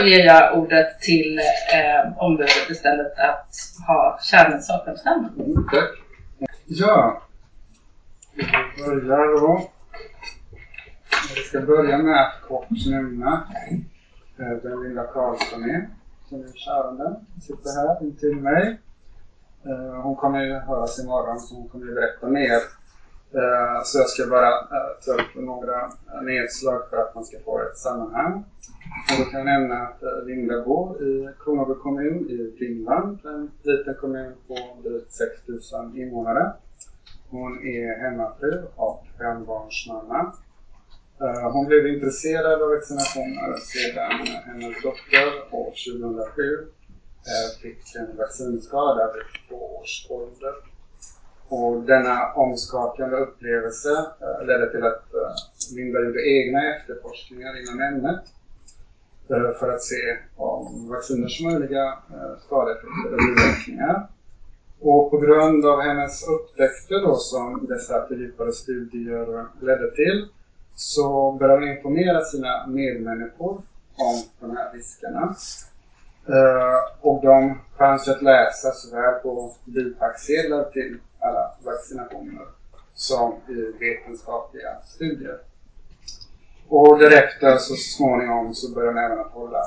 Då ger jag ordet till eh, ombudet istället att ha kärnens sakbestämmande. Mm, tack. Ja, vi börjar då. Vi ska börja med att kort nämna eh, vem Linda Karlsson är, som är ordförande. Sitter här intill mig. Eh, Hon kommer ju höras imorgon, så hon kommer ju berätta mer. Eh, så jag ska bara eh, ta upp några eh, nedslag för att man ska få ett sammanhang. Och då kan jag nämna att Linda bor i Kronoberg kommun i Finland, en liten kommun på drygt 6 000 invånare. Hon är hemmafru och fembarnsmamma. Hon blev intresserad av vaccinationer sedan hennes dotter år 2007 fick en vaccinskada vid två års ålder. Och denna omskakande upplevelse eh, ledde till att eh, Lindberg gjorde egna efterforskningar inom ämnet eh, för att se om vacciners möjliga skadeeffekter och biverkningar. Och på grund av hennes upptäckter då som dessa fördjupade studier ledde till så började hon informera sina medmänniskor om de här riskerna. Och de fanns att läsa såväl på bipacksedlar till alla vaccinationer som i vetenskapliga studier. Och därefter så småningom så började man även att hålla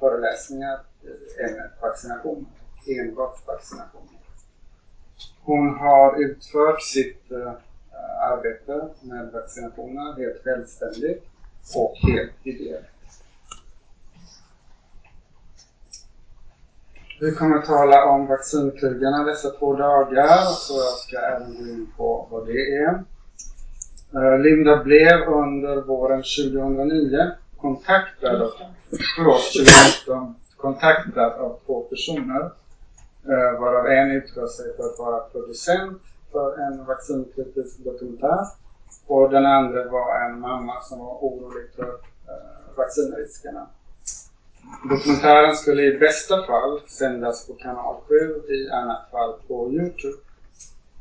föreläsningar i ämnet vaccination, enbart vaccination. Hon har utfört sitt eh, arbete med vaccinationer helt självständigt och helt ideellt. Vi kommer att tala om vaccinkrigarna dessa två dagar, så jag ska även gå in på vad det är. Eh, Linda blev under våren 2009 kontaktad av, förlåt, 2019, kontaktad av två personer. Eh, varav en utgav sig för att vara producent för en vaccinkritisk dokumentär. Och den andra var en mamma som var orolig för eh, vaccinriskerna. Dokumentären skulle i bästa fall sändas på kanal 7, i annat fall på Youtube.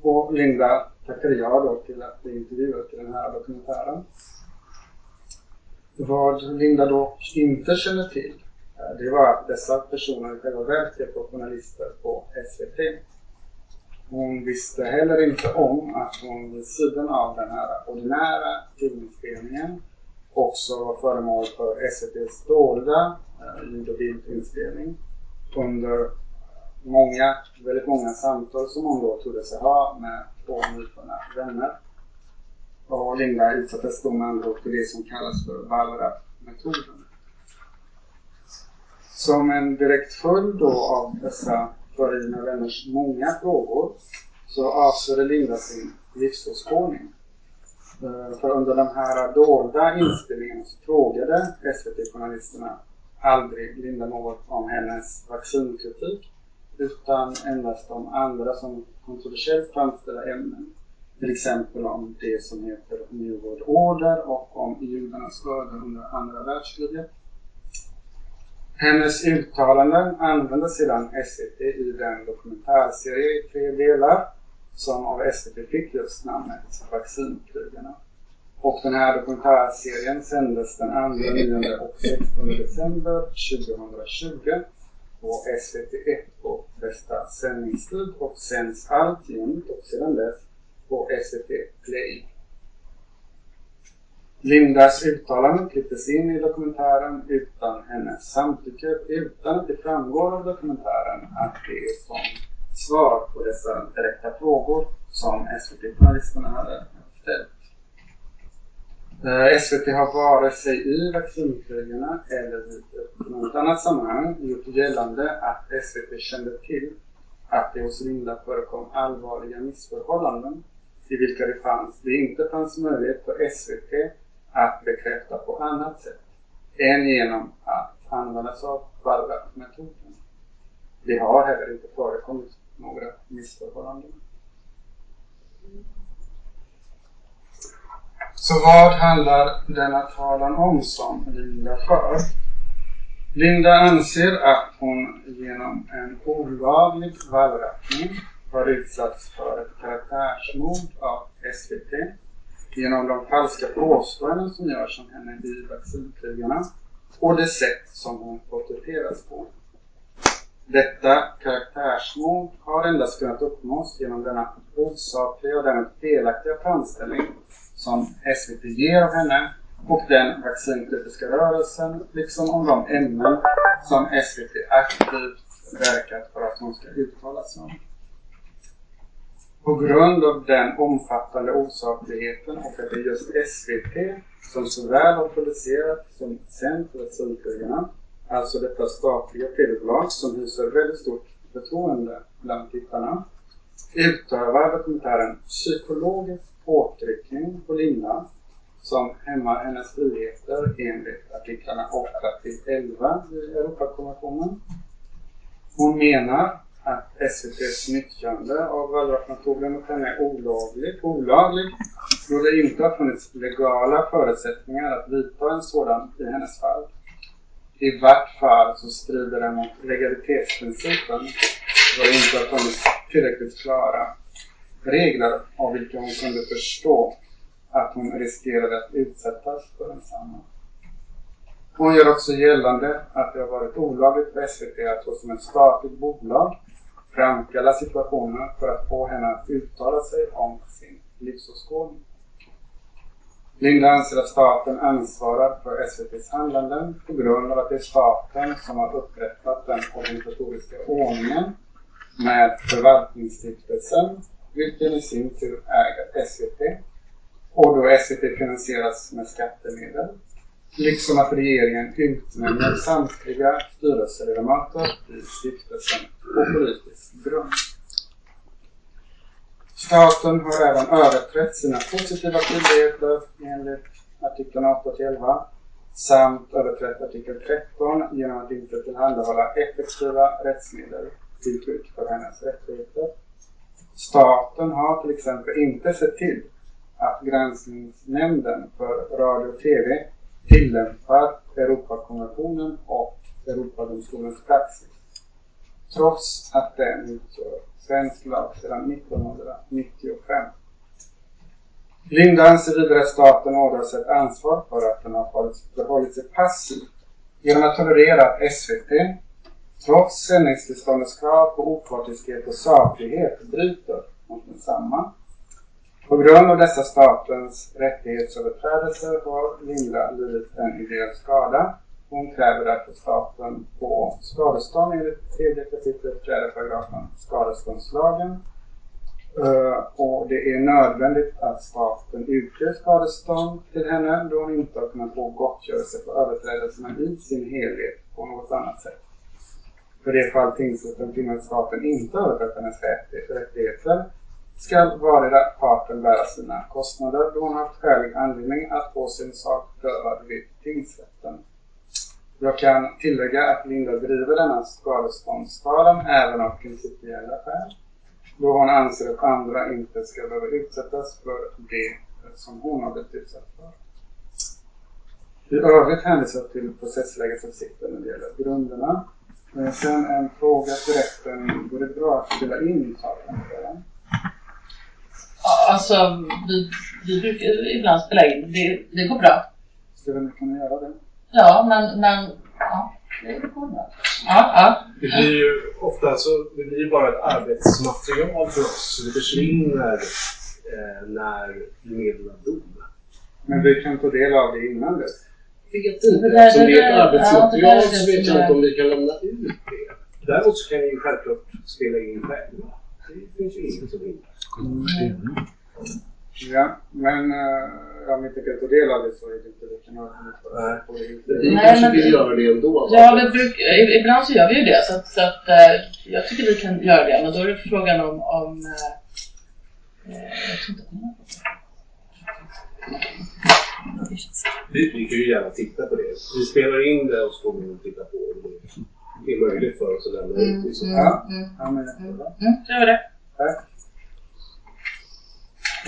Och Linda tackade ja då till att bli intervjuad till den här dokumentären. Vad Linda dock inte känner till, eh, det var att dessa personer i själva verket var journalister på SVT. Hon visste heller inte om att hon vid sidan av den här ordinära filminspelningen också var föremål för SVTs dolda Eh, gjorde ljud och bildinspelning under många, väldigt många samtal som hon då trodde sig ha med två nyfunna vänner. Och Linda utsattes då med andra ord för det som kallas för Wallraff-metoden. Som en direkt följd då av dessa föregivna vänners många frågor så avslöjade Linda sin livsåskådning. Eh, för under de här dolda inspelningarna så frågade SVT-journalisterna aldrig Linda något om hennes vaccinkritik utan endast om andra som kontroversiellt framställda ämnen. Till exempel om det som heter New World Order och om judarnas öde under andra världskriget. Hennes uttalanden användes sedan SVT i den dokumentärserie i tre delar som av SVT fick just namnet Vaccinkrigarna. Och den här dokumentärserien sändes den 2, 9 och 16 december 2020 på SVT1 på bästa sändningstid och sänds alltjämt och sedan dess på SVT Play. Lindas uttalanden klipptes in i dokumentären utan hennes samtycke utan att det framgår av dokumentären att det är som svar på dessa direkta frågor som SVT-journalisterna hade ställt. Eh, SVT har vare sig i vaccinkrigarna eller i något annat sammanhang gjort gällande att SVT kände till att det hos Linda förekom allvarliga missförhållanden i vilka det, fanns, det inte fanns möjlighet för SVT att bekräfta på annat sätt än genom att använda sig av Wallraff-metoden. Det har heller inte förekommit några missförhållanden. Så vad handlar denna talan om som Linda för? Linda anser att hon genom en olaglig wallraffning har utsatts för ett karaktärsmord av SVT genom de falska påståenden som görs om henne i vaccinkrigarna och det sätt som hon porträtteras på. Detta karaktärsmord har endast kunnat uppnås genom denna osakliga och därmed felaktiga framställning som SVT ger av henne och den vaccinkritiska rörelsen, liksom om de ämnen som SVT aktivt verkat för att hon ska uttala sig om. På grund av den omfattande osakligheten och att det är just SVT som såväl har producerat som sänt vaccinkrigarna, alltså detta statliga tv-bolag som hyser väldigt stort förtroende bland tittarna, utövar dokumentären psykologiskt påtryckning på Linda som hämmar hennes friheter enligt artiklarna 8 till 11 i Europakonventionen. Hon menar att SVTs nyttjande av Wallraffmetoden mot henne är olaglig, olaglig då det inte har funnits legala förutsättningar att vidta en sådan i hennes fall. I vart fall så strider den mot legalitetsprincipen då det inte har funnits tillräckligt klara regler av vilka hon kunde förstå att hon riskerade att utsättas för densamma. Hon gör också gällande att det har varit olagligt för SVT att såsom ett statligt bolag framkalla situationer för att få henne att uttala sig om sin livsåskådning. Linda anser att staten ansvarar för SVTs handlanden på grund av att det är staten som har upprättat den organisatoriska ordningen med förvaltningsstiftelsen, vilken i sin tur äger SVT och då SVT finansieras med skattemedel. Liksom att regeringen utnämner samtliga styrelseledamöter i stiftelsen på politisk grund. Staten har även överträtt sina positiva skyldigheter enligt artiklarna 8 till 11 samt överträtt artikel 13 genom att inte tillhandahålla effektiva rättsmedel till skydd för hennes rättigheter. Staten har till exempel inte sett till att Granskningsnämnden för radio och TV tillämpar Europakonventionen och Europadomstolens praxis. Trots att den utgör svensk lag sedan 1995. Linda anser vidare att staten ådrar sig ett ansvar för att den har förhållit sig passiv genom att tolerera att SVT, trots sändningstillståndets krav på opartiskhet och saklighet, bryter mot densamma på grund av dessa statens rättighetsöverträdelser har Linda lidit en ideell skada. Hon kräver därför staten på skadestånd enligt 3 kapitlet 4 paragrafen skadeståndslagen. Uh, och det är nödvändigt att staten utger skadestånd till henne då hon inte har kunnat få gottgörelse för överträdelserna i sin helhet på något annat sätt. För det fall tingsrätten finner att staten inte överträtt hennes rättigheter skall vardera parten bära sina kostnader då hon haft skälig anledning att få sin sak prövad vid tingsrätten. Jag kan tillägga att Linda driver denna skadeståndstalan även av principiella skäl då hon anser att andra inte ska behöva utsättas för det som hon har blivit utsatt för. I övrigt hänvisar jag till processlägesavsikten när det gäller grunderna. Sen en fråga till rätten. Går det bra att spela in talan? Ja, Alltså, vi, vi brukar ibland spela in. Det, det går bra. Skulle ni kunna göra det? Ja, men, men ja, det går bra. Ja, ja. Det blir ju ofta så, det blir bara ett arbetsmaterial för oss. Så det försvinner eh, när vi meddelar dom. Men vi kan ta del av det innan dess. Vet inte. där- Eftersom det är det ett där- arbetsmaterial ja, så vet som jag inte om vi kan lämna ut det. Däremot så kan vi ju självklart spela in själva. Det finns ju inget som hindrar. Ja, men uh, om vi inte kan ta del av det så är det inte det inte. Vi Nej, kanske vill göra det ändå. Ja, vi bruk, ibland så gör vi ju det. Så, att- så att, eh, jag tycker vi kan göra det. Men då är det frågan om... om eh, jag tror inte att det är Vi, vi kan ju gärna titta på det. Vi spelar in det och så får vi titta på om det är möjligt för oss att lämna ut det. fall. Ja. Mm, Ja, men mm, gör det. Tack.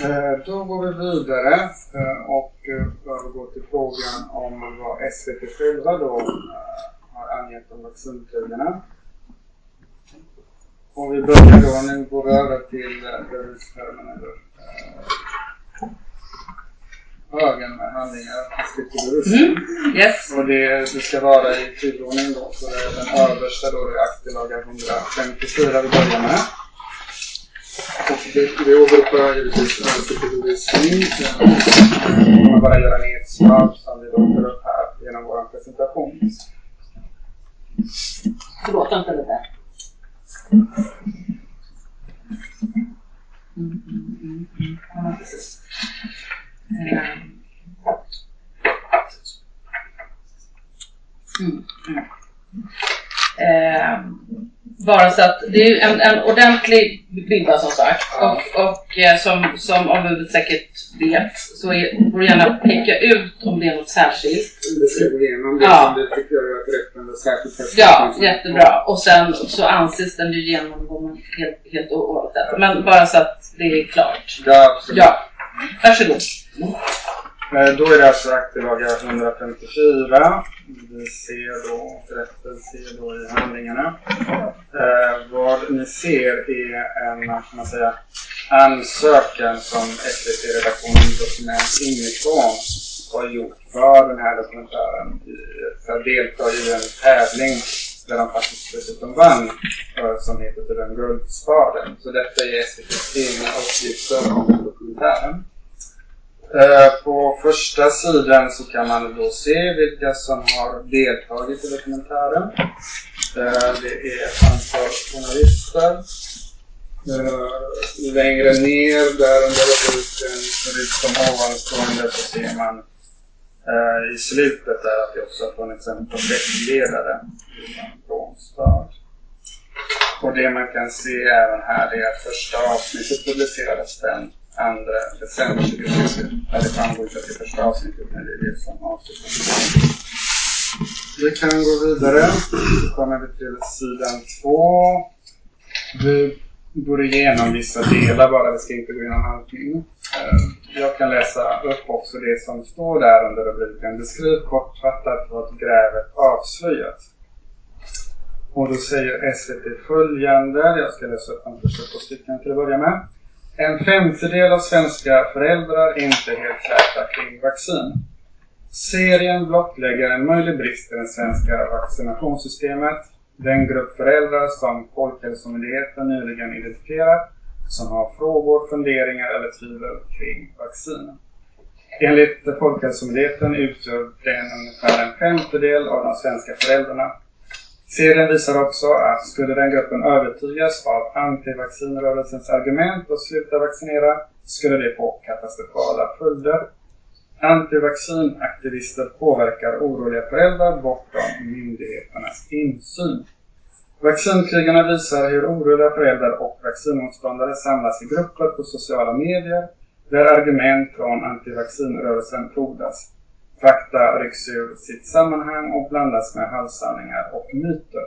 Eh, Då går vi vidare eh, och eh, övergår till frågan om vad SVT själva då har angett om vaccinkrigarna. Och vi börjar då, nu går vi över till bevisföringen högen med handlingar, stycke bevisning. Mm, yes. Och det, det ska vara i turordning då, så det är den översta då, det är aktelaga 154 vi börjar med. Och det, det åberopar givetvis överstyckebevisning. Vi kommer bara göra en nedslag som vi då tar upp här genom vår presentation. Förlåt, vänta lite. Mm, mm, mm, mm. Ja, precis. Ehm. Mm, mm. Ehm, bara så att det är en, en ordentlig bibba som sagt. Och, och eh, som, som ombudet säkert vet så är, får du gärna peka ut om det är något särskilt. Vi ska gå igenom det Ja. som vi tycker är rätt eller särskilt häftigt. Ja, jättebra. Och sen så anses den ju genomgången helt, helt oavsett. Men bara så att det är klart. Ja, absolut. Ja, varsågod. Eh, Då är det alltså aktielaga 154. Vi ser då, rätten ser då i handlingarna. Eh, vad ni ser är en, kan man säga, ansökan som SVT-redaktionen Dokument inifrån har gjort för den här dokumentären i- för att delta i en tävling där han faktiskt dessutom vann eh, som heter till den Guldspaden. Så detta är SVTs egna uppgifter om dokumentären. Eh, På första sidan så kan man då se vilka som har deltagit i dokumentären. Eh, Det är ett antal journalister. Eh, Längre ner där under rubriken förutom som ovanstående så ser man eh, i slutet där att det också har funnits en projektledare från stad. Och det man kan se även här är att första avsnittet publicerades den 2 december 2020. Där det framgår inte att det första avsnittet, men det är det som avslutas. Vi kan gå vidare. Då kommer vi till sidan 2. Vi går igenom vissa delar bara, vi ska inte gå igenom allting. Eh, jag kan läsa upp också det som står där under rubriken Beskriv kortfattat vad grävet avslöjat. Och då säger SVT följande, jag ska läsa upp de första två stycken till att börja med. En femtedel av svenska föräldrar är inte helt säkra kring vaccin. Serien blottlägger en möjlig brist i det svenska vaccinationssystemet. Den grupp föräldrar som Folkhälsomyndigheten nyligen identifierat som har frågor, funderingar eller tvivel kring vaccin. Enligt Folkhälsomyndigheten utgör den ungefär en femtedel av de svenska föräldrarna. Serien visar också att skulle den gruppen övertygas av antivaccinrörelsens argument och sluta vaccinera skulle det få katastrofala följder. Antivaccinaktivister påverkar oroliga föräldrar bortom myndigheternas insyn. Vaccinkrigarna visar hur oroliga föräldrar och vaccinmotståndare samlas i grupper på sociala medier där argument från antivaccinrörelsen frodas. Fakta rycks ur sitt sammanhang och blandas med halvsanningar och myter.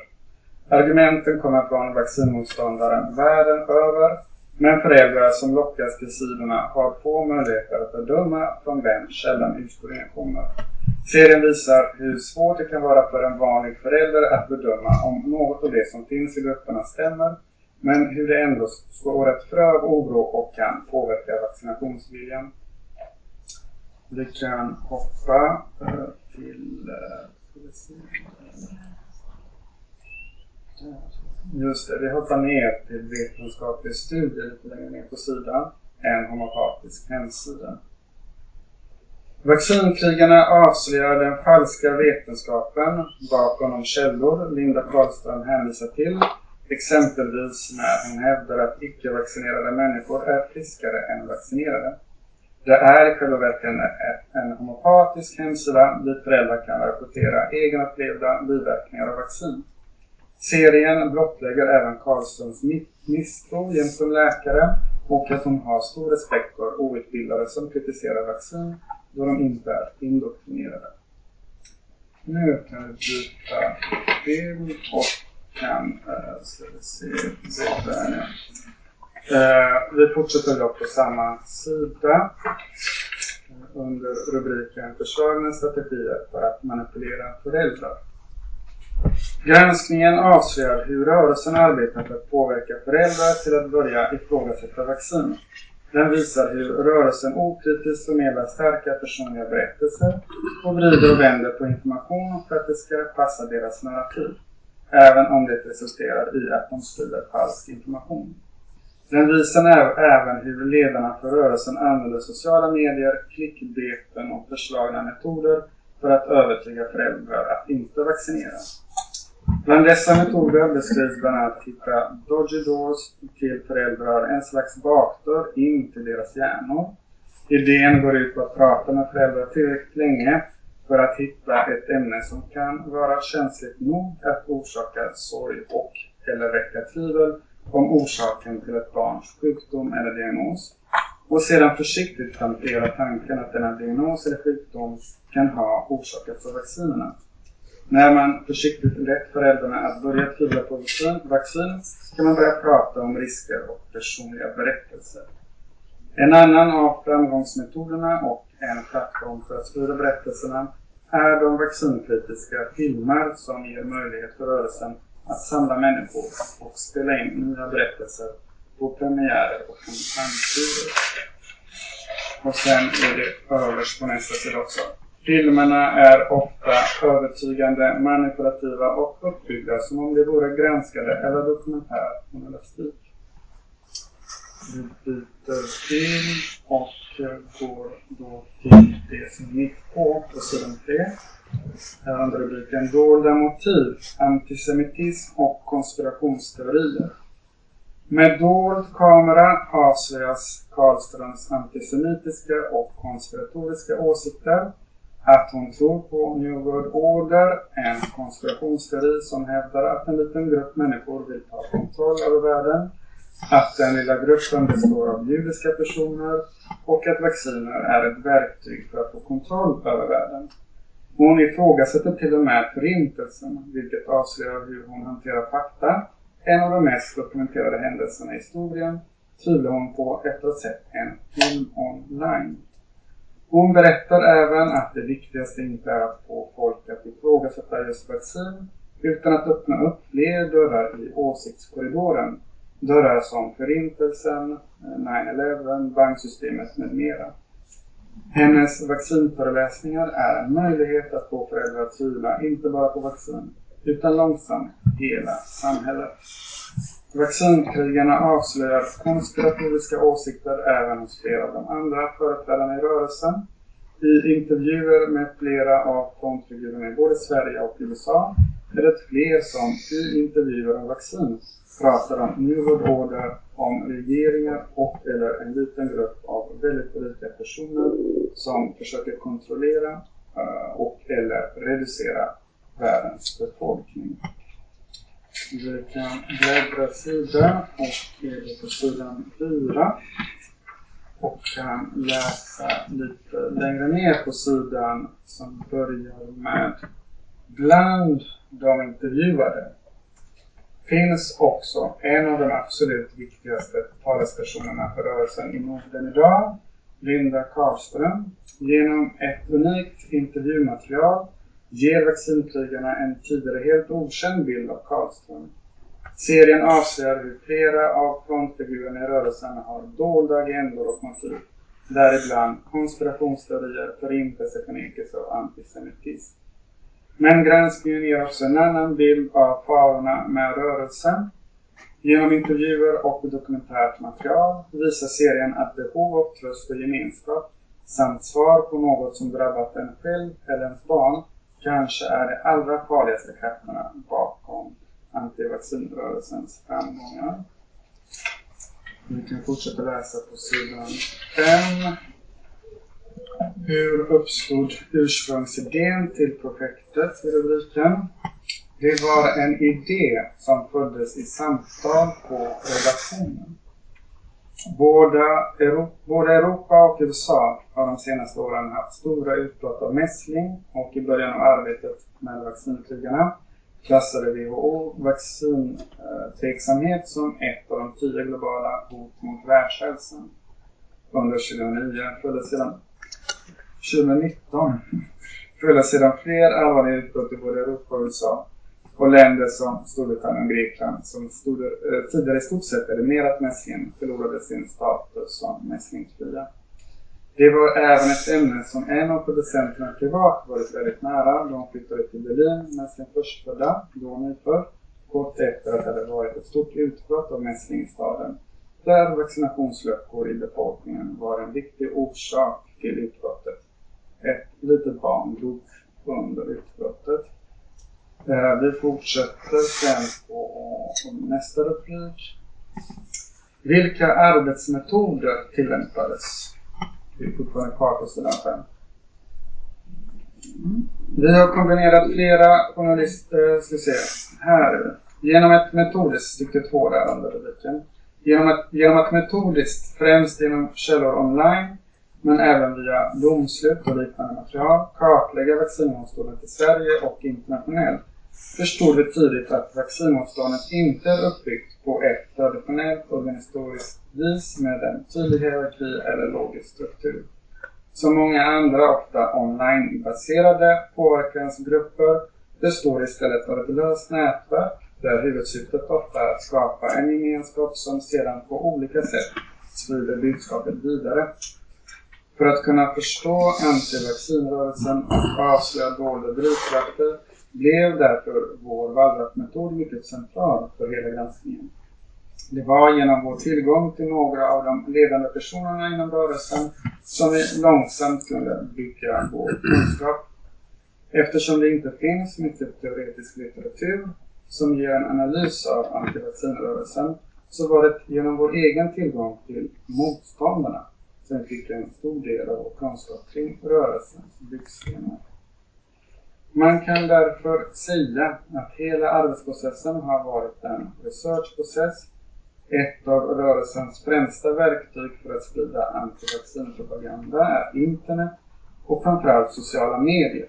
Argumenten kommer från vaccinmotståndare världen över, men föräldrar som lockas till sidorna har få möjligheter att bedöma från vem källan ursprungligen kommer. Serien visar hur svårt det kan vara för en vanlig förälder att bedöma om något av det som finns i grupperna stämmer, men hur det ändå slår ett frö av oro och kan påverka vaccinationsviljan. Vi kan hoppa eh, till... Eh, ska vi se. Just det, vi hoppar ner till vetenskaplig studie lite längre ner på sidan. En homopatisk hemsida. Vaccinkrigarna avslöjar den falska vetenskapen bakom de källor Linda Karlström hänvisar till. Exempelvis när hon hävdar att icke-vaccinerade människor är friskare än vaccinerade. Det är i själva verket en, en homopatisk hemsida dit föräldrar kan rapportera egenupplevda biverkningar av vaccin. Serien blottlägger även Karlströms misstro gentemot läkare och att hon har stor respekt för outbildade som kritiserar vaccin då de inte är indoktrinerade. Nu kan vi byta bild och kan äh, ska vi se, där nu. Äh, eh, vi fortsätter då på samma sida under rubriken Försvagande strategier för att manipulera föräldrar. Granskningen avslöjar hur rörelsen arbetar för att påverka föräldrar till att börja ifrågasätta vaccin. Den visar hur rörelsen okritiskt förmedlar starka personliga berättelser och vrider och vänder på information för att det ska passa deras narrativ. Även om det resulterar i att de sprider falsk information. Den visar även hur ledarna för rörelsen använder sociala medier, klickbeten och förslagna metoder för att övertyga föräldrar att inte vaccinera. Bland dessa metoder beskrivs bland annat att hitta dodgy doors till föräldrar, en slags bakdörr in till deras hjärnor. Idén går ut på att prata med föräldrar tillräckligt länge för att hitta ett ämne som kan vara känsligt nog att orsaka sorg och eller väcka tvivel om orsaken till ett barns sjukdom eller diagnos och sedan försiktigt plantera tanken att denna diagnos eller sjukdom kan ha orsakats av vaccinerna. När man försiktigt lett föräldrarna att börja tvivla på vaccin, kan man börja prata om risker och personliga berättelser. En annan av framgångsmetoderna och en plattform för att sprida berättelserna är de vaccinkritiska filmer som ger möjlighet för rörelsen att samla människor och spela in nya berättelser på premiärer och kampanjturer. Och sen är det överst på nästa sida också. Filmerna är ofta övertygande, manipulativa och uppbyggda som om de vore granskade eller dokumentär journalistik. Vi byter film och går då till det som är mitt på, på sidan 3. Här under rubriken Dolda motiv, antisemitism och konspirationsteorier. Med dold kamera avslöjas Karlströms antisemitiska och konspiratoriska åsikter. Att hon tror på New World Order, en konspirationsteori som hävdar att en liten grupp människor vill ta kontroll över världen. Att den lilla gruppen består av judiska personer och att vacciner är ett verktyg för att få kontroll över världen. Hon ifrågasätter till och med förintelsen, vilket avslöjar hur hon hanterar fakta. En av de mest dokumenterade händelserna i historien tvivlar hon på efter att ha sett en film online. Hon berättar även att det viktigaste inte är att få folk att ifrågasätta just vaccin, utan att öppna upp fler dörrar i åsiktskorridoren. Dörrar som Förintelsen, 9-11, banksystemet med mera. Hennes vaccinföreläsningar är en möjlighet att få föräldrar att tvivla inte bara på vaccin, utan långsamt hela samhället. Vaccinkrigarna avslöjar konspiratoriska åsikter även hos flera av de andra företrädarna i rörelsen. I intervjuer med flera av frontfigurerna i både Sverige och USA är det fler som i intervjuer om vaccin pratar om New World Order, om regeringar och eller en liten grupp av väldigt rika personer som försöker kontrollera eh, och eller reducera världens befolkning. Vi kan bläddra sida och är på sidan 4 och kan läsa lite längre ner på sidan som börjar med Bland de intervjuade finns också en av de absolut viktigaste talespersonerna för rörelsen i Norden idag, Linda Karlström. Genom ett unikt intervjumaterial ger vaccinkrigarna en tidigare helt okänd bild av Karlström. Serien avslöjar hur flera av frontfigurerna i rörelsen har dolda agendor och motiv, däribland konspirationsteorier, förintelseförnekelse och antisemitism. Men granskningen ger också en annan bild av farorna med rörelsen. Genom intervjuer och dokumentärt material visar serien att behov av tröst och gemenskap samt svar på något som drabbat en själv eller ens barn kanske är de allra farligaste krafterna bakom antivaccinrörelsens framgångar. Vi kan fortsätta läsa på sidan 5. Hur uppstod ursprungsidén till projektet i rubriken? Det var en idé som föddes i samtal på redaktionen. Båda, Euro- både Europa och USA har de senaste åren haft stora utbrott av mässling och i början av arbetet med vaccinkrigarna klassade WHO vaccintveksamhet som ett av de tio globala hot mot världshälsan. Under 2009 följde sedan 2019 följde sedan fler allvarliga utbrott i både Europa och USA och länder som Storbritannien och Grekland som stod, eh, tidigare i stort sett eliminerat mässlingen förlorade sin status som mässlingsfria. Det var även ett ämne som en av producenterna privat varit väldigt nära då hon flyttade till Berlin med sin förstfödda, då nyfödd, kort efter att det hade varit ett stort utbrott av mässling i staden, där vaccinationsluckor i befolkningen var en viktig orsak till utbrottet. Ett litet barn dog under utbrottet. Eh, vi fortsätter sen på nästa replik. Vilka arbetsmetoder tillämpades? Vi är fortfarande kvar på sidan 5. Mm. Vi har kombinerat flera journalister, ska se, här är vi. Genom ett metodiskt, stycke 2 där under rubriken. Genom att, genom att metodiskt, främst genom källor online, men även via domslut och liknande material, kartlägga vaccinmotståndet i Sverige och internationellt förstod vi tidigt att vaccinmotståndet inte är uppbyggt på ett traditionellt organisatoriskt vis med en tydlig hierarki eller logisk struktur. Som många andra ofta online-baserade påverkansgrupper består istället av ett löst nätverk där huvudsyftet ofta är att skapa en gemenskap som sedan på olika sätt sprider budskapet vidare. För att kunna förstå antivaccinrörelsen och avslöja dolda drivkrafter blev därför vår Wallraff-metod mycket central för hela granskningen. Det var genom vår tillgång till några av de ledande personerna inom rörelsen som vi långsamt kunde bygga vår kunskap. Eftersom det inte finns mycket teoretisk litteratur som ger en analys av antivaccinrörelsen så var det genom vår egen tillgång till motståndarna som vi fick en stor del av vår kunskap kring rörelsens byggstenar. Man kan därför säga att hela arbetsprocessen har varit en researchprocess. Ett av rörelsens främsta verktyg för att sprida antivaccinpropaganda är internet och framförallt sociala medier.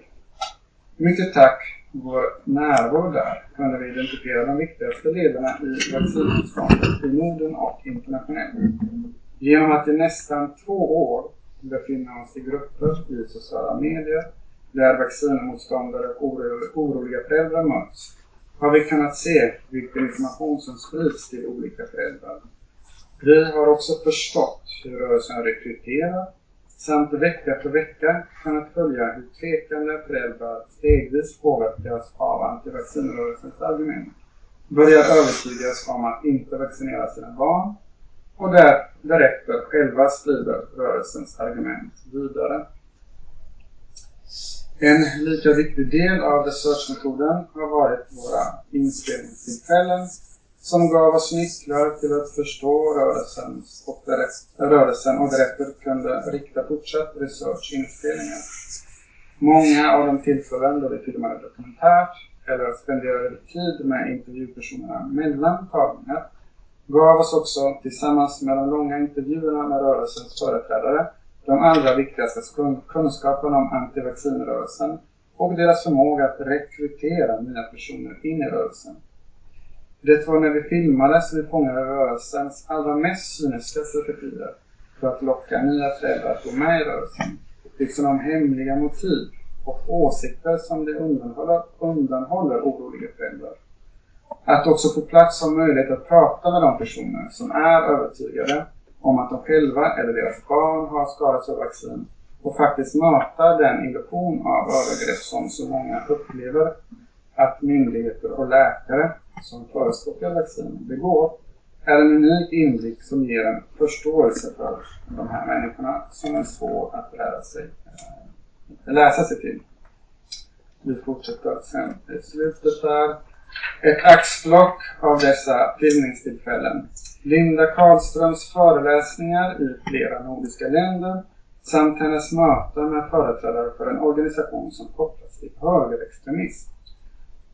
Mycket tack vår närvaro där kunde vi identifiera de viktigaste ledarna i vaccinmotståndet i Norden och internationellt. Genom att i nästan två år befinna oss i grupper i sociala medier där vaccinmotståndare och oroliga föräldrar möts har vi kunnat se vilken information som sprids till olika föräldrar. Vi har också förstått hur rörelsen rekryterar samt vecka för vecka kunnat följa hur tvekande föräldrar stegvis påverkas av antivaccinrörelsens argument, börjar övertygas om att inte vaccinera sina barn och där, därefter själva sprider rörelsens argument vidare. En lika viktig del av researchmetoden har varit våra inspelningstillfällen som gav oss nycklar till att förstå rörelsen och, därefter, rörelsen och därefter kunde rikta fortsatt researchinspelningar. Många av de tillfällen då vi filmade dokumentärt eller spenderade tid med intervjupersonerna mellan tagningar gav oss också tillsammans med de långa intervjuerna med rörelsens företrädare de allra viktigaste kunskaperna om antivaccinrörelsen och deras förmåga att rekrytera nya personer in i rörelsen. Det var när vi filmade som vi fångade rörelsens allra mest cyniska strategier för att locka nya föräldrar att gå med i rörelsen, liksom de hemliga motiv och åsikter som de undanhåller, undanhåller oroliga föräldrar. Att också få plats och möjlighet att prata med de personer som är övertygade om att de själva eller deras barn har skadats av vaccin och faktiskt möta den illusion av övergrepp som så många upplever att myndigheter och läkare som förespråkar vaccin begår är en unik inblick som ger en förståelse för de här människorna som är svår att lära sig, eh, läsa sig till. Vi fortsätter sen i slutet där. Ett axplock av dessa filmningstillfällen. Linda Karlströms föreläsningar i flera nordiska länder samt hennes möten med företrädare för en organisation som kopplas till högerextremism.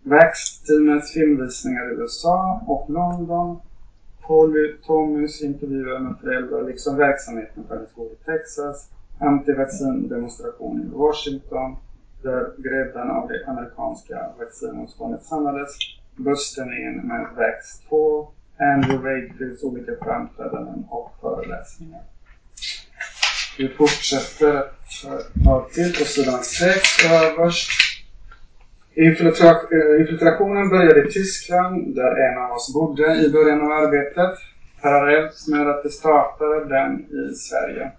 Vax-teamets filmvisningar i USA och London, Polly Tommys intervjuer med föräldrar liksom verksamheten på hennes gård i Texas, Antivaccindemonstrationen i Washington, där gräddan av det amerikanska vaccinmotståndet samlades, bussturnén med Vax 2, Andrew Wakefields olika framträdanden och föreläsningar. Vi fortsätter ett tag till på sidan 6 överst. Eh, infiltrationen började i Tyskland där en av oss bodde i början av arbetet parallellt med att det startade den i Sverige.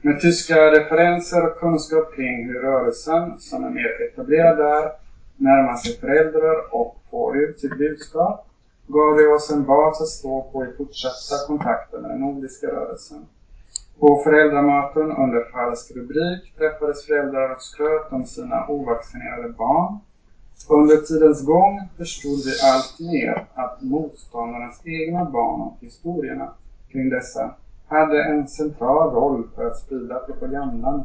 Med tyska referenser och kunskap kring hur rörelsen, som är mer etablerad där, närmar sig föräldrar och får ut sitt budskap, gav det oss en bas att stå på i fortsatta kontakter med den nordiska rörelsen. På föräldramöten under falsk rubrik träffades föräldrar och skröt om sina ovaccinerade barn. Under tidens gång förstod vi allt mer att motståndarnas egna barn och historierna kring dessa hade en central roll för att sprida propagandan.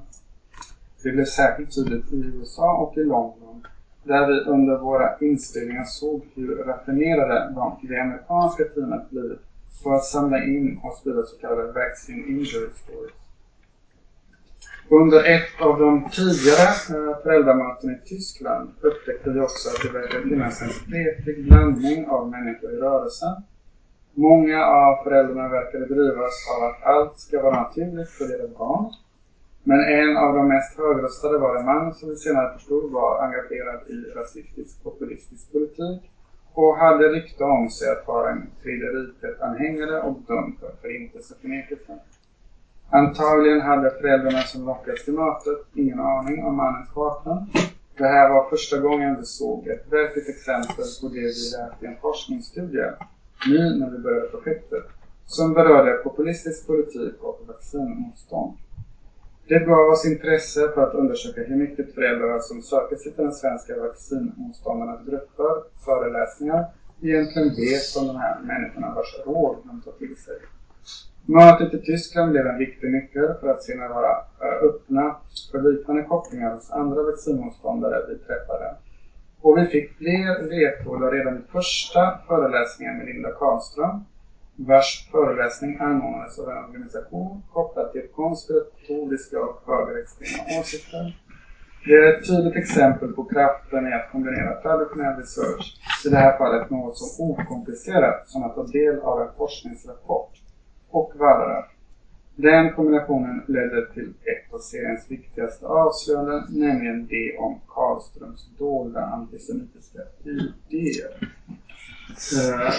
Det blev särskilt tydligt i USA och i London, där vi under våra inspelningar såg hur raffinerade de, det amerikanska teamet blivit för att samla in och sprida så kallade vaccine injury stories. Under ett av de tidigare eh, föräldramöten i Tyskland upptäckte vi också att det verkar finnas en spretig blandning av människor i rörelsen. Många av föräldrarna verkade drivas av att allt ska vara naturligt för deras barn. Men en av de mest högröstade var en man som vi senare förstod var engagerad i rasistisk populistisk politik och hade rykte om sig att vara en tredje riket-anhängare och dömd för förintelseförnekelse. Antagligen hade föräldrarna som lockats till mötet ingen aning om mannens bakgrund. Det här var första gången vi såg ett verkligt exempel på det vi lärt i en forskningsstudie, nu när vi började projektet, som berörde populistisk politik och vaccinmotstånd. Det gav oss intresse för att undersöka hur mycket föräldrar som söker sig till den svenska vaccinmotståndarnas grupper, föreläsningar, egentligen vet om de här människorna vars råd de tar till sig. Mötet i Tyskland blev en viktig nyckel för att senare vara eh, öppna för liknande kopplingar hos andra vaccinmotståndare vi träffade. Och vi fick fler ledtrådar redan i första föreläsningen med Linda Karlström, vars föreläsning anordnades av en organisation kopplad till konspiratoriska och högerextrema åsikter. Det är ett tydligt exempel på kraften i att kombinera traditionell research, i det här fallet något så okomplicerat som att ta del av en forskningsrapport, och vara. Den kombinationen ledde till ett av seriens viktigaste avslöjanden, nämligen det om Karlströms dolda antisemitiska idéer. Eh,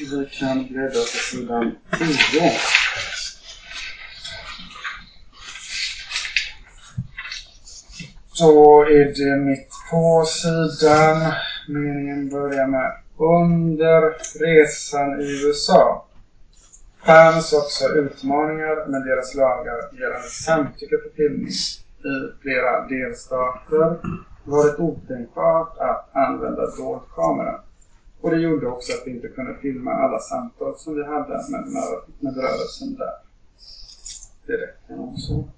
vi kan bläddra till sidan 10. Då är det mitt på sidan. Meningen börjar med under resan i USA fanns också utmaningar med deras lagar gällande samtycke för filmning. I flera delstater var det otänkbart att använda dold kamera. Och det gjorde också att vi inte kunde filma alla samtal som vi hade med, med, rörelsen där. Direkt räcker så.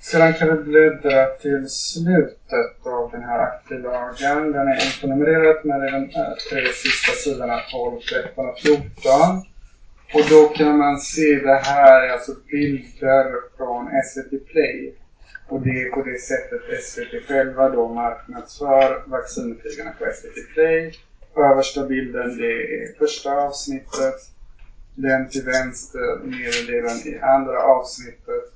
Sedan kan vi bläddra till slutet av den här aktbilagan. Den är inte numrerad men det är de eh, tre sista sidorna 12, 13 och 14. Och då kan man se det här, alltså bilder från SVT Play. Och det är på det sättet SVT själva då marknadsför vaccinkrigarna på SVT Play. Översta bilden det är första avsnittet. Den till vänster nedre delen i andra avsnittet.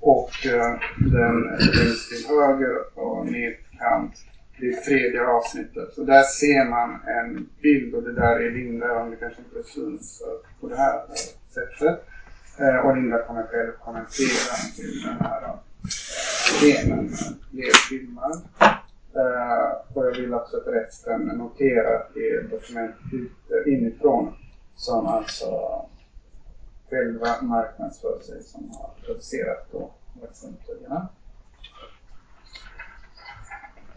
Och eh, den längst till höger och nedkant det är tredje avsnittet. Så där ser man en bild och det där är Linda, om det kanske inte syns på det här sättet. Eh, och Linda kommer själv kommentera till den här scenen med filmad. Uh, och jag vill också att resten noterar det dokument inifrån som alltså själva marknadsför sig som har producerat då vaccinpluggarna.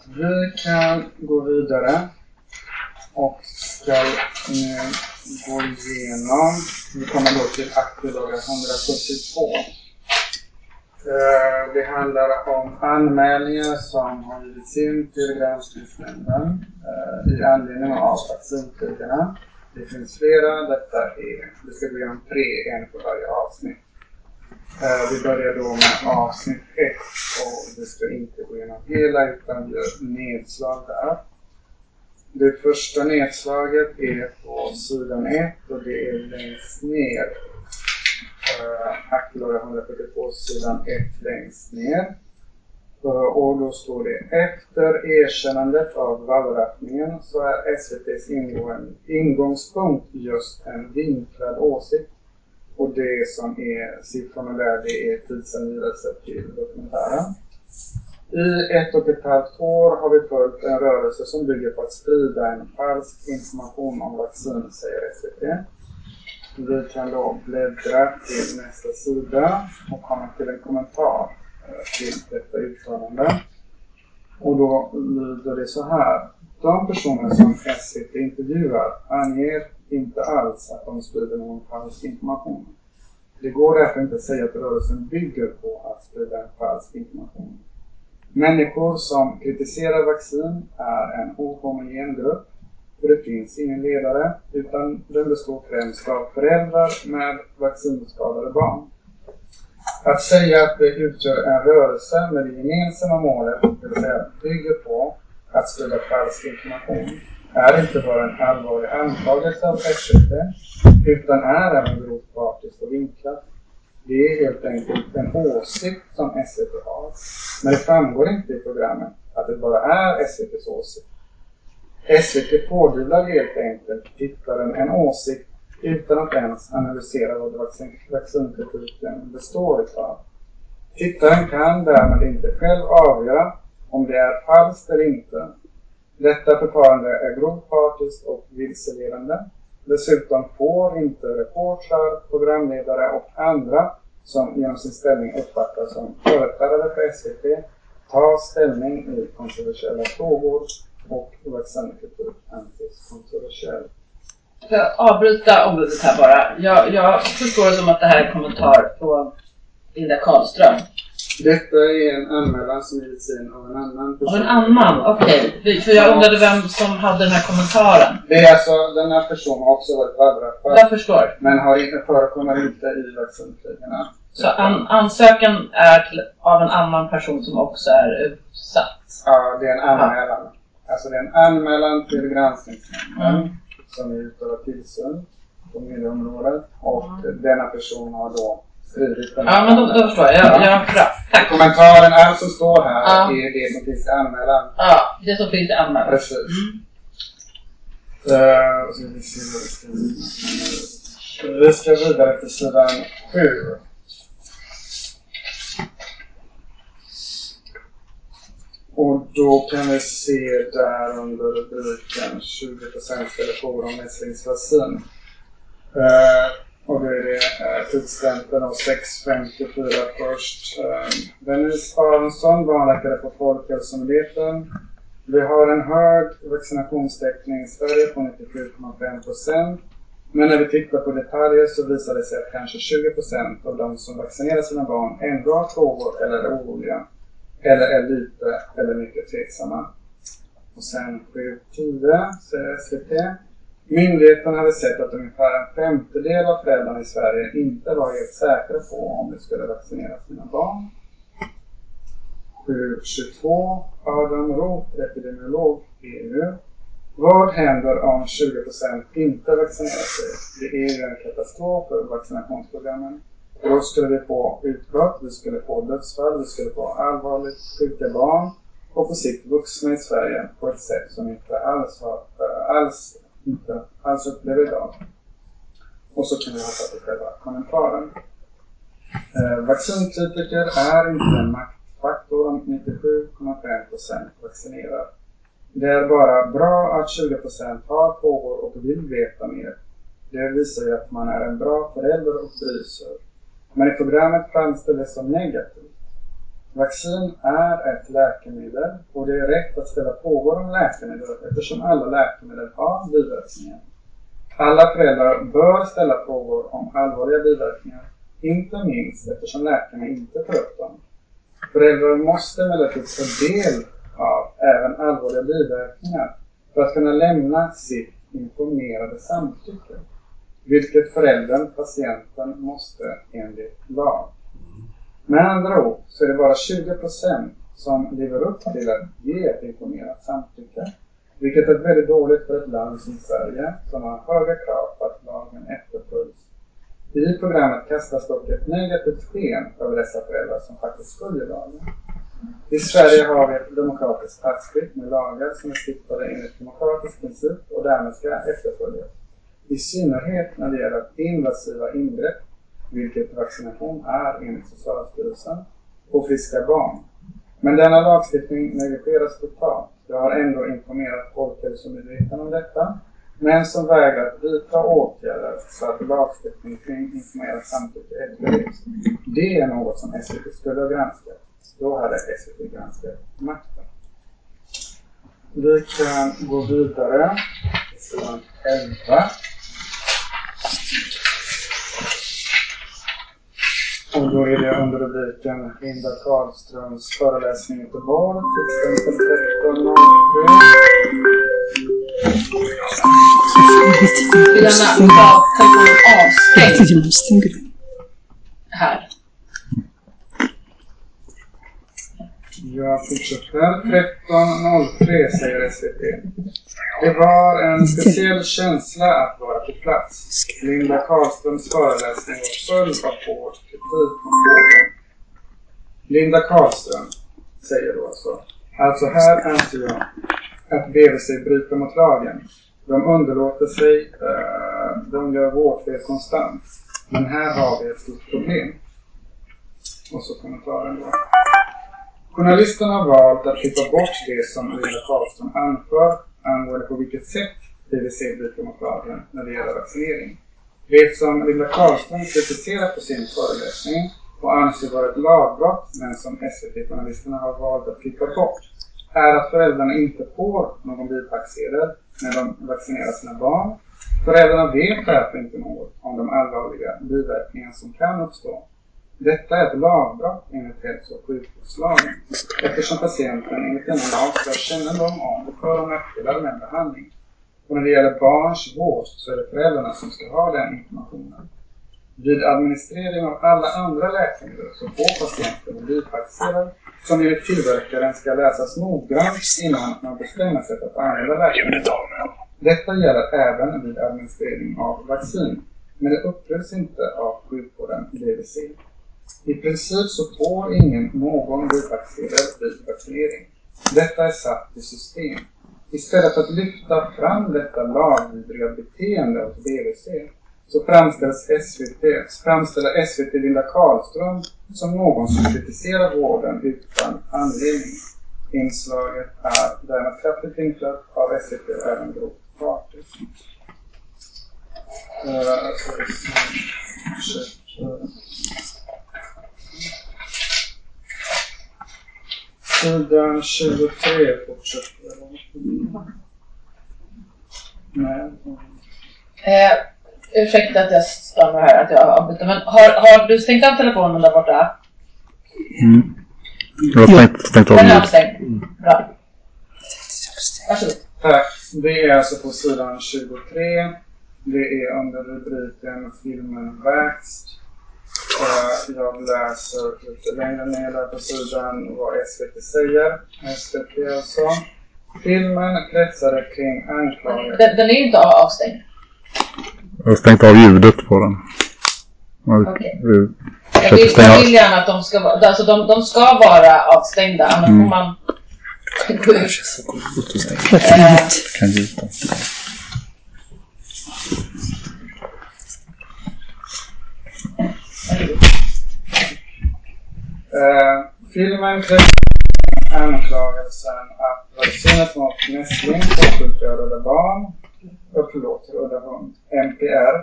Vi kan gå vidare och ska nu gå igenom, vi kommer då till aktiedagar 172. Eh, Det handlar om anmälningar som har givits in till Granskningsnämnden eh, i anledning av vaccintiderna. Det finns flera. Detta är, vi ska gå igenom tre, en på varje avsnitt. Eh, Vi börjar då med avsnitt ett och vi ska inte gå igenom hela utan gör nedslag där. Det första nedslaget är på sidan 1 och det är längst ner. Uh, Aktielaga 142 sidan 1 längst ner. Eh, och då står det efter erkännandet av wallraffningen så är SVTs ingång, ingångspunkt just en vinklad åsikt. Och det som är siffrorna där det är tidsangivelse till dokumentären. I ett och ett halvt år har vi följt en rörelse som bygger på att sprida en falsk information om vaccin, säger SVT. Vi kan då bläddra till nästa sida och komma till en kommentar eh, till detta uttalande. Och då lyder det så här. De personer som SVT intervjuar anger inte alls att de sprider någon falsk information. Det går därför inte att säga att rörelsen bygger på att sprida en falsk information. Människor som kritiserar vaccin är en ohomogen grupp finns ingen ledare utan den består främst av föräldrar med vaccinskadade barn. Att säga att det utgör en rörelse med det gemensamma målet, det vill säga bygger på att sprida falsk information, är inte bara en allvarlig anklagelse av SVT utan är även grovt partiskt och vinklat. Det är helt enkelt en åsikt som SVT har. Men det framgår inte i programmet att det bara är SVTs åsikt. SVT pådyvlar helt enkelt tittaren en åsikt utan att ens analysera vad vaccin, vaccinkritiken består av. Tittaren kan därmed inte själv avgöra om det är falskt eller inte. Detta förfarande är grovt partiskt och vilseledande. Dessutom får inte reportrar, programledare och andra som genom sin ställning uppfattas som företrädare för SVT ta ställning i kontroversiella frågor och vaccinkritik anses kontroversiell. Får jag avbryta ombudet här bara? Jag, jag förstår det som att det här är en kommentar från Linda Karlström. Detta är en anmälan som givits in av en annan Av en annan? Okej. För- För jag undrade vem som hade den här kommentaren. Det är alltså, den här personen har också varit wallraffad Jag förstår. men har inte, förekommer inte i vaccintiderna. Så an, ansökan är till, av en annan person som också är utsatt. Ja, det är en anmälan. Alltså det är en anmälan till Granskningsnämnden Mm. som utövar tillsyn på medieområdet och denna person har då skrivit den Ja, men då, då förstår jag. jag, jag bra. Tack. Kommentaren, allt som står här, Ja. är det som finns i anmälan. Ja, det som finns i anmälan. Precis. Mm. Uh, vi, ska vi ska vidare till sidan 7. Och då kan vi se där under rubriken 20% ställer frågor om mässlingsvaccin. Uh, och då är det uh, tidsstämpeln av 6.54 först. Eh, uh, Dennis Aronsson, barnläkare på Folkhälsomyndigheten. Vi har en hög vaccinationstäckning i Sverige på 97,5 procent. Men när vi tittar på detaljer så visar det sig att kanske 20 procent av de som vaccinerar sina barn ändå har frågor eller är oroliga. Eller är lite eller mycket tveksamma. Och sen 7.10 säger SVT. Myndigheten hade sett att ungefär en femtedel av föräldrarna i Sverige inte var helt säkra på om de skulle vaccinera sina barn. 722 Adam Roth, epidemiolog, EU. Vad händer om 20% inte vaccinerar sig? Det är ju en katastrof för vaccinationsprogrammen. Då skulle vi få utbrott, vi skulle få dödsfall, vi skulle få allvarligt sjuka barn och på sikt vuxna i Sverige på ett sätt som inte alls, har, eh, alls, inte alls upplever idag. Och så kan vi hoppa till själva kommentaren. Eh, vaccinkritiker är inte en maktfaktor om 97,5% vaccinerar. Det är bara bra att 20% har frågor och vill veta mer. Det visar ju att man är en bra förälder och bryr sig. Men i programmet framställs som negativt. Vaccin är ett läkemedel och det är rätt att ställa frågor om läkemedel eftersom alla läkemedel har biverkningar. Alla föräldrar bör ställa frågor om allvarliga biverkningar Inte minst eftersom läkarna inte tar upp dem. Föräldrar måste emellertid ta del av även allvarliga biverkningar för att kunna lämna sitt informerade samtycke. Vilket föräldern, patienten, måste enligt lag. Med andra ord så är det bara 20% som lever upp till att ge ett informerat samtycke. Vilket är väldigt dåligt för ett land som Sverige som har höga krav på att lagen efterföljs. I programmet kastas dock ett negativt sken över dessa föräldrar som faktiskt följer lagen. I Sverige har vi ett demokratiskt statsskick med lagar som är stiftade enligt demokratisk princip och därmed ska efterföljas. I synnerhet när det gäller invasiva ingrepp, vilket vaccination är enligt Socialstyrelsen, på friska barn. Men denna lagstiftning negligeras totalt. Jag har ändå informerat Folkhälsomyndigheten om detta, men som vägrar att vidta åtgärder så att lagstiftning kring informerat samtycke efterlevs. Det är något som SVT skulle ha granskat. Då hade SVT granskat makten. Vi kan gå vidare. Sidan 11. Och då är det under rubriken Linda Karlströms föreläsning i Göteborg, tidsstämpel 13.03. Vill gärna ha telefonen avstängd avstängd. här. Jag fortsätter. 13.03 säger SVT. Det var en speciell känsla att vara på plats. Linda Karlströms föreläsning var full av hård kritik mot vården. Linda Karlström säger då alltså. Alltså här anser jag att BVC bryter mot lagen. De underlåter sig, eh, de gör vårdfel konstant. Men här har vi ett stort problem. Och så kommentaren då. Journalisterna har valt att klippa bort det som Linda Karlström anför angående på vilket sätt BVC bryter mot lagen när det gäller vaccinering. Det som Linda Karlström kritiserar på sin föreläsning och anser vara ett lagbrott, men som SVT-journalisterna har valt att klippa bort, är att föräldrarna inte får någon bipacksedel när de vaccinerar sina barn. Föräldrarna vet därför inte något om de allvarliga biverkningar som kan uppstå. Detta är ett lagbrott enligt hälso och sjukvårdslagen eftersom patienten enligt denna lag ska ha kännedom om för och nackdelar med behandling. Och när det gäller barns vård så är det föräldrarna som ska ha den informationen. Vid administrering av alla andra läkemedel så får patienten en bipacksedel som enligt tillverkaren ska läsas noggrant innan man bestämmer sig för att använda läkemedlet. Detta gäller även vid administrering av vaccin, men det uppfylls inte av sjukvården BVC. I princip så får ingen någon bipacksedel vid vaccinering. Detta är satt i system. Istället för att lyfta fram detta lagvidriga beteende hos BVC så framställs SVT, framställer SVT Linda Karlström som någon som kritiserar vården utan anledning. Inslaget är därmed kraftigt vinklat av SVT och även grovt partiskt. Uh, ska vi se. Ursäkta. Sidan 23 fortsätter jag. Nej. Eh, ursäkta att jag stannar här, att jag avbryter. Men har, har du stängt av telefonen där borta? Jag har stängt, stängt av Den är ljudet. avstängd. Bra. Varsågod. Tack. Det är alltså på sidan 23. Det är under rubriken filmen Växt. Eh, Jag läser lite längre ner där på sidan vad SVT säger. SVT alltså. Filmen kretsade kring anklagelser. Den, den är ju inte av- avstängd. Jag har stängt av ljudet på den. Okej. jag Jag vill, jag vill gärna att de ska vara, alltså de, de ska vara avstängda, annars får man gå ut. Eh, Kan gjuta. Eh, filmen kräver anklagelsen att vaccinet mot mässling, och av Barn, och förlåt, Röda Hund, MPR,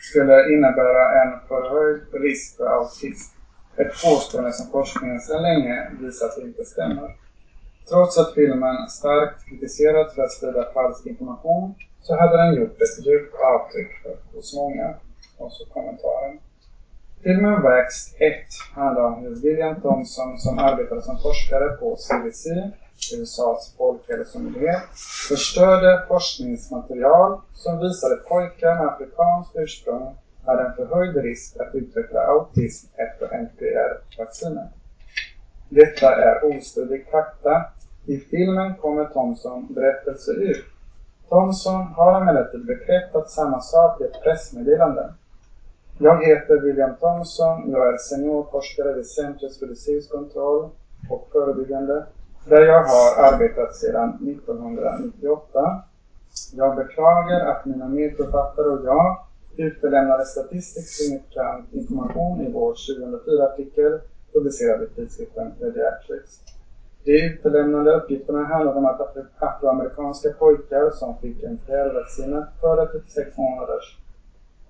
skulle innebära en förhöjd risk för autism. Ett påstående som forskningen sedan länge visat inte stämmer. Trots att filmen starkt kritiserats för att sprida falsk information så hade den gjort ett djupt avtryck hos många. Och så kommentaren. Filmen Vax 1 handlar om hur William Thompson som arbetade som forskare på CDC, USAs folkhälsomyndighet, förstörde forskningsmaterial som visade pojkar med afrikanskt ursprung hade en förhöjd risk att utveckla autism efter NPR-vaccinet. Detta är ostridig fakta. I filmen kommer Thomson berättelse ut. Thomson har emellertid bekräftat samma sak i ett pressmeddelande. Jag heter William Thompson. Jag är seniorforskare vid Centret för Disease och förebyggande där jag har arbetat sedan 1998. Jag beklagar att mina medförfattare och jag utelämnade statistisk signifikant information i vår 2004-artikel publicerad i tidskriften Pediatrics. De utelämnade uppgifterna handlade om att afroamerikanska pojkar som fick en vaccinet före typ 36 månaders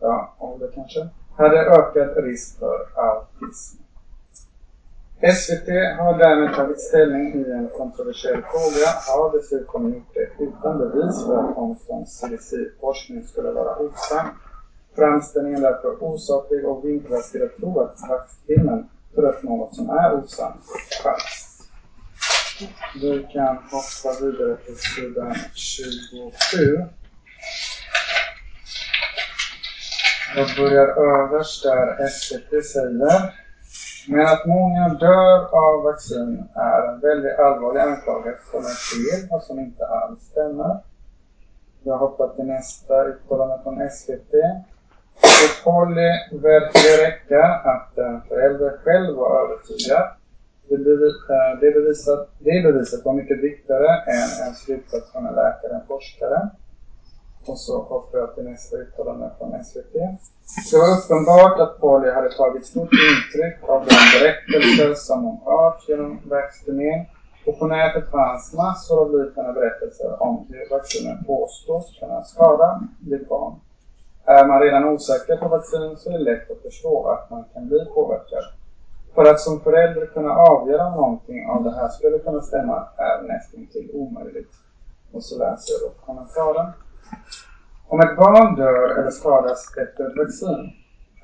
ja, ålder kanske, hade ökad risk för autism. SVT har därmed tagit ställning i en kontroversiell fråga har dessutom gjort det utan bevis för att Thompsons CDC-forskning skulle vara osann. Framställningen är därför osaklig och vinklas till att tro att vaxfilmen för att något som är osant och falskt. Vi kan hoppa vidare till sidan 27. Jag börjar överst där SVT säger men att många dör av vaccin är en väldigt allvarlig anklagelse som är fel och som inte alls stämmer. Jag hoppar till nästa uttalande från SVT. För Polly verkar det räcka att en förälder själv var övertygad. Det, bevis, eh, det, bevisat, det beviset var mycket viktigare än en slutsats från en läkare eller en forskare. Och så hoppar jag till nästa uttalande från SVT. Det var uppenbart att Polly hade tagit stort intryck av de berättelser som hon hört genom vaccineringen och på nätet fanns massor av liknande berättelser om hur vaccinen påstås kunna skada ditt barn. Är man redan osäker på vaccin så är det lätt att förstå att man kan bli påverkad. För att som förälder kunna avgöra om någonting av det här skulle kunna stämma är nästan till omöjligt. Och så läser jag då kommentaren. Om ett barn dör eller skadas efter ett vaccin,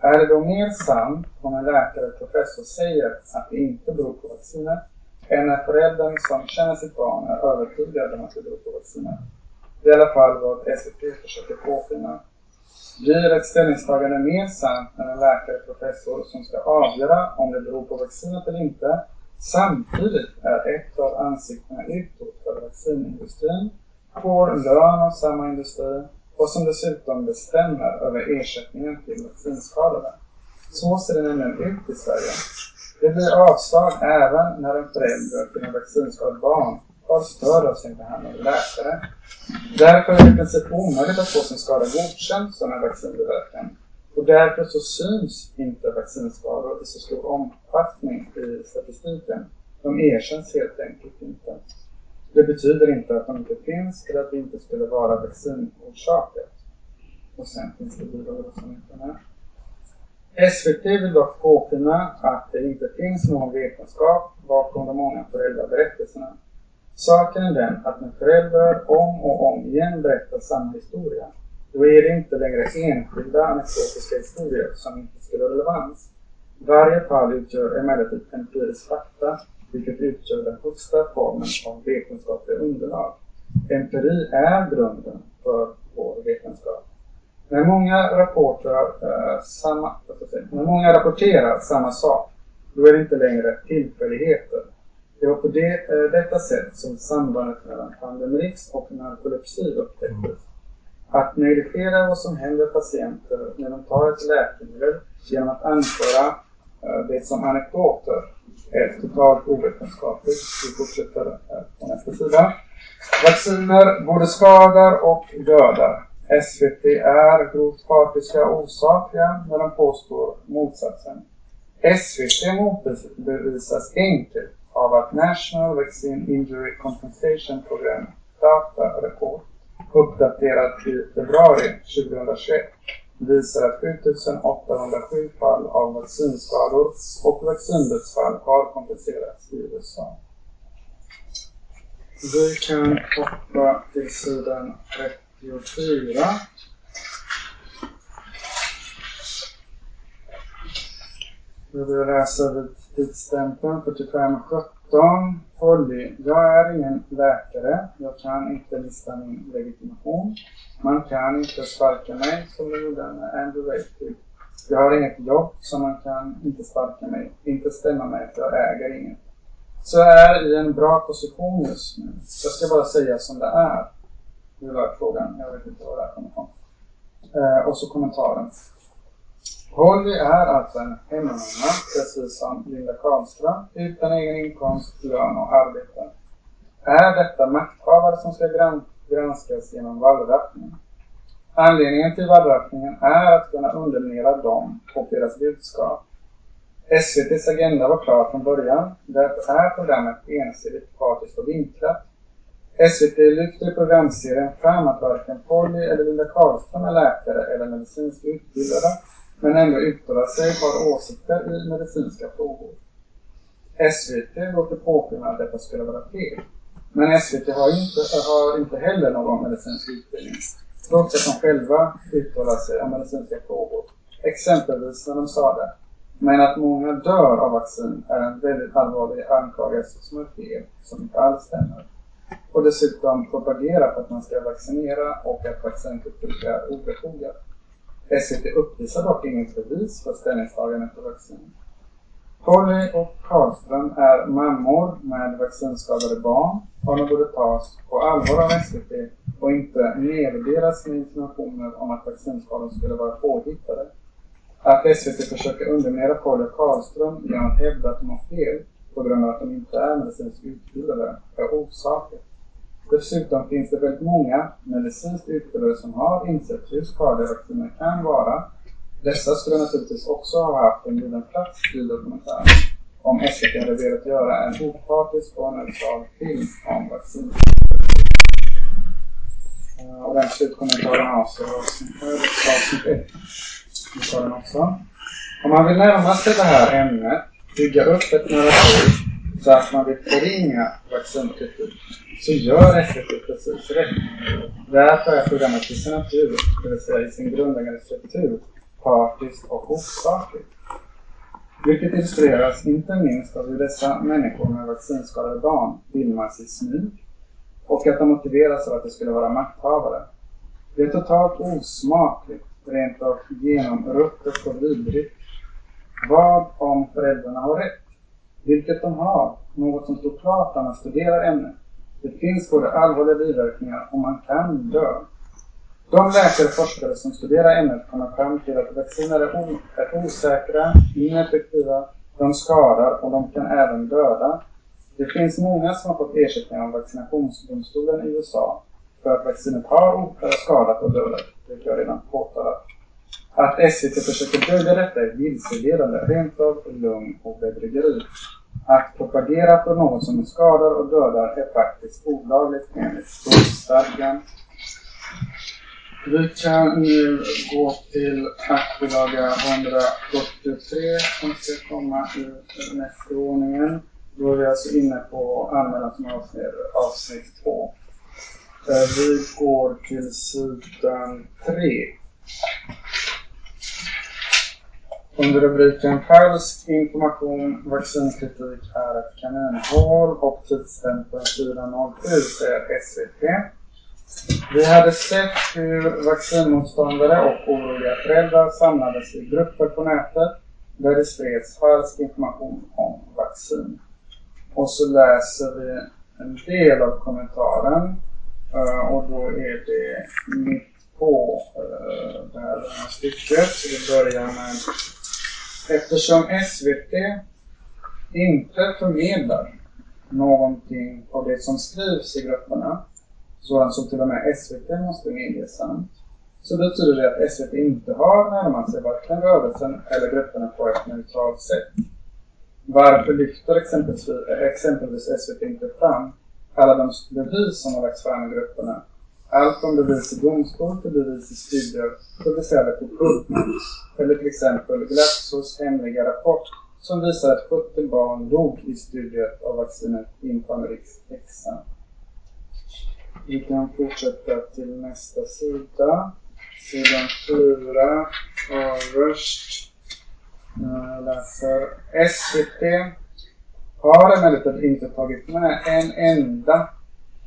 är det då mer sant om en läkare eller professor säger att det inte beror på vaccinet, än när föräldern som känner sitt barn är övertygad om att det beror på vaccinet? Det är i alla fall vad SVT försöker påskina. Blir ett ställningstagande mer sant när en läkare eller professor som ska avgöra om det beror på vaccinet eller inte, samtidigt är ett av ansiktena utåt för vaccinindustrin, får lön av samma industri och som dessutom bestämmer över ersättningen till vaccinskadade. Så ser det nämligen ut i Sverige. Det blir avslag även när en förälder till en vaccinskadat barn har stöd av sin behandlande läkare. Därför är det i princip omöjligt att få sin skada godkänd som en vaccinbiverkan. Och därför så syns inte vaccinskador i så stor omfattning i statistiken. De erkänns helt enkelt inte. Det betyder inte att de inte finns eller att det inte skulle vara vaccinorsakar. Och sen finns det bilder som inte är. SVT vill dock påpeka att det inte finns någon vetenskap bakom de många föräldraberättelserna. Saken är den att när föräldrar om och om igen berättar samma historia, då är det inte längre enskilda anekdotiska historier som inte skulle ha relevans. Varje fall utgör emellertid empirisk fakta, vilket utgör den högsta formen av vetenskapliga underlag. Empiri är grunden för vår vetenskap. När många, rapporter, eh, samma, säga, när många rapporterar samma sak, då är det inte längre tillfälligheter. Det var på det, eh, detta sätt som sambandet mellan pandemrix och narkolepsi upptäcktes. Att negligera vad som händer patienter när de tar ett läkemedel genom att anföra eh, det som anekdoter är totalt ovetenskapligt. Vi fortsätter här på nästa sida. Vacciner både skadar och dödar. SVT är grovt partiska och osakliga när de påstår motsatsen. SVT motbevisas enkelt av att National Vaccine Injury Compensation Program Data Report uppdaterad i februari 2021 visar att 7807 fall av vaccinskador och vaccindödsfall har kompenserats i USA. Vi kan hoppa till sidan 34. Jag vill läsa tidsstämpeln 4517. Polly. Jag är ingen läkare. Jag kan inte lista min legitimation. Man kan inte sparka mig som de gjorde med Andrew Wakefield. Jag har inget jobb så man kan inte sparka mig. Inte stämma mig för jag äger inget. Så jag är i en bra position just nu. Jag ska bara säga som det är. Det var frågan. Jag vet inte var det här kommer ifrån. Eh, och så kommentaren. Polly är alltså en hemmamamma, precis som Linda Karlström, utan egen inkomst, lön och arbete. Är detta makthavare som ska gran- granskas genom wallraffning? Anledningen till wallraffningen är att kunna underminera dem och deras budskap. SVTs agenda var klar från början. Därför är programmet ensidigt partiskt och vinklat. SVT lyfter i programserien fram att varken Polly eller Linda Karlström är läkare eller medicinskt utbildade, men ändå uttalar sig och har åsikter i medicinska frågor. SVT låter påskina att detta skulle vara fel. Men SVT har inte, har inte heller någon medicinsk utbildning, trots att de själva uttalar sig om medicinska frågor. Exempelvis när de sa det. Men att många dör av vaccin är en väldigt allvarlig anklagelse som är fel, som inte alls stämmer. Och dessutom propagera för att man ska vaccinera och att vaccinkultur är obefogat. SVT uppvisar dock inget bevis för ställningstagandet på vaccin. Polly och Karlström är mammor med vaccinskadade barn och de borde tas på allvar av SVT och inte nedvärderas med informationer om att vaccinskador skulle vara påhittade. Att SVT försöker underminera Polly och Karlström genom att hävda att de har fel på grund av att de inte är medicinskt utbildade är osakligt. Dessutom finns det väldigt många medicinskt utbildade som har insett hur skadliga vacciner kan vara. Dessa skulle naturligtvis också ha haft en given plats i dokumentären om SVT hade velat göra en opartisk och neutral film om vaccin. Eh, och den slutkommentaren avser avsnitt 1. Vi tar den också. Om man vill närma sig det här ämnet, bygga upp ett narrativ så att man vill förringa vaccinkritik, så gör SVT precis rätt. Därför är programmet i sin natur, det vill säga i sin grundläggande struktur, partiskt och osakligt. Vilket illustreras inte minst av hur dessa människor med vaccinskadade barn filmas i smyg och att de motiveras av att det skulle vara makthavare. Det är totalt osmakligt, rent av genomruttet och vidrigt. Vad om föräldrarna har rätt? Vilket de har, något som står klart när man studerar ämnet. Det finns både allvarliga biverkningar och man kan dö. De läkare och forskare som studerar ämnet kommer fram till att vacciner är, är osäkra, ineffektiva, de skadar och de kan även döda. Det finns många som har fått ersättning av vaccinationsdomstolen i USA för att vaccinet har skadat och dödat, vilket jag redan påtalat. Att SVT försöker dölja detta är vilseledande, rent av lögn och bedrägeri. Att propagera för något som skadar och dödar är faktiskt olagligt enligt skolstadgan. Vi kan nu gå till aktbilaga 173 som ska komma i nästordningen. Då är vi alltså inne på anmälan som avser avsnitt 2. Eh, vi går till sidan 3. Under rubriken Falsk information, vaccinkritik är ett kaninhål och tidsstämpeln 407 säger SVT. Vi hade sett hur vaccinmotståndare och oroliga föräldrar samlades i grupper på nätet där det spreds falsk information om vaccin. Och så läser vi en del av kommentaren eh, och då är det mitt på eh, det här långa stycket. Så vi börjar med Eftersom SVT inte förmedlar någonting av det som skrivs i grupperna, sådant som till och med SVT måste medge sant, så betyder det att SVT inte har närmat sig varken rörelsen eller grupperna på ett neutralt sätt. Varför lyfter exempelvis, exempelvis SVT inte fram alla de bevis som har lagts fram i grupperna? Allt från bevis i domstol till bevis i studier publicerade på PubMed. Eller till exempel Glaxos hemliga rapport som visar att 70 barn dog i studiet av vaccinet Infanrix Hexa. Vi kan fortsätta till nästa sida. Sidan 4, överst. Jag läser SVT har emellertid inte tagit med en enda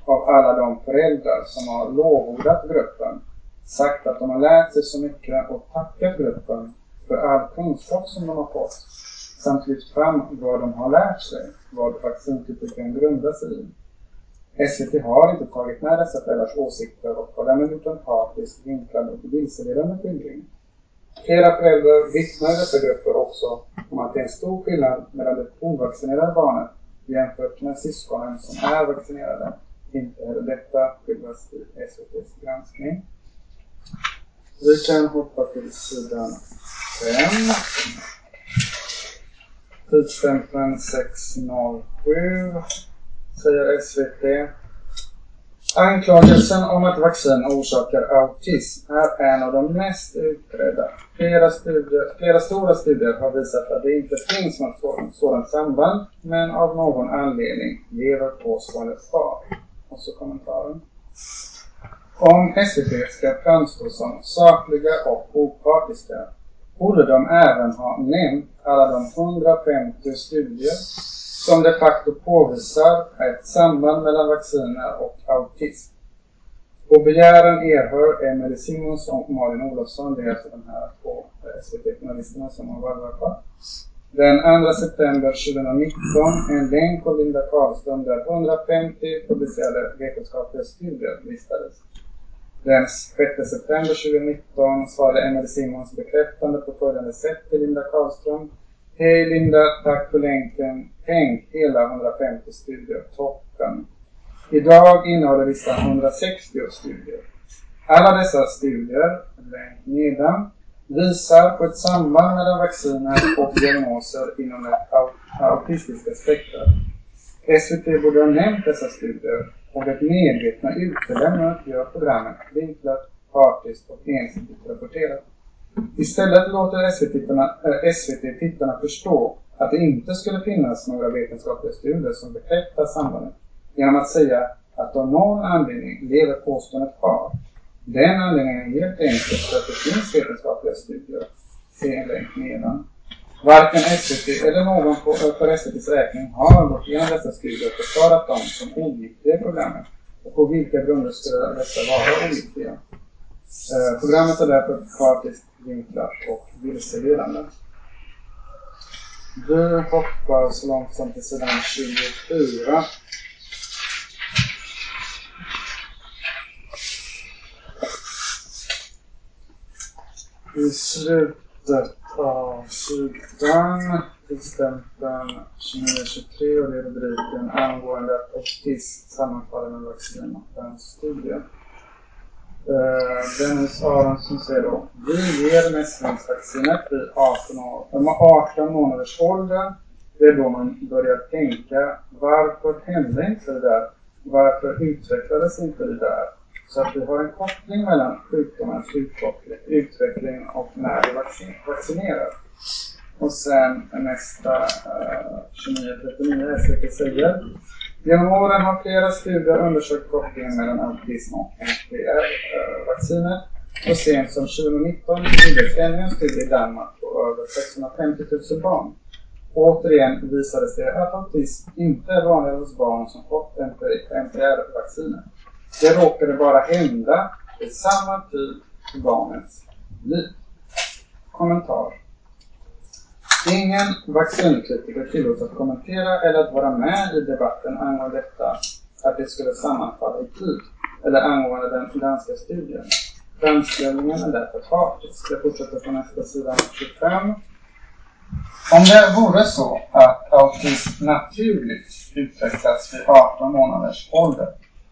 av alla de föräldrar som har lovordat gruppen, sagt att de har lärt sig så mycket och tackat gruppen för all kunskap som de har fått, samt lyft fram vad de har lärt sig, vad vaccinkritiken grundar sig i. SVT har inte tagit med dessa föräldrars åsikter och har därmed gjort en partisk, vinklad och vilseledande skildring. Flera föräldrar vittnar i dessa grupper också om att det är en stor skillnad mellan det ovaccinerade barnet jämfört med syskonen som är vaccinerade. Inte heller eh, detta skildras i SVTs granskning. Vi kan hoppa till sidan 5. Tidsstämpeln 607 säger SVT. Anklagelsen om att vaccin orsakar autism är en av de mest utredda. Flera, studier, flera stora studier har visat att det inte finns något sådant, sådant samband, men av någon anledning lever påståendet kvar. Och så kommentaren. Om SVT ska framstå som sakliga och opartiska borde de även ha nämnt alla de 150 studier som de facto påvisar ett samband mellan vacciner och autism. På begäran erhör Emelie Simons och Malin Olofsson, det är alltså de här två SVT-journalisterna som har varvat den 2 september 2019 en länk av Linda Karlström där 150 publicerade vetenskapliga studier listades. Den 6 september 2019 svarade Emelie Simons bekräftande på följande sätt till Linda Karlström. Hej Linda, tack för länken. Tänk hela 150 studier, toppen. Idag innehåller listan 160 studier. Alla dessa studier, länk nedan, visar på ett samband mellan vacciner och diagnoser inom det autistiska spektrat. SVT borde ha nämnt dessa studier och det medvetna utelämnandet gör programmet vinklat, partiskt och ensidigt rapporterat. Istället låter SVT-tittarna äh, eh, SVT förstå att det inte skulle finnas några vetenskapliga studier som bekräftar sambandet genom att säga att av någon anledning lever påståendet kvar. Den anledningen är helt enkelt för att det finns vetenskapliga studier. Se en länk nedan. Varken SVT eller någon på, för SVTs räkning har gått igenom dessa studier och förklarat dem som ogiltiga i programmet. Och på vilka grunder skulle dessa vara ogiltiga? Eh, programmet är därför partiskt vinklat och vilseledande. Du hoppar så långt som till sidan 24. I slutet av sidan tidsstämpeln 2923 och det är rubriken angående att autism sammanfaller med vaccin och en studie. Dennis eh, Aronsson säger då, vi ger mässlingsvaccinet vid 18, år, eh, 18 månaders ålder. Det är då man börjar tänka, varför hände inte det där? Varför utvecklades inte det där? Så att vi har en koppling mellan sjukdomens utveckling och när vi vaccinerar. Och sen nästa uh, 2939 SVT säger Genom åren har flera studier undersökt kopplingen mellan autism och NPR-vaccinet. Eh, och sent som 2019 gjordes ännu en studie i Danmark på över 650 000 barn. Och återigen visades det att autism inte är vanligare hos barn som fått NPR-vaccinet. Det råkade bara hända vid samma tid i barnets liv. Kommentar. Ingen vaccinkritiker tillåts att kommentera eller att vara med i debatten angående detta att det skulle sammanfalla i tid eller angående den danska studien. Framställningen är därför partisk. Jag fortsätter på nästa sida 25. Om det vore så att autism naturligt utvecklas vid 18 månaders ålder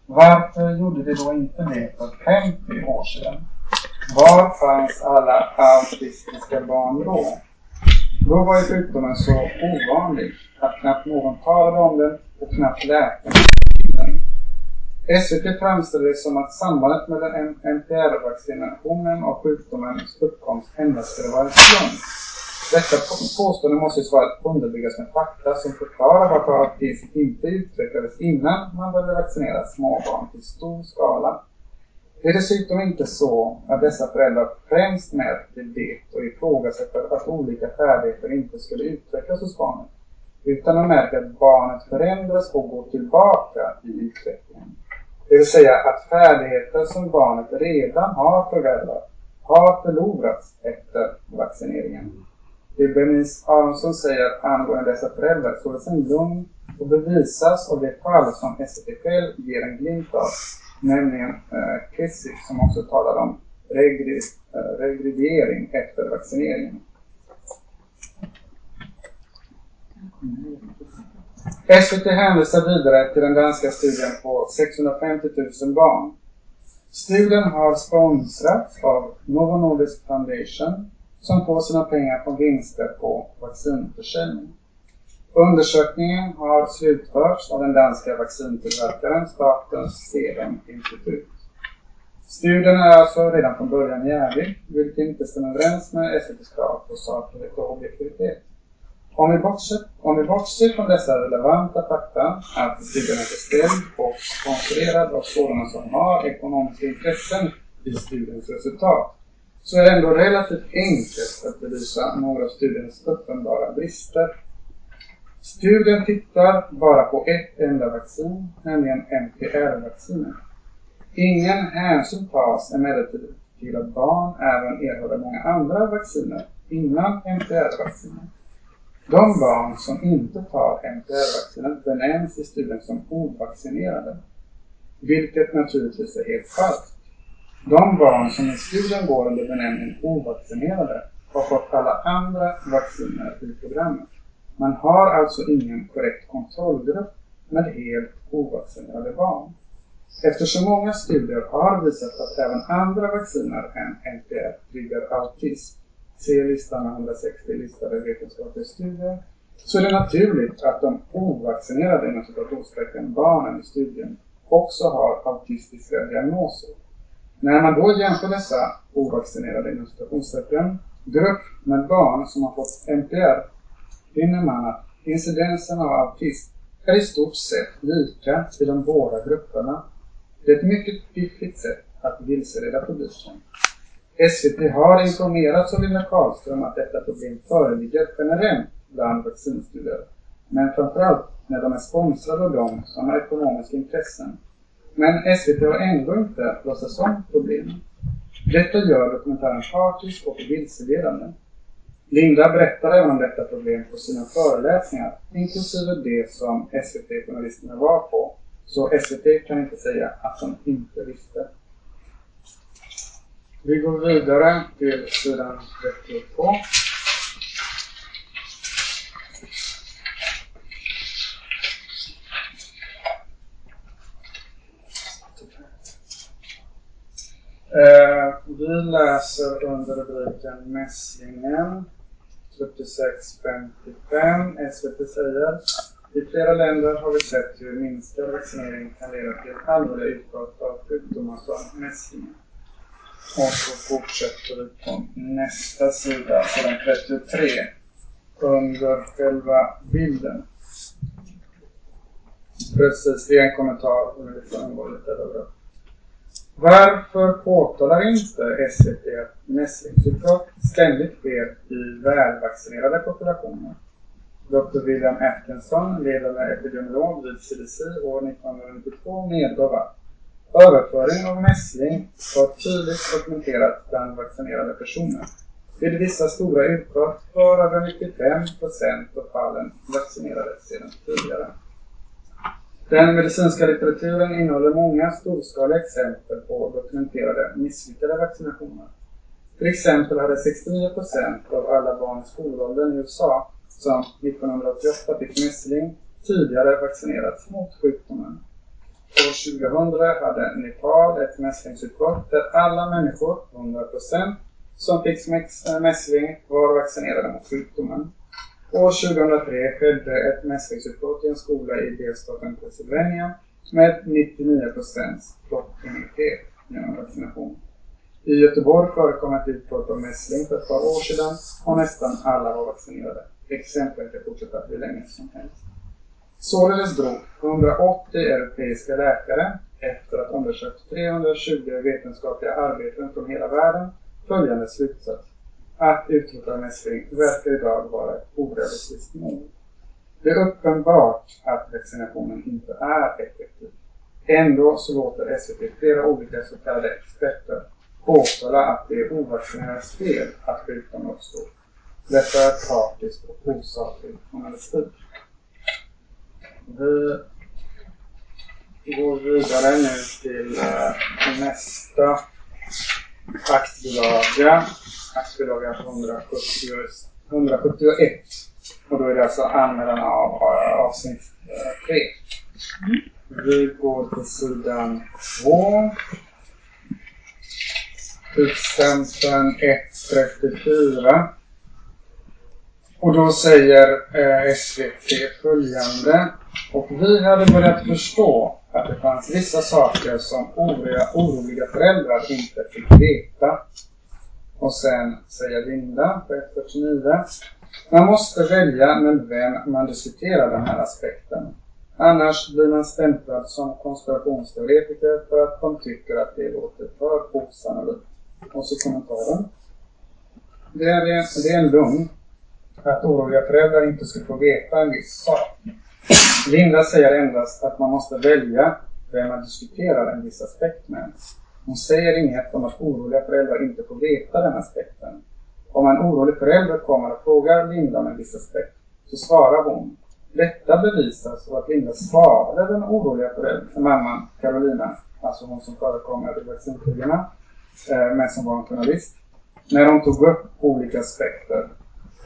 varför gjorde vi då inte det för 50 år sedan? Var fanns alla autistiska barn då? Då var ju sjukdomen så ovanlig att knappt någon talade om den och knappt läkarna den. SVT framställde det som att sambandet mellan MPR-vaccinationen och sjukdomens uppkomst endast skulle vara en slump. Detta påstående måste ju svara underbyggas med fakta som förklarar varför autism inte utvecklades innan man började vaccinera småbarn i stor skala. Det är dessutom inte så att dessa föräldrar främst mäter det och ifrågasätter att olika färdigheter inte skulle utvecklas hos barnet, utan de märker att barnet förändras och går tillbaka i utvecklingen. Det vill säga att färdigheter som barnet redan har förvärvat har förlorats efter vaccineringen. Det Bernice Aronsson säger angående dessa föräldrar är således en lugn och bevisas av det fall som SVT själv ger en glimt av, nämligen eh, Kessick som också talar om regri, eh, regrediering efter vaccineringen. Mm. SVT hänvisar vidare till den danska studien på 650 000 barn. Studien har sponsrats av Novo Nordisk Foundation som får sina pengar från vinster på vaccinförsäljning. Undersökningen har slutförts av den danska vaccintillverkaren Statens Serum Institut. Studien är alltså redan från början jävig, vilket inte stämmer överens med SVTs krav på saklighet och objektivitet. Om vi, bortser, om vi bortser från dessa relevanta fakta, att studien är beställd och sponsorerad av sådana som har ekonomiska intressen i studiens resultat, så är det ändå relativt enkelt att belysa några av studiens uppenbara brister. Studien tittar bara på ett enda vaccin, nämligen MPR-vaccinet. Ingen hänsyn tas emellertid till att barn även erhåller många andra vacciner innan MPR-vaccinet. De barn som inte tar MPR-vaccinet benämns i studien som ovaccinerade, vilket naturligtvis är helt falskt. De barn som i studien går under benämningen ovaccinerade har fått alla andra vacciner i programmet. Man har alltså ingen korrekt kontrollgrupp med helt ovaccinerade barn. Eftersom många studier har visat att även andra vacciner än NPR triggar autism, se listan med 160 listade vetenskapliga studier, så är det naturligt att de ovaccinerade inom citationstecken barnen i studien också har autistiska diagnoser. När man då jämför dessa ovaccinerade inom citationstecken grupp med barn som har fått NPR finner man att incidensen av autism är i stort sett lika i de båda grupperna. Det är ett mycket fiffigt sätt att vilseleda publiken. SVT har informerats av Linda Karlström att detta problem föreligger generellt bland vaccinstudier, men framförallt när de är sponsrade av dem som har ekonomiska intressen. Men SVT har ändå inte låtsats om problemen. Detta gör dokumentären partisk och vilseledande. Linda berättar även om detta problem på sina föreläsningar, inklusive det som SVT-journalisterna var på. Så SVT kan inte säga att de inte visste. Vi går vidare till sidan 32. Eh, vi läser under rubriken Mässlingen 36.55. SVT säger i flera länder har vi sett hur minskad vaccinering kan leda till allvarliga utbrott av sjukdomar som mässlingen. Och så fortsätter vi på nästa sida, sidan 33, under själva bilden. Precis, det är en kommentar som vi får undgå lite över. Varför påtalar inte SVT att mässlingsutbrott ständigt sker i välvaccinerade populationer? Dr. William Atkinson, ledande epidemiolog vid CDC år 1992, medgav att överföring av mässling var tydligt dokumenterat bland vaccinerade personer. Vid vissa stora utbrott var över 95 procent av fallen vaccinerade sedan tidigare. Den medicinska litteraturen innehåller många storskaliga exempel på dokumenterade misslyckade vaccinationer. Till exempel hade 69 procent av alla barn i skolåldern i USA som 1988 fick mässling tidigare vaccinerats mot sjukdomen. År 2000 hade Nepal ett mässlingsutbrott där alla människor, 100%, som fick mässling var vaccinerade mot sjukdomen. År 2003 skedde ett mässlingsutbrott i en skola i delstaten Pennsylvania med 99% flockimmunitet genom vaccination. I Göteborg förekom ett utbrott av mässling för ett par år sedan och nästan alla var vaccinerade. Exemplen kan fortsätta hur länge som helst. Således drog 180 europeiska läkare, efter att ha undersökt 320 vetenskapliga arbeten från hela världen, följande slutsats. Att utrota mässling verkar idag vara ett orealistiskt mål. Det är uppenbart att vaccinationen inte är effektiv. Ändå så låter SVT flera olika så kallade experter påtala att det är ovaccinerades fel att sjukdomen uppstår. Detta är partisk och osaklig journalistik. Vi går vidare nu till eh, nästa aktbilaga. Aktbilaga 170, 171. Och då är det alltså anmälan av avsnitt eh, 3. Vi går till sidan 2. Exemplen 1.34. Och då säger eh, SVT följande. Och vi hade börjat förstå att det fanns vissa saker som oroliga, oroliga föräldrar inte fick veta. Och sen säger Linda på 1.49. Man måste välja med vem man diskuterar den här aspekten. Annars blir man stämplad som konspirationsteoretiker för att de tycker att det låter för osannolikt. Och så kommentaren. Det är, det är en lugn att oroliga föräldrar inte ska få veta en viss sak. Linda säger endast att man måste välja vem man diskuterar en viss aspekt med. Hon säger inget om att oroliga föräldrar inte får veta den aspekten. Om en orolig förälder kommer och frågar Linda om en viss aspekt så svarar hon. Detta bevisas av att Linda svarade den oroliga föräldern, mamman Carolina, alltså hon som förekommer i vaccintiderna, eh, men som var en journalist, när hon tog upp olika aspekter.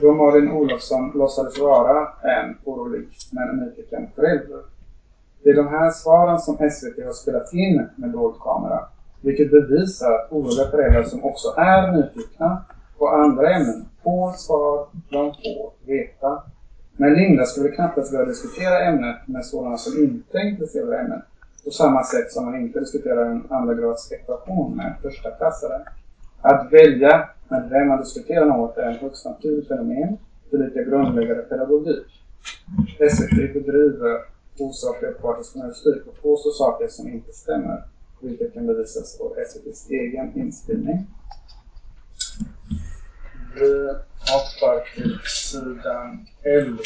Då Malin Olofsson låtsades vara en orolig men nyfiken förälder. Det är de här svaren som SVT har spelat in med dold kamera, vilket bevisar att oroliga föräldrar som också är nyfikna på andra ämnen får svar de får veta. Men Linda skulle knappast börja diskutera ämnet med sådana som inte är intresserade av ämnet på samma sätt som man inte diskuterar en andra grads ekvation med första klassare. Att välja med vem man diskuterar något är en högst naturligt fenomen, tillika grundläggande pedagogik. SVT bedriver osaklig och partisk journalistik och påstår saker som inte stämmer, vilket kan bevisas av SVTs egen inspelning. Vi hoppar till sidan 11.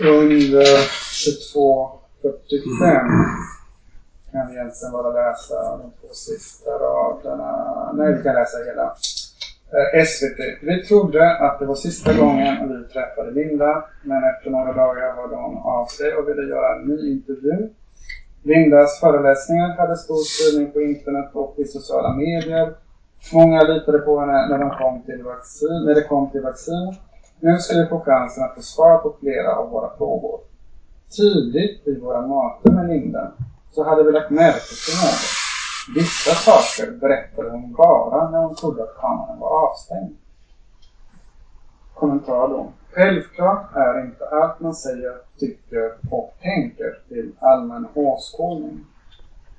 Under 22 45 kan vi egentligen bara läsa de två sista raderna. Nej, vi kan läsa hela. Eh, SVT. Vi trodde att det var sista gången vi träffade Linda, men efter några dagar hörde hon av sig och ville göra en ny intervju. Lindas föreläsningar hade stor spridning på internet och i sociala medier. Många litade på henne när, de kom till vaccin, när det kom till vaccin. Nu ska vi få chansen att få svar på flera av våra frågor tydligt i våra möten med Linda så hade vi lagt märke till något. Vissa saker berättade hon bara när hon trodde att kameran var avstängd. Kommentar då. Självklart är inte allt man säger, tycker och tänker till allmän åskådning.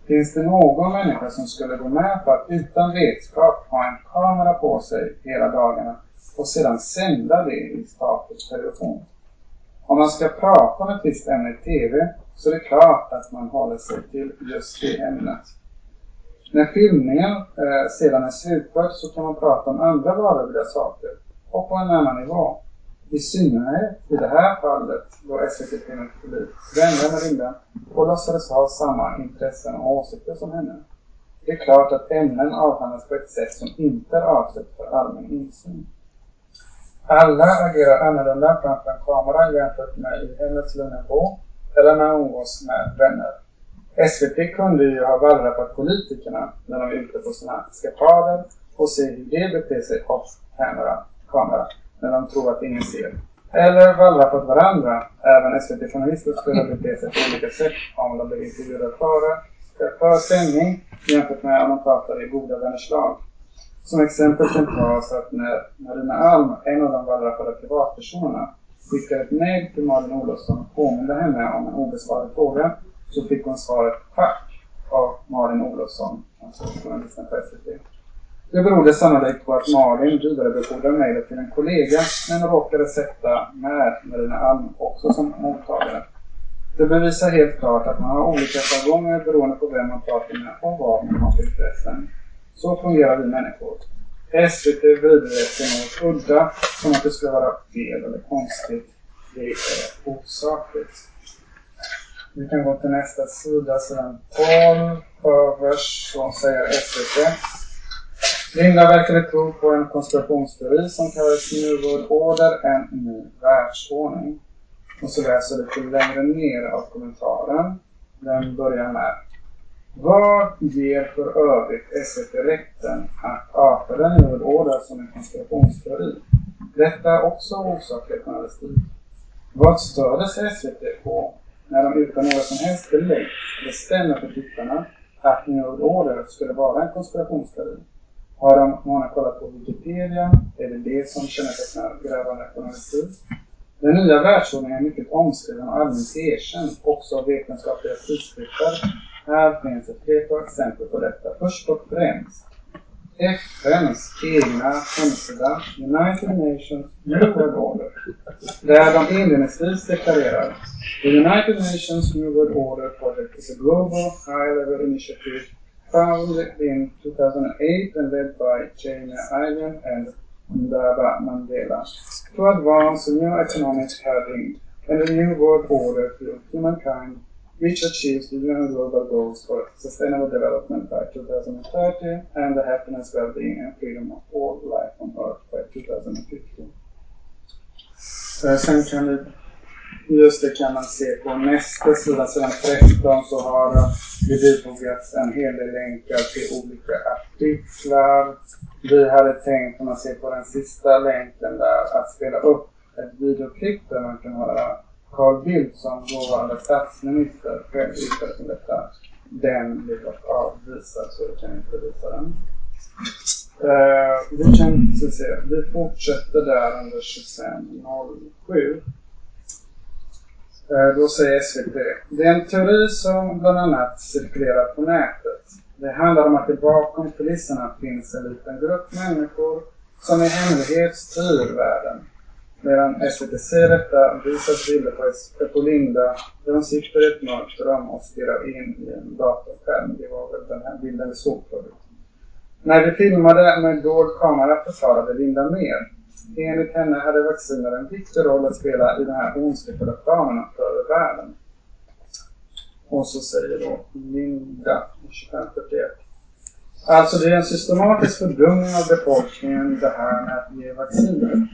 Finns det någon människa som skulle gå med på att utan vetskap ha en kamera på sig hela dagarna och sedan sända det i statens television? Om man ska prata om ett visst ämne i TV så är det klart att man håller sig till just det ämnet. När filmningen eh, sedan är slutförd så kan man prata om andra vardagliga saker och på en annan nivå. I synnerhet i det här fallet då SVT-filmen Polit vänner ringde och låtsades ha samma intressen och åsikter som henne. Det är klart att ämnen avhandlas på ett sätt som inte är avsett för allmän insyn. Alla agerar annorlunda framför en kamera jämfört med i hemmets lugna vrå eller när hon umgås med vänner. SVT kunde ju ha wallrappat politikerna när de är ute på sina skapader och se hur de beter sig off camera, kamera när de tror att ingen ser. Eller wallrappat varandra. Även SVT-journalister skulle bete sig på olika sätt om de blev intervjuade före, för sändning jämfört med om de pratade i goda vänners lag. Som exempel kan tas att när Marina Alm, en av de wallraffade privatpersonerna, skickade ett mejl till Malin Olofsson och påminde henne om en obesvarad fråga så fick hon svaret tack av Malin Olofsson, alltså journalisten på SVT. Det berodde sannolikt på att Malin vidarebefordrade mejlet till en kollega men råkade sätta med Marina Alm också som mottagare. Det bevisar helt klart att man har olika jargonger beroende på vem man pratar med och vad man har för intressen. Så fungerar vi människor. SVT vrider det till något udda, som att det skulle vara fel eller konstigt. Det är osakligt. Vi kan gå till nästa sida, sidan 12. Överst så säger SVT. Linda verkade tro på en konspirationsteori som kallades New World Order, en ny världsordning. Och så läser lite längre ner av kommentaren. Den börjar med. Vad ger för övrigt SVT rätten att avfärda den World Order som en konspirationsteori? Detta är också osaklig journalistik. Vad stördes SVT på när de utan några som helst belägg bestämmer för tittarna att New Order skulle vara en konspirationsteori? Har de många kollat på Wikipedia? Är det det som kännetecknar grävande journalistik? Den nya världsordningen är mycket omskriven och allmänt erkänd, också av vetenskapliga tidskrifter. Här finns ett flertal exempel på detta. Först och främst FNs egna hemsida United Nations New World Order. Där de inledningsvis deklarerar The United Nations New World Order Project is a global high-level initiative founded in 2008 and led by Jamie Island and Ndaba Mandela to advance a new economic heading and a new world order to humankind which achieves the UN Global Goals for Sustainable Development by 2030 and the happiness, well-being and freedom of all life on Earth by 2050. Sen kan vi, just det kan man se på nästa sida, sidan 13, så har det bifogats en hel del länkar till olika artiklar. Vi hade tänkt, om man ser på den sista länken där, att spela upp ett videoklipp där man kan höra Carl Bildt som dåvarande statsminister själv yttrade sig om detta. Den blev dock avvisad så vi kan inte visa den. Uh, vi kan så se, vi fortsätter där under 25.07. Uh, eh, då säger SVT. Det är en teori som bland annat cirkulerar på nätet. Det handlar om att det bakom kulisserna finns en liten grupp människor som i hemlighet styr världen. Medan SVT ser detta visas bilder på, ett- och Linda där hon sitter i ett mörkt rum och stirrar in i en datorskärm. Det var väl den här bilden vi såg förut. När vi filmade med dold kamera förklarade Linda mer. Enligt henne hade vacciner en viktig roll att spela i den här ondskefulla planen för världen. Och så säger då Linda, 2541. Alltså det är en systematisk fördumning av befolkningen det här med att ge vacciner.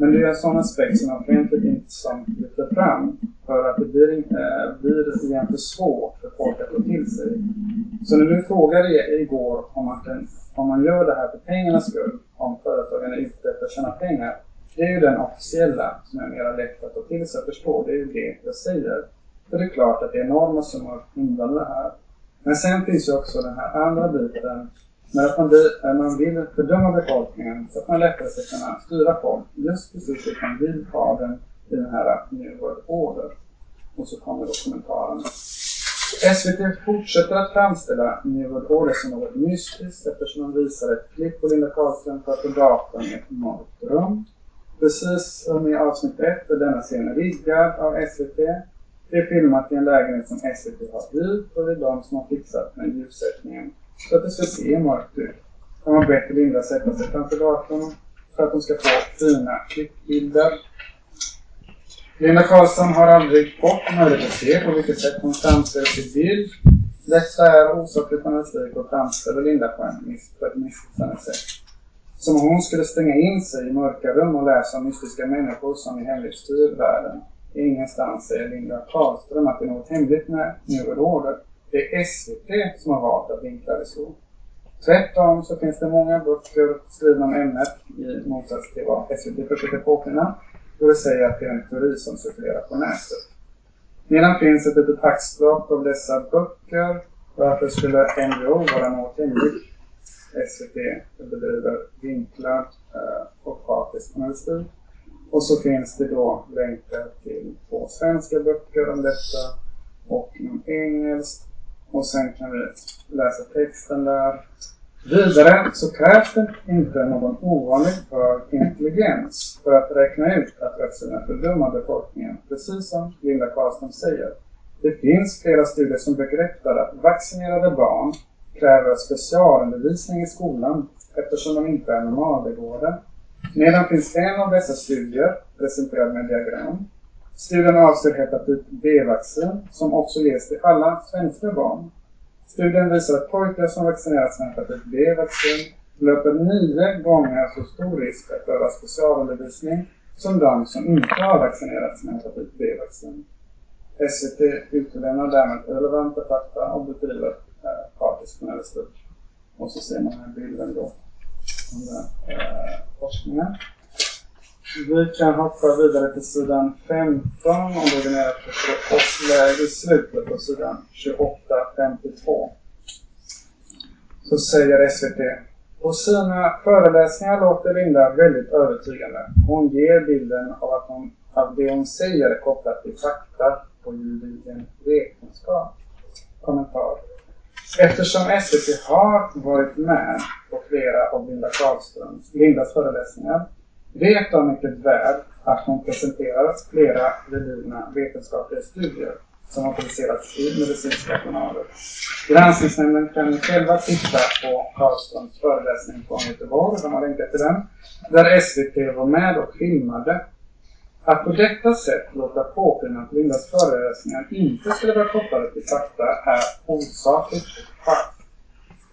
Men det är en sån aspekt som offentligt inte som lyfter fram för att det blir, eh, blir egentligen för svårt för folk att få till sig. Så när du frågade igår om man, kan, om man gör det här för pengarnas skull, om företagen är ute efter att tjäna pengar. Det är ju den officiella som är mer lätt att få till sig och förstå. Det är ju det jag säger. För det är klart att det är enorma summor inblandade här. Men sen finns ju också den här andra biten men att man, vill, man vill fördöma befolkningen så att man lättare ska kunna styra folk. Just precis det man vill ha den i den här New World Order. Och så kommer då kommentaren. SVT fortsätter att framställa New World Order som något mystiskt eftersom de visar ett klipp på Linda Karlström framför datorn i ett mörkt rum. Precis som i avsnitt 1 är denna scen riggad av SVT. Det är filmat i en lägenhet som SVT har hyrt och det är de som har fixat med ljussättningen så att det ska se mörkt ut. De har bett Linda sätta sig framför datorn för att de ska få fina klippbilder. Linda Karlsson har aldrig fått möjlighet att se på vilket sätt hon framställer sin bild. Detta är osaklig journalistik och framställer Linda på, en miss, på ett missvisande sätt. Som om hon skulle stänga in sig i mörka rum och läsa om mystiska människor som i hemligt styr världen. Ingenstans säger Linda Karlström att det är något hemligt med New World Order. Det är SVT som har valt att vinkla det så. Tvärtom så finns det många böcker skrivna om ämnet i motsats till vad SVT försöker påskina. Då det säger att det är en teori som cirkulerar på nätet. Nedan finns ett litet axplock av dessa böcker. Varför skulle NGO vara något hemligt? SVT bedriver vinklad eh, och partisk journalistik. Och så finns det då länkar till två svenska böcker om detta och någon engelsk. Och sen kan vi läsa texten där. Vidare så krävs det inte någon ovanligt hög intelligens för att räkna ut att vaccinet fördummar befolkningen, precis som Linda Karlström säger. Det finns flera studier som bekräftar att vaccinerade barn kräver specialundervisning i skolan eftersom de inte är normalbegåvade. Nedan finns en av dessa studier presenterad med diagram. Studien avser hepatit B-vaccin som också ges till alla svenska barn. Studien visar att pojkar som vaccinerats med hepatit B-vaccin löper nio gånger så stor risk att behöva specialundervisning som de som inte har vaccinerats med hepatit B-vaccin. SVT utelämnar därmed relevanta fakta och bedriver eh, partisk journalistik. Och så ser man här bilden då. Den eh, forskningen. Vi kan hoppa vidare till sidan 15 om du vill ner på och i slutet på sidan 2852. Så säger SVT. På sina föreläsningar låter Linda väldigt övertygande. Hon ger bilden av att, hon, att det hon säger är kopplat till fakta och juridiken vetenskap. Kommentar. Eftersom SVT har varit med på flera av Linda Karlströms, Lindas föreläsningar vet de mycket väl att hon presenterar flera gedigna vetenskapliga studier som har publicerats i medicinska journaler. Granskningsnämnden kan själva titta på Karlströms föreläsning från Göteborg, de har länkat till den, där SVT var med och filmade. Att på detta sätt låta påskina att Lindas föreläsningar inte skulle vara kopplade till fakta är osakligt och falskt.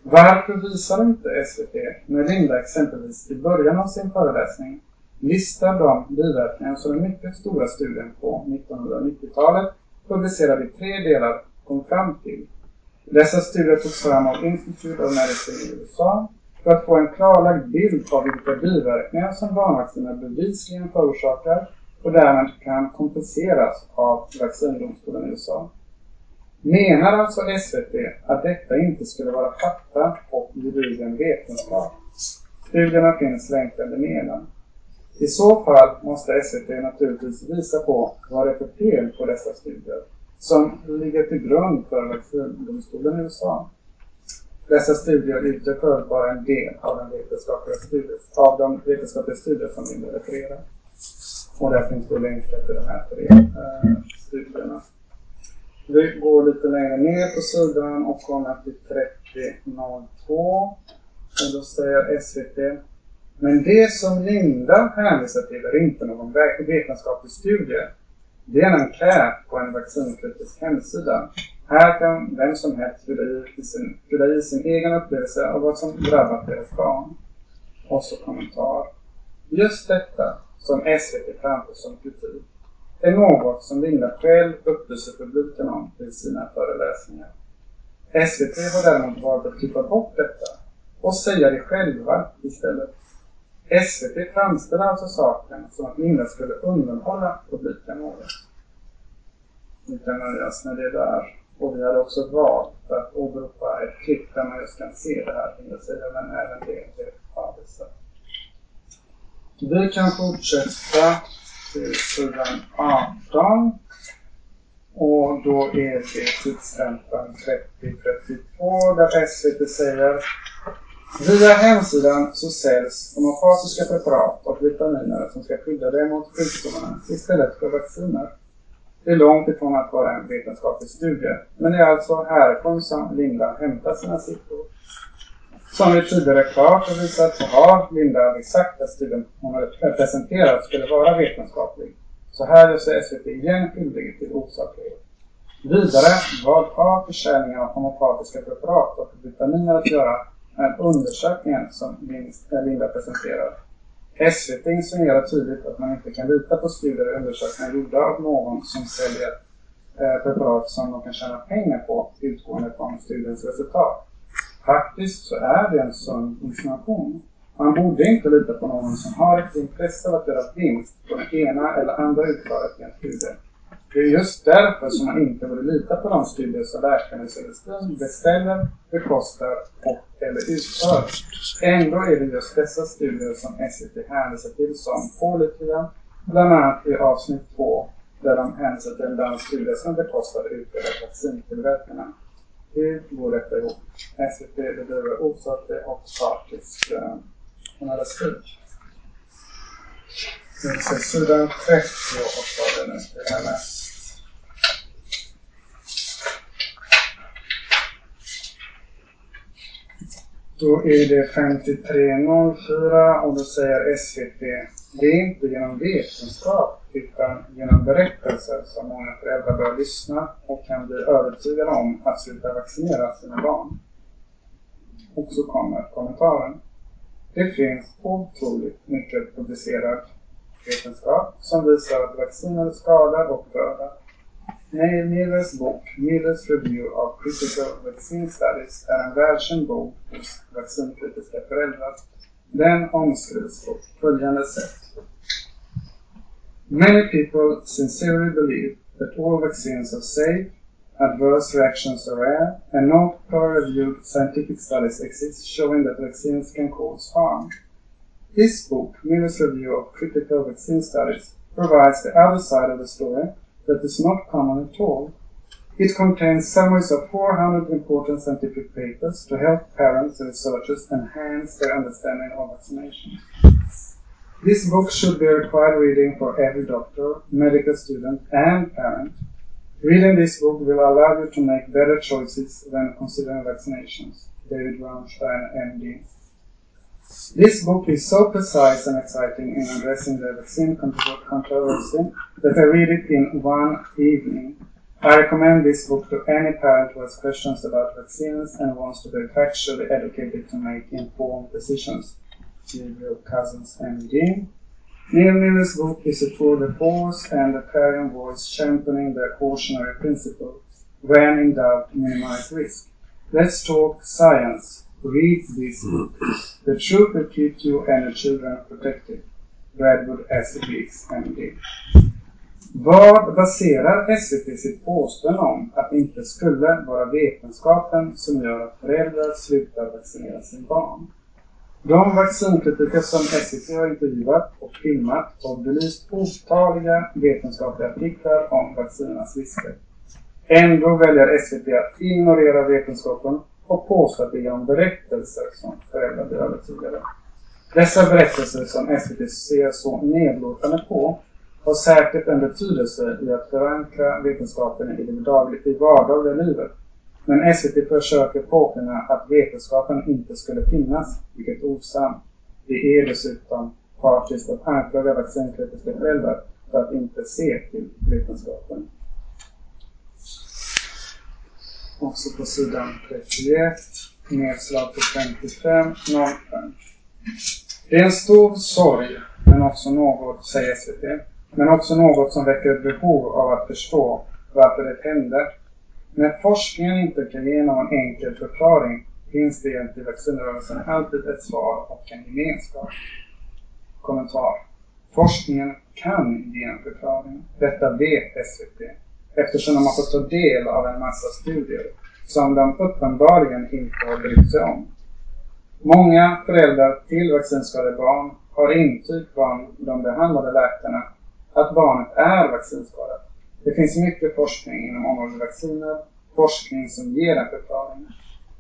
Varför visar inte SVT när Linda exempelvis i början av sin föreläsning Listan de biverkningar som den mycket stora studien på 1990-talet publicerad i tre delar kom fram till. Dessa studier togs fram av Institute of Medicine i USA för att få en klarlagd bild av vilka biverkningar som barnvacciner bevisligen förorsakar och därmed kan kompenseras av vaccindomstolen i USA. Menar alltså SVT att detta inte skulle vara fakta och gedigen vetenskap? Studierna finns länkade nedan. I så fall måste SVT naturligtvis visa på vad det är för fel på dessa studier som ligger till grund för vaccindomstolen i USA. Dessa studier utgör förut bara en del av, den vetenskapliga studier, av de vetenskapliga studier som Linda refererar. Och där finns då länkar till de här tre eh, studierna. Vi går lite längre ner på sidan och kommer till 3002. Och då säger SVT men det som Linda hänvisar till är inte någon vetenskaplig studie. Det är en enkät på en vaccinkritisk hemsida. Här kan vem som helst fylla i sin, fylla i sin egen upplevelse av vad som drabbat deras barn. Och så kommentar. Just detta som SVT framför som kritik är något som Linda själv upplyser publiken om i sina föreläsningar. SVT har däremot valt att klippa bort detta och säga det själva istället. SVT framställer alltså saken som att minnet skulle underhålla publiken något. Vi kan nöja oss med det där. Och vi hade också valt att åberopa ett klipp där man just kan se det här, säga, men även det är avvisat. Vi kan fortsätta till sidan 18. Och då är det tidsstämpeln 3032 där SVT säger Via hemsidan så säljs homofasiska preparat och vitaminer som ska skydda dig mot sjukdomarna istället för vacciner. Det är långt ifrån att vara en vetenskaplig studie, men det är alltså härifrån som Linda hämtar sina siffror. Som vi tidigare klart har visat så har Linda aldrig sagt att studien hon har presenterat skulle vara vetenskaplig. Så här gör sig SVT igen skyldig till osaklighet. Vidare, vad har försäljningen av homopatiska preparat och vitaminer att göra är undersökningen som Linda presenterar? SVT insinuerar tydligt att man inte kan lita på studier och undersökningar gjorda av någon som säljer eh, preparat som de kan tjäna pengar på utgående från studiens resultat. Faktiskt så är det en sund information. Man borde inte lita på någon som har ett intresse av att göra vinst på det ena eller andra utföret i en studie. Det är just därför som man inte borde lita på de studier som läkemedelsindustrin beställer, bekostar och eller utför. Ändå är det just dessa studier som SVT hänvisar till som pålitliga, bland annat i avsnitt 2 där de hänvisar till den studie som bekostar utförda vaccintillverkarna. Hur går detta ihop? SVT bedriver osaklig och partisk eh, analys. journalistik. Finns ser sidan 30 och vad det nu är mest. Då är det 53.04 och då säger SVT Det är inte genom vetenskap utan genom berättelser som många föräldrar bör lyssna och kan bli övertygade om att sluta vaccinera sina barn. Och så kommer kommentaren. Det finns otroligt mycket publicerad vetenskap som visar att vacciner skadar och dödar. Neil Millers bok Millers Review of Critical Vaccine Studies är en välkänd bok hos vaccinkritiska föräldrar. Den omskrivs på följande sätt. Many people sincerely believe that all vaccines are safe, adverse reactions are rare, and no peer-reviewed scientific studies exist showing that vaccines can cause harm. This book, Miller's Review of Critical Vaccine Studies, provides the other side of the story that is not common at all. It contains summaries of 400 important scientific papers to help parents and researchers enhance their understanding of vaccination. This book should be required reading for every doctor, medical student, and parent. Reading this book will allow you to make better choices when considering vaccinations. David Raunstein, MD. This book is so precise and exciting in addressing the vaccine controversy that I read it in one evening. I recommend this book to any parent who has questions about vaccines and wants to be factually educated to make informed decisions. Gabriel Cousins, MD. Neil Miller's book is a tour de force and a clarion voice championing the cautionary principle. When in doubt, minimize risk. Let's talk science. Read this book. The truth will keep you and your children protected. S. Biggs, MD. Vad baserar SVT sitt påstående om att det inte skulle vara vetenskapen som gör att föräldrar slutar vaccinera sin barn? De vaccinkritiker som SVT har intervjuat och filmat har belyst otaliga vetenskapliga artiklar om vaccinernas risker. Ändå väljer SVT att ignorera vetenskapen och påstå att det är genom berättelser som föräldrar blir övertygade. Dessa berättelser som SVT ser så nedlåtande på har säkert en betydelse i att förankra vetenskapen i det dagliga, i vardagliga livet. Men SVT försöker påskina att vetenskapen inte skulle finnas, vilket är osant. Det är dessutom partiskt att anklaga vaccinkritiska föräldrar för att inte se till vetenskapen. Också på sidan 31, nedslag på 55, 05. Det är en stor sorg, men också något, säger SVT, men också något som väcker ett behov av att förstå varför det hände. När forskningen inte kan ge någon enkel förklaring finns det i vaccinrörelsen alltid ett svar och en gemenskap. Kommentar. Forskningen kan ge en förklaring. Detta vet SVT eftersom de har fått ta del av en massa studier som de uppenbarligen inte har brytt sig om. Många föräldrar till vaccinskadade barn har intyg från de behandlade läkarna att barnet är vaccinskadat. Det finns mycket forskning inom området vacciner, forskning som ger en förklaring.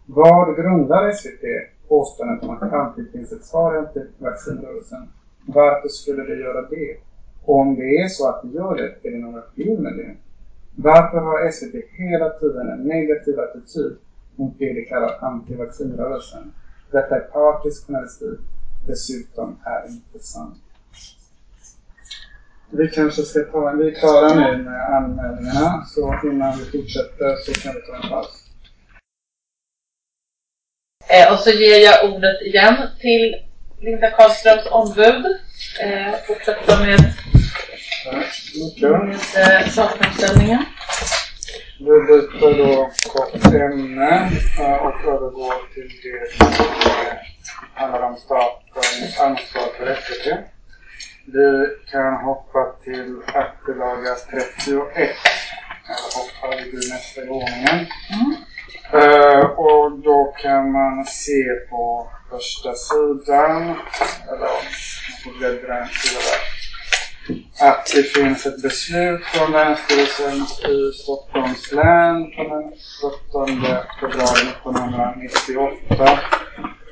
Vad grundar SVT påståendet om att det alltid finns ett svar till vaccinrörelsen? Varför skulle det göra det? Och om det är så att det gör det, är det några fel med det? Varför har SVT hela tiden en negativ attityd mot det de kallar antivaccinrörelsen? Detta är partisk journalistik. Dessutom är inte sant. Vi kanske ska ta, vi är klara nu med anmälningarna, så innan vi fortsätter så kan vi ta en paus. Eh, och så ger jag ordet igen till Linda Karlströms ombud. Eh, fortsätta med, Sakframställningen. Vi byter då kort ämne eh, och övergår till det som handlar om statens ansvar för SVT. Vi kan hoppa till aktielaga 31. Eller hoppa, det blir nästa i ordningen. Eh, och då kan man se på första sidan, eller man får bläddra en sida där att det finns ett beslut från Länsstyrelsen i Stockholms län från den 17 februari 1998.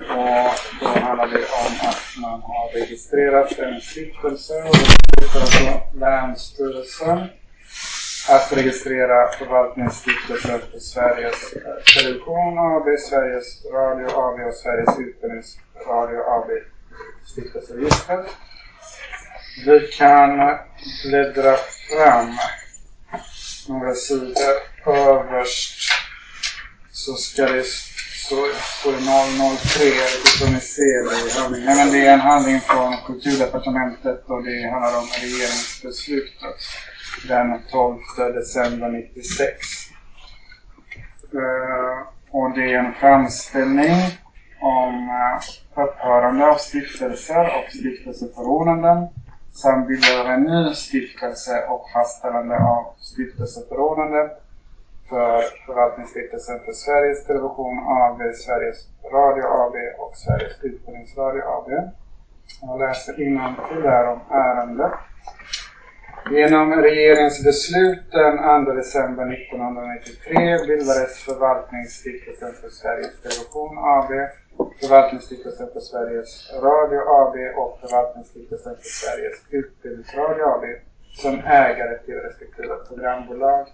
Och då handlar det om att man har registrerat en stiftelse och det är alltså Länsstyrelsen att registrera förvaltningsstiftelser för Sveriges eh, Television AB, Sveriges Radio AB och Sveriges Utbildningsradio AB stiftelseregistret. Vi kan bläddra fram några sidor överst så ska det så står det 003, som ni ser det i handlingen. Men det är en handling från Kulturdepartementet och det handlar om regeringsbeslutet den 12 december 96. Eh, och det är en framställning om eh, upphörande av stiftelser och stiftelseförordnanden samt bildande av en ny stiftelse och fastställande av stiftelseförordnande för Förvaltningsstiftelsen för Sveriges Television AB, Sveriges Radio AB och Sveriges Utbildningsradio AB. Jag läser innantill här om ärendet. Genom regeringsbeslut den 2 december 1993 bildades Förvaltningsstiftelsen för Sveriges Television AB, Förvaltningsstiftelsen för Sveriges Radio AB och Förvaltningsstiftelsen för Sveriges Utbildningsradio AB som ägare till respektive programbolag.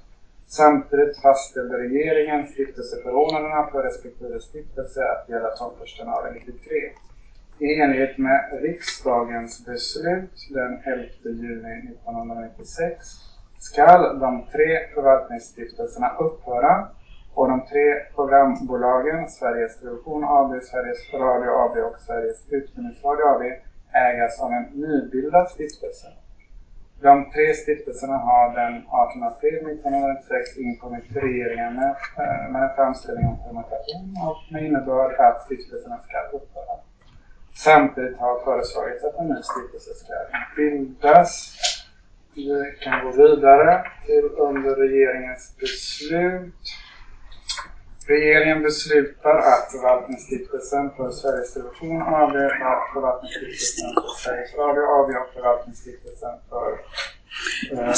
Samtidigt fastställde regeringen stiftelseförordnandena för respektive stiftelse att gälla från 1 januari 1993. I enlighet med riksdagens beslut den 11 juni 1996 skall de tre förvaltningsstiftelserna upphöra och de tre programbolagen Sveriges Television AB, Sveriges Radio AB och Sveriges Utbildningsradio AB ägas av en nybildad stiftelse. De tre stiftelserna har den 18 april 1996 inkommit till regeringen med, eh, med en framställning om permutation och med innebörd att stiftelserna ska upphöra. Samtidigt har föreslagits att en ny stiftelse ska bildas. Vi kan gå vidare till under regeringens beslut. Regeringen beslutar att Förvaltningsstiftelsen för Sveriges Television AB, Förvaltningsstiftelsen för Sveriges Radio AB och Förvaltningsstiftelsen för eh,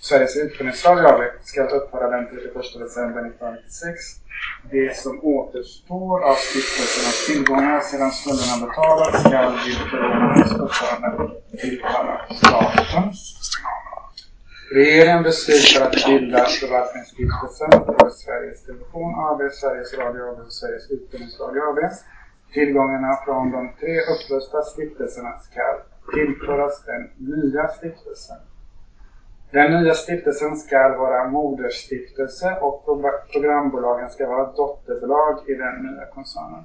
Sveriges Utbildningsradio AB ska upphöra den 31 december 1996. Det som återstår av stiftelsernas tillgångar sedan skulderna betalats ska vid förordnandets upphörande tillfalla staten. Regeringen beslutar att bilda Förvaltningsstiftelsen för Sveriges Television AB, Sveriges Radio AB och Sveriges Utbildningsradio AB. Tillgångarna från de tre upplösta stiftelserna ska tillföras den nya stiftelsen. Den nya stiftelsen ska vara moderstiftelse och programbolagen ska vara dotterbolag i den nya koncernen.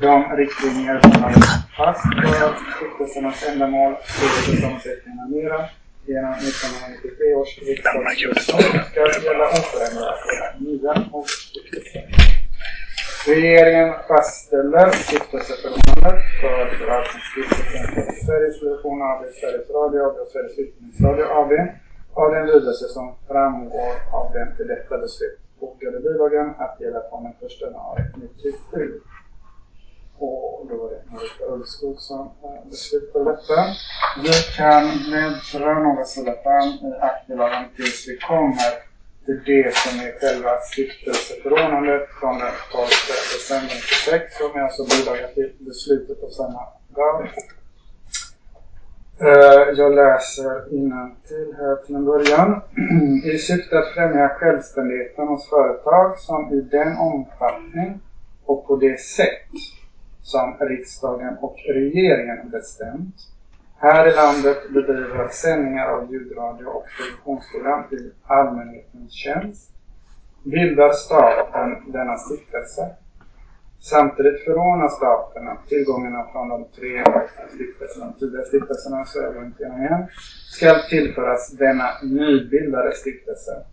De riktlinjer som har lagts fast för stiftelsernas ändamål, styrelsesammansättning med mera genom 1993 års riksdagsbeslut ska gälla oförändrat nya moderstiftelsen. Regeringen fastställer stiftelseförordnandet för Förvaltningsstiftelsen för Sveriges Television AB, Sveriges Radio AB och Sveriges Utbildningsradio AB av den lydelse som framgår av den till detta beslut fogade bilagan att gälla från den 1 januari 1997. Och då var det Marita Ulvskog som eh, beslutar beslutade detta. Vi kan bläddra några sidor fram i aktbolagen tills vi kommer till det som är själva stiftelseförordnandet från den 12 december 1996 som är alltså bilaga till beslutet av samma dag. Eh, jag läser innantill här till en början. I syfte att främja självständigheten hos företag som i den omfattning och på det sätt som riksdagen och regeringen bestämt här i landet bedriver sändningar av ljudradio och televisionsprogram i allmänhetens tjänst bildar staten denna stiftelse. Samtidigt förordnar staten att tillgångarna från de tre stiftelserna, tidigare stiftelserna, så jag går inte igenom igen, ska tillföras denna nybildade stiftelse.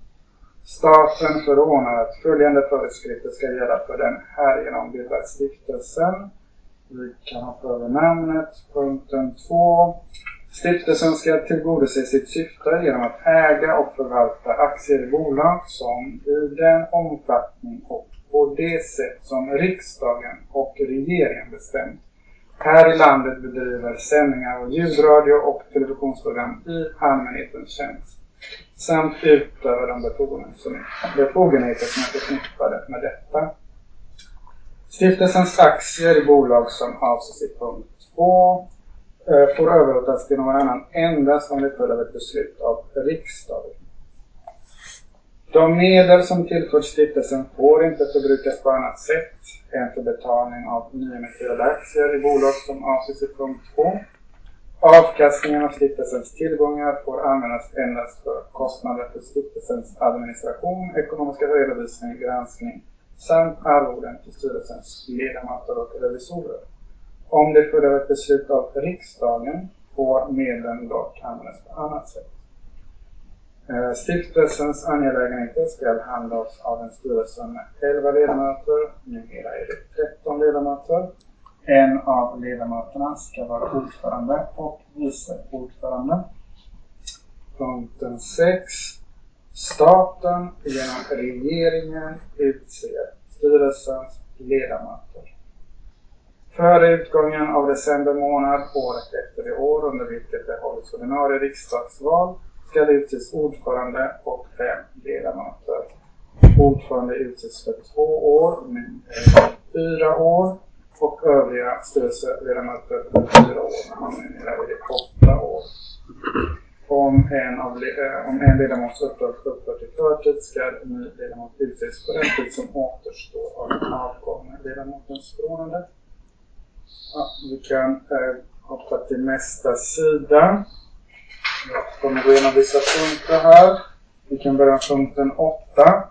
Staten förordnar att följande föreskrifter ska gälla för den härigenom bildade stiftelsen. Vi kan hoppa över namnet. Punkten 2. Stiftelsen ska tillgodose sitt syfte genom att äga och förvalta aktier i bolag som i den omfattning och på det sätt som riksdagen och regeringen bestämt här i landet bedriver sändningar av ljudradio och televisionsprogram i allmänhetens tjänst samt utöver de befogenheter som, befogenheter som är förknippade med detta. Stiftelsens aktier i bolag som avses i punkt 2 får överlåtas till någon annan endast om det följer av ett beslut av riksdagen. De medel som tillförts stiftelsen får inte förbrukas på annat sätt än för betalning av nyemitterade aktier i bolag som avses i punkt 2. Avkastningen av stiftelsens tillgångar får användas endast för kostnader för stiftelsens administration, ekonomiska redovisning, granskning samt arvoden till styrelsens ledamöter och revisorer. Om det följer ett beslut av riksdagen får medlen dock användas på annat sätt. Eh, stiftelsens angelägenheter ska handhas av en styrelse med 11 ledamöter, numera är det 13 ledamöter. En av ledamöterna ska vara ordförande och vice ordförande. Punkten 6. Staten genom regeringen utser styrelsens ledamöter. Före utgången av december månad året efter det år under vilket det hållits ordinarie riksdagsval ska det utses ordförande och fem ledamöter. Ordförande utses för två år, men fyra år och övriga styrelseledamöter för fyra år, men numera är det åtta år. Om en, av, eh, om en ledamots uppdrag upphör till förtid ska en ny ledamot utses på den tid som återstår av den avgångna ledamotens förordnande. Ja, vi kan eh, hoppa till nästa sida. Jag kommer gå igenom vissa punkter här. Vi kan börja med punkten 8.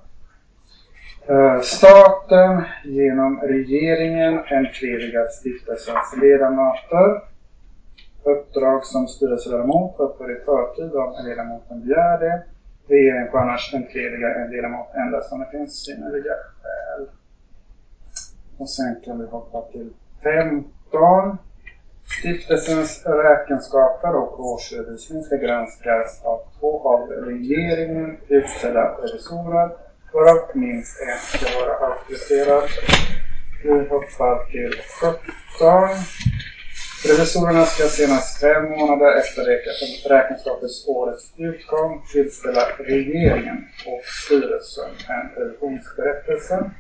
Eh, Staten genom regeringen entledigar stiftelsens ledamöter. Uppdrag som styrelseledamot upphör i förtid om ledamoten begär det. Regeringen får annars entlediga en ledamot endast om det finns synnerliga skäl. Och sen kan vi hoppa till 15. Stiftelsens räkenskaper och årsredovisning ska granskas av två av regeringen utsedda revisorer, varav minst en ska vara auktoriserad. Vi hoppar till 17. Revisorerna ska senast fem månader efter räk- räkenskapens årets utgång tillställa regeringen och styrelsen en revisionsberättelse.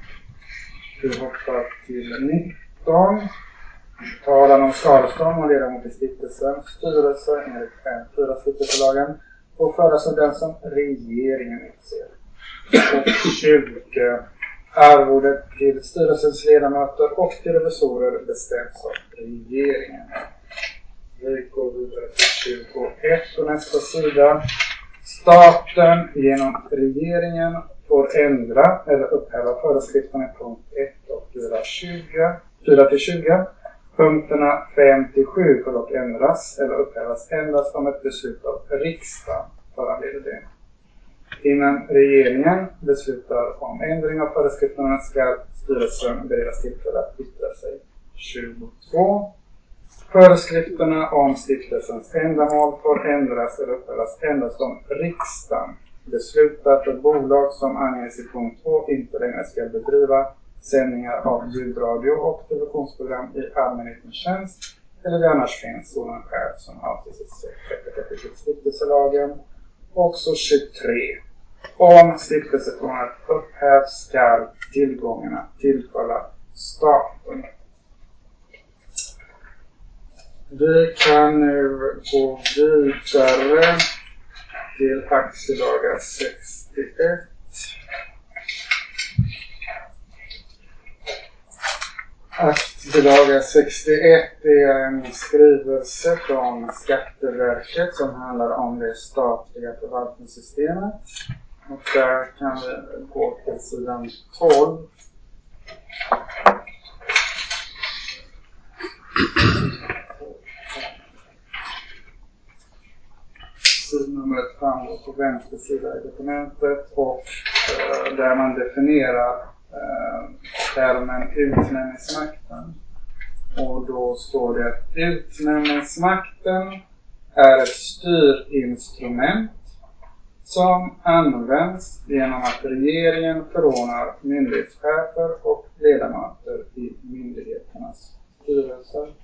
Vi hoppar till 19. Talan om skadestånd och ledamot i stiftelsens styrelse enligt 5.4 stiftelselagen får föras av den som regeringen utser. 20. Arvodet till styrelsens ledamöter och till revisorer bestäms av regeringen. Vi går vidare till 21 på nästa sida. Staten genom regeringen får ändra eller upphäva föreskrifterna i punkt 1 och 4 till 20. Punkterna 5 till 7 får dock ändras eller upphävas endast om ett beslut av riksdagen föranleder det. Innan regeringen beslutar om ändring av föreskrifterna ska styrelsen beredas tillfälle att yttra sig. 22. Föreskrifterna om stiftelsens ändamål får ändras eller upphävas endast om riksdagen beslutar för bolag som anges i punkt 2 inte längre ska bedriva sändningar av ljudradio och televisionsprogram i allmänhetens tjänst eller det annars finns sådana skäl som avses i 6 kapitel stiftelselagen. Också 23. Om stiftelseförordnandet upphävs skall tillgångarna tillfalla staten. Vi kan nu gå vidare till aktiedagar 61. Aktiedagar 61 är en skrivelse från Skatteverket som handlar om det statliga förvaltningssystemet. Och där kan vi gå till sidan 12. Sidnumret framgår på vänster sida i dokumentet och eh, där man definierar eh, termen utnämningsmakten. Och då står det att utnämningsmakten är ett styrinstrument som används genom att regeringen förordnar myndighetschefer och ledamöter i myndigheternas styrelser.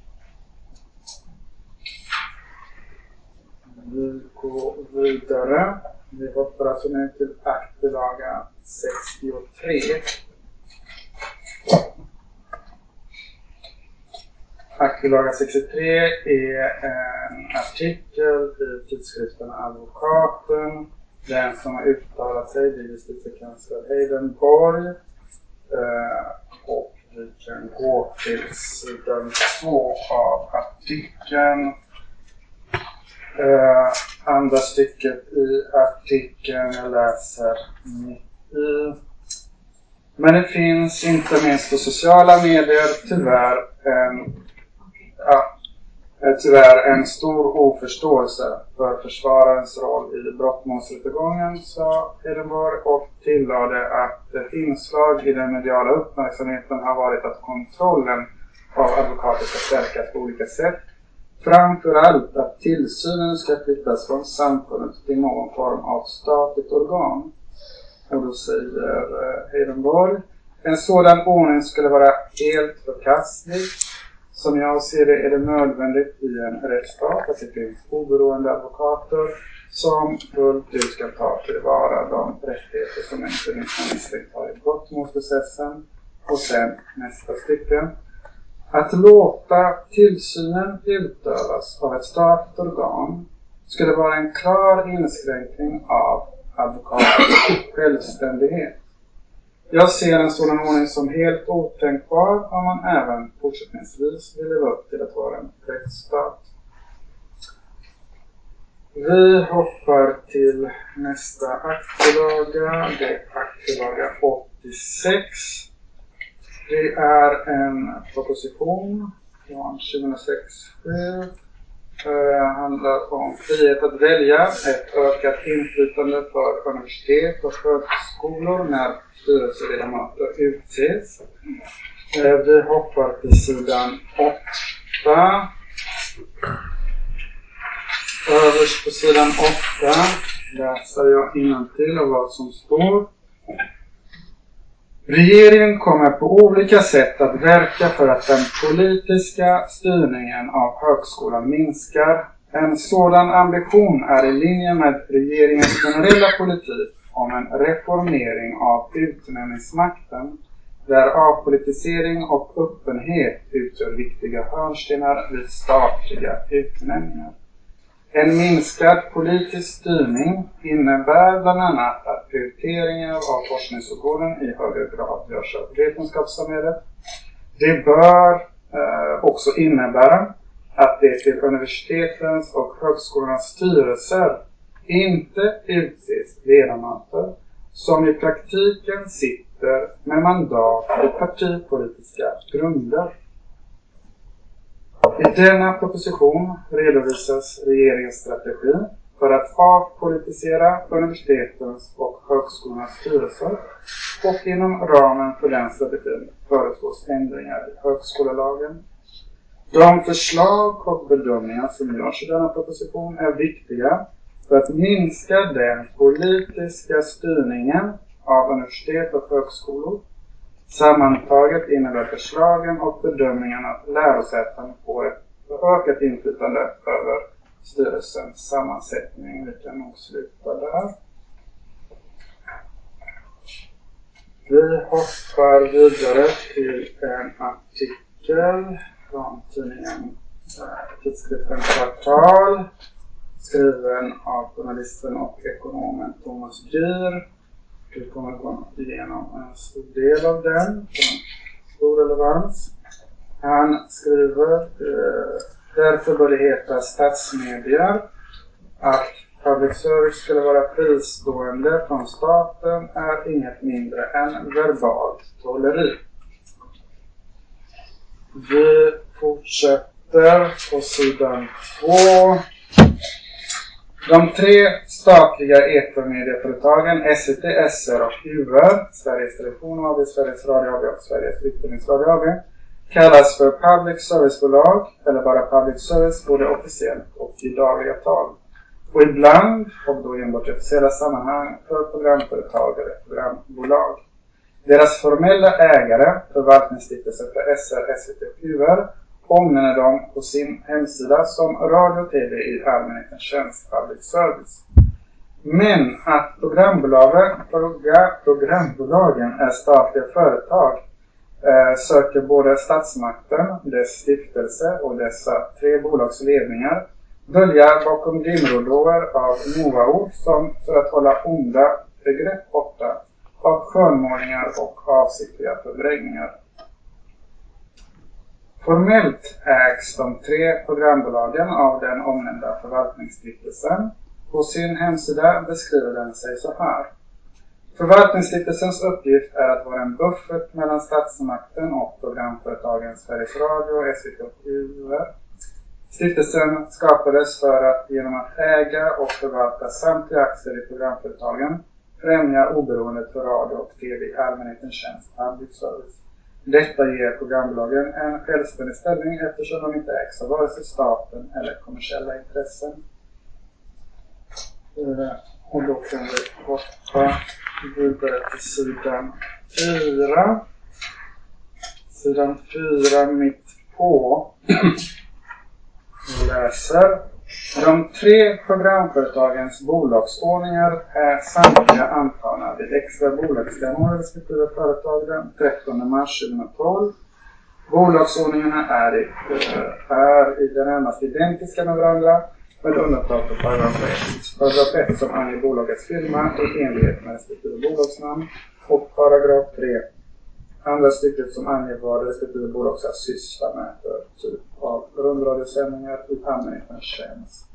Vi går vidare. Vi hoppar alltså ner till akt 63. Aktbilaga 63 är en artikel i tidskriften Advokaten den som har uttalat sig det är justitiekansler Heidenborg. Eh, och vi kan gå till sidan två av artikeln. Eh, andra stycket i artikeln jag läser mitt i. Men det finns inte minst på sociala medier tyvärr en, ja, är tyvärr en stor oförståelse för försvararens roll i brottmålsrättegången, sa Hedenborg och tillade att ett inslag i den mediala uppmärksamheten har varit att kontrollen av advokater ska stärkas på olika sätt. Framförallt att tillsynen ska flyttas från samfundet till någon form av statligt organ. Och då säger eh, Hedenborg Heidenborg, en sådan ordning skulle vara helt förkastlig. Som jag ser det är det nödvändigt i en rättsstat att det finns oberoende advokater som fullt ut ska ta tillvara de rättigheter som en misstänkt har i brottmålsprocessen. Och sen nästa stycke. Att låta tillsynen utövas av ett statligt organ skulle vara en klar inskränkning av advokatens självständighet. Jag ser en sådan ordning som helt otänkbar om man även fortsättningsvis vill leva upp till att vara en rättsstat. Vi hoppar till nästa aktielaga. Det är aktielaga 86. Det är en proposition från 2006. Det handlar om frihet att välja, ett ökat inflytande för universitet och högskolor när styrelseledamöter utses. Eh, vi hoppar till sidan 8. Överst på sidan 8 läser jag innantill vad som står. Regeringen kommer på olika sätt att verka för att den politiska styrningen av högskolan minskar. En sådan ambition är i linje med regeringens generella politik om en reformering av utnämningsmakten där avpolitisering och öppenhet utgör viktiga hörnstenar vid statliga utnämningar. En minskad politisk styrning innebär bland annat att prioriteringar av forskningsområden i högre grad görs av vetenskapssamhället. Det bör eh, också innebära att det till universitetens och högskolornas styrelser inte utses ledamöter som i praktiken sitter med mandat på partipolitiska grunder. I denna proposition redovisas regeringens strategi för att avpolitisera universitetens och högskolornas styrelser och inom ramen för den strategin föreslås ändringar i högskolelagen. De förslag och bedömningar som görs i denna proposition är viktiga för att minska den politiska styrningen av universitet och högskolor Sammantaget innebär förslagen och bedömningarna att lärosäten får ett ökat inflytande över styrelsens sammansättning. Vi kan nog sluta där. Vi hoppar vidare till en artikel från tidningen eh, tidskriften Kvartal skriven av journalisten och ekonomen Thomas Dyr vi kommer att gå igenom en stor del av den, stor relevans. Han skriver, eh, därför bör det heta statsmedier. Att public service skulle vara fristående från staten är inget mindre än verbalt trolleri. Vi fortsätter på sidan två. De tre statliga etermedieföretagen SVT, SR och UR, Sveriges Television AB, Sveriges Radio AB och Sveriges Utbildningsradio AB, kallas för public servicebolag eller bara public service både officiellt och i dagliga tal. Och ibland, och då enbart i officiella sammanhang, för programföretag eller programbolag. Deras formella ägare, förvaltningsstiftelsen för SR, SVT och UR, omnämner de på sin hemsida som radio och tv i allmänhetens tjänst, public service. Men att programbolagen, programbolagen är statliga företag eh, söker både statsmakten, dess stiftelse och dessa tre bolags ledningar dölja bakom dimridåer av moaord som för att hålla onda begrepp borta av skönmålningar och avsiktliga förvrängningar. Formellt ägs de tre programbolagen av den omnämnda förvaltningsstiftelsen. På sin hemsida beskriver den sig så här. Förvaltningsstiftelsens uppgift är att vara en buffert mellan statsmakten och programföretagen Sveriges Radio, SVT och UR. Stiftelsen skapades för att genom att äga och förvalta samtliga aktier i programföretagen främja oberoendet för radio och TV i allmänhetens tjänst, public service. Detta ger programbolagen en självständig ställning eftersom de inte ägs av vare sig staten eller kommersiella intressen. Eh, och då kan vi hoppa vidare till sidan 4. Sidan 4 mitt på. Jag läser. De tre programföretagens bolagsordningar är samtliga antagna vid extra bolagsstämmor respektive företag den 13 mars 2012. Bolagsordningarna är i, eh, är i det närmaste identiska med varandra med undantag för paragraf 1. Paragraf 1 som anger bolagets firma i enlighet med respektive bolagsnamn och paragraf 3 andra stycket som anger vad respektive bolag ska syssla med för typ av rundradiosändningar i allmänhetens tjänst.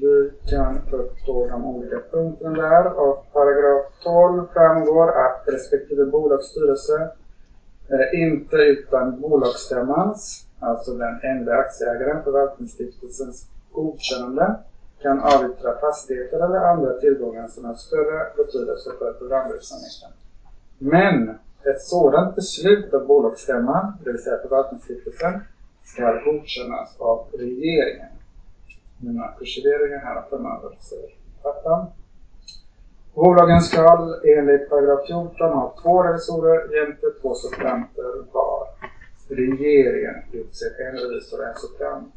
Vi kan ta upp de olika punkterna där. Av paragraf 12 framgår att respektive bolagsstyrelse eh, inte utan bolagsstämmans, alltså den enda aktieägaren, förvaltningsstiftelsens godkännande, kan avyttra fastigheter eller andra tillgångar som har större betydelse för programverksamheten. Men ett sådant beslut av bolagsstämman, det vill säga förvaltningsstiftelsen, ska godkännas av regeringen. Mina kursiveringar här framöver, säger pappan. Bolagen ska enligt paragraf 14 ha två revisorer jämte två suppleanter var. Regeringen utser en revisor och en suppleant.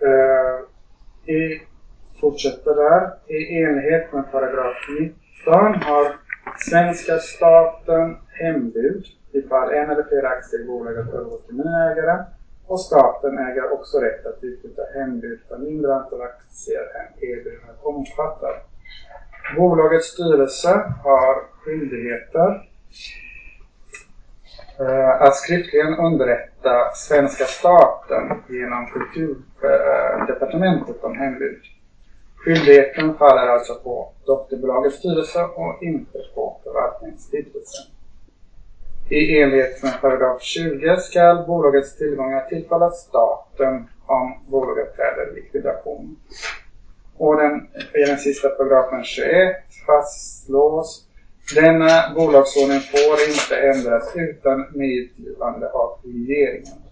Eh, uh, i, fortsätter där. I enlighet med paragraf 19 har svenska staten hembud ifall en eller flera aktier i bolaget övergår till ny ägare och staten äger också rätt att utbyta hembud för mindre antal aktier än erbjudandet omfattar. Bolagets styrelse har skyldigheter eh, att skriftligen underrätta svenska staten genom kulturdepartementet om hembud. Skyldigheten faller alltså på dotterbolagets styrelse och inte på förvaltningsstiftelsen. I enlighet med paragraf 20 ska bolagets tillgångar tillfalla staten om bolaget träder i likvidation. Och den, i den sista paragrafen 21 fastslås denna bolagsordning får inte ändras utan medgivande av regeringen.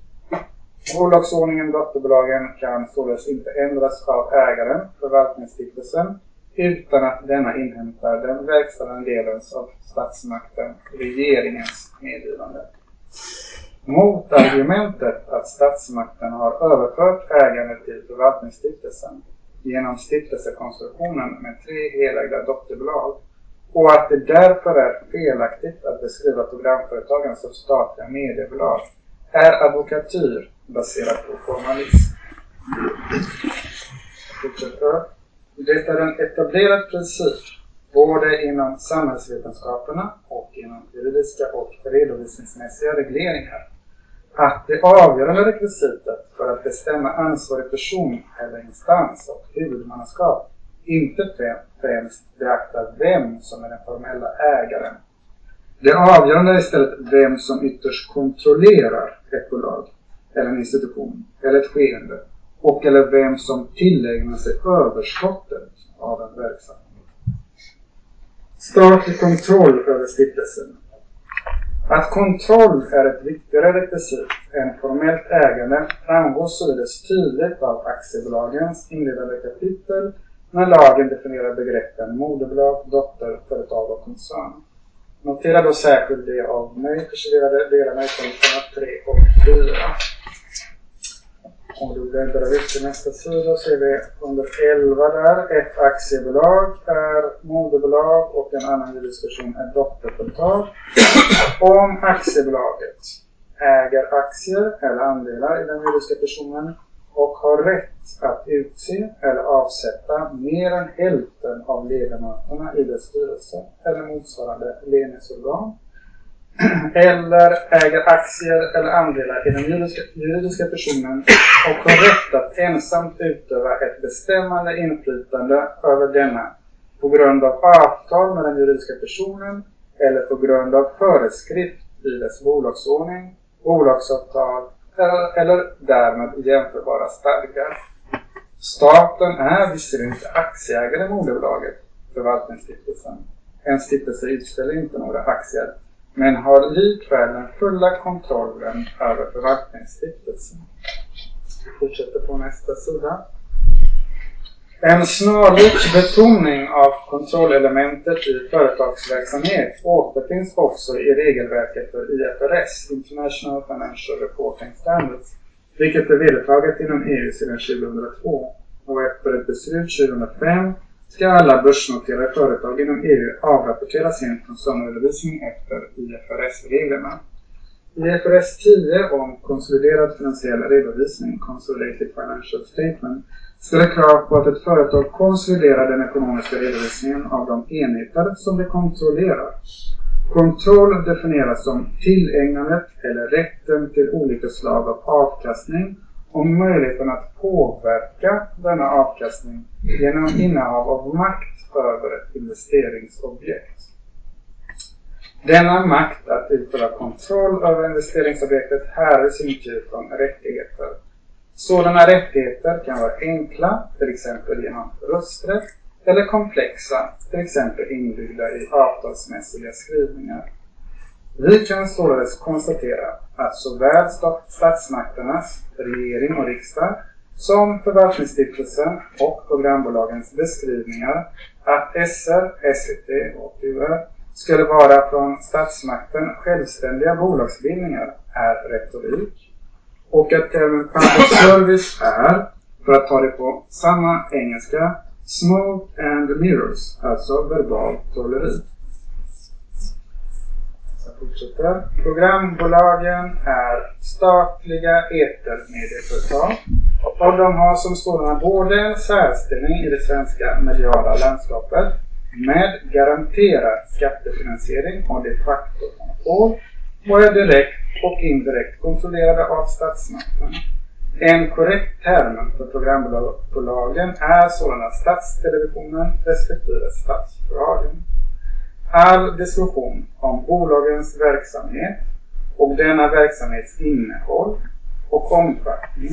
Bolagsordningen dotterbolagen kan således inte ändras av ägaren, förvaltningsstiftelsen, utan att denna inhämtar den verkställande delens av statsmakten, regeringens medgivande. Motargumentet att statsmakten har överfört ägandet till förvaltningsstiftelsen genom stiftelsekonstruktionen med tre helägda dotterbolag och att det därför är felaktigt att beskriva programföretagen som statliga mediebolag är advokatyr baserad på formalism. Fortsätter. Det är en etablerad princip både inom samhällsvetenskaperna och inom juridiska och redovisningsmässiga regleringar att det avgörande rekvisitet för att bestämma ansvarig person eller instans och huvudmannaskap inte främst beaktar vem som är den formella ägaren. Det avgörande är istället vem som ytterst kontrollerar ett bolag eller en institution eller ett skeende och eller vem som tillägnar sig överskottet av en verksamhet. Statlig kontroll över stiftelsen. Att kontroll är ett viktigare rekvisit än formellt ägande framgår således tydligt av aktiebolagens inledande kapitel när lagen definierar begreppen moderbolag, dotterföretag och koncern. Notera då särskilt det av mig förserverade delarna i punkterna 3 och 4. Om du bläddrar ut till nästa sida ser vi under 11 där, ett aktiebolag är moderbolag och en annan juridisk person är dotterföretag. Om aktiebolaget äger aktier eller andelar i den juridiska personen och har rätt att utse eller avsätta mer än hälften av ledamöterna i dess styrelse eller motsvarande ledningsorgan eller äger aktier eller andelar i den juridiska, juridiska personen och har rätt att ensamt utöva ett bestämmande inflytande över denna på grund av avtal med den juridiska personen eller på grund av föreskrift i dess bolagsordning, bolagsavtal eller, eller därmed jämförbara stadgar. Staten är visserligen inte aktieägare i moderbolaget, förvaltningsstiftelsen. En stiftelse utställer inte några aktier men har likväl den fulla kontrollen över förvaltningsstiftelsen. Vi fortsätter på nästa sida. En snarlik betoning av kontrollelementet i företagsverksamhet återfinns också i regelverket för IFRS, International Financial Reporting Standards, vilket är vedertaget inom EU sedan 2002 och efter ett beslut 2005 ska alla börsnoterade företag inom EU avrapportera sin koncernredovisning efter IFRS-reglerna. IFRS 10 om konsoliderad finansiell redovisning, Consolidated Financial Statement, ställer krav på att ett företag konsoliderar den ekonomiska redovisningen av de enheter som det kontrollerar. Kontroll definieras som tillägnandet eller rätten till olika slag av avkastning och möjligheten att påverka denna avkastning genom innehav av makt över ett investeringsobjekt. Denna makt att utöva kontroll över investeringsobjektet härrör sin tur från rättigheter. Sådana rättigheter kan vara enkla, till exempel genom rösträtt, eller komplexa, till exempel inbyggda i avtalsmässiga skrivningar. Vi kan således konstatera att såväl statsmakternas, regering och riksdag, som förvaltningsstiftelsen och programbolagens beskrivningar att SR, SVT och UR skulle vara från statsmakten självständiga bolagsbildningar är retorik och att termen public service är, för att ta det på samma engelska, smoke and mirrors, alltså verbal trolleri. Jag fortsätter. Programbolagen är statliga etermedieföretag och de har som sådana både en särställning i det svenska mediala landskapet med garanterad skattefinansiering och de facto monopol och är direkt och indirekt kontrollerade av statsmakten. En korrekt term för programbolagen är sålunda Statstelevisionen respektive Statsradion. All diskussion om bolagens verksamhet och denna verksamhets innehåll och omfattning,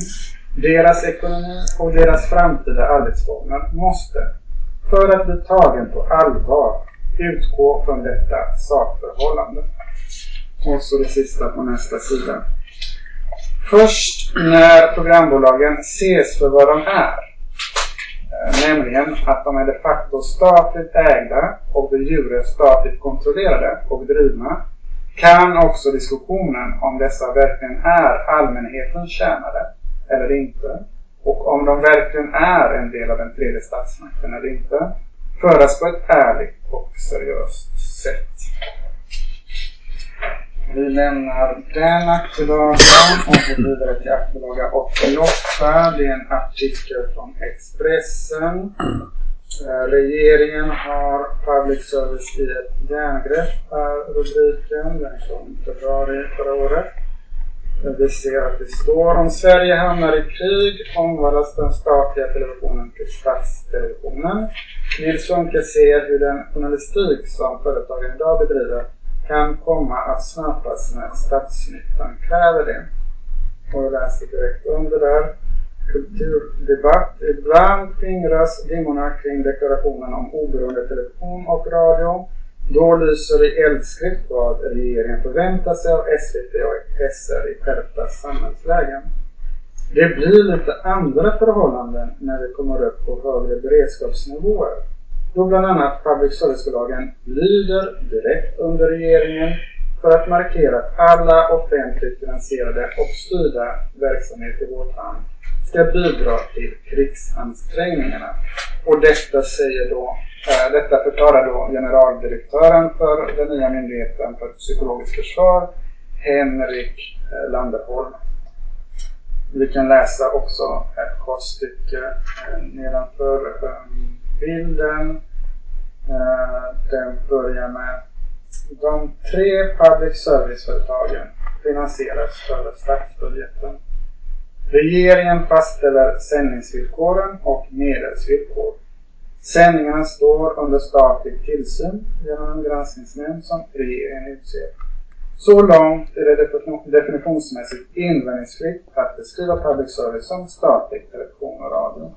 deras ekonomi och deras framtida arbetsformer måste, för att bli tagen på allvar, utgå från detta sakförhållande. Och så det sista på nästa sida. Först när programbolagen ses för vad de är, eh, nämligen att de är de facto statligt ägda och de jure statligt kontrollerade och drivna, kan också diskussionen om dessa verkligen är allmänhetens tjänare eller inte och om de verkligen är en del av den tredje statsmakten eller inte föras på ett ärligt och seriöst sätt. Vi lämnar den aktielagen och går vidare till aktielaga 88. Det är en artikel från Expressen. Eh, regeringen har public service i ett järngrepp, är rubriken. Den kom i februari förra året. Eh, vi ser att det står om Sverige hamnar i krig omvandlas den statliga televisionen till statstelevisionen. Nils Funke ser hur den journalistik som företagen idag bedriver kan komma att snappas när statsnyttan kräver det. Och jag läser direkt under där. Kulturdebatt. Ibland skingras dimmorna kring deklarationen om oberoende television och radio. Då lyser i eldskrift vad regeringen förväntar sig av SVT och SR i skärpta samhällslägen. Det blir lite andra förhållanden när vi kommer upp på högre beredskapsnivåer då bland annat public service-bolagen lyder direkt under regeringen för att markera att alla offentligt finansierade och styrda verksamheter i vårt land ska bidra till krigsansträngningarna. Och detta säger då, äh, detta förklarar då generaldirektören för den nya myndigheten för psykologiskt försvar, Henrik äh, Landerholm. Vi kan läsa också ett kort stycke äh, eh, nedanför ähm, bilden. Eh, den börjar med de tre public service-företagen finansieras över statsbudgeten. Regeringen fastställer sändningsvillkoren och medelsvillkor. Sändningarna står under statlig tillsyn genom en granskningsnämnd som regeringen utser. Så långt är det definitionsmässigt invändningsfritt att beskriva public service som statlig television och radio.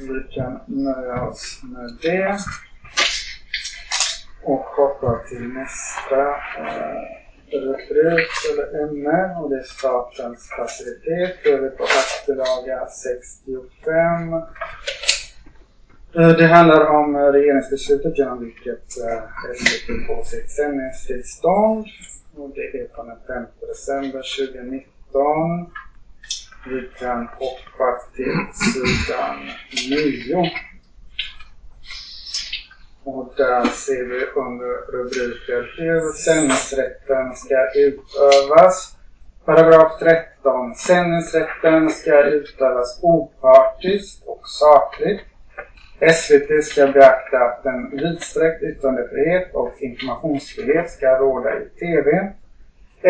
Vi kan nöja oss med det och hoppa till nästa eh, rubrik eller ämne och det är statens facilitet. Då är vi på aktelaga 65. Eh, det handlar om regeringsbeslutet genom vilket eh, SVT får sitt sändningstillstånd. Och det är från den 5 december 2019. Vi kan hoppa till sidan 9. Och där ser vi under rubriken Hur sändningsrätten ska utövas. Paragraf 13. Sändningsrätten ska utövas opartiskt och sakligt. SVT ska beakta att en vidsträckt yttrandefrihet och informationsfrihet ska råda i TV.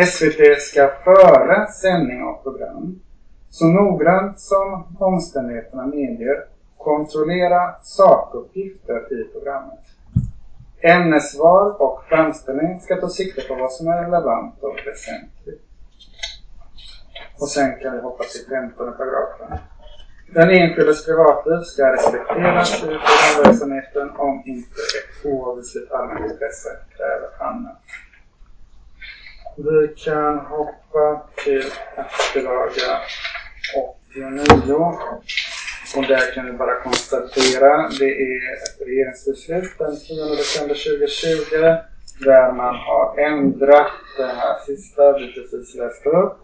SVT ska före sändning av program så noggrant som omständigheterna medger kontrollera sakuppgifter i programmet. Ämnesval och framställning ska ta sikte på vad som är relevant och väsentligt. Och sen kan vi hoppa till 15 paragrafen. Den enskildes privatliv ska respekteras i programverksamheten om inte ett oavvisligt allmänt intresse kräver annat. Vi kan hoppa till efterlaga 89. Och där kan vi bara konstatera, det är ett regeringsbeslut den 10 december 2020 där man har ändrat det här sista vi precis läste upp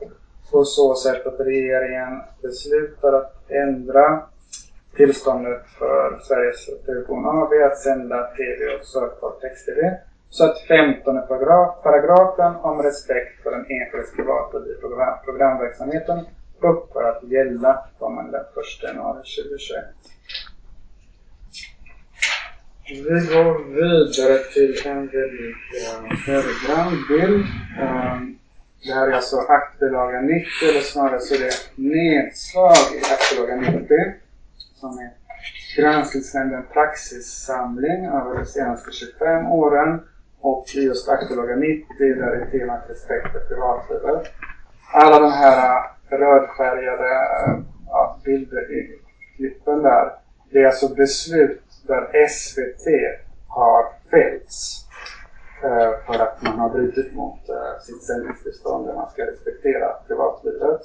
på så sätt att regeringen beslutar att ändra tillståndet för Sveriges Television AB att sända TV och sökbar text-TV så att 15 paragraf, paragrafen om respekt för den enskildes privatliv i program, programverksamheten upphör att gälla från den 1 januari 2021. Vi går vidare till en väldigt högrann bild. Det här är alltså aktbilaga 90, eller snarare så är det nedslag i aktbilaga 90 som är Granskningsnämnden praxissamling över de senaste 25 åren och just Aktiebolaget 90 där det är temat respekt för privatlivet. Alla de här äh, rödfärgade äh, ja, bilder i klippen där. Det är alltså beslut där SVT har fällts äh, för att man har brutit mot sitt sändningstillstånd där man ska respektera privatlivet.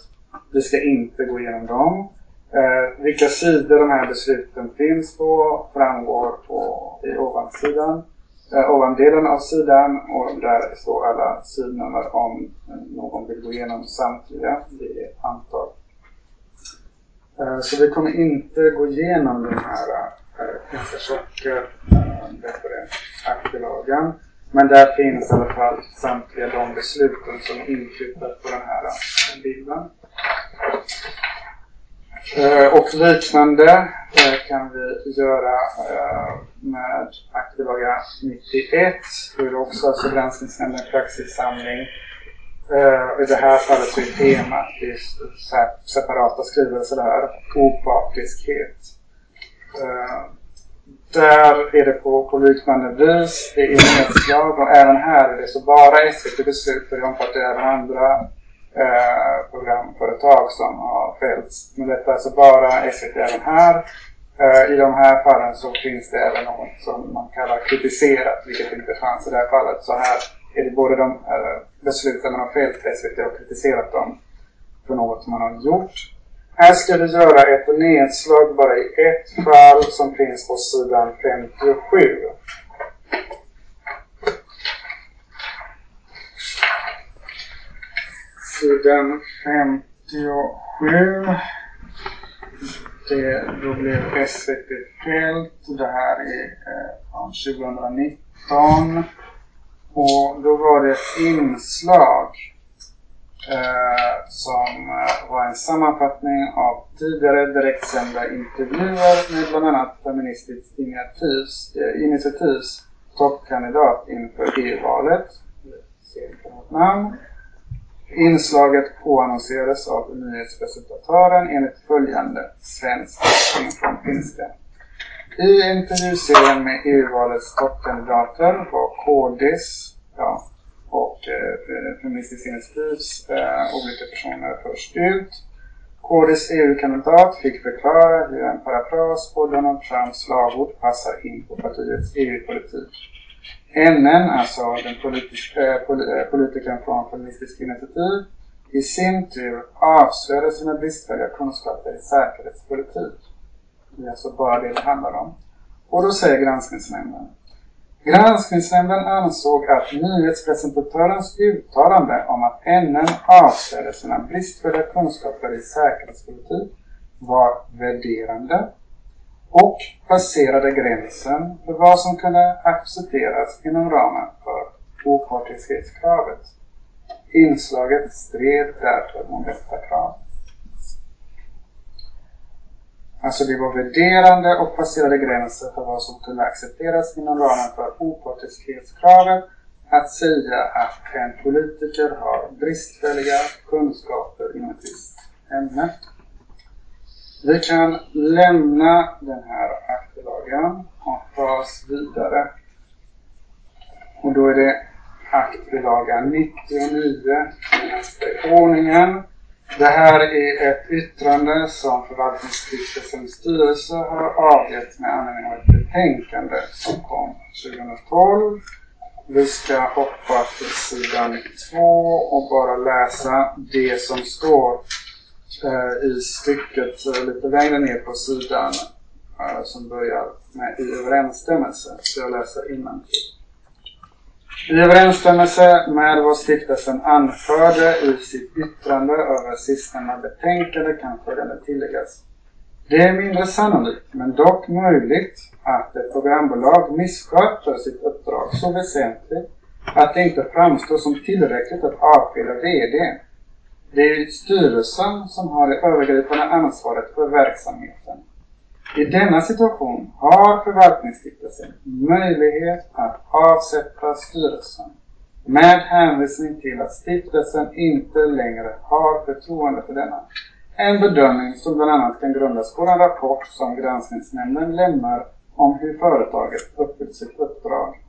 Vi ska inte gå igenom dem. Eh, vilka sidor de här besluten finns på framgår på, i ovansidan eh, ovandelen av sidan och där står alla sidnummer om någon vill gå igenom samtliga. Det är antal. Eh, så vi kommer inte gå igenom den här ganska tjocka eh, eh aktbilagan. Men där finns i alla fall samtliga de besluten som är inflyttat på den här bilden. Eh, och liknande eh, kan vi göra eh, med aktbilaga 91. Då är det också alltså granskningsnämnden praxissamling. I det här fallet så är temat separata skrivelser det här. Opartiskhet. Där är det på, på liknande vis. Det är nedslag och även här är det så bara SVT beslut för det omfattar även andra eh, programföretag som har fällts. Men detta är alltså bara SVT även här. Eh, I de här fallen så finns det även något som man kallar kritiserat, vilket inte fanns i det här fallet. Så här är det både de eh, besluten man har fällt SVT och kritiserat dem för något som man har gjort. Här ska vi göra ett nedslag bara i ett fall som finns på sidan 57. Sidan 57. Det, då blev SVT Fält. Det här är eh, från 2019. Och då var det ett inslag eh, som eh, var en sammanfattning av tidigare direktsända intervjuer med bland annat Feministiskt initiativs, eh, initiativs toppkandidat inför EU-valet. Ser inte något namn. Inslaget påannonserades av nyhetspresentatören enligt följande svensk forskning från finska. I intervjuserien med EU-valets toppkandidater var KDs ja, och eh, Feministiskt initiativs eh, olika personer först ut. KDs EU-kandidat fick förklara hur en parafras på Donald Trumps slagord passar in på partiets EU-politik. NN, alltså den politisk, äh, politikern från Feministiskt initiativ, i sin tur avslöjade sina bristfälliga kunskaper i säkerhetspolitik. Det är alltså bara det det handlar om. Och då säger granskningsnämnden. Granskningsnämnden ansåg att nyhetspresentatörens uttalande om att NN avslöjade sina bristfälliga kunskaper i säkerhetspolitik var värderande och passerade gränsen för vad som kunde accepteras inom ramen för opartiskhetskravet. Inslaget stred därför mot detta krav. Alltså det var värderande och passerade gränsen för vad som kunde accepteras inom ramen för opartiskhetskravet att säga att en politiker har bristfälliga kunskaper inom ett visst ämne. Vi kan lämna den här aktbilagan och ta oss vidare. Och då är det aktbilaga 99 i ordningen. Det här är ett yttrande som Förvaltningsstiftelsens styrelse har avgett med anledning av ett betänkande som kom 2012. Vi ska hoppa till sidan 2 och bara läsa det som står eh, i stycket eh, lite längre ner på sidan eh, som börjar med i överensstämmelse. Så jag läser innantill. I överensstämmelse med vad stiftelsen anförde i sitt yttrande över sistnämnda betänkande kan följande tilläggas. Det är mindre sannolikt, men dock möjligt, att ett programbolag missköter sitt uppdrag så väsentligt att det inte framstår som tillräckligt att avskeda VD. Det är styrelsen som har det övergripande ansvaret för verksamheten. I denna situation har förvaltningsstiftelsen möjlighet att avsätta styrelsen med hänvisning till att stiftelsen inte längre har förtroende för denna. En bedömning som bland annat kan grundas på den rapport som granskningsnämnden lämnar om hur företaget uppfyllt sitt uppdrag.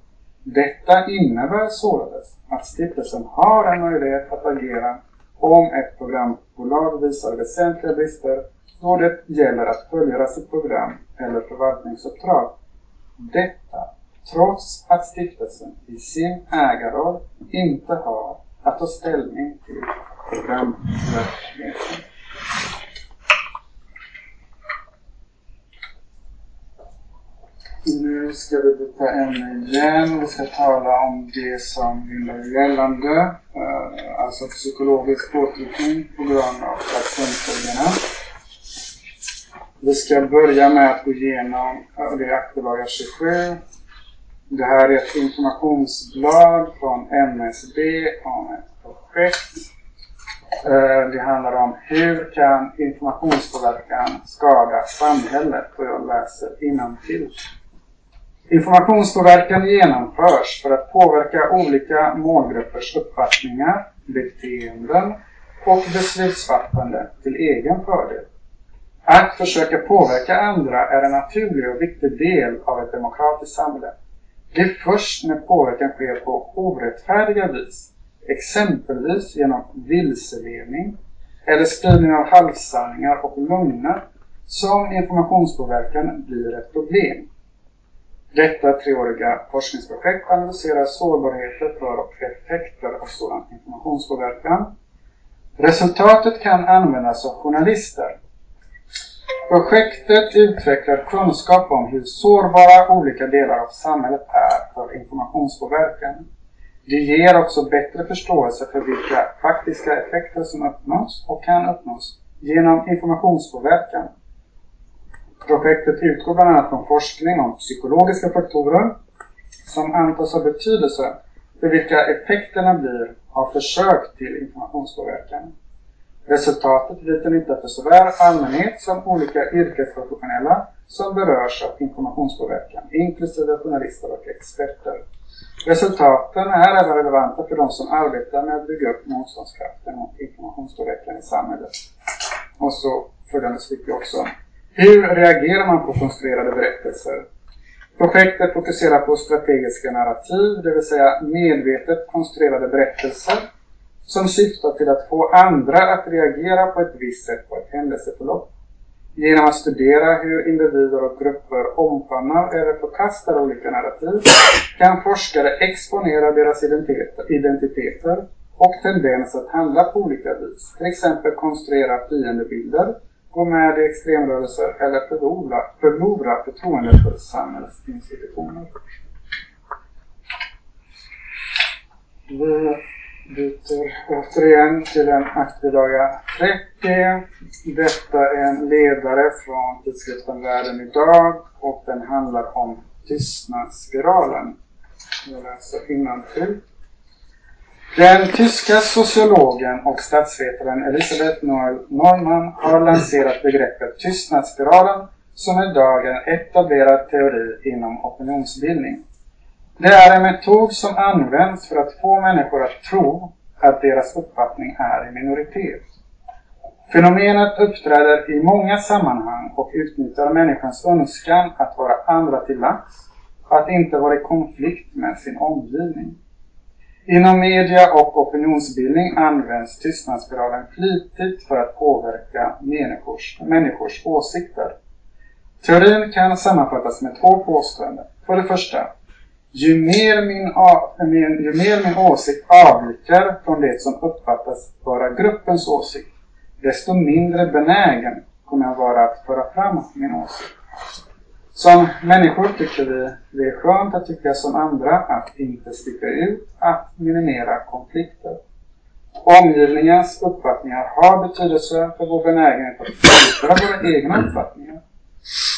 Detta innebär således att stiftelsen har en möjlighet att agera om ett programbolag visar väsentliga brister då det gäller att fullgöra sitt program eller förvaltningsuppdrag. Detta trots att stiftelsen i sin ägarroll inte har att ta ställning till programverksamheten. Nu ska vi byta ämne igen. Vi ska tala om det som vill gällande, eh, alltså psykologisk påtryckning på grund av aktionsfrågorna. Vi ska börja med att gå igenom, eh, det är 27. Det här är ett informationsblad från MSB om ett projekt. Eh, det handlar om hur kan informationspåverkan skada samhället? Och jag läser innantill. Informationspåverkan genomförs för att påverka olika målgruppers uppfattningar, beteenden och beslutsfattande till egen fördel. Att försöka påverka andra är en naturlig och viktig del av ett demokratiskt samhälle. Det är först när påverkan sker på orättfärdiga vis, exempelvis genom vilseledning eller spridning av halvsanningar och lögner, som informationspåverkan blir ett problem. Detta treåriga forskningsprojekt analyserar sårbarheter för och effekter av sådan informationspåverkan. Resultatet kan användas av journalister Projektet utvecklar kunskap om hur sårbara olika delar av samhället är för informationspåverkan. Det ger också bättre förståelse för vilka faktiska effekter som uppnås och kan uppnås genom informationspåverkan. Projektet utgår bland annat från forskning om psykologiska faktorer som antas ha betydelse för vilka effekterna blir av försök till informationspåverkan. Resultatet visar inte för såväl allmänhet som olika yrkesprofessionella som berörs av informationspåverkan, inklusive journalister och experter. Resultaten är även relevanta för de som arbetar med att bygga upp motståndskraften mot informationspåverkan i samhället. Och så följande stycke också. Hur reagerar man på konstruerade berättelser? Projektet fokuserar på strategiska narrativ, det vill säga medvetet konstruerade berättelser som syftar till att få andra att reagera på ett visst sätt på ett händelseförlopp. Genom att studera hur individer och grupper omfamnar eller förkastar olika narrativ kan forskare exponera deras identiteter, och tendens att handla på olika vis. Till exempel konstruera fiendebilder, gå med i extremrörelser eller förlora, förlora förtroendet för samhällsinstitutioner. Vi byter återigen till en aktbilaga 30. Detta är en ledare från tidskriften Världen idag och den handlar om tystnadsspiralen. Jag läser innantill. Den tyska sociologen och statsvetaren Elisabeth Norman har lanserat begreppet tystnadsspiralen som idag är en etablerad teori inom opinionsbildning. Det är en metod som används för att få människor att tro att deras uppfattning är i minoritet. Fenomenet uppträder i många sammanhang och utnyttjar människans önskan att vara andra till lags och att inte vara i konflikt med sin omgivning. Inom media och opinionsbildning används tystnadsspiralen flitigt för att påverka människors, människors åsikter. Teorin kan sammanfattas med två påståenden. För det första, ju mer min, min, ju mer min åsikt avviker från det som uppfattas vara gruppens åsikt, desto mindre benägen kommer jag vara att föra fram min åsikt. Som människor tycker vi det är skönt att tycka som andra, att inte sticka ut, att minimera konflikter. Omgivningens uppfattningar har betydelse för vår benägenhet att förändra våra egna uppfattningar.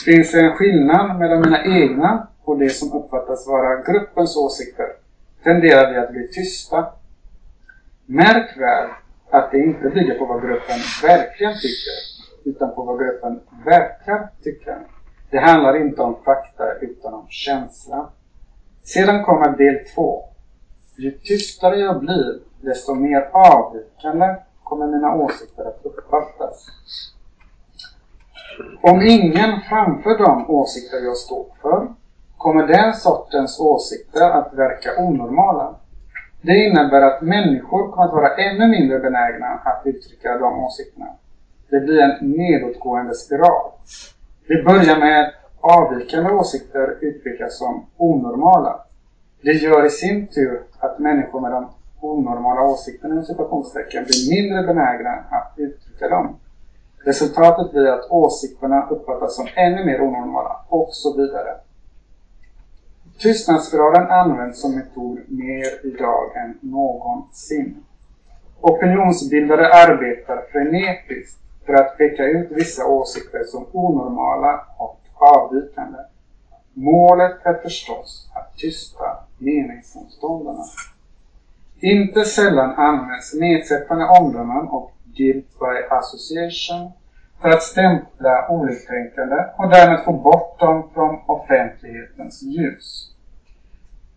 Finns det en skillnad mellan mina egna och det som uppfattas vara gruppens åsikter tenderar vi att bli tysta. Märk väl att det inte bygger på vad gruppen verkligen tycker, utan på vad gruppen verkar tycka. Det handlar inte om fakta utan om känsla. Sedan kommer del två. Ju tystare jag blir, desto mer avvikande kommer mina åsikter att uppfattas. Om ingen framför de åsikter jag står för, kommer den sortens åsikter att verka onormala. Det innebär att människor kommer att vara ännu mindre benägna att uttrycka de åsikterna. Det blir en nedåtgående spiral. Det börjar med avvikande åsikter utpekas som onormala. Det gör i sin tur att människor med de onormala åsikterna i situationstecken blir mindre benägna att uttrycka dem. Resultatet blir att åsikterna uppfattas som ännu mer onormala och så vidare. Tystnadsspiralen används som metod mer idag än någonsin. Opinionsbildare arbetar frenetiskt för att peka ut vissa åsikter som onormala och avvikande. Målet är förstås att tysta meningsmotståndarna. Inte sällan används nedsättande omdömen och guilt by association för att stämpla oliktänkande och därmed få bort dem från offentlighetens ljus.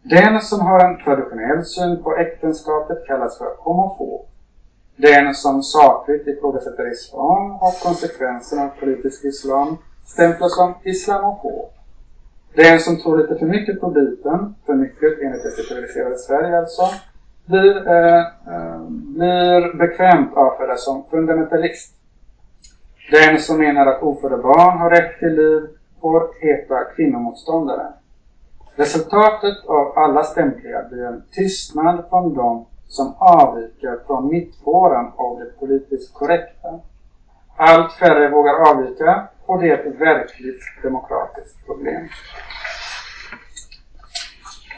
Den som har en traditionell syn på äktenskapet kallas för homofob. Den som sakligt ifrågasätter islam och konsekvenserna av politisk islam stämplas som islamofob. Den som tror lite för mycket på Bibeln, för mycket enligt det civiliserade Sverige alltså, blir, eh, eh, blir bekvämt avfärdad som fundamentalist. Den som menar att ofödda barn har rätt till liv får heta kvinnomotståndare. Resultatet av alla stämplingar blir en tystnad från dem som avviker från mittfåran av det politiskt korrekta. Allt färre vågar avvika och det är ett verkligt demokratiskt problem.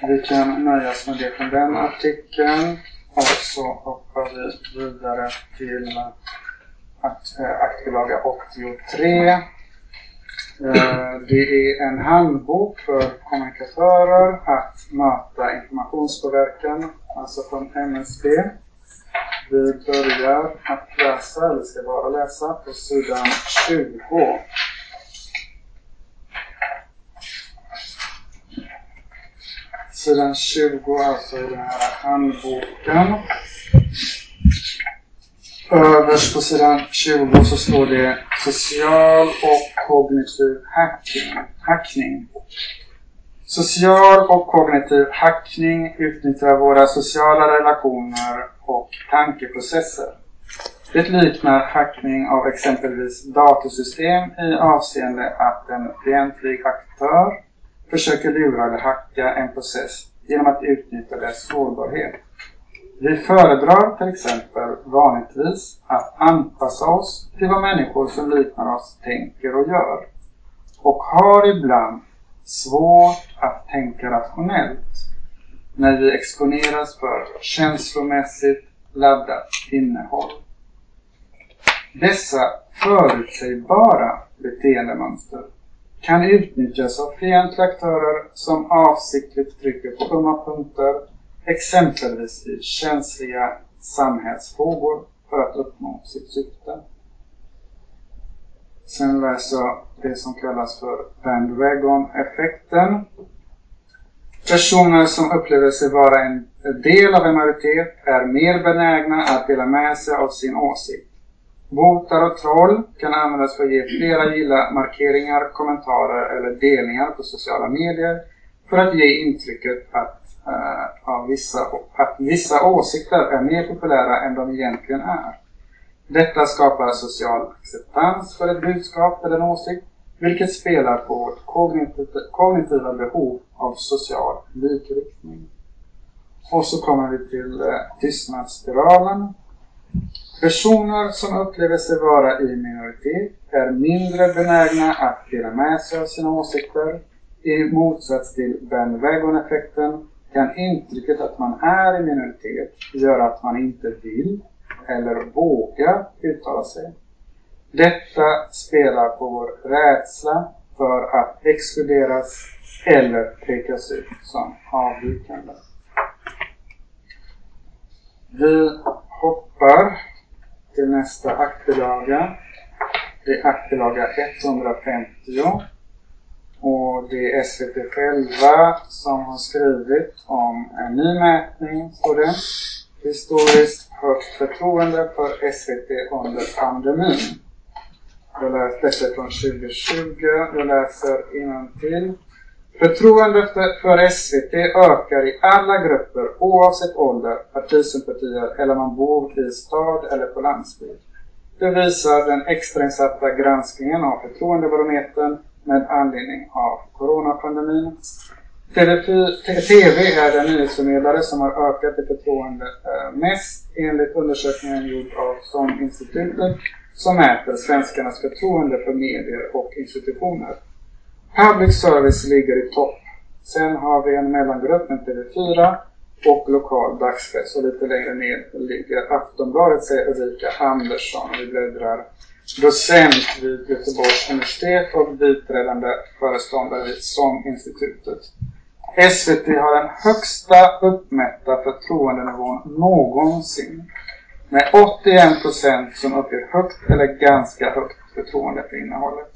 Vi kan nöja oss med det från den artikeln och så hoppar vi vidare till eh, eh, Aktiebolaget 83. Eh, det är en handbok för kommunikatörer att möta informationspåverkan, alltså från MSB. Vi börjar att läsa, eller ska bara läsa, på sidan 20. Sidan 20 alltså i den här handboken. Överst på sidan 20 så står det social och kognitiv hacking. hackning. Social och kognitiv hackning utnyttjar våra sociala relationer och tankeprocesser. Det liknar hackning av exempelvis datorsystem i avseende att en fientlig aktör försöker lura eller hacka en process genom att utnyttja dess sårbarhet. Vi föredrar till exempel vanligtvis att anpassa oss till vad människor som liknar oss tänker och gör. Och har ibland svårt att tänka rationellt när vi exponeras för känslomässigt laddat innehåll. Dessa förutsägbara beteendemönster kan utnyttjas av fientliga aktörer som avsiktligt trycker på ömma punkter, exempelvis i känsliga samhällsfrågor för att uppnå sitt syfte. Sen läser jag det som kallas för bandwagon-effekten. Personer som upplever sig vara en del av en majoritet är mer benägna att dela med sig av sin åsikt. Botar och troll kan användas för att ge flera gilla-markeringar, kommentarer eller delningar på sociala medier för att ge intrycket att, Eh, av vissa, att vissa åsikter är mer populära än de egentligen är. Detta skapar social acceptans för ett budskap eller en åsikt, vilket spelar på vårt kognitiva behov av social likriktning. Och så kommer vi till eh, tystnadsspiralen. Personer som upplever sig vara i minoritet är mindre benägna att dela med sig av sina åsikter. I motsats till bandwagon-effekten kan intrycket att man är i minoritet göra att man inte vill eller vågar uttala sig. Detta spelar på vår rädsla för att exkluderas eller pekas ut som avvikande. Vi hoppar till nästa aktbilaga. Det är aktbilaga 150. Och det är SVT själva som har skrivit om en ny mätning, står det. Historiskt högt förtroende för SVT under pandemin. Jag läser detta från 2020. Jag läser innantill. Förtroendet för- för SVT ökar i alla grupper oavsett ålder, partisympatier eller om man bor i stad eller på landsbygd. Det visar den extrainsatta granskningen av förtroendebarometern med anledning av coronapandemin. TV TV är den nyhetsförmedlare som har ökat i förtroende eh, mest enligt undersökningen gjord av SOM-institutet som mäter svenskarnas förtroende för medier och institutioner. Public service ligger i topp. Sen har vi en mellangrupp med TV4 och lokal dagspress. Och lite längre ner ligger Aftonbladet, säger Ulrika Andersson. Vi bläddrar. Docent vid Göteborgs universitet och biträdande föreståndare vid SOM-institutet. SVT har den högsta uppmätta förtroendenivån någonsin. Med 81% som uppger högt eller ganska högt förtroende för innehållet.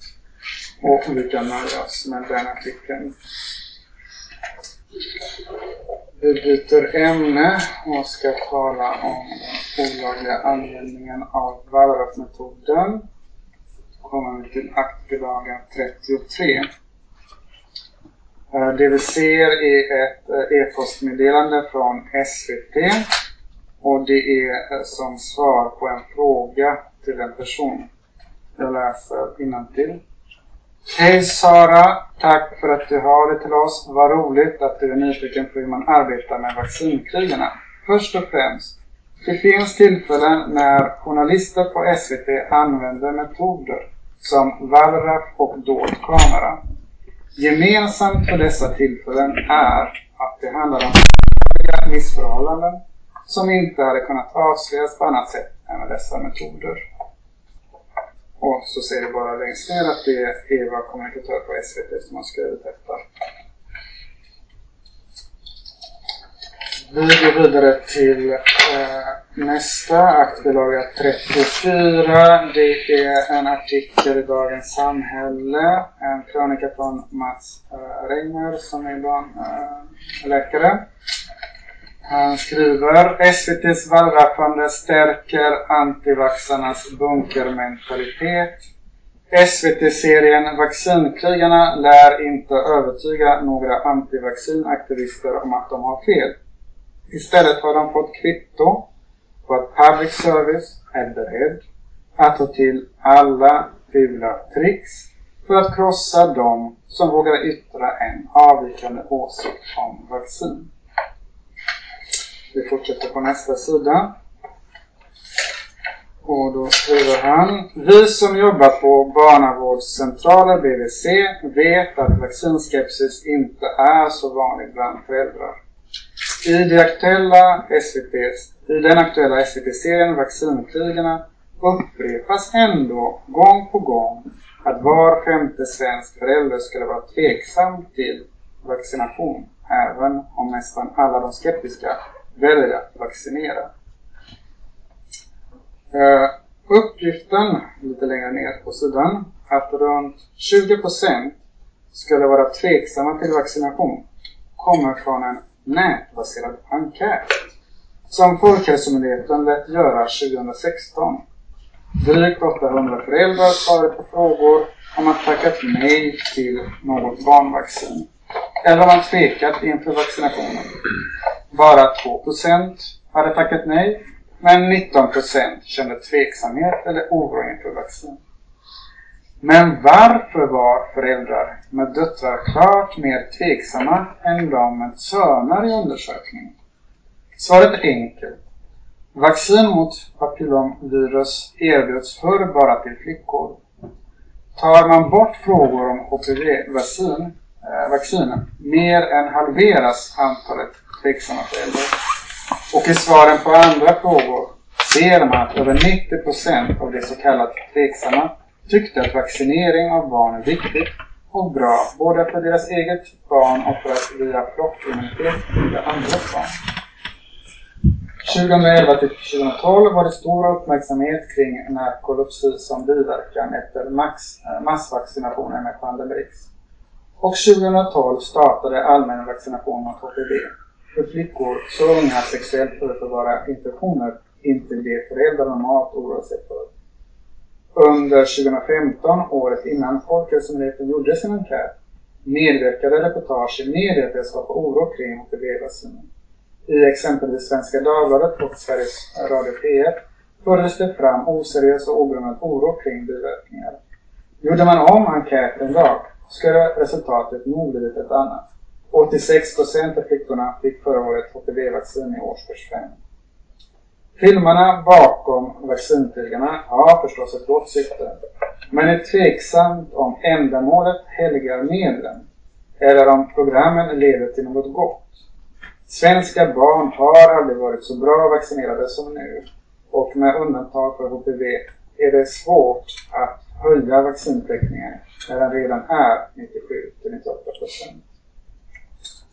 Och vi kan nöja oss med den artikeln. Vi byter ämne och ska tala om den olagliga användningen av Waldorfmetoden. Kommer vi till aktbilaga 33. Eh, det vi ser är ett eh, e-postmeddelande från SVT och det är eh, som svar på en fråga till en person. Jag läser innantill. Hej Sara! Tack för att du har det till oss. Vad roligt att du är nyfiken på hur man arbetar med vaccinkrigarna. Först och främst, det finns tillfällen när journalister på SVT använder metoder som wallraff och dold kamera. Gemensamt för dessa tillfällen är att det handlar om missförhållanden som inte hade kunnat avslöjas på annat sätt än med dessa metoder. Och så ser vi bara längst ner att det är Eva, kommunikatör på SVT, som har skrivit detta. Vi går vidare till eh, nästa aktbilaga 34. Det är en artikel i Dagens Samhälle. En krönika från Mats eh, Reimer som är barnläkare. Eh, han skriver SVTs wallraffande stärker antivaxarnas bunkermentalitet. SVT-serien Vaccinkrigarna lär inte övertyga några antivaccinaktivister om att de har fel. Istället har de fått kvitto på att public service är beredd att ta till alla fula tricks för att krossa dem som vågar yttra en avvikande åsikt om vaccin. Vi fortsätter på nästa sida. Och då skriver han. Vi som jobbar på barnavårdscentraler BVC vet att vaccinskepsis inte är så vanlig bland föräldrar. I, det aktuella SVT, I den aktuella SVT-serien Vaccinkrigarna upprepas ändå gång på gång att var femte svensk förälder skulle vara tveksam till vaccination, även om nästan alla de skeptiska väljer att vaccinera. Eh, uppgiften, lite längre ner på sidan, att runt 20% skulle vara tveksamma till vaccination kommer från en nätbaserad enkät som Folkhälsomyndigheten lät göra 2016. Drygt 800 föräldrar svarade på frågor om att tackat nej till något barnvaccin eller om man tvekat inför vaccinationen. Bara 2% hade tackat nej, men 19% kände tveksamhet eller oro inför vaccin. Men varför var föräldrar med döttrar klart mer tveksamma än de med söner i undersökningen? Svaret är enkelt. Vaccin mot papillomvirus erbjuds förr bara till flickor. Tar man bort frågor om HPV-vaccin eh, vaccinen, mer än halveras antalet tveksamma föräldrar. Och i svaren på andra frågor ser man att över 90% av de så kallat tveksamma tyckte att vaccinering av barn är viktigt och bra, både för deras eget barn och för att via flockimmunitet skydda andras barn. 2011 till 2012 var det stor uppmärksamhet kring narkolepsi som biverkan efter max, massvaccinationer med Pandemrix. Och 2012 startade allmän vaccination mot HPV för flickor så unga sexuellt överförbara infektioner inte de föräldrar normalt oroar sig för. Under 2015, året innan Folkhälsomyndigheten gjorde sin enkät, medverkade reportage i media till att skapa oro kring HPV-vaccinen. I exempelvis Svenska Dagbladet och Sveriges Radio P1 fördes det fram oseriös och ogrundad oro kring biverkningar. Gjorde man om enkäten idag skulle resultatet nog blivit ett annat. 86 procent av flickorna fick förra året HPV-vaccin i årskurs 5. Filmerna bakom vaccintygarna har förstås ett gott syfte. Men är tveksamt om ändamålet helgar medlen. Eller om programmen leder till något gott. Svenska barn har aldrig varit så bra vaccinerade som nu. Och med undantag för HPV är det svårt att höja vaccintäckningen när den redan är 97-98 procent.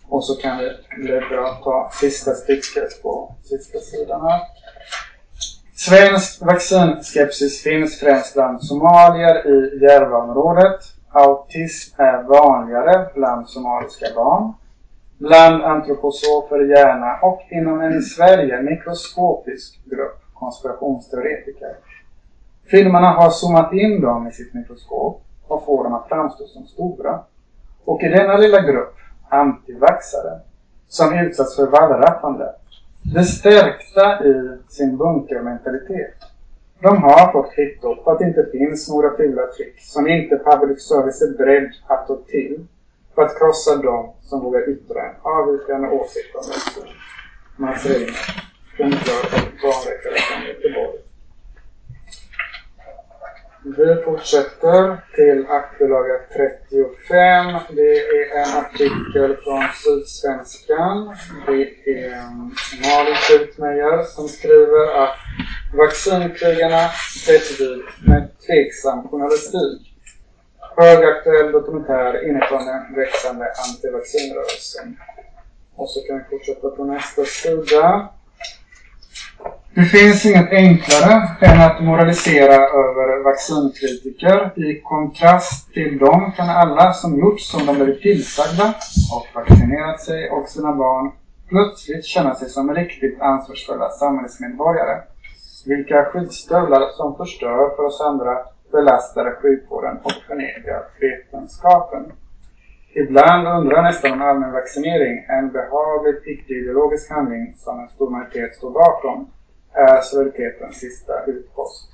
Och så kan vi bläddra och ta sista stycket på sista sidan här. Svensk vaccinskepsis finns främst bland somalier i Järvaområdet. Autism är vanligare bland somaliska barn. Bland antroposofer i hjärna och inom en i Sverige mikroskopisk grupp konspirationsteoretiker. Filmerna har zoomat in dem i sitt mikroskop och får dem att framstå som stora. Och i denna lilla grupp antivaxare som utsatts för wallraffande De stärkta i sin bunkermentalitet. De har fått kvitto på att det inte finns några fula trick som inte public service är beredd att ta till för att krossa dem som vågar yttra en avvikande åsikt om. Mats Reimer, kundklar och barnläkare från Göteborg. Vi fortsätter till aktbilaga 35. Det är en artikel från Sydsvenskan. Det är Malin Schultmeier som skriver att vaccinkrigarna sätts dit med tveksam journalistik. Högaktuell dokumentär inifrån den växande antivaccinrörelsen. Och så kan vi fortsätta på nästa sida. Det finns inget enklare än att moralisera över vaccinkritiker. I kontrast till dem kan alla som gjort som de blivit tillsagda och vaccinerat sig och sina barn plötsligt känna sig som riktigt ansvarsfulla samhällsmedborgare. Vilka skitstövlar som förstör för oss andra, belastar sjukvården och förnedrar vetenskapen. Ibland undrar nästan om allmän vaccinering, en behagligt icke-ideologisk handling som en stor majoritet står bakom, är solidaritetens sista utpost.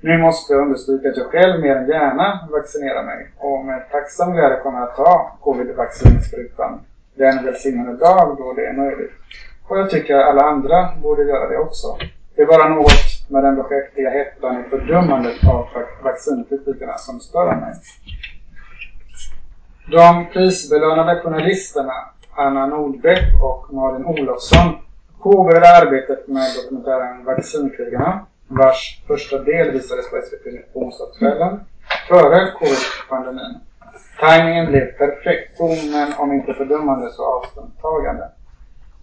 Nu måste jag understryka att jag själv mer än gärna vaccinerar mig och med tacksam glädje kommer att ta covid-vaccinsprutan den välsignade dag då det är möjligt. Och jag tycker alla andra borde göra det också. Det är bara något med den beskäftiga hettan i fördömandet av vaccinkritikerna som stör mig. De prisbelönade journalisterna Anna Nordbeck och Malin Olofsson påbörjade arbetet med dokumentären Vaccinkrigarna vars första del visades på SVT på onsdagskvällen före covid-pandemin. Timingen blev perfekt, tonen om inte fördömande så avståndstagande.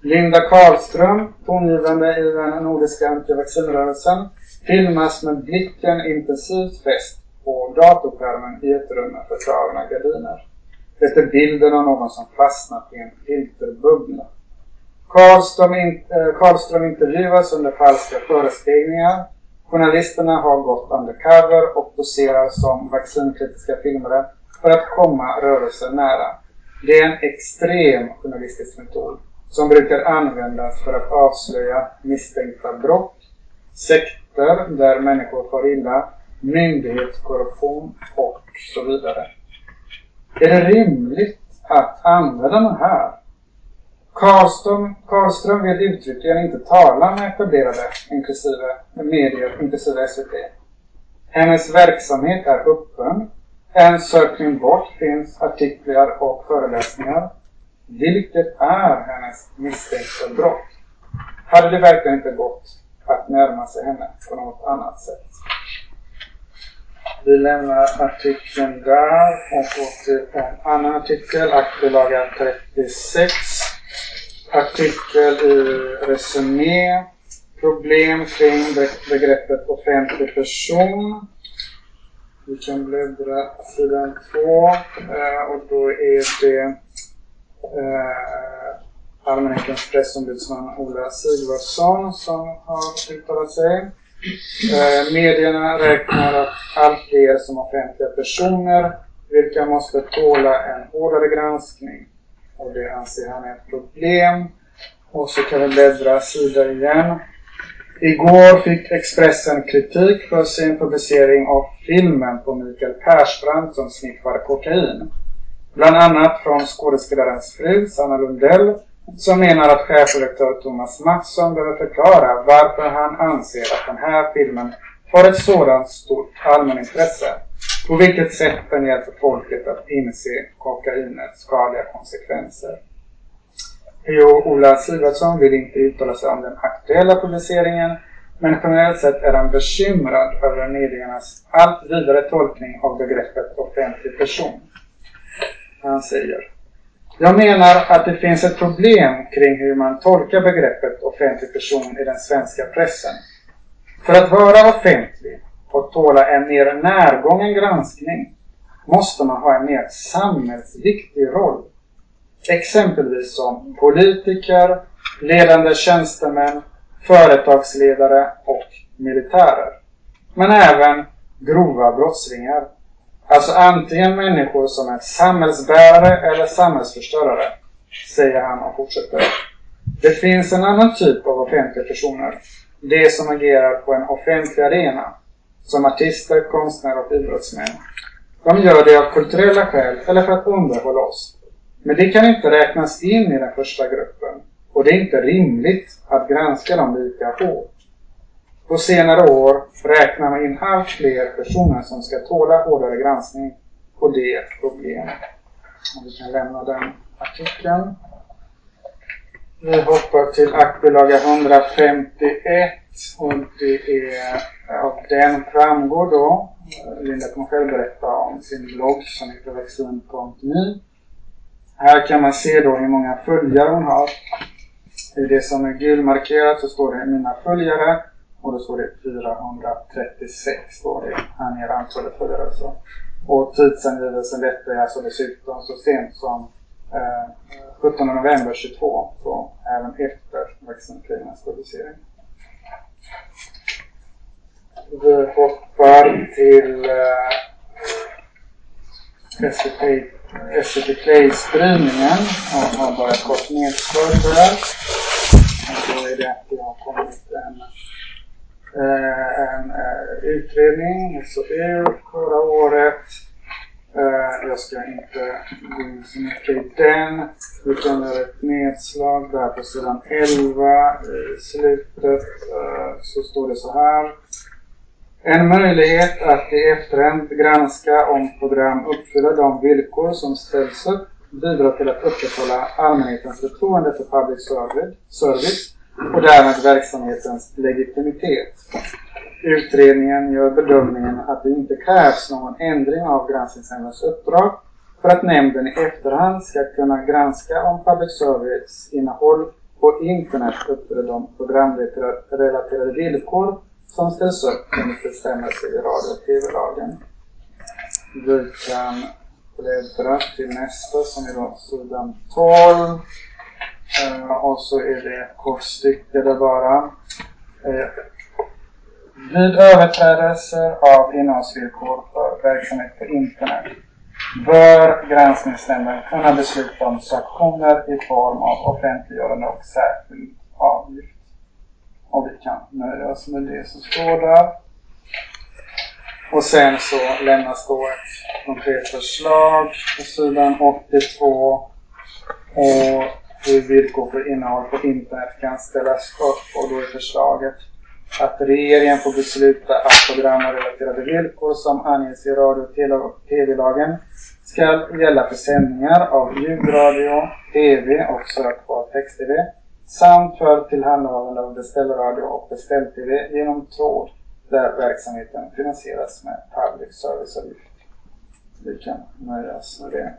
Linda Karlström, tongivande i den nordiska antivaccinrörelsen, filmas med blicken intensivt fäst på datorskärmen i ett rum med fördragna gardiner efter bilden av någon som fastnat i en filterbubbla. Karlström, in, eh, Karlström intervjuas under falska förespeglingar. Journalisterna har gått undercover och poserar som vaccinkritiska filmare för att komma rörelsen nära. Det är en extrem journalistisk metod som brukar användas för att avslöja misstänkta brott, sekter där människor far illa, myndighetskorruption och så vidare. Är det rimligt att använda den här? Karlström, Karlström vill uttryckligen inte tala med etablerade inklusive medier, inklusive SVT. Hennes verksamhet är öppen. En sökning bort finns artiklar och föreläsningar. Vilket är hennes misstänkta brott? Hade det verkligen inte gått att närma sig henne på något annat sätt? Vi lämnar artikeln där och går till en annan artikel, aktbilaga 36. Artikel i Resumé. Problem kring begreppet offentlig person. Vi kan bläddra sidan 2 eh, och då är det eh, allmänhetens pressombudsman Ola Sigvardsson som har uttalat sig. Eh, medierna räknar att allt fler som offentliga personer vilka måste tåla en hårdare granskning. Och det anser han är ett problem. Och så kan vi bläddra sida igen. Igår fick Expressen kritik för sin publicering av filmen på Mikael Persbrandt som sniffar kokain. Bland annat från skådespelarens fru Sanna Lundell som menar att chefredaktör Thomas Mattsson behöver förklara varför han anser att den här filmen har ett sådant stort allmänintresse. På vilket sätt den hjälper folket att inse kokainets skadliga konsekvenser. Jo, Ola Sivertsson vill inte uttala sig om den aktuella publiceringen men generellt sett är han bekymrad över mediernas allt vidare tolkning av begreppet offentlig person. Han säger jag menar att det finns ett problem kring hur man tolkar begreppet offentlig person i den svenska pressen. För att vara offentlig och tåla en mer närgången granskning måste man ha en mer samhällsviktig roll. Exempelvis som politiker, ledande tjänstemän, företagsledare och militärer. Men även grova brottslingar Alltså antingen människor som är samhällsbärare eller samhällsförstörare, säger han och fortsätter. Det finns en annan typ av offentliga personer. De som agerar på en offentlig arena. Som artister, konstnärer och idrottsmän. De gör det av kulturella skäl eller för att underhålla oss. Men det kan inte räknas in i den första gruppen. Och det är inte rimligt att granska dem lika hårt. På senare år räknar man in allt fler personer som ska tåla hårdare granskning på det problemet. vi kan lämna den artikeln. Vi hoppar till aktbilaga 151 och det är av den framgår då, Linda kommer själv berätta om sin blogg som heter vaccin.nu. Här kan man se då hur många följare hon har. I det som är gulmarkerat så står det mina följare och då står det 436 står det. här nere antalet följare alltså. Och tidsangivelsen detta är alltså dessutom så sent som eh, 17 november 22, så även efter vaccinklinikernas publicering. Vi hoppar till eh, SVT, Play-spridningen och har bara kort nedslag där. Och då är det att det har kommit en, eh, Eh, en eh, utredning, SOU, förra året. Eh, jag ska inte gå in så mycket i den. Utan göra ett nedslag där på sidan 11 i slutet. eh, Så står det så här. En möjlighet att i efterhand granska om program uppfyller de villkor som ställs upp bidrar till att upprätthålla allmänhetens förtroende för public service- service och därmed verksamhetens legitimitet. Utredningen gör bedömningen att det inte krävs någon ändring av granskningsnämndens uppdrag för att nämnden i efterhand ska kunna granska om public service innehåll på internet uppfyller de programrelaterade villkor som ställs upp enligt bestämmelser i radio och TV-lagen. Vi kan bläddra till nästa som är då sidan 12. Eh, och så är det ett kort stycke där bara. Eh, vid överträdelser av innehållsvillkor för verksamhet på internet bör granskningsnämnden kunna besluta om sanktioner i form av offentliggörande och särskild avgift. Och vi kan nöja oss med det som står där. Och sen så lämnas då ett konkret förslag på sidan 82. Och hur villkor för innehåll på internet kan ställas upp. Och då är förslaget att regeringen får besluta att programrelaterade villkor som anges i radio och och tv-lagen ska gälla för sändningar av ljudradio, tv och sökbar text-tv samt för tillhandahållande av beställradio och beställ-tv genom tråd där verksamheten finansieras med public service-avgift. Vi kan nöja oss med det.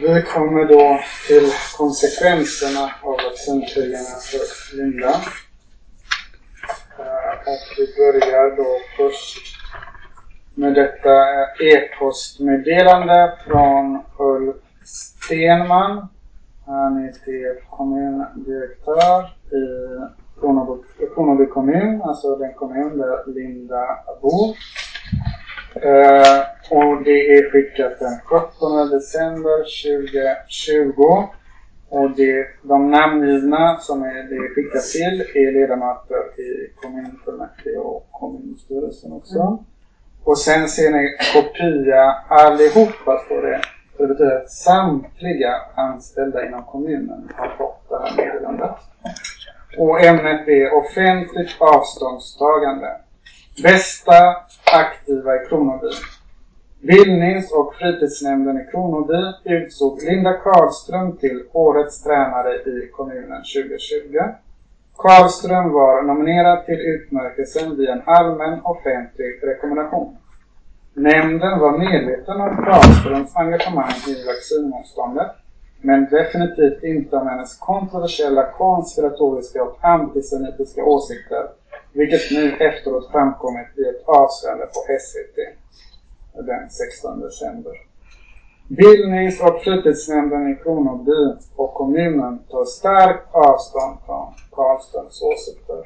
Vi kommer då till konsekvenserna av vaccinkrigarna för Linda. Eh, och vi börjar då först med detta e-postmeddelande från Ulf Stenman. Han är till kommundirektör i Kronoby kommun, alltså den kommun där Linda bor. Eh, och det är skickat den 17 december 2020. Och det, de namngivna som är, det är skickat till är ledamöter i kommunfullmäktige och kommunstyrelsen också. Och sen ser ni kopia allihopa står det. Det betyder att samtliga anställda inom kommunen har fått det här meddelandet. Och ämnet är offentligt avståndstagande. Bästa aktiva i Kronoby. Bildnings och fritidsnämnden i Kronoby utsåg Linda Karlström till Årets tränare i kommunen 2020. Karlström var nominerad till utmärkelsen via en allmän offentlig rekommendation. Nämnden var medveten om Karlströms engagemang i vaccinmotståndet, men definitivt inte om hennes kontroversiella konspiratoriska och antisemitiska åsikter, vilket nu efteråt framkommit i ett avslöjande på SVT den 16 december. Bildnings och fritidsnämnden i Kronoby och kommunen tar starkt avstånd från Karlströms åsikter.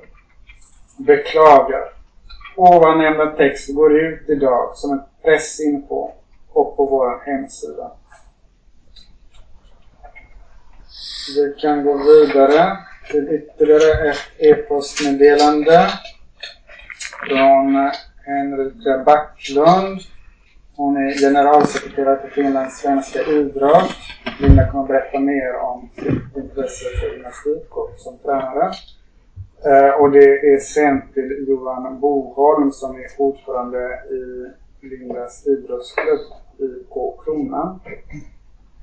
Beklagar. Ovan nämnda text går ut idag som ett pressinfo och på vår hemsida. Vi kan gå vidare till ytterligare ett e-postmeddelande från Henrika Backlund. Hon är generalsekreterare för Finlands svenska idrott. Linda kommer berätta mer om sitt intresse för gymnastik och som tränare. Eh, och det är sänt till Johan Boholm som är ordförande i Lindas idrottsklubb i Kronan.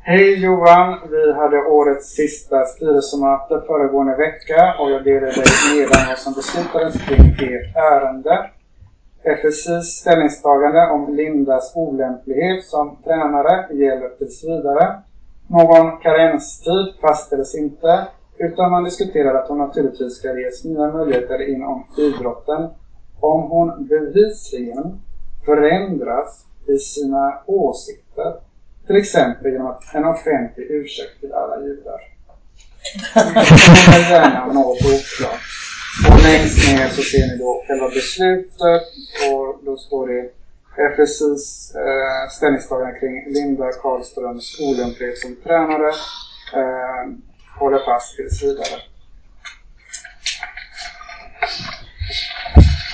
Hej Johan! Vi hade årets sista styrelsemöte föregående vecka och jag delade dig medan vad som beslutades kring ert ärende. FSIs ställningstagande om Lindas olämplighet som tränare gäller tills vidare. Någon karenstid fastställdes inte utan man diskuterar att hon naturligtvis ska ges nya möjligheter inom idrotten om hon bevisligen förändras i sina åsikter. Till exempel genom att en offentlig ursäkt till alla judar. Är gärna något oklart. Och längst ner så ser ni då själva beslutet och då står det FSIs eh, ställningstagande kring Linda Karlströms olämplighet som tränare eh, håller fast tills vidare.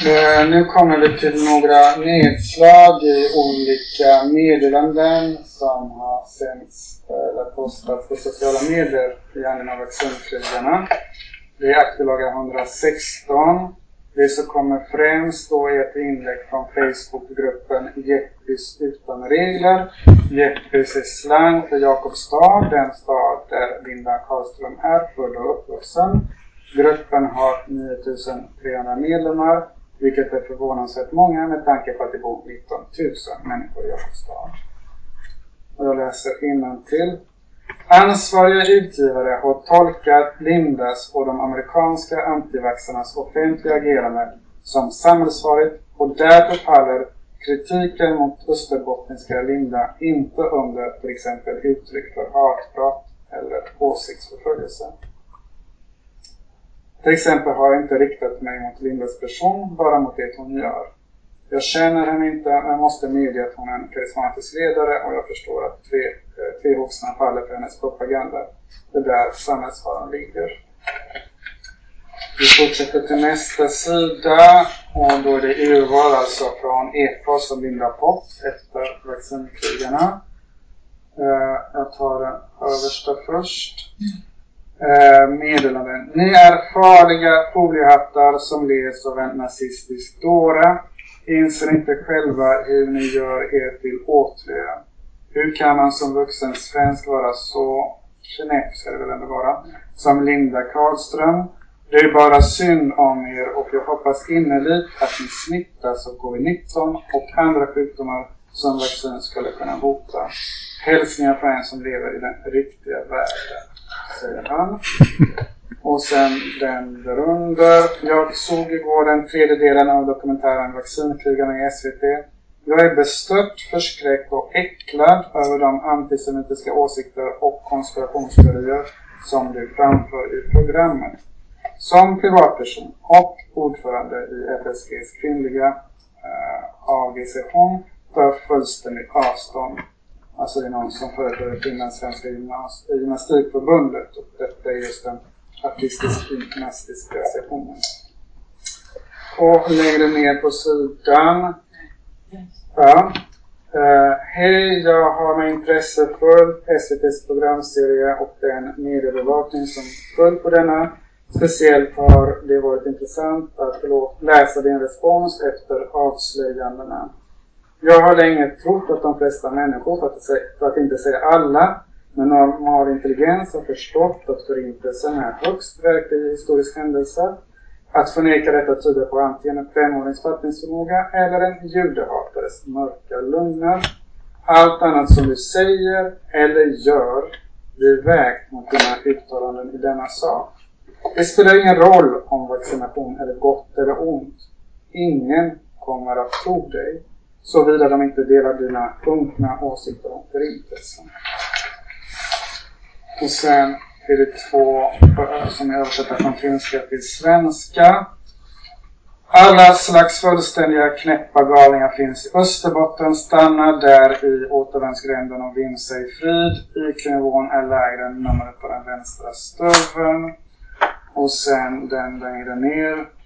Eh, nu kommer vi till några nedslag i olika meddelanden som har sänts eller postats på sociala medier i anledning av vaccinkrigarna. Det är aktiedagar 116. Det som kommer främst då är ett inlägg från Facebookgruppen Jeppis utan regler. Jeppis är slang för Jakobstad, den stad där Linda Karlström är född och uppvuxen. Gruppen har 9300 medlemmar, vilket är förvånansvärt många med tanke på att det bor 19 000 människor i Jakobstad. Och jag läser innantill. Ansvariga utgivare har tolkat Lindas och de amerikanska antivaxarnas offentliga agerande som samhällsfarligt och därför faller kritiken mot österbottniska Linda inte under till exempel uttryck för hatbrott eller åsiktsförföljelse. Till exempel har jag inte riktat mig mot Lindas person, bara mot det hon gör. Jag känner henne inte, men jag måste medge att hon är en karismatisk ledare och jag förstår att tre, eh, faller för hennes propaganda. Det är där samhällsfaran ligger. Vi fortsätter till nästa sida och då är det urval alltså från EFA som Linda rapport efter vaccinkrigarna. Eh, jag tar den översta först. Eh, Meddelanden. Ni är farliga foliehattar som leds av en nazistisk dåre. Inser inte själva hur ni gör er till åtlöje. Hur kan man som vuxen svensk vara så knäpp, ska det väl ändå vara, som Linda Karlström? Det är bara synd om er och jag hoppas innerligt att ni smittas av covid-19 och andra sjukdomar som vaccin skulle kunna bota. Hälsningar från en som lever i den riktiga världen, säger han. Och sen den därunder. Jag såg igår den tredje delen av dokumentären Vaccinkrigarna i SVT. Jag är bestört, förskräckt och äcklad över de antisemitiska åsikter och konspirationsteorier som du framför i programmet. Som privatperson och ordförande i FSGs kvinnliga eh, AG-sektion tar fullständigt avstånd. Alltså det är någon som företräder Finlandssvenska gymnastikförbundet och detta är just den artistisk gymnastiska sektionen. Och längre ner på sidan. Ja. Uh, Hej, jag har med intresse följt SVTs programserie och den mediebevakning som följt på denna. Speciellt har det varit intressant att läsa din respons efter avslöjandena. Jag har länge trott att de flesta människor, för att, säga, för att inte säga alla, med normal intelligens har förstått att Förintelsen är högst verklig historisk händelse. Att förneka detta tyder på antingen en femårings fattningsförmåga eller en judehatares mörka lögner. Allt annat som du säger eller gör blir vägt mot dina uttalanden i denna sak. Det spelar ingen roll om vaccination är gott eller ont. Ingen kommer att tro dig, såvida de inte delar dina unkna åsikter om Förintelsen. Och sen är det två som är översatta från finska till svenska. Alla slags fullständiga knäppa galningar finns i Österbotten. Stanna där i återvändsgränden och vinn sig frid. IQ-nivån är lägre än numret på den vänstra stöveln. Och sen den längre ner.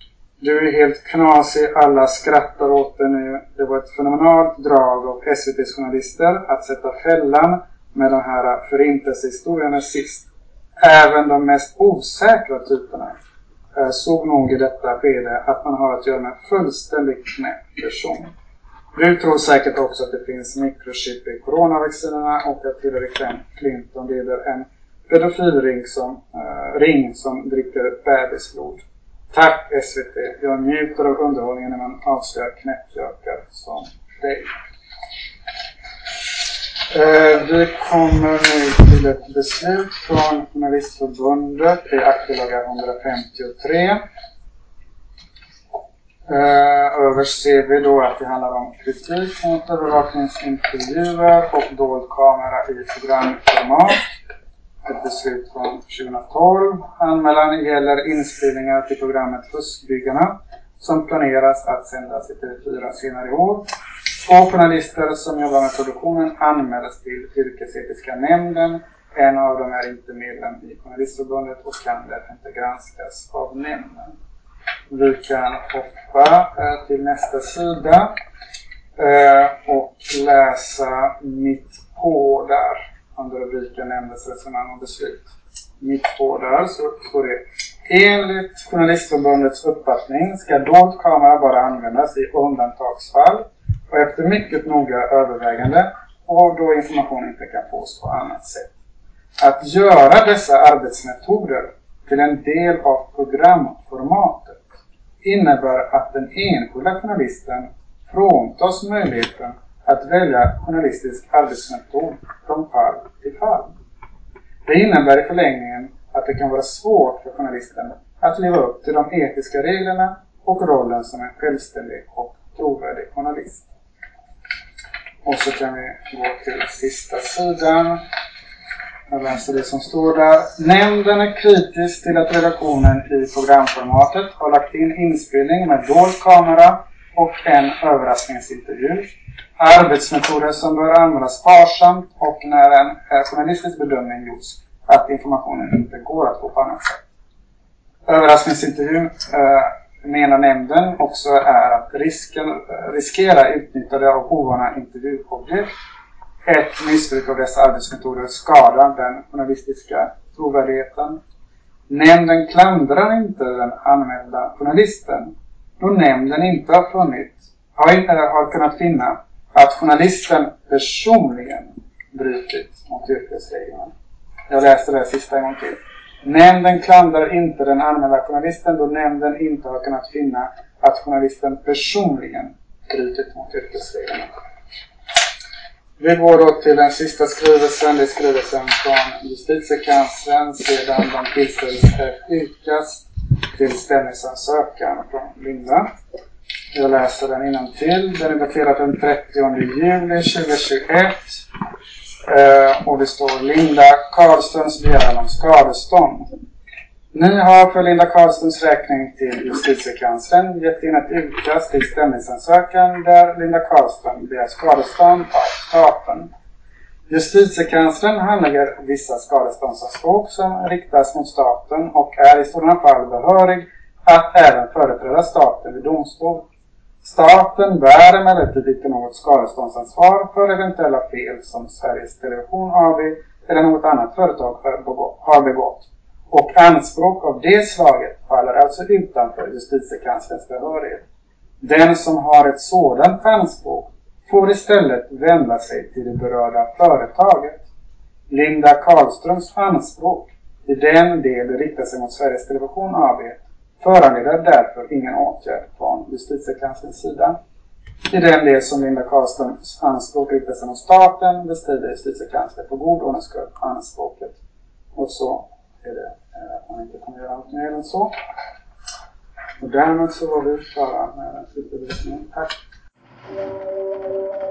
Du är helt knasig, alla skrattar åt dig nu. Det var ett fenomenalt drag av SVTs journalister att sätta fällan med den här förintelsehistorien sist. Även de mest osäkra typerna såg nog i detta skede att man har att göra med en fullständigt knäpp person. Du tror säkert också att det finns mikrochip i coronavaccinerna och att Hillary Clinton leder en pedofilring som, eh, ring som dricker bebisblod. Tack SVT! Jag njuter av underhållningen när man avslöjar knäppjökar som dig. Eh, vi kommer nu till ett beslut från Journalistförbundet. Det är aktielaga 153. Eh, överst ser vi då att det handlar om kritik mot övervakningsintervjuer och dold kamera i programformat. Ett beslut från 2012. Anmälan gäller inspelningar till programmet Fuskbyggarna som planeras att sändas i TV4 senare i år. Två journalister som jobbar med produktionen anmäldes till Yrkesetiska nämnden. En av dem är inte medlem i Journalistförbundet och kan därför inte granskas av nämnden. Vi kan hoppa till nästa sida eh, och läsa mitt på där under rubriken nämndes resonemang och beslut. Mitt på där så står det Enligt Journalistförbundets uppfattning ska dold kamera bara användas i undantagsfall och efter mycket noga övervägande och då information inte kan fås på annat sätt. Att göra dessa arbetsmetoder till en del av programformatet innebär att den enskilda journalisten fråntas möjligheten att välja journalistisk arbetsmetod från fall till fall. Det innebär i förlängningen att det kan vara svårt för journalisten att leva upp till de etiska reglerna och rollen som en självständig och trovärdig journalist. Och så kan vi gå till sista sidan. Jag läser det som står där. Nämnden är kritisk till att redaktionen i programformatet har lagt in inspelning med dold kamera och en överraskningsintervju. Arbetsmetoder som bör användas sparsamt och när en eh, journalistisk bedömning gjorts att informationen inte går att få på annat sätt. Överraskningsintervjun eh, menar nämnden också är att risken, eh, riskera utnyttjande av ovana intervjuobjekt. Ett missbruk av dessa arbetsmetoder skadar den journalistiska trovärdigheten. Nämnden klandrar inte den anmälda journalisten då nämnden inte har funnit, har, inte, har kunnat finna att journalisten personligen brutit mot yrkesreglerna. Jag läser det sista en gång till. Nämnden klandrar inte den anmälda journalisten då nämnden inte har kunnat finna att journalisten personligen brutit mot yrkesreglerna. Vi går då till den sista skrivelsen. Det är skrivelsen från Justitiekanslern sedan de tillställdes yrkas till stämningsansökan från Linda. Jag läser den till. Den är daterad den 30 juli 2021. Eh, och det står Linda Karlströms begäran om skadestånd. Ni har för Linda Karlströms räkning till Justitiekanslern gett in ett utkast till stämningsansökan där Linda Karlström begär skadestånd av staten. Justitiekanslern handlägger vissa skadeståndsanspråk som riktas mot staten och är i sådana fall behörig att även företräda staten vid domstol. Staten bär emellertid inte något skadeståndsansvar för eventuella fel som Sveriges Television AB eller något annat företag har begått. Och anspråk av det slaget faller alltså utanför Justitiekanslerns behörighet. Den som har ett sådant anspråk får istället vända sig till det berörda företaget. Linda Karlströms anspråk i den del det riktar sig mot Sveriges Television AB föranleder därför ingen åtgärd från Justitiekanslerns sida. I den del som Linda Karlströms anspråk riktar sig mot staten bestrider Justitiekanslern på god ordnings skull anspråket. Och så är det eh, att man inte kommer göra något mer än så. Och därmed så var vi klara med den slutredovisningen. Tack! よし!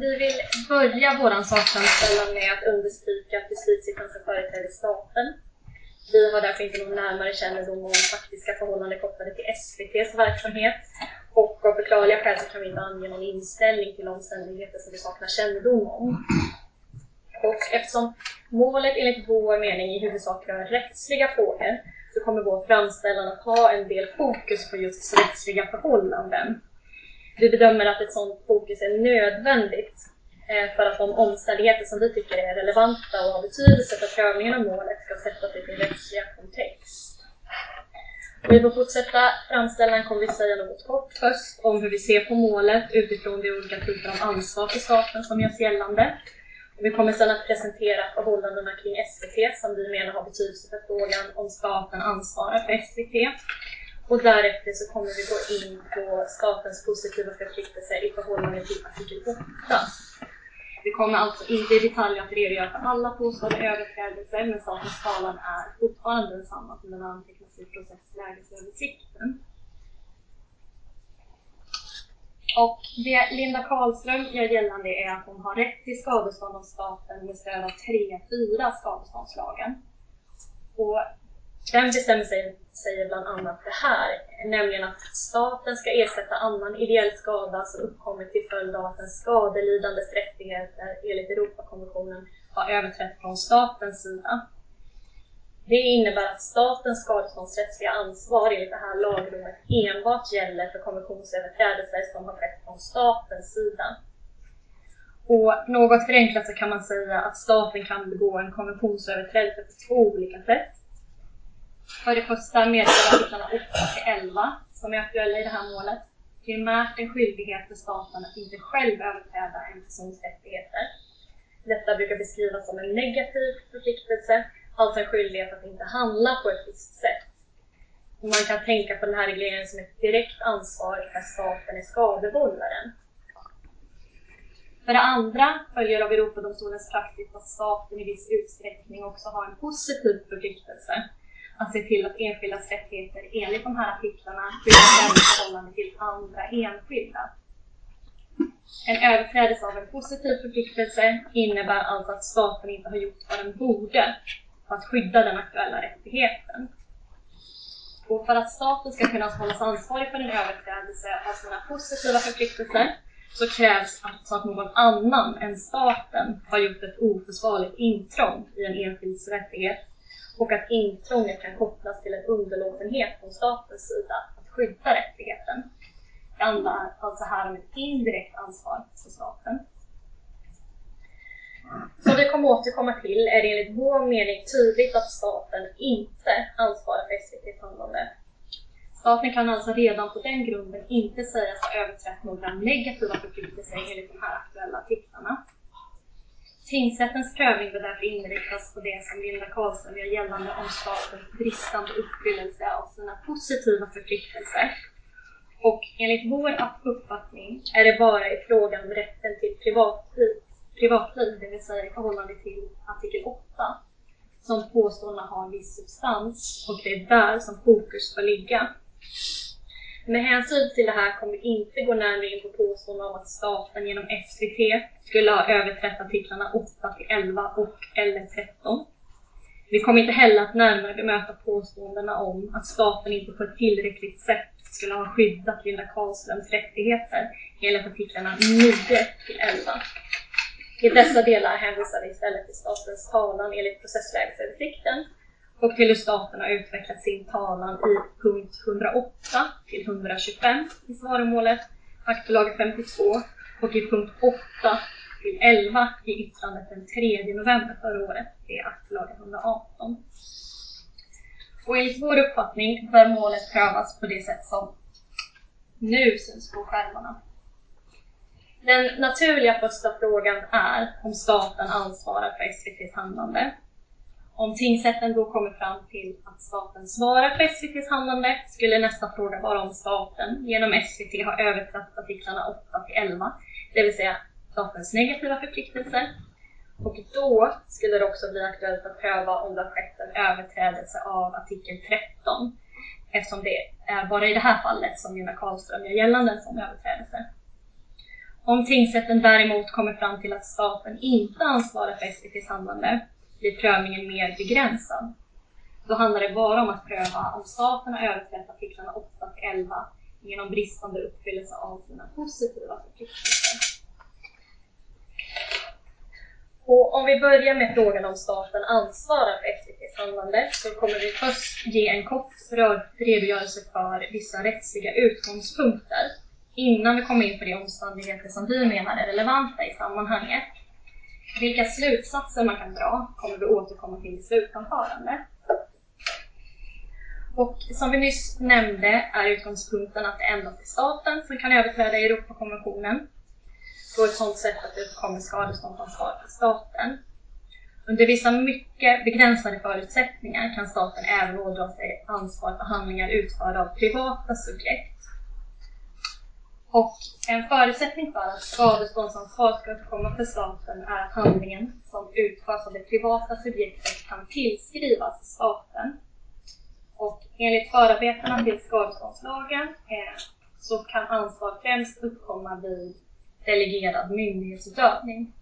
vi vill börja vår sakframställan med att understryka att justitiekanslern företräder staten. Vi har därför inte någon närmare kännedom om faktiska förhållanden kopplade till SVTs verksamhet och av förklarliga skäl så kan vi inte ange någon inställning till omständigheter som vi saknar kännedom om. Och eftersom målet enligt vår mening i huvudsak rör rättsliga frågor så kommer vår framställan att ha en del fokus på just rättsliga förhållanden. Vi bedömer att ett sådant fokus är nödvändigt eh, för att de omständigheter som vi tycker är relevanta och har betydelse för prövningen av målet ska sättas i sin rättsliga kontext. Vi får fortsätta framställan kommer vi säga något kort först om hur vi ser på målet utifrån de olika typer av ansvar för staten som görs gällande. Vi kommer sedan att presentera förhållandena kring SVT som vi menar har betydelse för frågan om staten ansvarar för SVT. Och därefter så kommer vi gå in på statens positiva förpliktelser i förhållande till artikel 8. Vi kommer alltså inte i detalj att redogöra för alla påstådda överträdelser, men statens talan är fortfarande densamma som den antecknas i processlägesöversikten. Och det Linda Karlström gör gällande är att hon har rätt till skadestånd av staten med stöd av 3-4 skadeståndslagen. Och den bestämmelsen säger bland annat det här, nämligen att staten ska ersätta annan ideell skada som uppkommit till följd av att den skadelidandes rättigheter enligt Europakonventionen har överträtt från statens sida. Det innebär att statens skadeståndsrättsliga ansvar enligt det här lagrummet enbart gäller för konventionsöverträdelser som har skett från statens sida. Och något förenklat så kan man säga att staten kan begå en konventionsöverträdelse på två olika sätt. För det första meddelar artiklarna 8-11, som är aktuella i det här målet, primärt en skyldighet för staten att inte själv överträda en persons rättigheter. Detta brukar beskrivas som en negativ förpliktelse, alltså en skyldighet att inte handla på ett visst sätt. Man kan tänka på den här regleringen som ett direkt ansvar när staten är skadevållaren. För det andra följer av Europadomstolens praxis att staten i viss utsträckning också har en positiv förpliktelse att se till att enskildas rättigheter enligt de här artiklarna skyddas i förhållande till andra enskilda. En överträdelse av en positiv förpliktelse innebär alltså att staten inte har gjort vad den borde för att skydda den aktuella rättigheten. Och för att staten ska kunna hållas ansvarig för en överträdelse av sina positiva förpliktelser så krävs alltså att någon annan än staten har gjort ett oförsvarligt intrång i en enskilds rättighet och att intrånget kan kopplas till en underlåtenhet från statens sida att skydda rättigheten. Det handlar alltså här om ett indirekt ansvar för staten. Som vi kommer återkomma till är det enligt vår mening tydligt att staten inte ansvarar för SVTs handlande. Staten kan alltså redan på den grunden inte sägas ha överträtt några negativa förpliktelser enligt de här aktuella artiklarna. Tingsrättens prövning bör därför inriktas på det som Linda Karlsson gör gällande om statens bristande uppfyllelse av sina positiva förpliktelser. Och enligt vår uppfattning är det bara i frågan om rätten till privatliv, privatliv, det vill säga i förhållande till artikel 8, som påståendena har en viss substans och det är där som fokus bör ligga. Med hänsyn till det här kommer vi inte gå närmare in på påståenden om att staten genom SVT skulle ha överträtt artiklarna 8 till 11 och eller 13. Vi kommer inte heller att närmare bemöta påståendena om att staten inte på ett tillräckligt sätt skulle ha skyddat Linda Karlströms rättigheter enligt artiklarna 9 till 11. I dessa delar hänvisar vi istället till statens talan enligt processlägesöversikten och till hur staten har utvecklat sin talan i punkt 108 till 125 i svaromålet, aktbilaga 52 och i punkt 8 till 11 i yttrandet den 3 november förra året, det är aktbilaga 118. Och enligt vår uppfattning bör målet prövas på det sätt som nu syns på skärmarna. Den naturliga första frågan är om staten ansvarar för SVTs handlande. Om tingsrätten då kommer fram till att staten svarar för SVTs handlande skulle nästa fråga vara om staten genom SVT har överträtt artiklarna 8 till 11, det vill säga statens negativa förpliktelser. Och då skulle det också bli aktuellt att pröva om det har skett en överträdelse av artikel 13 eftersom det är bara i det här fallet som Gunnar Karlström gör gällande en sån överträdelse. Om tingsrätten däremot kommer fram till att staten inte ansvarar för SVTs handlande blir prövningen mer begränsad. Då handlar det bara om att pröva om staten har överträtt artiklarna 8 till 11 genom bristande uppfyllelse av sina positiva förpliktelser. Och om vi börjar med frågan om staten ansvarar för SVTs handlande så kommer vi först ge en kort redogörelse för vissa rättsliga utgångspunkter innan vi kommer in på de omständigheter som vi menar är relevanta i sammanhanget. Vilka slutsatser man kan dra kommer vi återkomma till i slutanförandet. Och som vi nyss nämnde är utgångspunkten att det endast är staten som kan överträda Europakonventionen på ett sådant sätt att det uppkommer skadeståndsansvar för staten. Under vissa mycket begränsade förutsättningar kan staten även ådra sig ansvar för handlingar utförda av privata subjekt och en förutsättning för att skadeståndsansvar ska uppkomma för staten är att handlingen som utförs av det privata subjektet kan tillskrivas staten. Och enligt förarbetena till skadeståndslagen eh, så kan ansvar främst uppkomma vid delegerad myndighetsutövning.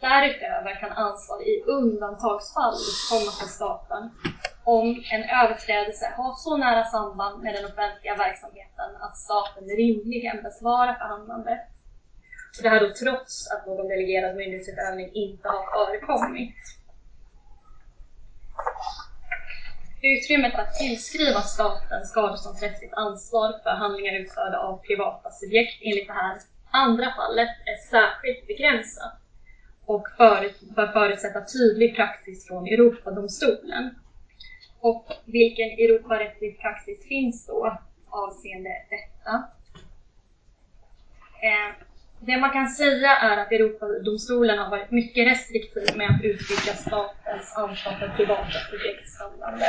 Därutöver kan ansvar i undantagsfall uppkomma för staten om en överträdelse har så nära samband med den offentliga verksamheten att staten rimligen bör svara för handlandet. Det här då trots att någon delegerad myndighetsutövning inte har förekommit. Utrymmet att tillskriva staten skadeståndsrättsligt ansvar för handlingar utförda av privata subjekt enligt det här andra fallet är särskilt begränsat och bör förutsätta tydlig praxis från Europadomstolen. Och vilken Europarättslig praxis finns då avseende detta? Eh, det man kan säga är att Europadomstolen har varit mycket restriktiv med att utvidga statens ansvar för privata subjektshandlande.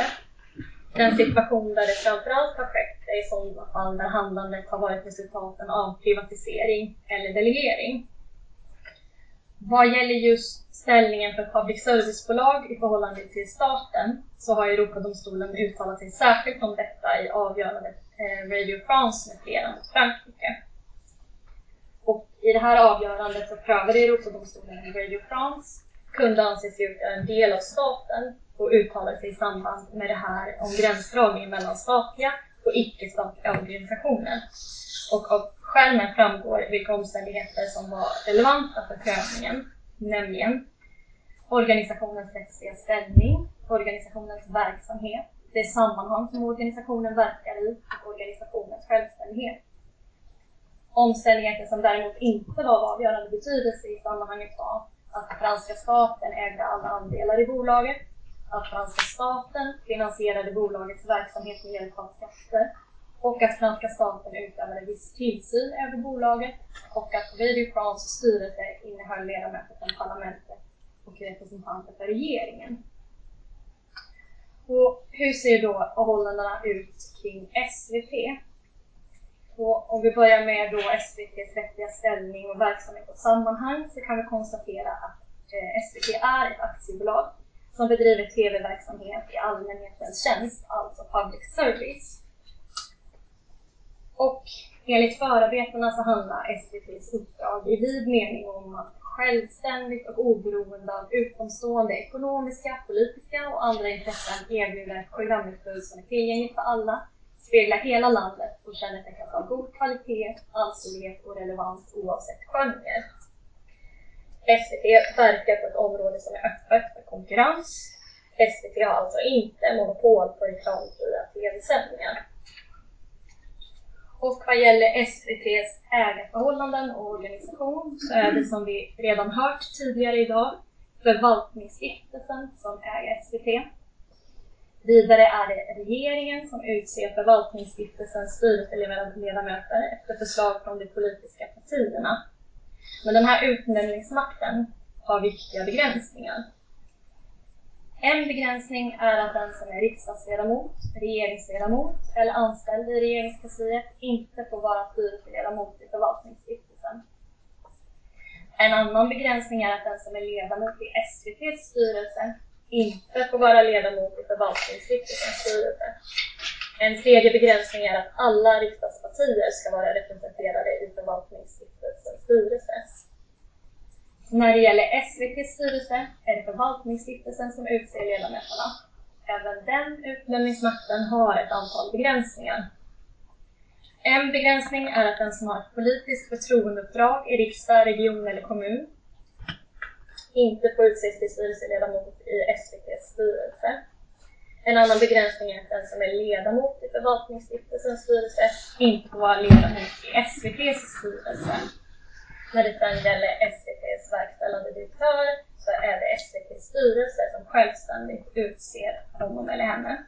Den situation där det framförallt har skett är i sådana fall där handlandet har varit resultaten av privatisering eller delegering. Vad gäller just ställningen för public service-bolag i förhållande till staten så har Europadomstolen uttalat sig särskilt om detta i avgörandet eh, Radio France med flera mot Frankrike. Och I det här avgörandet så prövade Europadomstolen om Radio France kunde anses utgöra en del av staten och uttalade sig i samband med det här om gränsdragningen mellan statliga på icke-statliga organisationer. Och av skärmen framgår vilka omständigheter som var relevanta för prövningen, nämligen organisationens rättsliga ställning, organisationens verksamhet, det sammanhang som organisationen verkar i och organisationens självständighet. Omständigheter som däremot inte var av avgörande betydelse i sammanhanget var att franska staten ägde alla andelar i bolaget, att franska staten finansierade bolagets verksamhet med hjälp av skatter och att franska staten utövade viss tillsyn över bolaget och att Radio France styrelse innehöll ledamöter från parlamentet och representanter för regeringen. Och hur ser då förhållandena ut kring SVT? Och om vi börjar med då SVTs rättsliga ställning och verksamhet och sammanhang så kan vi konstatera att eh, SVT är ett aktiebolag som bedriver tv-verksamhet i allmänhetens tjänst, alltså public service. Och enligt förarbetena så handlar SVTs uppdrag i vid mening om att självständigt och oberoende av utomstående ekonomiska, politiska och andra intressen erbjuda ett programutbud som är tillgängligt för alla, speglar hela landet och kännetecknas av god kvalitet, allsidighet och relevans oavsett genre. SVT verkar på ett område som är öppet för konkurrens. SVT har alltså inte monopol på reklamfria tv-sändningar. Och vad gäller SVTs ägarförhållanden och organisation så är det som vi redan hört tidigare idag Förvaltningsstiftelsen som äger SVT. Vidare är det regeringen som utser Förvaltningsstiftelsens styrelseledamöter efter förslag från de politiska partierna. Men den här utnämningsmakten har viktiga begränsningar. En begränsning är att den som är riksdagsledamot, regeringsledamot eller anställd i regeringskansliet inte får vara styrelseledamot i förvaltningsstiftelsen. En annan begränsning är att den som är ledamot i SVTs styrelse inte får vara ledamot i förvaltningsstiftelsens styrelse. En tredje begränsning är att alla riksdagspartier ska vara representerade i förvaltningsstiftelsen styrelse. När det gäller SVTs styrelse är det förvaltningsstiftelsen som utser ledamöterna. Även den utnämningsmakten har ett antal begränsningar. En begränsning är att den som har ett politiskt förtroendeuppdrag i riksdag, region eller kommun inte får utses till styrelseledamot i SVTs styrelse. En annan begränsning är att den som är ledamot i förvaltningsstiftelsens styrelse inte får vara ledamot i SVTs styrelse. När det sedan gäller SVTs verkställande direktör så är det SVTs styrelse som självständigt utser honom eller henne.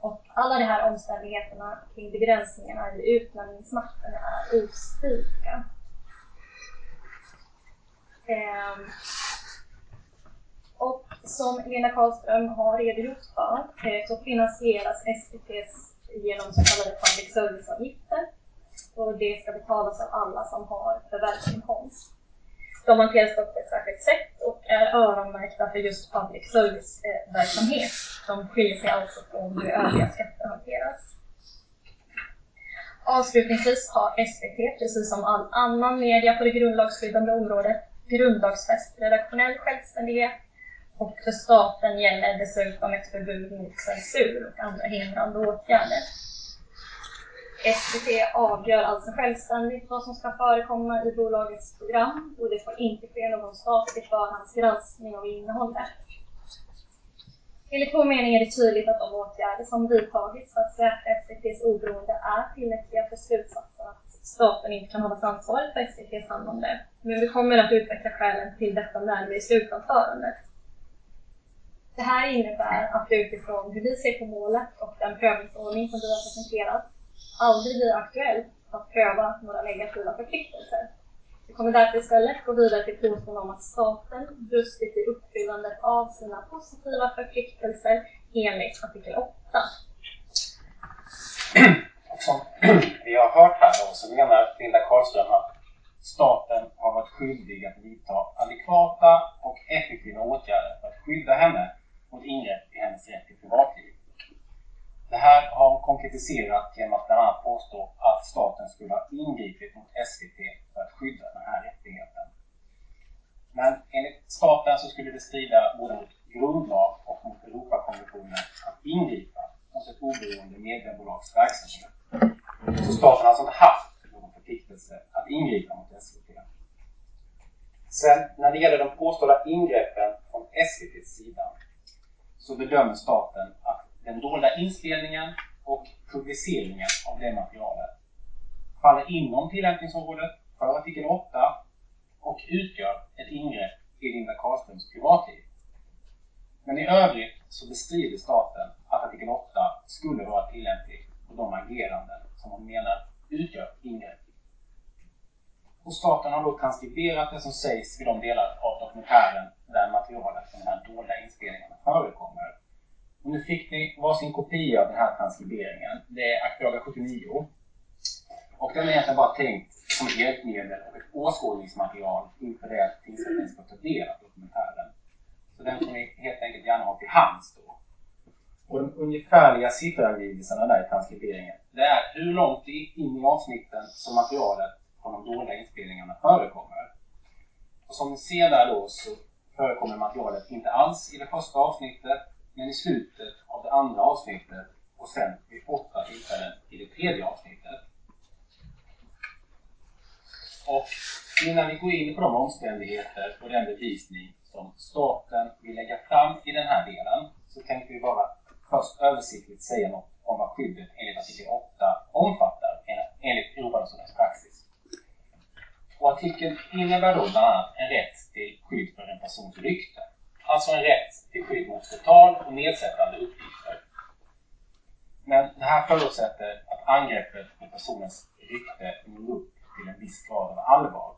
Och alla de här omständigheterna kring begränsningarna i utnämningsmakten är ostridiga. Ehm, och som Lena Karlström har redogjort för eh, så finansieras SVTs genom så kallade public service-avgifter och det ska betalas av alla som har förvärvsinkomst. De hanteras dock på ett särskilt sätt och är öronmärkta för just public service-verksamhet. Eh, De skiljer sig alltså från hur övriga skatter hanteras. Avslutningsvis har SVT, precis som all annan media på det grundlagsskyddande området, grundlagsfäst redaktionell självständighet och för staten gäller dessutom ett förbud mot censur och andra hindrande åtgärder. SVT avgör alltså självständigt vad som ska förekomma i bolagets program och det får inte ske någon statlig förhandsgranskning av innehållet. Enligt vår mening är det tydligt att de åtgärder som vidtagits för att säkra SVTs oberoende är tillräckliga för slutsatsen att staten inte kan hållas ansvarig för SVTs handlande. Men vi kommer att utveckla skälen till detta närmare i slutanförandet. Det här innebär att utifrån hur vi ser på målet och den prövningsordning som vi har presenterat aldrig blir aktuellt att pröva några negativa förpliktelser. Vi kommer därför istället gå vidare till punkten om att staten brustit i uppfyllandet av sina positiva förpliktelser enligt artikel 8. Som alltså, vi har hört här då, så menar Linda Karlström att staten har varit skyldig att vidta adekvata och effektiva åtgärder för att skydda henne mot ingrepp i hennes rätt till privatliv. Det här har hon konkretiserat genom att bland annat påstå att staten skulle ha ingripit mot SVT för att skydda den här rättigheten. Men enligt staten så skulle det strida både mot grundlag och mot Europakonventionen att ingripa mot ett oberoende mediebolags verksamhet. Så staten har alltså inte haft någon förpliktelse att ingripa mot SVT. Sen när det gäller de påstådda ingreppen från SVTs sida så bedömer staten att den dolda inspelningen och publiceringen av det materialet faller inom tillämpningsområdet för artikel 8 och utgör ett ingrepp i Linda Karlströms privatliv. Men i övrigt så bestrider staten att artikel 8 skulle vara tillämplig på de ageranden som hon menar utgör ingrepp. Och staten har då transkriberat det som sägs i de delar av dokumentären där materialet från de här dolda inspelningarna förekommer. Och nu fick ni varsin kopia av den här transkriberingen. Det är aktuella 79. Och den är egentligen bara tänkt som ett hjälpmedel och ett åskådningsmaterial inför det att tingsrätten ska ta del av dokumentären. Så den får ni helt enkelt gärna ha till hands då. Och de ungefärliga sifferangivelserna där i transkriberingen, det är hur långt in i avsnitten som materialet från de dolda inspelningarna förekommer. Och som ni ser där då så förekommer materialet inte alls i det första avsnittet men i slutet av det andra avsnittet och sen vid åtta tillfällen i det tredje avsnittet. Och innan vi går in på de omständigheter och den bevisning som staten vill lägga fram i den här delen så tänkte vi bara först översiktligt säga något om vad skyddet enligt artikel 8 omfattar enligt Europadomstolens praxis. Och artikeln innebär då bland annat en rätt till skydd för en persons rykte. Alltså en rätt till skydd mot förtal och nedsättande uppgifter. Men det här förutsätter att angreppet på personens rykte når upp till en viss grad av allvar.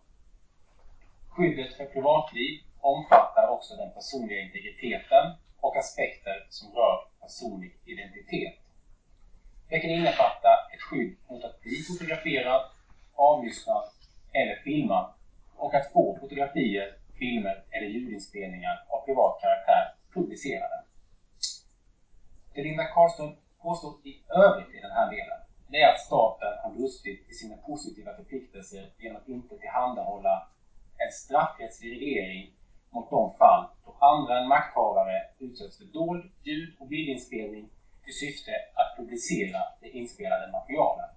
Skyddet för privatliv omfattar också den personliga integriteten och aspekter som rör personlig identitet. Det kan innefatta ett skydd mot att bli fotograferad, avlyssnad eller filmad och att få fotografier, filmer eller ljudinspelningar av privat karaktär publicerade. Det Linda Karlström påstår i övrigt i den här delen, det är att staten har brustit i sina positiva förpliktelser genom att inte tillhandahålla en straffrättslig reglering mot de fall då andra än makthavare utsätts för dold ljud och bildinspelning i syfte att publicera det inspelade materialet.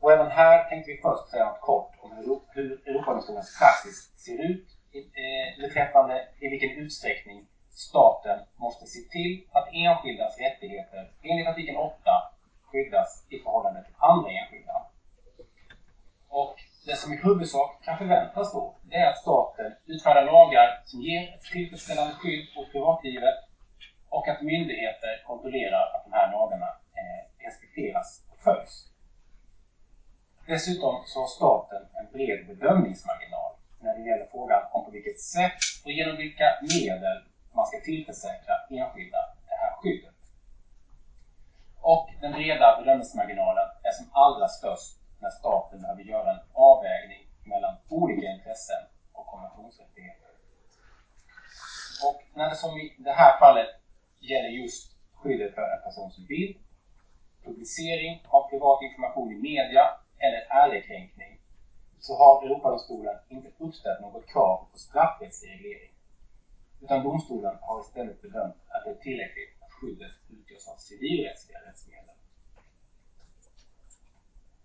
Och även här tänkte vi först säga något kort om hur, hur Europadomstolens praxis ser ut eh, beträffande i vilken utsträckning staten måste se till att enskildas rättigheter enligt artikel 8 skyddas i förhållande till andra enskilda. Och det som i huvudsak kan förväntas då, det är att staten utfärdar lagar som ger ett tillfredsställande skydd åt privatlivet och att myndigheter kontrollerar att de här lagarna eh, respekteras och följs. Dessutom så har staten en bred bedömningsmarginal när det gäller frågan om på vilket sätt och genom vilka medel man ska tillförsäkra enskilda det här skyddet. Och den breda bedömningsmarginalen är som allra störst när staten behöver göra en avvägning mellan olika intressen och konventionsrättigheter. Och när det som i det här fallet gäller just skyddet för en persons bild, publicering av privat information i media eller ärekränkning så har Europadomstolen inte uppställt något krav på straffrättsreglering. Utan domstolen har istället bedömt att det är tillräckligt att skyddet utgörs av civilrättsliga rättsmedel.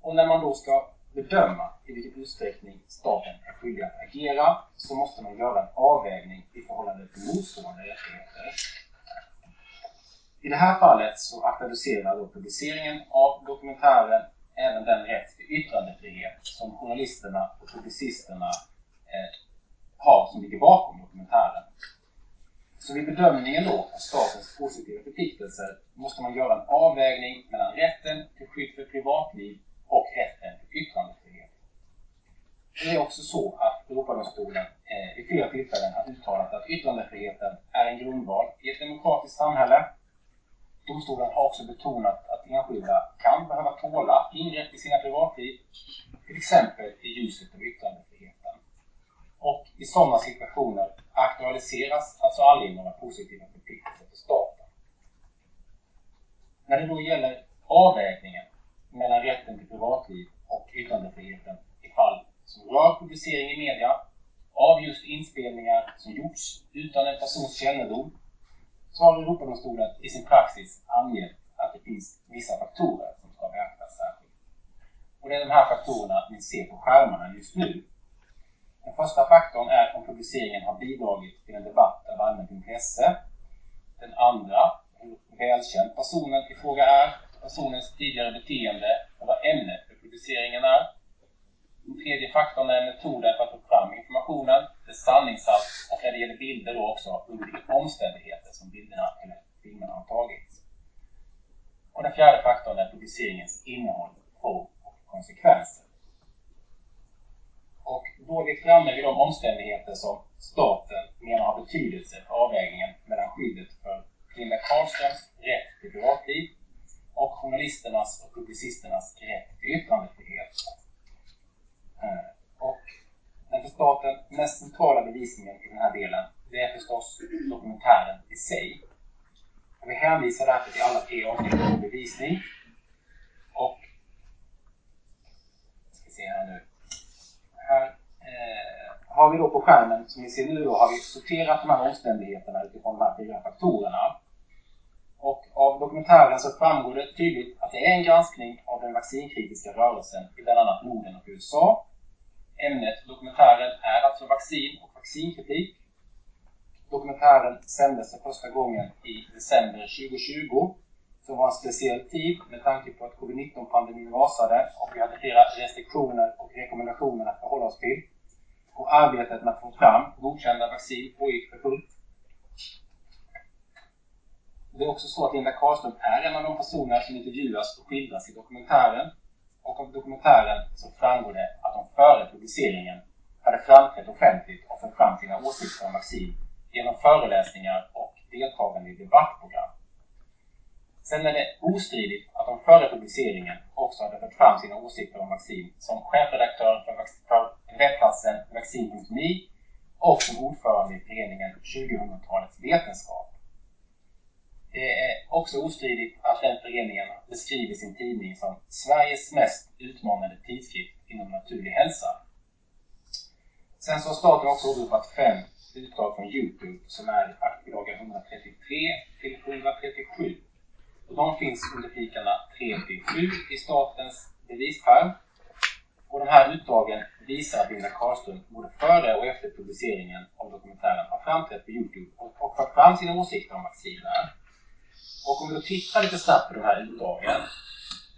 Och när man då ska bedöma i vilken utsträckning staten är skyldig att agera så måste man göra en avvägning i förhållande till motstående rättigheter. I det här fallet så aktualiserar då publiceringen av dokumentären även den rätt till yttrandefrihet som journalisterna och publicisterna eh, har som ligger bakom dokumentären. Så vid bedömningen då av statens positiva förpliktelser måste man göra en avvägning mellan rätten till skydd för privatliv och rätten till yttrandefrihet. Det är också så att Europadomstolen eh, vid flera tillfällen har uttalat att yttrandefriheten är en grundval i ett demokratiskt samhälle. Domstolen har också betonat att enskilda kan behöva tåla ingrepp i sina privatliv, till exempel i ljuset av yttrandefriheten. Och i sådana situationer aktualiseras alltså aldrig några positiva förpliktelser för staten. När det då gäller avvägningen mellan rätten till privatliv och yttrandefriheten i fall som rör publicering i media av just inspelningar som gjorts utan en persons kännedom så har Europadomstolen i sin praxis angett att det finns vissa faktorer som ska beaktas särskilt. Och det är de här faktorerna ni ser på skärmarna just nu. Den första faktorn är om publiceringen har bidragit till en debatt av allmänt intresse. Den andra, hur välkänd personen i fråga är, personens tidigare beteende och vad ämnet för publiceringen är. Den tredje faktorn är metoden för att få fram informationen, dess sanningshalt och när det gäller bilder då också under vilka omständigheter som bilderna eller filmerna har tagits. Och den fjärde faktorn är publiceringens innehåll, form och konsekvenser. Och då är vi framme vid de omständigheter som staten menar har betydelse för avvägningen mellan skyddet för Linda Karlströms rätt till privatliv och journalisternas och publicisternas rätt till yttrandefrihet. Eh, och den för staten mest centrala bevisningen i den här delen, det är förstås dokumentären i sig. Och vi hänvisar därför till alla tre avsnitt om bevisning. Och... ska se här nu. Här eh, har vi då på skärmen, som ni ser nu, då, har vi sorterat de här omständigheterna utifrån de här fyra faktorerna. Och av dokumentären så framgår det tydligt att det är en granskning av den vaccinkritiska rörelsen i bland annat Norden och USA. Ämnet för dokumentären är alltså vaccin och vaccinkritik. Dokumentären sändes för första gången i december 2020 som var en speciell tid med tanke på att covid-19-pandemin rasade och vi hade flera restriktioner och rekommendationer att förhålla oss till. Och arbetet med att få fram godkända vaccin pågick för fullt. Det är också så att Linda Karlström är en av de personer som intervjuas och skildras i dokumentären. Och av dokumentären så framgår det att de före publiceringen hade framträtt offentligt och fört fram sina åsikter om vaccin genom föreläsningar och deltagande i debattprogram. Sen är det ostridigt att de före publiceringen också hade fört fram sina åsikter om vaccin som chefredaktör för, webbplatsen vaccin.ni och som ordförande i föreningen 2000-talets vetenskap. Det är också ostridigt att den föreningen beskriver sin tidning som Sveriges mest utmanande tidskrift inom naturlig hälsa. Sen så har staten också åberopat fem utdrag från Youtube som är aktbilaga 133 till 137. Och de finns under fikarna 3 till 7 i statens bevispärm. Och de här utdragen visar att Linda Karlström både före och efter publiceringen av dokumentären har framträtt på Youtube och, och fört fram sina åsikter om vacciner. Och om vi då tittar lite snabbt på de här utdragen,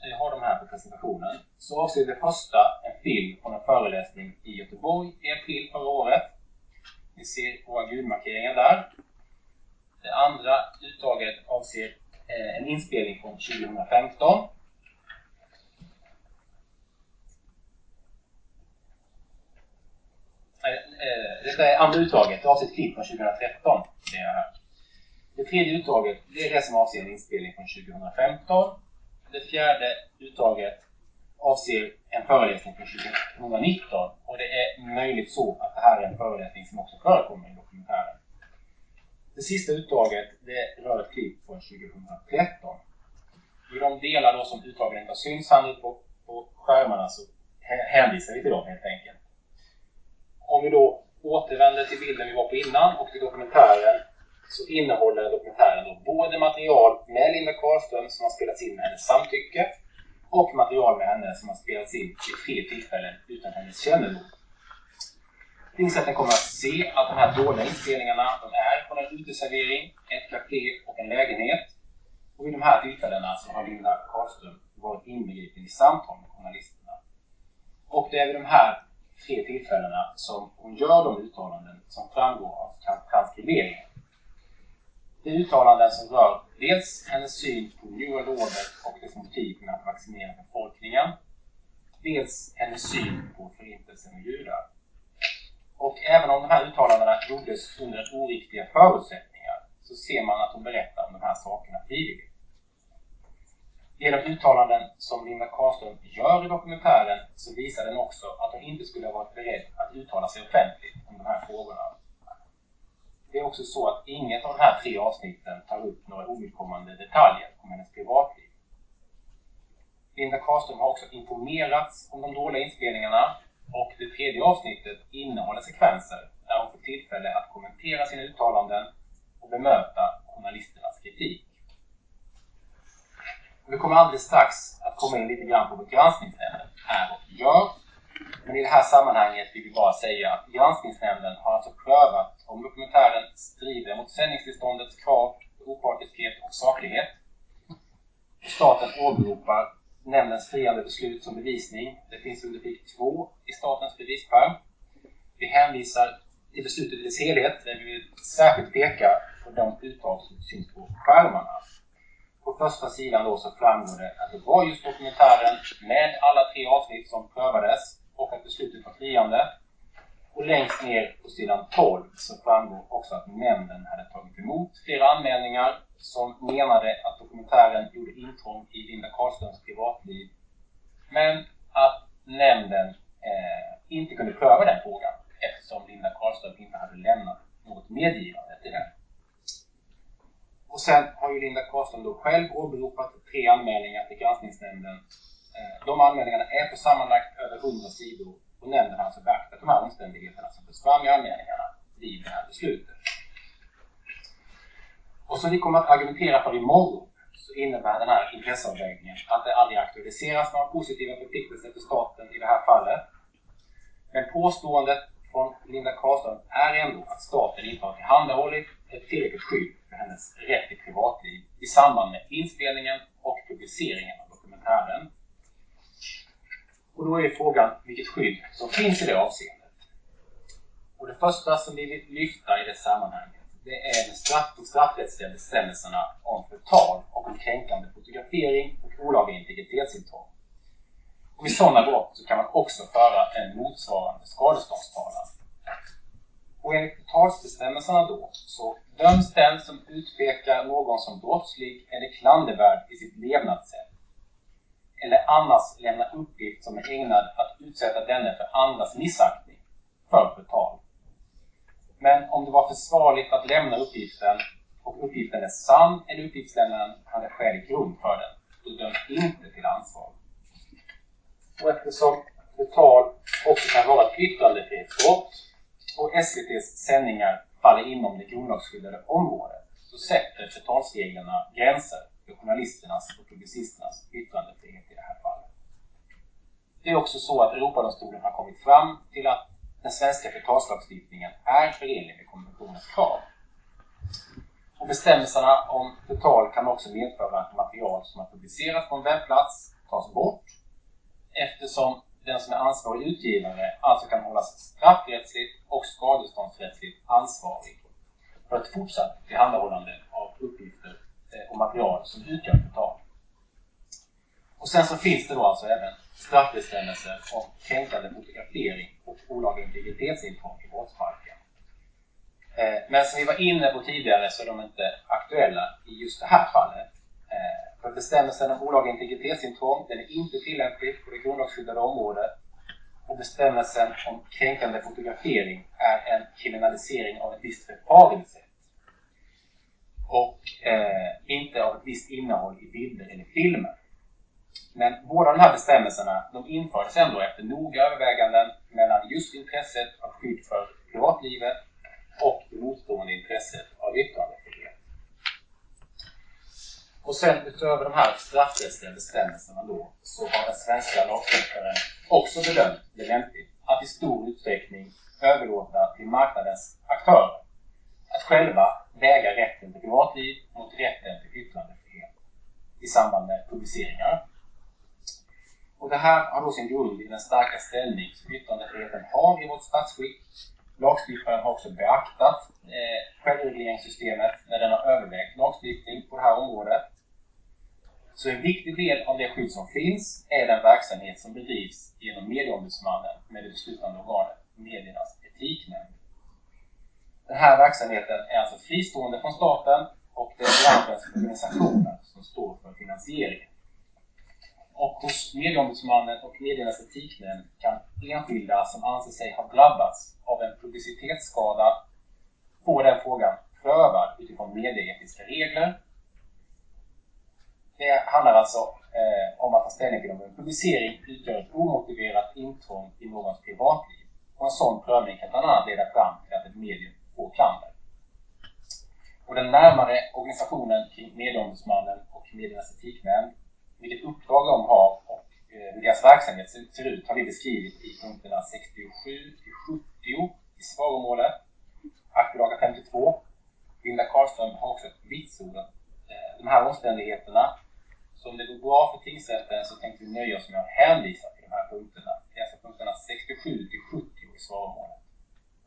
jag har de här på presentationen, så avser det första en film från en föreläsning i Göteborg i april förra året. Ni ser våra gulmarkeringar där. Det andra utdraget avser eh, en inspelning från 2015. Eh, det Detta är andra utdraget, det avser ett klipp från 2013. Det, jag här det tredje uttaget, det är det som avser en inspelning från 2015. Det fjärde uttaget avser en föreläsning från 2019 och det är möjligt så att det här är en föreläsning som också förekommer i dokumentären. Det sista uttaget, det rör ett klipp från 2013. I de delar då som uttagen inte har synts här nu på, på skärmarna så hänvisar vi till dem helt enkelt. Om vi då återvänder till bilden vi var på innan och till dokumentären så innehåller dokumentären då både material med Linda Karlström som har spelats in med hennes samtycke och material med henne som har spelats in vid tre tillfällen utan hennes kännedom. Tingsrätten kommer att se att de här dåliga inspelningarna de är från en uteservering, ett café och en lägenhet. Och vid de här tillfällena så har Linda Karlström varit inbegripen i samtal med journalisterna. Och det är vid de här tre tillfällena som hon gör de uttalanden som framgår av transkriberingen. Det är uttalanden som rör dels hennes syn på New World Order och dess motiv med att vaccinera befolkningen. Dels hennes syn på Förintelsen och judar. Och även om de här uttalandena gjordes under oriktiga förutsättningar så ser man att hon berättar om de här sakerna frivilligt. Genom uttalanden som Linda Karlström gör i dokumentären så visar den också att hon inte skulle ha varit beredd att uttala sig offentligt om de här frågorna. Det är också så att inget av de här tre avsnitten tar upp några ovidkommande detaljer om hennes privatliv. Linda Karlström har också informerats om de dåliga inspelningarna och det tredje avsnittet innehåller sekvenser där hon får tillfälle att kommentera sina uttalanden och bemöta journalisternas kritik. Vi kommer alldeles strax att komma in lite grann på vad granskningsnämnden är och gör. Men i det här sammanhanget vill vi bara säga att granskningsnämnden har alltså prövat om dokumentären strider mot sändningstillståndets krav på opartiskhet och saklighet. Staten åberopar nämndens friande beslut som bevisning. Det finns under fik 2 i statens bevispärm. Vi hänvisar till beslutet i dess helhet där vi vill särskilt peka på de utdrag som syns på skärmarna. På första sidan då så framgår det att det var just dokumentären med alla tre avsnitt som prövades och att beslutet var friande. Och längst ner på sidan 12 så framgår också att nämnden hade tagit emot flera anmälningar som menade att dokumentären gjorde intrång i Linda Karlströms privatliv. Men att nämnden eh, inte kunde pröva den frågan eftersom Linda Karlström inte hade lämnat något medgivande till den. Och sen har ju Linda Karlström då själv åberopat tre anmälningar till granskningsnämnden Eh, de anmälningarna är på sammanlagt över 100 sidor och nämnden har alltså beaktat de här omständigheterna som förs fram i anmälningarna vid det här beslutet. Och som vi kommer att argumentera för imorgon så innebär den här intresseavvägningen att det aldrig aktualiseras några positiva förpliktelser för staten i det här fallet. Men påståendet från Linda Karlström är ändå att staten inte har tillhandahållit ett tillräckligt skydd för hennes rätt till privatliv i samband med inspelningen och publiceringen av dokumentären. Och då är frågan vilket skydd som finns i det avseendet. Och det första som vi vill lyfta i det sammanhanget det är de, straff, de straffrättsliga bestämmelserna om förtal och om kränkande fotografering och olaga integritetsintrång. Och vid sådana brott så kan man också föra en motsvarande skadeståndstalan. Och enligt förtalsbestämmelserna då så döms den som utpekar någon som brottslig eller klandervärd i sitt levnadssätt eller annars lämna uppgift som är ägnad att utsätta denne för andras missaktning för betal. Men om det var försvarligt att lämna uppgiften och uppgiften är sann eller uppgiftslämnaren hade skälig grund för den, då döms inte till ansvar. Och eftersom betal också kan vara ett yttrandefrihetsbrott och SVTs sändningar faller inom det grundlagsskyddade området så sätter förtalsreglerna gränser journalisternas och publicisternas yttrandefrihet i det här fallet. Det är också så att Europadomstolen har kommit fram till att den svenska förtalslagstiftningen är förenlig med konventionens krav. Och bestämmelserna om förtal kan också medföra att material som har publicerats på en webbplats tas bort eftersom den som är ansvarig utgivare alltså kan hållas straffrättsligt och skadeståndsrättsligt ansvarig för ett fortsatt tillhandahållande av uppgifter Eh, och material som utgör förtal. Och sen så finns det då alltså även straffbestämmelser om kränkande fotografering och olaga integritetsintrång i brottsbalken. Eh, men som vi var inne på tidigare så är de inte aktuella i just det här fallet. Eh, för bestämmelsen om olaga integritetsintrång den är inte tillämplig på det grundlagsskyddade området. Och bestämmelsen om kränkande fotografering är en kriminalisering av ett visst förfaringssätt. Och eh, inte av ett visst innehåll i bilder eller filmer. Men båda de här bestämmelserna de infördes ändå efter noga överväganden mellan just intresset av skydd för privatlivet och det motstående intresset av yttrandefrihet. Och sen utöver de här straffrättsliga bestämmelserna då så har den svenska lagstiftaren också bedömt det lämpligt att i stor utsträckning överlåta till marknadens aktörer att själva väga rätten till privatliv mot rätten till yttrandefrihet i samband med publiceringar. Och det här har då sin grund i den starka ställning som yttrandefriheten har i vårt statsskick. Lagstiftaren har också beaktat eh, självregleringssystemet när den har övervägt lagstiftning på det här området. Så en viktig del av det skydd som finns är den verksamhet som bedrivs genom Medieombudsmannen med det beslutande organet Mediernas etiknämnd. Den här verksamheten är alltså fristående från staten och det är branschens organisationer som står för finansieringen. Och hos Medieombudsmannen och Mediernas etiknämnd kan enskilda som anser sig ha drabbats av en publicitetsskada få den frågan prövad utifrån medieetiska regler. Det handlar alltså eh, om att ta ställning till om en publicering utgör ett omotiverat intrång i någons privatliv. Och en sån prövning kan bland annat leda fram till att ett medium på klander. Och den närmare organisationen kring Medieombudsmannen och Mediernas etiknämnd vilket uppdrag de har och eh, hur deras verksamhet ser, ut har vi beskrivit i punkterna 67 till 70 i svaromålet. Aktbilaga 52. Linda Karlström har också vitsordat eh, de här omständigheterna. Så om det går bra för tingsrätten så tänkte vi nöja oss med att hänvisa till de här punkterna. Det är alltså punkterna 67 till 70 i svaromålet.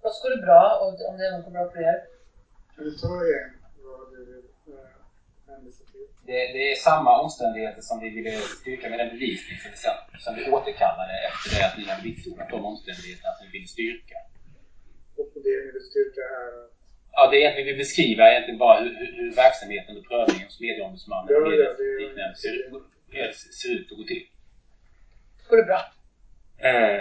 Då går det bra och om det även går bra för er. Kan du ta igen vad du vill eh, hänvisa till? Det, det är samma omständigheter som vi ville styrka med den bevisning som vi, sen, som vi återkallade efter det att ni hade vitsordat de omständigheterna som vi ville styrka. Och det ni vill styrka är att Ja, det är att vi vill beskriva egentligen bara hur, hur, hur verksamheten och prövningen hos Medieombudsmannen Ja, och Medieetiknämnden det- ser, ser ut att gå till. Går det bra? Eh,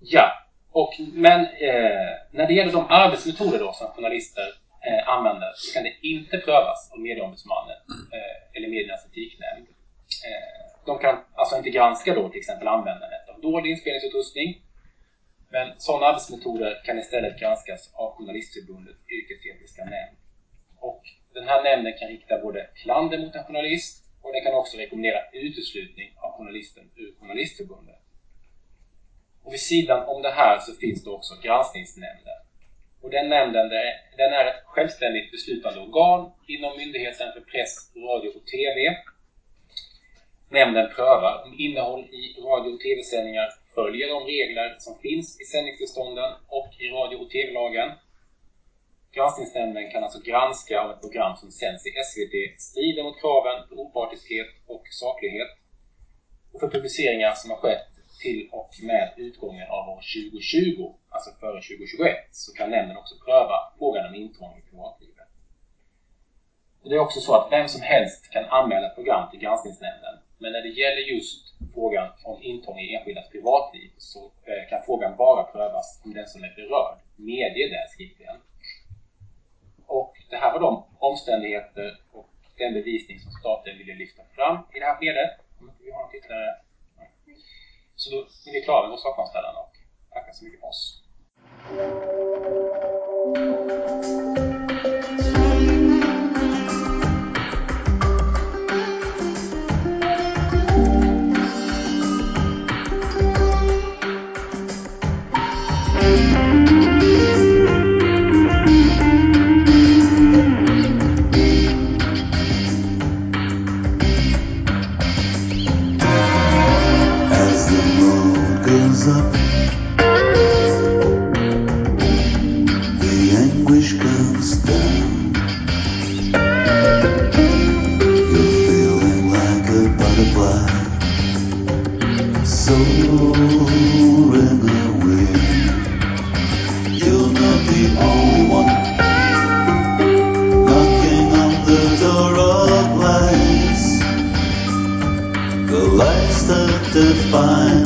ja, och, men eh, när det gäller de arbetsmetoder då som journalister eh, använder så kan det inte prövas av Medieombudsmannen eh, eller Mediernas etiknämnd. Eh, de kan alltså alltså inte granska då till exempel användandet av dålig inspelningsutrustning. Men sådana arbetsmetoder kan istället granskas av Journalistförbundets yrkesetiska nämnd. Och den här nämnden kan rikta både klander mot en journalist och den kan också rekommendera uteslutning av journalisten ur Journalistförbundet. Och vid sidan om det här så finns det också Granskningsnämnden. Och den nämnden är- den är ett självständigt beslutande organ inom Myndigheten för press, radio och TV. Nämnden prövar om innehåll i radio och TV-sändningar följer de regler som finns i sändningstillstånden och i radio och TV-lagen. Granskningsnämnden kan alltså granska om ett program som sänds i SVT strider mot kraven på opartiskhet och saklighet. Och för publiceringar som har skett till och med utgången av år 2020, alltså före 2021, så kan nämnden också pröva frågan om intrång i privatlivet. Och det är också så att vem som helst kan anmäla ett program till Granskningsnämnden. Men när det gäller just frågan om intrång i enskildas privatliv så eh, kan frågan bara prövas om den som är berörd medger det skriftligen. Och det här var de omständigheter och den bevisning som staten ville lyfta fram i det här skedet. Om inte vi har något ytterligare. Så då är vi klara med vår sakframställan och tackar så mycket för oss. That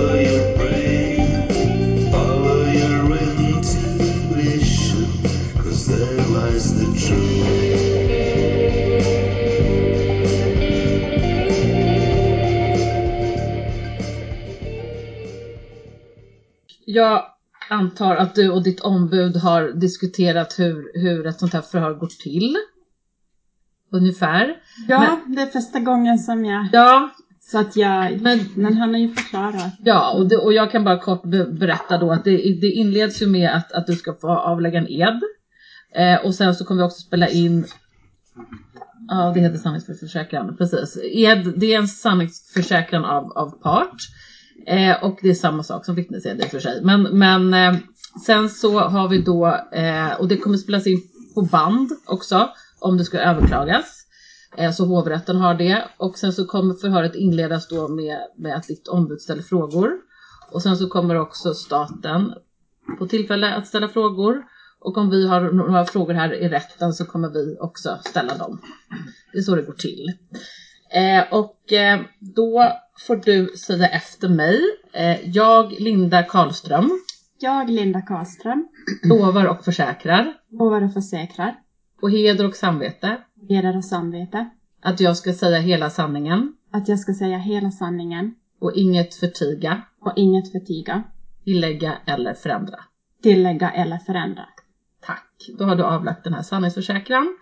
Jag antar att du och ditt ombud har diskuterat hur, hur ett sånt här förhör går till. Ungefär. Ja, det är första gången som jag... Ja, Så att jag... men Men han har ju förklarat. Ja, och, det, och jag kan bara kort be, berätta då att det, det inleds ju med att, att du ska få avlägga en ed. Eh, och sen så kommer vi också spela in Ja, det heter sanningsförsäkran, precis. Ed, det är en sanningsförsäkran av, av part. Eh, och det är samma sak som vittnesed i och för sig. Men, men eh, sen så har vi då, eh, och det kommer spelas in på band också, om det ska överklagas. Eh, Så hovrätten har det och sen så kommer förhöret inledas då med, med att ditt ombud ställer frågor. Och sen så kommer också staten få tillfälle att ställa frågor. Och om vi har några frågor här i rätten så kommer vi också ställa dem. Det är så det går till. Eh, och eh, då får du säga efter mig. Eh, jag, Linda Karlström, Jag, Linda Karlström, lovar och försäkrar lovar och försäkrar, på heder och samvete heder och samvete, att jag ska säga hela sanningen att jag ska säga hela sanningen och inget förtiga, och inget förtiga, tillägga eller förändra. tillägga eller förändra. Tack. Då har du avlagt den här sanningsförsäkran.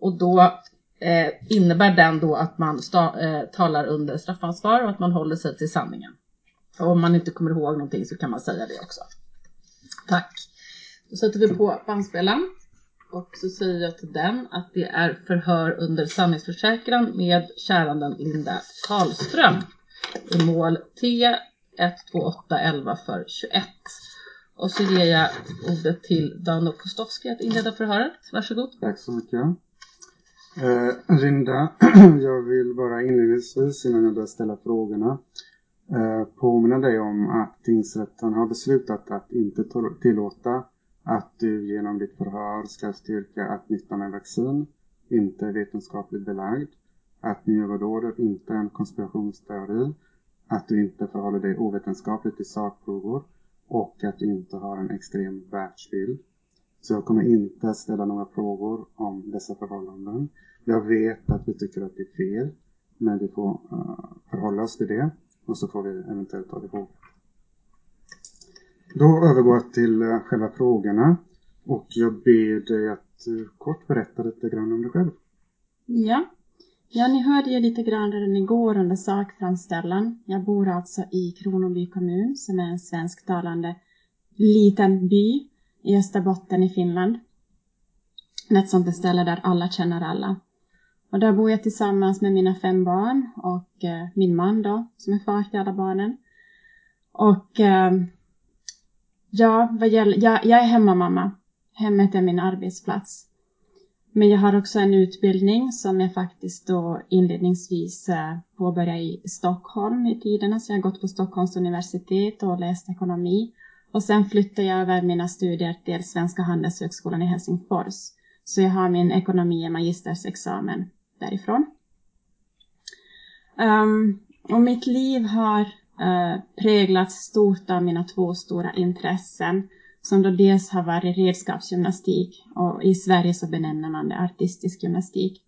Och då eh, innebär den då att man sta, eh, talar under straffansvar och att man håller sig till sanningen. Och om man inte kommer ihåg någonting så kan man säga det också. Tack. Då sätter vi på bandspelaren. Och så säger jag till den att det är förhör under sanningsförsäkran med käranden Linda Karlström i mål T 12811 för 21. Och så ger jag ordet till Dano Kostowski att inleda förhöret. Varsågod. Tack så mycket. Eh, Rinda, jag vill bara inledningsvis innan jag börjar ställa frågorna eh, påminna dig om att tingsrätten har beslutat att inte tillåta att du genom ditt förhör ska styrka att nyttan av vaccin inte är vetenskapligt belagd, att neurodådet inte är en konspirationsteori, att du inte förhåller dig ovetenskapligt i sakfrågor och att du inte har en extrem världsbild. Så jag kommer inte ställa några frågor om dessa förhållanden. Jag vet att vi tycker att det är fel, men vi får uh, förhålla oss till det och så får vi eventuellt ta det ihop. Då övergår jag till uh, själva frågorna och jag ber dig att uh, kort berätta lite grann om dig själv. Ja. Ja, ni hörde ju lite grann redan igår under sakframställan. Jag bor alltså i Kronoby kommun som är en svensktalande liten by i Österbotten i Finland. Ett sånt där ställe där alla känner alla. Och där bor jag tillsammans med mina fem barn och eh, min man då, som är far till alla barnen. Och eh, ja, vad gäller, jag, jag är hemmamamma. Hemmet är min arbetsplats. Men jag har också en utbildning som jag faktiskt då inledningsvis eh, påbörjade i Stockholm i tiderna. Så jag har gått på Stockholms universitet och läst ekonomi. Och sen flyttade jag över mina studier till Svenska Handelshögskolan i Helsingfors. Så jag har min ekonomi och magistersexamen därifrån. Um, och mitt liv har eh, uh, präglats stort av mina två stora intressen som då dels har varit redskapsgymnastik och i Sverige så benämner man det artistisk gymnastik.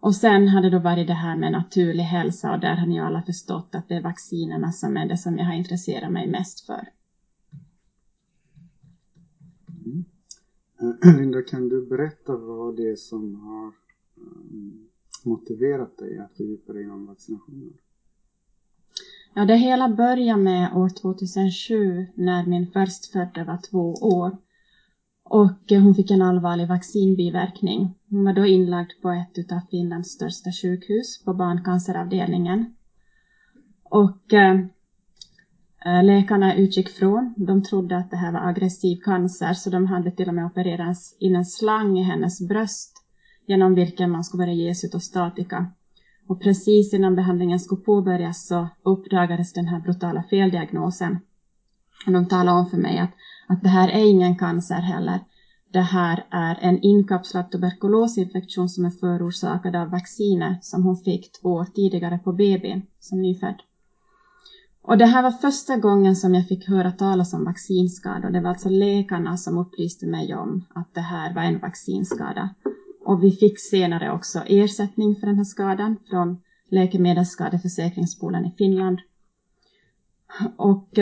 Och sen har det då varit det här med naturlig hälsa och där har ni ju alla förstått att det är vaccinerna som är det som jag har intresserat mig mest för. Mm. Linda, kan du berätta vad det är som har Eh, motiverat dig att fördjupa dig inom vaccinationer? Ja, det hela började med år 2007 när min förstfödda var två år. Och eh, hon fick en allvarlig vaccinbiverkning. Hon var då inlagd på ett av Finlands största sjukhus på barncanceravdelningen. Och eh, eh, läkarna utgick från, de trodde att det här var aggressiv cancer så de hade till och med opererat in en slang i hennes bröst genom vilken man skulle börja ge cytostatika. Och precis innan behandlingen skulle påbörjas så uppdagades den här brutala feldiagnosen. De talade om för mig att, att det här är ingen cancer heller. Det här är en inkapslad tuberkulosinfektion som är förorsakad av vaccinet som hon fick två år tidigare på BB som nyfödd. Och det här var första gången som jag fick höra talas om vaccinskador. Det var alltså läkarna som upplyste mig om att det här var en vaccinskada. Och vi fick senare också ersättning för den här skadan från Läkemedelsskadeförsäkringsbolagen i Finland. Och,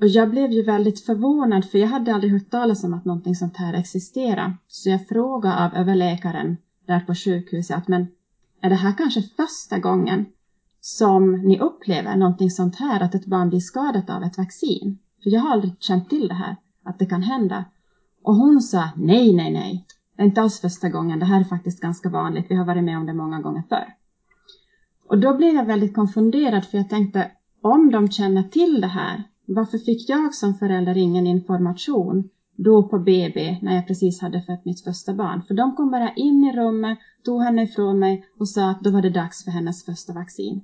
och jag blev ju väldigt förvånad för jag hade aldrig hört talas om att någonting sånt här existerar. Så jag frågade av överläkaren där på sjukhuset att men är det här kanske första gången som ni upplever någonting sånt här, att ett barn blir skadat av ett vaccin? För jag har aldrig känt till det här, att det kan hända. Och hon sa nej, nej, nej. Det är inte alls första gången, det här är faktiskt ganska vanligt, vi har varit med om det många gånger förr. Och då blev jag väldigt konfunderad för jag tänkte, om de känner till det här, varför fick jag som förälder ingen information då på BB när jag precis hade fött mitt första barn? För de kom bara in i rummet, tog henne ifrån mig och sa att då var det dags för hennes första vaccin.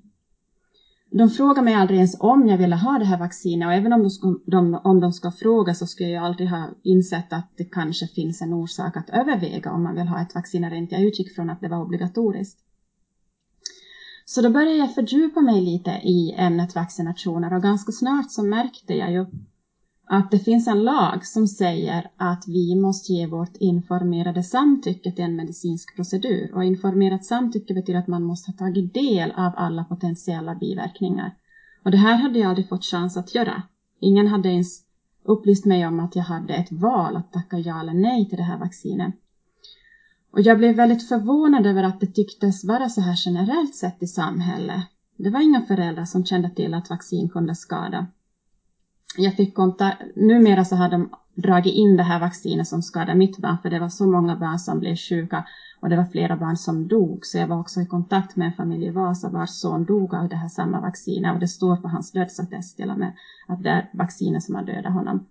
De frågade mig aldrig ens om jag ville ha det här vaccinet och även om de, ska, de, om de ska fråga så skulle jag aldrig ha insett att det kanske finns en orsak att överväga om man vill ha ett vaccin eller inte. Jag utgick från att det var obligatoriskt. Så då började jag fördjupa mig lite i ämnet vaccinationer och ganska snart så märkte jag ju att det finns en lag som säger att vi måste ge vårt informerade samtycke till en medicinsk procedur. Och informerat samtycke betyder att man måste ha tagit del av alla potentiella biverkningar. Och det här hade jag aldrig fått chans att göra. Ingen hade ens upplyst mig om att jag hade ett val att tacka ja eller nej till det här vaccinet. Och jag blev väldigt förvånad över att det tycktes vara så här generellt sett i samhället. Det var inga föräldrar som kände till att vaccin kunde skada jag fick kontakt, numera så har de dragit in det här vaccinet som skadar mitt barn, för det var så många barn som blev sjuka och det var flera barn som dog. Så jag var också i kontakt med en familj i Vasa vars son dog av det här samma vaccinet och det står på hans dödsattest till och med att det är vaccinet som har dödat honom.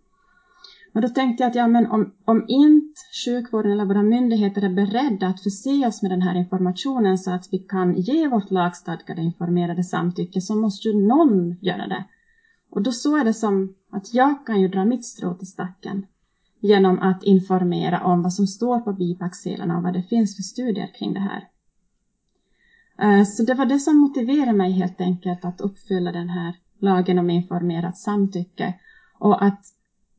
Och då tänkte jag att ja, men om, om inte sjukvården eller våra myndigheter är beredda att förse oss med den här informationen så att vi kan ge vårt lagstadgade informerade samtycke så måste ju någon göra det. Och då såg jag det som att jag kan ju dra mitt strå till stacken genom att informera om vad som står på bipacksedlarna och vad det finns för studier kring det här. Eh, så det var det som motiverade mig helt enkelt att uppfylla den här lagen om informerat samtycke och att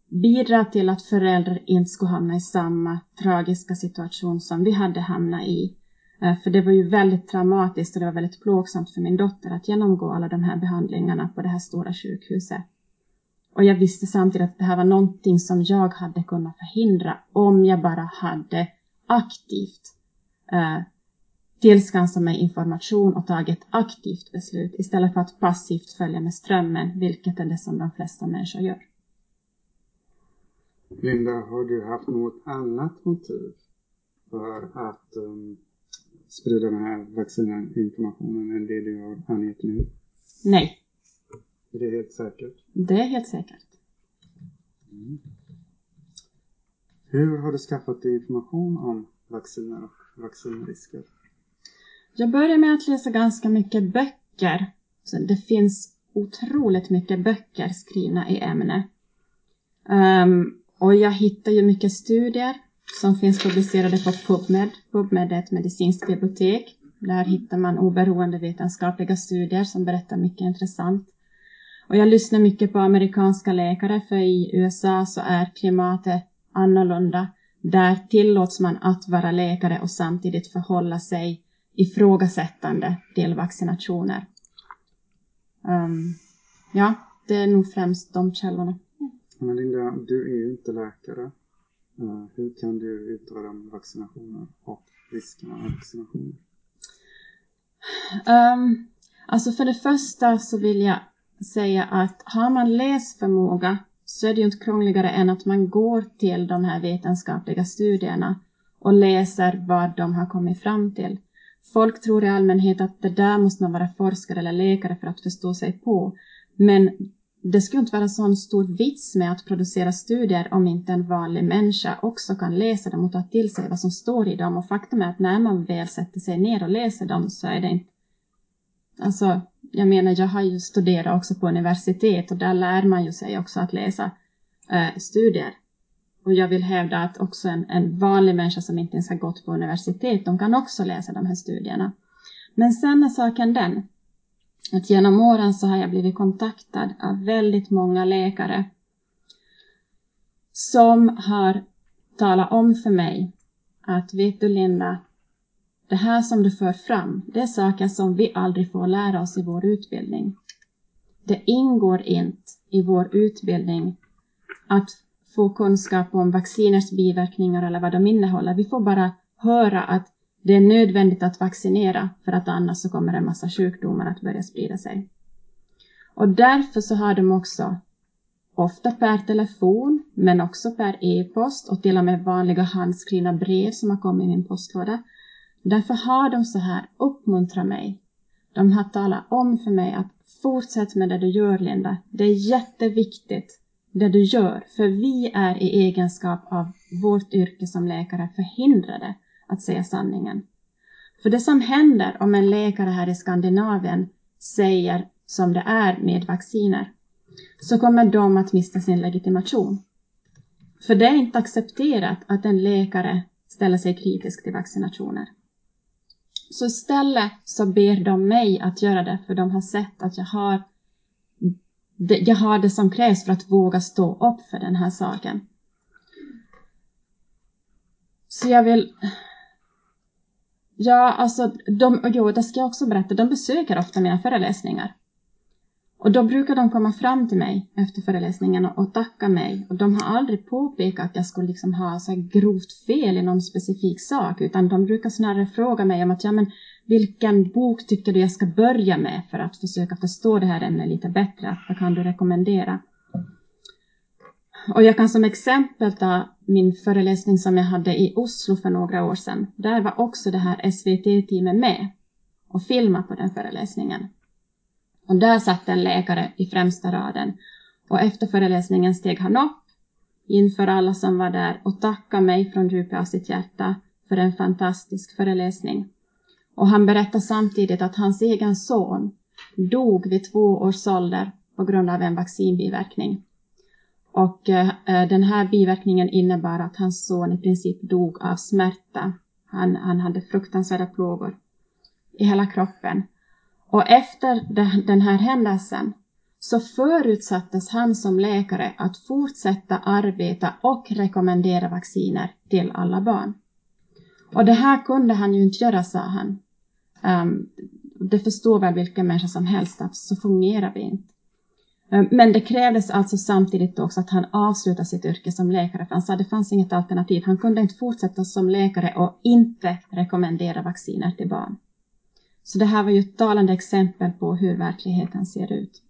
bidra till att föräldrar inte skulle hamna i samma tragiska situation som vi hade hamnat i. Eh, för det var ju väldigt traumatiskt och det var väldigt plågsamt för min dotter att genomgå alla de här behandlingarna på det här stora sjukhuset. Och jag visste samtidigt att det här var någonting som jag hade kunnat förhindra om jag bara hade aktivt eh, tillskansat mig information och tagit ett aktivt beslut istället för att passivt följa med strömmen, vilket är det som de flesta människor gör. Linda, har du haft något annat motiv för att um, sprida den här vaccininformationen än det du har angett nu? Nej, Är det helt säkert? det är helt säkert. Mm. Hur har du skaffat dig information om vacciner och vaccinrisker? Jag började med att läsa ganska mycket böcker. Så det finns otroligt mycket böcker skrivna i ämnet. Ehm, och jag hittar ju mycket studier som finns publicerade på PubMed. PubMed är ett medicinskt bibliotek. Där hittar man oberoende vetenskapliga studier som berättar mycket intressant. Och jag lyssnar mycket på amerikanska läkare för i USA så är klimatet annorlunda. Där tillåts man att vara läkare och samtidigt förhålla sig ifrågasättande till vaccinationer. Um, ehm, ja, det är nog främst de källorna. Men Linda, du är ju inte läkare. Eh, hur kan du uttala dig om vaccinationer och riskerna med vaccinationer? Um, alltså för det första så vill jag säga att har man läsförmåga så är det ju inte krångligare än att man går till de här vetenskapliga studierna och läser vad de har kommit fram till. Folk tror i allmänhet att det där måste man vara forskare eller läkare för att förstå sig på. Men det skulle inte vara sån stor vits med att producera studier om inte en vanlig människa också kan läsa dem och ta till sig vad som står i dem. Och faktum är att när man väl sätter sig ner och läser dem så är det inte... Alltså, jag menar, jag har ju studerat också på universitet och där lär man ju sig också att läsa eh, studier. Och jag vill hävda att också en, en vanlig människa som inte ens har gått på universitet, de kan också läsa de här studierna. Men sen är saken den att genom åren så har jag blivit kontaktad av väldigt många läkare som har talat om för mig att vet du Linda, det här som du för fram, det är saker som vi aldrig får lära oss i vår utbildning. Det ingår inte i vår utbildning att få kunskap om vacciners biverkningar eller vad de innehåller. Vi får bara höra att det är nödvändigt att vaccinera för att annars så kommer en massa sjukdomar att börja sprida sig. Och därför så har de också ofta per telefon men också per e-post och till och med vanliga handskrivna brev som har kommit i min postlåda. Därför har de så här uppmuntrat mig. De har talat om för mig att fortsätt med det du gör Linda. Det är jätteviktigt det du gör för vi är i egenskap av vårt yrke som läkare förhindrade att säga sanningen. För det som händer om en läkare här i Skandinavien säger som det är med vacciner, så kommer de att mista sin legitimation. För det är inte accepterat att en läkare ställer sig kritisk till vaccinationer. Så istället så ber de mig att göra det, för de har sett att jag har det, jag har det som krävs för att våga stå upp för den här saken. Så jag vill Ja, alltså, de, jo, det ska jag också berätta, de besöker ofta mina föreläsningar. Och då brukar de komma fram till mig efter föreläsningen och, och tacka mig. Och de har aldrig påpekat att jag skulle liksom ha så grovt fel i någon specifik sak, utan de brukar snarare fråga mig om att, ja men vilken bok tycker du jag ska börja med för att försöka förstå det här ämnet lite bättre? Vad kan du rekommendera? Och jag kan som exempel ta min föreläsning som jag hade i Oslo för några år sedan. Där var också det här SVT-teamet med och filmade på den föreläsningen. Och där satt en läkare i främsta raden och efter föreläsningen steg han upp inför alla som var där och tackade mig från djupet av sitt hjärta för en fantastisk föreläsning. Och han berättade samtidigt att hans egen son dog vid två års ålder på grund av en vaccinbiverkning. Och eh, eh, den här biverkningen innebar att hans son i princip dog av smärta. Han, han hade fruktansvärda plågor i hela kroppen. Och efter den här händelsen så förutsattes han som läkare att fortsätta arbeta och rekommendera vacciner till alla barn. Och det här kunde han ju inte göra, sa han. Um, det förstår väl vilken människa som helst att så fungerar vi inte. Um, men det krävdes alltså samtidigt också att han avslutade sitt yrke som läkare, för han sa att det fanns inget alternativ. Han kunde inte fortsätta som läkare och inte rekommendera vacciner till barn. Så det här var ju ett talande exempel på hur verkligheten ser ut.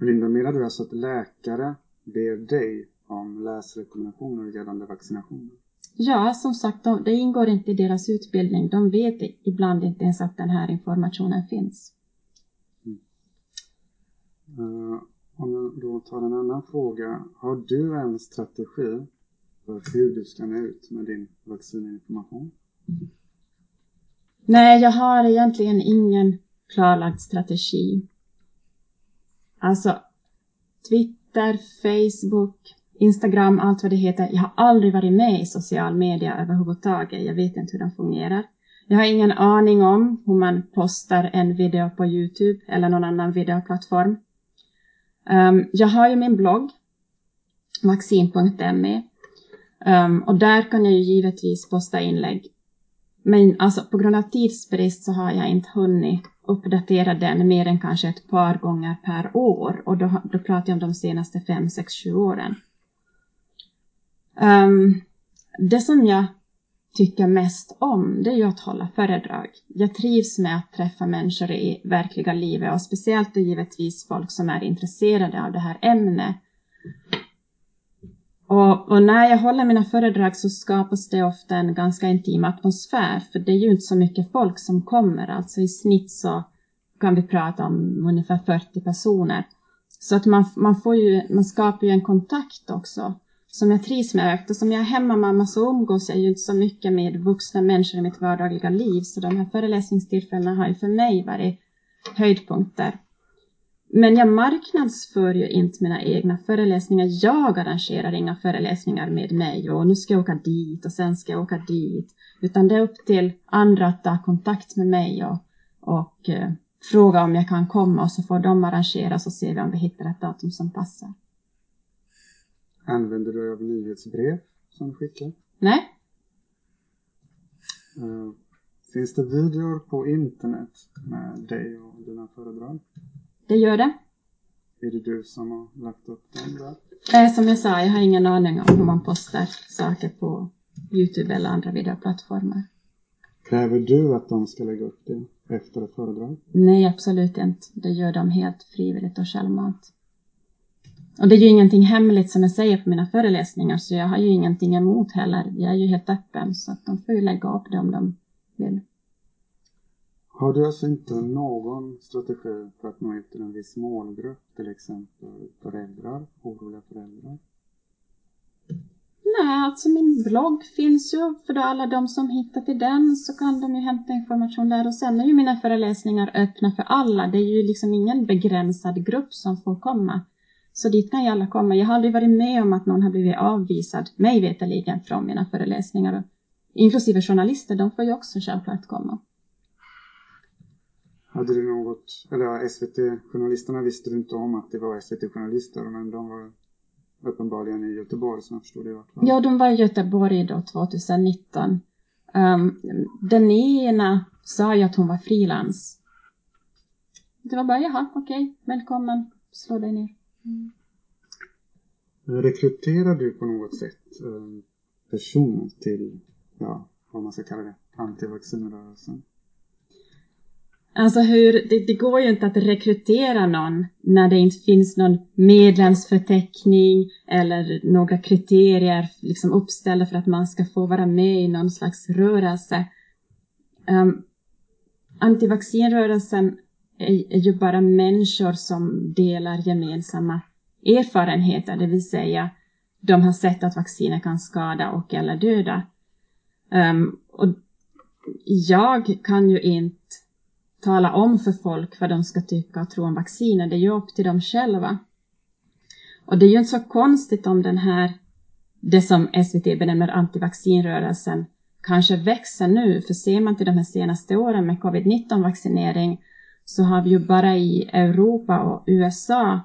Linda, menar du alltså att läkare ber dig om läsrekommendationer gällande vaccinationer? Ja, som sagt, det ingår inte i deras utbildning. De vet ibland inte ens att den här informationen finns. Eh, om jag då tar en annan fråga. Har du en strategi för hur du ska nå ut med din vaccininformation? Nej, jag har egentligen ingen klarlagd strategi. Alltså, Twitter, Facebook, Instagram, allt vad det heter. Jag har aldrig varit med i social media överhuvudtaget. Jag vet inte hur de fungerar. Jag har ingen aning om hur man postar en video på Youtube eller någon annan videoplattform. Um, jag har ju min blogg, vaccin.me. Um, ehm, och där kan jag ju givetvis posta inlägg. Men alltså på grund av tidsbrist så har jag inte hunnit uppdatera den mer än kanske ett par gånger per år. Och då, då pratar jag om de senaste fem, sex, sju åren. Um, det som jag tycker mest om, det är ju att hålla föredrag. Jag trivs med att träffa människor i verkliga livet och speciellt och givetvis folk som är intresserade av det här ämnet. Och, och, när jag håller mina föredrag så skapas det ofta en ganska intim atmosfär, för det är ju inte så mycket folk som kommer, alltså i snitt så kan vi prata om ungefär 40 personer. Så att man, man, får ju, man skapar ju en kontakt också som jag trivs med. Eftersom jag är hemmamamma så umgås jag ju inte så mycket med vuxna människor i mitt vardagliga liv. Så de här föreläsningstillfällena har ju för mig varit höjdpunkter. Men jag marknadsför ju inte mina egna föreläsningar. Jag arrangerar inga föreläsningar med mig och nu ska jag åka dit och sen ska jag åka dit. Utan det är upp till andra att ta kontakt med mig och, och eh, fråga om jag kan komma och så får de arrangera så ser vi om vi hittar ett datum som passar. Använder du av nyhetsbrev som du skickar? Nej. Uh, finns det videor på internet med dig och dina föredrag? Det gör det. Är det du som har lagt upp dem där? Eh, som jag sa, jag har ingen aning om hur man postar saker på Youtube eller andra videoplattformar. Kräver du att de ska lägga upp det efter ett föredrag? Nej, absolut inte. Det gör de helt frivilligt och självmant. Och det är ju ingenting hemligt som jag säger på mina föreläsningar så jag har ju ingenting emot heller. Jag är ju helt öppen så att de får ju lägga upp det om de vill. Har du alltså inte någon strategi för att nå ut till en viss målgrupp, till exempel föräldrar, oroliga föräldrar? Nej, alltså min blogg finns ju för då alla de som hittar till den så kan de ju hämta information där och sen är ju mina föreläsningar öppna för alla. Det är ju liksom ingen begränsad grupp som får komma. Så dit kan ju alla komma. Jag har aldrig varit med om att någon har blivit avvisad, mig veterligen, från mina föreläsningar. Inklusive journalister, de får ju också självklart komma. Hade du något, eller SVT-journalisterna visste du inte om att det var SVT-journalister, men de var uppenbarligen i Göteborg som jag förstod det i vart fall. Ja, de var i Göteborg då 2019. Um, ehm, den ena sa ju att hon var frilans. Det var bara, jaha, okej, okay, välkommen, slå dig ner. Mm. Rekryterar du på något sätt personer person till, ja, vad man ska kalla det, antivaccinrörelsen? Alltså hur, det, det, går ju inte att rekrytera någon när det inte finns någon medlemsförteckning eller några kriterier liksom uppställda för att man ska få vara med i någon slags rörelse. Um, antivaccinrörelsen är, ju bara människor som delar gemensamma erfarenheter, det vill säga de har sett att vacciner kan skada och eller döda. Um, och jag kan ju inte tala om för folk vad de ska tycka och tro om vacciner, det är ju upp till dem själva. Och det är ju inte så konstigt om den här, det som SVT benämner antivaccinrörelsen, kanske växer nu, för ser man till de här senaste åren med covid-19 vaccinering så har vi ju bara i Europa och USA um,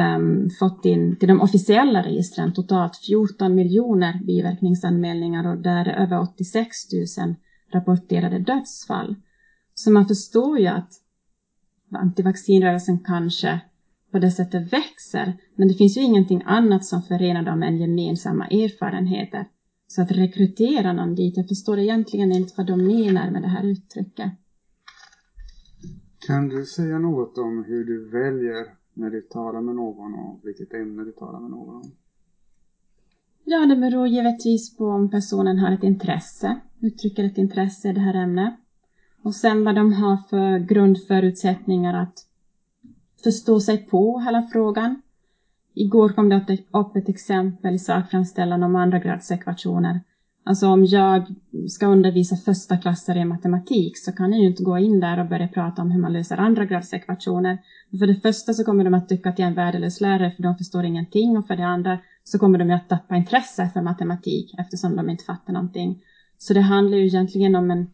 ehm, fått in till de officiella registren totalt 14 miljoner biverkningsanmälningar och där är över 86 000 rapporterade dödsfall. Så man förstår ju att antivaccinrörelsen kanske på det sättet växer, men det finns ju ingenting annat som förenar dem än gemensamma erfarenheter. Så att rekrytera någon dit, jag förstår egentligen inte vad de menar med det här uttrycket. Kan du säga något om hur du väljer när du talar med någon och vilket ämne du talar med någon om? Ja, det beror givetvis på om personen har ett intresse, uttrycker ett intresse i det här ämnet. Och sen vad de har för grundförutsättningar att förstå sig på hela frågan. Igår kom det upp ett exempel i sakframställan om andra gradsekvationer. Alltså om jag ska undervisa första klassare i matematik så kan jag ju inte gå in där och börja prata om hur man löser andra gradsekvationer. För det första så kommer de att tycka att jag är en värdelös lärare för de förstår ingenting och för det andra så kommer de att tappa intresse för matematik eftersom de inte fattar någonting. Så det handlar ju egentligen om en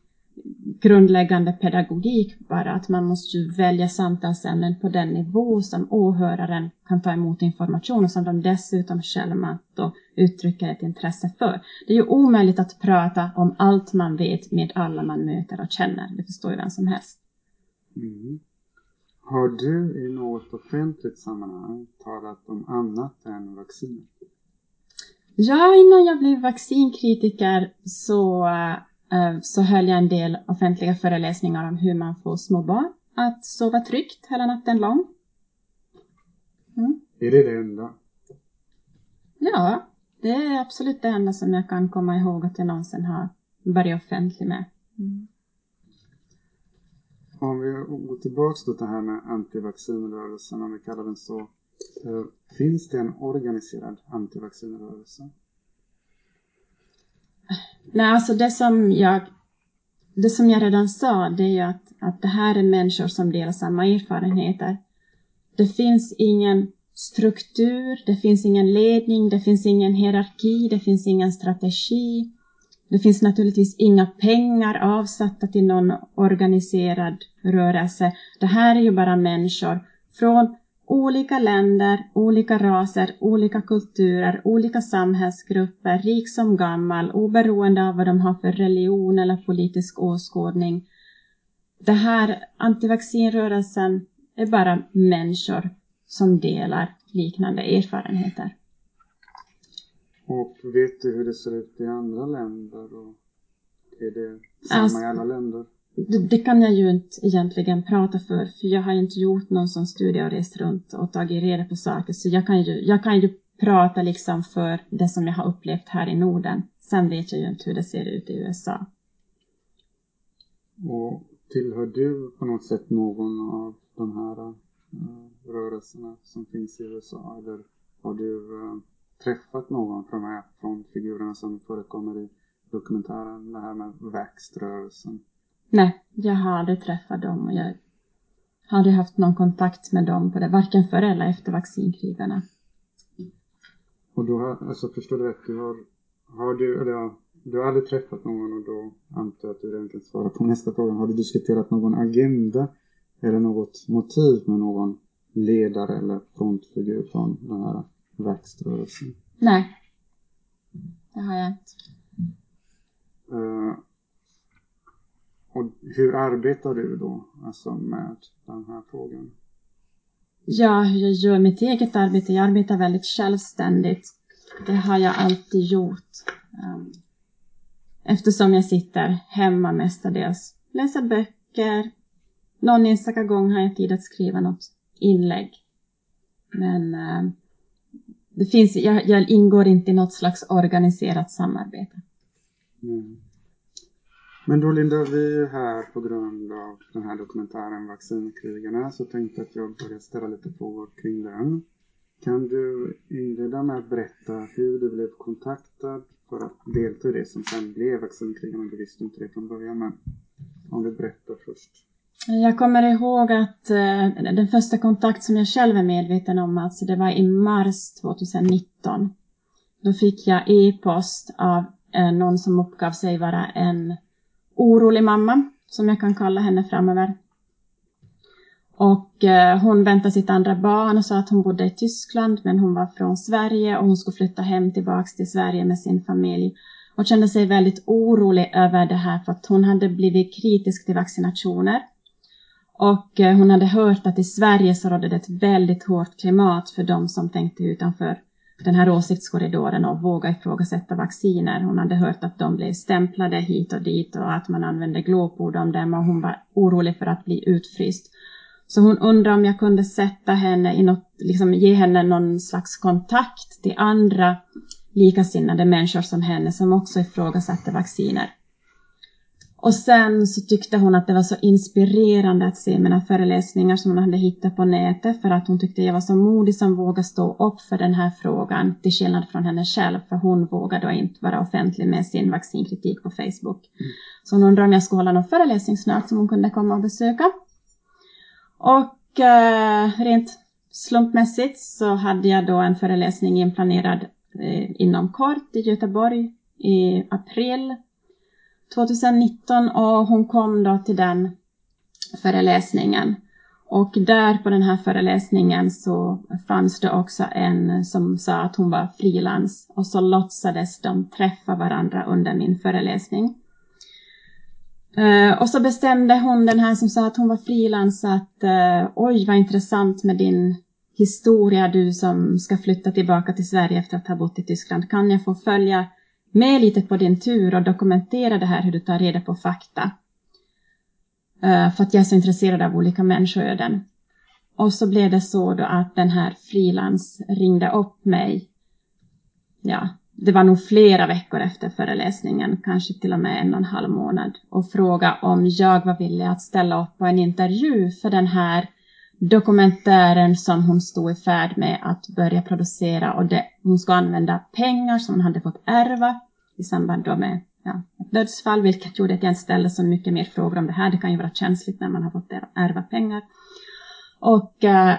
grundläggande pedagogik bara, att man måste ju välja samtalsämnen på den nivå som åhöraren kan ta emot information och som de dessutom själva då uttrycker ett intresse för. Det är ju omöjligt att prata om allt man vet med alla man möter och känner, det förstår ju vem som helst. Mm. Har du i något offentligt sammanhang talat om annat än vaccin? Ja, innan jag blev vaccinkritiker så så höll jag en del offentliga föreläsningar om hur man får små barn att sova tryggt hela natten lång. Mm. Är det det enda? Ja, det är absolut det enda som jag kan komma ihåg att jag någonsin har börjat offentlig med. Mm. Om vi går tillbaks till det här med antivaccinrörelsen, om vi kallar den så. Eh, finns det en organiserad antivaccinrörelse? Nej, alltså det som jag det som jag redan sa, det är ju att, att det här är människor som delar samma erfarenheter. Det finns ingen struktur, det finns ingen ledning, det finns ingen hierarki, det finns ingen strategi. Det finns naturligtvis inga pengar avsatta till någon organiserad rörelse. Det här är ju bara människor från Olika länder, olika raser, olika kulturer, olika samhällsgrupper, rik som gammal, oberoende av vad de har för religion eller politisk åskådning. Det här antivaccinrörelsen är bara människor som delar liknande erfarenheter. Och vet du hur det ser ut i andra länder? Och är det samma alltså, i alla länder? Det, det, kan jag ju inte egentligen prata för, för jag har inte gjort någon sån studie och rest runt och tagit reda på saker, så jag kan ju, jag kan ju prata liksom för det som jag har upplevt här i Norden. Sen vet jag ju inte hur det ser ut i USA. Och tillhör du på något sätt någon av de här uh, rörelserna som finns i USA? Eller har du uh, träffat någon från de här frontfigurerna som förekommer i dokumentären, det här med Vaxrörelsen? Nej, jag har aldrig träffat dem och jag har aldrig haft någon kontakt med dem på det, varken före eller efter vaccinkrigarna. Och då har, alltså förstår du rätt, du har, har du, eller ja, du har aldrig träffat någon och då antar jag att du egentligen svarar på nästa fråga. Har du diskuterat någon agenda eller något motiv med någon ledare eller frontfigur från den här växtrörelsen? Nej, det har jag inte. Uh, och hur arbetar du då alltså med den här frågan? Ja, jag gör mitt eget arbete. Jag arbetar väldigt självständigt. Det har jag alltid gjort. Ehm, eftersom jag sitter hemma mestadels. Läser böcker, någon enstaka gång har jag tid att skriva något inlägg. Men eh, det finns, jag, jag ingår inte i något slags organiserat samarbete. Mm. Men då Linda, vi är här på grund av den här dokumentären Vaccinkrigarna så tänkte att jag börjar ställa lite frågor kring den. Kan du inleda med att berätta hur du blev kontaktad för att delta i det som sen blev Vaccinkrigarna? Du visste inte det från början men om du berättar först. Jag kommer ihåg att eh, den första kontakt som jag själv är medveten om, alltså det var i mars 2019. Då fick jag e-post av eh, någon som uppgav sig vara en orolig mamma, som jag kan kalla henne framöver. Och eh, hon väntade sitt andra barn och sa att hon bodde i Tyskland men hon var från Sverige och hon skulle flytta hem tillbaks till Sverige med sin familj. Och kände sig väldigt orolig över det här för att hon hade blivit kritisk till vaccinationer. Och eh, hon hade hört att i Sverige så rådde det ett väldigt hårt klimat för de som tänkte utanför den här åsiktskorridoren och våga ifrågasätta vacciner. Hon hade hört att de blev stämplade hit och dit och att man använde glåpord om dem och hon var orolig för att bli utfryst. Så hon undrade om jag kunde sätta henne i något, liksom ge henne någon slags kontakt till andra likasinnade människor som henne som också ifrågasatte vacciner. Och sen så tyckte hon att det var så inspirerande att se mina föreläsningar som hon hade hittat på nätet för att hon tyckte jag var så modig som vågade stå upp för den här frågan till skillnad från henne själv för hon vågade då inte vara offentlig med sin vaccinkritik på Facebook. Mm. Så hon undrade om jag skulle hålla någon föreläsning snart som hon kunde komma och besöka. Och eh, rent slumpmässigt så hade jag då en föreläsning inplanerad eh, inom kort i Göteborg i april 2019 och hon kom då till den föreläsningen. Och där på den här föreläsningen så fanns det också en som sa att hon var frilans och så låtsades de träffa varandra under min föreläsning. Eh, och så bestämde hon, den här som sa att hon var frilans, att eh, oj vad intressant med din historia, du som ska flytta tillbaka till Sverige efter att ha bott i Tyskland. Kan jag få följa med lite på din tur och dokumentera det här hur du tar reda på fakta. Eh, för att jag är så intresserad av olika människoöden. Och så blev det så då att den här frilans ringde upp mig. Ja, det var nog flera veckor efter föreläsningen, kanske till och med en och en halv månad, och fråga om jag var villig att ställa upp på en intervju för den här dokumentären som hon stod i färd med att börja producera och det, hon ska använda pengar som hon hade fått ärva i samband då med ja, ett dödsfall, vilket gjorde att jag inte ställde så mycket mer frågor om det här. Det kan ju vara känsligt när man har fått ärva pengar. Och äh,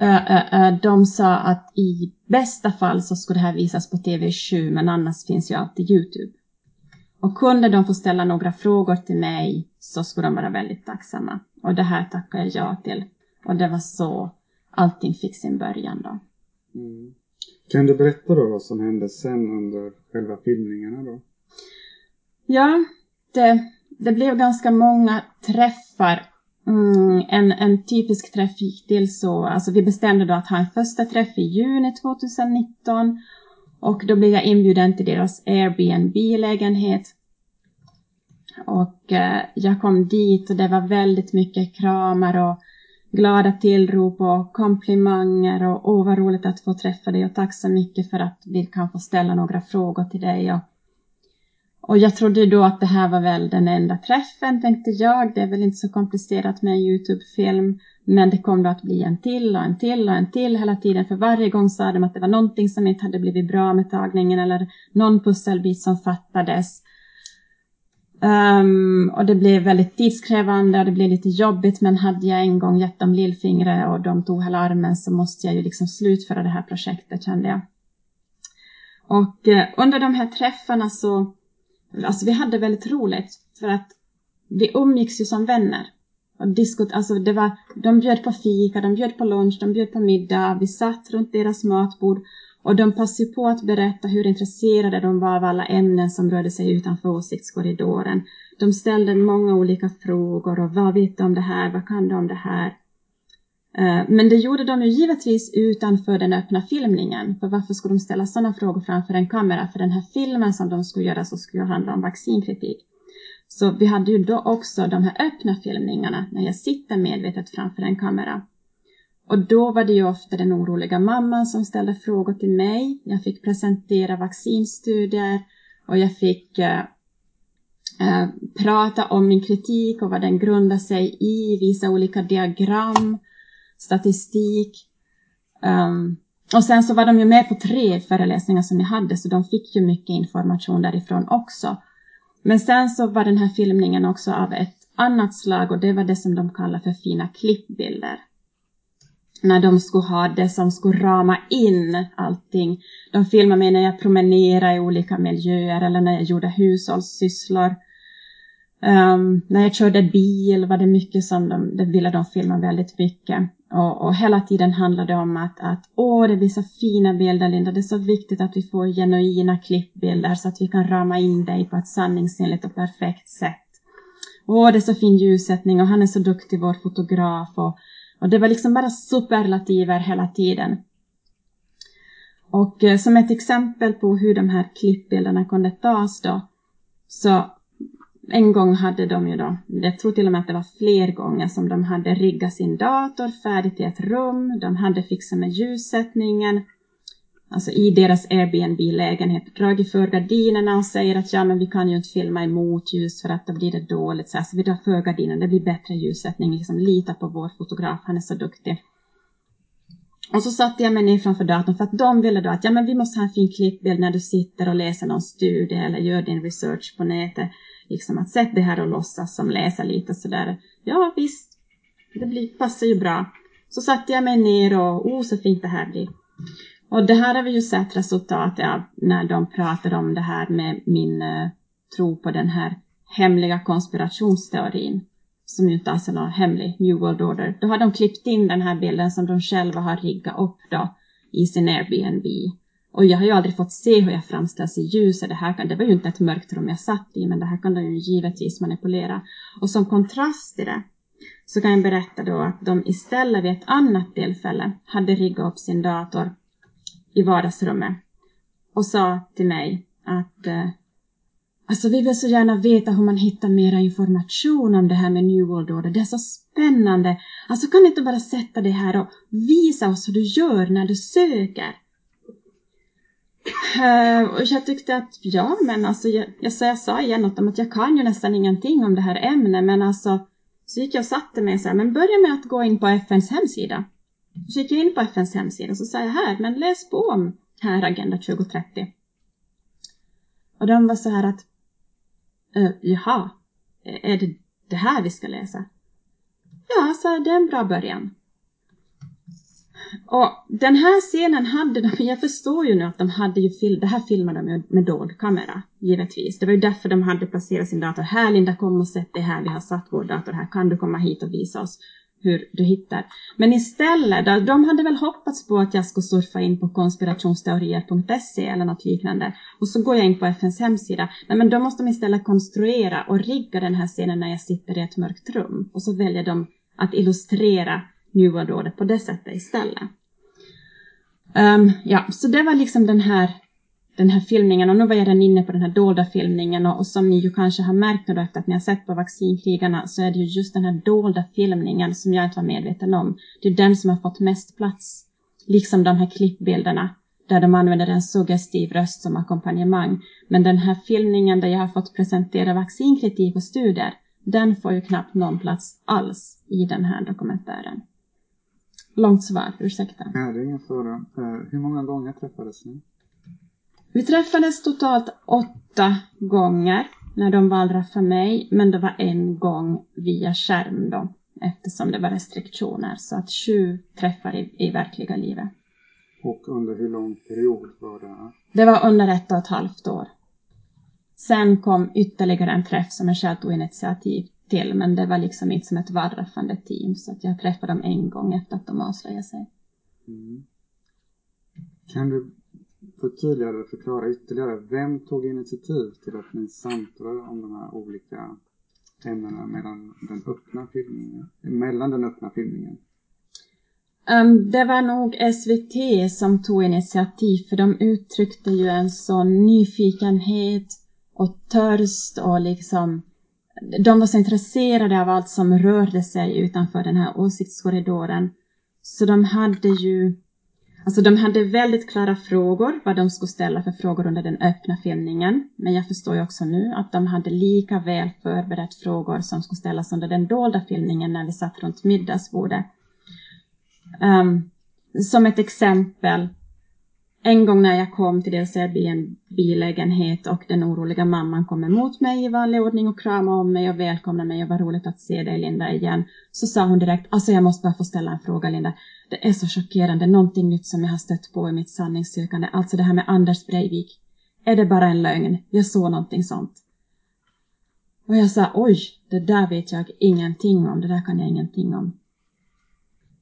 äh, de sa att i bästa fall så skulle det här visas på TV7 men annars finns ju alltid Youtube. Och kunde de få ställa några frågor till mig så skulle de vara väldigt tacksamma. Och det här tackar jag ja till. Och det var så allting fick sin början då. Mm. Kan du berätta då vad som hände sen under själva filmningarna då? Ja, det, det blev ganska många träffar. Mm, en, en typisk träff gick till så, alltså vi bestämde då att ha en första träff i juni 2019 och då blev jag inbjuden till deras Airbnb-lägenhet och eh, jag kom dit och det var väldigt mycket kramar och glada tillrop och komplimanger och åh vad roligt att få träffa dig och tack så mycket för att vi kan få ställa några frågor till dig. Och, och jag trodde då att det här var väl den enda träffen tänkte jag. Det är väl inte så komplicerat med en Youtube-film. Men det kom då att bli en till och en till och en till hela tiden. För varje gång sa de att det var någonting som inte hade blivit bra med tagningen eller någon pusselbit som fattades. Um, och det blev väldigt tidskrävande och det blev lite jobbigt men hade jag en gång gett dem lillfingret och de tog hela armen så måste jag ju liksom slutföra det här projektet kände jag. Och uh, under de här träffarna så, alltså vi hade väldigt roligt för att vi umgicks ju som vänner. Och diskot, alltså det var, de bjöd på fika, de bjöd på lunch, de bjöd på middag, vi satt runt deras matbord och de passade på att berätta hur intresserade de var av alla ämnen som rörde sig utanför åsiktskorridoren. De ställde många olika frågor och vad vet du om det här, vad kan du om det här? Eh, men det gjorde de ju givetvis utanför den öppna filmningen. För varför skulle de ställa sådana frågor framför en kamera? För den här filmen som de skulle göra så skulle handla om vaccinkritik. Så vi hade ju då också de här öppna filmningarna när jag sitter medvetet framför en kamera. Och då var det ju ofta den oroliga mamman som ställde frågor till mig. Jag fick presentera vaccinstudier och jag fick eh, eh, prata om min kritik och vad den grundar sig i, visa olika diagram, statistik. Um, och sen så var de ju med på tre föreläsningar som jag hade så de fick ju mycket information därifrån också. Men sen så var den här filmningen också av ett annat slag och det var det som de kallar för fina klippbilder. När de skulle ha det som skulle rama in allting. De filmade mig när jag promenerade i olika miljöer eller när jag gjorde hushållssysslor. Um, när jag körde bil var det mycket som de, det ville de filma väldigt mycket. Och, och hela tiden handlade det om att, att åh, det blir så fina bilder Linda, det är så viktigt att vi får genuina klippbilder så att vi kan rama in dig på ett sanningsenligt och perfekt sätt. Åh, det är så fin ljussättning och han är så duktig, vår fotograf. Och, och det var liksom bara superlativer hela tiden. Och eh, som ett exempel på hur de här klippbilderna kunde tas då, så en gång hade de ju då, jag tror till och med att det var fler gånger som de hade riggat sin dator färdigt i ett rum, de hade fixat med ljussättningen, alltså i deras Airbnb-lägenhet, dragit för gardinerna och säger att ja men vi kan ju inte filma i motljus för att då blir det dåligt, så, här, så vi drar för gardinerna, det blir bättre ljussättning, liksom lita på vår fotograf, han är så duktig. Och så satte jag mig ner framför datorn för att de ville då att ja men vi måste ha en fin klippbild när du sitter och läser någon studie eller gör din research på nätet liksom att sätta det här och låtsas som läsa lite sådär. Ja visst, det blir, passar ju bra. Så satte jag mig ner och oh så fint det här blir. Och det här har vi ju sett resultatet av när de pratar om det här med min eh, tro på den här hemliga konspirationsteorin som ju inte alls är någon hemlig New World Order. Då har de klippt in den här bilden som de själva har riggat upp då i sin Airbnb. Och jag har ju aldrig fått se hur jag framställs i ljuset. Det, här kan, det var ju inte ett mörkt rum jag satt i, men det här kan de ju givetvis manipulera. Och som kontrast till det så kan jag berätta då att de istället vid ett annat tillfälle hade riggat upp sin dator i vardagsrummet och sa till mig att eh, Alltså vi vill så gärna veta hur man hittar mera information om det här med New World Order. Det är så spännande. Alltså kan du inte bara sätta dig här och visa oss hur du gör när du söker? Uh, och jag tyckte att ja, men alltså jag, jag, jag sa igen åt dem att jag kan ju nästan ingenting om det här ämnet, men alltså så gick jag och satte mig så här, men börja med att gå in på FNs hemsida. Så gick jag in på FNs hemsida och så sa jag här, men läs på om här Agenda 2030. Och de var så här att, uh, jaha, eh, är det det här vi ska läsa? Ja, så det är en bra början. Och den här scenen hade de, jag förstår ju nu att de hade ju film, det här filmade de med, med dold kamera, givetvis. Det var ju därför de hade placerat sin dator här. Linda, kom och sätt dig här, vi har satt vår dator här, kan du komma hit och visa oss hur du hittar. Men istället, de hade väl hoppats på att jag skulle surfa in på konspirationsteorier.se eller något liknande. Och så går jag in på FNs hemsida. Nej men då måste de istället konstruera och rigga den här scenen när jag sitter i ett mörkt rum. Och så väljer de att illustrera New World Order på det sättet istället. Um, ja, så det var liksom den här, den här filmningen och nu var jag redan inne på den här dolda filmningen och, och som ni ju kanske har märkt nu efter att ni har sett på vaccinkrigarna så är det ju just den här dolda filmningen som jag inte var medveten om. Det är den som har fått mest plats. Liksom de här klippbilderna där de använder en suggestiv röst som ackompanjemang. Men den här filmningen där jag har fått presentera vaccinkritik och studier, den får ju knappt någon plats alls i den här dokumentären. Långt svar, ursäkta. Nej, det är ingen fara. Eh, hur många gånger träffades ni? Vi träffades totalt åtta gånger när de var för mig, men det var en gång via skärm då, eftersom det var restriktioner. Så att sju träffar i, i verkliga livet. Och under hur lång period var det? Det var under ett och ett halvt år. Sen kom ytterligare en träff som jag själv tog initiativ till men det var liksom inte som ett varraffande team så att jag träffade dem en gång efter att de avslöjade sig. Mm. Kan du förtydligare förklara ytterligare, vem tog initiativ till att ni samtalade om de här olika ämnena mellan den öppna filmningen, mellan den öppna filmningen? Um, det var nog SVT som tog initiativ för de uttryckte ju en sån nyfikenhet och törst och liksom de var så intresserade av allt som rörde sig utanför den här åsiktskorridoren. Så de hade ju, alltså de hade väldigt klara frågor, vad de skulle ställa för frågor under den öppna filmningen. Men jag förstår ju också nu att de hade lika väl förberett frågor som skulle ställas under den dolda filmningen när vi satt runt middagsbordet. Um, som ett exempel, en gång när jag kom till deras Airbnb-lägenhet och den oroliga mamman kom emot mig i vanlig ordning och kramade om mig och välkomnade mig och var roligt att se dig Linda igen. Så sa hon direkt, alltså jag måste bara få ställa en fråga Linda. Det är så chockerande, någonting nytt som jag har stött på i mitt sanningssökande. Alltså det här med Anders Breivik. Är det bara en lögn? Jag såg någonting sånt. Och jag sa, oj, det där vet jag ingenting om, det där kan jag ingenting om.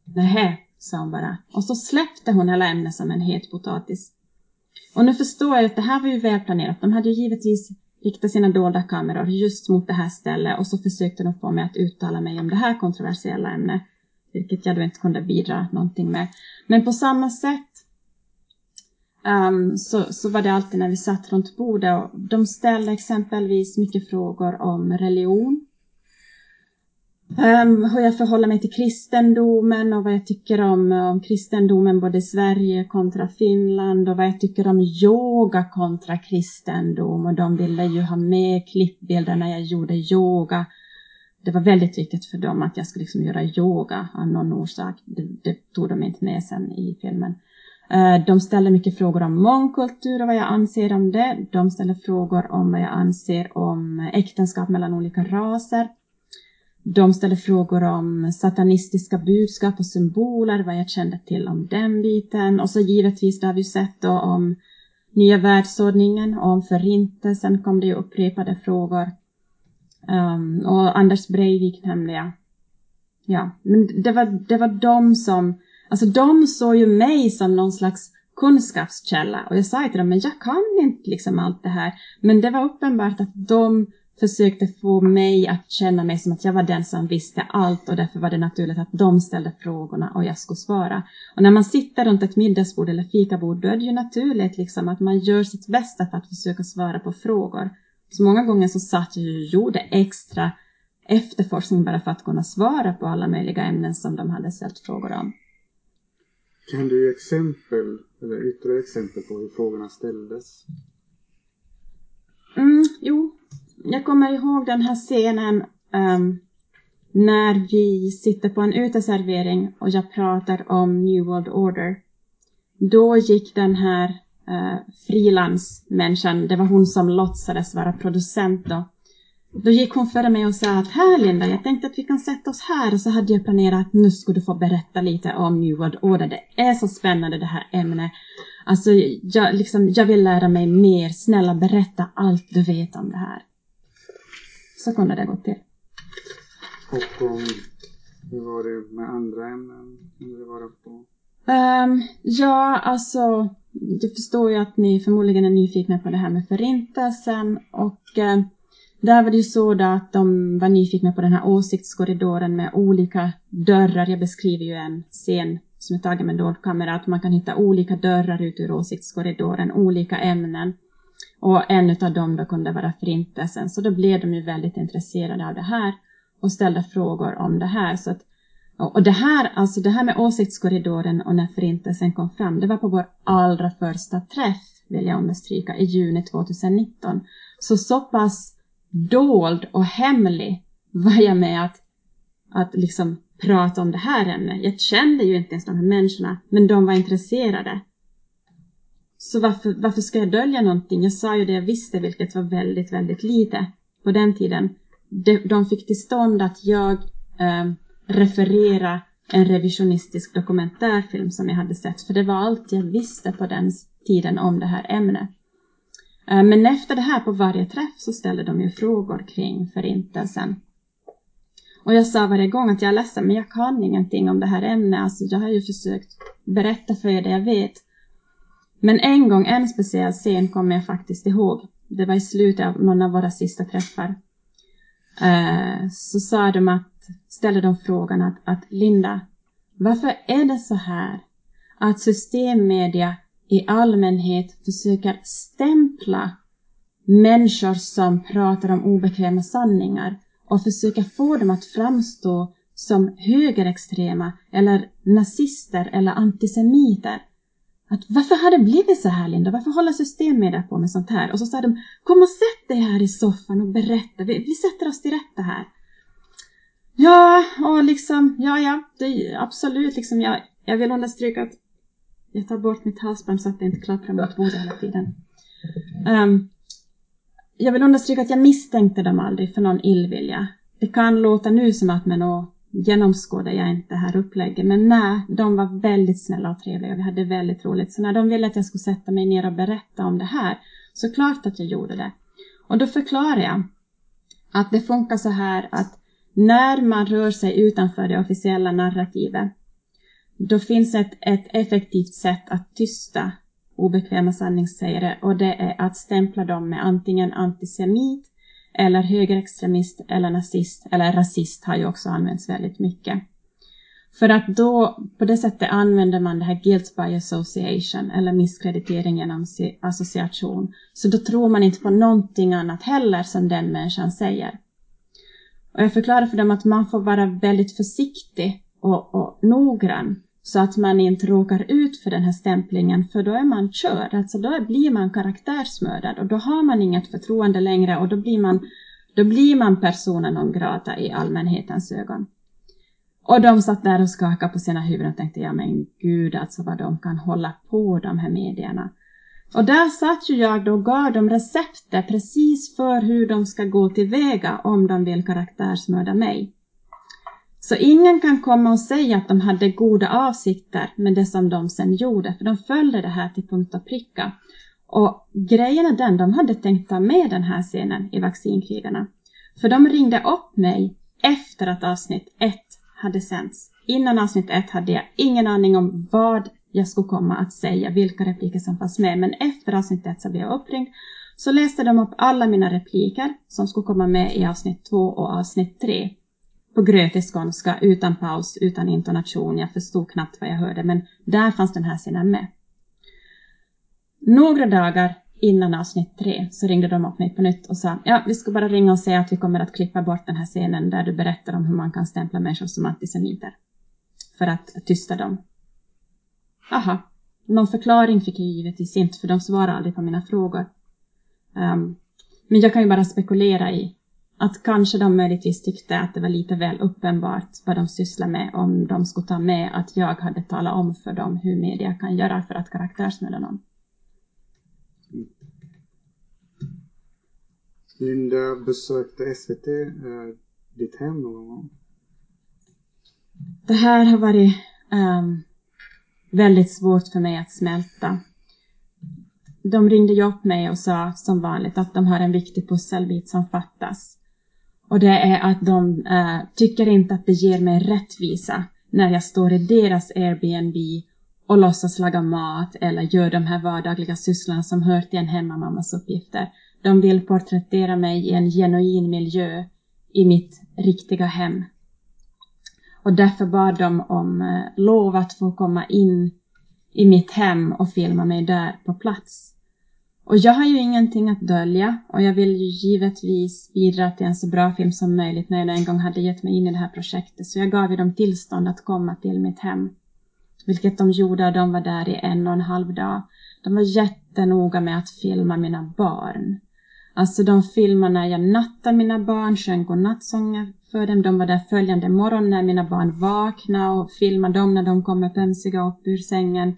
Nähä, sa hon bara. Och så släppte hon hela ämnet som en het potatis. Och nu förstår jag att det här var ju välplanerat. De hade ju givetvis riktat sina dolda kameror just mot det här stället och så försökte de få mig att uttala mig om det här kontroversiella ämnet. Vilket jag då inte kunde bidra någonting med. Men på samma sätt um, så, så var det alltid när vi satt runt bordet och de ställde exempelvis mycket frågor om religion Um, hur jag förhåller mig till kristendomen och vad jag tycker om, om kristendomen både i Sverige kontra Finland och vad jag tycker om yoga kontra kristendom och de ville ju ha med klippbilder när jag gjorde yoga. Det var väldigt viktigt för dem att jag skulle liksom göra yoga av någon orsak. Det, det tog de inte med sen i filmen. Uh, de ställde mycket frågor om mångkultur och vad jag anser om det. De ställde frågor om vad jag anser om äktenskap mellan olika raser. De ställde frågor om satanistiska budskap och symboler, vad jag kände till om den biten. Och så givetvis, det har vi sett då om nya världsordningen och om förintelsen kom det ju upprepade frågor. Um, och Anders Breivik nämnde jag. Ja, men det var, det var de som, alltså de såg ju mig som någon slags kunskapskälla och jag sa till dem, men jag kan inte liksom allt det här. Men det var uppenbart att de försökte få mig att känna mig som att jag var den som visste allt och därför var det naturligt att de ställde frågorna och jag skulle svara. Och när man sitter runt ett middagsbord eller fikabord då är det ju naturligt liksom att man gör sitt bästa för att försöka svara på frågor. Så många gånger så satt jag och gjorde extra efterforskning bara för att kunna svara på alla möjliga ämnen som de hade ställt frågor om. Kan du ge exempel, eller ytterligare exempel på hur frågorna ställdes? Mm, jo, jag kommer ihåg den här scenen um, när vi sitter på en uteservering och jag pratar om New World Order. Då gick den här uh, frilansmänniskan, det var hon som låtsades vara producent då. Då gick hon före mig och sa att här Linda, jag tänkte att vi kan sätta oss här och så hade jag planerat att nu skulle du få berätta lite om New World Order. Det är så spännande det här ämnet. Alltså jag, liksom, jag vill lära mig mer. Snälla berätta allt du vet om det här. Så kunde det gå till. Och um, hur var det med andra ämnen du var på? Um, ja, alltså du förstår ju att ni förmodligen är nyfikna på det här med förintelsen och uh, där var det ju så då att de var nyfikna på den här åsiktskorridoren med olika dörrar. Jag beskriver ju en scen som är tagen med dold kamera, att man kan hitta olika dörrar ut ur åsiktskorridoren, olika ämnen. Och en av dem då kunde vara förintelsen, så då blev de ju väldigt intresserade av det här och ställde frågor om det här. Så att, och det här, alltså det här med åsiktskorridoren och när förintelsen kom fram, det var på vår allra första träff, vill jag understryka, i juni 2019. Så så pass dold och hemlig var jag med att, att liksom prata om det här ämnet. Jag kände ju inte ens de här människorna, men de var intresserade. Så varför, varför ska jag dölja någonting? Jag sa ju det jag visste, vilket var väldigt, väldigt lite på den tiden. De, de fick till stånd att jag eh, referera en revisionistisk dokumentärfilm som jag hade sett, för det var allt jag visste på den tiden om det här ämnet. Eh, men efter det här på varje träff så ställde de ju frågor kring förintelsen. Och jag sa varje gång att jag är ledsen men jag kan ingenting om det här ämnet. Alltså jag har ju försökt berätta för er det jag vet. Men en gång, en speciell scen kommer jag faktiskt ihåg. Det var i slutet av någon av våra sista träffar. Eh, så sa de att, ställde de frågan att, att Linda, varför är det så här att systemmedia i allmänhet försöker stämpla människor som pratar om obekväma sanningar och försöka få dem att framstå som högerextrema eller nazister eller antisemiter. Att varför har det blivit så här Linda? Varför håller systemmedia på med sånt här? Och så sa de, kom och sätt dig här i soffan och berätta. Vi, vi sätter oss till rätta här. Ja, och liksom, ja, ja, det, absolut, liksom, jag, jag vill understryka att jag tar bort mitt halsband så att det inte klapprar mot bordet hela tiden. Um, jag vill understryka att jag misstänkte dem aldrig för någon illvilja. Det kan låta nu som att man genomskådar jag inte det här upplägget, men nej, de var väldigt snälla och trevliga. Vi hade väldigt roligt. Så när de ville att jag skulle sätta mig ner och berätta om det här, så klart att jag gjorde det. Och då förklarar jag att det funkar så här att när man rör sig utanför det officiella narrativet, då finns ett, ett effektivt sätt att tysta obekväma sanningssägare och det är att stämpla dem med antingen antisemit eller högerextremist eller nazist eller rasist har ju också använts väldigt mycket. För att då, på det sättet använder man det här guilt by association eller misskreditering genom association. Så då tror man inte på någonting annat heller som den människan säger. Och jag förklarar för dem att man får vara väldigt försiktig och, och noggrann så att man inte råkar ut för den här stämplingen för då är man körd, alltså då blir man karaktärsmördad och då har man inget förtroende längre och då blir man, då blir man personen non grata i allmänhetens ögon. Och de satt där och skakade på sina huvuden och tänkte, ja men gud alltså vad de kan hålla på de här medierna. Och där satt ju jag då och gav dem receptet precis för hur de ska gå tillväga om de vill karaktärsmörda mig. Så ingen kan komma och säga att de hade goda avsikter med det som de sen gjorde, för de följde det här till punkt och pricka. Och grejen är den, de hade tänkt ta med den här scenen i Vaccinkrigarna. För de ringde upp mig efter att avsnitt 1 hade sänts. Innan avsnitt 1 hade jag ingen aning om vad jag skulle komma att säga, vilka repliker som fanns med. Men efter avsnitt 1 så blev jag uppringd. Så läste de upp alla mina repliker som skulle komma med i avsnitt 2 och avsnitt 3 på grötig skånska utan paus, utan intonation. Jag förstod knappt vad jag hörde, men där fanns den här scenen med. Några dagar innan avsnitt tre så ringde de upp mig på nytt och sa ja, vi ska bara ringa och säga att vi kommer att klippa bort den här scenen där du berättar om hur man kan stämpla människor som antisemiter. För att tysta dem. Aha, någon förklaring fick jag givetvis inte för de svarade aldrig på mina frågor. Um, men jag kan ju bara spekulera i att kanske de möjligtvis tyckte att det var lite väl uppenbart vad de sysslar med om de skulle ta med att jag hade talat om för dem hur media kan göra för att karaktärsmörda någon. Linda besökte SVT eh, ditt hem någon gång? Det här har varit um, väldigt svårt för mig att smälta. De ringde ju upp mig och sa som vanligt att de har en viktig pusselbit som fattas. Och det är att de uh, tycker inte att det ger mig rättvisa när jag står i deras Airbnb och låtsas laga mat eller gör de här vardagliga sysslorna som hör till en hemmamammas uppgifter. De vill porträttera mig i en genuin miljö i mitt riktiga hem. Och därför bad de om eh, lov att få komma in i mitt hem och filma mig där på plats. Och jag har ju ingenting att dölja och jag vill ju givetvis bidra till en så bra film som möjligt när jag en gång hade gett mig in i det här projektet. Så jag gav ju dem tillstånd att komma till mitt hem. Vilket de gjorde och de var där i en och en halv dag. De var jättenoga med att filma mina barn. Alltså de filmade när jag nattade mina barn, sjöng godnattsånger för dem. De var där följande morgon när mina barn vaknade och filmade dem när de kommer pömsiga upp ur sängen.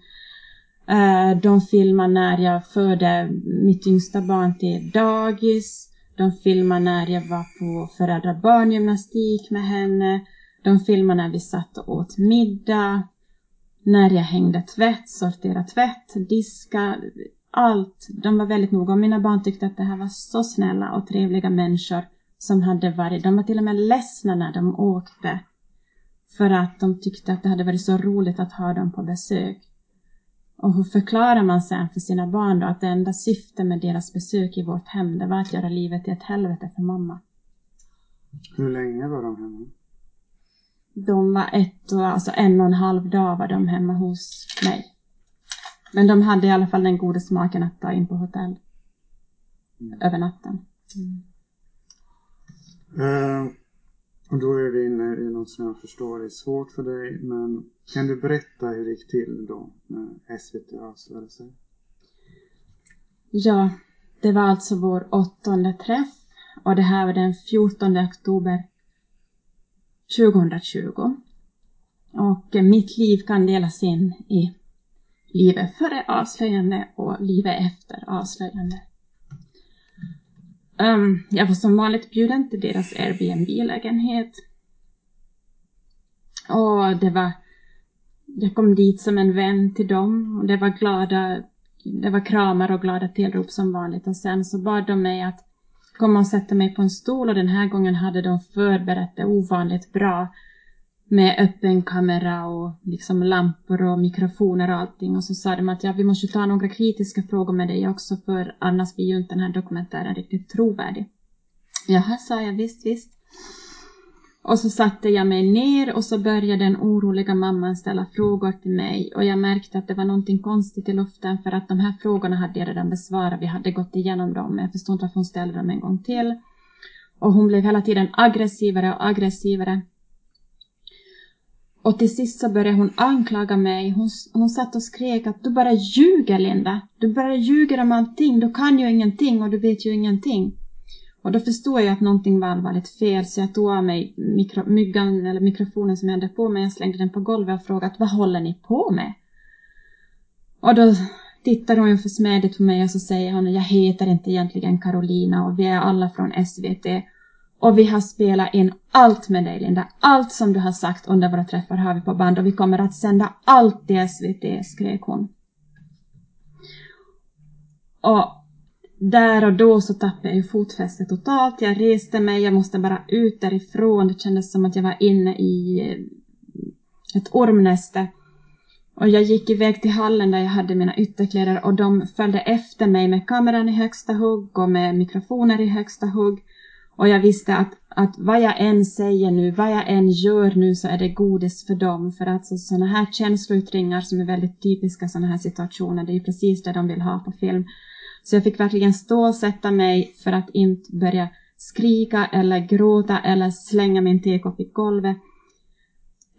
Eh, de filmar när jag förde mitt yngsta barn till dagis. De filmar när jag var på föräldrar barngymnastik med henne. De filmar när vi satt och åt middag. När jag hängde tvätt, sorterade tvätt, diska, allt. De var väldigt noga. Och mina barn tyckte att det här var så snälla och trevliga människor som hade varit. De var till och med ledsna när de åkte. För att de tyckte att det hade varit så roligt att ha dem på besök. Och hur förklarar man sen för sina barn då att det enda syftet med deras besök i vårt hem, det var att göra livet till ett helvete för mamma. Hur länge var de hemma? De var ett och, alltså en och en halv dag var de hemma hos mig. Men de hade i alla fall den goda smaken att ta in på hotell. Mm. Över natten. Mm. Eh, och då är vi inne i något som jag förstår är svårt för dig. Men kan du berätta hur det gick till då när SVT avslöjade sig? Ja, det var alltså vår åttonde träff och det här var den 14 oktober 2020. Och eh, mitt liv kan delas in i livet före avslöjande och livet efter avslöjande. Ehm, um, jag var som vanligt bjuden till deras Airbnb-lägenhet. Och det var... Jag kom dit som en vän till dem och det var glada... Det var kramar och glada tillrop som vanligt och sen så bad de mig att komma och sätta mig på en stol och den här gången hade de förberett det ovanligt bra med öppen kamera och liksom lampor och mikrofoner och allting och så sa de att ja, vi måste ta några kritiska frågor med dig också för annars blir ju inte den här dokumentären riktigt trovärdig. Jaha, sa jag, visst, visst. Och så satte jag mig ner och så började den oroliga mamman ställa frågor till mig och jag märkte att det var någonting konstigt i luften för att de här frågorna hade jag redan besvarat, vi hade gått igenom dem, men jag förstod inte varför hon ställde dem en gång till. Och hon blev hela tiden aggressivare och aggressivare. Och till sist så började hon anklaga mig. Hon, hon satt och skrek att du bara ljuger Linda. Du bara ljuger om allting. Du kan ju ingenting och du vet ju ingenting. Och då förstod jag att någonting var allvarligt fel så jag tog av mig mikro, myggan eller mikrofonen som jag hade på mig. Jag slängde den på golvet och frågade vad håller ni på med? Och då tittar hon ju försmädligt på mig och så säger hon jag heter inte egentligen Carolina och vi är alla från SVT och vi har spelat in allt med dig Linda. Allt som du har sagt under våra träffar har vi på band och vi kommer att sända allt i SVT, skrek hon. Och där och då så tappade jag ju fotfästet totalt. Jag reste mig, jag måste bara ut därifrån. Det kändes som att jag var inne i eh, ett ormnäste. Och jag gick iväg till hallen där jag hade mina ytterkläder och de följde efter mig med kameran i högsta hugg och med mikrofoner i högsta hugg. Och jag visste att, att vad jag än säger nu, vad jag än gör nu så är det godis för dem. För att sådana här känsloyttringar som är väldigt typiska sådana här situationer, det är ju precis det de vill ha på film. Så jag fick verkligen stålsätta mig för att inte börja skrika eller gråta eller slänga min tekopp i golvet.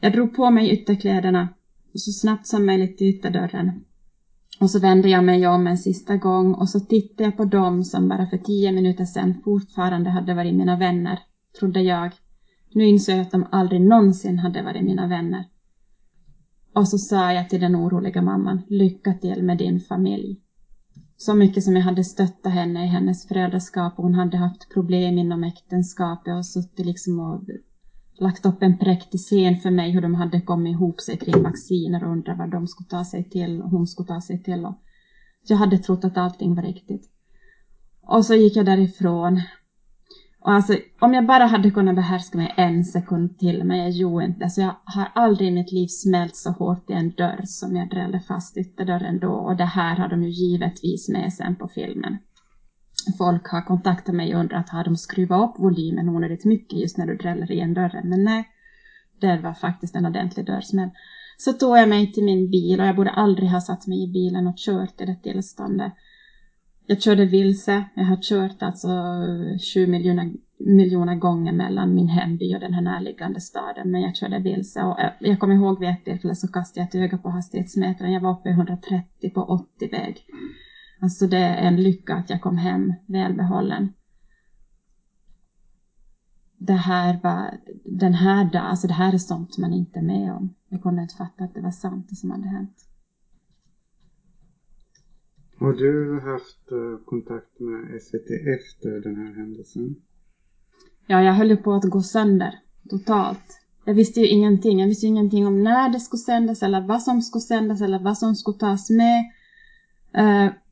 Jag drog på mig ytterkläderna så snabbt som möjligt till ytterdörren. Och så vände jag mig om en sista gång och så tittade jag på dem som bara för tio minuter sedan fortfarande hade varit mina vänner, trodde jag. Nu insåg jag att de aldrig någonsin hade varit mina vänner. Och så sa jag till den oroliga mamman, lycka till med din familj. Så mycket som jag hade stöttat henne i hennes föräldraskap och hon hade haft problem inom äktenskapet och suttit liksom och lagt upp en präktig scen för mig hur de hade kommit ihop sig kring vacciner och undrat vad de skulle ta sig till och hon skulle ta sig till. Och jag hade trott att allting var riktigt. Och så gick jag därifrån. Och alltså, om jag bara hade kunnat behärska mig en sekund till, men jag gjorde inte Så jag har aldrig i mitt liv smält så hårt i en dörr som jag drällde fast ytterdörren då. Och det här har de ju givetvis med sen på filmen folk har kontaktat mig och undrat har de skruvat upp volymen onödigt mycket just när du dräller igen dörren. Men nej, det var faktiskt en ordentlig dörrsmäll. Så tog jag mig till min bil och jag borde aldrig ha satt mig i bilen och kört i det tillståndet. Jag körde vilse. Jag har kört alltså sju miljoner, miljoner gånger mellan min hemby och den här närliggande staden. Men jag körde vilse och eh, jag kommer ihåg vid ett tillfälle så kastade jag ett öga på hastighetsmätaren. Jag var uppe i 130 på 80 väg. Alltså det är en lycka att jag kom hem välbehållen. Det här var, den här dagen, alltså det här är sånt man inte är med om. Jag kunde inte fatta att det var sant det som hade hänt. Har du haft eh, kontakt med SVT efter den här händelsen? Ja, jag höll på att gå sönder totalt. Jag visste ju ingenting. Jag visste ju ingenting om när det skulle sändas eller vad som skulle sändas eller vad som skulle tas med.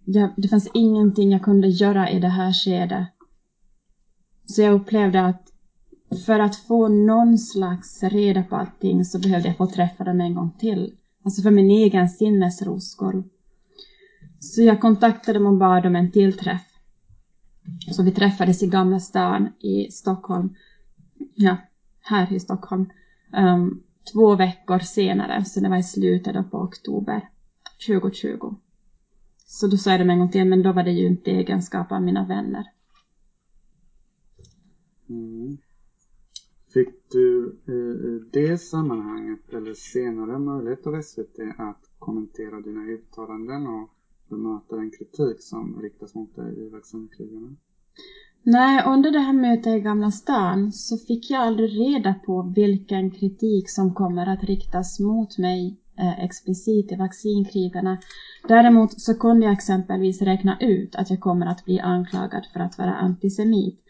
Jag, det fanns ingenting jag kunde göra i det här skedet. Så jag upplevde att för att få någon slags reda på allting så behövde jag få träffa dem en gång till. Alltså för min egen sinnesros skull. Så jag kontaktade dem och bad om en till träff. Så vi träffades i Gamla stan i Stockholm. Ja, här i Stockholm. Um, två veckor senare, så det var i slutet på oktober 2020. Så då sa jag det en gång till, men då var det ju inte egenskap av mina vänner. Mm. Fick du i, i det sammanhanget eller senare möjlighet av SVT att kommentera dina uttalanden och bemöta den kritik som riktas mot dig i vaccinkrigarna? Nej, under det här mötet i Gamla stan så fick jag aldrig reda på vilken kritik som kommer att riktas mot mig eh, Eh, explicit i vaccinkrigarna. Däremot så kunde jag exempelvis räkna ut att jag kommer att bli anklagad för att vara antisemit.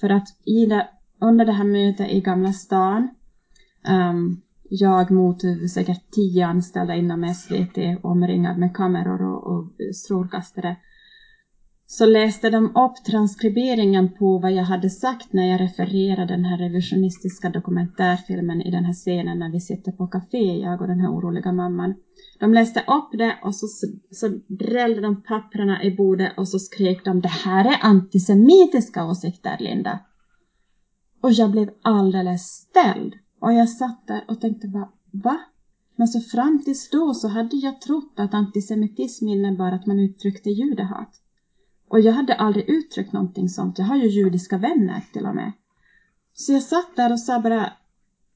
För att i det, under det här mötet i Gamla stan, um, jag mot säkert tio anställda inom SVT omringad med kameror och, och strålkastare, så läste de upp transkriberingen på vad jag hade sagt när jag refererade den här revisionistiska dokumentärfilmen i den här scenen när vi sitter på café, jag och den här oroliga mamman. De läste upp det och så, så, så drällde de papperna i bordet och så skrek de det här är antisemitiska åsikter, Linda. Och jag blev alldeles ställd. Och jag satt där och tänkte bara, va? Men så fram tills då så hade jag trott att antisemitism innebar att man uttryckte judehat. Och jag hade aldrig uttryckt någonting sånt. Jag har ju judiska vänner till och med. Så jag satt där och sa bara,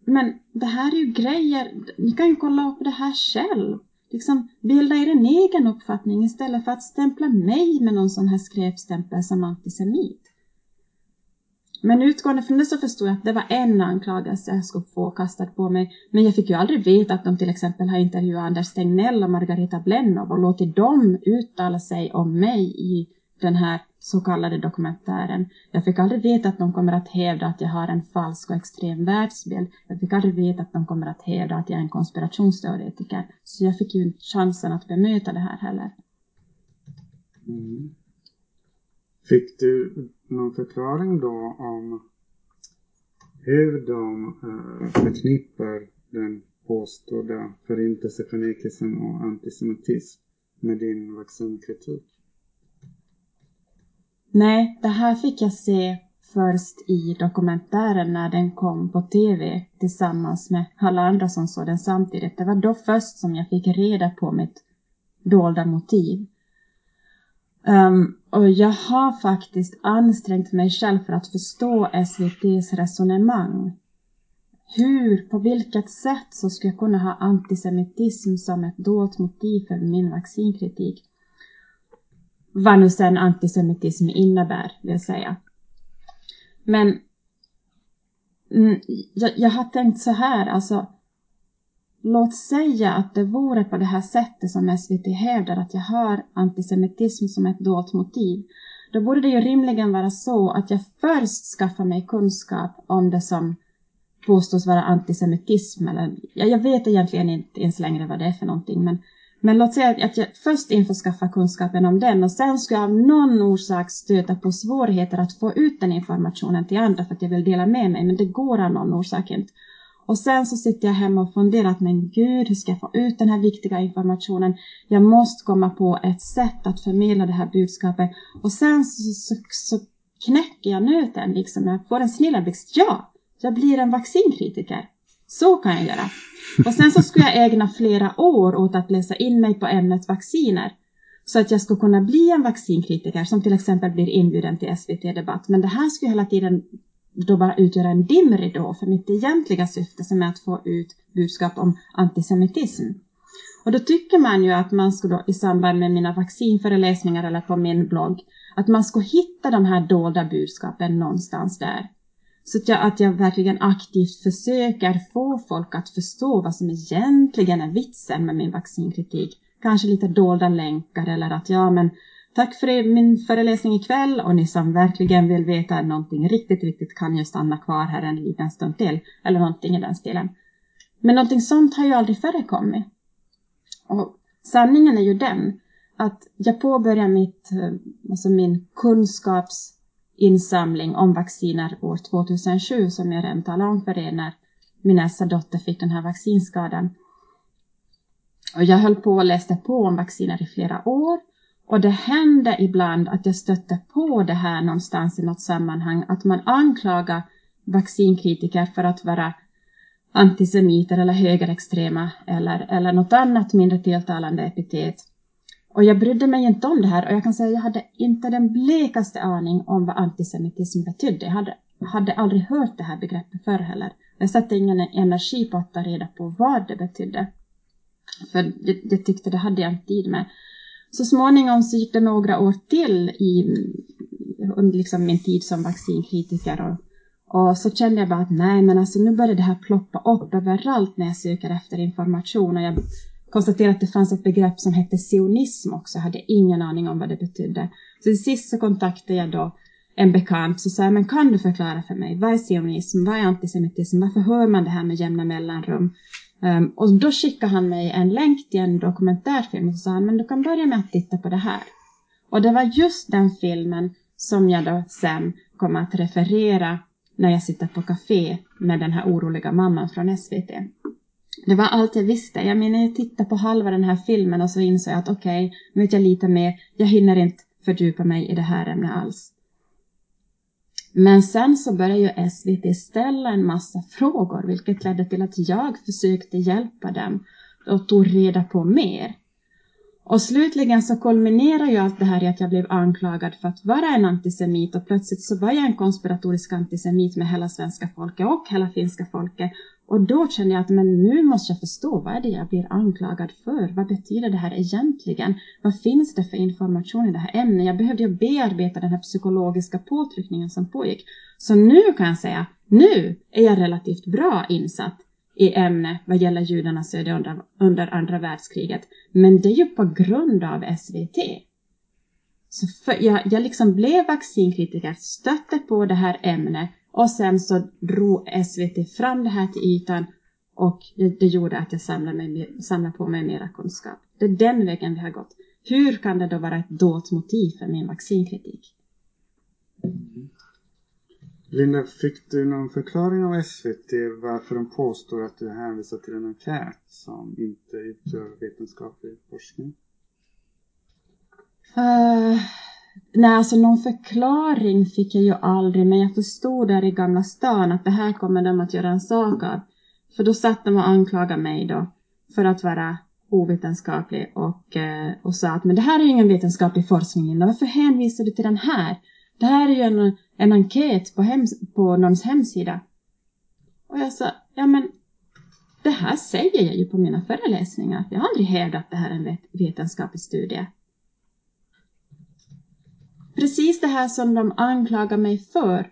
men det här är ju grejer, ni kan ju kolla upp det här själv. Liksom bilda er en egen uppfattning istället för att stämpla mig med någon sån här skräpstämpel som antisemit. Men utgående från det så förstod jag att det var en anklagelse jag skulle få kastad på mig. Men jag fick ju aldrig veta att de till exempel har intervjuat Anders Tegnell och Margareta Blennow och låtit dem uttala sig om mig i den här så kallade dokumentären. Jag fick aldrig veta att de kommer att hävda att jag har en falsk och extrem världsbild. Jag fick aldrig veta att de kommer att hävda att jag är en konspirationsteoretiker. Så jag fick ju inte chansen att bemöta det här heller. Mm. Fick du någon förklaring då om hur de eh, förknippar den påstådda förintelseförnekelsen och antisemitism med din vaccinkritik? Nej, det här fick jag se först i dokumentären när den kom på TV tillsammans med alla andra som såg den samtidigt. Det var då först som jag fick reda på mitt dolda motiv. Um, och jag har faktiskt ansträngt mig själv för att förstå SVTs resonemang. Hur, på vilket sätt så ska jag kunna ha antisemitism som ett dolt motiv för min vaccinkritik? Vad nu sen antisemitism innebär, vill säga. Men mm, jag, jag har tänkt så här, alltså Låt säga att det vore på det här sättet som SVT hävdar att jag har antisemitism som ett dolt motiv. Då borde det ju rimligen vara så att jag först skaffar mig kunskap om det som påstås vara antisemitism. Eller, jag vet egentligen inte ens längre vad det är för någonting. Men, men låt säga att jag först införskaffar kunskapen om den och sen ska jag av någon orsak stöta på svårigheter att få ut den informationen till andra för att jag vill dela med mig. Men det går av någon orsak inte. Och sen så sitter jag hemma och funderar att men gud, hur ska jag få ut den här viktiga informationen? Jag måste komma på ett sätt att förmedla det här budskapet. Och sen så, så, så knäcker jag nöten liksom. Jag får en snilleblixt. Ja, jag blir en vaccinkritiker. Så kan jag göra. Och sen så skulle jag ägna flera år åt att läsa in mig på ämnet vacciner. Så att jag skulle kunna bli en vaccinkritiker som till exempel blir inbjuden till SVT-debatt. Men det här skulle hela tiden då bara utgöra en dimridå för mitt egentliga syfte som är att få ut budskap om antisemitism. Och då tycker man ju att man skulle i samband med mina vaccinföreläsningar eller på min blogg, att man skulle hitta de här dolda budskapen någonstans där. Så att jag, att jag verkligen aktivt försöker få folk att förstå vad som egentligen är vitsen med min vaccinkritik. Kanske lite dolda länkar eller att ja men Tack för min föreläsning ikväll och ni som verkligen vill veta någonting riktigt, riktigt kan ju stanna kvar här en liten stund till. Eller någonting i den stilen. Men någonting sånt har ju aldrig förekommit. Och sanningen är ju den att jag påbörjar mitt, eh, alltså min insamling om vacciner år 2007 som jag redan talade om för er när min äldsta dotter fick den här vaccinskadan. Och jag höll på och läste på om vacciner i flera år och det hände ibland att jag stötte på det här någonstans i något sammanhang, att man anklagar vaccinkritiker för att vara antisemiter eller högerextrema eller, eller något annat mindre tilltalande epitet. Och jag brydde mig inte om det här och jag kan säga att jag hade inte den blekaste aning om vad antisemitism betydde. Jag hade hade aldrig hört det här begreppet förr heller. Jag satte ingen energi på att ta reda på vad det betydde. För jag, jag tyckte det hade jag inte tid med. Så småningom så gick det några år till i under liksom min tid som vaccinkritiker och, och så kände jag bara att nej men alltså nu börjar det här ploppa upp överallt när jag söker efter information och jag konstaterade att det fanns ett begrepp som hette sionism också, jag hade ingen aning om vad det betydde. Så till sist så kontaktade jag då en bekant så sa jag, men kan du förklara för mig, vad är sionism, vad är antisemitism, varför hör man det här med jämna mellanrum? Um, och då skickade han mig en länk till en dokumentärfilm och så sa han, men du kan börja med att titta på det här. Och det var just den filmen som jag då sen kom att referera när jag sitter på café med den här oroliga mamman från SVT. Det var allt jag visste. Jag menar, jag tittade på halva den här filmen och så insåg jag att okej, okay, nu vet jag lite mer. Jag hinner inte fördjupa mig i det här ämnet alls. Men sen så började ju SVT ställa en massa frågor, vilket ledde till att jag försökte hjälpa dem och tog reda på mer. Och slutligen så kulminerar ju allt det här i att jag blev anklagad för att vara en antisemit och plötsligt så var jag en konspiratorisk antisemit med hela svenska folket och hela finska folket. Och då kände jag att men nu måste jag förstå vad är det jag blir anklagad för? Vad betyder det här egentligen? Vad finns det för information i det här ämnet? Jag behövde ju bearbeta den här psykologiska påtryckningen som pågick. Så nu kan jag säga, nu är jag relativt bra insatt i ämne vad gäller judarnas öde under, under andra världskriget. Men det är ju på grund av SVT. Så för, jag, jag liksom blev vaccinkritiker, stötte på det här ämnet och sen så drog SVT fram det här till ytan och det, det gjorde att jag samlade, mig, samlade på mig mera kunskap. Det är den vägen vi har gått. Hur kan det då vara ett dolt motiv för min vaccinkritik? Mm. Linda, fick du någon förklaring av SVT varför de påstår att du hänvisar till en enkät som inte utgör vetenskaplig forskning? Uh, nej, alltså någon förklaring fick jag ju aldrig, men jag förstod där i Gamla stan att det här kommer de att göra en sak av. För då satt de och anklagade mig då för att vara ovetenskaplig och, uh, och sa att men det här är ju ingen vetenskaplig forskning, Linda. Varför hänvisar du till den här? Det här är ju en en enkät på, hems på någons hemsida. Och jag sa, ja men det här säger jag ju på mina föreläsningar. Jag har aldrig hävdat att det här är en vetenskaplig studie. Precis det här som de anklagar mig för,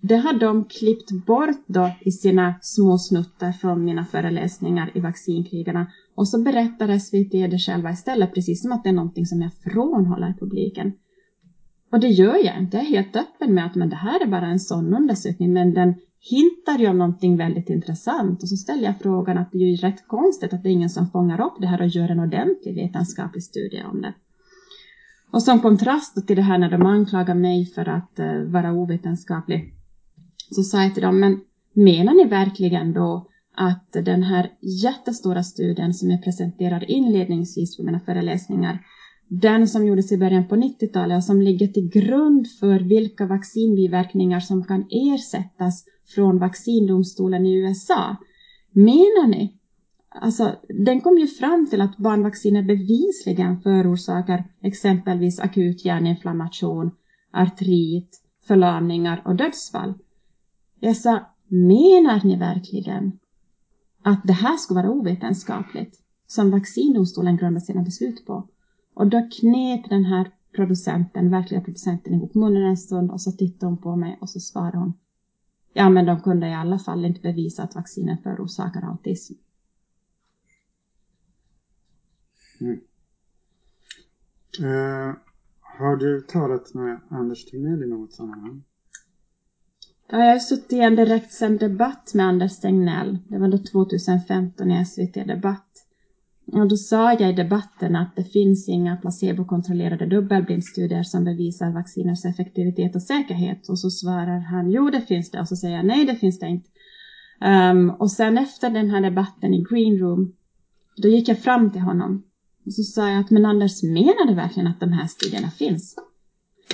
det har de klippt bort då i sina små snuttar från mina föreläsningar i vaccinkrigarna. Och så berättar SVT det själva istället, precis som att det är någonting som jag frånhåller publiken. Och det gör jag inte. Jag är helt öppen med att men det här är bara en sån undersökning, men den hintar ju om någonting väldigt intressant. Och så ställer jag frågan att det är ju rätt konstigt att det är ingen som fångar upp det här och gör en ordentlig vetenskaplig studie om det. Och som kontrast till det här när de anklagar mig för att eh, vara ovetenskaplig, så sa jag till dem, men menar ni verkligen då att den här jättestora studien som jag presenterar inledningsvis på mina föreläsningar den som gjordes i början på 90-talet och som ligger till grund för vilka vaccinbiverkningar som kan ersättas från vaccindomstolen i USA. Menar ni? Alltså, den kom ju fram till att barnvacciner bevisligen förorsakar exempelvis akut hjärninflammation, artrit, förlamningar och dödsfall. Jag sa, menar ni verkligen att det här skulle vara ovetenskapligt, som vaccindomstolen grundar sina beslut på? Och då knep den här producenten, verkliga producenten ihop munnen en stund och så tittade hon på mig och så svarade hon Ja men de kunde i alla fall inte bevisa att vaccinen förorsakar autism. Mm. Uh, har du talat med Anders Tegnell i något sammanhang? Ja, jag har suttit i en direktsänd debatt med Anders Tegnell. Det var då 2015 i SVT Debatt. Och då sa jag i debatten att det finns inga placebokontrollerade dubbelblindstudier som bevisar vacciners effektivitet och säkerhet. Och så svarar han, jo det finns det. Och så säger jag, nej det finns det inte. Um, och sen efter den här debatten i Green Room, då gick jag fram till honom. Och så sa jag att, men Anders, menar du verkligen att de här studierna finns?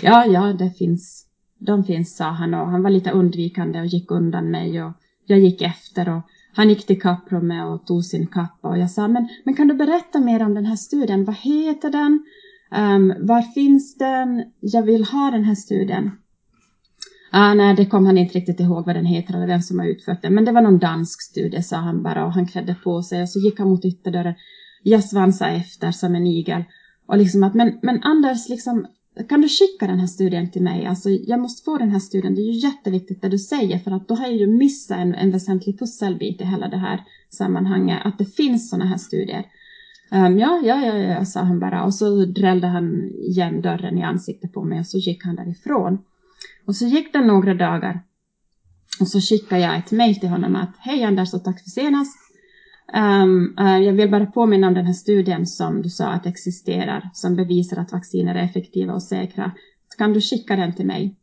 Ja, ja, det finns. De finns, sa han och han var lite undvikande och gick undan mig och jag gick efter och han gick till kapprummet och tog sin kappa och jag sa, men, men kan du berätta mer om den här studien? Vad heter den? Um, var finns den? Jag vill ha den här studien. Ah, nej, det kom han inte riktigt ihåg vad den heter eller vem som har utfört den. Men det var någon dansk studie sa han bara och han klädde på sig och så gick han mot ytterdörren. Jag svansade efter som en igel. Och liksom att, men, men Anders, liksom, kan du skicka den här studien till mig? Alltså, jag måste få den här studien. Det är ju jätteviktigt det du säger för att då har jag ju missat en, en väsentlig pusselbit i hela det här sammanhanget. Att det finns sådana här studier. Um, ja, ja, ja, ja, sa han bara. Och så drällde han igen dörren i ansiktet på mig och så gick han därifrån. Och så gick det några dagar. Och så skickade jag ett mejl till honom att hej Anders och tack för senast. Um, uh, jag vill bara påminna om den här studien som du sa att existerar som bevisar att vacciner är effektiva och säkra. Kan du skicka den till mig?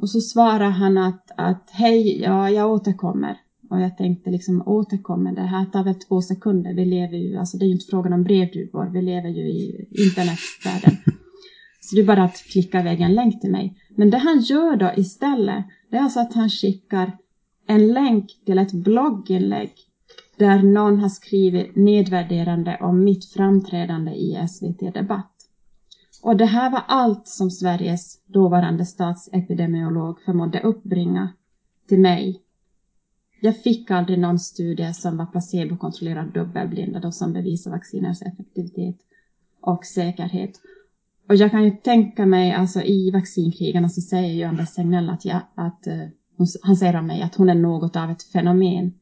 Och så svarar han att, att hej, ja, jag återkommer. Och jag tänkte liksom återkommer, det här tar väl två sekunder. Vi lever ju, alltså det är ju inte frågan om brevduvor, vi lever ju i internetvärlden. Så det är bara att klicka iväg en länk till mig. Men det han gör då istället, det är alltså att han skickar en länk till ett blogginlägg där någon har skrivit nedvärderande om mitt framträdande i SVT Debatt. Och det här var allt som Sveriges dåvarande statsepidemiolog förmådde uppbringa till mig. Jag fick aldrig någon studie som var placebokontrollerad dubbelblindad och som bevisar vacciners effektivitet och säkerhet. Och jag kan ju tänka mig, alltså i vaccinkrigarna så säger ju Anders Tegnell att, jag, att uh, han säger om mig att hon är något av ett fenomen.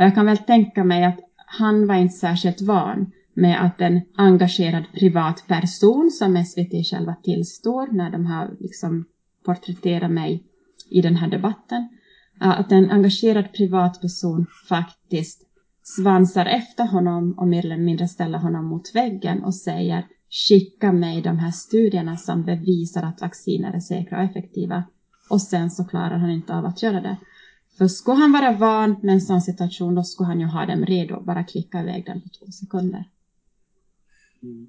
Och jag kan väl tänka mig att han var inte särskilt van med att en engagerad privatperson som SVT själva tillstår när de har liksom porträtterat mig i den här debatten, att en engagerad privatperson faktiskt svansar efter honom och mer eller mindre ställer honom mot väggen och säger skicka mig de här studierna som bevisar att vacciner är säkra och effektiva. Och sen så klarar han inte av att göra det. För skulle han vara van med en sån situation då skulle han ju ha dem redo, bara klicka iväg den på två sekunder. Mm.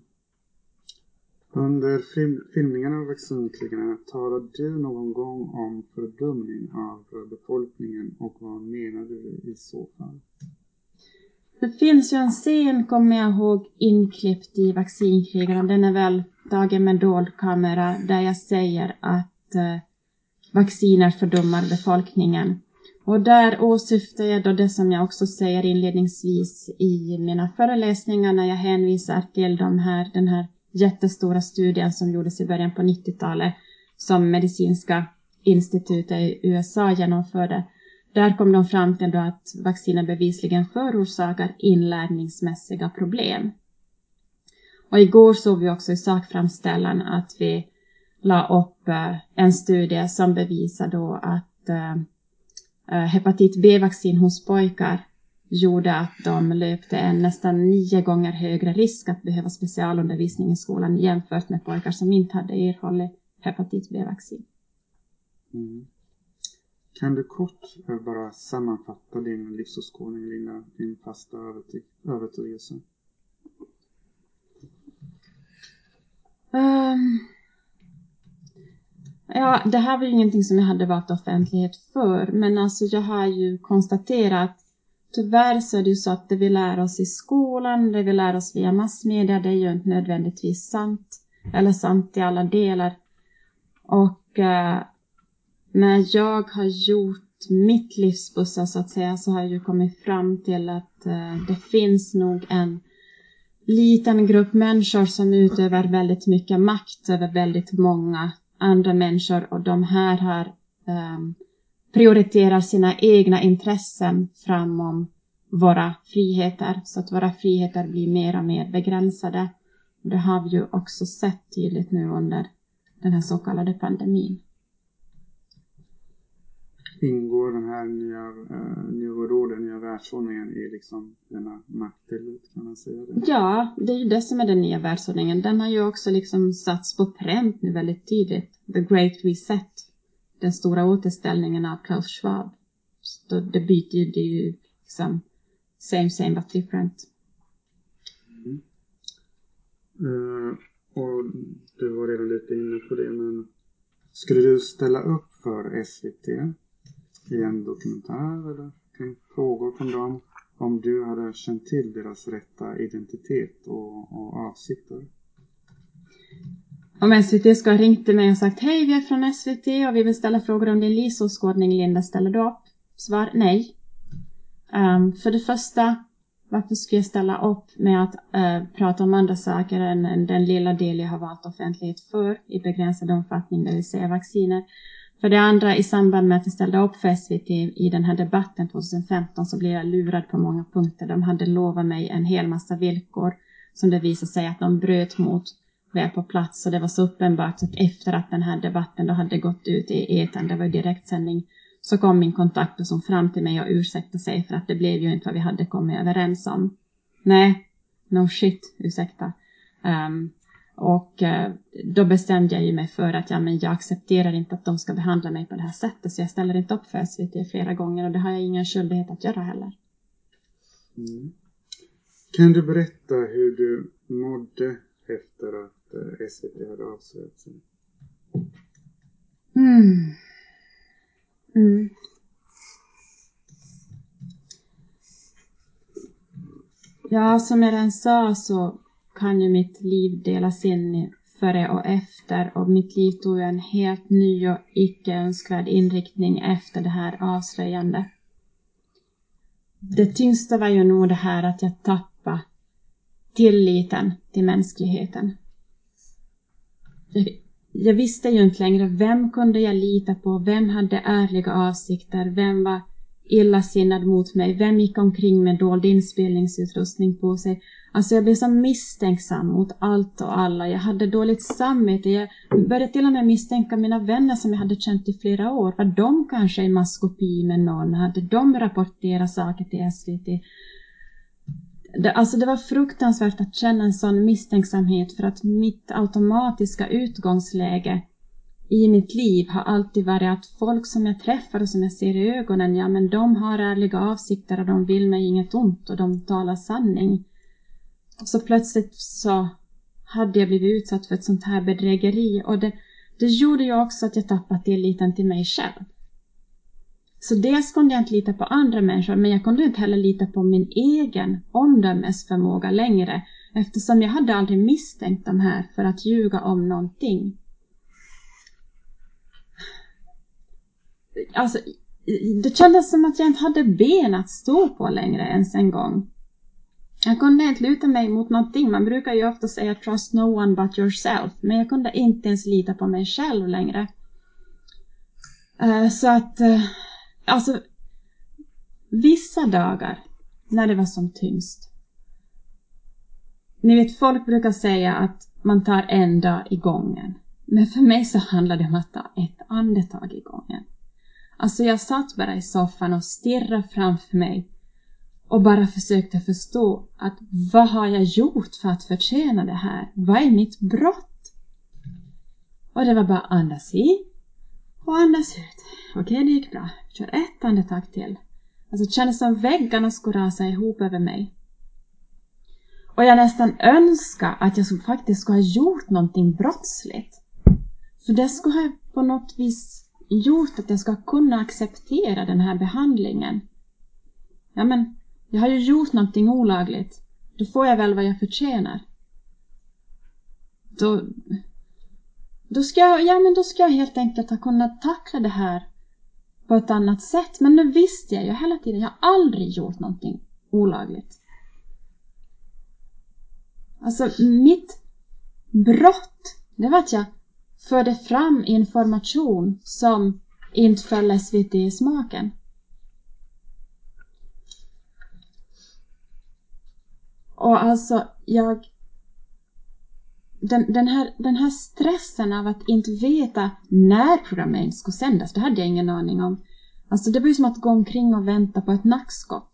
Under film, filmningen av vaccinkrigarna talade du någon gång om fördumning av befolkningen och vad menade du i så fall? Det finns ju en scen, kommer jag ihåg, inklippt i vaccinkrigarna. Den är väl tagen med dold kamera där jag säger att eh, vacciner fördummar befolkningen. Och där åsyftar jag då det som jag också säger inledningsvis i mina föreläsningar när jag hänvisar till de här, den här jättestora studien som gjordes i början på 90-talet som medicinska institutet i USA genomförde. Där kom de fram till att vacciner bevisligen förorsakar inlärningsmässiga problem. Och igår såg vi också i sakframställan att vi la upp eh, en studie som bevisar då att Eh, hepatit B-vaccin hos pojkar gjorde att de löpte en nästan nio gånger högre risk att behöva specialundervisning i skolan jämfört med pojkar som inte hade erhållit hepatit B-vaccin. Mm. Kan du kort bara sammanfatta din livsåskådning, Linda, din fasta övertygelse? Um, Ja, det här var ju ingenting som jag hade varit offentlighet för, men alltså jag har ju konstaterat Tyvärr så är det ju så att det vi lär oss i skolan, det vi lär oss via massmedia, det är ju inte nödvändigtvis sant. Eller sant i alla delar. Och eh, när jag har gjort mitt livspussel så att säga så har jag ju kommit fram till att eh, det finns nog en liten grupp människor som utövar väldigt mycket makt över väldigt många andra människor och de här har ehm, um, prioriterar sina egna intressen framom våra friheter så att våra friheter blir mer och mer begränsade. Det har vi ju också sett tydligt nu under den här så kallade pandemin. Ingår den här nya New World Order, nya världsordningen i liksom denna maktelit kan man säga det? Ja, det är ju det som är den nya världsordningen. Den har ju också liksom satts på pränt nu väldigt tydligt. The Great Reset. Den stora återställningen av Klaus Schwab. Så det byter ju, det är ju liksom same same but different. Mm. Uh, och du var redan lite inne på det men skulle du ställa upp för SVT i en dokumentär eller kring frågor från dem om du hade känt till deras rätta identitet och, och avsikter? Om SVT ska ha ringt till mig och sagt hej, vi är från SVT och vi vill ställa frågor om din livsåskådning, Linda, ställer du upp? Svar nej. Um, för det första, varför skulle jag ställa upp med att uh, prata om andra saker än, än den lilla del jag har valt offentlighet för i begränsad omfattning, det vill säga vacciner. För det andra, i samband med att jag ställde upp för SVT i den här debatten 2015 så blev jag lurad på många punkter. De hade lovat mig en hel massa villkor som det visade sig att de bröt mot väl på plats och det var så uppenbart att efter att den här debatten då hade gått ut i etern, det var direktsändning, så kom min kontaktperson fram till mig och ursäktade sig för att det blev ju inte vad vi hade kommit överens om. Nej, no shit, ursäkta. Um, och uh, då bestämde jag ju mig för att ja, men jag accepterar inte att de ska behandla mig på det här sättet så jag ställer inte upp för SVT flera gånger och det har jag ingen skyldighet att göra heller. Mm. Kan du berätta hur du mådde efter att eh, SVT hade avslöjat sig? Mm. Mm. Ja, som jag redan sa så kan ju mitt liv delas in i före och efter och mitt liv tog ju en helt ny och icke önskvärd inriktning efter det här avslöjandet. Det tyngsta var ju nog det här att jag tappade tilliten till mänskligheten. Jag visste ju inte längre vem kunde jag lita på, vem hade ärliga avsikter, vem var illasinnad mot mig, vem gick omkring med dold inspelningsutrustning på sig. Alltså jag blev så misstänksam mot allt och alla. Jag hade dåligt samvete. Jag började till och med misstänka mina vänner som jag hade känt i flera år. Var de kanske i maskopi med någon? Hade de rapporterat saker till SVT? Det, alltså det var fruktansvärt att känna en sån misstänksamhet för att mitt automatiska utgångsläge i mitt liv har alltid varit att folk som jag träffar och som jag ser i ögonen, ja men de har ärliga avsikter och de vill mig inget ont och de talar sanning. Och så plötsligt så hade jag blivit utsatt för ett sånt här bedrägeri och det, det gjorde ju också att jag tappade tilliten till mig själv. Så dels kunde jag inte lita på andra människor, men jag kunde inte heller lita på min egen omdömesförmåga längre, eftersom jag hade aldrig misstänkt de här för att ljuga om någonting. Alltså, det kändes som att jag inte hade ben att stå på längre ens en gång. Jag kunde inte luta mig mot någonting. Man brukar ju ofta säga trust no one but yourself. Men jag kunde inte ens lita på mig själv längre. Eh, så att, eh, alltså, vissa dagar när det var som tyngst. Ni vet, folk brukar säga att man tar en dag i gången. Men för mig så handlar det om att ta ett andetag i gången. Alltså jag satt bara i soffan och stirrade framför mig och bara försökte förstå att vad har jag gjort för att förtjäna det här? Vad är mitt brott? Och det var bara andas in och andas ut. Okej, det gick bra. Kör ett andetag till. Alltså det kändes som väggarna skulle rasa ihop över mig. Och jag nästan önskar att jag faktiskt skulle ha gjort någonting brottsligt. För det skulle ha på något vis gjort att jag ska kunna acceptera den här behandlingen. Ja men, jag har ju gjort någonting olagligt. Då får jag väl vad jag förtjänar. Då... Då ska jag, ja men då ska jag helt enkelt ha kunnat tackla det här på ett annat sätt. Men nu visste jag ju hela tiden, jag har aldrig gjort någonting olagligt. Alltså mitt brott, det var att jag förde fram information som inte föll SVT i smaken. Och alltså, jag... Den, den, här, den här stressen av att inte veta när programmet skulle sändas, det hade jag ingen aning om. Alltså det var ju som att gå omkring och vänta på ett nackskott.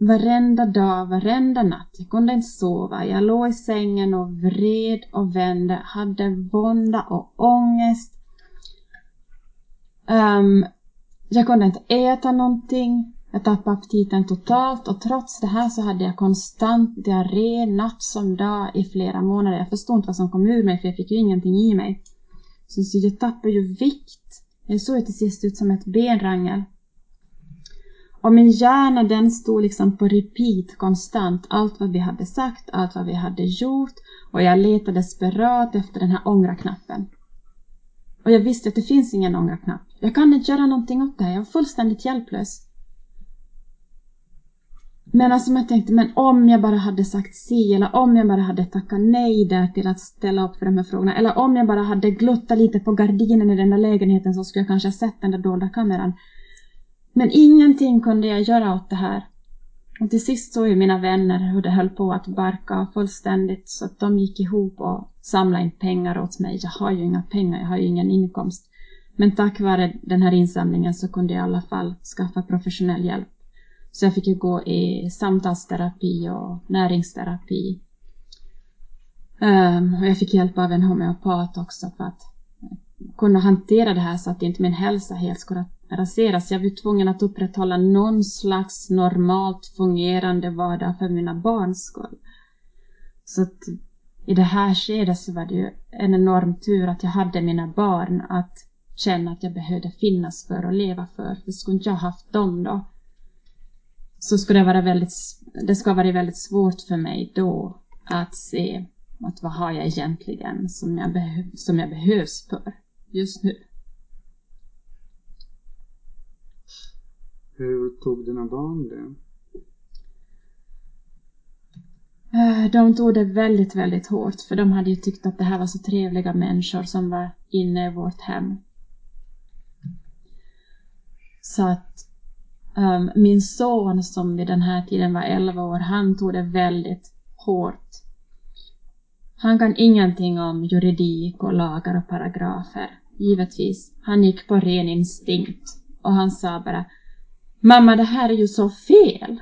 Varenda dag, varenda natt. Jag kunde inte sova. Jag låg i sängen och vred och vände, hade vånda och ångest. Um, jag kunde inte äta någonting. Jag tappade aptiten totalt och trots det här så hade jag konstant diarré natt som dag i flera månader. Jag förstod inte vad som kom ur mig för jag fick ju ingenting i mig. Så, jag tappade ju vikt. Jag såg ju till sist ut som ett benrangel. Och min hjärna den stod liksom på repeat konstant. Allt vad vi hade sagt, allt vad vi hade gjort. Och jag letade desperat efter den här ångra-knappen. Och jag visste att det finns ingen ångra-knapp. Jag kan inte göra någonting åt det här. Jag var fullständigt hjälplös. Men alltså jag tänkte, men om jag bara hade sagt si, eller om jag bara hade tackat nej där till att ställa upp för de här frågorna, eller om jag bara hade gluttat lite på gardinen i den där lägenheten så skulle jag kanske ha sett den där dolda kameran. Men ingenting kunde jag göra åt det här. Och till sist såg ju mina vänner hur det höll på att barka fullständigt så att de gick ihop och samlade in pengar åt mig. Jag har ju inga pengar, jag har ju ingen inkomst. Men tack vare den här insamlingen så kunde jag i alla fall skaffa professionell hjälp. Så jag fick ju gå i samtalsterapi och näringsterapi. Um, och jag fick hjälp av en homeopat också för att kunna hantera det här så att inte min hälsa helt skulle raseras. Jag var tvungen att upprätthålla någon slags normalt fungerande vardag för mina barns skull. Så att i det här skedet så var det ju en enorm tur att jag hade mina barn att känna att jag behövde finnas för och leva för. För skulle inte jag haft dem då så skulle det vara väldigt, det ska vara väldigt svårt för mig då att se att vad har jag egentligen som jag, behöv, som jag behövs för just nu. Hur tog dina barn det? Eh, de tog det väldigt, väldigt hårt för de hade ju tyckt att det här var så trevliga människor som var inne i vårt hem. Så att um, min son som vid den här tiden var 11 år, han tog det väldigt hårt. Han kan ingenting om juridik och lagar och paragrafer, givetvis. Han gick på ren instinkt och han sa bara Mamma, det här är ju så fel.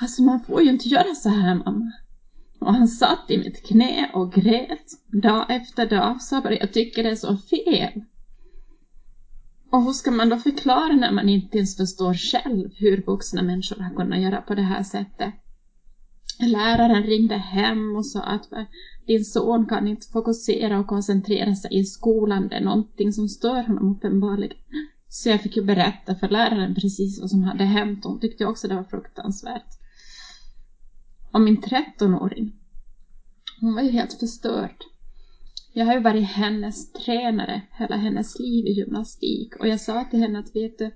Alltså man får ju inte göra så här mamma. Och han satt i mitt knä och grät dag efter dag, sa bara jag tycker det är så fel. Och hur ska man då förklara när man inte ens förstår själv hur vuxna människor har kunnat göra på det här sättet? Läraren ringde hem och sa att din son kan inte fokusera och koncentrera sig i skolan, det är någonting som stör honom uppenbarligen. Så jag fick ju berätta för läraren precis vad som hade hänt och hon tyckte också det var fruktansvärt. Och min 13-åring, hon var ju helt förstörd. Jag har ju varit hennes tränare hela hennes liv i gymnastik och jag sa till henne att vet du,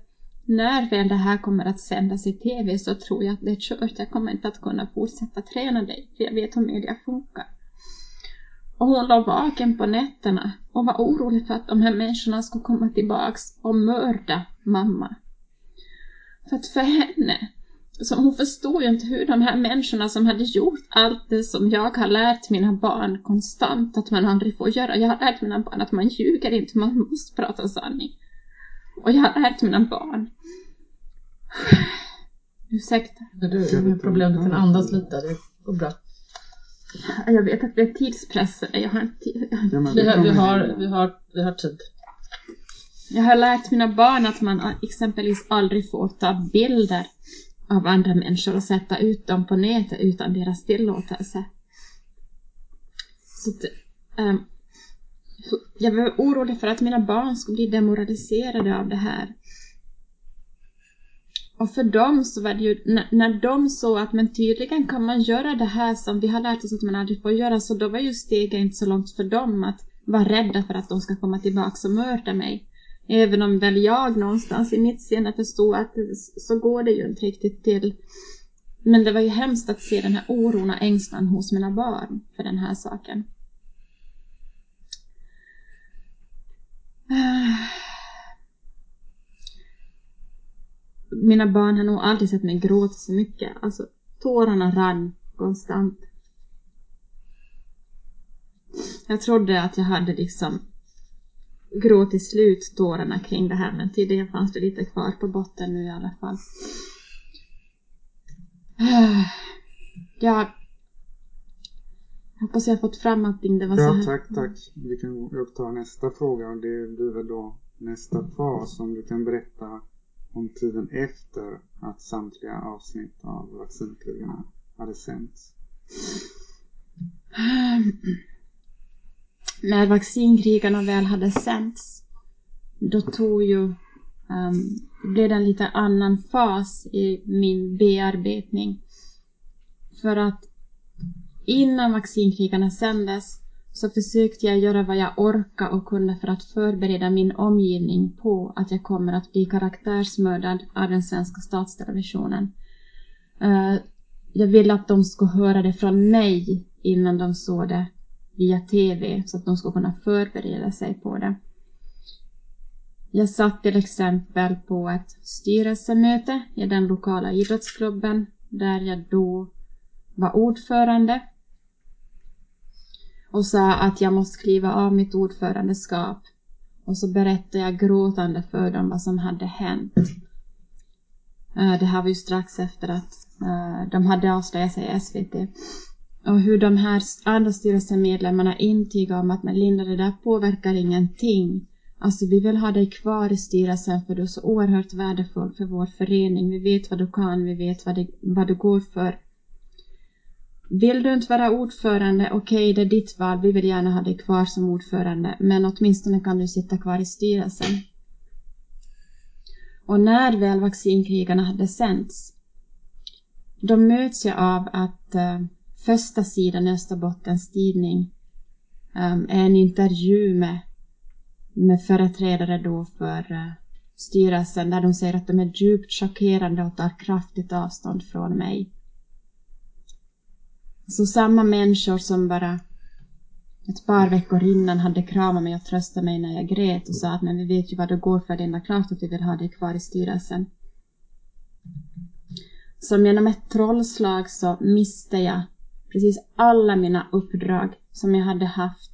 när väl det här kommer att sändas i TV så tror jag att det är kört. Jag kommer inte att kunna fortsätta träna dig för jag vet hur media funkar. Och hon låg vaken på nätterna och var orolig för att de här människorna skulle komma tillbaks och mörda mamma. För att för henne, så hon förstod ju inte hur de här människorna som hade gjort allt det som jag har lärt mina barn konstant att man aldrig får göra. Jag har lärt mina barn att man ljuger inte, man måste prata sanning. Och jag har lärt mina barn. Ursäkta. Du har problem, du kan andas lite. Det går bra. Jag vet att vi är tidspressade. Jag har inte tid. Ja, Vi det har, vi, har, vi har tid. Jag har lärt mina barn att man exempelvis aldrig får ta bilder av andra människor och sätta ut dem på nätet utan deras tillåtelse. Så att, um, jag var orolig för att mina barn skulle bli demoraliserade av det här. Och för dem så var det ju, när, när de såg att men tydligen kan man göra det här som vi har lärt oss att man aldrig får göra, så då var ju steget inte så långt för dem att vara rädda för att de ska komma tillbaka och mörda mig. Även om väl jag någonstans i mitt sinne förstod att så går det ju inte riktigt till. Men det var ju hemskt att se den här oron och ängslan hos mina barn för den här saken. Ah. Mina barn har nog aldrig sett mig gråta så mycket. Alltså, tårarna rann konstant. Jag trodde att jag hade liksom gråtit slut tårarna kring det här men tydligen fanns det lite kvar på botten nu i alla fall. Jag hoppas jag har fått fram allting. Det var så Ja, tack, tack. Vi kan gå ta nästa fråga och det blir väl då nästa fas om du kan berätta om tiden efter att samtliga avsnitt av vaccinkrigarna hade sänts. När vaccinkrigarna väl hade sänts, då tog ju um, blev det en lite annan fas i min bearbetning. För att innan vaccinkrigarna sändes så försökte jag göra vad jag orkade och kunde för att förbereda min omgivning på att jag kommer att bli karaktärsmördad av den svenska statstelevisionen. Uh, jag ville att de skulle höra det från mig innan de såg det via TV så att de skulle kunna förbereda sig på det. Jag satt till exempel på ett styrelsemöte i den lokala idrottsklubben där jag då var ordförande och sa att jag måste kliva av mitt ordförandeskap. Och så berättade jag gråtande för dem vad som hade hänt. Eh, det här var ju strax efter att eh, de hade avslöjat sig i SVT. Och hur de här andra styrelsemedlemmarna intygar om att men Linda, det där påverkar ingenting. Alltså vi vill ha dig kvar i styrelsen för du är så oerhört värdefull för vår förening. Vi vet vad du kan, vi vet vad, det, vad du går för. Vill du inte vara ordförande, okej okay, det är ditt val, vi vill gärna ha dig kvar som ordförande, men åtminstone kan du sitta kvar i styrelsen. Och när väl vaccinkrigarna hade sänts, då möts jag av att uh, första sidan i Österbottens tidning um, är en intervju med, med företrädare då för uh, styrelsen där de säger att de är djupt chockerande och tar kraftigt avstånd från mig. Så samma människor som bara ett par veckor innan hade kramat mig och tröstat mig när jag grät och sa att men vi vet ju vad det går för, det är klart att vi vill ha dig kvar i styrelsen. Som genom ett trollslag så miste jag precis alla mina uppdrag som jag hade haft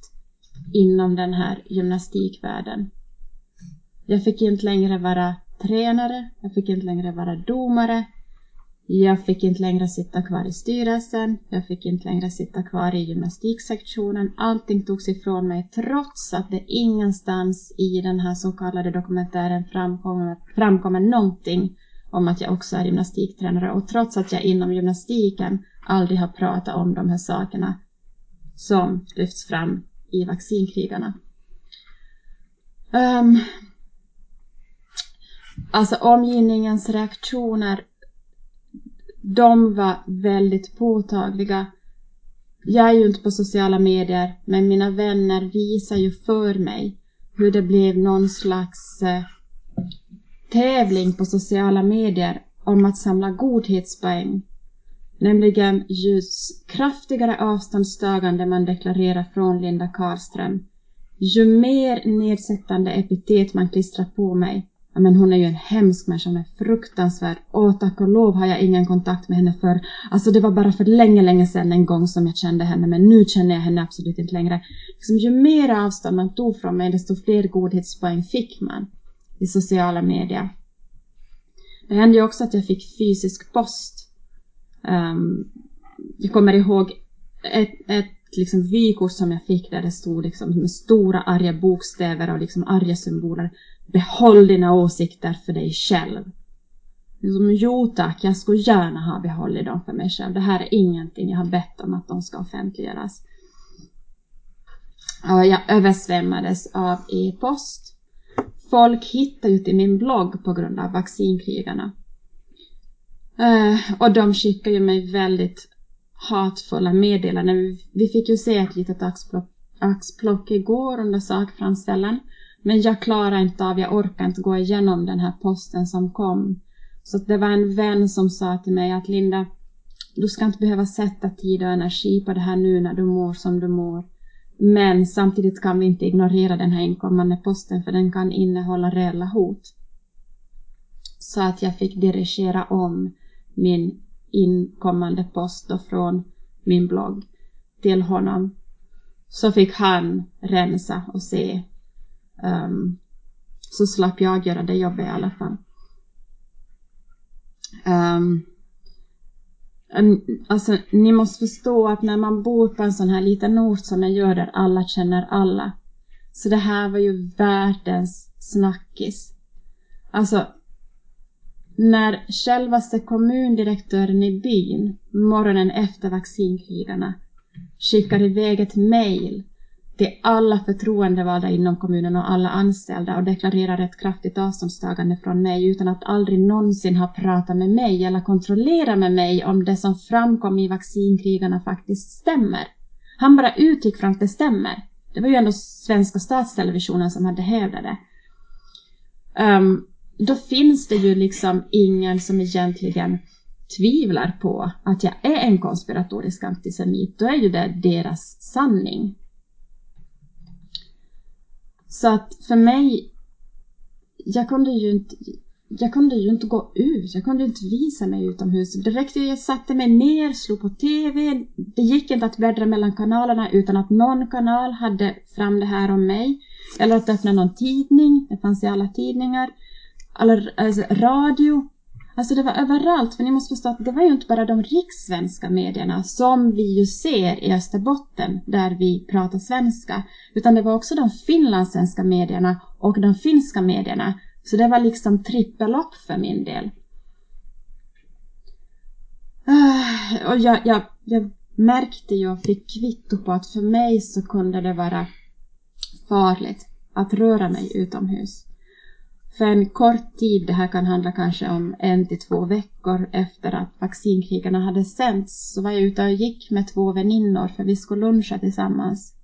inom den här gymnastikvärlden. Jag fick inte längre vara tränare, jag fick inte längre vara domare, jag fick inte längre sitta kvar i styrelsen, jag fick inte längre sitta kvar i gymnastiksektionen. Allting togs ifrån mig trots att det ingenstans i den här så kallade dokumentären framkommer, framkommer någonting om att jag också är gymnastiktränare och trots att jag inom gymnastiken aldrig har pratat om de här sakerna som lyfts fram i vaccinkrigarna. Um, alltså omgivningens reaktioner de var väldigt påtagliga. Jag är ju inte på sociala medier, men mina vänner visar ju för mig hur det blev någon slags eh, tävling på sociala medier om att samla godhetspoäng. Nämligen ju kraftigare avståndstagande man deklarerar från Linda Karlström, ju mer nedsättande epitet man klistrar på mig, Ja, men hon är ju en hemsk människa, hon är fruktansvärd. Åh, tack och lov har jag ingen kontakt med henne för. Alltså det var bara för länge, länge sedan en gång som jag kände henne, men nu känner jag henne absolut inte längre. Liksom, ju mer avstånd man tog från mig, desto fler godhetspoäng fick man i sociala medier. Det hände ju också att jag fick fysisk post. Um, jag kommer ihåg ett, ett liksom vykort som jag fick där det stod liksom med stora arga bokstäver och liksom arga symboler Behåll dina åsikter för dig själv. Liksom, jo tack, jag skulle gärna ha behållit dem för mig själv. Det här är ingenting jag har bett om att de ska offentliggöras. Och jag översvämmades av e-post. Folk hittade ju till min blogg på grund av vaccinkrigarna. Uh, och de skickade ju mig väldigt hatfulla meddelanden. Vi fick ju se ett litet axplock, axplock igår under sakframställan. Men jag klarar inte av, jag orkar inte gå igenom den här posten som kom. Så det var en vän som sa till mig att Linda, du ska inte behöva sätta tid och energi på det här nu när du mår som du mår. Men samtidigt kan vi inte ignorera den här inkommande posten för den kan innehålla reella hot. Så att jag fick dirigera om min inkommande post då från min blogg till honom. Så fick han rensa och se Um, så slapp jag göra det jobbet i alla fall. Um, alltså, ni måste förstå att när man bor på en sån här liten ort som jag gör där alla känner alla. Så det här var ju världens snackis. Alltså, när självaste kommundirektören i byn morgonen efter vaccinkrigarna skickar iväg ett mejl till alla förtroendevalda inom kommunen och alla anställda och deklarerar ett kraftigt avståndstagande från mig utan att aldrig någonsin ha pratat med mig eller kontrollerat med mig om det som framkom i vaccinkrigarna faktiskt stämmer. Han bara utgick från att det stämmer. Det var ju ändå svenska statstelevisionen som hade hävdat det. Um, då finns det ju liksom ingen som egentligen tvivlar på att jag är en konspiratorisk antisemit. Då är ju det deras sanning. Så att för mig, jag kunde ju inte, jag kunde ju inte gå ut, jag kunde inte visa mig utomhus. Direkt jag satte mig ner, slog på TV. Det gick inte att bläddra mellan kanalerna utan att någon kanal hade fram det här om mig. Eller att öppna någon tidning, det fanns i alla tidningar. Eller alltså, radio. Alltså det var överallt, för ni måste förstå att det var ju inte bara de rikssvenska medierna som vi ju ser i Österbotten, där vi pratar svenska, utan det var också de finlandssvenska medierna och de finska medierna. Så det var liksom trippelopp för min del. Ah, och jag, jag, jag märkte ju och fick kvitto på att för mig så kunde det vara farligt att röra mig utomhus. För en kort tid, det här kan handla kanske om en till två veckor efter att vaccinkrigarna hade sänts, så var jag ute och gick med två väninnor för vi skulle luncha tillsammans.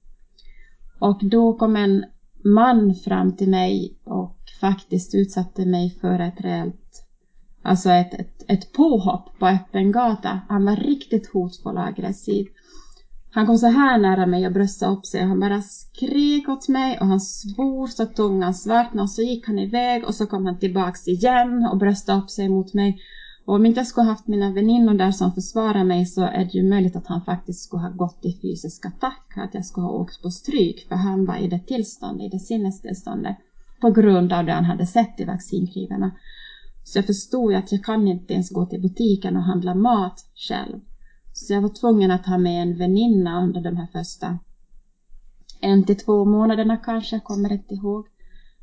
Och då kom en man fram till mig och faktiskt utsatte mig för ett reellt, alltså ett, ett, ett påhopp på öppen gata. Han var riktigt hotfull och aggressiv. Han kom så här nära mig och bröstade upp sig och han bara skrek åt mig och han svor så tungan svartnade och så gick han iväg och så kom han tillbaks igen och bröstade upp sig mot mig. Och om inte jag skulle haft mina väninnor där som försvarar mig så är det ju möjligt att han faktiskt skulle ha gått i fysisk attack, att jag skulle ha åkt på stryk för han var i det tillståndet, i det sinnestillståndet på grund av det han hade sett i vaccinkrigarna. Så jag förstod ju att jag kan inte ens gå till butiken och handla mat själv. Så jag var tvungen att ha med en väninna under de här första en till två månaderna kanske, jag kommer inte ihåg.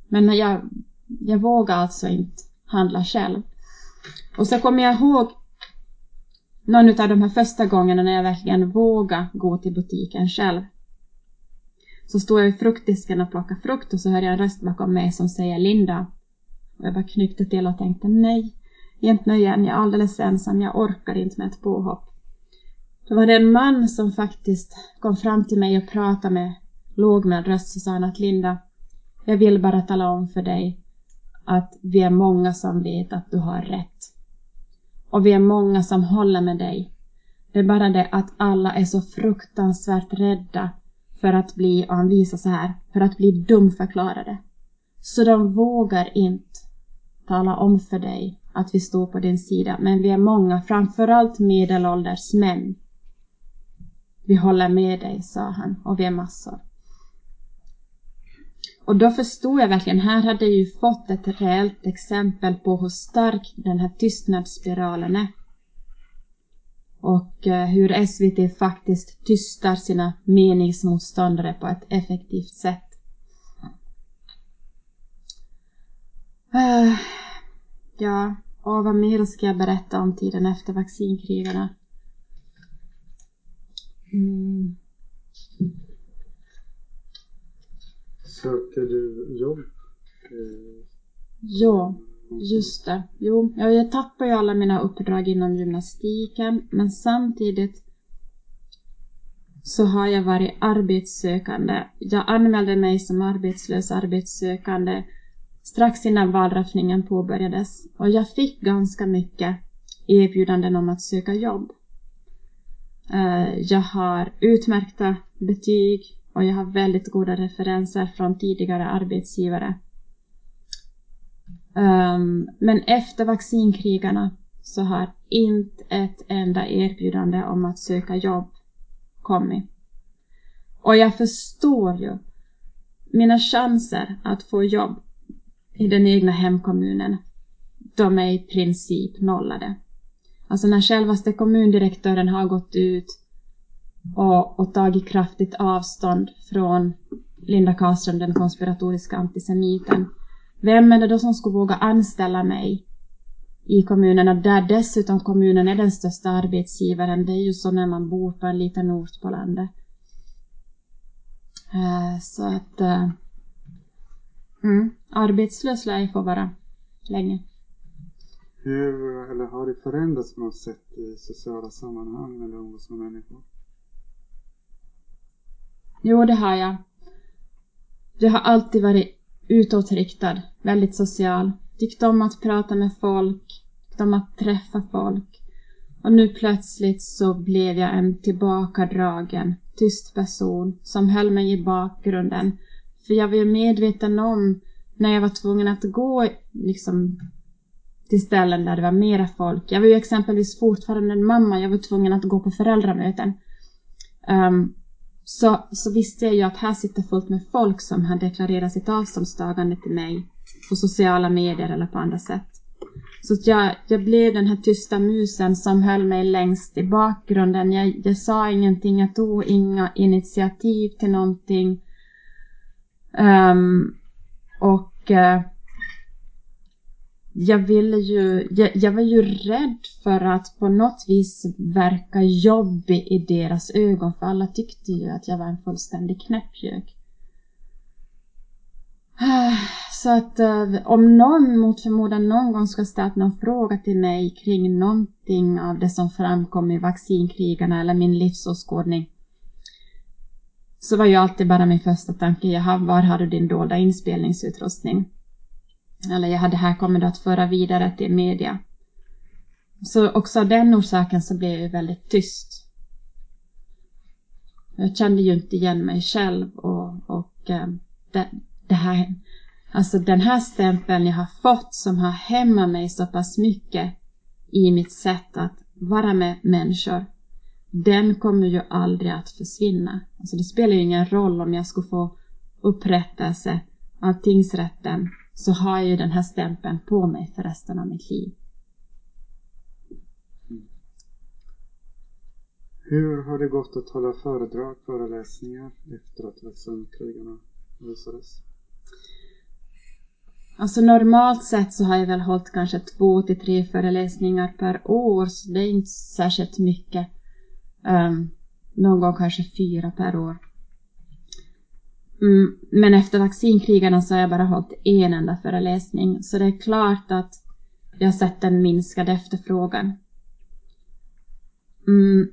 Men jag, jag vågade alltså inte handla själv. Och så kommer jag ihåg någon av de här första gångerna när jag verkligen vågade gå till butiken själv. Så står jag i fruktdisken och plockar frukt och så hör jag en röst bakom mig som säger Linda. Och jag bara knyckte till och tänkte nej, inte nu igen, jag är alldeles ensam, jag orkar inte med ett påhopp. Då var det en man som faktiskt kom fram till mig och pratade med lågmäld röst och sa att Linda, jag vill bara tala om för dig att vi är många som vet att du har rätt. Och vi är många som håller med dig. Det är bara det att alla är så fruktansvärt rädda för att bli, och han visar så här, för att bli dumförklarade. Så de vågar inte tala om för dig att vi står på din sida, men vi är många, framförallt medelålders män. Vi håller med dig, sa han, och vi är massor. Och då förstod jag verkligen, här hade jag ju fått ett reellt exempel på hur stark den här tystnadsspiralen är. Och eh, hur SVT faktiskt tystar sina meningsmotståndare på ett effektivt sätt. Eh, ja, och vad mer ska jag berätta om tiden efter vaccinkrigarna? Mm. Sökte du jobb? Eh, Ja, just det. Jo, jag tappar ju alla mina uppdrag inom gymnastiken, men samtidigt så har jag varit arbetssökande. Jag anmälde mig som arbetslös arbetssökande strax innan valraffningen påbörjades och jag fick ganska mycket erbjudanden om att söka jobb. Eh, jag har utmärkta betyg och jag har väldigt goda referenser från tidigare arbetsgivare. Ehm, men efter vaccinkrigarna så har inte ett enda erbjudande om att söka jobb kommit. Och jag förstår ju. Mina chanser att få jobb i den egna hemkommunen, de är i princip nollade. Alltså när självaste kommundirektören har gått ut och, och tagit kraftigt avstånd från Linda Karlström, den konspiratoriska antisemiten. Vem är det då som skulle våga anställa mig i kommunen och där dessutom kommunen är den största arbetsgivaren. Det är ju så när man bor på en liten ort på landet. Eh, så att eh, mm, arbetslös lär jag få vara länge. Hur, eller har det förändrats på något sätt i sociala sammanhang eller umgås med människor? Jo, det har jag. Jag har alltid varit utåtriktad, väldigt social. Tyckt om att prata med folk, tyckt om att träffa folk. Och nu plötsligt så blev jag en tillbakadragen, tyst person som höll mig i bakgrunden. För jag var ju medveten om när jag var tvungen att gå liksom till ställen där det var mera folk. Jag var ju exempelvis fortfarande en mamma, jag var tvungen att gå på föräldramöten. Um, så, så visste jag ju att här sitter fullt med folk som har deklarerat sitt avståndstagande till mig på sociala medier eller på andra sätt. Så att jag, jag blev den här tysta musen som höll mig längst i bakgrunden. Jag, jag sa ingenting, jag tog inga initiativ till någonting. Um, och uh, jag ville ju, jag, jag, var ju rädd för att på något vis verka jobbig i deras ögon för alla tyckte ju att jag var en fullständig knäppgök. Så att eh, om någon mot förmodan någon gång ska ställa någon fråga till mig kring någonting av det som framkom i vaccinkrigarna eller min livsåskådning så var ju alltid bara min första tanke, jaha, var har du din dolda inspelningsutrustning? Eller jag hade här kommit att föra vidare till media. Så också av den orsaken så blev jag väldigt tyst. Jag kände ju inte igen mig själv och, och eh, det, det här, alltså den här stämpeln jag har fått som har hämmat mig så pass mycket i mitt sätt att vara med människor, den kommer ju aldrig att försvinna. Alltså det spelar ju ingen roll om jag skulle få upprättelse av tingsrätten så har jag ju den här stämpeln på mig för resten av mitt liv. Hur har det gått att hålla föredrag, föreläsningar efter att vaccinkrigarna visades? Alltså normalt sett så har jag väl hållit kanske två till tre föreläsningar per år, så det är inte särskilt mycket. Um, någon gång kanske fyra per år. Mm, men efter vaccinkrigarna så har jag bara hållit en enda föreläsning, så det är klart att jag har sett en minskad efterfrågan. Mm.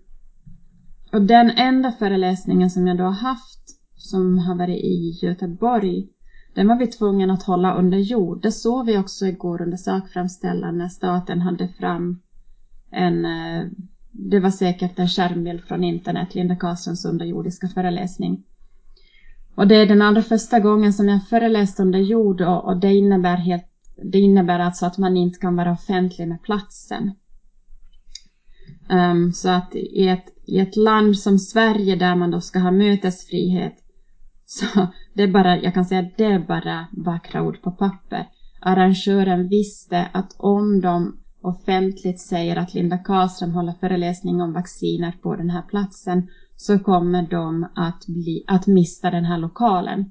Och den enda föreläsningen som jag då har haft, som har varit i Göteborg, den var vi tvungna att hålla under jord. Det såg vi också igår under sakframställan när staten hade fram en, eh, det var säkert en skärmbild från internet, Linda Karlssons underjordiska föreläsning. Och det är den allra första gången som jag föreläst under jord och, och det innebär helt det innebär alltså att man inte kan vara offentlig med platsen. Um, så att i ett, i ett land som Sverige där man då ska ha mötesfrihet så det är bara, jag kan säga det är bara vackra ord på papper. Arrangören visste att om de offentligt säger att Linda Karlström håller föreläsning om vacciner på den här platsen så kommer de att, bli, att mista den här lokalen.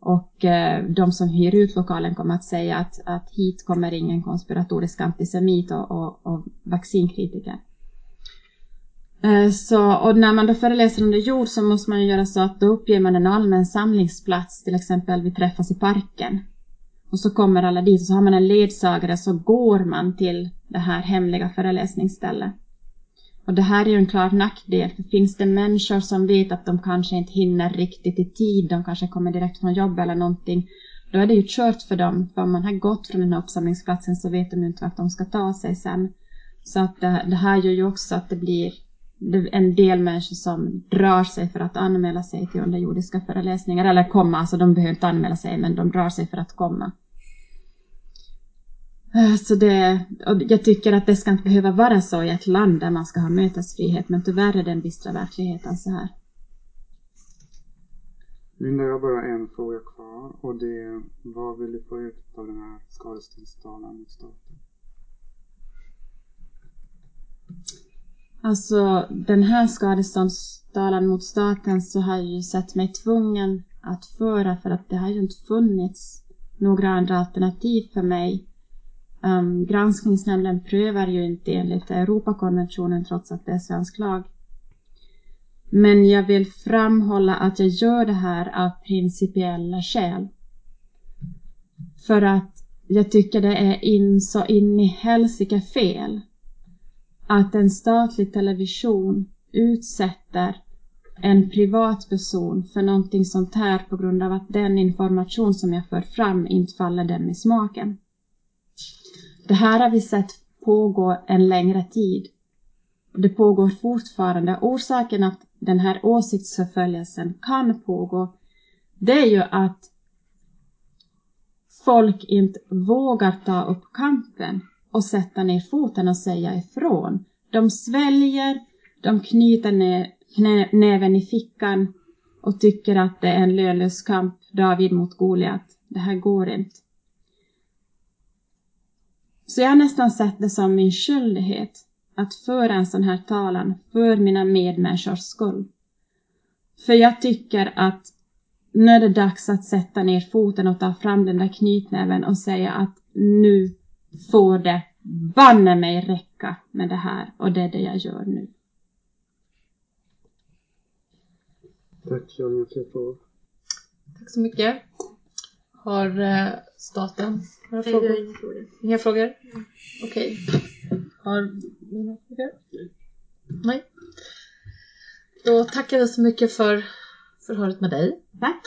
Och eh, de som hyr ut lokalen kommer att säga att, att hit kommer ingen konspiratorisk antisemit och, och, och vaccinkritiker. Eh, så, och när man då föreläser under jord så måste man göra så att då uppger man en allmän samlingsplats, till exempel vi träffas i parken. Och så kommer alla dit och så har man en ledsagare så går man till det här hemliga föreläsningsstället. Och det här är ju en klar nackdel, för finns det människor som vet att de kanske inte hinner riktigt i tid, de kanske kommer direkt från jobb eller någonting, då är det ju kört för dem, för om man har gått från den här uppsamlingsplatsen så vet de ju inte vart de ska ta sig sen. Så att det, det här gör ju också att det blir en del människor som drar sig för att anmäla sig till underjordiska föreläsningar, eller komma, alltså de behöver inte anmäla sig, men de drar sig för att komma. Eh, så det, och jag tycker att det ska inte behöva vara så i ett land där man ska ha mötesfrihet, men tyvärr är den bistra verkligheten så här. Linda, jag har bara en fråga kvar och det är vad vill du få ut av den här skadeståndstalan mot staten? Alltså den här skadeståndstalan mot staten så har jag ju sett mig tvungen att föra för att det har ju inte funnits några andra alternativ för mig Um, granskningsnämnden prövar ju inte enligt Europakonventionen trots att det är svensk lag. Men jag vill framhålla att jag gör det här av principiella skäl. För att jag tycker det är in, så in i helsike fel att en statlig television utsätter en privatperson för någonting sånt här på grund av att den information som jag för fram inte faller dem i smaken. Det här har vi sett pågå en längre tid. Det pågår fortfarande. Orsaken att den här åsiktsförföljelsen kan pågå, det är ju att folk inte vågar ta upp kampen och sätta ner foten och säga ifrån. De sväljer, de knyter ner knä, näven i fickan och tycker att det är en lönlös kamp, David mot Goliat. Det här går inte. Så jag har nästan sett det som min skyldighet att föra en sån här talan för mina medmänniskors skull. För jag tycker att nu är det dags att sätta ner foten och ta fram den där knytnäven och säga att nu får det banne mig räcka med det här och det är det jag gör nu. Tack, inga fler frågor. Tack så mycket. Har eh, staten några Nej, frågor? inga frågor. Inga frågor? Okej. Har några frågor? Nej. Då tackar vi så mycket för förhöret med dig. Tack.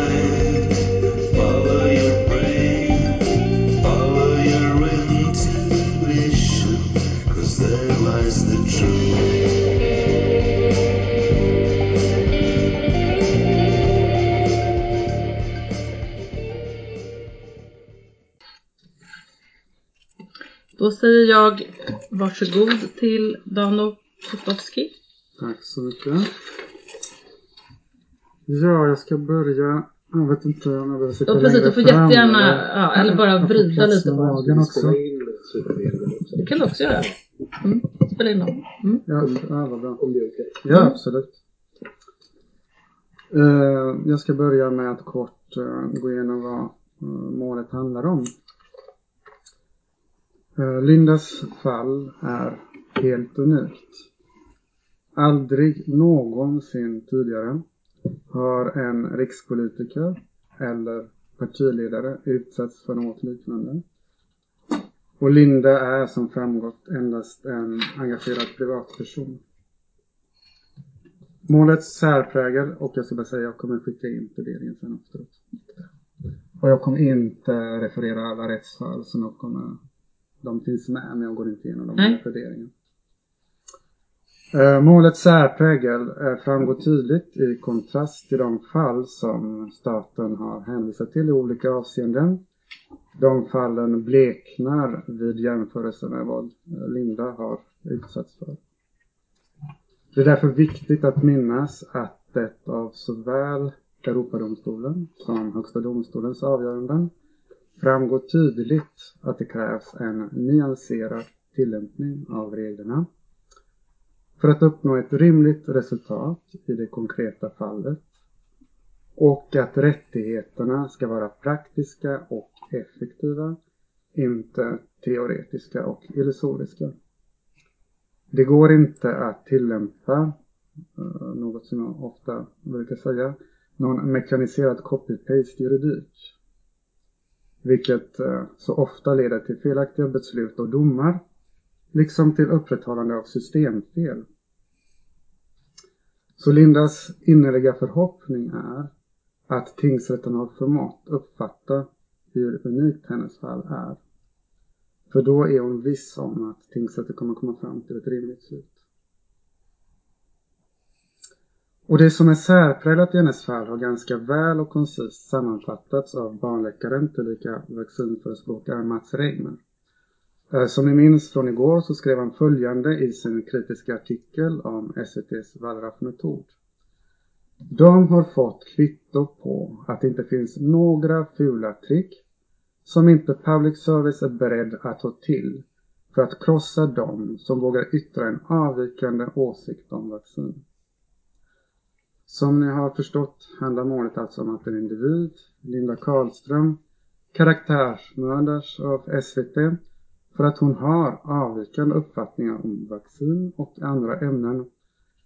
Då säger jag varsågod till Dano Kotowski. Tack så mycket. Ja, jag ska börja. Jag vet inte om jag behöver sitta Ja, precis, längre du får fram, jättegärna, eller- ja, eller bara vrida lite på den. också. Det kan du också göra. Mm. Spela in dem. Mm. Ja, ja vad bra. Om det är okej. Ja, absolut. Eh, jag ska börja med att kort eh, gå igenom vad eh, målet handlar om. Eh, Lindas fall är helt unikt. Aldrig någonsin tidigare har en rikspolitiker eller partiledare utsatts för något liknande. Och Linda är som framgått endast en engagerad privatperson. Målets särprägel, och jag ska bara säga jag kommer skicka in pläderingen sen efteråt. Och jag kommer inte referera alla rättsfall som jag kommer, de finns med men jag går inte igenom dem i pläderingen. Eh, Målets särprägel eh, framgår tydligt i kontrast till de fall som staten har hänvisat till i olika avseenden. De fallen bleknar vid jämförelse med vad eh, Linda har utsatts för. Det är därför viktigt att minnas att det av såväl Europadomstolen som Högsta domstolens avgöranden framgår tydligt att det krävs en nyanserad tillämpning av reglerna för att uppnå ett rimligt resultat i det konkreta fallet och att rättigheterna ska vara praktiska och effektiva, inte teoretiska och illusoriska. Det går inte att tillämpa eh, något som jag ofta brukar säga, någon mekaniserad copy-paste juridik. Vilket eh, så ofta leder till felaktiga beslut och domar, liksom till upprätthållande av systemfel. Så Lindas innerliga förhoppning är att tingsrätten har förmått uppfatta hur unikt hennes fall är. För då är hon viss om att tingsrätten kommer komma fram till ett rimligt slut. Och det som är särpräglat i hennes fall har ganska väl och koncist sammanfattats av barnläkaren tillika vaccinförespråkaren Mats Reimer. Eh, som ni minns från igår så skrev han följande i sin kritiska artikel om SVTs Wallraff-metod. De har fått kvitto på att det inte finns några fula trick som inte public service är beredd att ta till för att krossa dem som vågar yttra en avvikande åsikt om vaccin. Som ni har förstått handlar målet alltså om att en individ, Linda Karlström, karaktärsmördas av SVT för att hon har avvikande uppfattningar om vaccin och andra ämnen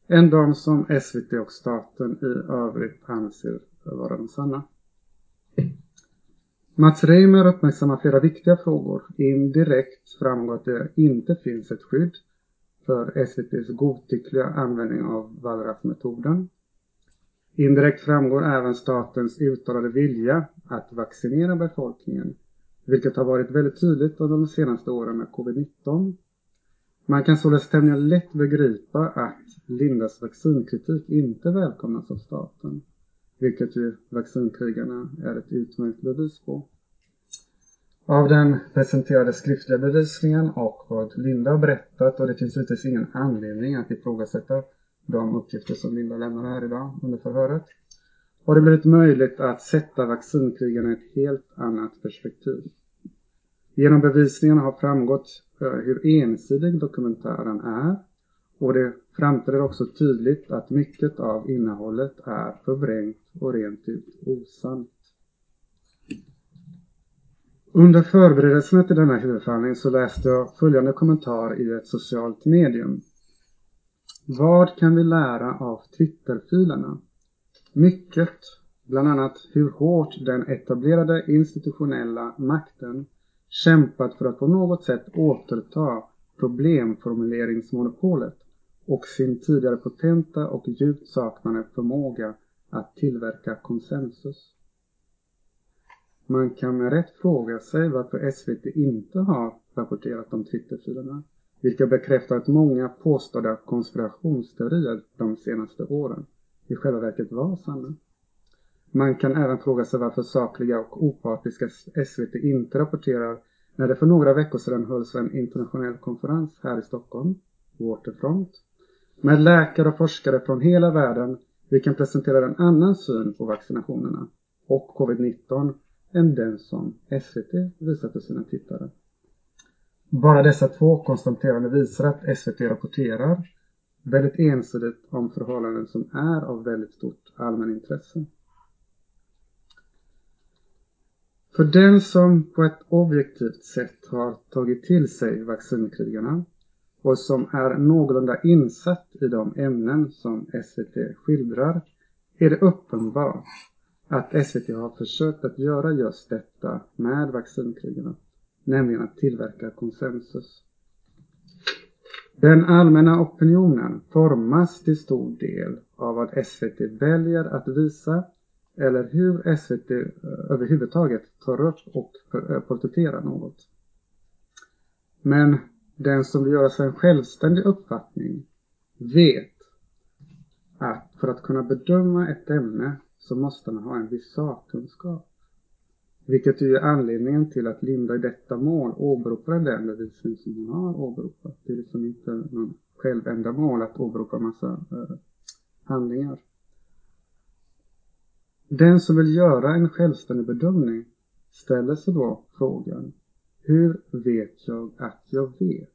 än de som SVT och staten i övrigt anser vara de sanna. Mats Reimer uppmärksammar flera viktiga frågor. Indirekt framgår att det inte finns ett skydd för SVTs godtyckliga användning av Wallraff-metoden. Indirekt framgår även statens uttalade vilja att vaccinera befolkningen, vilket har varit väldigt tydligt under de senaste åren med covid-19. Man kan således tämligen lätt begripa att Lindas vaccinkritik inte välkomnas av staten, vilket ju vaccinkrigarna är ett utmärkt bevis på. Av den presenterade skriftliga bevisningen och vad Linda har berättat och det finns givetvis ingen anledning att ifrågasätta de uppgifter som Linda lämnar här idag under förhöret har det blivit möjligt att sätta vaccinkrigarna i ett helt annat perspektiv. Genom bevisningen har framgått eh, hur ensidig dokumentären är och det framträder också tydligt att mycket av innehållet är förvrängt och rent ut osant. Under förberedelserna till denna huvudförhandling så läste jag följande kommentar i ett socialt medium. Vad kan vi lära av Twitterfilerna? Mycket, bland annat hur hårt den etablerade institutionella makten kämpat för att på något sätt återta problemformuleringsmonopolet och sin tidigare potenta och djupt saknade förmåga att tillverka konsensus. Man kan med rätt fråga sig varför SVT inte har rapporterat om Twitterfilerna, vilka bekräftar att många påstådda konspirationsteorier de senaste åren i själva verket var sanna. Man kan även fråga sig varför sakliga och opartiska SVT inte rapporterar när det för några veckor sedan hölls en internationell konferens här i Stockholm, Waterfront, med läkare och forskare från hela världen vilken presenterar en annan syn på vaccinationerna och covid-19 än den som SVT visar för sina tittare. Bara dessa två konstateranden visar att SVT rapporterar väldigt ensidigt om förhållanden som är av väldigt stort allmänintresse. För den som på ett objektivt sätt har tagit till sig vaccinkrigarna och som är någorlunda insatt i de ämnen som SVT skildrar är det uppenbart att SVT har försökt att göra just detta med vaccinkrigarna, nämligen att tillverka konsensus. Den allmänna opinionen formas till stor del av vad SVT väljer att visa eller hur SVT eh, överhuvudtaget tar upp och eh, porträtterar något. Men den som vill göra sig en självständig uppfattning vet att för att kunna bedöma ett ämne så måste man ha en viss sakkunskap. Vilket är anledningen till att Linda i detta mål åberopar den bevisning som hon har åberopat. Det är liksom inte någon självändamål att åberopa massa eh, handlingar. Den som vill göra en självständig bedömning ställer sig då frågan Hur vet jag att jag vet?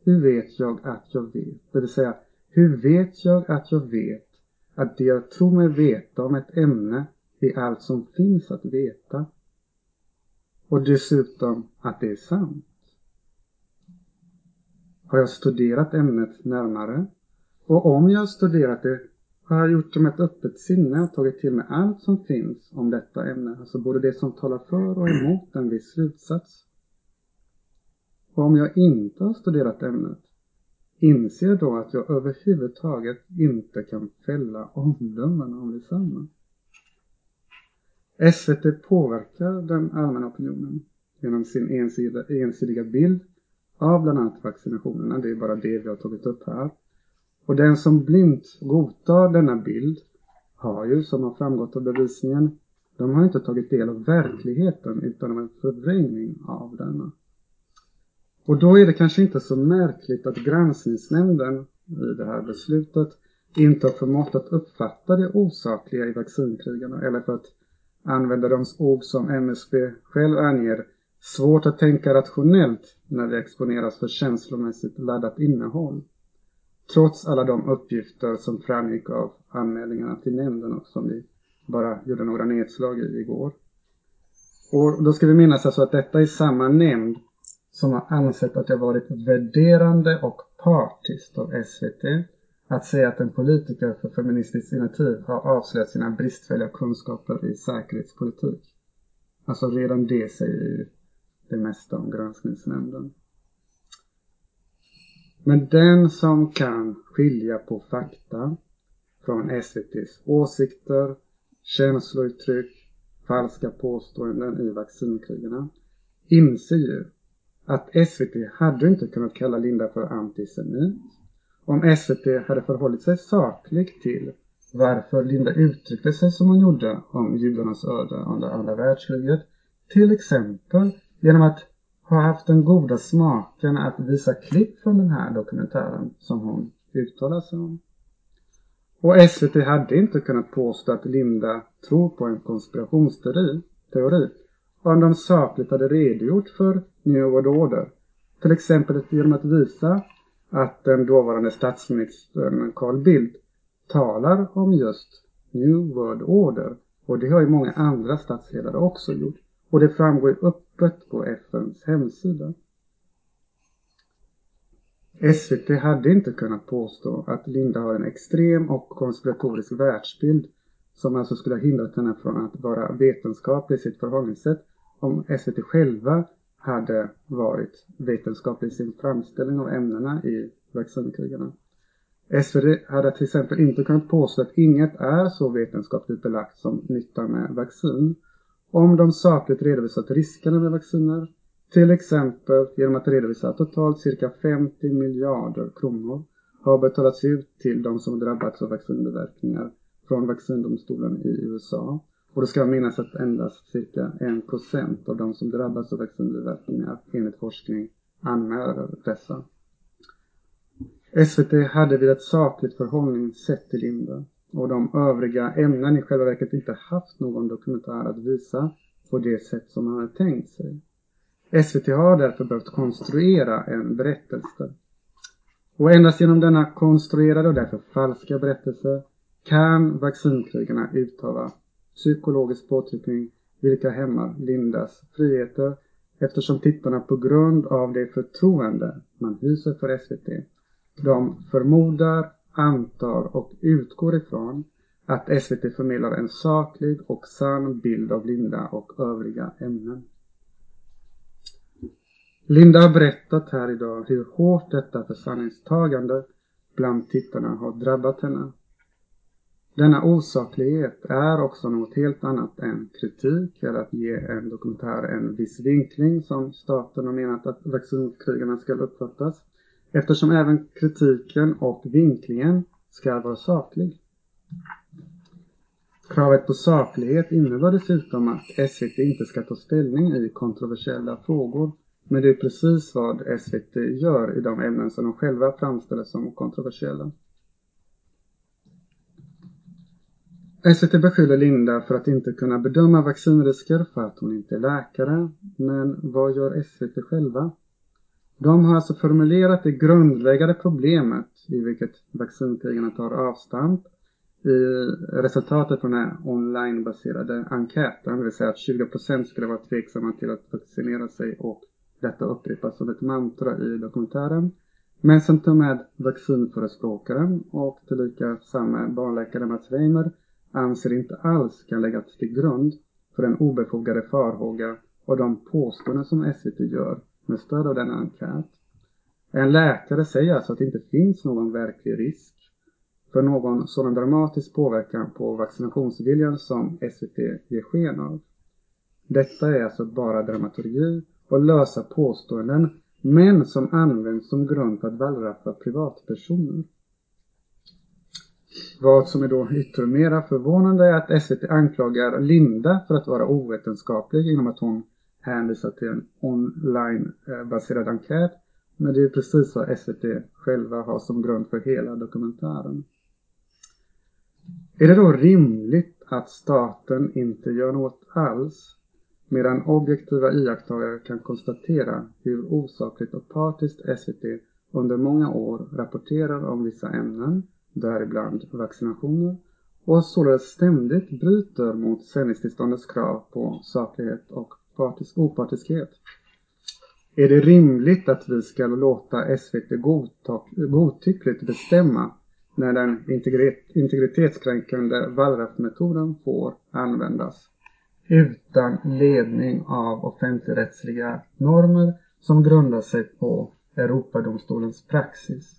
Hur vet jag att jag vet? Det vill säga, hur vet jag att jag vet att det jag tror mig veta om ett ämne är allt som finns att veta? Och dessutom att det är sant. Har jag studerat ämnet närmare? Och om jag har studerat det, har jag gjort det med ett öppet sinne och tagit till mig allt som finns om detta ämne? Alltså både det som talar för och emot en viss slutsats. Och om jag inte har studerat ämnet, inser jag då att jag överhuvudtaget inte kan fälla omdömen om detsamma? SVT påverkar den allmänna opinionen genom sin ensidiga, ensidiga bild av bland annat vaccinationerna. Det är bara det vi har tagit upp här. Och den som blint godtar denna bild har ju, som har framgått av bevisningen, de har inte tagit del av verkligheten utan av en förvrängning av denna. Och då är det kanske inte så märkligt att granskningsnämnden i det här beslutet inte har förmått att uppfatta det osakliga i vaccinkrigarna eller för att använder de ord som MSB själv anger svårt att tänka rationellt när vi exponeras för känslomässigt laddat innehåll. Trots alla de uppgifter som framgick av anmälningarna till nämnden och som vi bara gjorde några nedslag i igår. Och då ska vi minnas alltså att detta är samma nämnd som har ansett att det har varit värderande och partiskt av SVT att säga att en politiker för Feministiskt initiativ har avslöjat sina bristfälliga kunskaper i säkerhetspolitik. Alltså redan det säger ju det mesta om granskningsnämnden. Men den som kan skilja på fakta från SVTs åsikter, känslouttryck, falska påståenden i vaccinkrigarna inser ju att SVT hade inte kunnat kalla Linda för antisemit om SVT hade förhållit sig sakligt till varför Linda uttryckte sig som hon gjorde om judarnas öde under andra världskriget. Till exempel genom att ha haft den goda smaken att visa klipp från den här dokumentären som hon uttalar sig om. Och SVT hade inte kunnat påstå att Linda tror på en konspirationsteori teori, om de sakligt hade redogjort för New World Order. Till exempel genom att visa att den dåvarande statsministern Carl Bildt talar om just New World Order. Och det har ju många andra statsledare också gjort. Och det framgår ju öppet på FNs hemsida. SVT hade inte kunnat påstå att Linda har en extrem och konspiratorisk världsbild som alltså skulle ha hindrat henne från att vara vetenskaplig i sitt förhållningssätt om SVT själva hade varit vetenskaplig i sin framställning av ämnena i vaccinkrigarna. SVD hade till exempel inte kunnat påstå att inget är så vetenskapligt belagt som nyttan med vaccin om de sakligt redovisat riskerna med vacciner, till exempel genom att redovisa att totalt cirka 50 miljarder kronor har betalats ut till de som drabbats av vaccinbiverkningar från vaccindomstolen i USA och då ska man minnas att endast cirka 1% av de som drabbas av vaccinbiverkningar enligt forskning anmäler dessa. SVT hade vid ett sakligt förhållningssätt till Linda och de övriga ämnen i själva verket inte haft någon dokumentär att visa på det sätt som man hade tänkt sig. SVT har därför behövt konstruera en berättelse. Och endast genom denna konstruerade och därför falska berättelse kan vaccinkrigarna uttala psykologisk påtryckning vilka hämmar Lindas friheter eftersom tittarna på grund av det förtroende man hyser för SVT de förmodar, antar och utgår ifrån att SVT förmedlar en saklig och sann bild av Linda och övriga ämnen. Linda har berättat här idag hur hårt detta försanningstagande bland tittarna har drabbat henne. Denna osaklighet är också något helt annat än kritik eller att ge en dokumentär en viss vinkling som staten har menat att vaccinkrigarna ska uppfattas. Eftersom även kritiken och vinklingen ska vara saklig. Kravet på saklighet innebär dessutom att SVT inte ska ta ställning i kontroversiella frågor Men det är precis vad SVT gör i de ämnen som de själva framställer som kontroversiella. SVT beskyller Linda för att inte kunna bedöma vaccinrisker för att hon inte är läkare. Men vad gör SVT själva? De har alltså formulerat det grundläggande problemet i vilket vaccinkrigarna tar avstamp i resultatet från den här onlinebaserade enkäten, det vill säga att 20% skulle vara tveksamma till att vaccinera sig och detta upprepas som ett mantra i dokumentären. Men som tar med vaccinförespråkaren och tillika samme barnläkare Mats Weimer anser inte alls kan läggas till grund för den obefogade farhåga och de påståenden som SVT gör med stöd av denna enkät. En läkare säger alltså att det inte finns någon verklig risk för någon sådan dramatisk påverkan på vaccinationsviljan som SVT ger sken av. Detta är alltså bara dramaturgi och lösa påståenden men som används som grund för att wallraffa privatpersoner. Vad som är då yttermera förvånande är att SVT anklagar Linda för att vara ovetenskaplig genom att hon hänvisar till en onlinebaserad enkät. Men det är ju precis vad SVT själva har som grund för hela dokumentären. Är det då rimligt att staten inte gör något alls medan objektiva iakttagare kan konstatera hur osakligt och partiskt SVT under många år rapporterar om vissa ämnen, däribland vaccinationer, och således ständigt bryter mot sändningstillståndets krav på saklighet och partisk, opartiskhet. Är det rimligt att vi ska låta SVT godtyckligt bestämma när den integritetskränkande wallraffmetoden får användas utan ledning av offentligrättsliga normer som grundar sig på Europadomstolens praxis.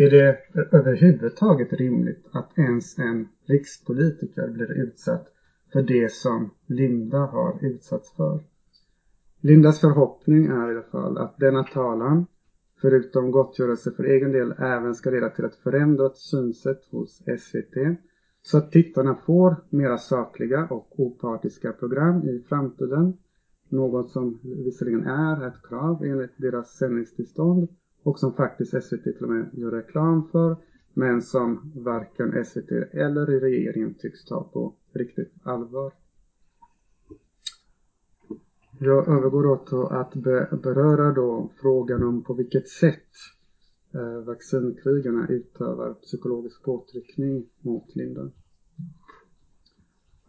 Är det överhuvudtaget rimligt att ens en rikspolitiker blir utsatt för det som Linda har utsatts för? Lindas förhoppning är i alla fall att denna talan, förutom gottgörelse för egen del, även ska leda till ett förändrat synsätt hos SVT så att tittarna får mera sakliga och opartiska program i framtiden. Något som visserligen är ett krav enligt deras sändningstillstånd och som faktiskt SVT till och med gör reklam för men som varken SVT eller regeringen tycks ta på riktigt allvar. Jag övergår då till att beröra då frågan om på vilket sätt eh, vaccinkrigarna utövar psykologisk påtryckning mot Linda.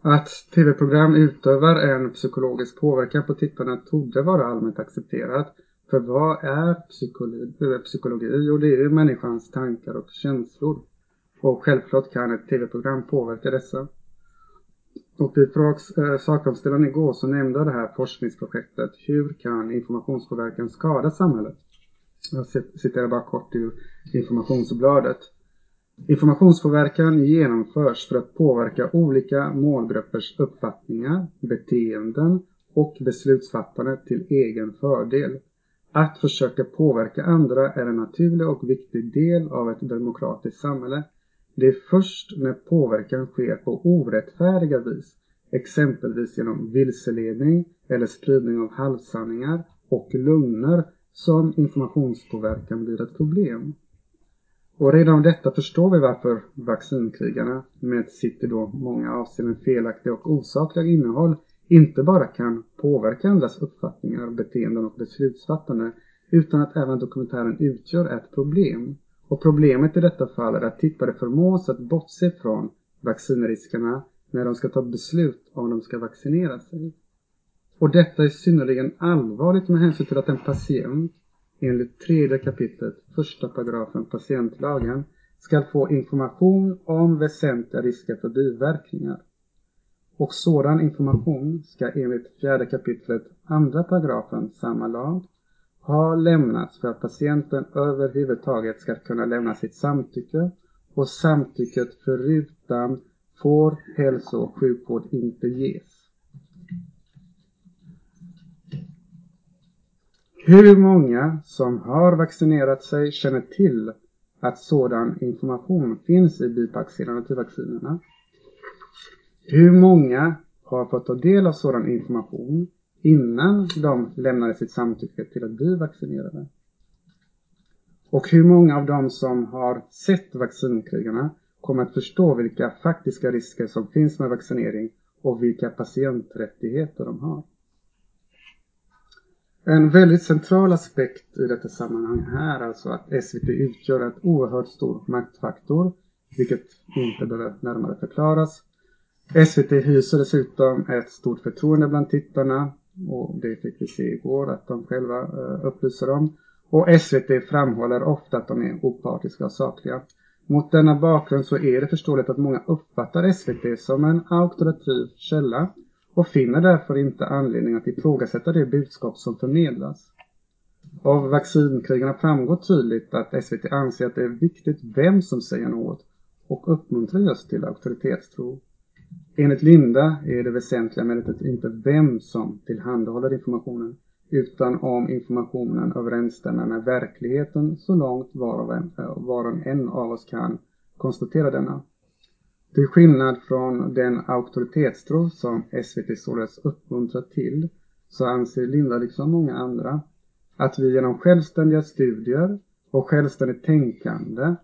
Att tv-program utövar en psykologisk påverkan på tittarna torde vara allmänt accepterat. För vad är psykologi? Eh, psykologi? Jo, det är ju människans tankar och känslor. Och självklart kan ett tv-program påverka dessa. Och vid eh, sakframställan igår så nämnde jag det här forskningsprojektet Hur kan informationspåverkan skada samhället? Jag citerar bara kort ur informationsbladet. Informationspåverkan genomförs för att påverka olika målgruppers uppfattningar, beteenden och beslutsfattande till egen fördel. Att försöka påverka andra är en naturlig och viktig del av ett demokratiskt samhälle. Det är först när påverkan sker på orättfärdiga vis, exempelvis genom vilseledning eller spridning av halvsanningar och lögner, som informationspåverkan blir ett problem. Och redan av detta förstår vi varför vaccinkrigarna med sitt då många avseenden felaktiga och osakliga innehåll inte bara kan påverka andras uppfattningar, beteenden och beslutsfattande utan att även dokumentären utgör ett problem. Och problemet i detta fall är att tittare förmås att bortse från vaccinriskerna när de ska ta beslut om de ska vaccinera sig. Och detta är synnerligen allvarligt med hänsyn till att en patient enligt tredje kapitlet första paragrafen patientlagen skall få information om väsentliga risker för biverkningar. Och sådan information ska enligt fjärde kapitlet andra paragrafen samma lag ha lämnats för att patienten överhuvudtaget ska kunna lämna sitt samtycke och samtycket förutan får hälso och sjukvård inte ges. Hur många som har vaccinerat sig känner till att sådan information finns i bipacksedlarna till vaccinerna? Hur många har fått ta del av sådan information innan de lämnade sitt samtycke till att bli vaccinerade. Och hur många av dem som har sett vaccinkrigarna kommer att förstå vilka faktiska risker som finns med vaccinering och vilka patienträttigheter de har. En väldigt central aspekt i detta sammanhang är alltså att SVT utgör en oerhört stor maktfaktor, vilket inte behöver närmare förklaras. SVT hyser dessutom ett stort förtroende bland tittarna och det fick vi se igår att de själva eh, upplyser om. Och SVT framhåller ofta att de är opartiska och sakliga. Mot denna bakgrund så är det förståeligt att många uppfattar SVT som en auktoritativ källa och finner därför inte anledning att ifrågasätta det budskap som förmedlas. Av vaccinkrigarna framgår tydligt att SVT anser att det är viktigt vem som säger något och uppmuntrar just till auktoritetstro. Enligt Linda är det väsentliga emellertid inte vem som tillhandahåller informationen utan om informationen överensstämmer med verkligheten så långt var och en, var och en av oss kan konstatera denna. Till skillnad från den auktoritetstro som SVT således uppmuntrar till så anser Linda liksom många andra att vi genom självständiga studier och självständigt tänkande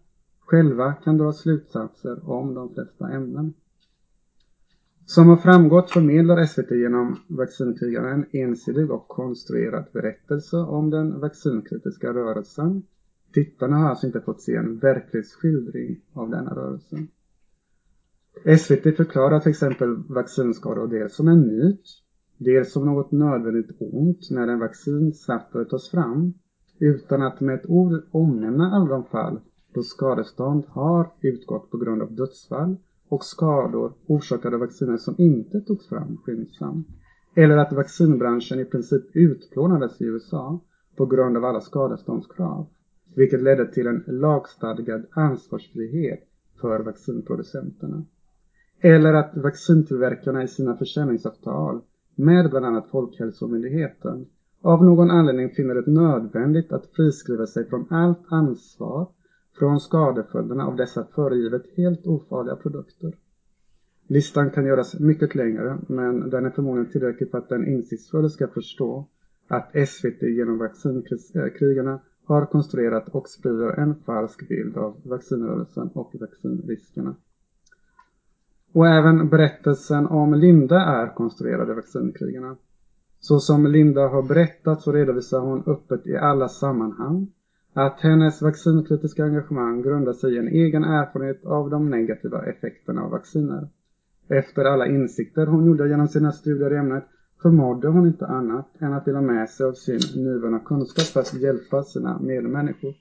själva kan dra slutsatser om de flesta ämnen. Som har framgått förmedlar SVT genom vaccinkrigaren en ensidig och konstruerad berättelse om den vaccinkritiska rörelsen. Tittarna har alltså inte fått se en verklighetsskildring av denna rörelse. SVT förklarar till exempel vaccinskador dels som en myt, dels som något nödvändigt ont när en vaccin snabbt bör tas fram, utan att med ett ord omnämna alla de fall då skadestånd har utgått på grund av dödsfall och skador orsakade av vacciner som inte togs fram skyndsamt. Eller att vaccinbranschen i princip utplånades i USA på grund av alla skadeståndskrav, vilket ledde till en lagstadgad ansvarsfrihet för vaccinproducenterna. Eller att vaccintillverkarna i sina försäljningsavtal med bland annat Folkhälsomyndigheten av någon anledning finner det nödvändigt att friskriva sig från allt ansvar från skadeföljderna av dessa föregivet helt ofarliga produkter. Listan kan göras mycket längre, men den är förmodligen tillräcklig för att den insiktsfulla ska förstå att SVT genom vaccinkrigarna har konstruerat och sprider en falsk bild av vaccinrörelsen och vaccinriskerna. Och även berättelsen om Linda är konstruerad i vaccinkrigarna. Så som Linda har berättat så redovisar hon öppet i alla sammanhang att hennes vaccinkritiska engagemang grundar sig i en egen erfarenhet av de negativa effekterna av vacciner. Efter alla insikter hon gjorde genom sina studier i ämnet förmådde hon inte annat än att dela med sig av sin nyvunna kunskap för att hjälpa sina medmänniskor.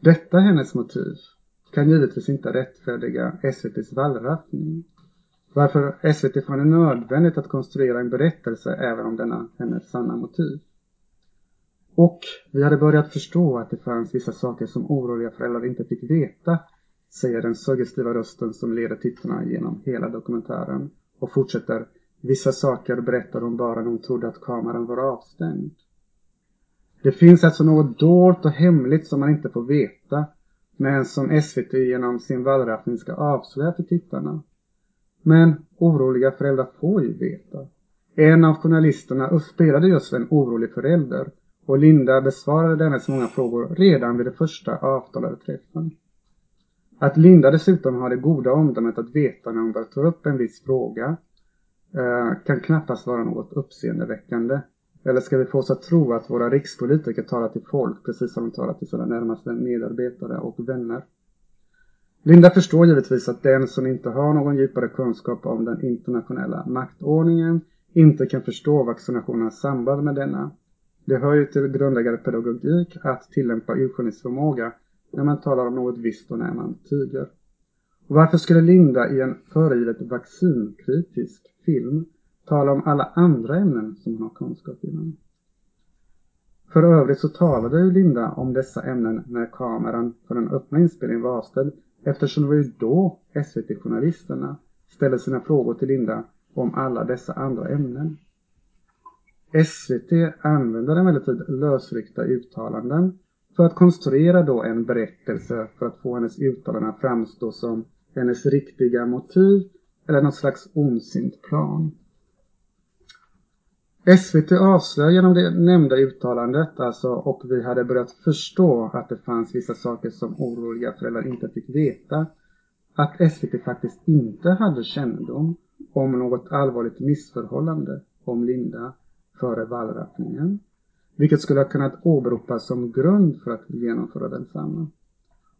Detta hennes motiv kan givetvis inte rättfärdiga SVTs vallraffning. Varför SVT fann det nödvändigt att konstruera en berättelse även om denna hennes sanna motiv. Och vi hade börjat förstå att det fanns vissa saker som oroliga föräldrar inte fick veta, säger den suggestiva rösten som leder tittarna genom hela dokumentären och fortsätter Vissa saker berättar hon bara när hon trodde att kameran var avstängd. Det finns alltså något dolt och hemligt som man inte får veta, men som SVT genom sin wallraffning ska avslöja för tittarna. Men oroliga föräldrar får ju veta. En av journalisterna spelade just en orolig förälder och Linda besvarade dennes många frågor redan vid den första avtalade träffen. Att Linda dessutom har det goda omdömet att veta när hon bör ta upp en viss fråga eh, kan knappast vara något uppseendeväckande. Eller ska vi få oss att tro att våra rikspolitiker talar till folk precis som de talar till sina närmaste medarbetare och vänner? Linda förstår givetvis att den som inte har någon djupare kunskap om den internationella maktordningen inte kan förstå vaccinationernas samband med denna. Det hör ju till grundläggande pedagogik att tillämpa urskiljningsförmåga när man talar om något visst och när man tiger. Och varför skulle Linda i en föregivet vaccinkritisk film tala om alla andra ämnen som hon har kunskap inom? För övrigt så talade ju Linda om dessa ämnen när kameran för den öppna inspelningen var avställd eftersom det var ju då SVT-journalisterna ställde sina frågor till Linda om alla dessa andra ämnen. SVT använder emellertid lösryckta uttalanden för att konstruera då en berättelse för att få hennes uttalanden att framstå som hennes riktiga motiv eller något slags ondsint plan. SVT avslöjar genom det nämnda uttalandet alltså och vi hade börjat förstå att det fanns vissa saker som oroliga föräldrar inte fick veta. Att SVT faktiskt inte hade kännedom om något allvarligt missförhållande om Linda före wallraffningen. Vilket skulle ha kunnat åberopas som grund för att genomföra densamma.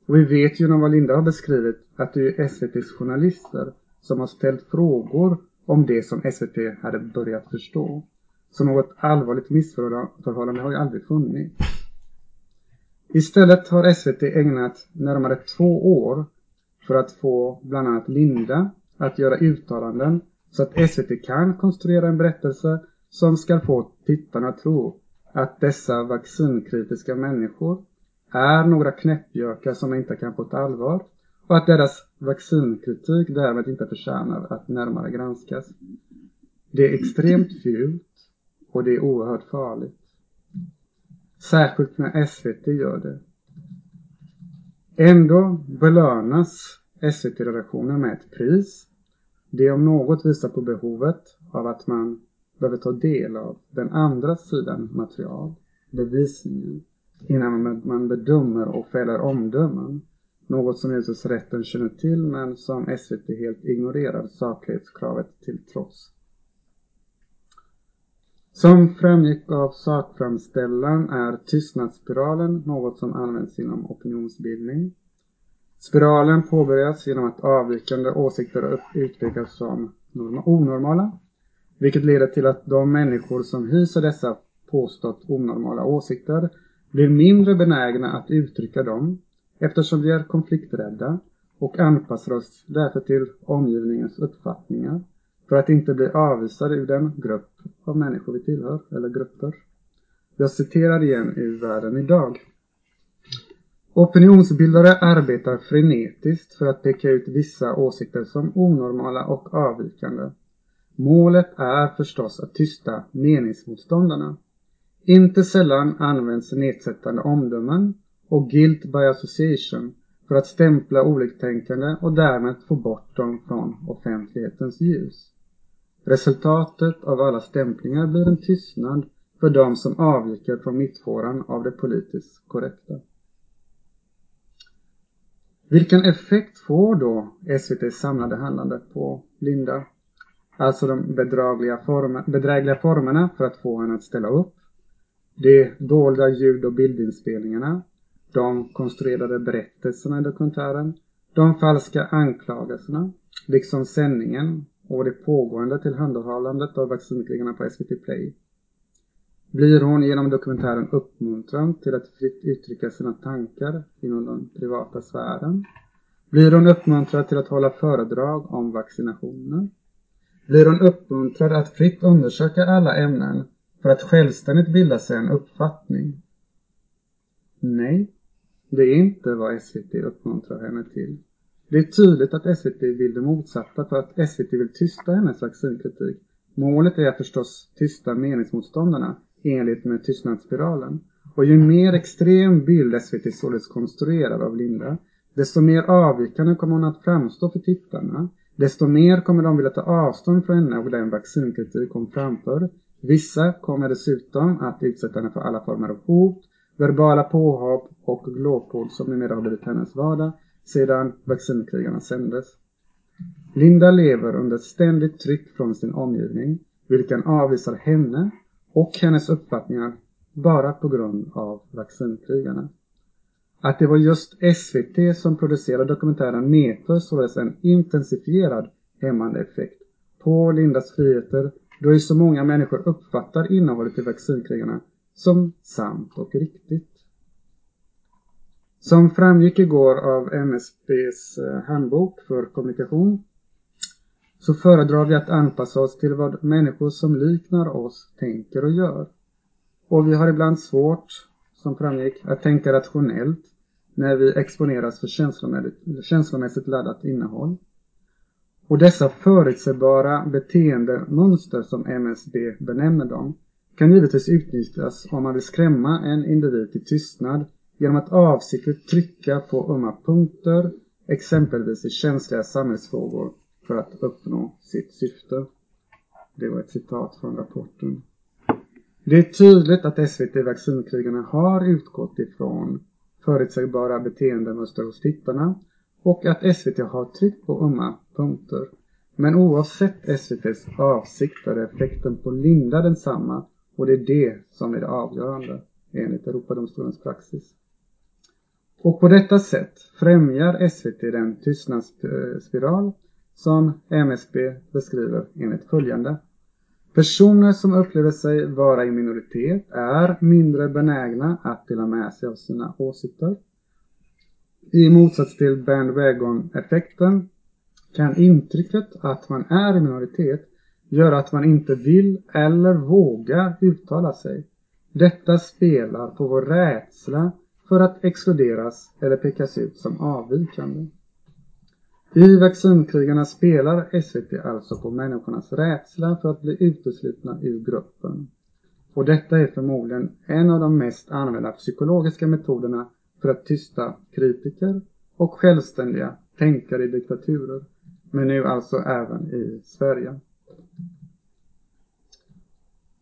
Och vi vet ju genom vad Linda har beskrivit att det är SVTs journalister som har ställt frågor om det som SVT hade börjat förstå. Så något allvarligt missförhållande har ju aldrig funnits. Istället har SVT ägnat närmare två år för att få bland annat Linda att göra uttalanden så att SVT kan konstruera en berättelse som ska få tittarna att tro att dessa vaccinkritiska människor är några knäppjökar som inte kan få ett allvar och att deras vaccinkritik därmed inte förtjänar att närmare granskas. Det är extremt fult och det är oerhört farligt. Särskilt när SVT gör det. Ändå belönas SVT-redaktionen med ett pris. Det om något visar på behovet av att man behöver ta del av den andra sidan material, bevisningen, innan man bedömer och fäller omdömen. Något som givetvis rätten känner till men som SVT helt ignorerar saklighetskravet till trots. Som framgick av sakframställan är tystnadsspiralen något som används inom opinionsbildning. Spiralen påbörjas genom att avvikande åsikter utpekas som onormala, vilket leder till att de människor som hyser dessa påstått onormala åsikter blir mindre benägna att uttrycka dem eftersom vi är konflikträdda och anpassar oss därför till omgivningens uppfattningar för att inte bli avvisade ur den grupp av människor vi tillhör, eller grupper. Jag citerar igen ur Världen idag. Opinionsbildare arbetar frenetiskt för att peka ut vissa åsikter som onormala och avvikande. Målet är förstås att tysta meningsmotståndarna. Inte sällan används nedsättande omdömen och guilt by association för att stämpla oliktänkande och därmed få bort dem från offentlighetens ljus. Resultatet av alla stämplingar blir en tystnad för de som avviker från mittfåran av det politiskt korrekta. Vilken effekt får då SVTs samlade handlande på Linda? Alltså de bedrägliga, form bedrägliga formerna för att få henne att ställa upp. De dolda ljud och bildinspelningarna. De konstruerade berättelserna i dokumentären. De falska anklagelserna. Liksom sändningen och det pågående tillhandahållandet av vaccinutläggarna på SVT Play. Blir hon genom dokumentären uppmuntrad till att fritt uttrycka sina tankar inom den privata sfären? Blir hon uppmuntrad till att hålla föredrag om vaccinationer? Blir hon uppmuntrad att fritt undersöka alla ämnen för att självständigt bilda sig en uppfattning? Nej, det är inte vad SVT uppmuntrar henne till. Det är tydligt att SVT vill det motsatta för att SVT vill tysta hennes vaccinkritik. Målet är förstås tysta meningsmotståndarna enligt med tystnadsspiralen. Och ju mer extrem bild SVT således konstruerar av Linda, desto mer avvikande kommer hon att framstå för tittarna. Desto mer kommer de vilja ta avstånd från henne och den vaccinkritik hon framför. Vissa kommer dessutom att utsätta henne för alla former av hot, verbala påhopp och glåpord som numera har blivit hennes vardag sedan vaccinkrigarna sändes. Linda lever under ett ständigt tryck från sin omgivning, vilken avvisar henne och hennes uppfattningar bara på grund av vaccinkrigarna. Att det var just SVT som producerade dokumentären medför således en intensifierad hämmande effekt på Lindas friheter då ju så många människor uppfattar innehållet i vaccinkrigarna som sant och riktigt. Som framgick igår av MSBs eh, handbok för kommunikation så föredrar vi att anpassa oss till vad människor som liknar oss tänker och gör. Och vi har ibland svårt, som framgick, att tänka rationellt när vi exponeras för känslomässigt laddat innehåll. Och dessa förutsägbara beteendemönster som MSB benämner dem kan givetvis utnyttjas om man vill skrämma en individ till tystnad genom att avsiktligt trycka på ömma punkter, exempelvis i känsliga samhällsfrågor, för att uppnå sitt syfte. Det var ett citat från rapporten. Det är tydligt att SVT Vaccinkrigarna har utgått ifrån förutsägbara beteendemönster hos tittarna och att SVT har tryckt på ömma punkter. Men oavsett SVTs avsikt är effekten på Linda densamma och det är det som är det avgörande enligt Europadomstolens praxis. Och på detta sätt främjar SVT den tystnadsspiral som MSB beskriver enligt följande. Personer som upplever sig vara i minoritet är mindre benägna att dela med sig av sina åsikter. I motsats till bandwagon-effekten kan intrycket att man är i minoritet göra att man inte vill eller vågar uttala sig. Detta spelar på vår rädsla för att exkluderas eller pekas ut som avvikande. I vaccinkrigarna spelar SVT alltså på människornas rädsla för att bli uteslutna ur gruppen. Och detta är förmodligen en av de mest använda psykologiska metoderna för att tysta kritiker och självständiga tänkare i diktaturer. Men nu alltså även i Sverige.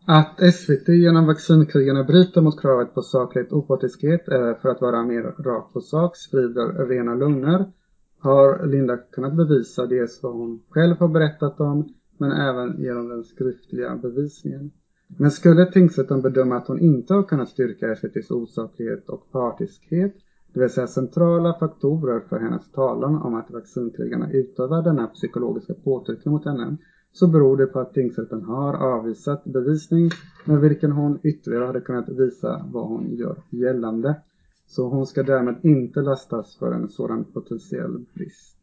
Att SVT genom vaccinkrigarna bryter mot kravet på saklighet och opartiskhet eller för att vara mer rakt på sak sprider rena lögner har Linda kunnat bevisa dels vad hon själv har berättat om men även genom den skriftliga bevisningen. Men skulle tingsrätten bedöma att hon inte har kunnat styrka SVTs osaklighet och partiskhet, det vill säga centrala faktorer för hennes talan om att vaccinkrigarna utövar denna psykologiska påtryckning mot henne, så beror det på att tingsrätten har avvisat bevisning med vilken hon ytterligare hade kunnat visa vad hon gör gällande. Så hon ska därmed inte lastas för en sådan potentiell brist.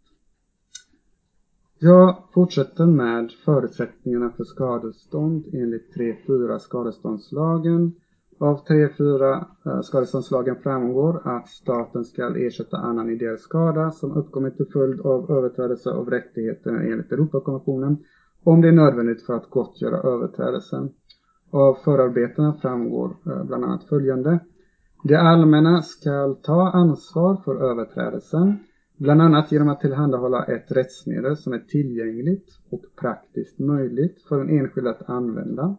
Jag fortsätter med förutsättningarna för skadestånd enligt 3.4 skadeståndslagen. Av 3.4 eh, skadeståndslagen framgår att staten ska ersätta annan ideell skada som uppkommit till följd av överträdelse av rättigheter enligt Europakonventionen om det är nödvändigt för att gottgöra överträdelsen. Av förarbetena framgår eh, bland annat följande. Det allmänna ska ta ansvar för överträdelsen, bland annat genom att tillhandahålla ett rättsmedel som är tillgängligt och praktiskt möjligt för den enskilde att använda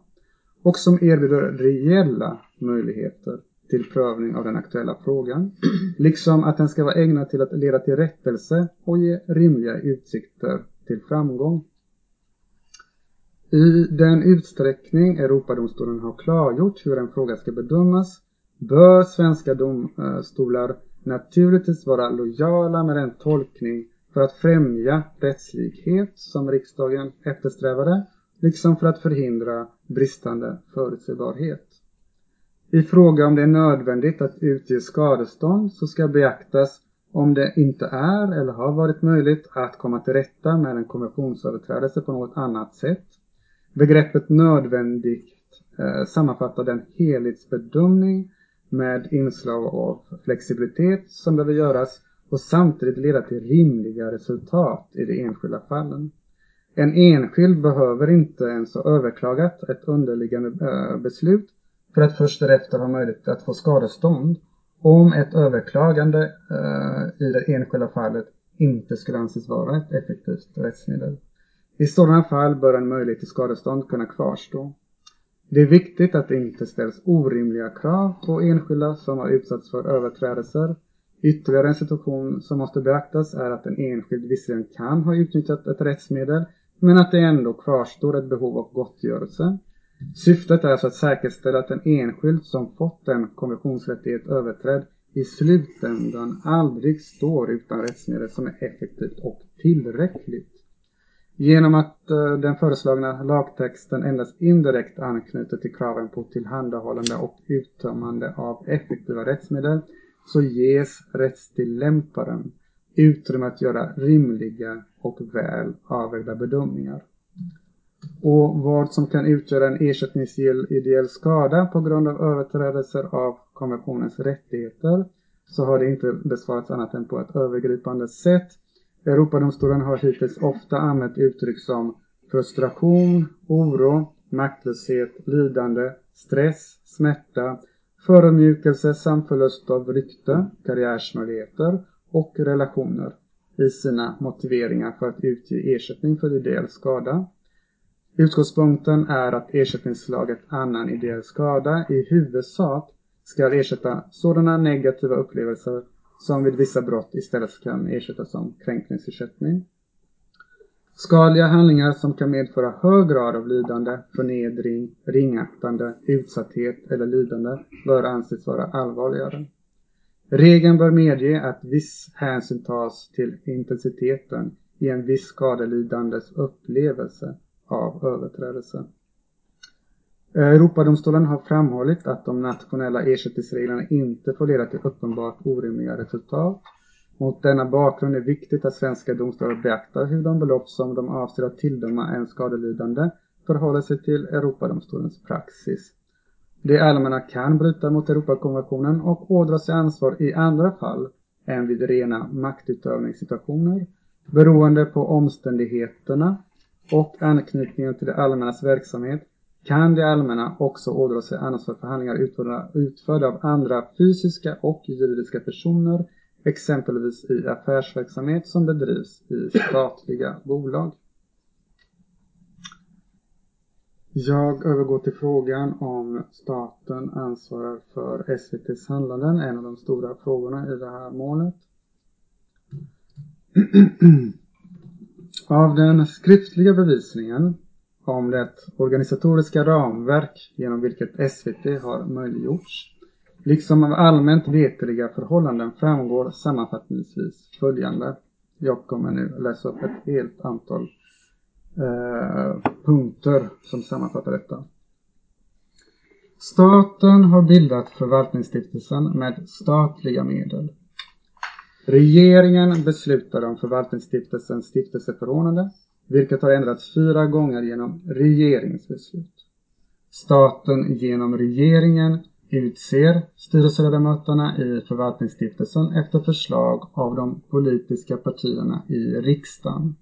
och som erbjuder reella möjligheter till prövning av den aktuella frågan, liksom att den ska vara ägnad till att leda till rättelse och ge rimliga utsikter till framgång. I den utsträckning Europadomstolen har klargjort hur en fråga ska bedömas bör svenska domstolar naturligtvis vara lojala med den tolkning för att främja rättslighet som riksdagen eftersträvade, liksom för att förhindra bristande förutsägbarhet. I fråga om det är nödvändigt att utge skadestånd så ska beaktas om det inte är eller har varit möjligt att komma till rätta med en konventionsöverträdelse på något annat sätt. Begreppet nödvändigt eh, sammanfattar den helhetsbedömning med inslag av flexibilitet som behöver göras och samtidigt leda till rimliga resultat i de enskilda fallen. En enskild behöver inte ens ha överklagat ett underliggande eh, beslut för att först därefter ha möjlighet att få skadestånd om ett överklagande eh, i det enskilda fallet inte skulle anses vara ett effektivt rättsmedel. I sådana fall bör en möjlighet till skadestånd kunna kvarstå. Det är viktigt att det inte ställs orimliga krav på enskilda som har utsatts för överträdelser. Ytterligare en situation som måste beaktas är att en enskild visserligen kan ha utnyttjat ett rättsmedel men att det ändå kvarstår ett behov av gottgörelse. Syftet är alltså att säkerställa att en enskild som fått en konventionsrättighet överträdd i slutändan aldrig står utan rättsmedel som är effektivt och tillräckligt. Genom att eh, den föreslagna lagtexten endast indirekt anknyter till kraven på tillhandahållande och uttömmande av effektiva rättsmedel så ges rättstillämparen utrymme att göra rimliga och väl avvägda bedömningar. Och vad som kan utgöra en ersättningsgill ideell skada på grund av överträdelser av konventionens rättigheter så har det inte besvarats annat än på ett övergripande sätt Europadomstolen har hittills ofta använt uttryck som frustration, oro, maktlöshet, lidande, stress, smärta, förödmjukelse samt förlust av rykte, karriärsmöjligheter och relationer i sina motiveringar för att utge ersättning för ideell skada. Utgångspunkten är att ersättningslaget annan ideell skada i huvudsak ska ersätta sådana negativa upplevelser som vid vissa brott istället kan ersättas som kränkningsersättning. Skadliga handlingar som kan medföra hög grad av lidande, förnedring, ringaktande, utsatthet eller lidande bör anses vara allvarligare. Regeln bör medge att viss hänsyn tas till intensiteten i en viss skadelidandes upplevelse av överträdelse. Eh, Europadomstolen har framhållit att de nationella ersättningsreglerna inte får leda till uppenbart orimliga resultat. Mot denna bakgrund är det viktigt att svenska domstolar beaktar hur de belopp som de avser att tilldöma en skadelidande förhåller sig till Europadomstolens praxis. Det allmänna kan bryta mot Europakonventionen och ådra sig ansvar i andra fall än vid rena maktutövningssituationer beroende på omständigheterna och anknytningen till det allmännas verksamhet kan det allmänna också ådra sig ansvar för handlingar utförda, utförda av andra fysiska och juridiska personer exempelvis i affärsverksamhet som bedrivs i statliga bolag. Jag övergår till frågan om staten ansvarar för SVTs handlanden, en av de stora frågorna i det här målet. Av den skriftliga bevisningen om det organisatoriska ramverk genom vilket SVT har möjliggjorts, liksom av allmänt veteliga förhållanden framgår sammanfattningsvis följande. Jag kommer nu läsa upp ett helt antal eh, punkter som sammanfattar detta. Staten har bildat förvaltningsstiftelsen med statliga medel. Regeringen beslutade om förvaltningsstiftelsens stiftelseförordnande, vilket har ändrats fyra gånger genom regeringsbeslut. Staten genom regeringen utser styrelseledamöterna i förvaltningsstiftelsen efter förslag av de politiska partierna i riksdagen.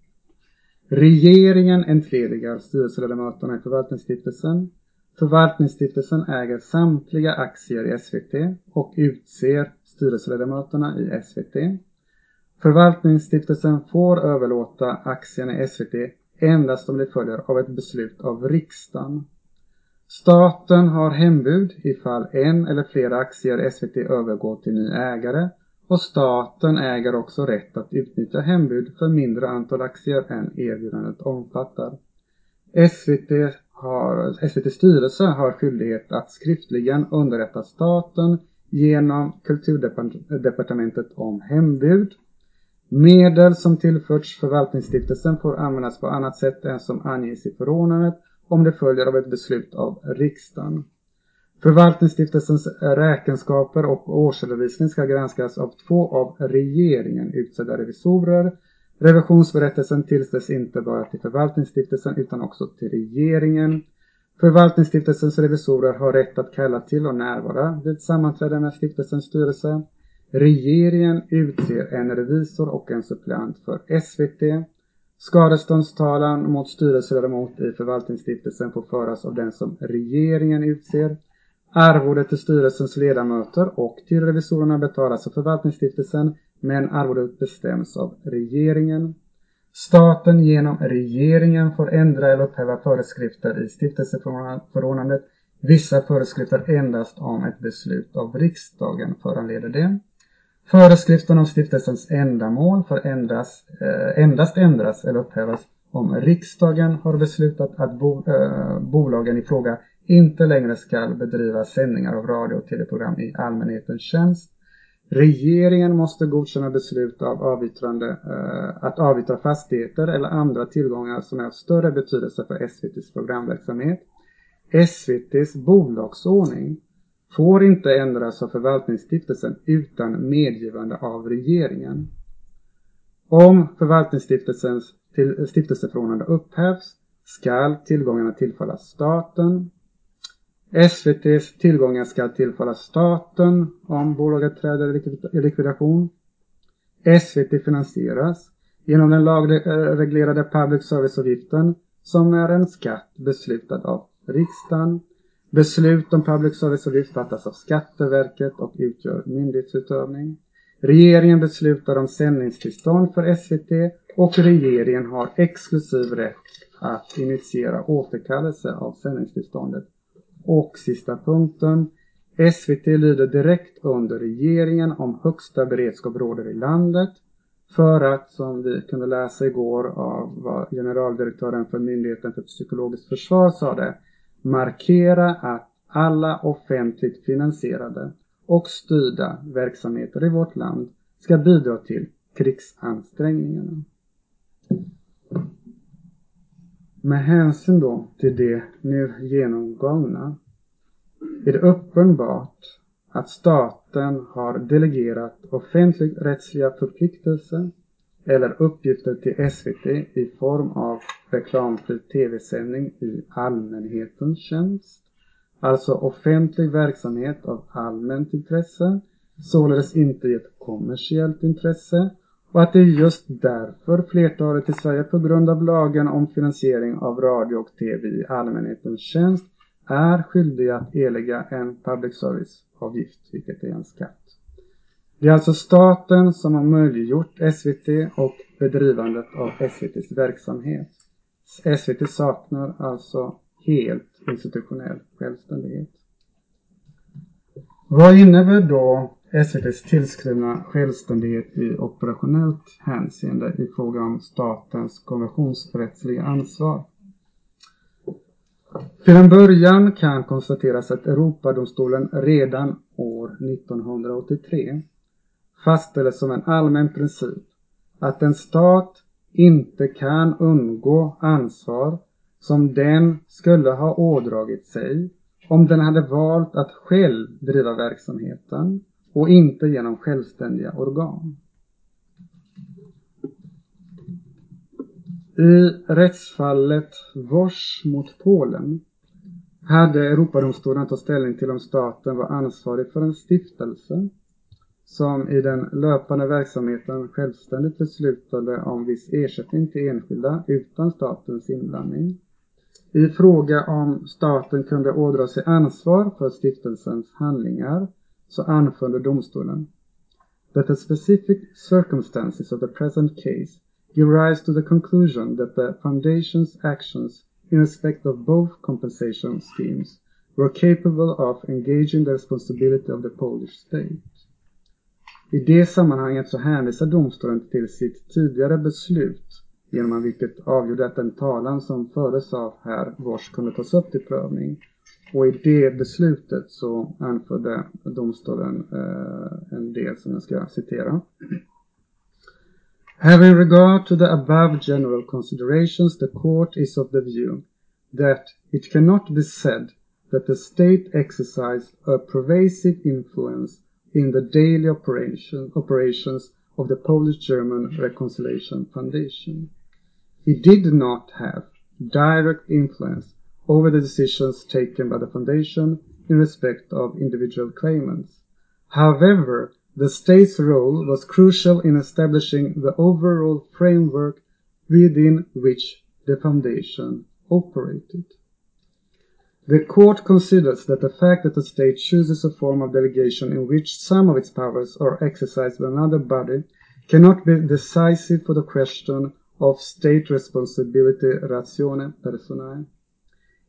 Regeringen entledigar styrelseledamöterna i förvaltningsstiftelsen. Förvaltningsstiftelsen äger samtliga aktier i SVT och utser styrelseledamöterna i SVT. Förvaltningsstiftelsen får överlåta aktierna i SVT endast om det följer av ett beslut av riksdagen. Staten har hembud ifall en eller flera aktier i SVT övergår till ny ägare och staten äger också rätt att utnyttja hembud för mindre antal aktier än erbjudandet omfattar. SVT har, SVT styrelse har skyldighet att skriftligen underrätta staten genom kulturdepartementet om hembud. Medel som tillförts förvaltningsstiftelsen får användas på annat sätt än som anges i förordnandet om det följer av ett beslut av riksdagen. Förvaltningsstiftelsens räkenskaper och årsredovisning ska granskas av två av regeringen utsedda revisorer. Revisionsberättelsen tillställs inte bara till förvaltningsstiftelsen utan också till regeringen. Förvaltningsstiftelsens revisorer har rätt att kalla till och närvara vid sammanträden med stiftelsens styrelse. Regeringen utser en revisor och en suppleant för SVT. Skadeståndstalan mot styrelseledamot i förvaltningsstiftelsen får föras av den som regeringen utser. Arvodet till styrelsens ledamöter och till revisorerna betalas av förvaltningsstiftelsen men arvodet bestäms av regeringen. Staten genom regeringen får ändra eller upphäva föreskrifter i stiftelseförordnandet. Vissa föreskrifter endast om ett beslut av riksdagen föranleder det. Föreskriften om stiftelsens ändamål får ändras, eh, endast ändras eller upphävas om riksdagen har beslutat att bo, eh, bolagen i fråga inte längre ska bedriva sändningar av radio och tv-program i allmänhetens tjänst. Regeringen måste godkänna beslut av avyttrande, eh, att avyttra fastigheter eller andra tillgångar som är av större betydelse för SVTs programverksamhet. SVTs bolagsordning får inte ändras av förvaltningsstiftelsen utan medgivande av regeringen. Om förvaltningsstiftelsens till stiftelseförordnande upphävs skall tillgångarna tillfalla staten. SVTs tillgångar skall tillfalla staten om bolaget träder i likvidation. SVT finansieras genom den lagreglerade eh, public service-avgiften som är en skatt beslutad av riksdagen. Beslut om public service-avgift fattas av Skatteverket och utgör myndighetsutövning. Regeringen beslutar om sändningstillstånd för SVT och regeringen har exklusiv rätt att initiera återkallelse av sändningstillståndet. Och sista punkten. SVT lyder direkt under regeringen om högsta beredskap råder i landet för att, som vi kunde läsa igår av vad generaldirektören för Myndigheten för psykologiskt försvar sade, markera att alla offentligt finansierade och styrda verksamheter i vårt land ska bidra till krigsansträngningarna. Med hänsyn då till det nu genomgångna är det uppenbart att staten har delegerat offentligrättsliga förpliktelser eller uppgifter till SVT i form av reklamfri tv-sändning i allmänhetens tjänst, alltså offentlig verksamhet av allmänt intresse, således inte i ett kommersiellt intresse och att det är just därför flertalet i Sverige på grund av lagen om finansiering av radio och tv i allmänhetens tjänst är skyldiga att erlägga en public service-avgift, vilket är en skatt. Det är alltså staten som har möjliggjort SVT och bedrivandet av SVTs verksamhet. SVT saknar alltså helt institutionell självständighet. Vad innebär då SVTs tillskrivna självständighet i operationellt hänseende i fråga om statens konventionsrättsliga ansvar? Till en början kan konstateras att Europadomstolen redan år 1983 fastställde som en allmän princip att en stat inte kan undgå ansvar som den skulle ha ådragit sig om den hade valt att själv driva verksamheten och inte genom självständiga organ. I rättsfallet Vors mot Polen hade Europadomstolen att ta ställning till om staten var ansvarig för en stiftelse som i den löpande verksamheten självständigt beslutade om viss ersättning till enskilda utan statens inblandning. I fråga om staten kunde ådra sig ansvar för stiftelsens handlingar så anförde domstolen that the specific circumstances of the present case give rise to the conclusion that the foundation's actions in respect of both compensation schemes were capable of engaging the responsibility of the Polish state. I det sammanhanget så hänvisar domstolen till sitt tidigare beslut genom vilket avgjorde att den talan som fördes av herr Vors kunde tas upp till prövning. Och i det beslutet så anförde domstolen eh, en del som jag ska citera. Having regard to the above general considerations, the court is of the view that it cannot be said that the state exercised a pervasive influence in the daily operation, operations of the Polish-German Reconciliation Foundation. It did not have direct influence over the decisions taken by the foundation in respect of individual claimants. However, the state's role was crucial in establishing the overall framework within which the foundation operated. The court considers that the fact that a state chooses a form of delegation in which some of its powers are exercised by another body cannot be decisive for the question of state responsibility ratione personae.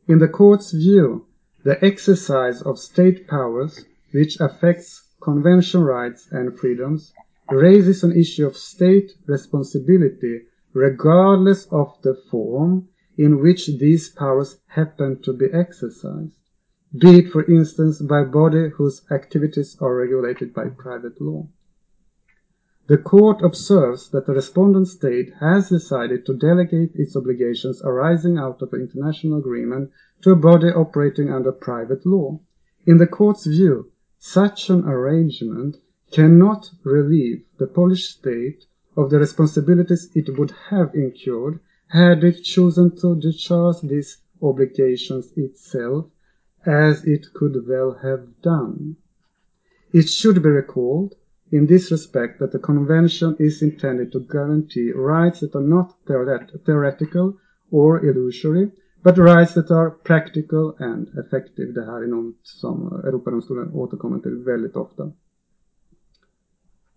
In the court's view, the exercise of state powers, which affects convention rights and freedoms, raises an issue of state responsibility regardless of the form in which these powers happen to be exercised, be it for instance by a body whose activities are regulated by private law. The court observes that the respondent state has decided to delegate its obligations arising out of an international agreement to a body operating under private law. In the court's view, such an arrangement cannot relieve the Polish state of the responsibilities it would have incurred had it chosen to discharge these obligations itself, as it could well have done. It should be recalled in this respect that the convention is intended to guarantee rights that are not theoret theoretical or illusory, but rights that are practical and effective. Det här är något som Europadomstolen återkommer till väldigt ofta.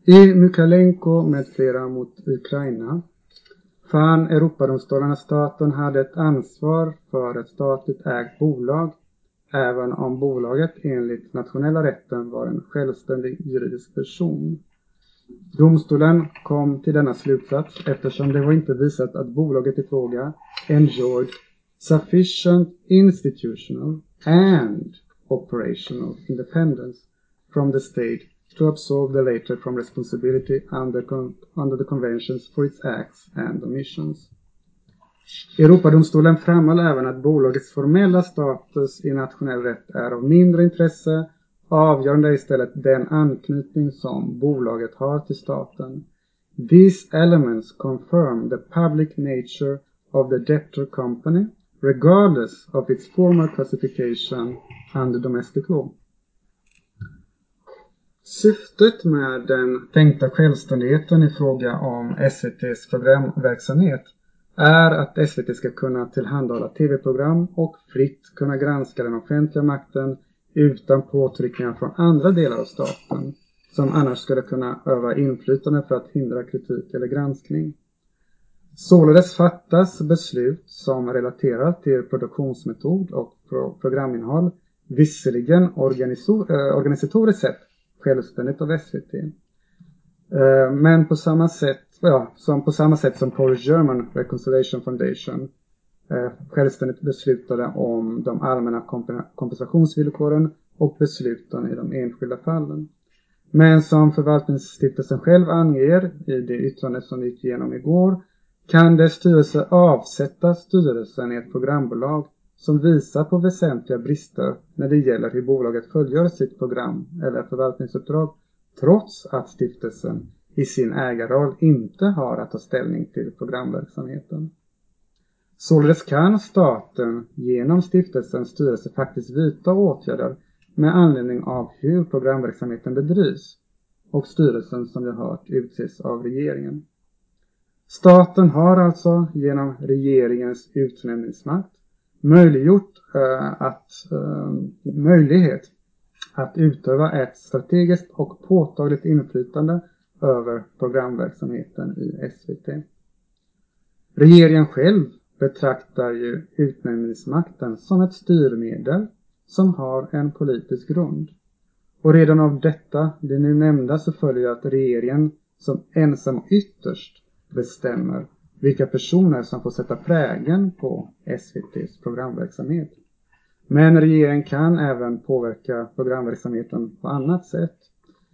I Mykalenko med flera mot Ukraina fann Europadomstolen att staten hade ett ansvar för ett statligt ägt bolag även om bolaget enligt nationella rätten var en självständig juridisk person. Domstolen kom till denna slutsats eftersom det var inte visat att bolaget i fråga enjoyed sufficient institutional and operational independence from the state to absolve the later from responsibility under, con under the conventions for its acts and omissions. Europadomstolen framhöll även att bolagets formella status i nationell rätt är av mindre intresse. Avgörande är istället den anknytning som bolaget har till staten. These elements confirm the public nature of the debtor company regardless of its formal classification under domestic law. Syftet med den tänkta självständigheten i fråga om SVTs programverksamhet är att SVT ska kunna tillhandahålla tv-program och fritt kunna granska den offentliga makten utan påtryckningar från andra delar av staten som annars skulle kunna öva inflytande för att hindra kritik eller granskning. Således fattas beslut som relaterar till produktionsmetod och programinnehåll visserligen eh, organisatoriskt sett självständigt av SVT. Eh, men på samma sätt, ja, som på samma sätt som Polish German Reconciliation Foundation eh, självständigt beslutade om de allmänna kompensationsvillkoren och besluten i de enskilda fallen. Men som förvaltningsstiftelsen själv anger i det yttrande som vi gick igenom igår kan dess styrelse avsätta styrelsen i ett programbolag som visar på väsentliga brister när det gäller hur bolaget följer sitt program eller förvaltningsuppdrag trots att stiftelsen i sin ägarroll inte har att ta ställning till programverksamheten. Således kan staten genom stiftelsens styrelse faktiskt vidta åtgärder med anledning av hur programverksamheten bedrivs och styrelsen som vi hört utses av regeringen. Staten har alltså genom regeringens utnämningsmakt möjliggjort eh, att, eh, möjlighet att utöva ett strategiskt och påtagligt inflytande över programverksamheten i SVT. Regeringen själv betraktar ju utnämningsmakten som ett styrmedel som har en politisk grund. Och redan av detta, det nu nämnda, så följer att regeringen som ensam och ytterst bestämmer vilka personer som får sätta prägen på SVTs programverksamhet. Men regeringen kan även påverka programverksamheten på annat sätt.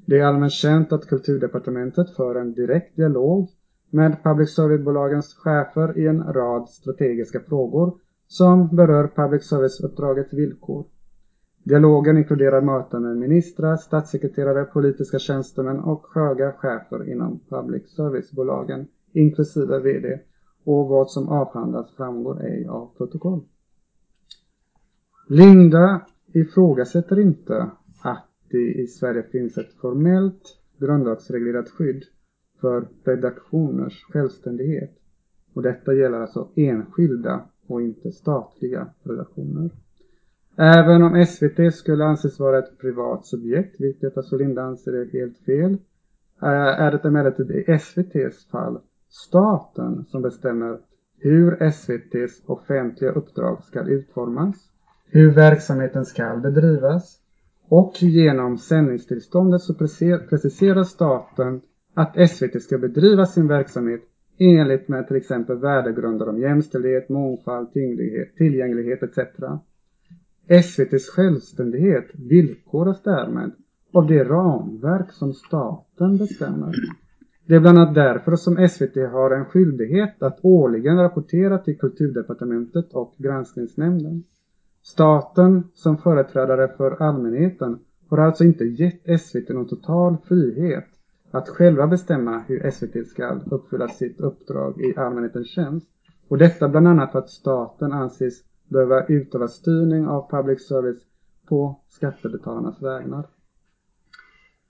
Det är allmänt känt att kulturdepartementet för en direkt dialog med public service-bolagens chefer i en rad strategiska frågor som berör public service-uppdragets villkor. Dialogen inkluderar möten med ministrar, statssekreterare, politiska tjänstemän och höga chefer inom public service-bolagen inklusive vd och vad som avhandlas framgår ej av protokoll. Linda ifrågasätter inte att det i Sverige finns ett formellt grundlagsreglerat skydd för redaktioners självständighet. Och detta gäller alltså enskilda och inte statliga redaktioner. Även om SVT skulle anses vara ett privat subjekt, vilket alltså Linda anser är helt fel, eh, är det emellertid i SVTs fall staten som bestämmer hur SVTs offentliga uppdrag ska utformas, hur verksamheten ska bedrivas och genom sändningstillståndet så preciserar staten att SVT ska bedriva sin verksamhet enligt med till exempel värdegrunder om jämställdhet, mångfald, tillgänglighet etc. SVTs självständighet villkoras därmed av det ramverk som staten bestämmer. Det är bland annat därför som SVT har en skyldighet att årligen rapportera till kulturdepartementet och granskningsnämnden. Staten som företrädare för allmänheten har alltså inte gett SVT någon total frihet att själva bestämma hur SVT ska uppfylla sitt uppdrag i allmänhetens tjänst. Och detta bland annat för att staten anses behöva utöva styrning av public service på skattebetalarnas vägnar.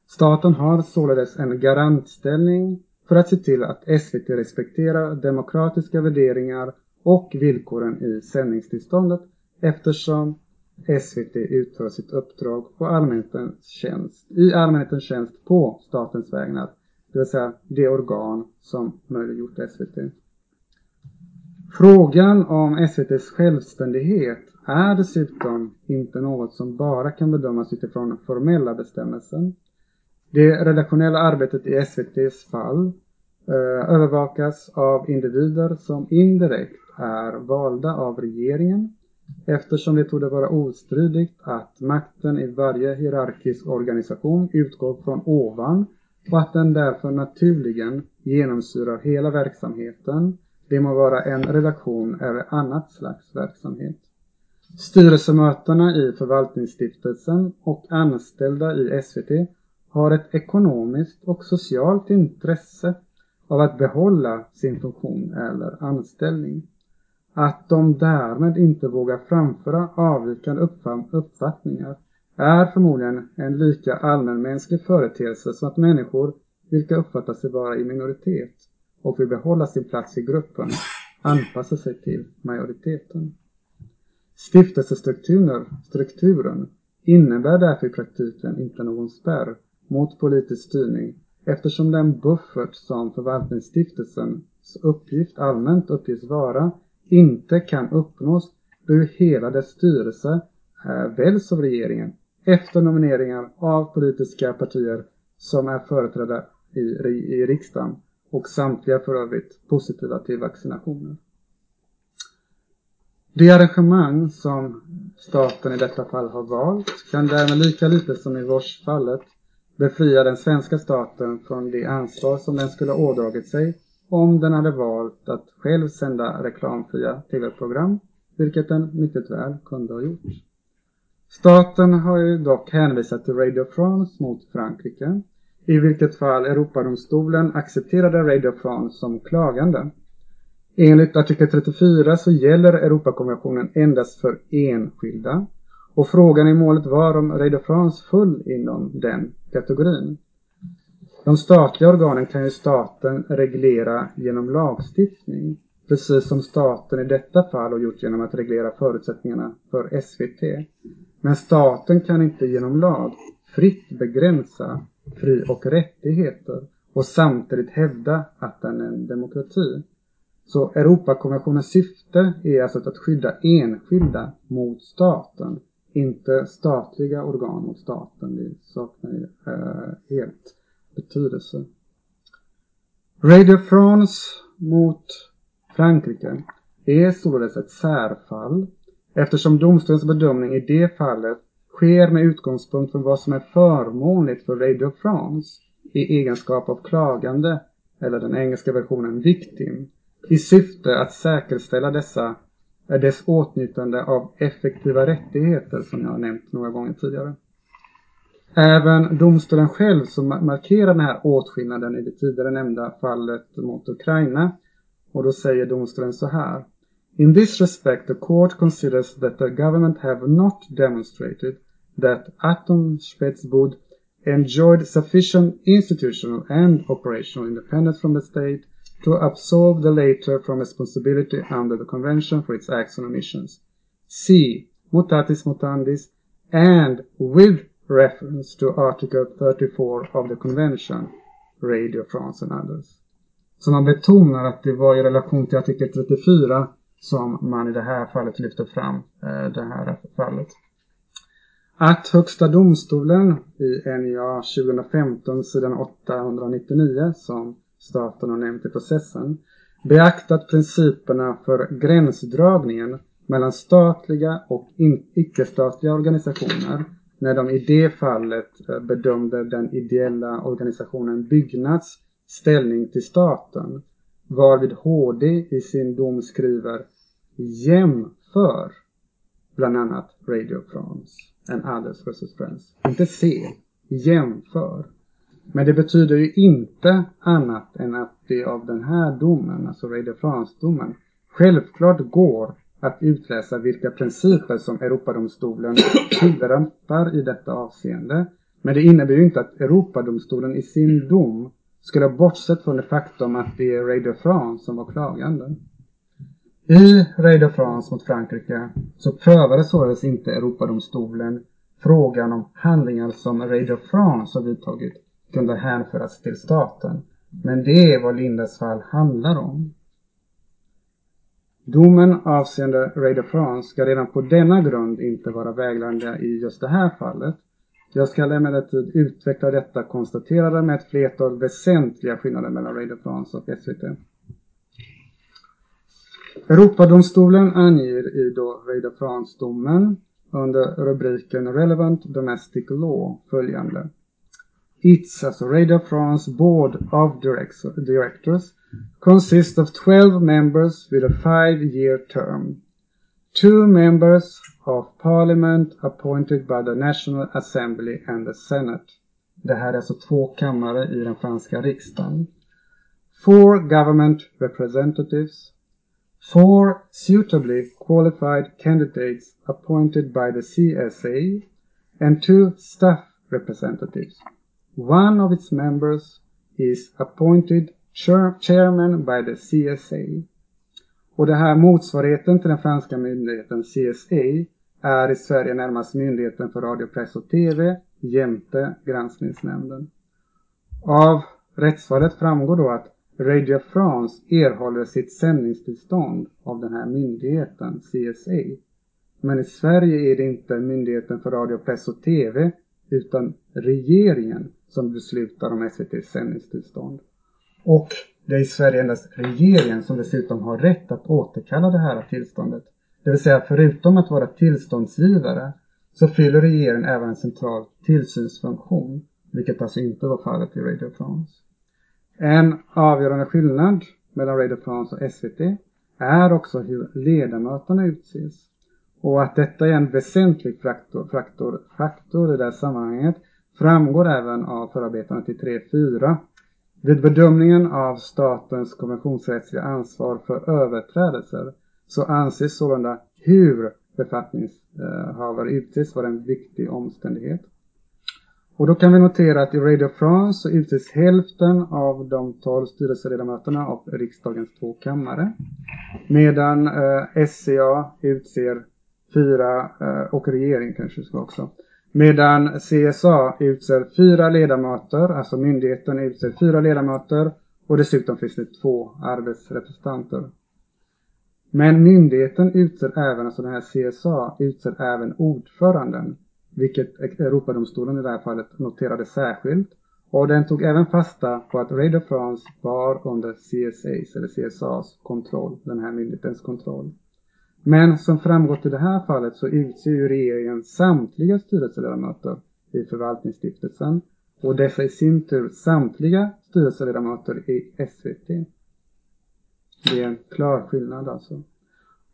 Staten har således en garantställning för att se till att SVT respekterar demokratiska värderingar och villkoren i sändningstillståndet eftersom SVT utför sitt uppdrag på allmänhetens tjänst, i allmänhetens tjänst på statens vägnar. Det vill säga det organ som möjliggjort SVT. Frågan om SVTs självständighet är dessutom inte något som bara kan bedömas utifrån formella bestämmelser. Det redaktionella arbetet i SVTs fall eh, övervakas av individer som indirekt är valda av regeringen eftersom det torde vara ostridigt att makten i varje hierarkisk organisation utgår från ovan och att den därför naturligen genomsyrar hela verksamheten, det må vara en redaktion eller annat slags verksamhet. Styrelsemötena i förvaltningsstiftelsen och anställda i SVT har ett ekonomiskt och socialt intresse av att behålla sin funktion eller anställning. Att de därmed inte vågar framföra avvikande uppfattningar är förmodligen en lika allmänmänsklig företeelse som att människor, vilka uppfattar sig vara i minoritet och vill behålla sin plats i gruppen, anpassar sig till majoriteten. Stiftelsestrukturen innebär därför i praktiken inte någon spärr mot politisk styrning eftersom den buffert som förvaltningsstiftelsens uppgift allmänt uppges vara inte kan uppnås då hela dess styrelse eh, väljs av regeringen efter nomineringar av politiska partier som är företrädda i, i riksdagen och samtliga för övrigt positiva till vaccinationer. Det arrangemang som staten i detta fall har valt kan därmed lika lite som i Vårsfallet befria den svenska staten från det ansvar som den skulle ådragit sig om den hade valt att själv sända reklamfria tv-program, vilket den mycket väl kunde ha gjort. Staten har ju dock hänvisat till Radio France mot Frankrike, i vilket fall Europadomstolen accepterade Radio France som klagande. Enligt artikel 34 så gäller Europakonventionen endast för enskilda och frågan i målet var om Radio France föll inom den kategorin. De statliga organen kan ju staten reglera genom lagstiftning, precis som staten i detta fall har gjort genom att reglera förutsättningarna för SVT. Men staten kan inte genom lag fritt begränsa fri och rättigheter och samtidigt hävda att den är en demokrati. Så Europakonventionens syfte är alltså att skydda enskilda mot staten, inte statliga organ mot staten. Det saknar ju eh, helt betydelse. Radio France mot Frankrike är således ett särfall eftersom domstolens bedömning i det fallet sker med utgångspunkt från vad som är förmånligt för Radio France i egenskap av klagande eller den engelska versionen victim i syfte att säkerställa dessa är dess åtnjutande av effektiva rättigheter som jag har nämnt några gånger tidigare. Även domstolen själv som markerar den här åtskillnaden i det tidigare nämnda fallet mot Ukraina och då säger domstolen så här In this respect, the court considers that the government have not demonstrated that Atomspetsbud enjoyed sufficient institutional and operational independence from the state to absolve the later from responsibility under the Convention for its acts and omissions. C. Mutatis mutandis and with reference to Article 34 of the Convention, Radio France and others. Så man betonar att det var i relation till artikel 34 som man i det här fallet lyfter fram eh, det här fallet. Att Högsta domstolen i NJA 2015 sidan 899 som staten har nämnt i processen beaktat principerna för gränsdragningen mellan statliga och icke-statliga organisationer när de i det fallet eh, bedömde den ideella organisationen Byggnads ställning till staten varvid HD i sin dom skriver jämför bland annat Radio France and Others vs Friends. Inte se, jämför. Men det betyder ju inte annat än att det av den här domen, alltså Radio France-domen, självklart går att utläsa vilka principer som Europadomstolen tillämpar i detta avseende. Men det innebär ju inte att Europadomstolen i sin dom skulle ha bortsett från det faktum att det är Radio France som var klagande. I Radio France mot Frankrike så prövade således inte Europadomstolen frågan om handlingar som Radio France har vidtagit kunde hänföras till staten. Men det är vad Lindas fall handlar om. Domen avseende Radio France ska redan på denna grund inte vara vägledande i just det här fallet. Jag ska emellertid utveckla detta konstaterande med ett flertal väsentliga skillnader mellan Radio France och SVT. Europadomstolen anger i då Radio France-domen under rubriken Relevant Domestic Law följande. Its, Radio France Board of Directors, consists of 12 members with a five-year term. Two members of Parliament appointed by the National Assembly and the Senate. Det här är alltså två kammare i den franska riksdagen. Four government representatives. Four suitably qualified candidates appointed by the CSA and two staff representatives. One of its members is appointed chairman by the CSA. Och det här motsvarigheten till den franska myndigheten CSA är i Sverige närmast Myndigheten för radio, press och TV jämte Granskningsnämnden. Av rättsfallet framgår då att Radio France erhåller sitt sändningstillstånd av den här myndigheten, CSA. Men i Sverige är det inte Myndigheten för radio, press och TV utan regeringen som beslutar om SVTs sändningstillstånd. Och det är i Sverige endast regeringen som dessutom har rätt att återkalla det här tillståndet. Det vill säga förutom att vara tillståndsgivare så fyller regeringen även en central tillsynsfunktion, vilket alltså inte var fallet i Radio France. En avgörande skillnad mellan Radio France och SVT är också hur ledamöterna utses. Och att detta är en väsentlig faktor, faktor, faktor i det här sammanhanget framgår även av förarbetena till 3.4. Vid bedömningen av statens konventionsrättsliga ansvar för överträdelser så anses sålunda hur befattningshavare utses vara en viktig omständighet. Och då kan vi notera att i Radio France så utses hälften av de 12 styrelseledamöterna av riksdagens två kammare. Medan eh, SCA utser fyra, eh, och regering kanske ska också. Medan CSA utser fyra ledamöter, alltså myndigheten utser fyra ledamöter och dessutom finns det två arbetsrepresentanter. Men myndigheten utser även, alltså den här CSA, utser även ordföranden, vilket Europadomstolen i det här fallet noterade särskilt. Och den tog även fasta på att Radio France var under CSAs eller CSAs kontroll, den här myndighetens kontroll. Men som framgått i det här fallet så utser ju regeringen samtliga styrelseledamöter i förvaltningsstiftelsen och dessa i sin tur samtliga styrelseledamöter i SVT. Det är en klar skillnad alltså.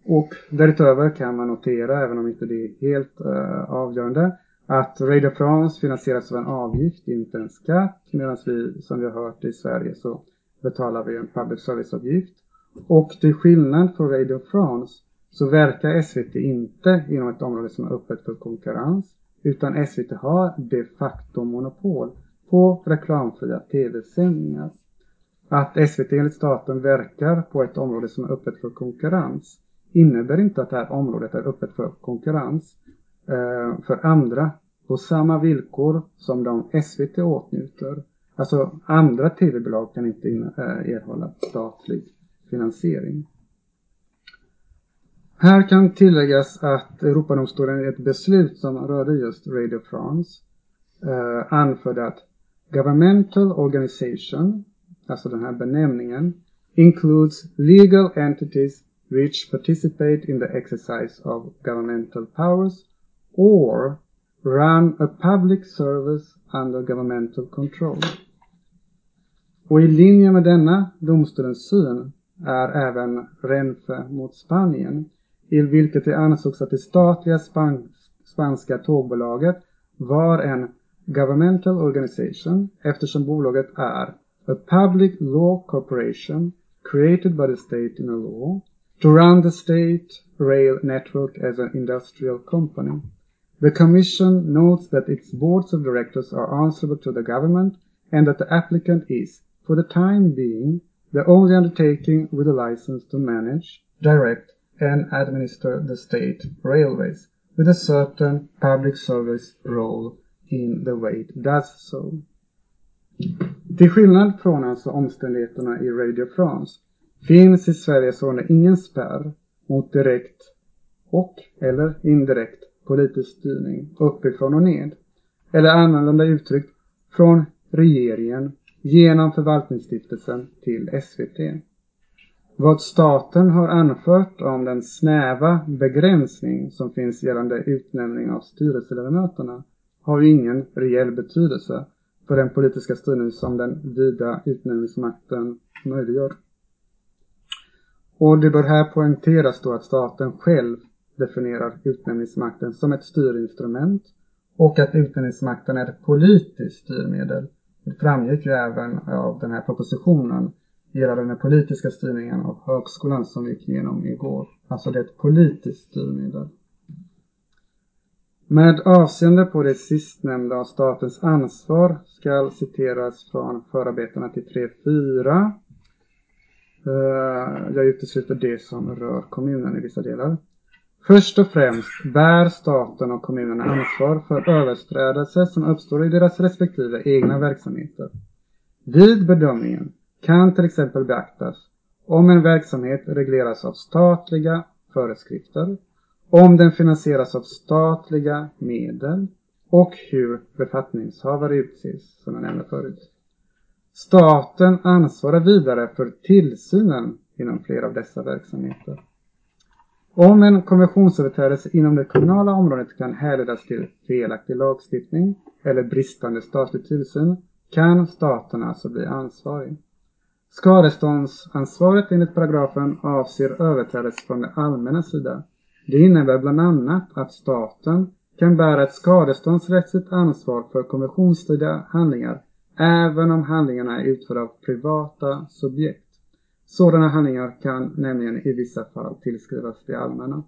Och därutöver kan man notera, även om inte det är helt uh, avgörande, att Radio France finansieras av en avgift, inte en skatt, medan vi, som vi har hört i Sverige, så betalar vi en public service-avgift. Och till skillnad från Radio France så verkar SVT inte inom ett område som är öppet för konkurrens, utan SVT har de facto monopol på reklamfria tv-sändningar. Att SVT enligt staten verkar på ett område som är öppet för konkurrens innebär inte att det här området är öppet för konkurrens eh, för andra på samma villkor som de SVT åtnjuter. Alltså andra tv-bolag kan inte in, eh, erhålla statlig finansiering. Här kan tilläggas att Europadomstolen i ett beslut som rörde just Radio France eh, anförde att Governmental Organization, alltså den här benämningen, includes legal entities which participate in the exercise of governmental powers or run a public service under governmental control. Och i linje med denna domstolens syn är även Renfe mot Spanien i vilket det ansågs att det statliga span spanska tågbolaget var en governmental organization eftersom bolaget är a public law corporation created by the state in a law to run the state rail network as an industrial company. The Commission notes that its boards of directors are answerable to the government and that the applicant is, for the time being, the only undertaking with a license to manage, direct and administer the state railways with a certain public service role in the way it does so. Till skillnad från alltså omständigheterna i Radio France finns i Sverige sålunda ingen spärr mot direkt och eller indirekt politisk styrning uppifrån och ned. Eller annorlunda uttryckt från regeringen genom förvaltningsstiftelsen till SVT. Vad staten har anfört om den snäva begränsning som finns gällande utnämning av styrelseledamöterna har ju ingen reell betydelse för den politiska styrning som den vida utnämningsmakten möjliggör. Och det bör här poängteras då att staten själv definierar utnämningsmakten som ett styrinstrument och att utnämningsmakten är ett politiskt styrmedel. Det framgick ju även av den här propositionen gällande den politiska styrningen av högskolan som vi gick igenom igår. Alltså det är ett politiskt styrmedel. Med avseende på det sistnämnda av statens ansvar skall citeras från förarbetena till 3.4. Eh, jag utesluter det som rör kommunen i vissa delar. Först och främst bär staten och kommunerna ansvar för överträdelser som uppstår i deras respektive egna verksamheter. Vid bedömningen kan till exempel beaktas om en verksamhet regleras av statliga föreskrifter, om den finansieras av statliga medel och hur befattningshavare utses, som jag nämnde förut. Staten ansvarar vidare för tillsynen inom flera av dessa verksamheter. Om en konventionsöverträdelse inom det kommunala området kan härledas till felaktig lagstiftning eller bristande statlig tillsyn kan staten alltså bli ansvarig. Skadeståndsansvaret enligt paragrafen avser överträdelse från det allmänna sida. Det innebär bland annat att staten kan bära ett skadeståndsrättsligt ansvar för konventionsstridiga handlingar även om handlingarna är utförda av privata subjekt. Sådana handlingar kan nämligen i vissa fall tillskrivas det allmänna.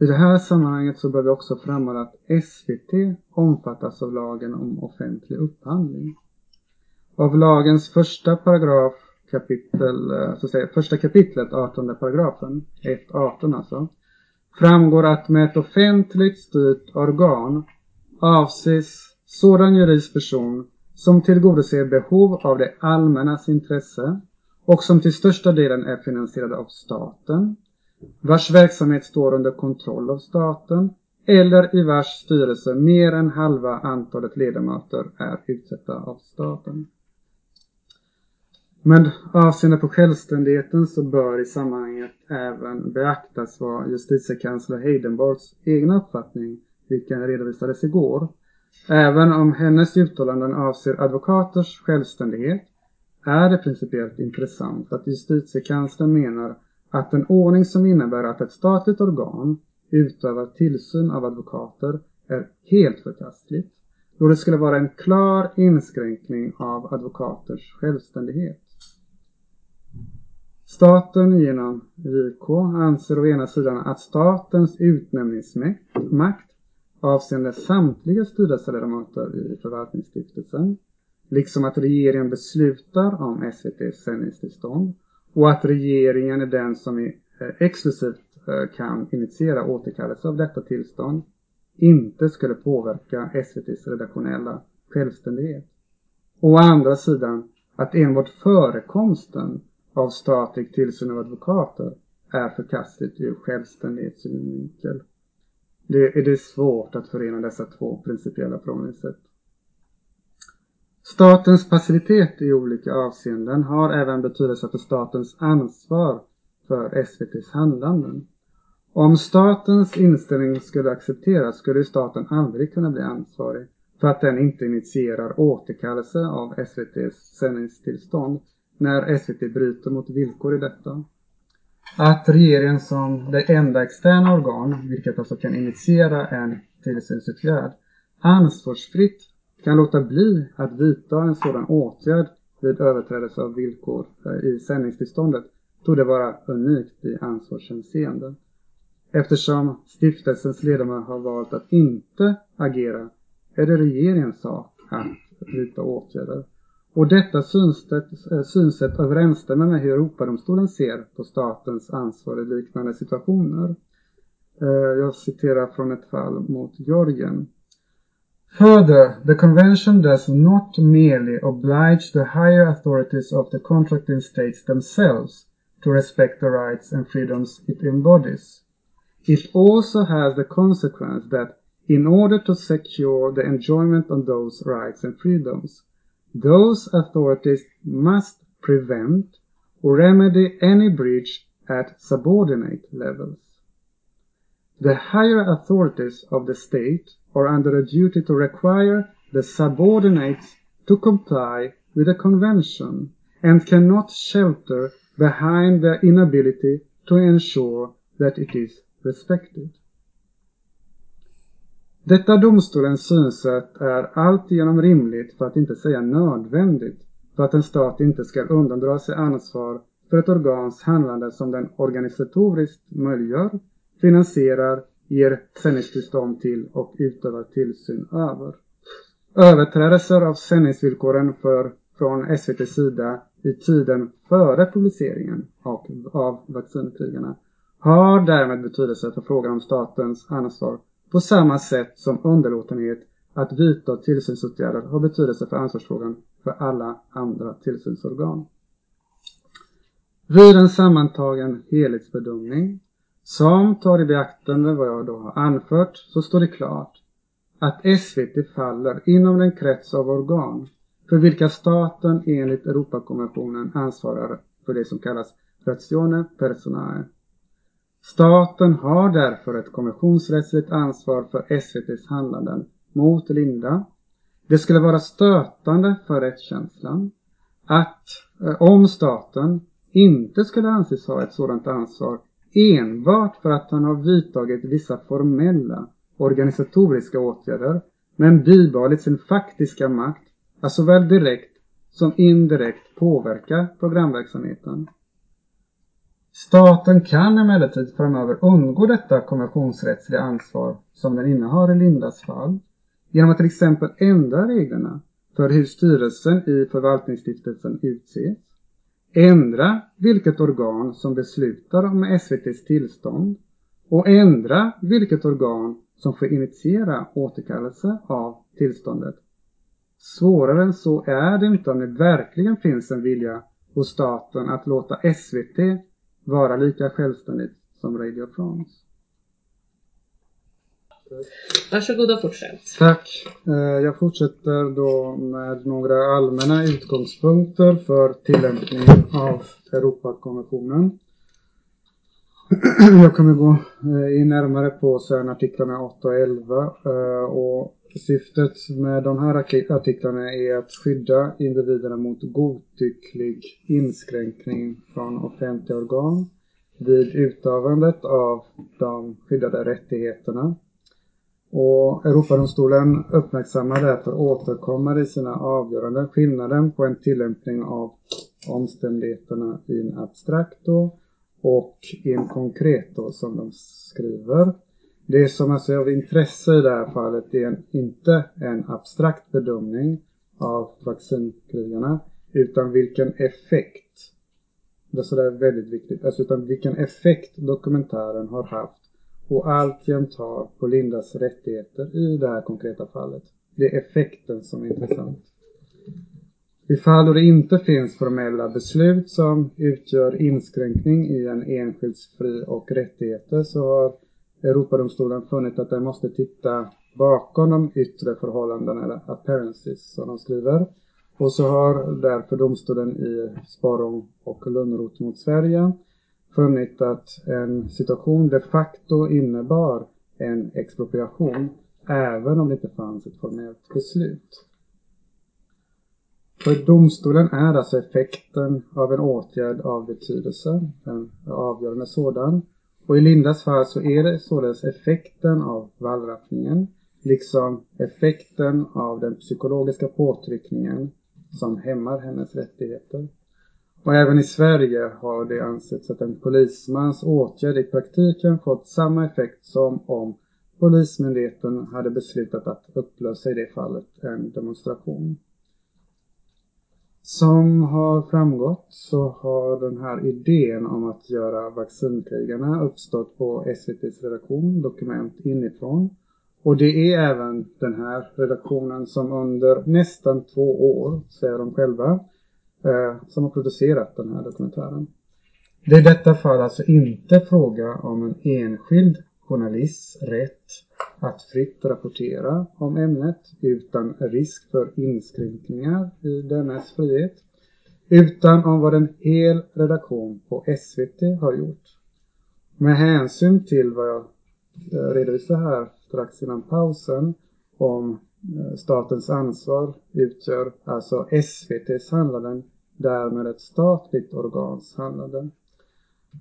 I det här sammanhanget så bör vi också framhålla att SVT omfattas av lagen om offentlig upphandling. Av lagens första paragraf kapitel, eh, så att säga, första kapitlet, 18 paragrafen, 1.18 alltså, framgår att med ett offentligt styrt organ avses sådan juridisk person som tillgodoser behov av det allmännas intresse och som till största delen är finansierad av staten, vars verksamhet står under kontroll av staten eller i vars styrelse mer än halva antalet ledamöter är utsatta av staten. Med avseende på självständigheten så bör i sammanhanget även beaktas vad justitiekansler Heidenborgs egna uppfattning, vilken redovisades igår. Även om hennes uttalanden avser advokaters självständighet är det principiellt intressant att justitiekanslern menar att en ordning som innebär att ett statligt organ utövar tillsyn av advokater är helt förkastligt då det skulle vara en klar inskränkning av advokaters självständighet. Staten genom JK anser å ena sidan att statens utnämningsmakt avseende samtliga styrelseledamöter i förvaltningsstiftelsen liksom att regeringen beslutar om SVTs sändningstillstånd och att regeringen är den som är eh, exklusivt eh, kan initiera återkallelse av detta tillstånd inte skulle påverka SVTs redaktionella självständighet. Å andra sidan att enbart förekomsten av statlig tillsyn av advokater är förkastligt ur självständighetssynvinkel. Det är det svårt att förena dessa två principiella förhållningssätt. Statens passivitet i olika avseenden har även betydelse för statens ansvar för SVTs handlanden. Om statens inställning skulle accepteras skulle staten aldrig kunna bli ansvarig för att den inte initierar återkallelse av SVTs sändningstillstånd när SVT bryter mot villkor i detta. Att regeringen som det enda externa organ, vilket alltså kan initiera en tillsynsåtgärd, ansvarsfritt kan låta bli att vidta en sådan åtgärd vid överträdelse av villkor eh, i sändningstillståndet tog det vara unikt i ansvarshänseende. Eftersom stiftelsens ledamöter har valt att inte agera är det regeringens sak att vidta åtgärder. Och detta synsätt, eh, synsätt överensstämmer med hur Europadomstolen ser på statens ansvar i liknande situationer. Eh, jag citerar från ett fall mot Georgien. Further, the convention does not merely oblige the higher authorities of the contracting states themselves to respect the rights and freedoms it embodies. It also has the consequence that in order to secure the enjoyment of those rights and freedoms, those authorities must prevent or remedy any breach at subordinate levels. The higher authorities of the state are under a duty to require the subordinates to comply with the convention and cannot shelter behind their inability to ensure that it is respected. Detta domstolens synsätt är alltigenom rimligt för att inte säga nödvändigt för att en stat inte ska undandra sig ansvar för ett organs handlande som den organisatoriskt möjliggör, finansierar, ger sändningstillstånd till och utövar tillsyn över. Överträdelser av sändningsvillkoren för, från SVTs sida i tiden före publiceringen av, av vaccinkrigarna har därmed betydelse för frågan om statens ansvar på samma sätt som underlåtenhet att vidta tillsynsåtgärder har betydelse för ansvarsfrågan för alla andra tillsynsorgan. Vid en sammantagen helhetsbedömning som tar i beaktande vad jag då har anfört så står det klart att SVT faller inom den krets av organ för vilka staten enligt Europakonventionen ansvarar för det som kallas ratione personae. Staten har därför ett konventionsrättsligt ansvar för SVTs handlanden mot Linda. Det skulle vara stötande för rättskänslan att eh, om staten inte skulle anses ha ett sådant ansvar enbart för att han har vidtagit vissa formella organisatoriska åtgärder men bibehållit sin faktiska makt att såväl direkt som indirekt påverka programverksamheten. Staten kan emellertid framöver undgå detta konventionsrättsliga ansvar som den innehar i Lindas fall genom att till exempel ändra reglerna för hur styrelsen i förvaltningsstiftelsen utses, ändra vilket organ som beslutar om SVTs tillstånd och ändra vilket organ som får initiera återkallelse av tillståndet. Svårare än så är det inte om det verkligen finns en vilja hos staten att låta SVT vara lika självständigt som Radio France. Varsågod och fortsätt. Tack. Eh, Jag fortsätter då med några allmänna utgångspunkter för tillämpning av Europakonventionen. Jag kommer gå eh, in närmare på sen artiklarna 8 och 11 eh, och syftet med de här artiklarna är att skydda individerna mot godtycklig inskränkning från offentliga organ vid utövandet av de skyddade rättigheterna. Och Europadomstolen uppmärksammar därför återkommande i sina avgöranden skillnaden på en tillämpning av omständigheterna in abstracto och in concreto som de skriver. Det som alltså är av intresse i det här fallet är en, inte en abstrakt bedömning av vaccinkrigarna utan vilken effekt, det är sådär väldigt viktigt, alltså utan vilken effekt dokumentären har haft och alltjämt har på Lindas rättigheter i det här konkreta fallet. Det är effekten som är intressant. I fall då det inte finns formella beslut som utgör inskränkning i en enskilds fri och rättigheter så har Europadomstolen funnit att den måste titta bakom de yttre förhållandena, eller appearances som de skriver. Och så har därför domstolen i Sparong och Lönnroth mot Sverige funnit att en situation de facto innebar en expropriation även om det inte fanns ett formellt beslut. För domstolen är alltså effekten av en åtgärd av betydelse, en avgörande sådan. Och i Lindas fall så är det således effekten av vallraffningen, liksom effekten av den psykologiska påtryckningen som hämmar hennes rättigheter. Och även i Sverige har det ansetts att en polismans åtgärd i praktiken fått samma effekt som om Polismyndigheten hade beslutat att upplösa i det fallet en demonstration. Som har framgått så har den här idén om att göra vaccinkrigarna uppstått på SVTs redaktion Dokument inifrån. Och det är även den här redaktionen som under nästan två år, säger de själva, eh, som har producerat den här dokumentären. Det är i detta fall alltså inte fråga om en enskild journalists rätt att fritt rapportera om ämnet utan risk för inskränkningar i dennes frihet utan om vad en hel redaktion på SVT har gjort. Med hänsyn till vad jag eh, redovisade här strax innan pausen om eh, statens ansvar utgör alltså SVTs handlanden därmed ett statligt organs handlande.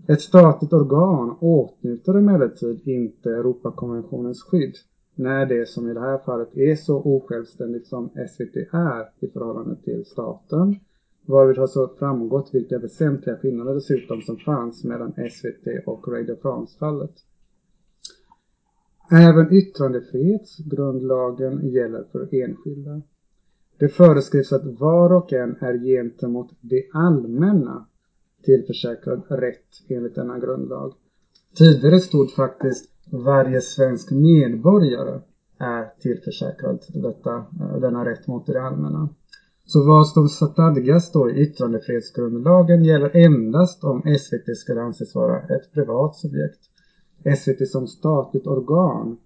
Ett statligt organ åtnjuter emellertid inte Europakonventionens skydd när det som i det här fallet är så osjälvständigt som SVT är i förhållande till staten varvid har så framgått vilka väsentliga skillnader dessutom som fanns mellan SVT och Radio France-fallet. Även yttrandefrihetsgrundlagen gäller för enskilda. Det föreskrivs att var och en är gentemot det allmänna tillförsäkrad rätt enligt denna grundlag. Tidigare stod faktiskt varje svensk medborgare är tillförsäkrad detta, eh, denna rätt mot det allmänna. Så vad som stadgas då i yttrandefrihetsgrundlagen gäller endast om SVT skulle anses vara ett privat subjekt. SVT som statligt organ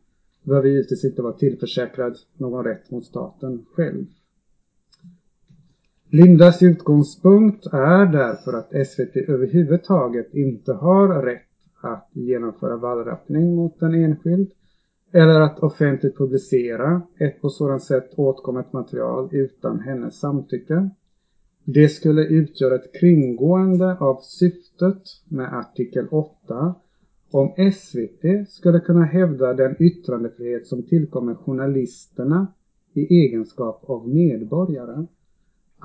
behöver givetvis inte vara tillförsäkrad någon rätt mot staten själv. Lindas utgångspunkt är därför att SVT överhuvudtaget inte har rätt att genomföra wallrappning mot en enskild eller att offentligt publicera ett på sådant sätt åtkommet material utan hennes samtycke. Det skulle utgöra ett kringgående av syftet med artikel 8 om SVT skulle kunna hävda den yttrandefrihet som tillkommer journalisterna i egenskap av medborgare.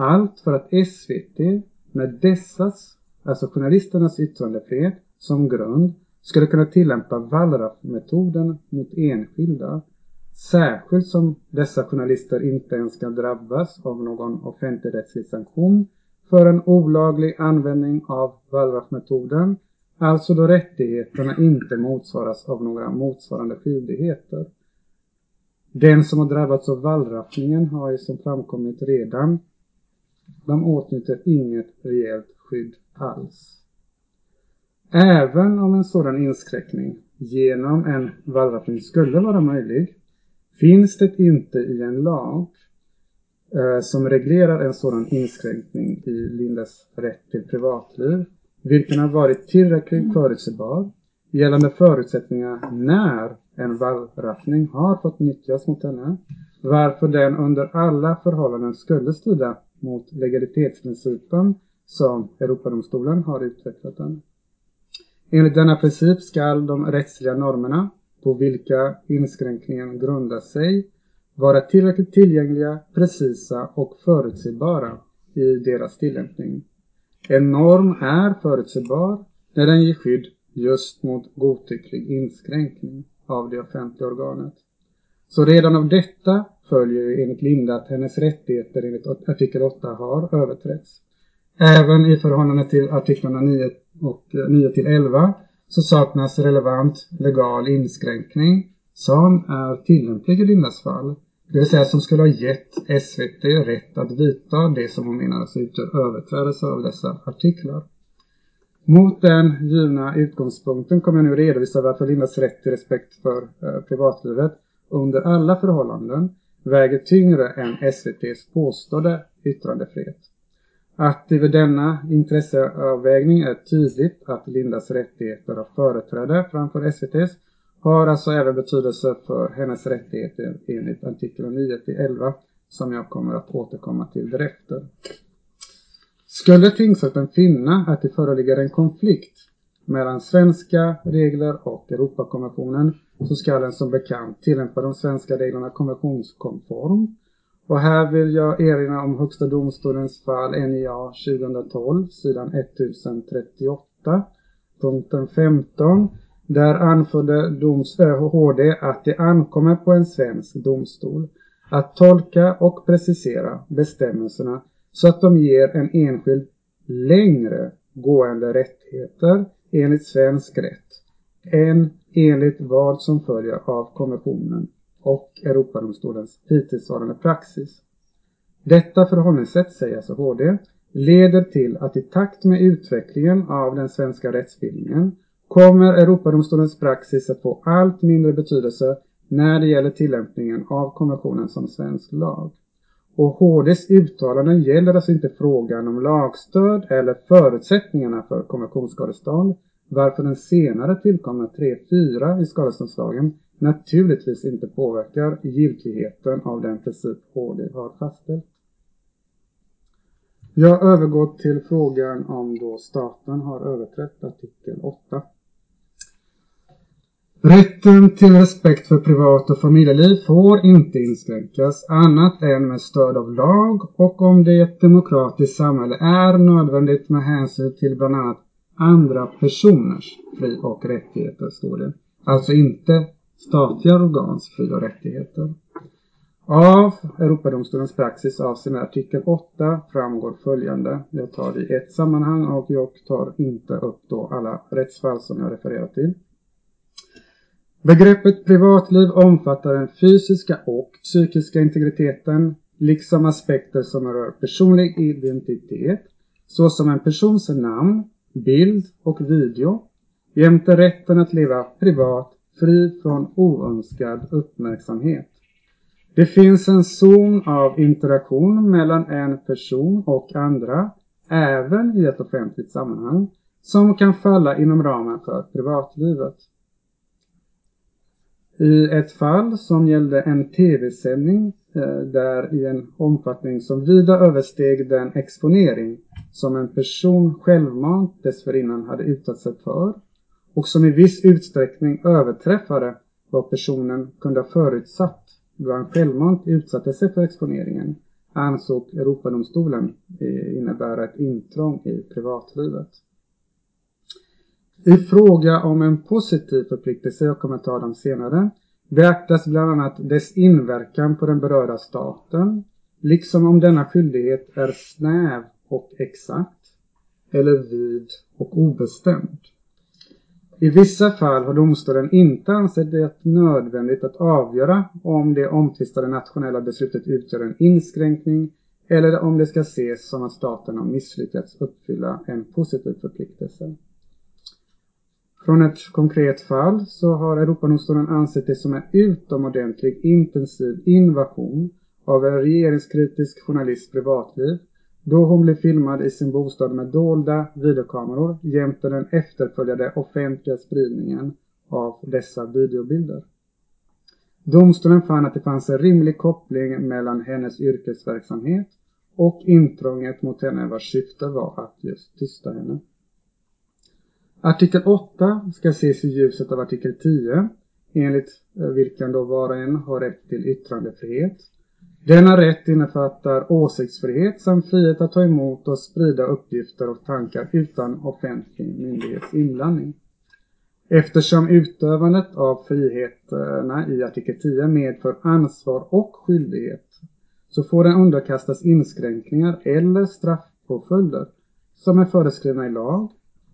Allt för att SVT med dessas, alltså journalisternas yttrandefrihet som grund skulle kunna tillämpa Wallraff-metoden mot enskilda. Särskilt som dessa journalister inte ens ska drabbas av någon offentligrättslig sanktion för en olaglig användning av Wallraff-metoden, alltså då rättigheterna inte motsvaras av några motsvarande skyldigheter. Den som har drabbats av wallraffningen har ju som framkommit redan, de åtnjuter inget rejält skydd alls. Även om en sådan inskränkning genom en wallraffning skulle vara möjlig finns det inte i en lag eh, som reglerar en sådan inskränkning i Lindas rätt till privatliv vilken har varit tillräckligt förutsägbar gällande förutsättningar när en wallraffning har fått nyttjas mot henne varför den under alla förhållanden skulle strida mot legalitetsprincipen som Europadomstolen har utvecklat den. Enligt denna princip skall de rättsliga normerna på vilka inskränkningen grundar sig vara tillräckligt tillgängliga, precisa och förutsägbara i deras tillämpning. En norm är förutsägbar när den ger skydd just mot godtycklig inskränkning av det offentliga organet. Så redan av detta följer enligt Linda att hennes rättigheter enligt artikel 8 har överträtts. Även i förhållande till artiklarna 9 och eh, 9 till 11 så saknas relevant legal inskränkning som är tillämplig i Lindas fall. Det vill säga som skulle ha gett SVT rätt att vidta det som hon menar alltså utgör överträdelse av dessa artiklar. Mot den givna utgångspunkten kommer jag nu redovisa varför Lindas rätt till respekt för eh, privatlivet under alla förhållanden väger tyngre än SVTs påstådda yttrandefrihet. Att det vid denna intresseavvägning är tydligt att Lindas rättigheter har företräde framför SVTs har alltså även betydelse för hennes rättigheter enligt artikel 9 till 11 som jag kommer att återkomma till därefter. Skulle tingsrätten finna att det föreligger en konflikt mellan svenska regler och Europakonventionen så ska den som bekant tillämpa de svenska reglerna konventionskonform och här vill jag erinra om Högsta domstolens fall NIA 2012, sidan 1038, punkten 15. Där anförde doms, eh, HD att det ankommer på en svensk domstol att tolka och precisera bestämmelserna så att de ger en enskild längre gående rättigheter enligt svensk rätt än enligt vad som följer av konventionen och Europadomstolens hittillsvarande praxis. Detta förhållningssätt, säger alltså HD, leder till att i takt med utvecklingen av den svenska rättsbildningen kommer Europadomstolens praxis att få allt mindre betydelse när det gäller tillämpningen av konventionen som svensk lag. Och HDs uttalanden gäller alltså inte frågan om lagstöd eller förutsättningarna för konventionsskadestånd, varför den senare tillkomna 3.4 i skadeståndslagen naturligtvis inte påverkar giltigheten av den princip HD har fastställt. Jag övergår till frågan om då staten har överträtt artikel 8. Rätten till respekt för privat och familjeliv får inte inskränkas annat än med stöd av lag och om det i ett demokratiskt samhälle är nödvändigt med hänsyn till bland annat andra personers fri och rättigheter, står det. Alltså inte statliga organs fri och rättigheter. Av Europadomstolens praxis avseende artikel 8 framgår följande. Jag tar det i ett sammanhang och jag tar inte upp då alla rättsfall som jag refererar till. Begreppet privatliv omfattar den fysiska och psykiska integriteten liksom aspekter som rör personlig identitet såsom en persons namn, bild och video jämte rätten att leva privat fri från oönskad uppmärksamhet. Det finns en zon av interaktion mellan en person och andra, även i ett offentligt sammanhang, som kan falla inom ramen för privatlivet. I ett fall som gällde en tv-sändning eh, där i en omfattning som vida översteg den exponering som en person självmant dessförinnan hade utsatt sig för och som i viss utsträckning överträffade vad personen kunde ha förutsatt då han självmant utsatte sig för exponeringen ansåg Europadomstolen eh, innebära ett intrång i privatlivet. I fråga om en positiv förpliktelse, jag kommer ta dem senare, beaktas bland annat dess inverkan på den berörda staten, liksom om denna skyldighet är snäv och exakt, eller vid och obestämd. I vissa fall har domstolen inte ansett det nödvändigt att avgöra om det omtvistade nationella beslutet utgör en inskränkning eller om det ska ses som att staten har misslyckats uppfylla en positiv förpliktelse. Från ett konkret fall så har Europadomstolen ansett det som en utomordentligt intensiv invasion av en regeringskritisk journalists privatliv då hon blev filmad i sin bostad med dolda videokameror jämte den efterföljande offentliga spridningen av dessa videobilder. Domstolen fann att det fanns en rimlig koppling mellan hennes yrkesverksamhet och intrånget mot henne vars syfte var att just tysta henne. Artikel 8 ska ses i ljuset av artikel 10 enligt eh, vilken då var och en har rätt till yttrandefrihet. Denna rätt innefattar åsiktsfrihet samt frihet att ta emot och sprida uppgifter och tankar utan offentlig myndighets inblandning. Eftersom utövandet av friheterna i artikel 10 medför ansvar och skyldighet så får den underkastas inskränkningar eller straffpåföljder som är föreskrivna i lag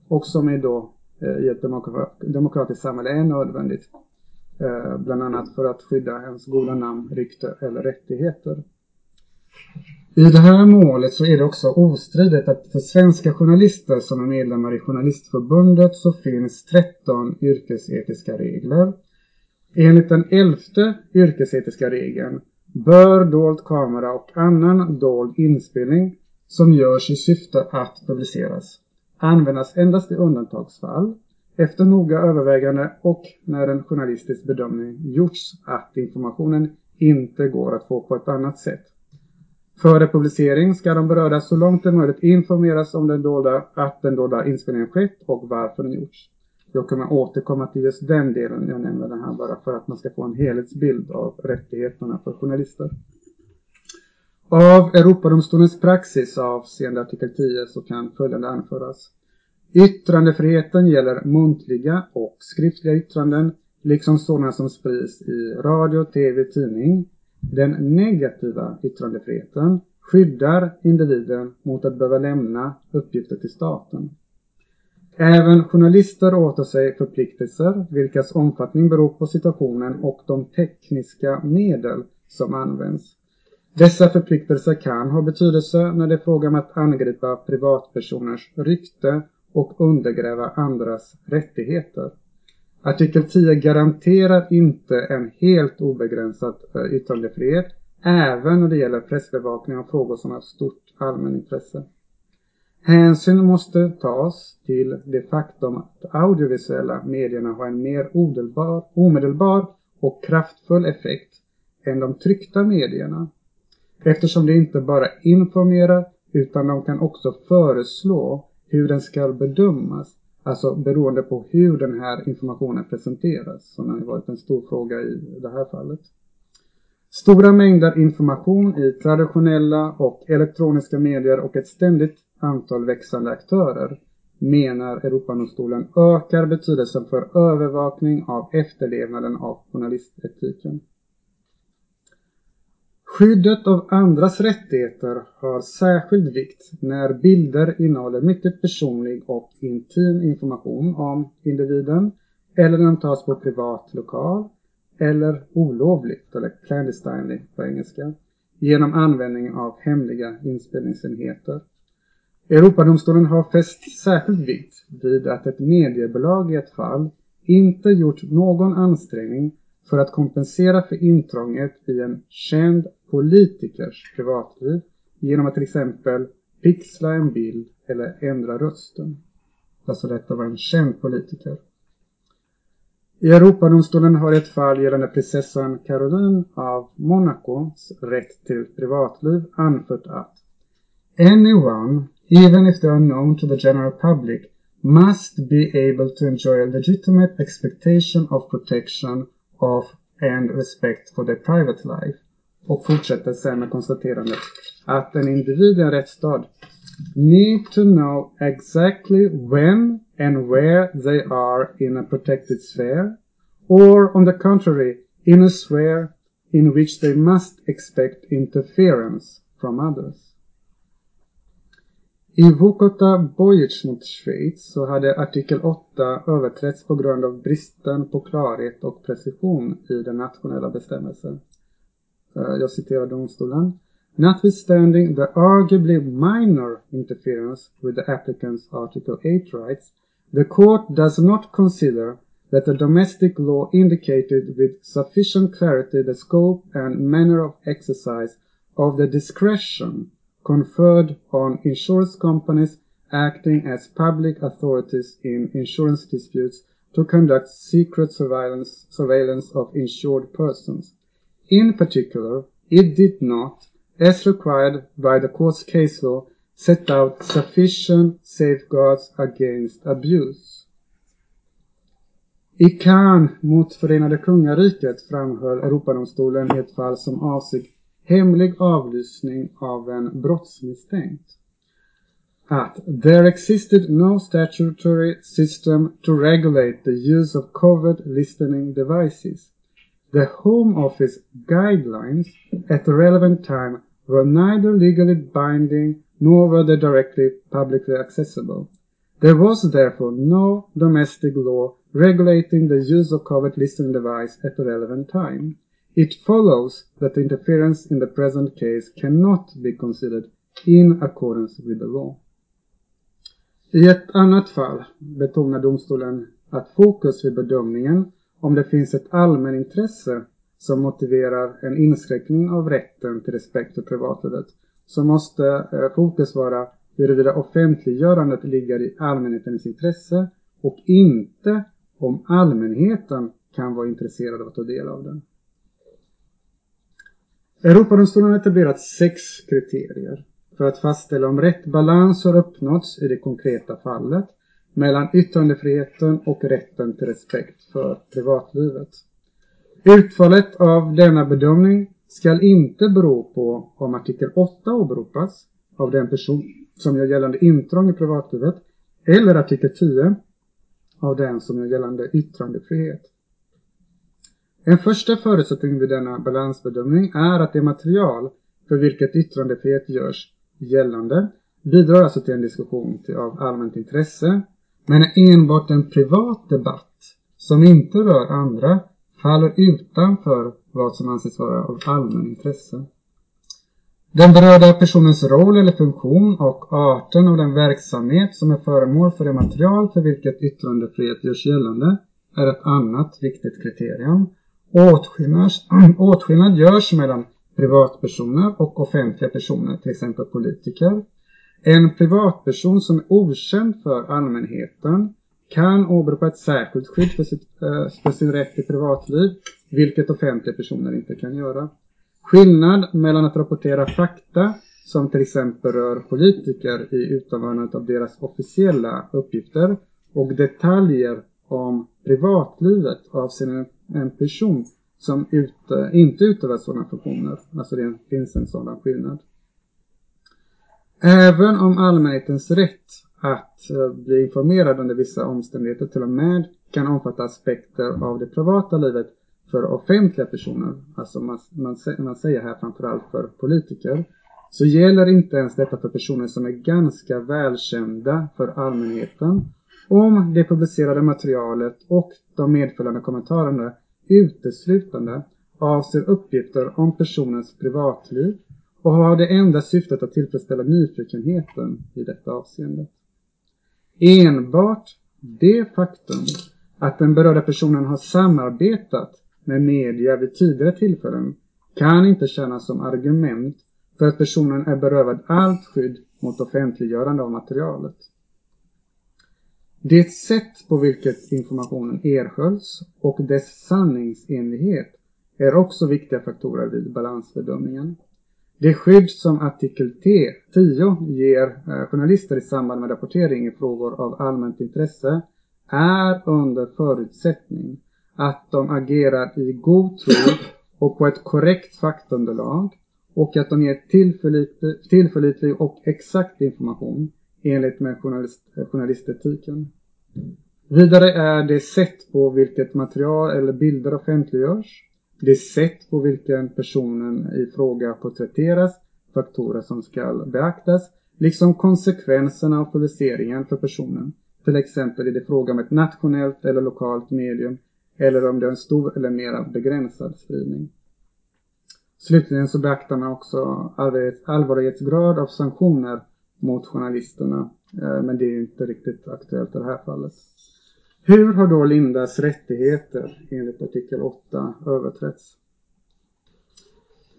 och som är då eh, i ett demokratiskt samhälle är nödvändigt. Eh, bland annat för att skydda ens goda namn, rykte eller rättigheter. I det här målet så är det också ostridigt att för svenska journalister som är medlemmar i Journalistförbundet så finns 13 yrkesetiska regler. Enligt den elfte yrkesetiska regeln bör dold kamera och annan dold inspelning som görs i syfte att publiceras användas endast i undantagsfall efter noga övervägande och när en journalistisk bedömning gjorts att informationen inte går att få på ett annat sätt. Före publicering ska de berörda så långt det är möjligt informeras om den dolda, att den dolda inspelningen skett och varför den gjorts. Jag kommer återkomma till just den delen, jag nämner den här bara för att man ska få en helhetsbild av rättigheterna för journalister. Av Europadomstolens praxis avseende artikel 10 så kan följande anföras. Yttrandefriheten gäller muntliga och skriftliga yttranden liksom sådana som sprids i radio, tv, tidning. Den negativa yttrandefriheten skyddar individen mot att behöva lämna uppgifter till staten. Även journalister åtar sig förpliktelser vilkas omfattning beror på situationen och de tekniska medel som används. Dessa förpliktelser kan ha betydelse när det är fråga om att angripa privatpersoners rykte och undergräva andras rättigheter. Artikel 10 garanterar inte en helt obegränsad eh, yttrandefrihet även när det gäller pressbevakning av frågor som har stort allmänintresse. Hänsyn måste tas till det faktum att audiovisuella medierna har en mer omedelbar och kraftfull effekt än de tryckta medierna. Eftersom de inte bara informerar utan de kan också föreslå hur den ska bedömas. Alltså beroende på hur den här informationen presenteras. Som har varit en stor fråga i det här fallet. Stora mängder information i traditionella och elektroniska medier och ett ständigt antal växande aktörer menar Europadomstolen ökar betydelsen för övervakning av efterlevnaden av journalistetiken. Skyddet av andras rättigheter har särskild vikt när bilder innehåller mycket personlig och intim information om individen eller när de tas på privat lokal eller olovligt, eller clandestinely på engelska, genom användning av hemliga inspelningsenheter. Europadomstolen har fäst särskild vikt vid att ett mediebolag i ett fall inte gjort någon ansträngning för att kompensera för intrånget i en känd politikers privatliv genom att till exempel pixla en bild eller ändra rösten. Alltså detta var en känd politiker. I Europadomstolen har ett fall gällande prinsessan Caroline av Monacos rätt till privatliv anfört att Anyone, even if they are known to the general public, must be able to enjoy a legitimate expectation of protection of and respect for their private life. Och fortsätter sen med konstaterandet att en individ i en rättsstat need to know exactly when and where they are in a protected sphere or on the contrary in a sphere in which they must expect interference from others. I Vukota Bojic mot Schweiz så hade artikel 8 överträtts på grund av bristen på klarhet och precision i den nationella bestämmelsen. Eh, jag citerar domstolen. Notwithstanding the arguably minor interference with the applicant's Article 8 rights, the court does not consider that the domestic law indicated with sufficient clarity the scope and manner of exercise of the discretion conferred on insurance companies acting as public authorities in insurance disputes to conduct secret surveillance, surveillance of insured persons. In particular, it did not, as required by the court's case law, set out sufficient safeguards against abuse. I Cannes mot Förenade Kungariket framhöll Europadomstolen i ett fall som avsåg hemlig avlyssning av en brottsmisstänkt att there existed no statutory system to regulate the use of covert listening devices. The Home Office guidelines at the relevant time were neither legally binding nor were they directly publicly accessible. There was therefore no domestic law regulating the use of covert listening device at the relevant time. It follows that the interference in the present case cannot be considered in accordance with the law. I ett annat fall betonar domstolen att fokus vid bedömningen om det finns ett allmänintresse som motiverar en inskränkning av rätten till respekt för privatlivet så måste eh, fokus vara huruvida offentliggörandet ligger i allmänhetens intresse och inte om allmänheten kan vara intresserad av att ta del av den. Europadomstolen har etablerat sex kriterier för att fastställa om rätt balans har uppnåtts i det konkreta fallet mellan yttrandefriheten och rätten till respekt för privatlivet. Utfallet av denna bedömning skall inte bero på om artikel 8 åberopas av den person som gör gällande intrång i privatlivet eller artikel 10 av den som gör gällande yttrandefrihet. En första förutsättning vid denna balansbedömning är att det material för vilket yttrandefrihet görs gällande bidrar alltså till en diskussion till av allmänt intresse men enbart en privat debatt som inte rör andra faller utanför vad som anses vara av allmän intresse. Den berörda personens roll eller funktion och arten av den verksamhet som är föremål för det material för vilket yttrandefrihet görs gällande är ett annat viktigt kriterium. Åtskillnad, åtskillnad görs mellan privatpersoner och offentliga personer, till exempel politiker. En privatperson som är okänd för allmänheten kan åberopa ett särskilt skydd för, sitt, eh, för sin rätt till privatliv, vilket offentliga personer inte kan göra. Skillnad mellan att rapportera fakta, som till exempel rör politiker i utövandet av deras officiella uppgifter, och detaljer om privatlivet avseende en person som ut, inte utövar sådana funktioner. Alltså det finns en sådan skillnad. Även om allmänhetens rätt att eh, bli informerad under vissa omständigheter till och med kan omfatta aspekter av det privata livet för offentliga personer, alltså man, man, man säger här framförallt för politiker, så gäller inte ens detta för personer som är ganska välkända för allmänheten om det publicerade materialet och de medföljande kommentarerna uteslutande avser uppgifter om personens privatliv och har det enda syftet att tillfredsställa nyfikenheten i detta avseende. Enbart det faktum att den berörda personen har samarbetat med media vid tidigare tillfällen kan inte tjäna som argument för att personen är berövad allt skydd mot offentliggörande av materialet. Det sätt på vilket informationen erhölls och dess sanningsenlighet är också viktiga faktorer vid balansbedömningen. Det skydd som artikel T 10 ger eh, journalister i samband med rapportering i frågor av allmänt intresse är under förutsättning att de agerar i god tro och på ett korrekt faktunderlag och att de ger tillförlitlig, tillförlitlig och exakt information enligt med journalist, eh, journalistetiken. Vidare är det sätt på vilket material eller bilder offentliggörs, det sätt på vilken personen i fråga porträtteras, faktorer som ska beaktas, liksom konsekvenserna av publiceringen för personen. Till exempel är det fråga om ett nationellt eller lokalt medium eller om det är en stor eller mera begränsad spridning. Slutligen så beaktar man också allvarlighetsgrad av sanktioner mot journalisterna. Eh, men det är inte riktigt aktuellt i det här fallet. Hur har då Lindas rättigheter enligt artikel 8 överträtts?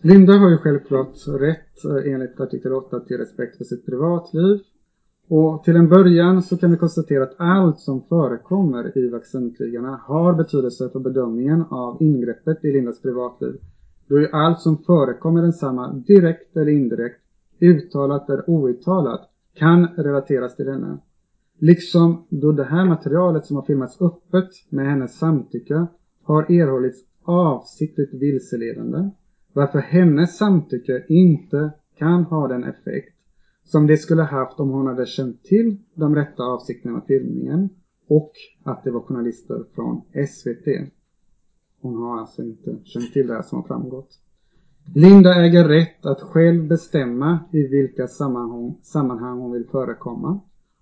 Linda har ju självklart rätt eh, enligt artikel 8 till respekt för sitt privatliv. Och till en början så kan vi konstatera att allt som förekommer i vaccinkrigarna har betydelse för bedömningen av ingreppet i Lindas privatliv. Då är allt som förekommer densamma direkt eller indirekt, uttalat eller outtalat, kan relateras till henne. Liksom då det här materialet som har filmats öppet med hennes samtycke har erhållits avsiktligt vilseledande, varför hennes samtycke inte kan ha den effekt som det skulle haft om hon hade känt till de rätta avsikterna med filmningen och att det var journalister från SVT. Hon har alltså inte känt till det här som har framgått. Linda äger rätt att själv bestämma i vilka sammanhang, sammanhang hon vill förekomma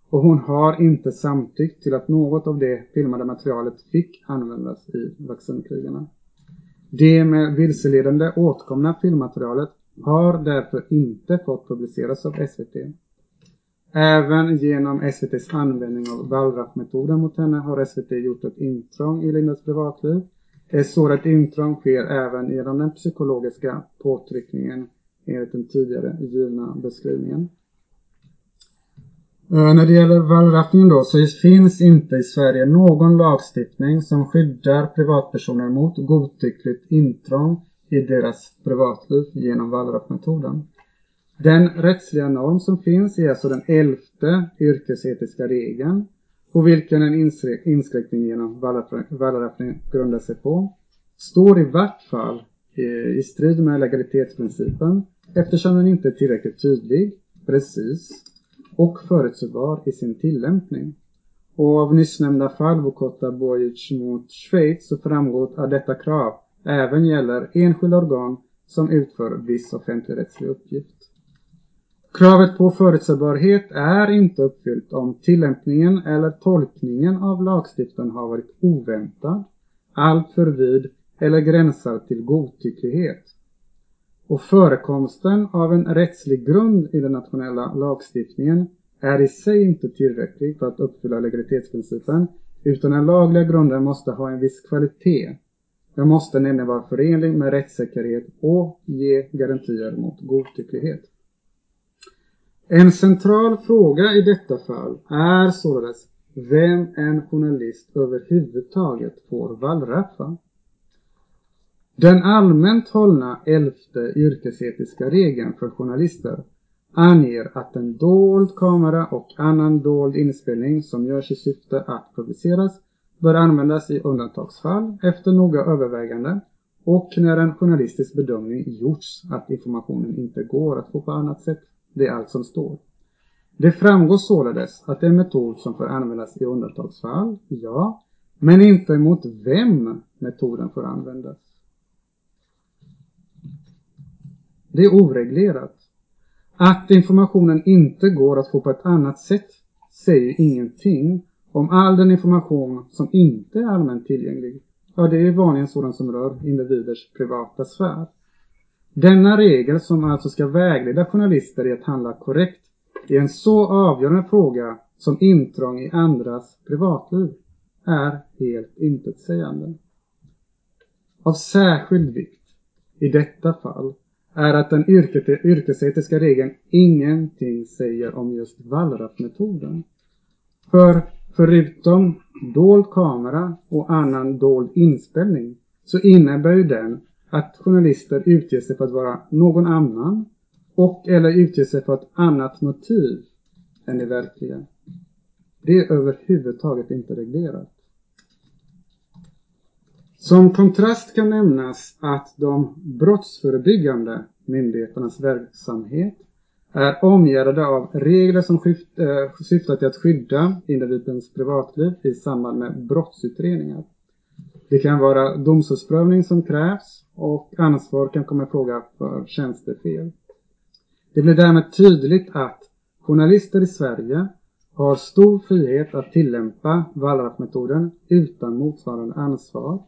och hon har inte samtyckt till att något av det filmade materialet fick användas i vaccinkrigarna. Det med vilseledande åtkomna filmmaterialet har därför inte fått publiceras av SVT. Även genom SVTs användning av Wallraff-metoden mot henne har SVT gjort ett intrång i Lindas privatliv ett sådant intrång sker även genom den psykologiska påtryckningen enligt den tidigare givna beskrivningen. Eh, när det gäller wallraffningen då så finns inte i Sverige någon lagstiftning som skyddar privatpersoner mot godtyckligt intrång i deras privatliv genom wallraffmetoden. Den rättsliga norm som finns är alltså den elfte yrkesetiska regeln på vilken en inskränkning genom wallraffning grundar sig på, står i vart fall eh, i strid med legalitetsprincipen eftersom den inte är tillräckligt tydlig, precis och förutsägbar i sin tillämpning. Och av nyssnämnda fall Bokota Bojic mot Schweiz så framgår att detta krav även gäller enskilda organ som utför viss offentligrättslig uppgift. Kravet på förutsägbarhet är inte uppfyllt om tillämpningen eller tolkningen av lagstiftningen har varit oväntad, alltför vid eller gränsar till godtycklighet. och förekomsten av en rättslig grund i den nationella lagstiftningen är i sig inte tillräcklig för att uppfylla legalitetsprincipen utan den lagliga grunden måste ha en viss kvalitet. Den måste nämligen vara förenlig med rättssäkerhet och ge garantier mot godtycklighet. En central fråga i detta fall är således vem en journalist överhuvudtaget får wallraffa. Den allmänt hållna elfte yrkesetiska regeln för journalister anger att en dold kamera och annan dold inspelning som görs i syfte att publiceras bör användas i undantagsfall efter noga övervägande och när en journalistisk bedömning gjorts att informationen inte går att få på annat sätt. Det är allt som står. Det framgår således att det är en metod som får användas i undantagsfall, ja, men inte mot vem metoden får användas. Det är oreglerat. Att informationen inte går att få på ett annat sätt säger ingenting om all den information som inte är allmänt tillgänglig. Ja, det är vanligen sådant som rör individers privata sfär. Denna regel som alltså ska vägleda journalister i att handla korrekt i en så avgörande fråga som intrång i andras privatliv är helt intetsägande. Av särskild vikt i detta fall är att den yrkesetiska regeln ingenting säger om just wallraffmetoden. För förutom dold kamera och annan dold inspelning så innebär ju den att journalister utger sig för att vara någon annan och eller utger sig för ett annat motiv än det verkliga. Det är överhuvudtaget inte reglerat. Som kontrast kan nämnas att de brottsförebyggande myndigheternas verksamhet är omgärdade av regler som eh, syftar till att skydda individens privatliv i samband med brottsutredningar. Det kan vara domstolsprövning som krävs och ansvar kan komma i fråga för tjänstefel. Det blir därmed tydligt att journalister i Sverige har stor frihet att tillämpa wallraffmetoden utan motsvarande ansvar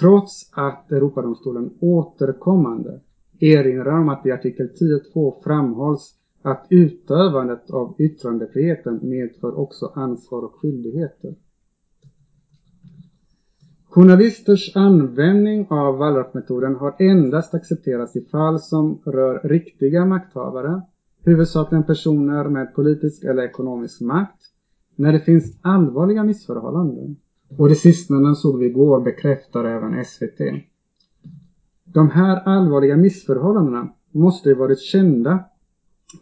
trots att Europadomstolen återkommande erinrar om att i artikel 10.2 framhålls att utövandet av yttrandefriheten medför också ansvar och skyldigheter. Journalisters användning av wallraffmetoden har endast accepterats i fall som rör riktiga makthavare, huvudsakligen personer med politisk eller ekonomisk makt, när det finns allvarliga missförhållanden. Och det sistnämnda såg vi igår bekräftar även SVT. De här allvarliga missförhållandena måste ju varit kända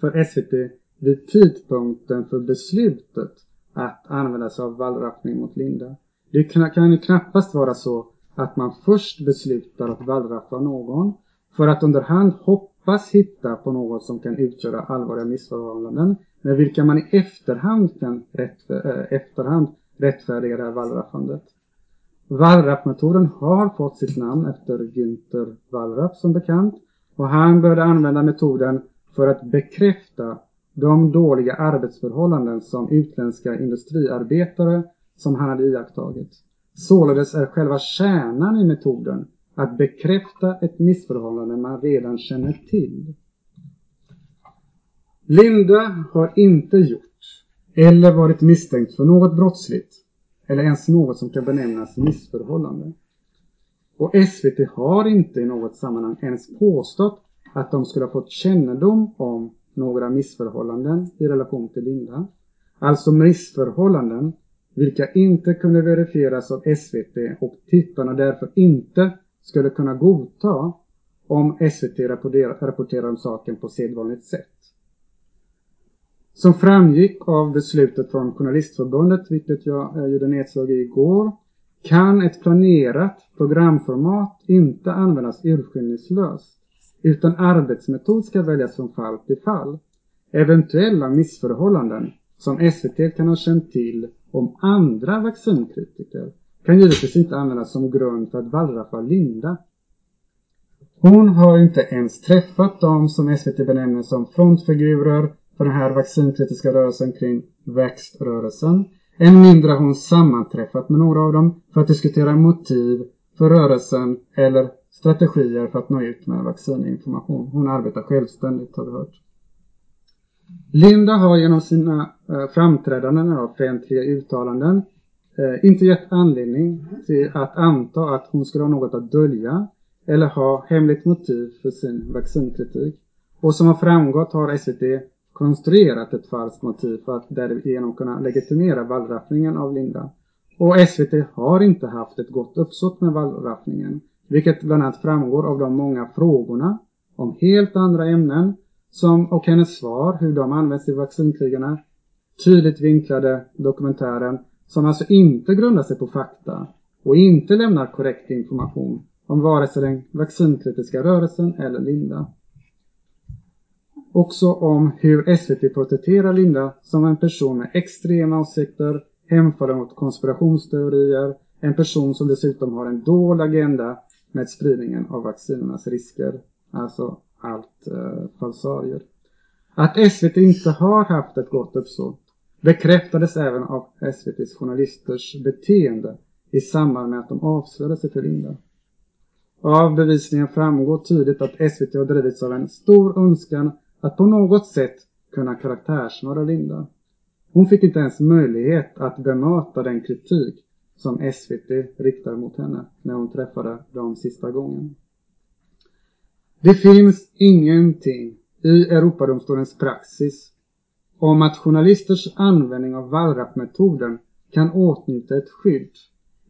för SVT vid tidpunkten för beslutet att använda sig av wallraffning mot Linda. Det kan ju knappast vara så att man först beslutar att wallraffa någon för att underhand hoppas hitta på något som kan utgöra allvarliga missförhållanden med vilka man i efterhand kan rättfär äh, eh, efterhand rättfärdiga det här wallraffandet. Wallraffmetoden har fått sitt namn efter Günther Wallraff som bekant och han började använda metoden för att bekräfta de dåliga arbetsförhållanden som utländska industriarbetare som han hade iakttagit. Således är själva kärnan i metoden att bekräfta ett missförhållande man redan känner till. Linda har inte gjort eller varit misstänkt för något brottsligt eller ens något som kan benämnas missförhållande. Och SVT har inte i något sammanhang ens påstått att de skulle ha fått kännedom om några missförhållanden i relation till Linda. Alltså missförhållanden vilka inte kunde verifieras av SVT och tittarna därför inte skulle kunna godta om SVT rapporterar om saken på sedvanligt sätt. Som framgick av beslutet från Journalistförbundet, vilket jag eh, gjorde nedslag i igår, kan ett planerat programformat inte användas urskillningslöst, utan arbetsmetod ska väljas från fall till fall. Eventuella missförhållanden som SVT kan ha känt till om andra vaccinkritiker kan givetvis inte användas som grund för att wallraffa Linda. Hon har inte ens träffat dem som SVT benämner som frontfigurer för den här vaccinkritiska rörelsen kring växtrörelsen. Än mindre har hon sammanträffat med några av dem för att diskutera motiv för rörelsen eller strategier för att nå ut med vaccininformation. Hon arbetar självständigt har vi hört. Linda har genom sina eh, framträdanden och offentliga uttalanden eh, inte gett anledning till att anta att hon skulle ha något att dölja eller ha hemligt motiv för sin vaccinkritik. Och som har framgått har SVT konstruerat ett falskt motiv för att därigenom kunna legitimera vallraffningen av Linda. Och SVT har inte haft ett gott uppsåt med vallraffningen, vilket bland annat framgår av de många frågorna om helt andra ämnen som, och hennes svar, hur de används i vaccinkrigarna, tydligt vinklade dokumentären som alltså inte grundar sig på fakta och inte lämnar korrekt information om vare sig den vaccinkritiska rörelsen eller Linda. Också om hur SVT porträtterar Linda som en person med extrema åsikter, hemfallen mot konspirationsteorier, en person som dessutom har en dold agenda med spridningen av vaccinernas risker. Alltså allt eh, falsarier. Att SVT inte har haft ett gott uppsåt bekräftades även av SVTs journalisters beteende i samband med att de avslöjade sig för Linda. Av bevisningen framgår tydligt att SVT har drivits av en stor önskan att på något sätt kunna karaktärsmörda Linda. Hon fick inte ens möjlighet att bemöta den kritik som SVT riktade mot henne när hon träffade dem sista gången. Det finns ingenting i Europadomstolens praxis om att journalisters användning av Wallraff-metoden kan åtnjuta ett skydd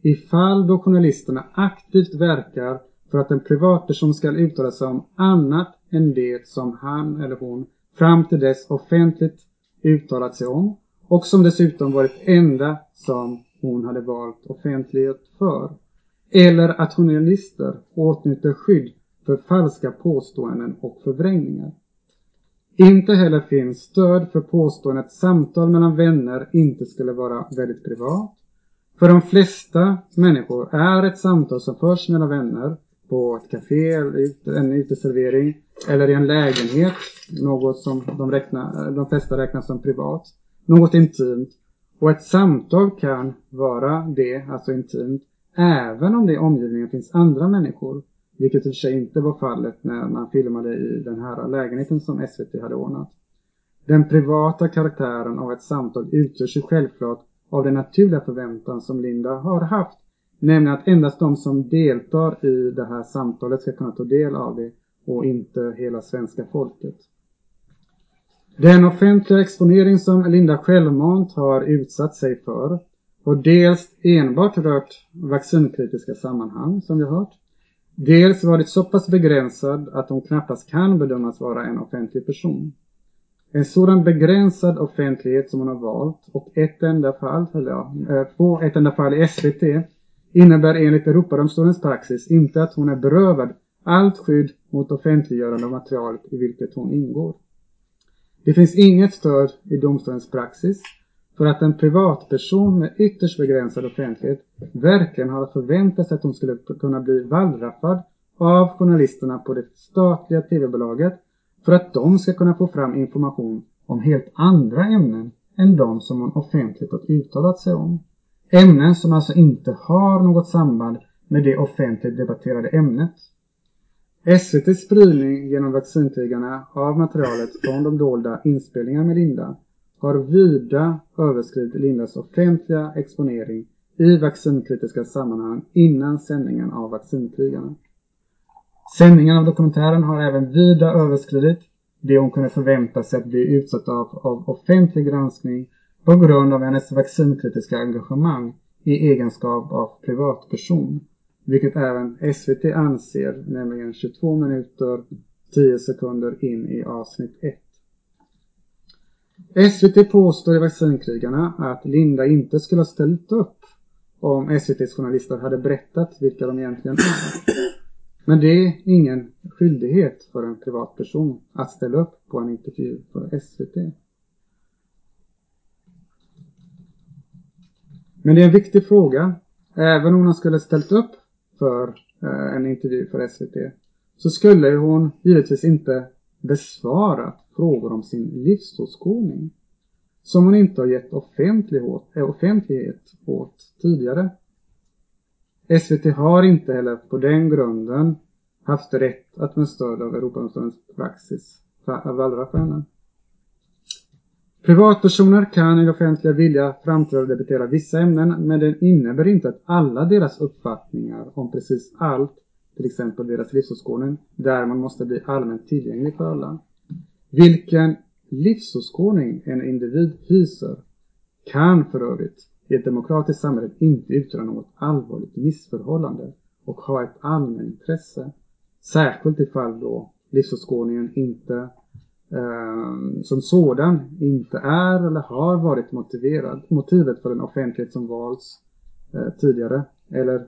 i fall då journalisterna aktivt verkar för att en privatperson ska uttala sig om annat än det som han eller hon fram till dess offentligt uttalat sig om och som dessutom varit enda som hon hade valt offentlighet för. Eller att journalister åtnjuter skydd för falska påståenden och förvrängningar. Inte heller finns stöd för påståendet att samtal mellan vänner inte skulle vara väldigt privat. För de flesta människor är ett samtal som förs mellan vänner på ett café, en uteservering eller i en lägenhet, något som de, räknar, de flesta räknar som privat, något intimt. Och ett samtal kan vara det, alltså intimt, även om det i omgivningen finns andra människor. Vilket i och för sig inte var fallet när man filmade i den här lägenheten som SVT hade ordnat. Den privata karaktären av ett samtal utgörs ju självklart av den naturliga förväntan som Linda har haft. Nämligen att endast de som deltar i det här samtalet ska kunna ta del av det och inte hela svenska folket. Den offentliga exponering som Linda självmant har utsatt sig för har dels enbart rört vaccinkritiska sammanhang som vi har hört Dels varit så pass begränsad att hon knappast kan bedömas vara en offentlig person. En sådan begränsad offentlighet som hon har valt och ett enda fall, eller ja, eh, på ett enda fall i SVT innebär enligt Europadomstolens praxis inte att hon är berövad allt skydd mot offentliggörande av materialet i vilket hon ingår. Det finns inget stöd i domstolens praxis för att en privatperson med ytterst begränsad offentlighet verkligen hade förväntat sig att hon skulle kunna bli wallraffad av journalisterna på det statliga tv-bolaget för att de ska kunna få fram information om helt andra ämnen än de som hon offentligt har uttalat sig om. Ämnen som alltså inte har något samband med det offentligt debatterade ämnet. SVTs spridning genom vaccintygarna av materialet från de dolda inspelningarna med Linda har vida överskridit Lindas offentliga exponering i vaccinkritiska sammanhang innan sändningen av Vaccinkrigarna. Sändningen av dokumentären har även vida överskridit det hon kunde förvänta sig att bli utsatt av, av offentlig granskning på grund av hennes vaccinkritiska engagemang i egenskap av privatperson. Vilket även SVT anser, nämligen 22 minuter 10 sekunder in i avsnitt 1. SVT påstår i Vaccinkrigarna att Linda inte skulle ha ställt upp om SVTs journalister hade berättat vilka de egentligen är. Men det är ingen skyldighet för en privatperson att ställa upp på en intervju för SVT. Men det är en viktig fråga. Även om hon skulle ställt upp för eh, en intervju för SVT så skulle hon givetvis inte besvarat frågor om sin livsåskådning som hon inte har gett eh, offentlighet åt tidigare. SVT har inte heller på den grunden haft rätt att med stöd av Europadomstolens praxis eh, vallra för henne. Privatpersoner kan i det offentliga vilja framträda och debattera vissa ämnen men det innebär inte att alla deras uppfattningar om precis allt, till exempel deras livsåskådning, där man måste bli allmänt tillgänglig för alla. Vilken livsåskådning en individ hyser kan för övrigt i ett demokratiskt samhälle inte utgöra något allvarligt missförhållande och ha ett allmänintresse. Särskilt ifall då livsåskådningen inte eh, som sådan inte är eller har varit motiverad. Motivet för den offentlighet som valts eh, tidigare eller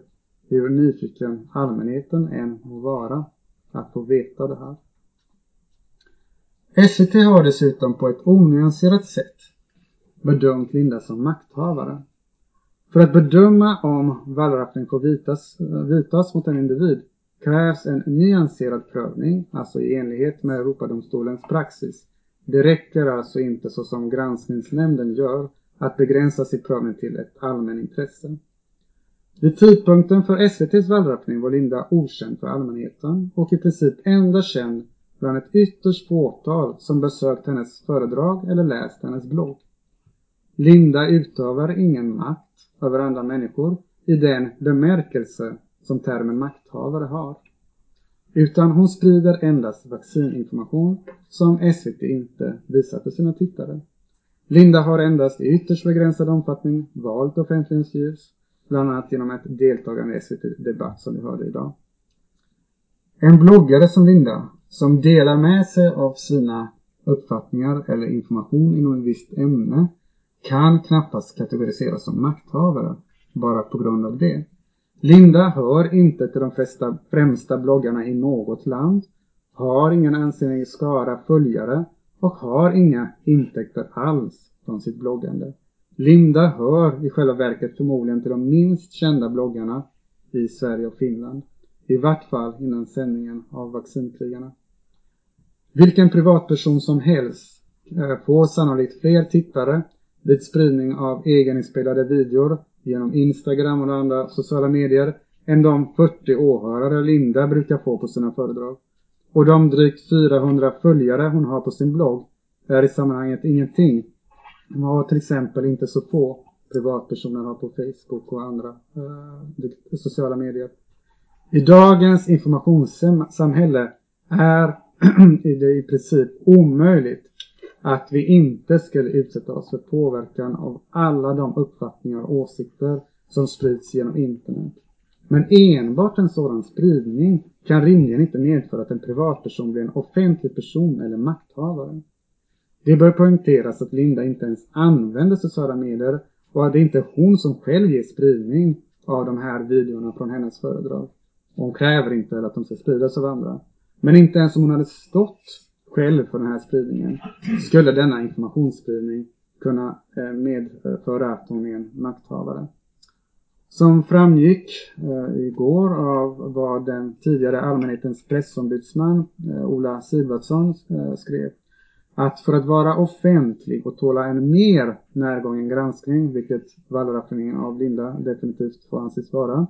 hur nyfiken allmänheten än må vara att få veta det här. SVT har dessutom på ett onyanserat sätt bedömt Linda som makthavare. För att bedöma om wallraffning får vitas, vitas mot en individ krävs en nyanserad prövning, alltså i enlighet med Europadomstolens praxis. Det räcker alltså inte så som granskningsnämnden gör att begränsa sin prövning till ett allmänintresse. Vid tidpunkten för SVTs wallraffning var Linda okänd för allmänheten och i princip enda känd bland ett ytterst fåtal som besökt hennes föredrag eller läst hennes blogg. Linda utövar ingen makt över andra människor i den bemärkelse som termen makthavare har. Utan hon sprider endast vaccininformation som SVT inte visar för sina tittare. Linda har endast i ytterst begränsad omfattning valt offentlighetens ljus, bland annat genom ett deltagande i SVT Debatt som vi hörde idag. En bloggare som Linda, som delar med sig av sina uppfattningar eller information inom ett visst ämne, kan knappast kategoriseras som makthavare bara på grund av det. Linda hör inte till de flesta, främsta bloggarna i något land, har ingen ansenlig skara följare och har inga intäkter alls från sitt bloggande. Linda hör i själva verket förmodligen till de minst kända bloggarna i Sverige och Finland. I vart fall innan sändningen av Vaccinkrigarna. Vilken privatperson som helst eh, får sannolikt fler tittare vid spridning av egeninspelade videor genom Instagram och andra sociala medier än de 40 åhörare Linda brukar få på sina föredrag. Och de drygt 400 följare hon har på sin blogg är i sammanhanget ingenting. Hon har till exempel inte så få privatpersoner har på Facebook och andra eh, sociala medier. I dagens informationssamhälle är det i princip omöjligt att vi inte skulle utsätta oss för påverkan av alla de uppfattningar och åsikter som sprids genom internet. Men enbart en sådan spridning kan rimligen inte medföra att en privatperson blir en offentlig person eller makthavare. Det bör poängteras att Linda inte ens använder sociala medier och att det inte är hon som själv ger spridning av de här videorna från hennes föredrag. hon kräver inte heller att de ska spridas av andra. Men inte ens om hon hade stått själv för den här spridningen skulle denna informationsspridning kunna eh, medföra att hon är en makthavare. Som framgick eh, igår av vad den tidigare allmänhetens pressombudsman eh, Ola Sigvardsson eh, skrev att för att vara offentlig och tåla en mer närgången granskning, vilket wallraffningen av Linda definitivt får anses vara,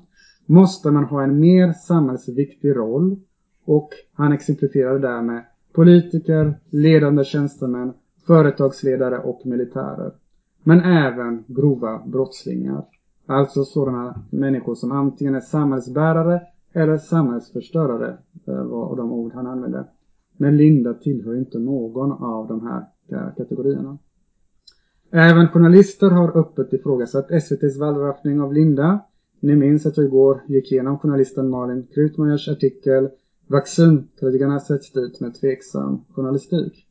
måste man ha en mer samhällsviktig roll och han exemplifierade därmed politiker, ledande tjänstemän, företagsledare och militärer. Men även grova brottslingar. Alltså sådana människor som antingen är samhällsbärare eller samhällsförstörare, eh, var de ord han använde. Men Linda tillhör inte någon av de här kategorierna. Även journalister har öppet ifrågasatt SVTs wallraffning av Linda. Ni minns att jag igår gick igenom journalisten Malin Krutmajers artikel Vaccinkrigarna sätts dit med tveksam journalistik.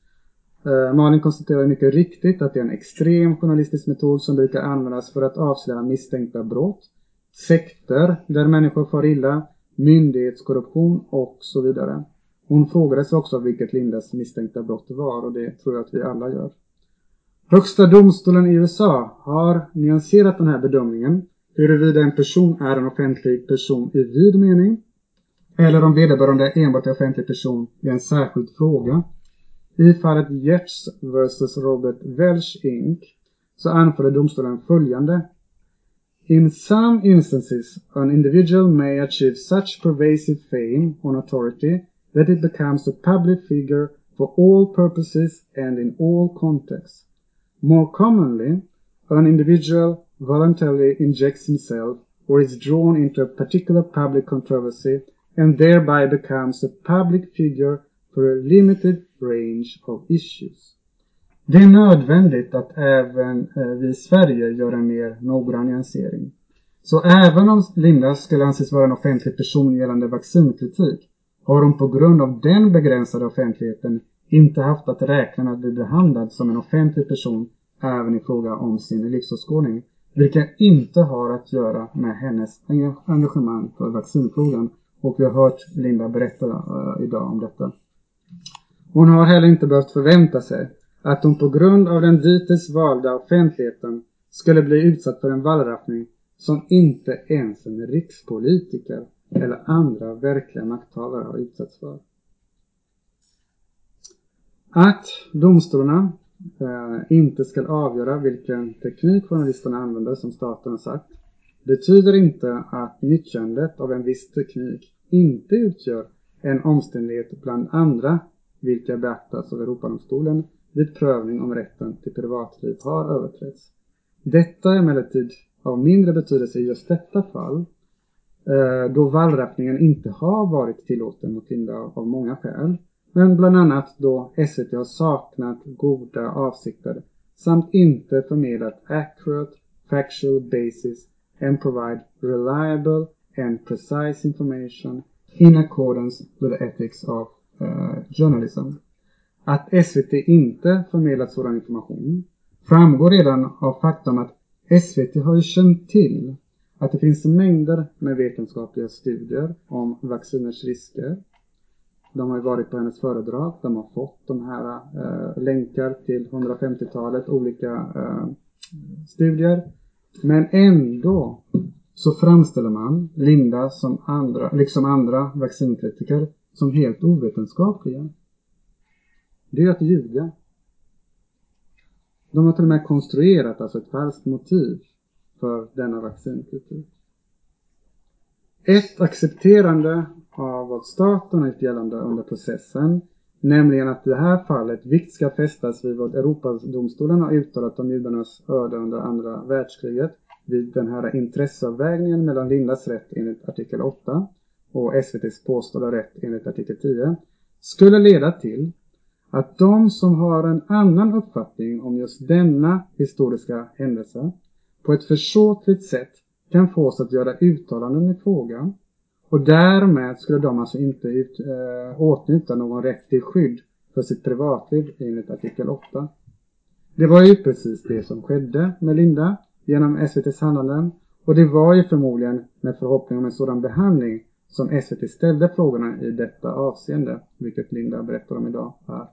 Eh, Malin konstaterar mycket riktigt att det är en extrem journalistisk metod som brukar användas för att avslöja misstänkta brott, sekter där människor far illa, myndighetskorruption och så vidare. Hon frågades också vilket Lindas misstänkta brott var och det tror jag att vi alla gör. Högsta domstolen i USA har nyanserat den här bedömningen huruvida en person är en offentlig person i vid mening eller om vederbörande enbart är offentlig person i en särskild fråga. I fallet Gertz vs Robert Welch Inc. så anförde domstolen följande. In some instances, an individual may achieve such pervasive fame or authority that it becomes a public figure for all purposes and in all contexts. More commonly, an individual voluntarily injects himself or is drawn into a particular public controversy and thereby becomes a public figure for a limited range of issues. Det är nödvändigt att även eh, vi i Sverige gör en mer noggrann nyansering. Så även om Linda skulle anses vara en offentlig person gällande vaccinkritik har hon på grund av den begränsade offentligheten inte haft att räkna med att bli behandlad som en offentlig person även i fråga om sin livsåskådning. Vilket inte har att göra med hennes engagemang för vaccinfrågan. Och vi har hört Linda berätta eh, idag om detta. Hon har heller inte behövt förvänta sig att hon på grund av den dittills valda offentligheten skulle bli utsatt för en wallraffning som inte ens en rikspolitiker eller andra verkliga makthavare har utsatts för. Att domstolarna eh, inte ska avgöra vilken teknik journalisterna använder som staten har sagt betyder inte att nyttjandet av en viss teknik inte utgör en omständighet bland andra vilka beaktas av Europadomstolen vid prövning om rätten till privatliv har överträtts. Detta är emellertid av mindre betydelse i just detta fall Eh, då wallraffningen inte har varit tillåten mot Linda av många skäl. Men bland annat då SVT har saknat goda avsikter samt inte förmedlat accurate factual basis and provide reliable and precise information in accordance with the ethics of uh, journalism. Att SVT inte förmedlat sådan information framgår redan av faktum att SVT har ju känt till att det finns mängder med vetenskapliga studier om vacciners risker. De har ju varit på hennes föredrag, de har fått de här eh, länkar till 150-talet olika eh, studier. Men ändå så framställer man Linda som andra, liksom andra vaccinkritiker som helt ovetenskapliga. Det är att ljuga. De har till och med konstruerat alltså ett falskt motiv för denna vaccinkritik. Ett accepterande av vad staten har gjort gällande under processen, nämligen att i det här fallet vikt ska fästas vid vad Europadomstolen har uttalat om judarnas öde under andra världskriget vid den här intresseavvägningen mellan Lindas rätt enligt artikel 8 och SVTs påstådda rätt enligt artikel 10 skulle leda till att de som har en annan uppfattning om just denna historiska händelse på ett försåtligt sätt kan fås att göra uttalanden i frågan och därmed skulle de alltså inte ut, äh, åtnjuta någon rätt till skydd för sitt privatliv enligt artikel 8. Det var ju precis det som skedde med Linda genom SVTs handlanden och det var ju förmodligen med förhoppning om en sådan behandling som SVT ställde frågorna i detta avseende, vilket Linda berättar om idag här.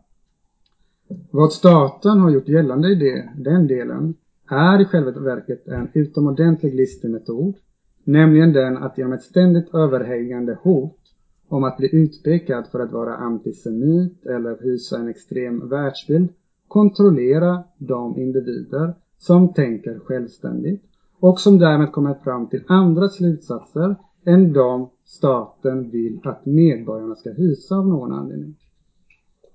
Vad staten har gjort gällande i det, den delen är i själva verket en utomordentlig listig metod, nämligen den att genom ett ständigt överhängande hot om att bli utpekad för att vara antisemit eller hysa en extrem världsbild kontrollera de individer som tänker självständigt och som därmed kommer fram till andra slutsatser än de staten vill att medborgarna ska hysa av någon anledning.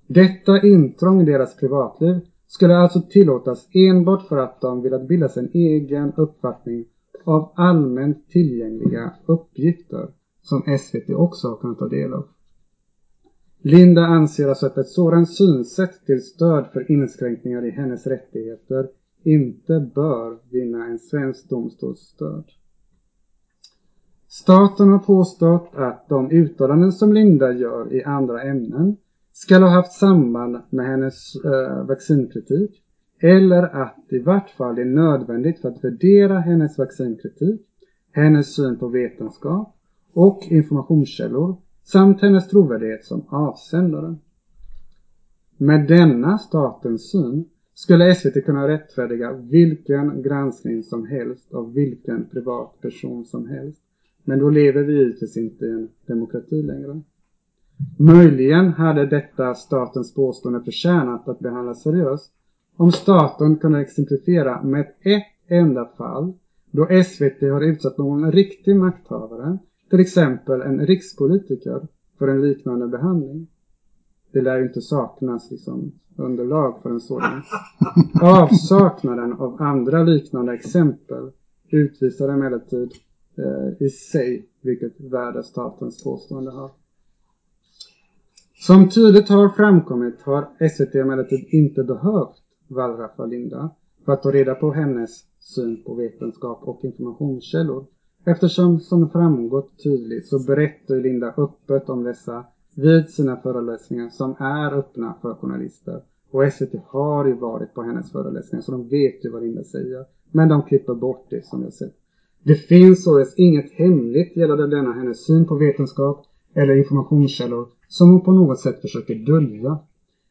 Detta intrång i deras privatliv skulle alltså tillåtas enbart för att de velat bilda sig en egen uppfattning av allmänt tillgängliga uppgifter som SVT också har kunnat ta del av. Linda anser alltså att ett sådant synsätt till stöd för inskränkningar i hennes rättigheter inte bör vinna en svensk domstols stöd. Staten har påstått att de uttalanden som Linda gör i andra ämnen skall ha haft samband med hennes eh, vaccinkritik eller att i vart fall det är nödvändigt för att värdera hennes vaccinkritik, hennes syn på vetenskap och informationskällor samt hennes trovärdighet som avsändare. Med denna statens syn skulle SVT kunna rättfärdiga vilken granskning som helst av vilken privatperson som helst. Men då lever vi givetvis inte i en demokrati längre. Möjligen hade detta statens påstående förtjänat att behandlas seriöst om staten kunde exemplifiera med ett enda fall då SVT har utsatt någon riktig makthavare, till exempel en rikspolitiker, för en liknande behandling. Det lär ju inte saknas liksom, underlag för en sådan. Avsaknaden av andra liknande exempel utvisar emellertid eh, i sig vilket värde statens påstående har. Som tydligt har framkommit har SVT emellertid inte behövt wallraffa Linda för att ta reda på hennes syn på vetenskap och informationskällor. Eftersom som framgått tydligt så berättar Linda öppet om dessa vid sina föreläsningar som är öppna för journalister. Och SVT har ju varit på hennes föreläsningar så de vet ju vad Linda säger. Men de klipper bort det som jag sett. Det finns således inget hemligt gällande denna hennes syn på vetenskap eller informationskällor som hon på något sätt försöker dölja.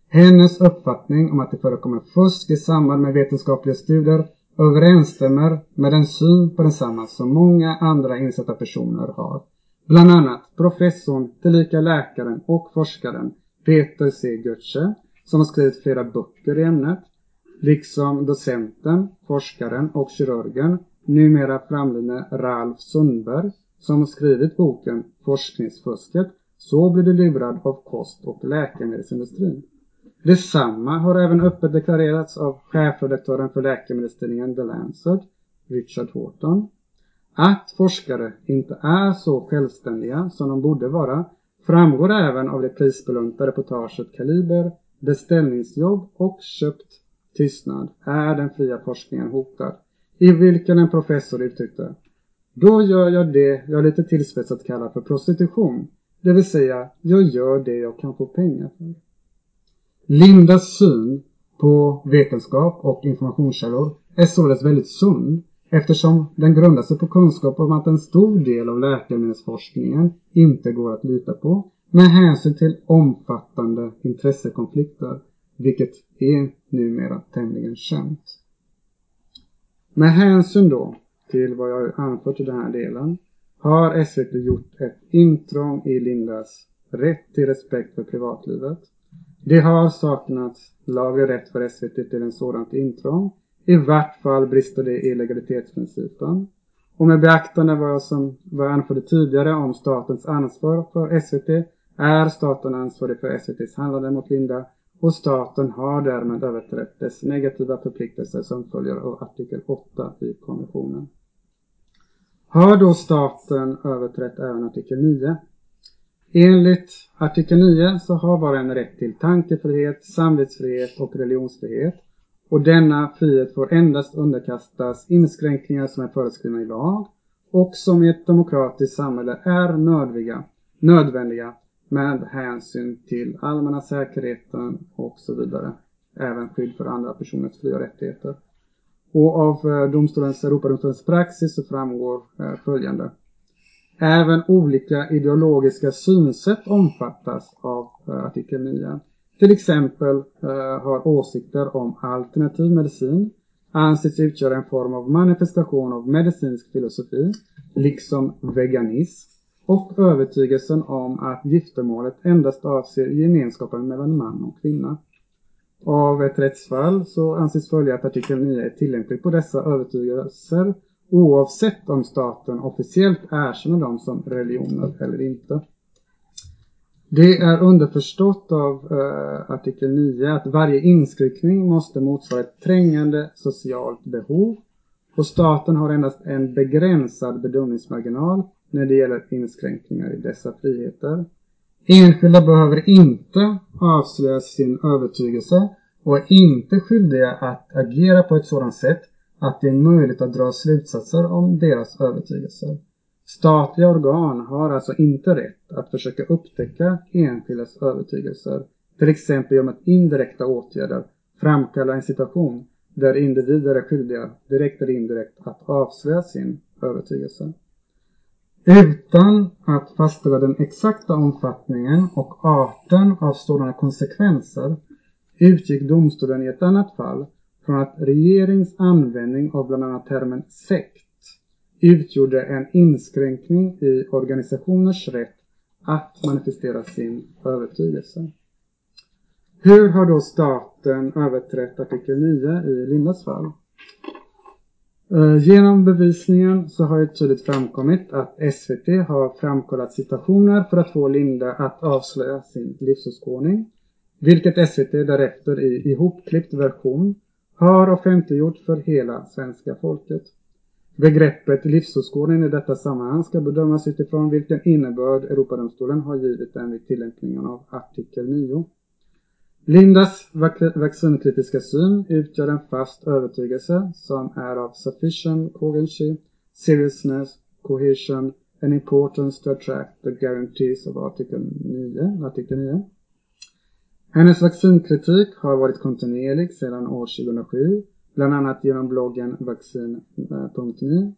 Hennes uppfattning om att det förekommer fusk i samband med vetenskapliga studier överensstämmer med den syn på densamma som många andra insatta personer har. Bland annat professorn, tillika läkaren och forskaren Peter C. Götze som har skrivit flera böcker i ämnet, liksom docenten, forskaren och kirurgen, numera framlidne Ralf Sundberg, som har skrivit boken Forskningsfusket, så blir du lurad av kost- och läkemedelsindustrin. Detsamma har även öppet deklarerats av chefredaktören för läkemedelstidningen The Lancet, Richard Horton. Att forskare inte är så självständiga som de borde vara framgår även av det prisbelönta reportaget Kaliber, Beställningsjobb och Köpt tystnad är den fria forskningen hotad, i vilken en professor uttryckte Då gör jag det jag lite tillspetsat kallar för prostitution, det vill säga jag gör det jag kan få pengar för. Lindas syn på vetenskap och informationskällor är således väldigt sund eftersom den grundar sig på kunskap om att en stor del av läkemedelsforskningen inte går att lita på med hänsyn till omfattande intressekonflikter, vilket är numera tämligen känt. Med hänsyn då till vad jag anfört i den här delen har SVT gjort ett intrång i Lindas rätt till respekt för privatlivet. Det har saknats laglig rätt för SVT till en sådant intrång. I vart fall brister det i legalitetsprincipen. Och med beaktande vad jag, som, vad jag anförde tidigare om statens ansvar för SVT är staten ansvarig för SVTs handlande mot Linda och staten har därmed överträtt dess negativa förpliktelser som följer av artikel 8 i konventionen. Har då staten överträtt även artikel 9? Enligt artikel 9 så har var en rätt till tankefrihet, samvetsfrihet och religionsfrihet. Och denna frihet får endast underkastas inskränkningar som är föreskrivna i lag och som i ett demokratiskt samhälle är nödvändiga, nödvändiga med hänsyn till allmänna säkerheten och så vidare. Även skydd för andra personers fri och rättigheter. Och av eh, domstolens, Europadomstolens praxis så framgår eh, följande. Även olika ideologiska synsätt omfattas av eh, artikel 9. Till exempel har åsikter om alternativ medicin anses utgöra en form av manifestation av medicinsk filosofi, liksom veganism och övertygelsen om att giftermålet endast avser gemenskapen mellan man och kvinna. Av ett rättsfall så anses följa att artikel 9 är tillämplig på dessa övertygelser oavsett om staten officiellt erkänner dem som religioner eller inte. Det är underförstått av eh, artikel 9 att varje inskränkning måste motsvara ett trängande socialt behov och staten har endast en begränsad bedömningsmarginal när det gäller inskränkningar i dessa friheter. Enskilda behöver inte avslöja sin övertygelse och är inte skyldiga att agera på ett sådant sätt att det är möjligt att dra slutsatser om deras övertygelser. Statliga organ har alltså inte rätt att försöka upptäcka enskildas övertygelser, till exempel genom att indirekta åtgärder framkalla en situation där individer är skyldiga, direkt eller indirekt, att avslöja sin övertygelse. Utan att fastställa den exakta omfattningen och arten av sådana konsekvenser utgick domstolen i ett annat fall från att regerings användning av bland annat termen sekt utgjorde en inskränkning i organisationers rätt att manifestera sin övertygelse. Hur har då staten överträtt artikel 9 i Lindas fall? Eh, genom bevisningen så har det tydligt framkommit att SVT har framkollat situationer för att få Linda att avslöja sin livsåskådning. Vilket SVT därefter i ihopklippt version har offentliggjort för hela svenska folket. Begreppet livsåskådning i detta sammanhang ska bedömas utifrån vilken innebörd Europadomstolen har givit den vid tillämpningen av artikel 9. Lindas vaccinkritiska syn utgör en fast övertygelse som är av sufficient cogency, seriousness, cohesion and importance to attract the guarantees of artikel 9. Artikel 9. Hennes vaccinkritik har varit kontinuerlig sedan år 2007, bland annat genom bloggen vaccin.nu,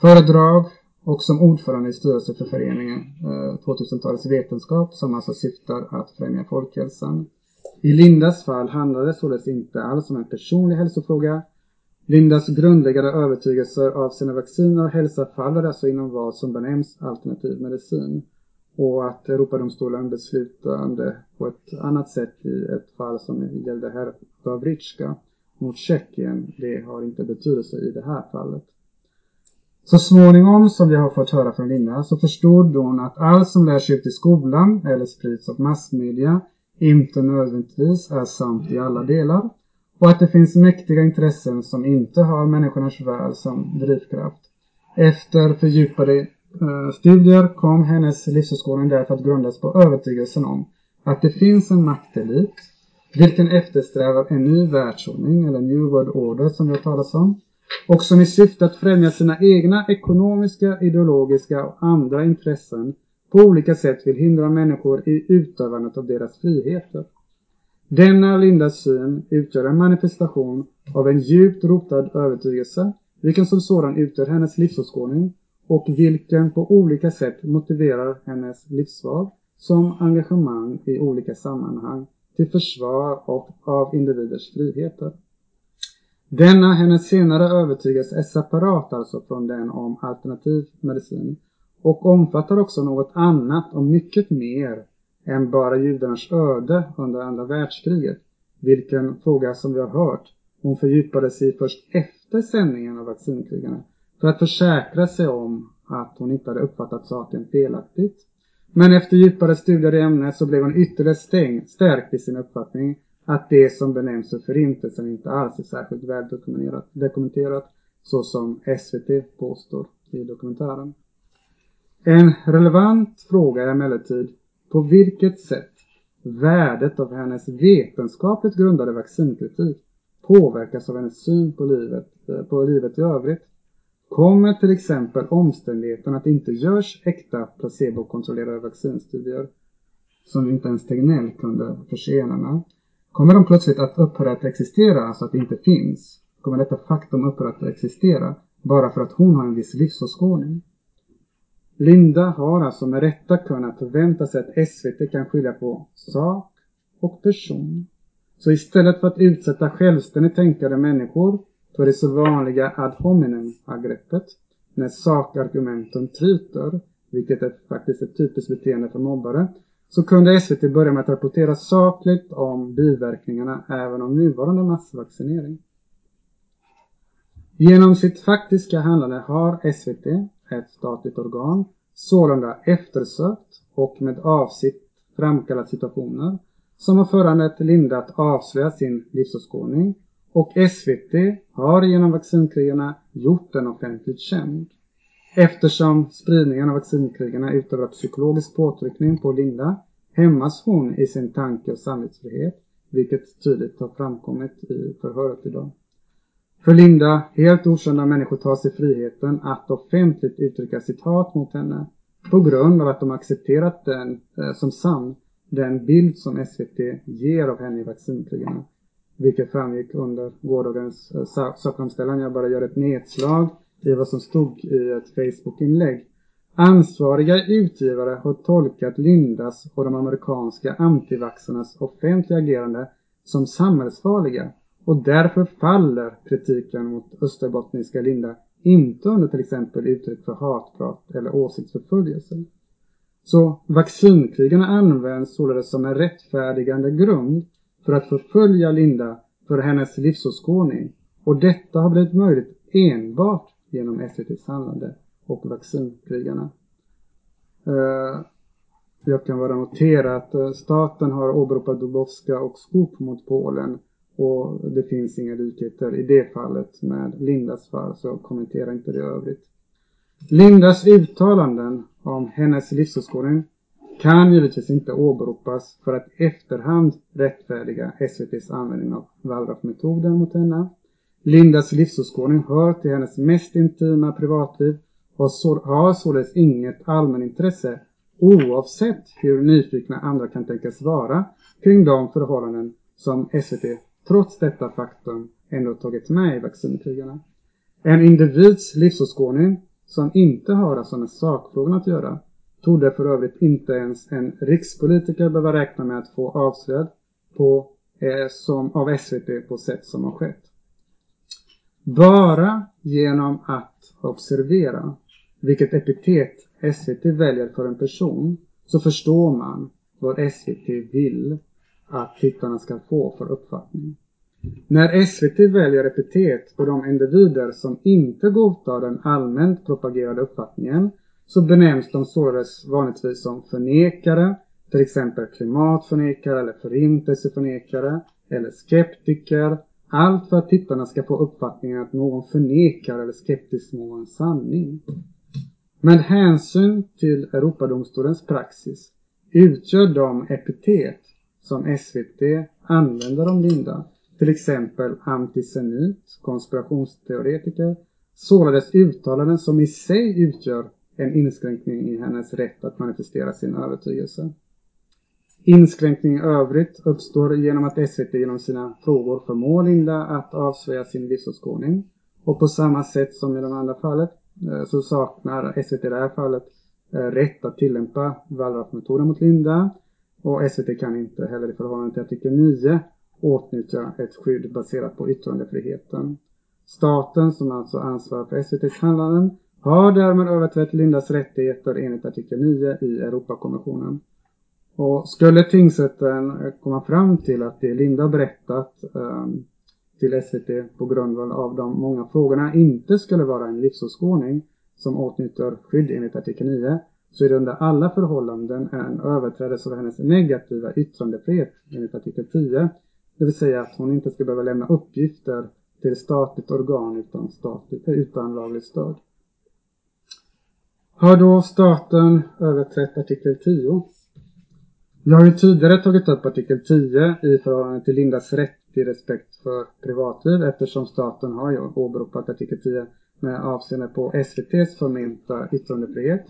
föredrag och som ordförande i styrelsen för föreningen eh, 2000-talets vetenskap som alltså syftar att främja folkhälsan. I Lindas fall handlar det således inte alls om en personlig hälsofråga. Lindas grundläggande övertygelser avseende vacciner och hälsa faller alltså inom vad som benämns alternativ medicin. Och att Europadomstolen beslutade på ett annat sätt i ett fall som gällde herr Wawritska mot Tjeckien, det har inte betydelse i det här fallet. Så småningom, som vi har fått höra från Linda, så förstod hon att allt som lärs ut i skolan eller sprids av massmedia inte nödvändigtvis är sant i alla delar och att det finns mäktiga intressen som inte har människornas väl som drivkraft. Efter fördjupade eh, studier kom hennes livsåskådning därför att grundas på övertygelsen om att det finns en maktelit vilken eftersträvar en ny världsordning eller New World Order som vi har talat om och som i syfte att främja sina egna ekonomiska, ideologiska och andra intressen på olika sätt vill hindra människor i utövandet av deras friheter. Denna Lindas syn utgör en manifestation av en djupt rotad övertygelse, vilken som sådan utgör hennes livsåskådning och vilken på olika sätt motiverar hennes livsval som engagemang i olika sammanhang till försvar och av individers friheter. Denna hennes senare övertygelse är separat alltså från den om alternativ medicin och omfattar också något annat och mycket mer än bara judarnas öde under andra världskriget. Vilken fråga som vi har hört hon fördjupade sig i först efter sändningen av vaccinkrigarna för att försäkra sig om att hon inte hade uppfattat saken felaktigt. Men efter djupare studier i ämnet så blev hon ytterligare stäng, stärkt i sin uppfattning att det som benämns för förintelsen inte alls är särskilt väl dokumenterat, dokumenterat så som SVT påstår i dokumentären. En relevant fråga är emellertid på vilket sätt värdet av hennes vetenskapligt grundade vaccinkritik påverkas av hennes syn på livet, eh, på livet i övrigt. Kommer till exempel omständigheten att det inte görs äkta placebokontrollerade vaccinstudier, som inte ens Tegnell kunde försena med, kommer de plötsligt att upphöra att existera, alltså att det inte finns? Kommer detta faktum upphöra att existera bara för att hon har en viss livsåskådning? Linda har alltså med rätta kunnat förvänta sig att SVT kan skilja på sak och person. Så istället för att utsätta självständigt tänkande människor för det så vanliga ad hominem-angreppet när sakargumenten tryter, vilket är faktiskt ett typiskt beteende för mobbare, så kunde SVT börja med att rapportera sakligt om biverkningarna även om nuvarande massvaccinering. Genom sitt faktiska handlande har SVT, ett statligt organ, sålunda eftersökt och med avsikt framkallat situationer som har föranlett Linda att avslöja sin livsåskådning och SVT har genom vaccinkrigarna gjort den offentligt känd. Eftersom spridningen av vaccinkrigarna utövar psykologisk påtryckning på Linda hämmas hon i sin tanke och samvetsfrihet, vilket tydligt har framkommit i förhöret idag. För Linda, helt okända människor tar sig friheten att offentligt uttrycka sitt hat mot henne på grund av att de accepterat den eh, som sann, den bild som SVT ger av henne i vaccinkrigarna. Vilket framgick under gårdagens eh, sakframställan. Jag bara gör ett nedslag i vad som stod i ett Facebook-inlägg. Ansvariga utgivare har tolkat Lindas och de amerikanska antivaxxarnas offentliga agerande som samhällsfarliga och därför faller kritiken mot österbottniska Linda inte under till exempel uttryck för hatprat eller åsiktsförföljelse. Så vaccinkrigarna används således som en rättfärdigande grund för att förfölja Linda för hennes livsåskådning och detta har blivit möjligt enbart genom SVTs handlande och vaccinkrigarna. Eh, jag kan bara notera att eh, staten har åberopat Dubowska och Skop mot Polen och det finns inga likheter i det fallet med Lindas fall så kommentera inte det i övrigt. Lindas uttalanden om hennes livsåskådning kan givetvis inte åberopas för att efterhand rättfärdiga SVTs användning av Waldorfmetoden mot henne. Lindas livsåskådning hör till hennes mest intima privatliv och har således inget allmänintresse oavsett hur nyfikna andra kan tänkas vara kring de förhållanden som SVT trots detta faktum ändå tagit med i vaccinkrigarna. En individs livsåskådning som inte har alltså med sakfrågan att göra torde för övrigt inte ens en rikspolitiker behöva räkna med att få avslöjad på, eh, som, av SVT på sätt som har skett. Bara genom att observera vilket epitet SVT väljer för en person så förstår man vad SVT vill att tittarna ska få för uppfattning. När SVT väljer epitet på de individer som inte godtar den allmänt propagerade uppfattningen så benämns de således vanligtvis som förnekare, till exempel klimatförnekare eller förintelseförnekare eller skeptiker. Allt för att tittarna ska få uppfattningen att någon förnekar eller skeptisk någon en sanning. Med hänsyn till Europadomstolens praxis utgör de epitet som SVT använder om Linda, till exempel antisemit, konspirationsteoretiker, således uttalanden som i sig utgör en inskränkning i hennes rätt att manifestera sin övertygelse. Inskränkning i övrigt uppstår genom att SVT genom sina frågor förmår Linda att avslöja sin livsåskådning. Och på samma sätt som i det andra fallet eh, så saknar SVT i det här fallet eh, rätt att tillämpa Wallraff-metoden mot Linda. Och SVT kan inte heller i förhållande till artikel 9 åtnyttja ett skydd baserat på yttrandefriheten. Staten, som alltså ansvarar för SVTs handlanden, har därmed överträtt Lindas rättigheter enligt artikel 9 i Europakonventionen. Och skulle tingsrätten eh, komma fram till att det Linda berättat um, till SVT på grundval av de många frågorna inte skulle vara en livsåskådning som åtnjuter skydd enligt artikel 9 så är det under alla förhållanden en överträdelse av hennes negativa yttrandefrihet enligt artikel 10. Det vill säga att hon inte ska behöva lämna uppgifter till statligt organ utan, statligt, utan lagligt stöd. Har då staten överträtt artikel 10? Vi har ju tidigare tagit upp artikel 10 i förhållande till Lindas rätt till respekt för privatliv eftersom staten har ju åberopat artikel 10 med avseende på SVTs förmenta yttrandefrihet.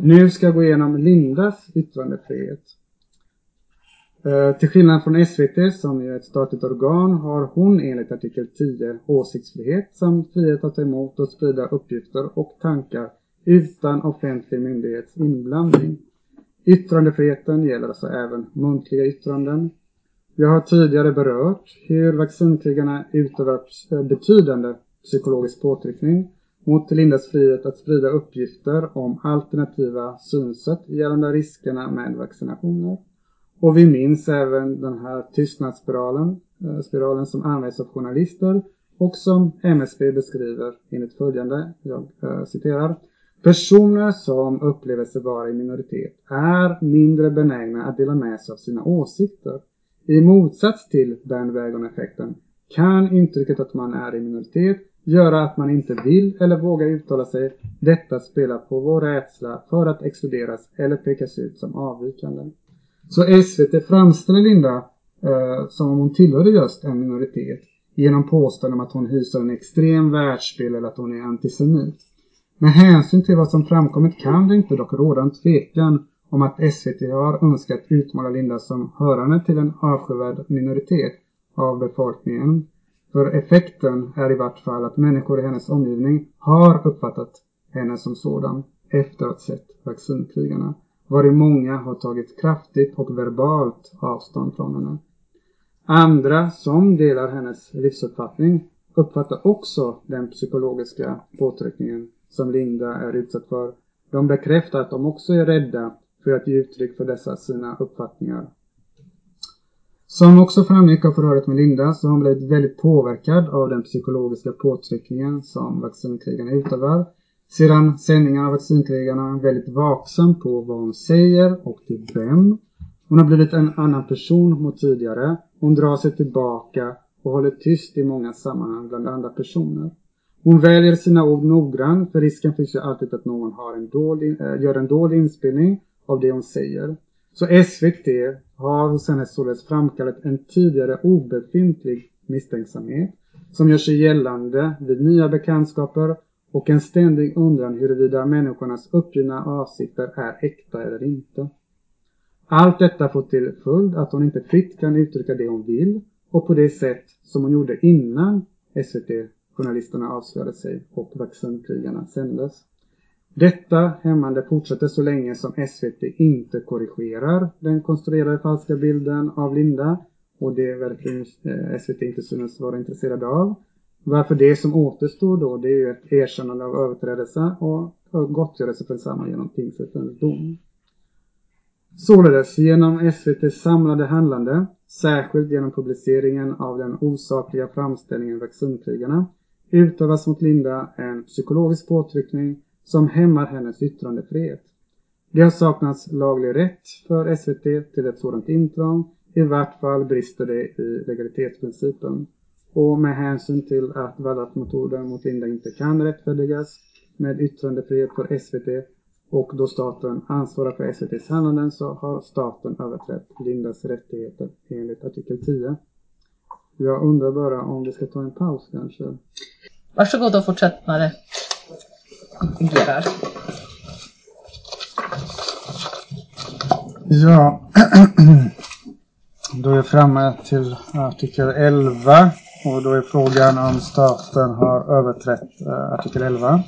Nu ska jag gå igenom Lindas yttrandefrihet. Eh, till skillnad från SVT som är ett statligt organ har hon enligt artikel 10 åsiktsfrihet samt frihet att ta emot och sprida uppgifter och tankar utan offentlig myndighets inblandning. Yttrandefriheten gäller alltså även muntliga yttranden. Jag har tidigare berört hur vaccinkrigarna utövar eh, betydande psykologisk påtryckning mot Lindas frihet att sprida uppgifter om alternativa synsätt gällande riskerna med vaccinationer. Och vi minns även den här tystnadsspiralen, eh, spiralen som används av journalister och som MSB beskriver enligt följande, jag eh, citerar. Personer som upplever sig vara i minoritet är mindre benägna att dela med sig av sina åsikter. I motsats till bandwagon-effekten kan intrycket att man är i minoritet göra att man inte vill eller vågar uttala sig. Detta spelar på vår rädsla för att exkluderas eller pekas ut som avvikande. Så SVT framställer Linda eh, som om hon tillhörde just en minoritet genom påståenden om att hon hyser en extrem världsbild eller att hon är antisemit. Med hänsyn till vad som framkommit kan det inte dock råda en tvekan om att SVT har önskat utmåla Linda som hörande till en avskyvärd minoritet av befolkningen. För effekten är i vart fall att människor i hennes omgivning har uppfattat henne som sådan efter att sett vaccinkrigarna, vari många har tagit kraftigt och verbalt avstånd från henne. Andra som delar hennes livsuppfattning uppfattar också den psykologiska påtryckningen som Linda är utsatt för. De bekräftar att de också är rädda för att ge uttryck för dessa sina uppfattningar. Som också framgick av förhöret med Linda så har hon blivit väldigt påverkad av den psykologiska påtryckningen som vaccinkrigarna utövar. Sedan sändningen av vaccinkrigarna är väldigt vaksam på vad hon säger och till vem. Hon har blivit en annan person mot tidigare. Hon drar sig tillbaka och håller tyst i många sammanhang bland andra personer. Hon väljer sina ord noggrant för risken finns ju alltid att någon har en dålig, eh, gör en dålig inspelning av det hon säger. Så SVT har hos henne således framkallat en tidigare obefintlig misstänksamhet som gör sig gällande vid nya bekantskaper och en ständig undran huruvida människornas uppgivna avsikter är äkta eller inte. Allt detta får till följd att hon inte fritt kan uttrycka det hon vill och på det sätt som hon gjorde innan SVT-journalisterna avslöjade sig och vaccinkrigarna sändes. Detta hämmande fortsätter så länge som SVT inte korrigerar den konstruerade falska bilden av Linda och det verkar eh, SVT inte synes vara intresserade av. Varför det som återstår då det är ju ett erkännande av överträdelse och gottgörelse för detsamma genom tingsrättens dom. Således genom SVTs samlade handlande, särskilt genom publiceringen av den osakliga framställningen Vaccinkrigarna, utövas mot Linda en psykologisk påtryckning som hämmar hennes yttrandefrihet. Det har saknats laglig rätt för SVT till ett sådant intrång. I vart fall brister det i legalitetsprincipen. Och med hänsyn till att Wallach-metoden mot Linda inte kan rättfärdigas med yttrandefrihet för SVT och då staten ansvarar för SVTs handlanden så har staten överträtt Lindas rättigheter enligt artikel 10. Jag undrar bara om vi ska ta en paus kanske? Varsågod och fortsätt med det fungerar. Ja, då är jag framme till artikel 11 och då är frågan om staten har överträtt eh, artikel 11.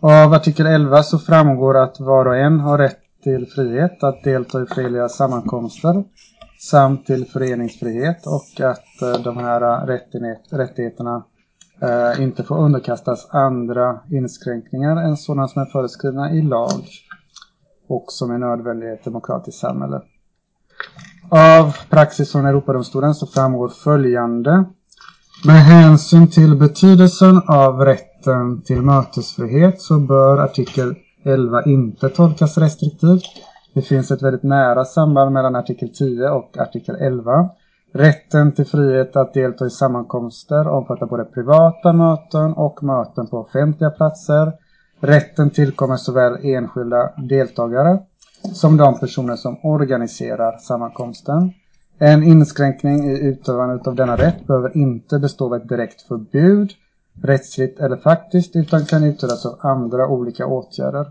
Av artikel 11 så framgår att var och en har rätt till frihet att delta i fredliga sammankomster samt till föreningsfrihet och att eh, de här eh, rättigheterna eh, inte får underkastas andra inskränkningar än sådana som är föreskrivna i lag och som är nödvändiga i ett demokratiskt samhälle. Av praxis från Europadomstolen så framgår följande. Med hänsyn till betydelsen av rätten till mötesfrihet så bör artikel 11 inte tolkas restriktivt. Det finns ett väldigt nära samband mellan artikel 10 och artikel 11. Rätten till frihet att delta i sammankomster omfattar både privata möten och möten på offentliga platser. Rätten tillkommer såväl enskilda deltagare som de personer som organiserar sammankomsten. En inskränkning i utövandet av denna rätt behöver inte bestå av ett direkt förbud, rättsligt eller faktiskt, utan kan utövas av andra olika åtgärder.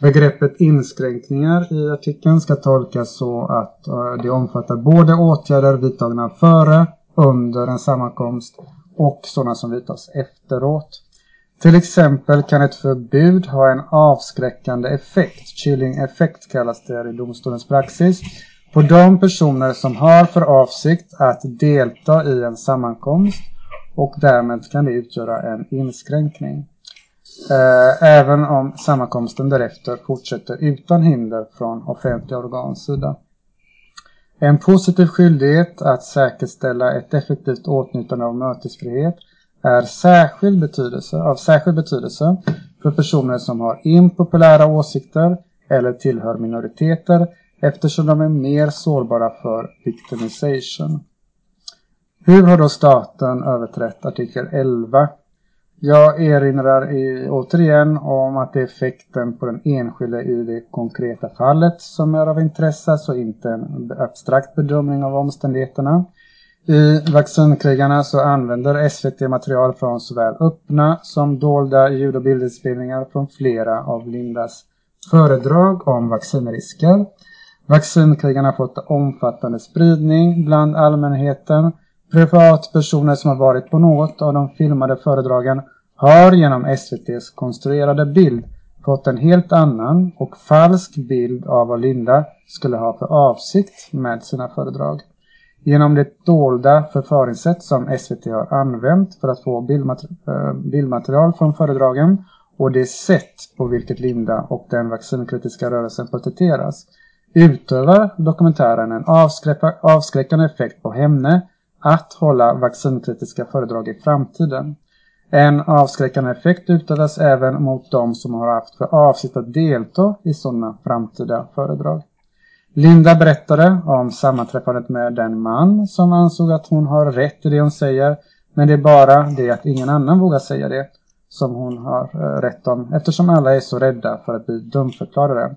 Begreppet inskränkningar i artikeln ska tolkas så att eh, det omfattar både åtgärder vidtagna före, under en sammankomst och sådana som vidtas efteråt. Till exempel kan ett förbud ha en avskräckande effekt, chilling effekt kallas det i domstolens praxis, på de personer som har för avsikt att delta i en sammankomst och därmed kan det utgöra en inskränkning. Eh, även om sammankomsten därefter fortsätter utan hinder från offentliga organs sida. En positiv skyldighet att säkerställa ett effektivt åtnjutande av mötesfrihet är särskild betydelse, av särskild betydelse för personer som har impopulära åsikter eller tillhör minoriteter eftersom de är mer sårbara för victimization. Hur har då staten överträtt artikel 11? Jag erinrar i, återigen om att det är effekten på den enskilde i det konkreta fallet som är av intresse, så inte en abstrakt bedömning av omständigheterna. I Vaccinkrigarna så använder SVT material från såväl öppna som dolda ljud och bildinspelningar från flera av Lindas föredrag om vaccinrisker. Vaccinkrigarna har fått omfattande spridning bland allmänheten. Privatpersoner som har varit på något av de filmade föredragen har genom SVTs konstruerade bild fått en helt annan och falsk bild av vad Linda skulle ha för avsikt med sina föredrag. Genom det dolda förfaringssätt som SVT har använt för att få eh, bildmaterial från föredragen och det sätt på vilket Linda och den vaccinkritiska rörelsen porträtteras utövar dokumentären en avskräckande effekt på henne att hålla vaccinkritiska föredrag i framtiden. En avskräckande effekt utövas även mot de som har haft för avsikt att delta i sådana framtida föredrag. Linda berättade om sammanträffandet med den man som ansåg att hon har rätt i det hon säger, men det är bara det att ingen annan vågar säga det som hon har eh, rätt om eftersom alla är så rädda för att bli dumförklarade.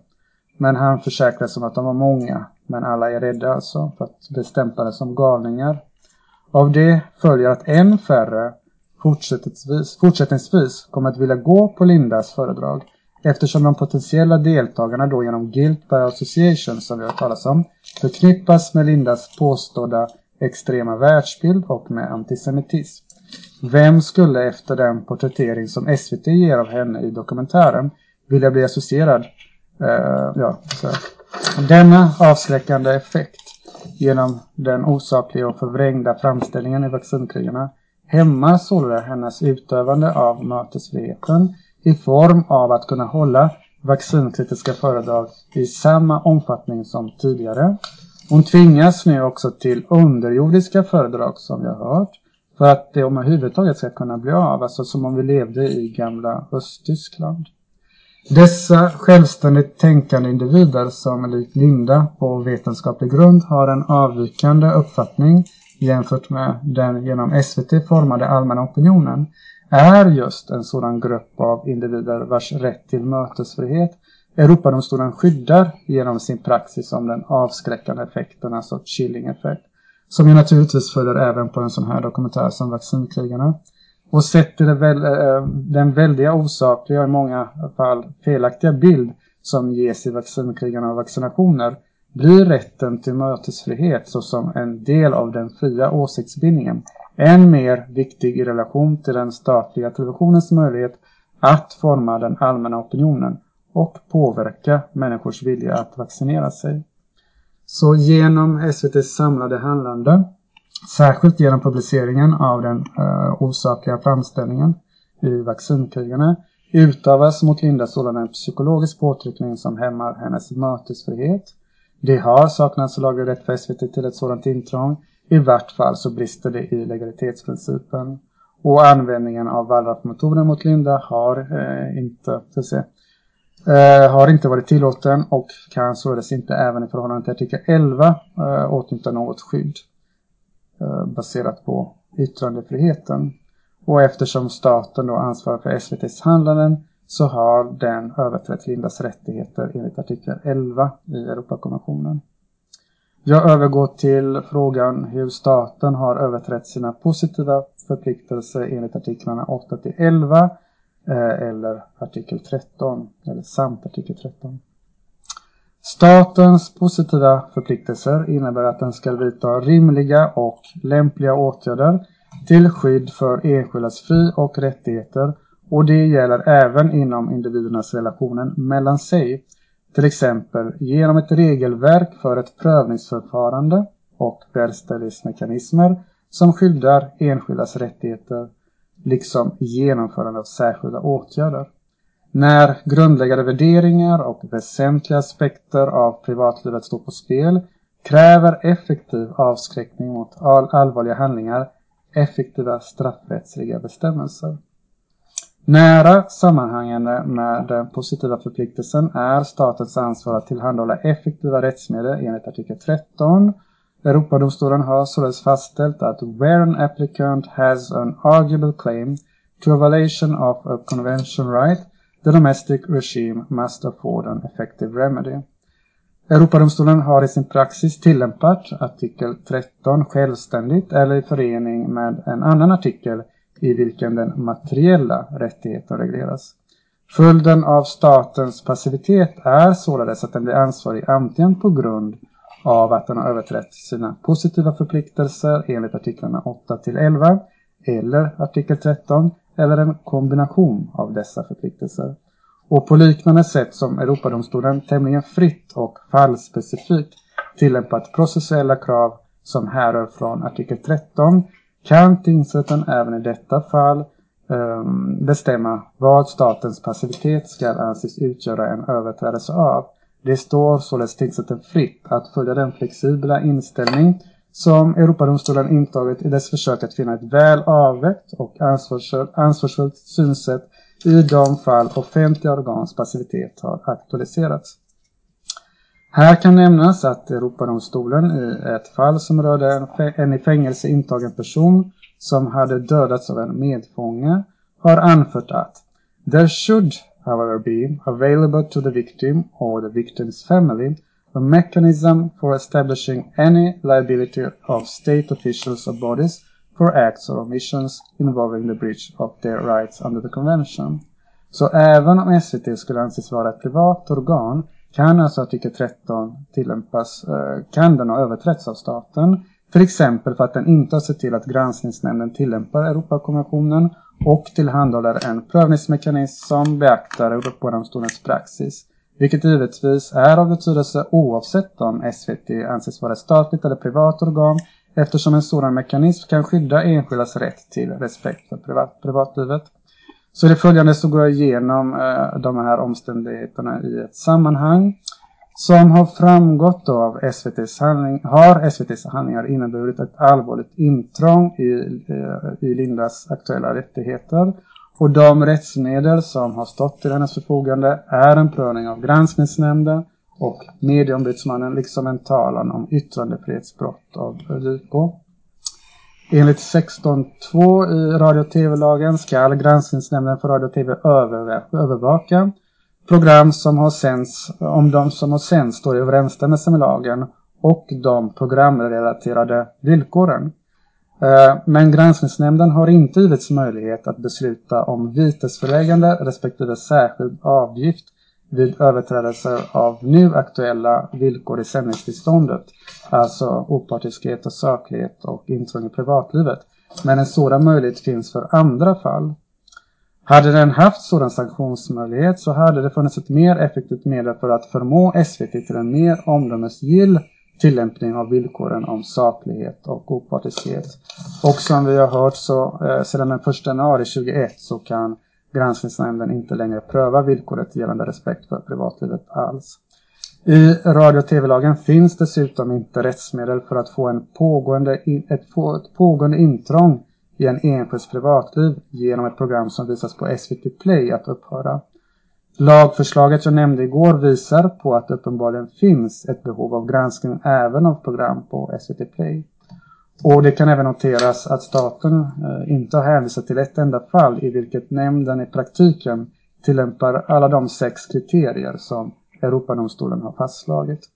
Men han försäkrade sig om att de var många, men alla är rädda alltså för att bli stämplade som galningar. Av det följer att än färre fortsättningsvis, fortsättningsvis kommer att vilja gå på Lindas föredrag eftersom de potentiella deltagarna då genom guilt by association som vi har talat om förknippas med Lindas påstådda extrema världsbild och med antisemitism. Vem skulle efter den porträttering som SVT ger av henne i dokumentären vilja bli associerad? Uh, ja, så. Denna avskräckande effekt genom den osakliga och förvrängda framställningen i vaccinkrigarna hämmar sålunda hennes utövande av mötesfriheten i form av att kunna hålla vaccinkritiska föredrag i samma omfattning som tidigare. Hon tvingas nu också till underjordiska föredrag som vi har hört för att det om överhuvudtaget ska kunna bli av, alltså som om vi levde i gamla Östtyskland. Dessa självständigt tänkande individer som likt Linda på vetenskaplig grund har en avvikande uppfattning jämfört med den genom SVT formade allmänna opinionen är just en sådan grupp av individer vars rätt till mötesfrihet Europadomstolen skyddar genom sin praxis om den avskräckande effekten, alltså chilling effekt. Som ju naturligtvis följer även på en sån här dokumentär som Vaccinkrigarna. Och sett till väl, eh, den väldiga osakliga och i många fall felaktiga bild som ges i Vaccinkrigarna och vaccinationer blir rätten till mötesfrihet såsom en del av den fria åsiktsbildningen än mer viktig i relation till den statliga televisionens möjlighet att forma den allmänna opinionen och påverka människors vilja att vaccinera sig. Så genom SVTs samlade handlande, särskilt genom publiceringen av den eh, osakliga framställningen i vaccinkrigarna, utövas mot Linda sålunda en psykologisk påtryckning som hämmar hennes mötesfrihet. Det har saknats laglig rätt för SVT till ett sådant intrång. I vart fall så brister det i legalitetsprincipen. Och användningen av wallraff mot Linda har eh, inte, se, eh, har inte varit tillåten och kan således inte även i förhållande till artikel 11 eh, åtnjuta något skydd eh, Eh, baserat på yttrandefriheten. Och eftersom staten då ansvarar för SVTs handlanden så har den överträtt Lindas rättigheter enligt artikel 11 i Europakonventionen. Jag övergår till frågan hur staten har överträtt sina positiva förpliktelser enligt artiklarna 8 till 11 eh, eller artikel 13 eller samt artikel 13. Statens positiva förpliktelser innebär att den ska vidta rimliga och lämpliga åtgärder till skydd för enskildas fri och rättigheter och det gäller även inom individernas relationer mellan sig. Till exempel genom ett regelverk för ett prövningsförfarande och verkställighetsmekanismer som skyddar enskildas rättigheter liksom genomförande av särskilda åtgärder. När grundläggande värderingar och väsentliga aspekter av privatlivet står på spel kräver effektiv avskräckning mot all allvarliga handlingar effektiva straffrättsliga bestämmelser. Nära sammanhängande med den positiva förpliktelsen är statens ansvar att tillhandahålla effektiva rättsmedel enligt artikel 13 Europadomstolen har således fastställt att where an applicant has an arguable claim to a violation of a convention right, the domestic regime must afford an effective remedy. Europadomstolen har i sin praxis tillämpat artikel 13 självständigt eller i förening med en annan artikel i vilken den materiella rättigheten regleras. Följden av statens passivitet är således att den blir ansvarig antingen på grund av att den har överträtt sina positiva förpliktelser enligt artiklarna 8 till 11 eller artikel 13 eller en kombination av dessa förpliktelser. Och på liknande sätt som Europadomstolen tämligen fritt och fallspecifikt tillämpat processuella krav som härrör från artikel 13 kan tingsrätten även i detta fall um, bestämma vad statens passivitet ska anses utgöra en överträdelse av Det står således tingsrätten fritt att följa den flexibla inställning som Europadomstolen intagit i dess försök att finna ett väl avvägt och ansvarsfullt, synsätt i de fall offentliga organs passivitet har aktualiserats. Här kan nämnas att Europadomstolen i ett fall som rörde en, en i fängelse intagen person som hade dödats av en medfånge har anfört att There should, however, be available to the victim or the victim's family a mechanism for establishing any liability of state officials or bodies for acts or omissions involving the breach of their rights under the convention. Så även om SVT skulle anses vara ett privat organ kan alltså artikel 13 tillämpas, eh, kan den ha överträtts av staten. Till exempel för att den inte har sett till att granskningsnämnden tillämpar Europakonventionen och tillhandahåller en prövningsmekanism som beaktar Europadomstolens praxis. Vilket givetvis är av betydelse oavsett om SVT anses vara ett statligt eller privat organ eftersom en sådan mekanism kan skydda enskildas rätt till respekt för privat, privatlivet. Så i det följande så går jag igenom eh, de här omständigheterna i ett sammanhang. Som har framgått av SVTs handling, har SVTs handlingar inneburit ett allvarligt intrång i, eh, i Lindas aktuella rättigheter. Och de rättsmedel som har stått till hennes förfogande är en prövning av granskningsnämnden och medieombudsmannen liksom en talan om yttrandefrihetsbrott av JK. Enligt 16.2 i radio och tv-lagen ska granskningsnämnden för radio och tv övervaka program som har sänds, om de som har sänds står i överensstämmelse med lagen och de programrelaterade villkoren. Eh, men granskningsnämnden har inte givits möjlighet att besluta om vitesföreläggande respektive särskild avgift vid överträdelser av nu aktuella villkor i sändningstillståndet, alltså opartiskhet och saklighet och intrång i privatlivet. Men en sådan möjlighet finns för andra fall. Hade den haft sådan sanktionsmöjlighet så hade det funnits ett mer effektivt medel för att förmå SVT till en mer omdömesgill tillämpning av villkoren om saklighet och opartiskhet. Och som vi har hört så eh, sedan den 1 januari 2021 så kan Granskningsnämnden inte längre pröva villkoret gällande respekt för privatlivet alls. I radio och tv-lagen finns dessutom inte rättsmedel för att få en pågående, ett, ett pågående intrång i en enskilds privatliv genom ett program som visas på SVT Play att upphöra. Lagförslaget jag nämnde igår visar på att det uppenbarligen finns ett behov av granskning även av program på SVT Play. Och det kan även noteras att staten eh, inte har hänvisat till ett enda fall i vilket nämnden i praktiken tillämpar alla de sex kriterier som Europadomstolen har fastslagit.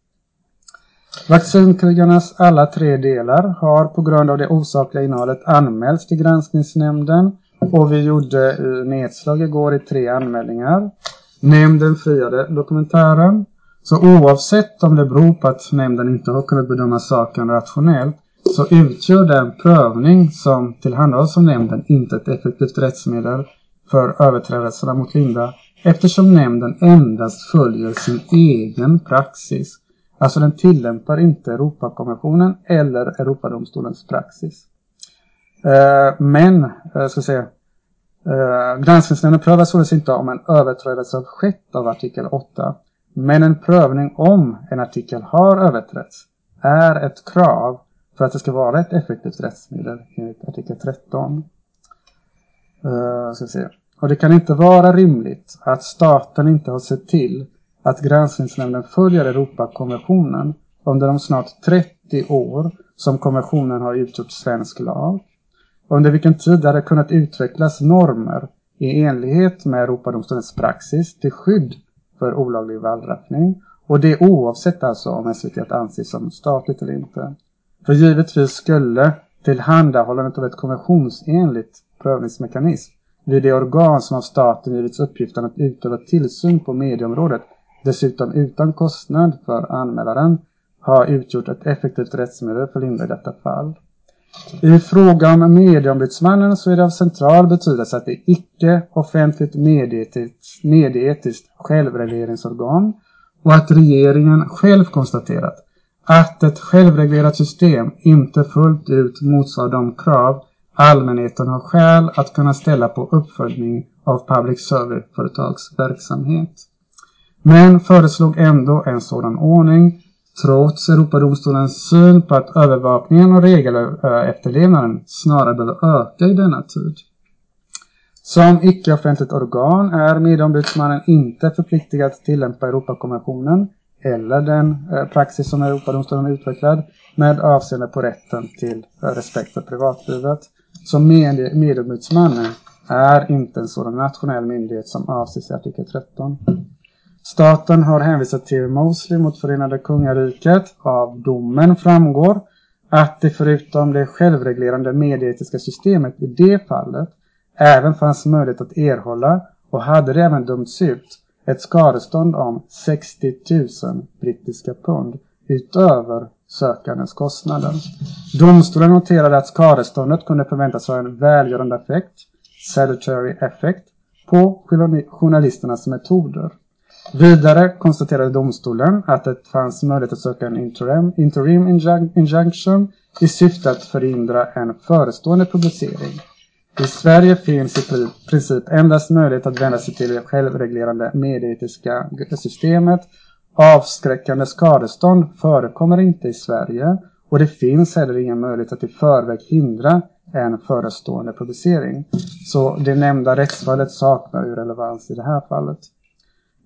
Vaccinkrigarnas alla tre delar har på grund av det osakliga innehållet anmälts till granskningsnämnden och vi gjorde eh, nedslag igår i tre anmälningar. Nämnden friade dokumentären. Så oavsett om det beror på att nämnden inte har kunnat bedöma saken rationellt så utgör den prövning som tillhandahålls av nämnden inte ett effektivt rättsmedel för överträdelserna mot Linda eftersom nämnden endast följer sin egen praxis. Alltså den tillämpar inte Europakonventionen eller Europadomstolens praxis. Eh, men, jag ska säga, Eh, granskningsnämnden prövar således inte om en överträdelse har skett av artikel 8. Men en prövning om en artikel har överträtts är ett krav för att det ska vara ett effektivt rättsmedel enligt artikel 13. Uh, eh, ska se. Och det kan inte vara rimligt att staten inte har sett till att granskningsnämnden följer Europakonventionen under de snart 30 år som konventionen har utgjort svensk lag. Under vilken tid det hade kunnat utvecklas normer i enlighet med Europadomstolens praxis till skydd för olaglig wallraffning och det oavsett alltså om SVT anses som statligt eller inte. För givetvis skulle tillhandahållandet av ett konventionsenligt prövningsmekanism vid det organ som av staten givits uppgiften att utöva tillsyn på medieområdet dessutom utan kostnad för anmälaren ha utgjort ett effektivt rättsmedel för Linda i detta fall. I fråga om medieombudsmannen så är det av central betydelse att det är icke offentligt medieetiskt, medieetiskt självregleringsorgan och att regeringen själv konstaterat att ett självreglerat system inte fullt ut motsvarar de krav allmänheten har skäl att kunna ställa på uppföljning av public service-företags verksamhet. men föreslog ändå en sådan ordning trots Europadomstolens syn på att övervakningen och regelefterlevnaden snarare behöver öka i denna tid. Som icke-offentligt organ är medieombudsmannen inte förpliktigad att tillämpa Europakonventionen eller den eh, praxis som Europadomstolen utvecklat med avseende på rätten till eh, respekt för privatlivet. Så medieombudsmannen är inte en sådan nationell myndighet som avses i artikel 13. Staten har hänvisat till Mosley mot Förenade Kungariket. Av domen framgår att det förutom det självreglerande medieetiska systemet i det fallet även fanns möjlighet att erhålla och hade det även dömts ut ett skadestånd om 60 000 brittiska pund utöver sökandens kostnader. Domstolen noterade att skadeståndet kunde förväntas ha en välgörande effekt, salutary effect, på journalisternas metoder. Vidare konstaterade domstolen att det fanns möjlighet att söka en interim, interim injunction i syfte att förhindra en förestående publicering. I Sverige finns i princip endast möjlighet att vända sig till det självreglerande medieetiska systemet. Avskräckande skadestånd förekommer inte i Sverige och det finns heller ingen möjlighet att i förväg hindra en förestående publicering. Så det nämnda rättsfallet saknar ju relevans i det här fallet.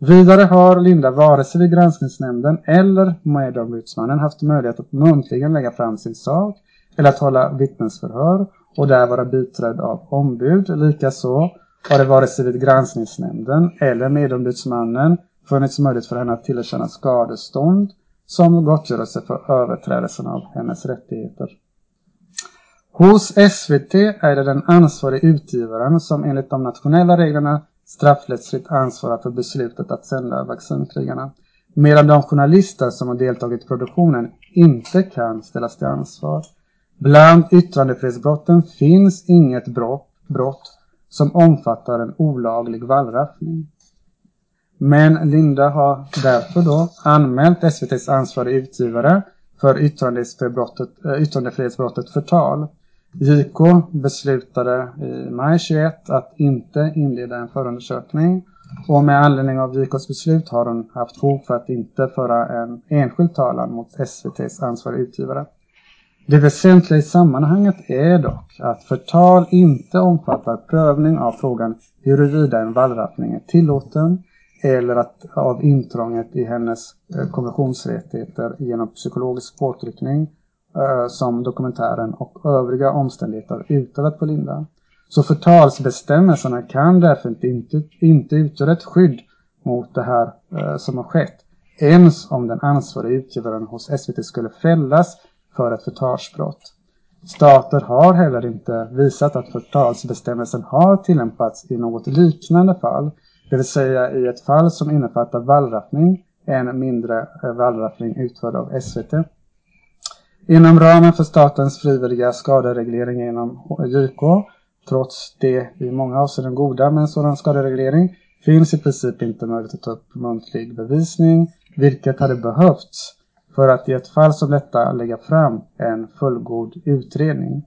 Vidare har Linda vare sig vid granskningsnämnden eller medieombudsmannen haft möjlighet att muntligen lägga fram sin sak eller att hålla vittnesförhör och där vara biträdd av ombud. Likaså har det vare sig vid granskningsnämnden eller medieombudsmannen funnits möjlighet för henne att tillerkänna skadestånd som gottgörelse för överträdelsen av hennes rättigheter. Hos SVT är det den ansvarige utgivaren som enligt de nationella reglerna straffrättsligt ansvarar för beslutet att sända vaccinkrigarna, medan de journalister som har deltagit i produktionen inte kan ställas till ansvar. Bland yttrandefrihetsbrotten finns inget brott, brott som omfattar en olaglig vallraffning. Men Linda har därför då anmält SVTs ansvariga utgivare för yttrandefrihetsbrottet, eh, yttrandefrihetsbrottet förtal. JK beslutade i maj 21 att inte inleda en förundersökning och med anledning av JKs beslut har hon haft fog för att inte föra en enskild talan mot SVTs ansvariga utgivare. Det väsentliga i sammanhanget är dock att förtal inte omfattar prövning av frågan huruvida en vallraffning är tillåten eller att av intrånget i hennes eh, konventionsrättigheter genom psykologisk påtryckning Eh, som dokumentären och övriga omständigheter utövat på Linda. Så förtalsbestämmelserna kan därför inte, inte utgöra ett skydd mot det här eh, som har skett. Ens om den ansvariga utgivaren hos SVT skulle fällas för ett förtalsbrott. Stater har heller inte visat att förtalsbestämmelsen har tillämpats i något liknande fall, det vill säga i ett fall som innefattar vallraffning, en mindre eh, vallraffning utförd av SVT. Inom ramen för statens frivilliga skadereglering genom JK, trots det i många avseenden goda med en sådan skadereglering, finns i princip inte möjlighet att ta upp muntlig bevisning, vilket hade behövts för att i ett fall som detta lägga fram en fullgod utredning.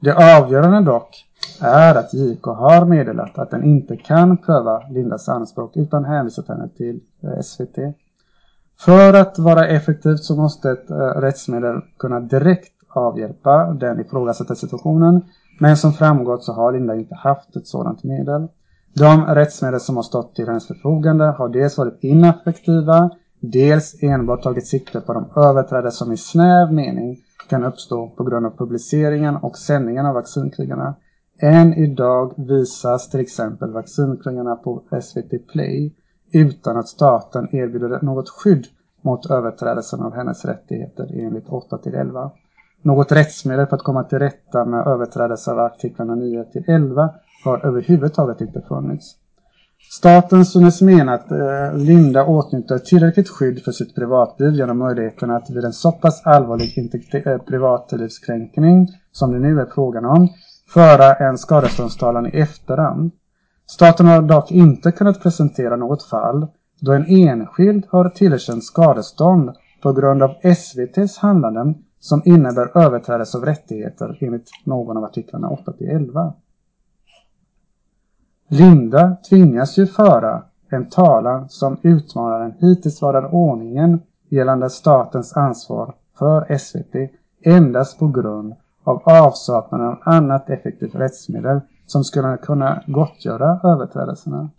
Det avgörande dock är att JK har meddelat att den inte kan pröva Lindas anspråk utan hänvisat henne till SVT. För att vara effektivt så måste ett eh, rättsmedel kunna direkt avhjälpa den ifrågasatta situationen. Men som framgått så har Linda inte haft ett sådant medel. De rättsmedel som har stått till hennes förfogande har dels varit ineffektiva dels enbart tagit sikte på de överträdelser som i snäv mening kan uppstå på grund av publiceringen och sändningen av vaccinkrigarna. Än idag visas till exempel vaccinkrigarna på SVT Play utan att staten erbjuder något skydd mot överträdelsen av hennes rättigheter enligt 8-11. Något rättsmedel för att komma till rätta med överträdelse av artiklarna 9-11 har överhuvudtaget inte funnits. Staten synes mena att eh, Linda åtnjuter tillräckligt skydd för sitt privatliv genom möjligheten att vid en så pass allvarlig eh, privatlivskränkning som det nu är frågan om föra en skadeståndstalan i efterhand. Staten har dock inte kunnat presentera något fall då en enskild har tillerkänt skadestånd på grund av SVTs handlanden som innebär överträdelse av rättigheter enligt någon av artiklarna 8-11. Linda tvingas ju föra en talan som utmanar den hittillsvarande ordningen gällande statens ansvar för SVT endast på grund av avsaknaden av annat effektivt rättsmedel som skulle kunna gottgöra överträdelserna.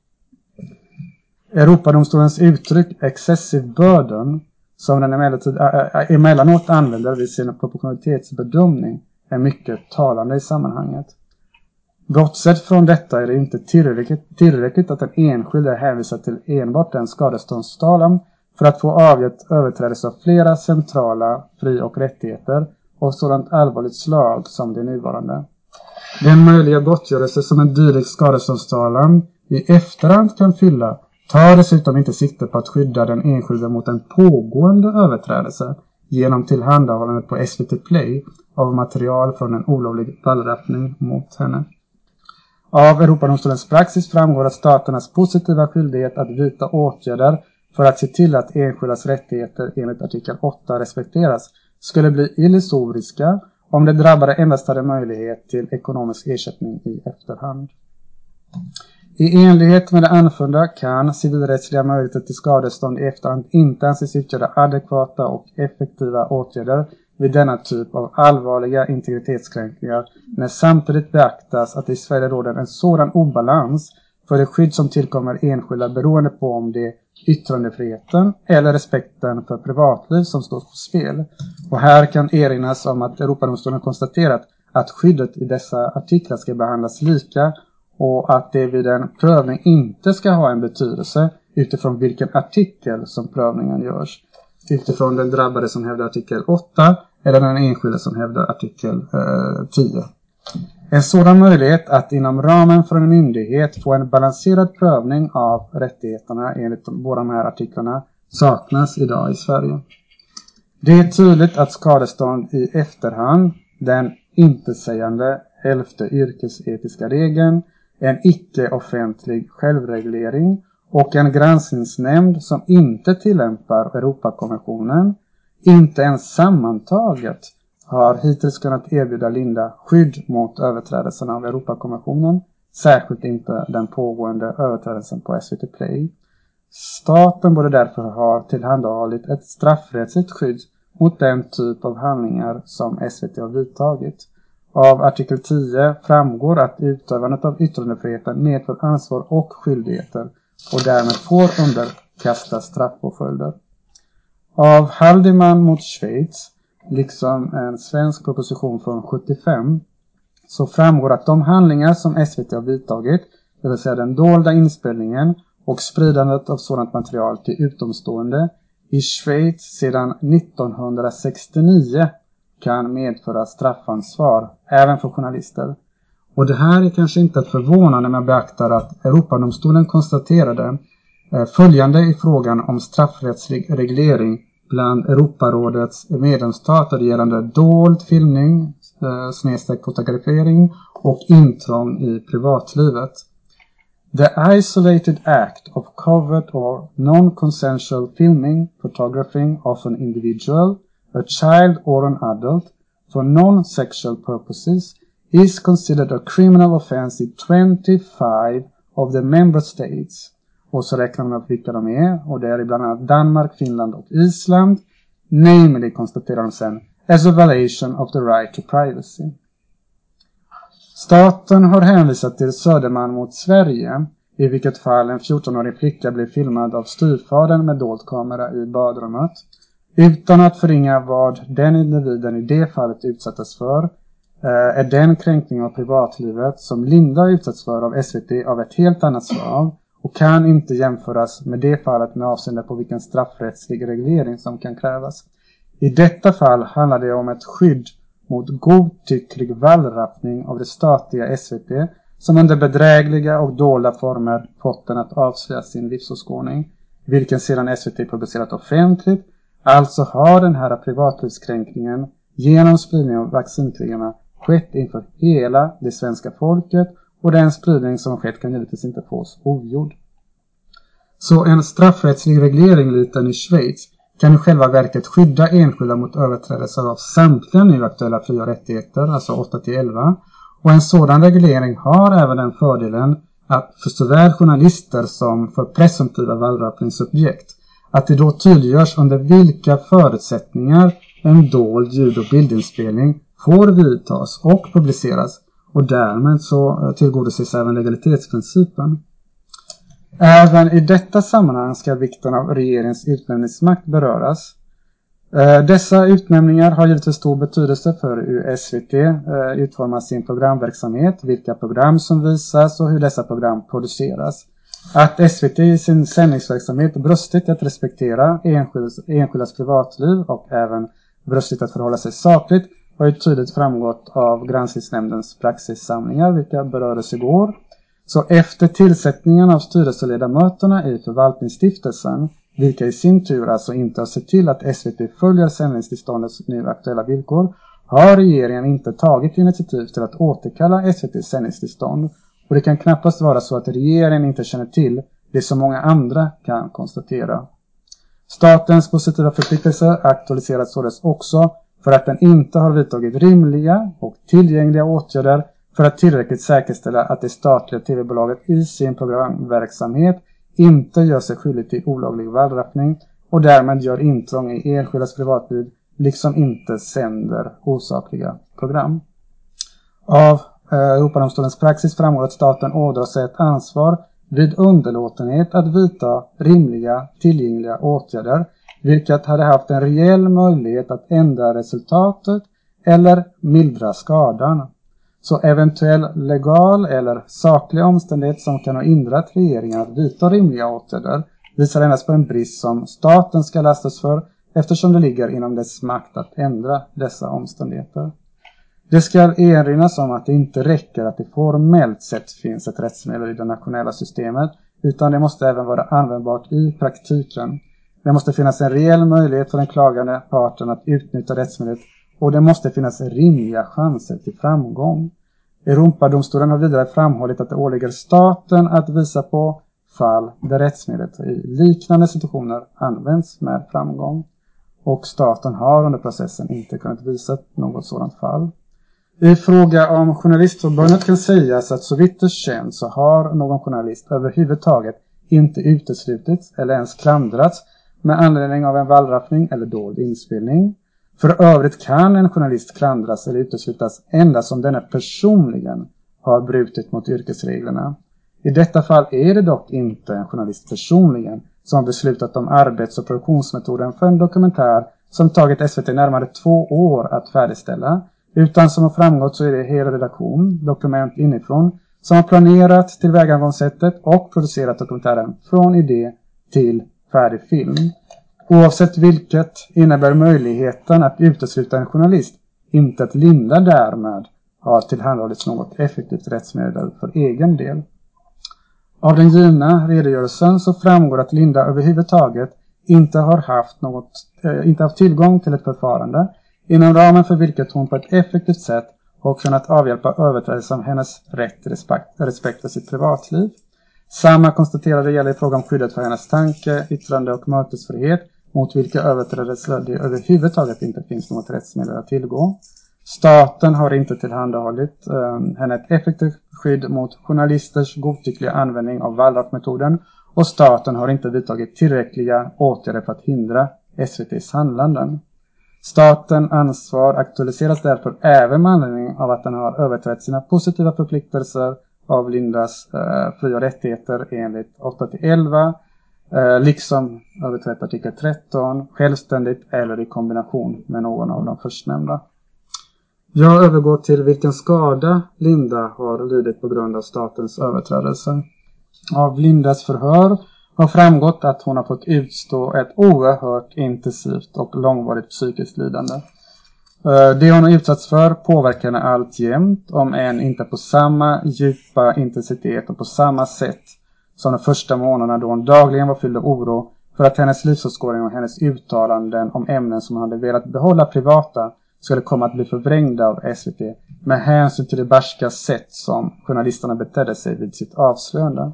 Europadomstolens uttryck excessive burden, som den emellertid emellanåt använder vid sin proportionalitetsbedömning, är mycket talande i sammanhanget. Bortsett från detta är det inte tillräckligt, tillräckligt att den enskilde är hänvisad till enbart en skadeståndstalan för att få avgett överträdelse av flera centrala fri- och rättigheter av sådant allvarligt slag som det nuvarande. Den möjliga gottgörelse som en dylik skadeståndstalan i efterhand kan fylla tar dessutom inte sikte på att skydda den enskilde mot en pågående överträdelse genom tillhandahållandet på SVT Play av material från en olovlig wallraffning mot henne. Av Europadomstolens praxis framgår att staternas positiva skyldighet att vidta åtgärder för att se till att enskildas rättigheter enligt artikel 8 respekteras skulle bli illusoriska om det drabbade endast hade möjlighet till ekonomisk ersättning i efterhand. I enlighet med det anförda kan civilrättsliga möjligheter till skadestånd i efterhand inte anses utgöra adekvata och effektiva åtgärder vid denna typ av allvarliga integritetskränkningar när samtidigt beaktas att det i Sverige råder en sådan obalans för det skydd som tillkommer enskilda beroende på om det är yttrandefriheten eller respekten för privatliv som står på spel. Och här kan erinras om att Europadomstolen konstaterat att skyddet i dessa artiklar ska behandlas lika och att det vid en prövning inte ska ha en betydelse utifrån vilken artikel som prövningen görs. Utifrån den drabbade som hävdar artikel 8 eller den enskilde som hävdar artikel eh, 10. En sådan möjlighet att inom ramen för en myndighet få en balanserad prövning av rättigheterna enligt båda de här artiklarna saknas idag i Sverige. Det är tydligt att skadestånd i efterhand, den intetsägande elfte yrkesetiska regeln, en icke-offentlig självreglering och en granskningsnämnd som inte tillämpar Europakonventionen, inte ens sammantaget har hittills kunnat erbjuda Linda skydd mot överträdelserna av Europakonventionen, särskilt inte den pågående överträdelsen på SVT Play. Staten borde därför ha tillhandahållit ett straffrättsligt skydd mot den typ av handlingar som SVT har vidtagit. Av artikel 10 framgår att utövandet av yttrandefriheten medför ansvar och skyldigheter och därmed får underkastas straffpåföljder. Av Haldeman mot Schweiz, liksom en svensk proposition från 75, så framgår att de handlingar som SVT har vidtagit, det vill säga den dolda inspelningen och spridandet av sådant material till utomstående, i Schweiz sedan 1969 kan medföra straffansvar även för journalister. Och det här är kanske inte förvånande när man beaktar att Europadomstolen konstaterade eh, följande i frågan om straffrättslig reglering bland Europarådets medlemsstater gällande dold filmning, eh, snedstreck fotografering och intrång i privatlivet. The isolated act of covert or non-consensual filming, photographing of an individual, a child or an adult for non-sexual purposes is considered a criminal offense in 25 of the member states. Och så räknar man upp vilka de är och det är bland annat Danmark, Finland och Island. Namely konstaterar de sen as a violation of the right to privacy. Staten har hänvisat till Söderman mot Sverige i vilket fall en 14-årig flicka blev filmad av styvfadern med dold kamera i badrummet. Utan att förringa vad den individen i det fallet utsattes för eh, är den kränkning av privatlivet som Linda utsatts för av SVT av ett helt annat slag och kan inte jämföras med det fallet med avseende på vilken straffrättslig reglering som kan krävas. I detta fall handlar det om ett skydd mot godtycklig vallrappning av det statliga SVT som under bedrägliga och dolda former fått den att avslöja sin livsåskådning, vilken sedan SVT publicerat offentligt. Alltså har den här privatlivskränkningen genom spridning av vaccinkrigarna skett inför hela det svenska folket och den spridning som skett kan givetvis inte fås ogjord. Så en straffrättslig reglering likt den i Schweiz kan i själva verket skydda enskilda mot överträdelser av samtliga nu aktuella fri och rättigheter, alltså 8 till 11. Och en sådan reglering har även den fördelen att för såväl journalister som för presumtiva wallraffningsobjekt att det då tydliggörs under vilka förutsättningar en dold ljud- och bildinspelning får vidtas och publiceras och därmed så eh, tillgodoses även legalitetsprincipen. Även i detta sammanhang ska vikten av regeringens utnämningsmakt beröras. Eh, dessa utnämningar har givetvis stor betydelse för hur SVT eh, utformar sin programverksamhet, vilka program som visas och hur dessa program produceras. Att SVT i sin sändningsverksamhet brustit i att respektera enskildas, enskildas privatliv och även brustit att förhålla sig sakligt har ju tydligt framgått av granskningsnämndens praxissamlingar, vilka berördes igår. Så efter tillsättningen av styrelseledamöterna i förvaltningsstiftelsen, vilka i sin tur alltså inte har sett till att SVT följer sändningstillståndets nu aktuella villkor, har regeringen inte tagit initiativ till att återkalla SVTs sändningstillstånd. Och det kan knappast vara så att regeringen inte känner till det som många andra kan konstatera. Statens positiva förpliktelser aktualiseras således också för att den inte har vidtagit rimliga och tillgängliga åtgärder för att tillräckligt säkerställa att det statliga tv-bolaget i sin programverksamhet inte gör sig skyldig till olaglig wallrappning och därmed gör intrång i enskildas privatliv liksom inte sänder osakliga program. Av eh, Europadomstolens praxis framgår att staten ådrar sig ett ansvar vid underlåtenhet att vidta rimliga tillgängliga åtgärder vilket hade haft en reell möjlighet att ändra resultatet eller mildra skadan. Så eventuell legal eller saklig omständighet som kan ha hindrat regeringen att vidta rimliga åtgärder visar endast på en brist som staten ska lastas för eftersom det ligger inom dess makt att ändra dessa omständigheter. Det ska erinras om att det inte räcker att det formellt sett finns ett rättsmedel i det nationella systemet utan det måste även vara användbart i praktiken. Det måste finnas en reell möjlighet för den klagande parten att utnyttja rättsmedlet och det måste finnas rimliga chanser till framgång. Europadomstolen har vidare framhållit att det åligger staten att visa på fall där rättsmedlet i liknande situationer används med framgång. Och staten har under processen inte kunnat visa något sådant fall. I fråga om Journalistförbundet kan sägas att så vitt det känns så har någon journalist överhuvudtaget inte uteslutits eller ens klandrats med anledning av en wallraffning eller dold inspelning. För övrigt kan en journalist klandras eller uteslutas endast om denne personligen har brutit mot yrkesreglerna. I detta fall är det dock inte en journalist personligen som har beslutat om arbets och produktionsmetoden för en dokumentär som tagit SVT närmare två år att färdigställa. Utan som har framgått så är det hela redaktion, dokument inifrån, som har planerat tillvägagångssättet och producerat dokumentären från idé till färdig film. Oavsett vilket innebär möjligheten att utesluta en journalist inte att Linda därmed har tillhandahållits något effektivt rättsmedel för egen del. Av den givna redogörelsen så framgår att Linda överhuvudtaget inte har haft, något, eh, inte haft tillgång till ett förfarande inom ramen för vilket hon på ett effektivt sätt har kunnat avhjälpa överträdelser av hennes rätt till respekt, respekt för sitt privatliv. Samma konstaterade gäller i fråga om skyddet för hennes tanke, yttrande och mötesfrihet mot vilka överträdelser det överhuvudtaget inte finns något rättsmedel att tillgå. Staten har inte tillhandahållit eh, henne ett effektivt skydd mot journalisters godtyckliga användning av Wallraff-metoden och staten har inte vidtagit tillräckliga åtgärder för att hindra SVTs handlanden. Staten ansvar aktualiseras därför även med anledning av att den har överträtt sina positiva förpliktelser av Lindas eh, fri och rättigheter enligt 8-11 eh, liksom överträtt artikel 13 självständigt eller i kombination med någon av de förstnämnda. Jag övergår till vilken skada Linda har lidit på grund av statens överträdelser. Av Lindas förhör har framgått att hon har fått utstå ett oerhört intensivt och långvarigt psykiskt lidande. Eh, det hon har utsatts för påverkar henne alltjämt, om än inte på samma djupa intensitet och på samma sätt som de första månaderna då hon dagligen var fylld av oro för att hennes livsåskådning och hennes uttalanden om ämnen som hon hade velat behålla privata skulle komma att bli förvrängda av SVT med hänsyn till det barska sätt som journalisterna betedde sig vid sitt avslöjande.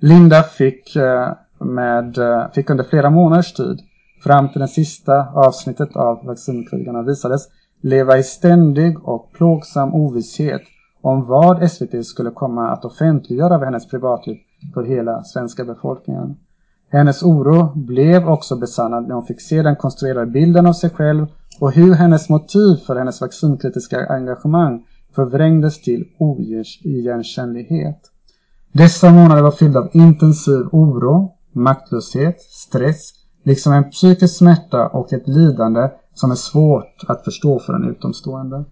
Linda fick, eh, med, eh, fick under flera månaders tid, fram till det sista avsnittet av Vaccinkrigarna visades, leva i ständig och plågsam ovisshet om vad SVT skulle komma att offentliggöra av hennes privatliv för hela svenska befolkningen. Hennes oro blev också besannad när hon fick se den konstruerade bilden av sig själv och hur hennes motiv för hennes vaccinkritiska engagemang förvrängdes till oigenkännlighet. Dessa månader var fyllda av intensiv oro, maktlöshet, stress, liksom en psykisk smärta och ett lidande som är svårt att förstå för en utomstående.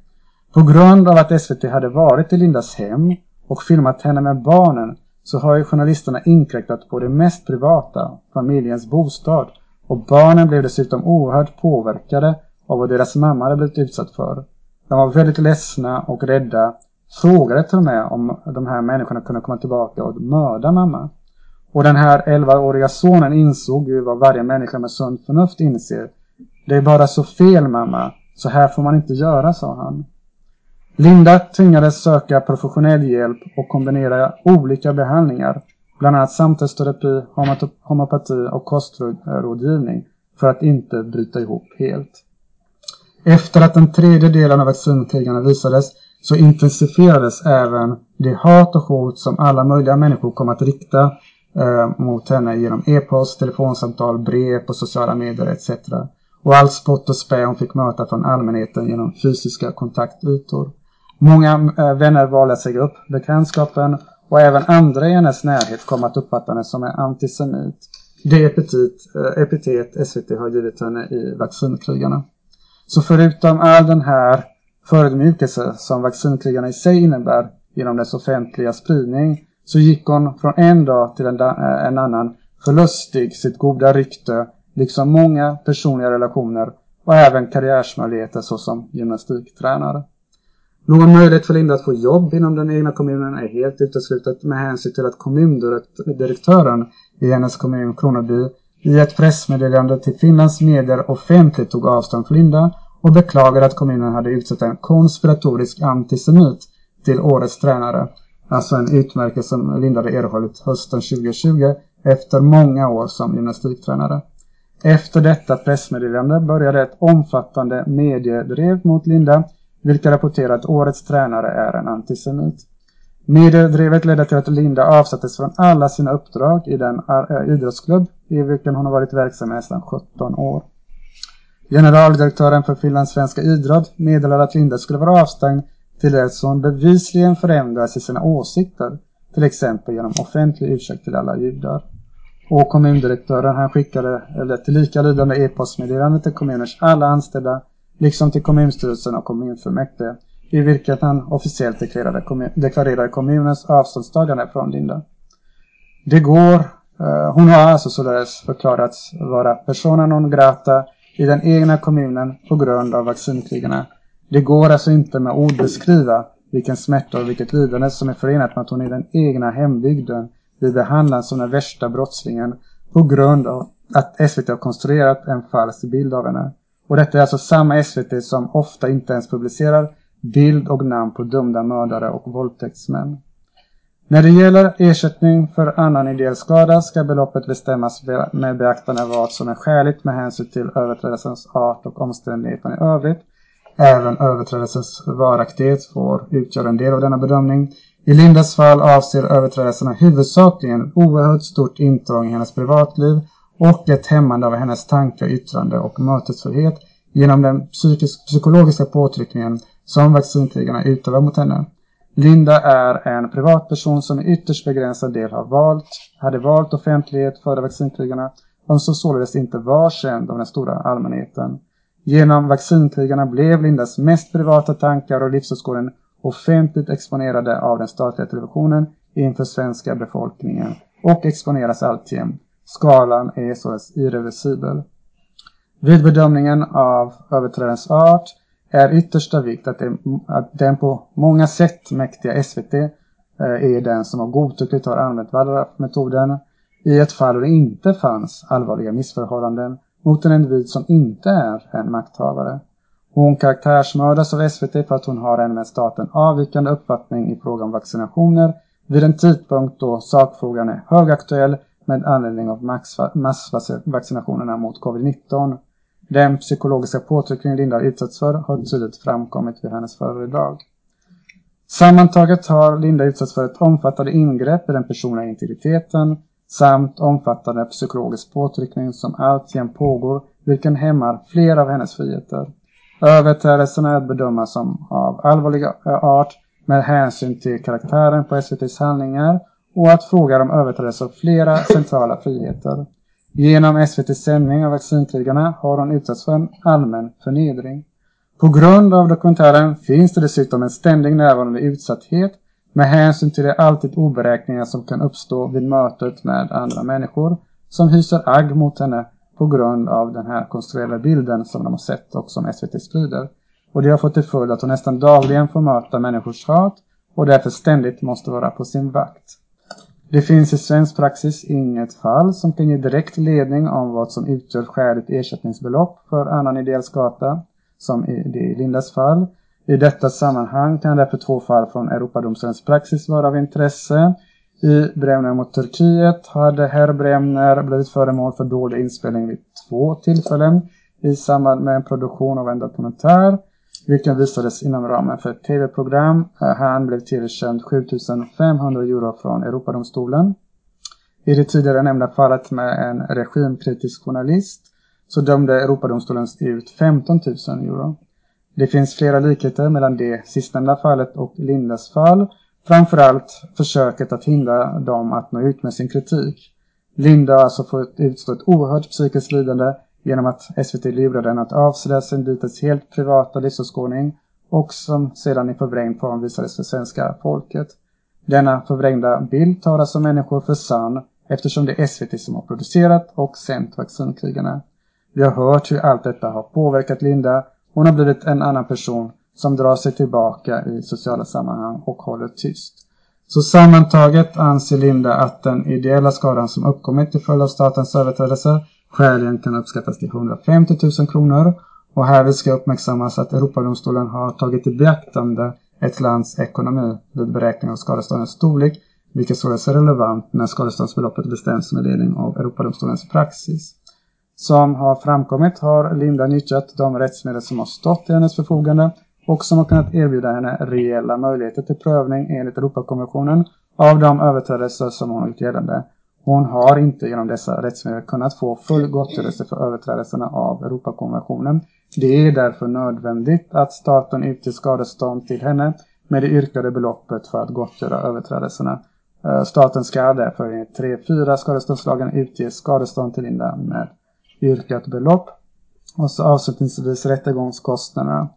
På grund av att SVT hade varit i Lindas hem och filmat henne med barnen så har ju journalisterna inkräktat på det mest privata, familjens bostad och barnen blev dessutom oerhört påverkade av vad deras mamma hade blivit utsatt för. De var väldigt ledsna och rädda, frågade till och med om de här människorna kunde komma tillbaka och mörda mamma. Och den här 11-åriga sonen insåg ju vad varje människa med sunt förnuft inser. Det är bara så fel mamma, så här får man inte göra, sa han. Linda tvingades söka professionell hjälp och kombinera olika behandlingar, bland annat samtalsterapi, homopati och kostrådgivning, för att inte bryta ihop helt. Efter att den tredje delen av vaccinkrigarna visades så intensifierades även det hat och hot som alla möjliga människor kom att rikta eh, mot henne genom e-post, telefonsamtal, brev på sociala medier etc. Och all spott och spä hon fick möta från allmänheten genom fysiska kontaktytor. Många eh, vänner valde att säga upp bekantskapen och även andra i hennes närhet kom att uppfatta henne som en antisemit. Det epitet, eh, epitet SVT har givit henne i vaccinkrigarna. Så förutom all den här förödmjukelse som vaccinkrigarna i sig innebär genom dess offentliga spridning så gick hon från en dag till en, eh, en annan förlustig sitt goda rykte liksom många personliga relationer och även karriärsmöjligheter såsom gymnastiktränare. Någon möjlighet för Linda att få jobb inom den egna kommunen är helt uteslutet med hänsyn till att kommundirektören i hennes kommun Kronoby i ett pressmeddelande till Finlands medier offentligt tog avstånd från Linda och beklagade att kommunen hade utsett en konspiratorisk antisemit till årets tränare. Alltså en utmärkelse som Linda hade erhållit hösten 2020 efter många år som gymnastiktränare. Efter detta pressmeddelande började ett omfattande mediedrev mot Linda vilka rapporterar att årets tränare är en antisemit. Mediedrevet ledde till att Linda avsattes från alla sina uppdrag i den eh, idrottsklubb i vilken hon har varit verksam i nästan 17 år. Generaldirektören för finlandssvenska idrott meddelade att Linda skulle vara avstängd till dess hon bevisligen förändras i sina åsikter, till exempel genom offentlig ursäkt till alla judar. Och kommundirektören han skickade ett likalydande e-postmeddelande till kommunens alla anställda liksom till kommunstyrelsen och kommunfullmäktige, i vilket han officiellt deklarerade, kommun, deklarerade kommunens avståndstagande från Linda. Det går, eh, hon har alltså således förklarats vara persona non grata i den egna kommunen på grund av vaccinkrigarna. Det går alltså inte med ord beskriva vilken smärta och vilket lidande som är förenat med att hon i den egna hembygden blir behandlad som den värsta brottslingen på grund av att SVT har konstruerat en falsk bild av henne. Och detta är alltså samma SVT som ofta inte ens publicerar bild och namn på dömda mördare och våldtäktsmän. När det gäller ersättning för annan ideell skada ska beloppet bestämmas med beaktande av vad som är skäligt med hänsyn till överträdelsens art och omständigheterna i övrigt. Även överträdelsens varaktighet får utgöra en del av denna bedömning. I Lindas fall avser överträdelserna huvudsakligen oerhört stort intrång i hennes privatliv och ett hämmande av hennes tankar, yttrande och mötesfrihet genom den psykisk psykologiska påtryckningen som vaccinkrigarna utövar mot henne. Linda är en privatperson som i ytterst begränsad del har valt, hade valt offentlighet före vaccinkrigarna och som således inte var känd av den stora allmänheten. Genom vaccinkrigarna blev Lindas mest privata tankar och livsåskådning offentligt exponerade av den statliga televisionen inför svenska befolkningen och exponeras alltjämt. Skalan är således irreversibel. Vid bedömningen av överträdarens art är yttersta vikt att, det, att den på många sätt mäktiga SVT eh, är den som har godtyckligt har använt Wallraff-metoden i ett fall där det inte fanns allvarliga missförhållanden mot en individ som inte är en makthavare. Hon karaktärsmördas av SVT för att hon har en med staten avvikande uppfattning i fråga om vaccinationer vid en tidpunkt då sakfrågan är högaktuell med anledning av massvaccinationerna mot covid-19. Den psykologiska påtryckning Linda har utsatts för har tydligt framkommit vid hennes föredrag. Sammantaget har Linda utsatts för ett omfattande ingrepp i den personliga integriteten samt omfattande psykologisk påtryckning som alltjämt pågår vilken hämmar flera av hennes friheter. Överträdelserna är att bedöma som av allvarlig art med hänsyn till karaktären på SVTs handlingar och att fråga om överträdelse av flera centrala friheter. Genom SVTs sändning av vaccinkrigarna har hon utsatts för en allmän förnedring. På grund av dokumentären finns det dessutom en ständig närvarande utsatthet med hänsyn till de alltid oberäkningar som kan uppstå vid mötet med andra människor som hyser agg mot henne på grund av den här konstruerade bilden som de har sett och som SVT sprider. Och det har fått till följd att hon nästan dagligen får möta människors hat och därför ständigt måste vara på sin vakt. Det finns i svensk praxis inget fall som kan ge direkt ledning om vad som utgör skäligt ersättningsbelopp för annan ideell skada, som i det i Lindas fall. I detta sammanhang kan därför två fall från Europadomstolens praxis vara av intresse. I Bremner mot Turkiet hade herr Bremner blivit föremål för dålig inspelning vid två tillfällen i samband med en produktion av en dokumentär, vilken visades inom ramen för ett tv-program. Han blev tillerkänd 7500 euro från Europadomstolen. I det tidigare nämnda fallet med en regimkritisk journalist så dömde Europadomstolen ut 15 000 euro. Det finns flera likheter mellan det sistnämnda fallet och Lindas fall. Framförallt försöket att hindra dem att nå ut med sin kritik. Linda har alltså fått utstå ett oerhört psykiskt lidande genom att SVT lurade henne att avslöja sin dittills helt privata livsåskådning och som sedan i förvrängd form visades för svenska folket. Denna förvrängda bild tar alltså människor för sann eftersom det är SVT som har producerat och sänt vaccinkrigarna. Vi har hört hur allt detta har påverkat Linda. Hon har blivit en annan person som drar sig tillbaka i sociala sammanhang och håller tyst. Så sammantaget anser Linda att den ideella skadan som uppkommit till följd av statens överträdelser skäligen kan uppskattas till 150 000 kronor och här ska uppmärksammas att Europadomstolen har tagit i beaktande ett lands ekonomi vid beräkning av skadeståndets storlek, vilket således är relevant när skadeståndsbeloppet bestäms med ledning av Europadomstolens praxis. Som har framkommit har Linda nyttjat de rättsmedel som har stått till hennes förfogande och som har kunnat erbjuda henne reella möjligheter till prövning enligt Europakonventionen av de överträdelser som hon har gjort gällande. Hon har inte genom dessa rättsmedel kunnat få full gottgörelse för överträdelserna av Europakonventionen. Det är därför nödvändigt att staten utger skadestånd till henne med det yrkade beloppet för att gottgöra överträdelserna. Eh, staten ska därför enligt 3.4 skadeståndslagen utge skadestånd till Linda med yrkat belopp. Och så avslutningsvis rättegångskostnaderna.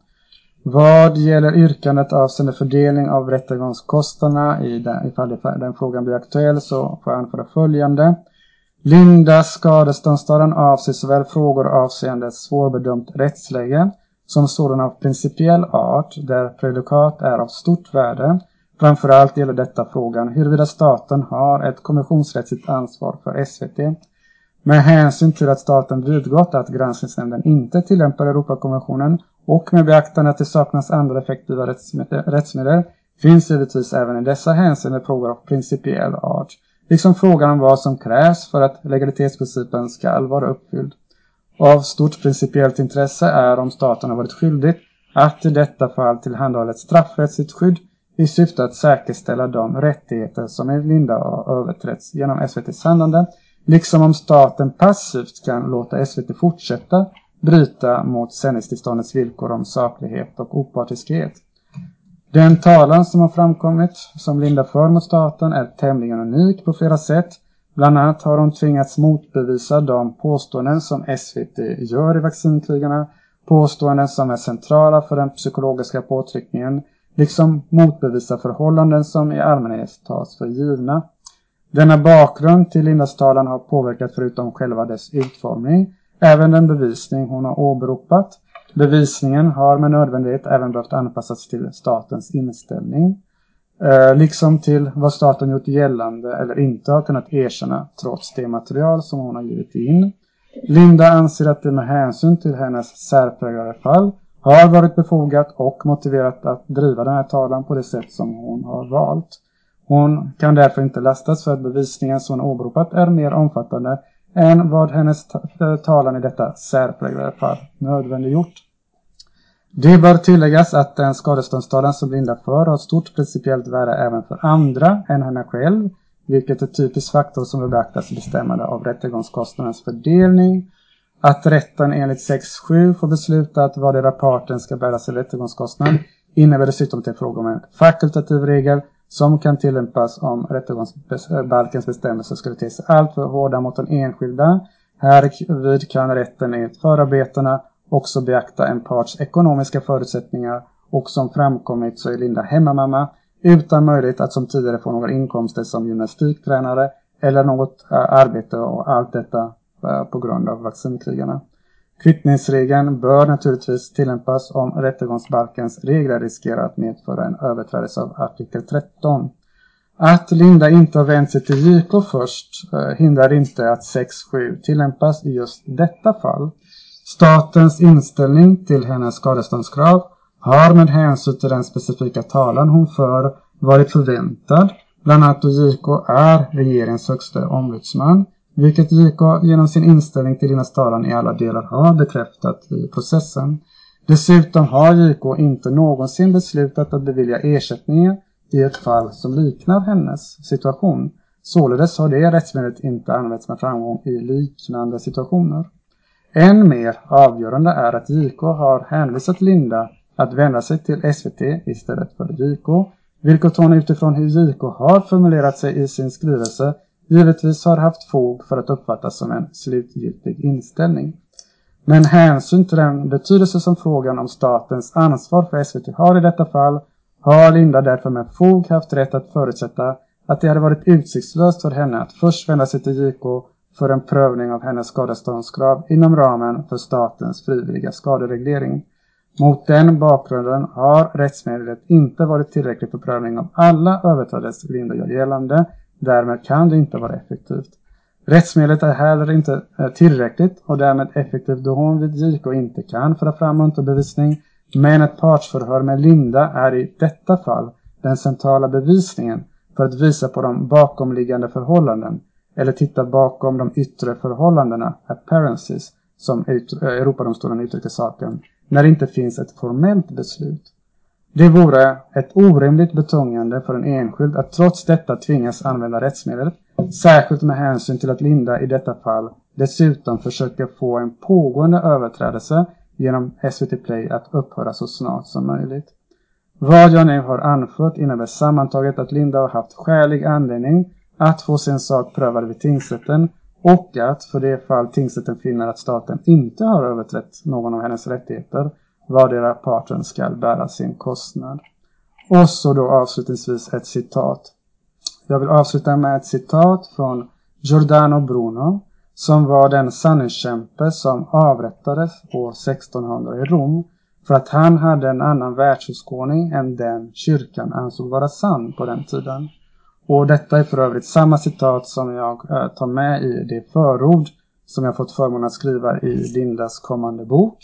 Vad gäller yrkandet avseende fördelning av rättegångskostnaderna i den, ifall den frågan blir aktuell så får jag anföra följande. Lindas skadeståndstalan avser såväl frågor avseende svårbedömt rättsläge som sådana av principiell art där prejudikat är av stort värde. Framförallt gäller detta frågan huruvida staten har ett kommissionsrättsligt ansvar för SVT. Med hänsyn till att staten vidgått att granskningsnämnden inte tillämpar Europakonventionen och med beaktande att det saknas andra effektiva rättsmedel finns givetvis även i dessa hänseenden frågor av principiell art, liksom frågan om vad som krävs för att legalitetsprincipen ska vara uppfylld. Av stort principiellt intresse är om staten har varit skyldig att i detta fall tillhandahålla ett straffrättsligt skydd i syfte att säkerställa de rättigheter som i Linda har överträtts genom SVTs handlande, liksom om staten passivt kan låta SVT fortsätta bryta mot sändningstillståndets villkor om saklighet och opartiskhet. Den talan som har framkommit som Linda för mot staten är tämligen unik på flera sätt. Bland annat har hon tvingats motbevisa de påståenden som SVT gör i vaccinkrigarna, påståenden som är centrala för den psykologiska påtryckningen, liksom motbevisa förhållanden som i allmänhet tas för givna. Denna bakgrund till Lindas talan har påverkat förutom själva dess utformning även den bevisning hon har åberopat. Bevisningen har med nödvändighet även behövt anpassas till statens inställning. Eh, liksom till vad staten gjort gällande eller inte har kunnat erkänna trots det material som hon har givit in. Linda anser att det med hänsyn till hennes särpräglade fall har varit befogat och motiverat att driva den här talan på det sätt som hon har valt. Hon kan därför inte lastas för att bevisningen som hon åberopat är mer omfattande än vad hennes eh, talan i detta särpräglade fall nödvändiggjort. Det bör tilläggas att den skadeståndstalan som Linda för har ett stort principiellt värde även för andra än henne själv, vilket är typisk faktor som bör beaktas i bestämmande av rättegångskostnadens fördelning. Att rätten enligt 6.7 får besluta att vardera parten ska bära sin rättegångskostnad innebär dessutom till fråga om en fakultativ regel som kan tillämpas om rättegångsbalkens bestämmelser skulle te sig alltför hårda mot den enskilda. Härvid kan rätten enligt förarbetena också beakta en parts ekonomiska förutsättningar och som framkommit så är Linda hemmamamma utan möjlighet att som tidigare få några inkomster som gymnastiktränare eller något arbete och allt detta eh, på grund av vaccinkrigarna. Kvittningsregeln bör naturligtvis tillämpas om rättegångsbalkens regler riskerar att medföra en överträdelse av artikel 13. Att Linda inte har vänt sig till JK först eh, hindrar inte att 6.7 tillämpas i just detta fall. Statens inställning till hennes skadeståndskrav har med hänsyn till den specifika talan hon för varit förväntad, bland annat då JK är regeringens högsta ombudsman, vilket JK genom sin inställning till Lindas talan i alla delar har bekräftat i processen. Dessutom har JK inte någonsin beslutat att bevilja ersättningen i ett fall som liknar hennes situation. Således har det rättsmedlet inte använts med framgång i liknande situationer. Än mer avgörande är att JK har hänvisat Linda att vända sig till SVT istället för JK, vilket hon utifrån hur JK har formulerat sig i sin skrivelse givetvis har haft fog för att uppfattas som en slutgiltig inställning. Men hänsyn till den betydelse som frågan om statens ansvar för SVT har i detta fall har Linda därför med fog haft rätt att förutsätta att det hade varit utsiktslöst för henne att först vända sig till JK för en prövning av hennes skadeståndskrav inom ramen för statens frivilliga skadereglering. Mot den bakgrunden har rättsmedlet inte varit tillräckligt för prövning av alla överträdelser Linda gör gällande. Därmed kan det inte vara effektivt. Rättsmedlet är heller inte eh, tillräckligt och därmed effektivt då hon vid JK inte kan föra fram underbevisning. Men ett partsförhör med Linda är i detta fall den centrala bevisningen för att visa på de bakomliggande förhållanden eller titta bakom de yttre förhållandena, appearances, som eh, Europadomstolen uttrycker saken, när det inte finns ett formellt beslut. Det vore ett orimligt betungande för en enskild att trots detta tvingas använda rättsmedel, särskilt med hänsyn till att Linda i detta fall dessutom försöker få en pågående överträdelse genom SVT Play att upphöra så snart som möjligt. Vad jag nu har anfört innebär sammantaget att Linda har haft skälig anledning att få sin sak prövad vid tingsrätten och att för det fall tingsrätten finner att staten inte har överträtt någon av hennes rättigheter vardera parten skall bära sin kostnad. Och så då avslutningsvis ett citat. Jag vill avsluta med ett citat från Giordano Bruno som var den sanningskämpe som avrättades år 1600 i Rom för att han hade en annan världsåskådning än den kyrkan ansåg vara sann på den tiden. Och detta är för övrigt samma citat som jag eh, tar med i det förord som jag fått förmånen att skriva i Lindas kommande bok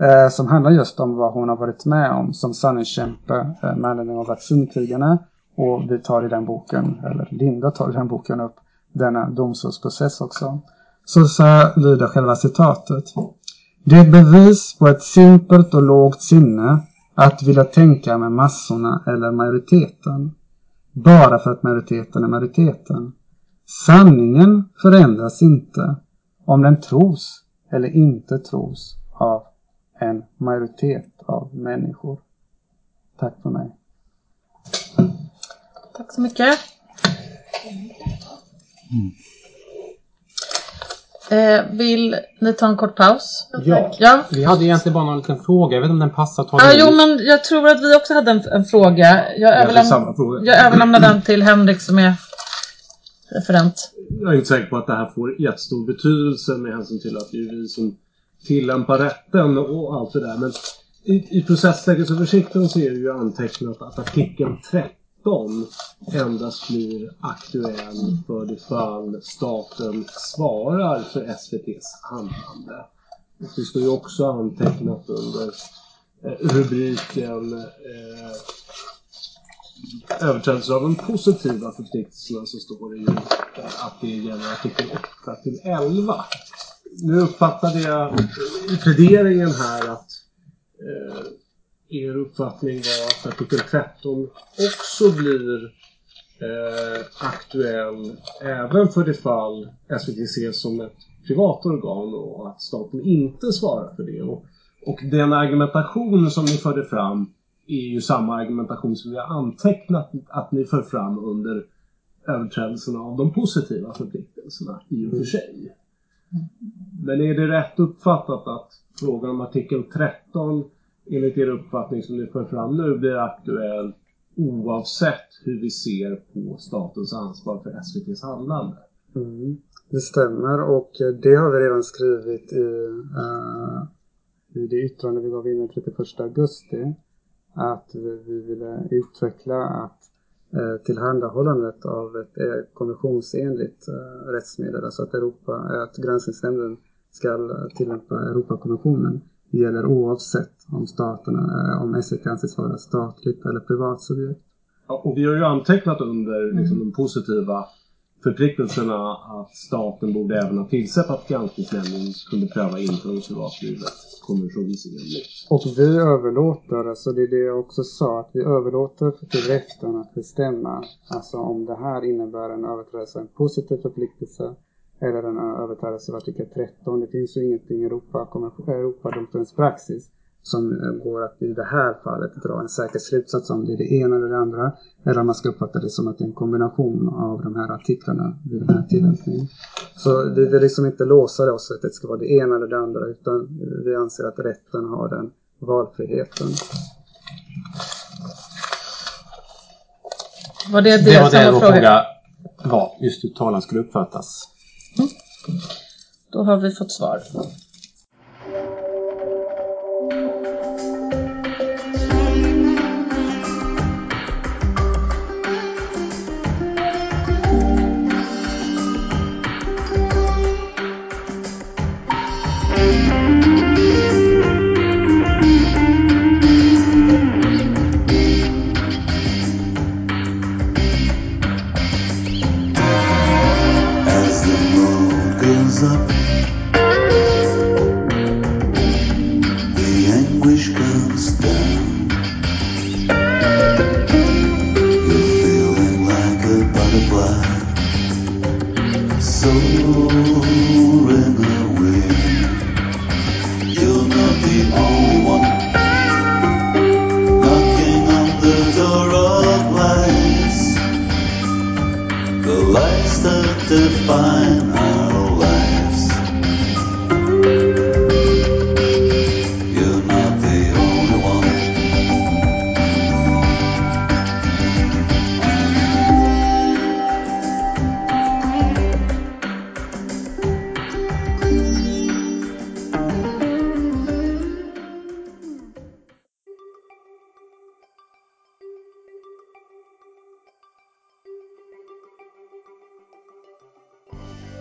eh, som handlar just om vad hon har varit med om som sanningskämpe eh, med anledning av vaccinkrigarna. Och vi tar i den boken, eller Linda tar i den boken upp denna domstolsprocess också. Så, så lyder själva citatet. Det är ett bevis på ett simpelt och lågt sinne att vilja tänka med massorna eller majoriteten bara för att majoriteten är majoriteten. Sanningen förändras inte om den tros eller inte tros av en majoritet av människor. Tack för mig. Tack så mycket. Mm. Eh, vill ni ta en kort paus? Ja. ja. Vi hade egentligen bara någon liten fråga. Jag vet inte om den passar. Ta den jo, men jag tror att vi också hade en, en fråga. Jag, hade överläm samma fråga. jag överlämnar den till Henrik som är referent. Jag är inte säker på att det här får jättestor betydelse med hänsyn till att det är vi som tillämpa rätten och allt det där. Men i, i processsäkerhetsöversikten så är det ju antecknat att artikel 13 endast blir aktuell för det fall staten svarar för SVTs handlande. Det står ju också antecknat under eh, rubriken eh, överträdelse av de positiva förpliktelserna så står det ju att det gäller artikel 8 till 11. Nu uppfattade jag i pläderingen här att eh, er uppfattning var att artikel 13 också blir eh, aktuell även för det fall SVT ses som ett privat organ och att staten inte svarar för det. Och, och den argumentation som ni förde fram är ju samma argumentation som vi har antecknat att ni för fram under överträdelserna av de positiva förpliktelserna i och för sig. Men är det rätt uppfattat att frågan om artikel 13 enligt er uppfattning som ni för fram nu blir aktuell oavsett hur vi ser på statens ansvar för SVTs handlande? Mm, det stämmer och eh, det har vi redan skrivit i, uh, i det yttrande vi gav in den 31 augusti. Att vi, vi ville utveckla att eh, tillhandahållandet av ett konventionsenligt rättsmedel, alltså att, Europa, att granskningsnämnden ska tillämpa Europakonventionen gäller oavsett om staten, eh, om SVT anses vara statligt eller privat subjekt. Ja, och vi har ju antecknat under liksom, de positiva förpliktelserna att staten borde även ha tillsett att granskningsnämnden kunde pröva införselvarslivet konventionsenligt. Och vi överlåter, alltså det är det jag också sa, att vi överlåter till rätten att bestämma alltså om det här innebär en överträdelse en positiv förpliktelse eller en överträdelse av artikel 13. Det finns ju ingenting i Europadomstolens praxis som eh, går att i det här fallet dra en säker slutsats om det är det ena eller det andra. Eller om man ska uppfatta det som att det är en kombination av de här artiklarna vid den här tillämpningen. Så vi vill liksom inte låsa oss att det ska vara det ena eller det andra utan vi anser att rätten har den valfriheten. Var det det, Det var det vår fråga var. Just hur talan skulle uppfattas. Då har vi fått svar.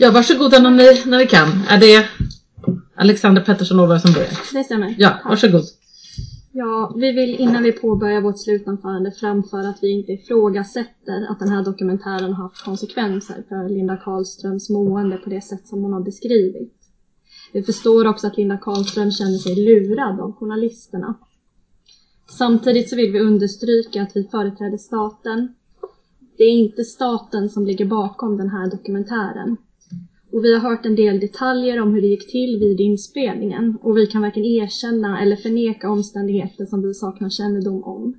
Ja, varsågoda när ni, när ni kan. Är det Alexander Pettersson Åberg som börjar? Det stämmer. Ja, varsågod. Ja, vi vill innan vi påbörjar vårt slutanförande framföra att vi inte ifrågasätter att den här dokumentären har haft konsekvenser för Linda Karlströms mående på det sätt som hon har beskrivit. Vi förstår också att Linda Karlström känner sig lurad av journalisterna. Samtidigt så vill vi understryka att vi företräder staten. Det är inte staten som ligger bakom den här dokumentären. Och vi har hört en del detaljer om hur det gick till vid inspelningen och vi kan varken erkänna eller förneka omständigheter som vi saknar kännedom om.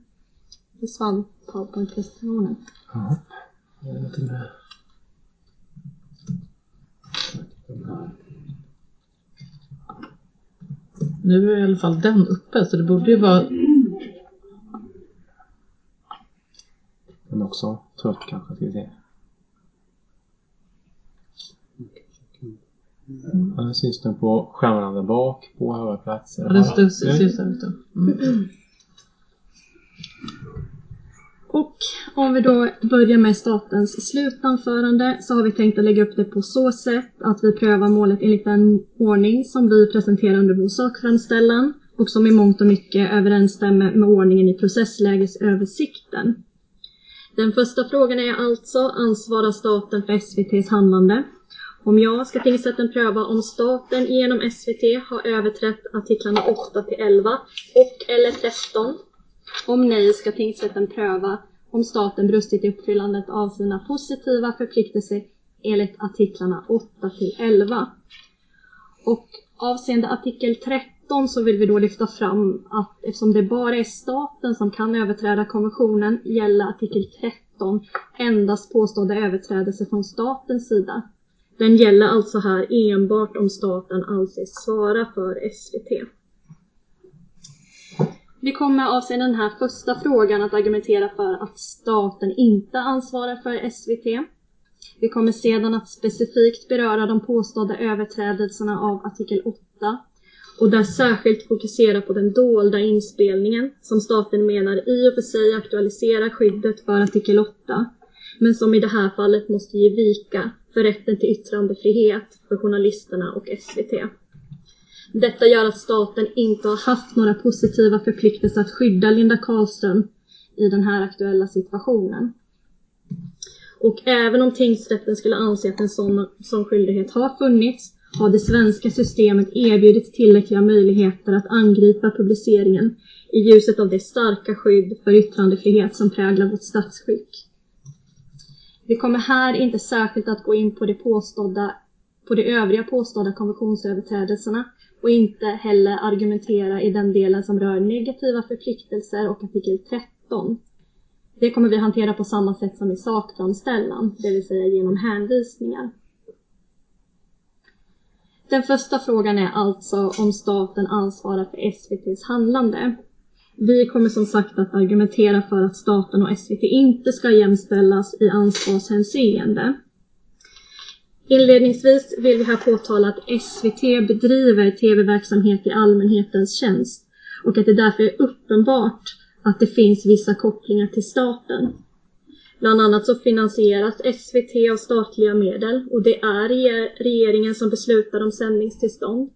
Försvann PowerPoint-presentationen. Nu är i alla fall den uppe så det borde ju vara... Men också trött kanske, ska vi se. Ja, nu syns den på skärmarna där bak på högra platser. Ja, den stus- susar ut. Mm. Och om vi då börjar med statens slutanförande så har vi tänkt att lägga upp det på så sätt att vi prövar målet enligt den ordning som vi presenterar under vår sakframställan och som i mångt och mycket överensstämmer med ordningen i processlägesöversikten. Den första frågan är alltså, ansvarar staten för SVTs handlande? Om ja ska tingsrätten pröva om staten genom SVT har överträtt artiklarna 8 till 11 och eller 13 om nej ska tingsrätten pröva om staten brustit i uppfyllandet av sina positiva förpliktelser enligt artiklarna 8 till 11. Och avseende artikel 13 så vill vi då lyfta fram att eftersom det bara är staten som kan överträda konventionen gäller artikel 13 endast påstådda överträdelser från statens sida. Den gäller alltså här enbart om staten anses svara för SVT. Vi kommer avseende den här första frågan att argumentera för att staten inte ansvarar för SVT. Vi kommer sedan att specifikt beröra de påstådda överträdelserna av artikel 8 och där särskilt fokusera på den dolda inspelningen som staten menar i och för sig aktualiserar skyddet för artikel 8 men som i det här fallet måste ge vika för rätten till yttrandefrihet för journalisterna och SVT. Detta gör att staten inte har haft några positiva förpliktelser att skydda Linda Karlström i den här aktuella situationen. Och även om tingsrätten skulle anse att en sån, sån skyldighet har funnits har det svenska systemet erbjudit tillräckliga möjligheter att angripa publiceringen i ljuset av det starka skydd för yttrandefrihet som präglar vårt statsskick. Vi kommer här inte särskilt att gå in på det påstådda på de övriga påstådda konventionsöverträdelserna och inte heller argumentera i den delen som rör negativa förpliktelser och artikel 13. Det kommer vi hantera på samma sätt som i sakframställan, det vill säga genom hänvisningar. Den första frågan är alltså om staten ansvarar för SVTs handlande. Vi kommer som sagt att argumentera för att staten och SVT inte ska jämställas i ansvarshänseende. Inledningsvis vill vi här påtala att SVT bedriver tv-verksamhet i allmänhetens tjänst och att det därför är uppenbart att det finns vissa kopplingar till staten. Bland annat så finansieras SVT av statliga medel och det är regeringen som beslutar om sändningstillstånd.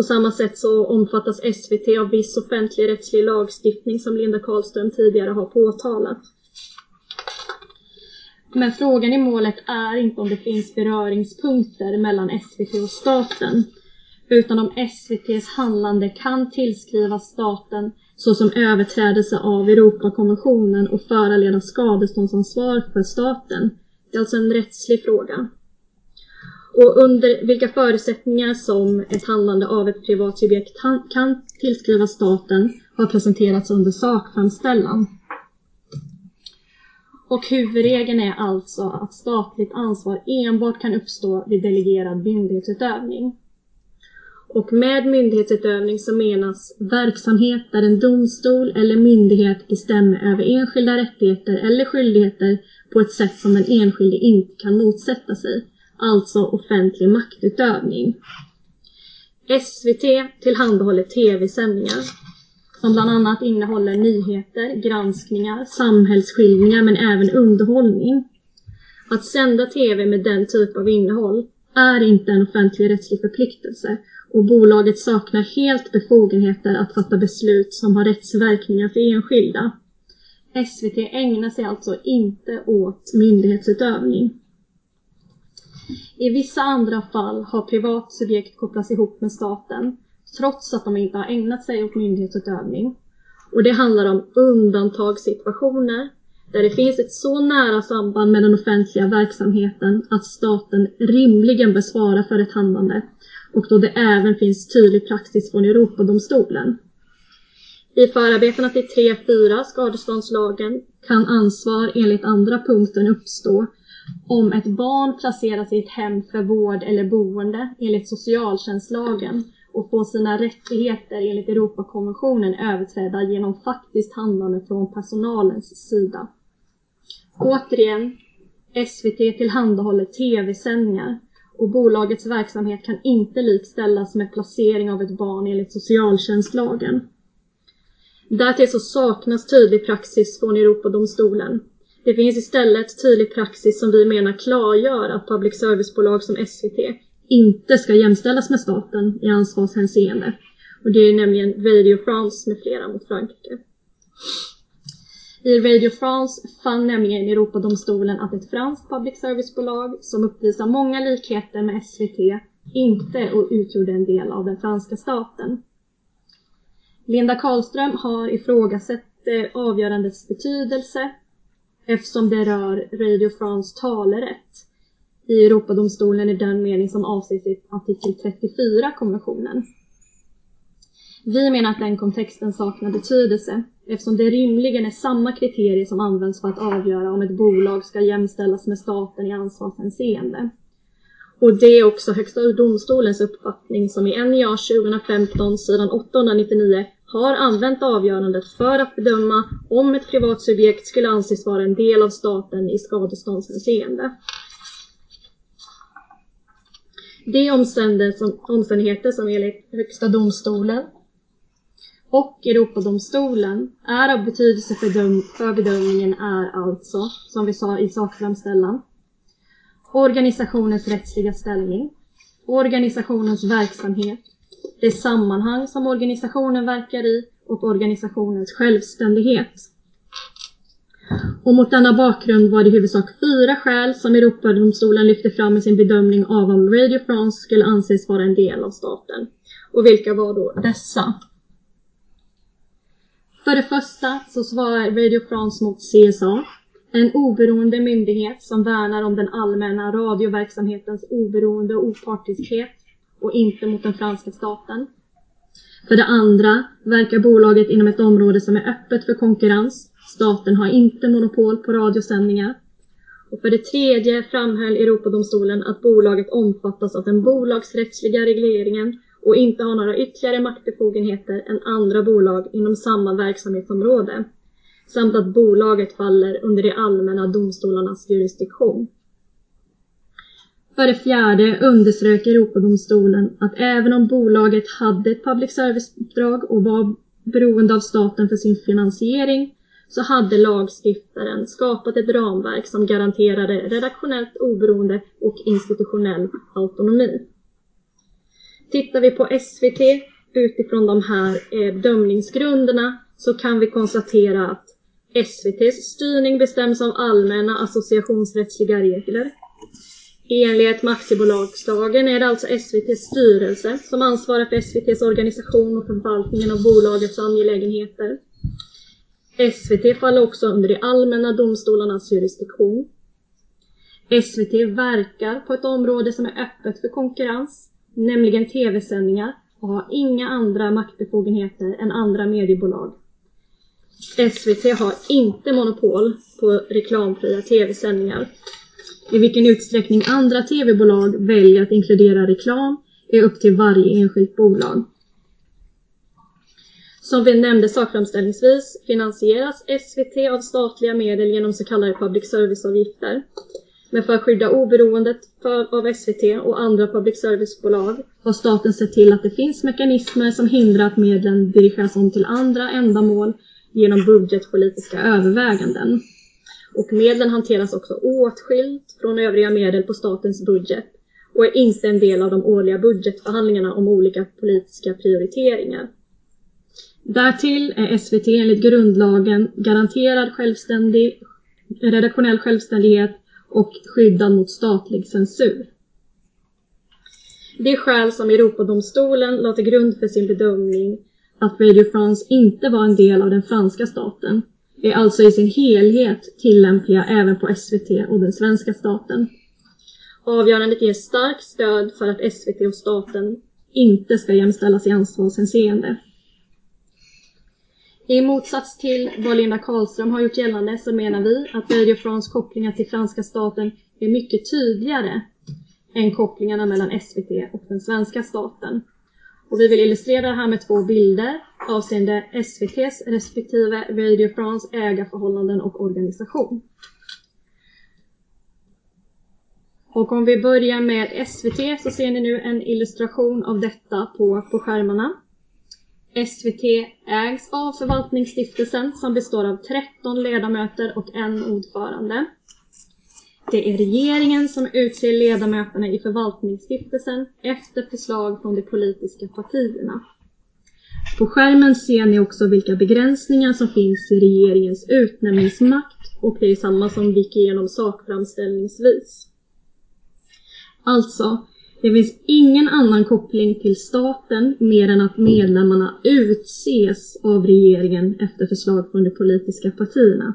På samma sätt så omfattas SVT av viss offentlig rättslig lagstiftning som Linda Karlström tidigare har påtalat. Men frågan i målet är inte om det finns beröringspunkter mellan SVT och staten, utan om SVTs handlande kan tillskrivas staten såsom överträdelse av Europakonventionen och föranleda skadeståndsansvar för staten. Det är alltså en rättslig fråga. Och under vilka förutsättningar som ett handlande av ett privat subjekt kan tillskrivas staten har presenterats under sakframställan. Och huvudregeln är alltså att statligt ansvar enbart kan uppstå vid delegerad myndighetsutövning. Och med myndighetsutövning så menas verksamhet där en domstol eller myndighet bestämmer över enskilda rättigheter eller skyldigheter på ett sätt som den enskilde inte kan motsätta sig, alltså offentlig maktutövning. SVT tillhandahåller tv-sändningar som bland annat innehåller nyheter, granskningar, samhällsskildringar men även underhållning. Att sända tv med den typ av innehåll är inte en offentlig rättslig förpliktelse och bolaget saknar helt befogenheter att fatta beslut som har rättsverkningar för enskilda. SVT ägnar sig alltså inte åt myndighetsutövning. I vissa andra fall har privat subjekt kopplats ihop med staten trots att de inte har ägnat sig åt myndighetsutövning. Och det handlar om undantagssituationer där det finns ett så nära samband med den offentliga verksamheten att staten rimligen bör svara för ett handlande och då det även finns tydlig praxis från Europadomstolen. I förarbetena till 3.4 skadeståndslagen kan ansvar enligt andra punkten uppstå om ett barn placeras i ett hem för vård eller boende enligt socialtjänstlagen och får sina rättigheter enligt Europakonventionen överträdda genom faktiskt handlande från personalens sida. Återigen, SVT tillhandahåller tv-sändningar och bolagets verksamhet kan inte likställas med placering av ett barn enligt socialtjänstlagen. Därtill så saknas tydlig praxis från Europadomstolen. Det finns istället tydlig praxis som vi menar klargör att public service-bolag som SVT inte ska jämställas med staten i ansvarshänseende. Och det är nämligen Radio France med flera mot Frankrike. I Radio France fann nämligen Europadomstolen att ett franskt public service-bolag som uppvisar många likheter med SVT inte utgjorde en del av den franska staten. Linda Karlström har ifrågasatt eh, avgörandets betydelse eftersom det rör Radio France talerätt i Europadomstolen i den mening som avses i artikel 34 konventionen. Vi menar att den kontexten saknar betydelse eftersom det rimligen är samma kriterier som används för att avgöra om ett bolag ska jämställas med staten i ansvarshänseende. Och det är också Högsta domstolens uppfattning som i NJA 2015 sidan 899 har använt avgörandet för att bedöma om ett privat subjekt skulle anses vara en del av staten i skadeståndshänseende. De omständigheter som enligt Högsta domstolen och Europadomstolen är av betydelse för, döm för bedömningen är alltså, som vi sa i sakframställan, organisationens rättsliga ställning, organisationens verksamhet, det sammanhang som organisationen verkar i och organisationens självständighet. Och mot denna bakgrund var det i huvudsak fyra skäl som Europadomstolen lyfte fram i sin bedömning av om Radio France skulle anses vara en del av staten. Och vilka var då dessa? För det första så svarar Radio France mot CSA, en oberoende myndighet som värnar om den allmänna radioverksamhetens oberoende och opartiskhet och inte mot den franska staten. För det andra verkar bolaget inom ett område som är öppet för konkurrens. Staten har inte monopol på radiosändningar. Och för det tredje framhöll Europadomstolen att bolaget omfattas av den bolagsrättsliga regleringen och inte har några ytterligare maktbefogenheter än andra bolag inom samma verksamhetsområde. Samt att bolaget faller under de allmänna domstolarnas jurisdiktion. För det fjärde underströk Europadomstolen att även om bolaget hade ett public service-uppdrag och var beroende av staten för sin finansiering så hade lagstiftaren skapat ett ramverk som garanterade redaktionellt oberoende och institutionell autonomi. Tittar vi på SVT utifrån de här eh, bedömningsgrunderna så kan vi konstatera att SVTs styrning bestäms av allmänna associationsrättsliga regler. I enlighet med aktiebolagslagen är det alltså SVTs styrelse som ansvarar för SVTs organisation och förvaltningen av bolagets angelägenheter. SVT faller också under de allmänna domstolarnas jurisdiktion. SVT verkar på ett område som är öppet för konkurrens nämligen tv-sändningar och har inga andra maktbefogenheter än andra mediebolag. SVT har inte monopol på reklamfria tv-sändningar. I vilken utsträckning andra tv-bolag väljer att inkludera reklam är upp till varje enskilt bolag. Som vi nämnde sakframställningsvis finansieras SVT av statliga medel genom så kallade public service-avgifter. Men för att skydda oberoendet för, av SVT och andra public service-bolag har staten sett till att det finns mekanismer som hindrar att medlen dirigeras om till andra ändamål genom budgetpolitiska överväganden. Och medlen hanteras också åtskilt från övriga medel på statens budget och är inte en del av de årliga budgetförhandlingarna om olika politiska prioriteringar. Därtill är SVT enligt grundlagen garanterad självständig, redaktionell självständighet och skyddad mot statlig censur. Det skäl som Europadomstolen la till grund för sin bedömning att Radio France inte var en del av den franska staten är alltså i sin helhet tillämpliga även på SVT och den svenska staten. Avgörandet ger starkt stöd för att SVT och staten inte ska jämställas i ansvarshänseende. I motsats till vad Linda Karlström har gjort gällande så menar vi att Radio France kopplingar till franska staten är mycket tydligare än kopplingarna mellan SVT och den svenska staten. Och vi vill illustrera det här med två bilder avseende SVTs respektive Radio France ägarförhållanden och organisation. Och om vi börjar med SVT så ser ni nu en illustration av detta på, på skärmarna. SVT ägs av Förvaltningsstiftelsen som består av 13 ledamöter och en ordförande. Det är regeringen som utser ledamöterna i Förvaltningsstiftelsen efter förslag från de politiska partierna. På skärmen ser ni också vilka begränsningar som finns i regeringens utnämningsmakt och det är samma som vi gick igenom sakframställningsvis. Alltså, det finns ingen annan koppling till staten mer än att medlemmarna utses av regeringen efter förslag från de politiska partierna.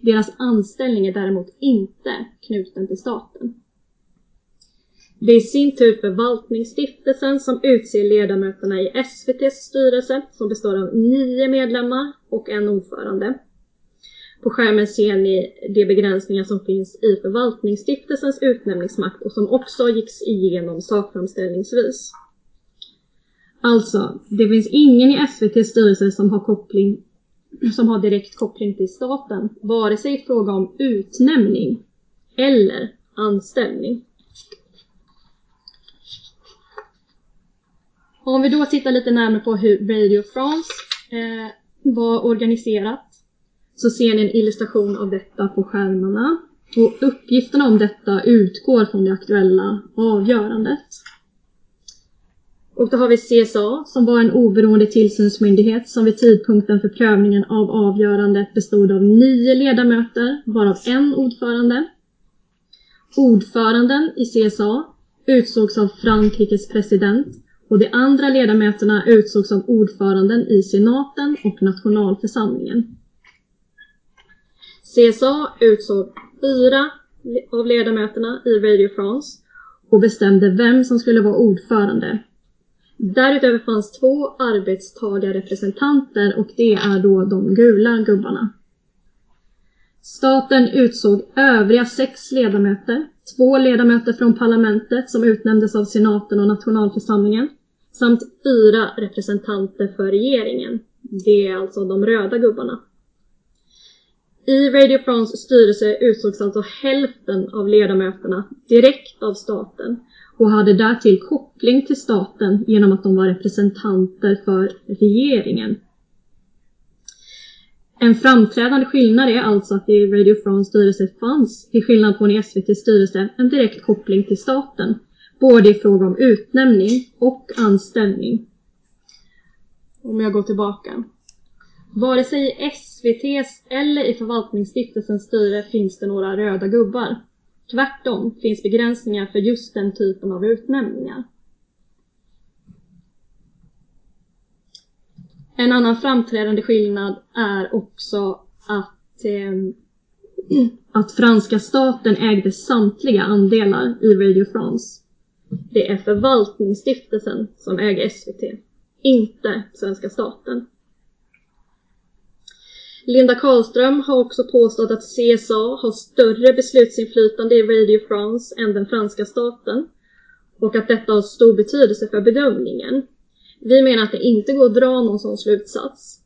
Deras anställning är däremot inte knuten till staten. Det är i sin tur Förvaltningsstiftelsen som utser ledamöterna i SVTs styrelse som består av nio medlemmar och en ordförande. På skärmen ser ni de begränsningar som finns i Förvaltningsstiftelsens utnämningsmakt och som också gicks igenom sakframställningsvis. Alltså, det finns ingen i SVTs styrelse som har, koppling, som har direkt koppling till staten, vare sig i fråga om utnämning eller anställning. Om vi då tittar lite närmare på hur Radio France eh, var organiserat så ser ni en illustration av detta på skärmarna. Och uppgifterna om detta utgår från det aktuella avgörandet. Och då har vi CSA som var en oberoende tillsynsmyndighet som vid tidpunkten för prövningen av avgörandet bestod av nio ledamöter, varav en ordförande. Ordföranden i CSA utsågs av Frankrikes president och de andra ledamöterna utsågs av ordföranden i senaten och nationalförsamlingen. CSA utsåg fyra av ledamöterna i Radio France och bestämde vem som skulle vara ordförande. Därutöver fanns två arbetstagarrepresentanter och det är då de gula gubbarna. Staten utsåg övriga sex ledamöter, två ledamöter från parlamentet som utnämndes av senaten och nationalförsamlingen samt fyra representanter för regeringen. Det är alltså de röda gubbarna. I Radio France styrelse utsågs alltså hälften av ledamöterna direkt av staten och hade därtill koppling till staten genom att de var representanter för regeringen. En framträdande skillnad är alltså att det i Radio France styrelse fanns, till skillnad från i SVTs styrelse, en direkt koppling till staten, både i fråga om utnämning och anställning. Om jag går tillbaka. Vare sig i SVTs eller i förvaltningsstiftelsens styre finns det några röda gubbar. Tvärtom finns begränsningar för just den typen av utnämningar. En annan framträdande skillnad är också att, eh, att franska staten ägde samtliga andelar i Radio France. Det är förvaltningsstiftelsen som äger SVT, inte svenska staten. Linda Karlström har också påstått att CSA har större beslutsinflytande i Radio France än den franska staten och att detta har stor betydelse för bedömningen. Vi menar att det inte går att dra någon sån slutsats.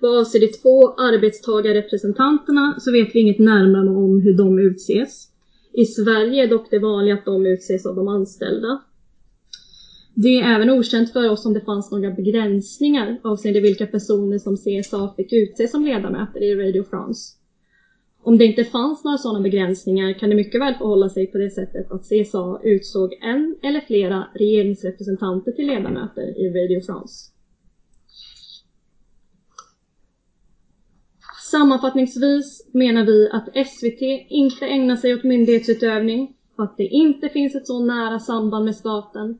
Vad avser de två arbetstagarrepresentanterna så vet vi inget närmare om hur de utses. I Sverige är dock det vanliga att de utses av de anställda. Det är även okänt för oss om det fanns några begränsningar avseende vilka personer som CSA fick utse som ledamöter i Radio France. Om det inte fanns några sådana begränsningar kan det mycket väl förhålla sig på det sättet att CSA utsåg en eller flera regeringsrepresentanter till ledamöter i Radio France. Sammanfattningsvis menar vi att SVT inte ägnar sig åt myndighetsutövning och att det inte finns ett så nära samband med staten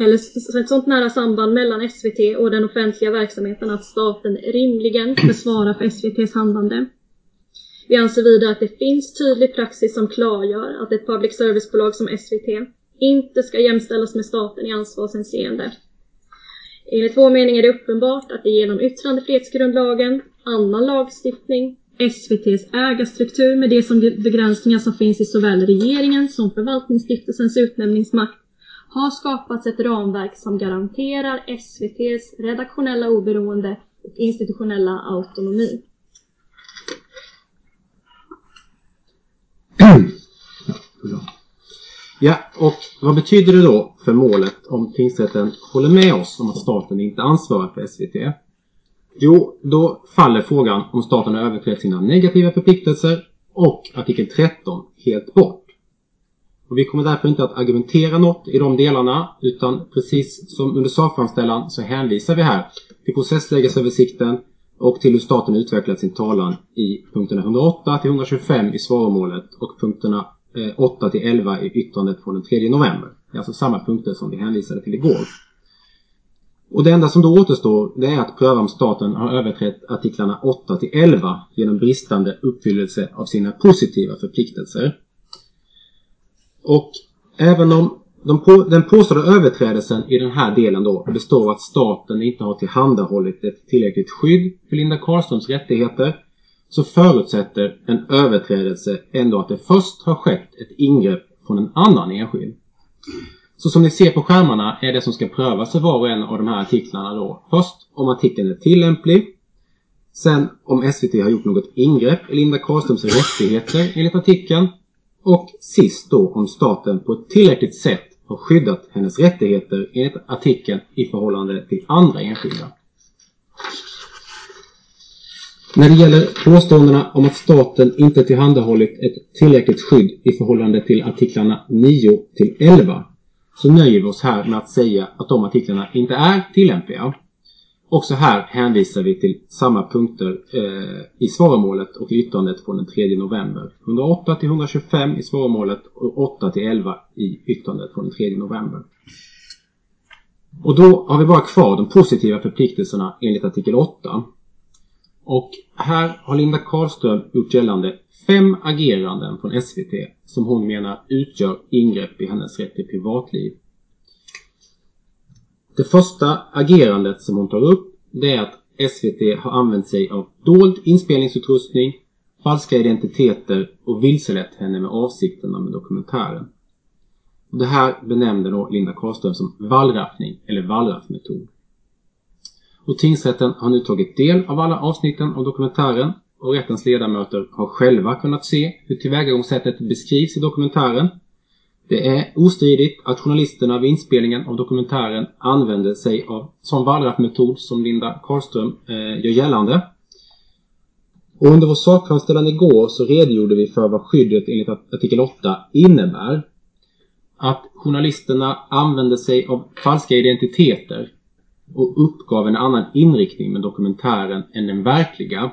eller ett sånt nära samband mellan SVT och den offentliga verksamheten att staten rimligen ska svara för SVTs handlande. Vi anser vidare att det finns tydlig praxis som klargör att ett public service-bolag som SVT inte ska jämställas med staten i ansvarshänseende. Enligt vår mening är det uppenbart att det genom yttrandefrihetsgrundlagen, annan lagstiftning, SVTs ägarstruktur med de som begränsningar som finns i såväl regeringen som förvaltningsstiftelsens utnämningsmakt har skapats ett ramverk som garanterar SVTs redaktionella oberoende och institutionella autonomi. Ja, och vad betyder det då för målet om tingsrätten håller med oss om att staten inte ansvarar för SVT? Jo, då faller frågan om staten har överträtt sina negativa förpliktelser och artikel 13 helt bort. Och vi kommer därför inte att argumentera något i de delarna utan precis som under sakframställan så hänvisar vi här till processlägesöversikten och till hur staten utvecklat sin talan i punkterna 108 till 125 i svaromålet och punkterna eh, 8 till 11 i yttrandet från den 3 november. Det är alltså samma punkter som vi hänvisade till igår. Och det enda som då återstår det är att pröva om staten har överträtt artiklarna 8 till 11 genom bristande uppfyllelse av sina positiva förpliktelser. Och även om de på, den påstådda överträdelsen i den här delen då består av att staten inte har tillhandahållit ett tillräckligt skydd för Linda Karlströms rättigheter så förutsätter en överträdelse ändå att det först har skett ett ingrepp från en annan enskild. Så som ni ser på skärmarna är det som ska prövas för var och en av de här artiklarna då först om artikeln är tillämplig Sen om SVT har gjort något ingrepp i Linda Karlströms rättigheter enligt artikeln och sist då om staten på ett tillräckligt sätt har skyddat hennes rättigheter enligt artikeln i förhållande till andra enskilda. När det gäller påståendena om att staten inte tillhandahållit ett tillräckligt skydd i förhållande till artiklarna 9 till 11 så nöjer vi oss här med att säga att de artiklarna inte är tillämpliga. Också här hänvisar vi till samma punkter eh, i svaromålet och yttrandet från den 3 november. 108 till 125 i svaromålet och 8 till 11 i yttrandet från den 3 november. Och då har vi bara kvar de positiva förpliktelserna enligt artikel 8. Och här har Linda Karlström gjort gällande fem ageranden från SVT som hon menar utgör ingrepp i hennes rätt till privatliv. Det första agerandet som hon tar upp det är att SVT har använt sig av dold inspelningsutrustning, falska identiteter och vilselett henne med avsikterna med dokumentären. Det här benämnde då Linda Karlström som vallraffning eller wallraffmetod. Och tingsrätten har nu tagit del av alla avsnitten av dokumentären och rättens ledamöter har själva kunnat se hur tillvägagångssättet beskrivs i dokumentären. Det är ostridigt att journalisterna vid inspelningen av dokumentären använde sig av sån wallraffmetod som Linda Karlström eh, gör gällande. Och under vår sakframställan igår så redogjorde vi för vad skyddet enligt artikel 8 innebär. Att journalisterna använde sig av falska identiteter och uppgav en annan inriktning med dokumentären än den verkliga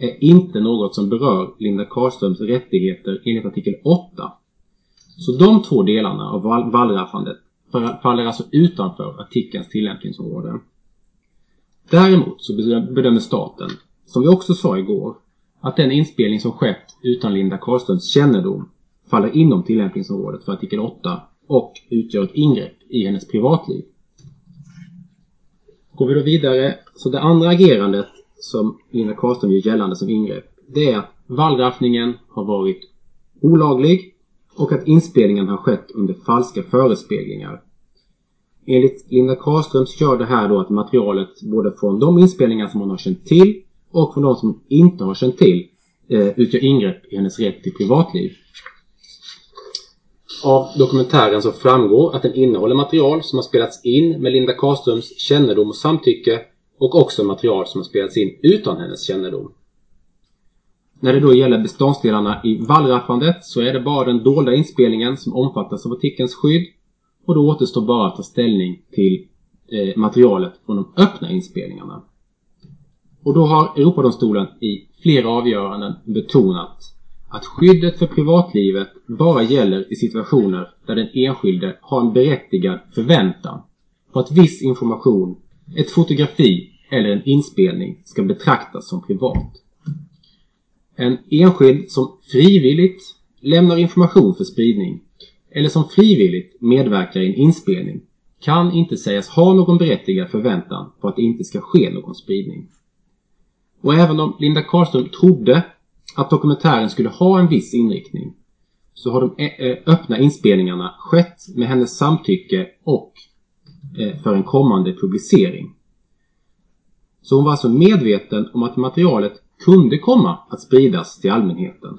är inte något som berör Linda Karlströms rättigheter enligt artikel 8. Så de två delarna av wallraffandet faller alltså utanför artikelns tillämpningsområde. Däremot så bedömer staten, som vi också sa igår, att den inspelning som skett utan Linda Karlströms kännedom faller inom tillämpningsområdet för artikel 8 och utgör ett ingrepp i hennes privatliv. Går vi då vidare, så det andra agerandet som Linda Karlström gör gällande som ingrepp, det är att wallraffningen har varit olaglig och att inspelningen har skett under falska förespeglingar. Enligt Linda Karlström så gör det här då att materialet både från de inspelningar som hon har känt till och från de som inte har känt till eh, utgör ingrepp i hennes rätt till privatliv. Av dokumentären så framgår att den innehåller material som har spelats in med Linda Karlströms kännedom och samtycke och också material som har spelats in utan hennes kännedom. När det då gäller beståndsdelarna i wallraffandet så är det bara den dolda inspelningen som omfattas av artikelns skydd och då återstår bara att ta ställning till eh, materialet från de öppna inspelningarna. Och då har Europadomstolen i flera avgöranden betonat att skyddet för privatlivet bara gäller i situationer där den enskilde har en berättigad förväntan på att viss information, ett fotografi eller en inspelning ska betraktas som privat. En enskild som frivilligt lämnar information för spridning eller som frivilligt medverkar i en inspelning kan inte sägas ha någon berättigad förväntan på att det inte ska ske någon spridning. Och även om Linda Karlström trodde att dokumentären skulle ha en viss inriktning så har de eh, eh, öppna inspelningarna skett med hennes samtycke och eh, för en kommande publicering. Så hon var alltså medveten om att materialet kunde komma att spridas till allmänheten.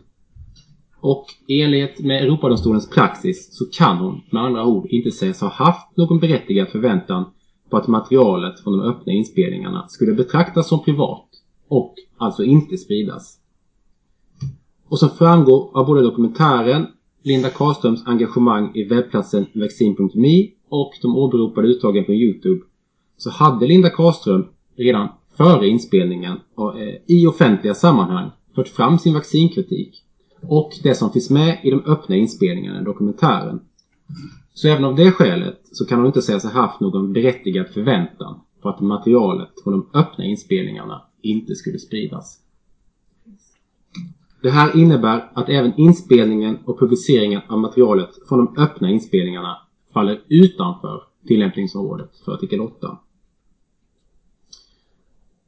Och i enlighet med Europadomstolens praxis så kan hon med andra ord inte sägas ha haft någon berättigad förväntan på att materialet från de öppna inspelningarna skulle betraktas som privat och alltså inte spridas. Och som framgår av både dokumentären, Linda Karlströms engagemang i webbplatsen vaccin.me och de åberopade uttagen från Youtube så hade Linda Karlström redan före inspelningen och, eh, i offentliga sammanhang fört fram sin vaccinkritik och det som finns med i de öppna inspelningarna i dokumentären. Så även av det skälet så kan hon inte säga sig haft någon berättigad förväntan på att materialet från de öppna inspelningarna inte skulle spridas. Det här innebär att även inspelningen och publiceringen av materialet från de öppna inspelningarna faller utanför tillämpningsområdet för artikel 8.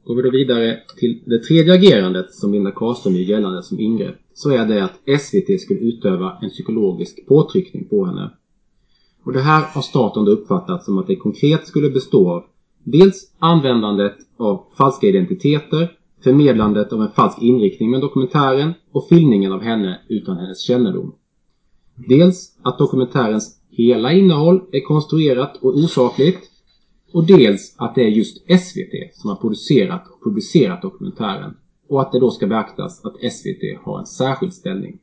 Går vi då vidare till det tredje agerandet som Linda Karlström gör gällande som ingrepp så är det att SVT skulle utöva en psykologisk påtryckning på henne. Och det här har staten då uppfattat som att det konkret skulle bestå av dels användandet av falska identiteter, förmedlandet av en falsk inriktning med dokumentären och filmningen av henne utan hennes kännedom. Dels att dokumentärens hela innehåll är konstruerat och osakligt och dels att det är just SVT som har producerat och publicerat dokumentären och att det då ska beaktas att SVT har en särskild ställning.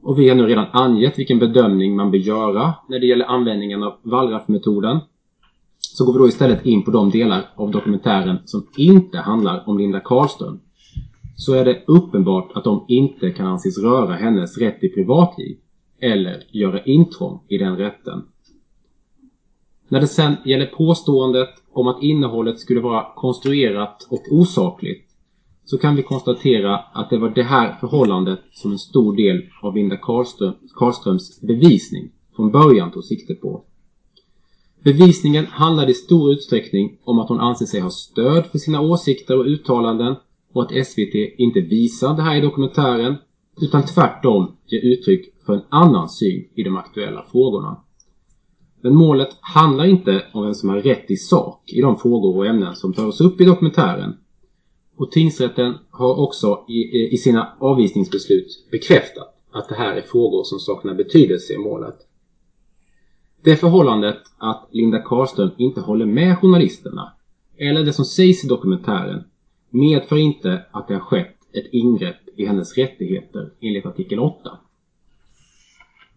Och vi har nu redan angett vilken bedömning man bör göra när det gäller användningen av wallraff-metoden. Så går vi då istället in på de delar av dokumentären som inte handlar om Linda Karlström. Så är det uppenbart att de inte kan anses röra hennes rätt till privatliv eller göra intrång i den rätten. När det sen gäller påståendet om att innehållet skulle vara konstruerat och osakligt så kan vi konstatera att det var det här förhållandet som en stor del av Linda Karlström, Karlströms bevisning från början tog sikte på. Bevisningen handlade i stor utsträckning om att hon anser sig ha stöd för sina åsikter och uttalanden och att SVT inte visar det här i dokumentären utan tvärtom ger uttryck för en annan syn i de aktuella frågorna. Men målet handlar inte om vem som har rätt i sak i de frågor och ämnen som tas upp i dokumentären. Och tingsrätten har också i, i sina avvisningsbeslut bekräftat att det här är frågor som saknar betydelse i målet. Det förhållandet att Linda Karlström inte håller med journalisterna eller det som sägs i dokumentären medför inte att det har skett ett ingrepp i hennes rättigheter enligt artikel 8.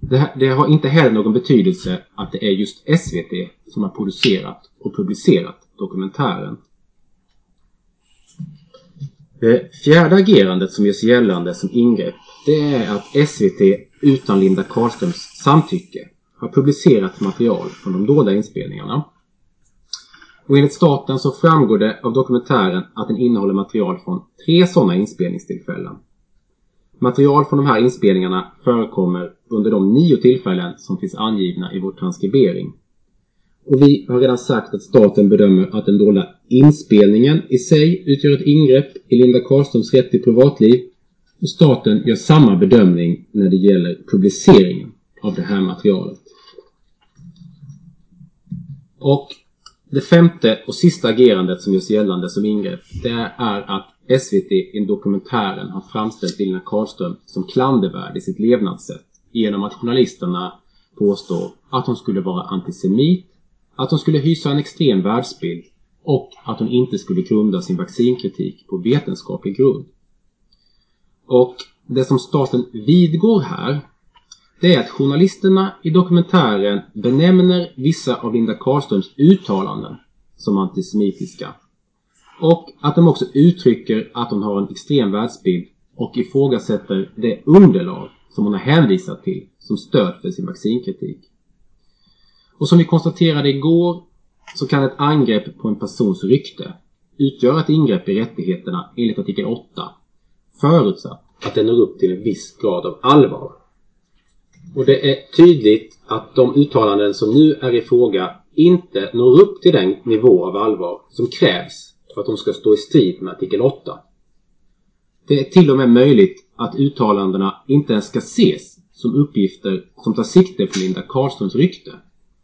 Det, det, har inte heller någon betydelse att det är just SVT som har producerat och publicerat dokumentären. Det fjärde agerandet som görs gällande som ingrepp det är att SVT utan Linda Karlströms samtycke har publicerat material från de dolda inspelningarna. Och enligt staten så framgår det av dokumentären att den innehåller material från tre sådana inspelningstillfällen. Material från de här inspelningarna förekommer under de nio tillfällen som finns angivna i vår transkribering. Och vi har redan sagt att staten bedömer att den dolda inspelningen i sig utgör ett ingrepp i Linda Karlströms rätt till privatliv. Och staten gör samma bedömning när det gäller publiceringen av det här materialet. Och det femte och sista agerandet som görs gällande som ingrepp det är att SVT i dokumentären har framställt Lina Karlström som klandervärd i sitt levnadssätt genom att journalisterna påstår att hon skulle vara antisemit, att hon skulle hysa en extrem världsbild och att hon inte skulle grunda sin vaccinkritik på vetenskaplig grund. Och det som staten vidgår här det är att journalisterna i dokumentären benämner vissa av Linda Karlströms uttalanden som antisemitiska. Och att de också uttrycker att hon har en extrem världsbild och ifrågasätter det underlag som hon har hänvisat till som stöd för sin vaccinkritik. Och som vi konstaterade igår så kan ett angrepp på en persons rykte utgöra ett ingrepp i rättigheterna enligt artikel 8 förutsatt att det når upp till en viss grad av allvar. Och det är tydligt att de uttalanden som nu är i fråga inte når upp till den nivå av allvar som krävs för att de ska stå i strid med artikel 8. Det är till och med möjligt att uttalandena inte ens ska ses som uppgifter som tar sikte på Linda Karlströms rykte,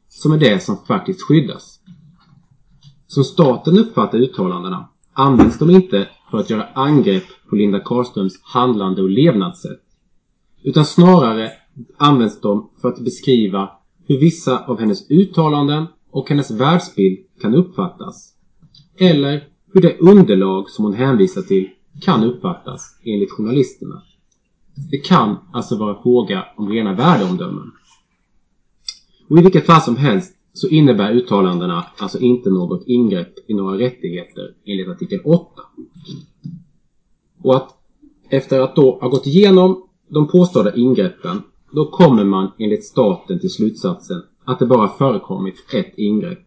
som är det som faktiskt skyddas. Som staten uppfattar uttalandena används de inte för att göra angrepp på Linda Karlströms handlande och levnadssätt Utan snarare används de för att beskriva hur vissa av hennes uttalanden och hennes världsbild kan uppfattas. Eller hur det underlag som hon hänvisar till kan uppfattas enligt journalisterna. Det kan alltså vara fråga om rena värdeomdömen. Och i vilket fall som helst så innebär uttalandena alltså inte något ingrepp i några rättigheter enligt artikel 8. Och att efter att då ha gått igenom de påstådda ingreppen då kommer man enligt staten till slutsatsen att det bara förekommit ett ingrepp.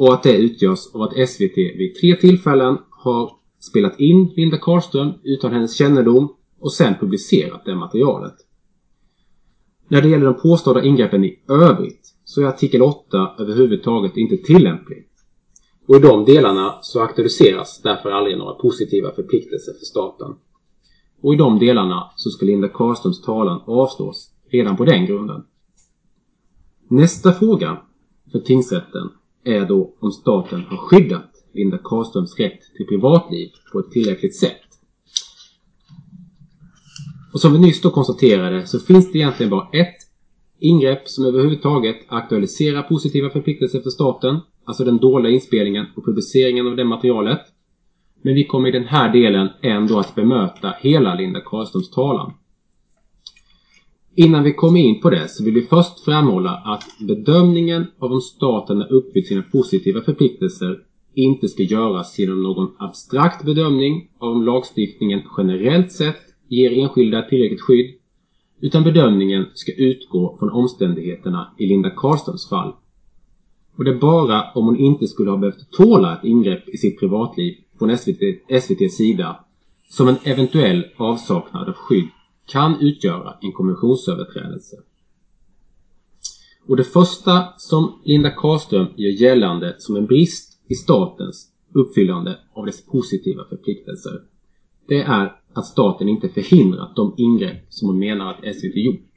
Och att det utgörs av att SVT vid tre tillfällen har spelat in Linda Karlström utan hennes kännedom och sen publicerat det materialet. När det gäller de påstådda ingreppen i övrigt så är artikel 8 överhuvudtaget inte tillämplig. Och i de delarna så aktualiseras därför aldrig några positiva förpliktelser för staten. Och i de delarna så ska Linda Karlströms talan avslås redan på den grunden. Nästa fråga för tingsrätten är då om staten har skyddat Linda Karlströms rätt till privatliv på ett tillräckligt sätt. Och som vi nyss då konstaterade så finns det egentligen bara ett ingrepp som överhuvudtaget aktualiserar positiva förpliktelser för staten, alltså den dolda inspelningen och publiceringen av det materialet. Men vi kommer i den här delen ändå att bemöta hela Linda Karlströms talan. Innan vi kommer in på det så vill vi först framhålla att bedömningen av om staten har uppfyllt sina positiva förpliktelser inte ska göras genom någon abstrakt bedömning av om lagstiftningen generellt sett ger enskilda tillräckligt skydd utan bedömningen ska utgå från omständigheterna i Linda Karlströms fall. Och det är bara om hon inte skulle ha behövt tåla ett ingrepp i sitt privatliv från SVT, SVTs sida som en eventuell avsaknad av skydd kan utgöra en konventionsöverträdelse. Och det första som Linda Karlström gör gällande som en brist i statens uppfyllande av dess positiva förpliktelser det är att staten inte förhindrat de ingrepp som hon menar att SVT gjort.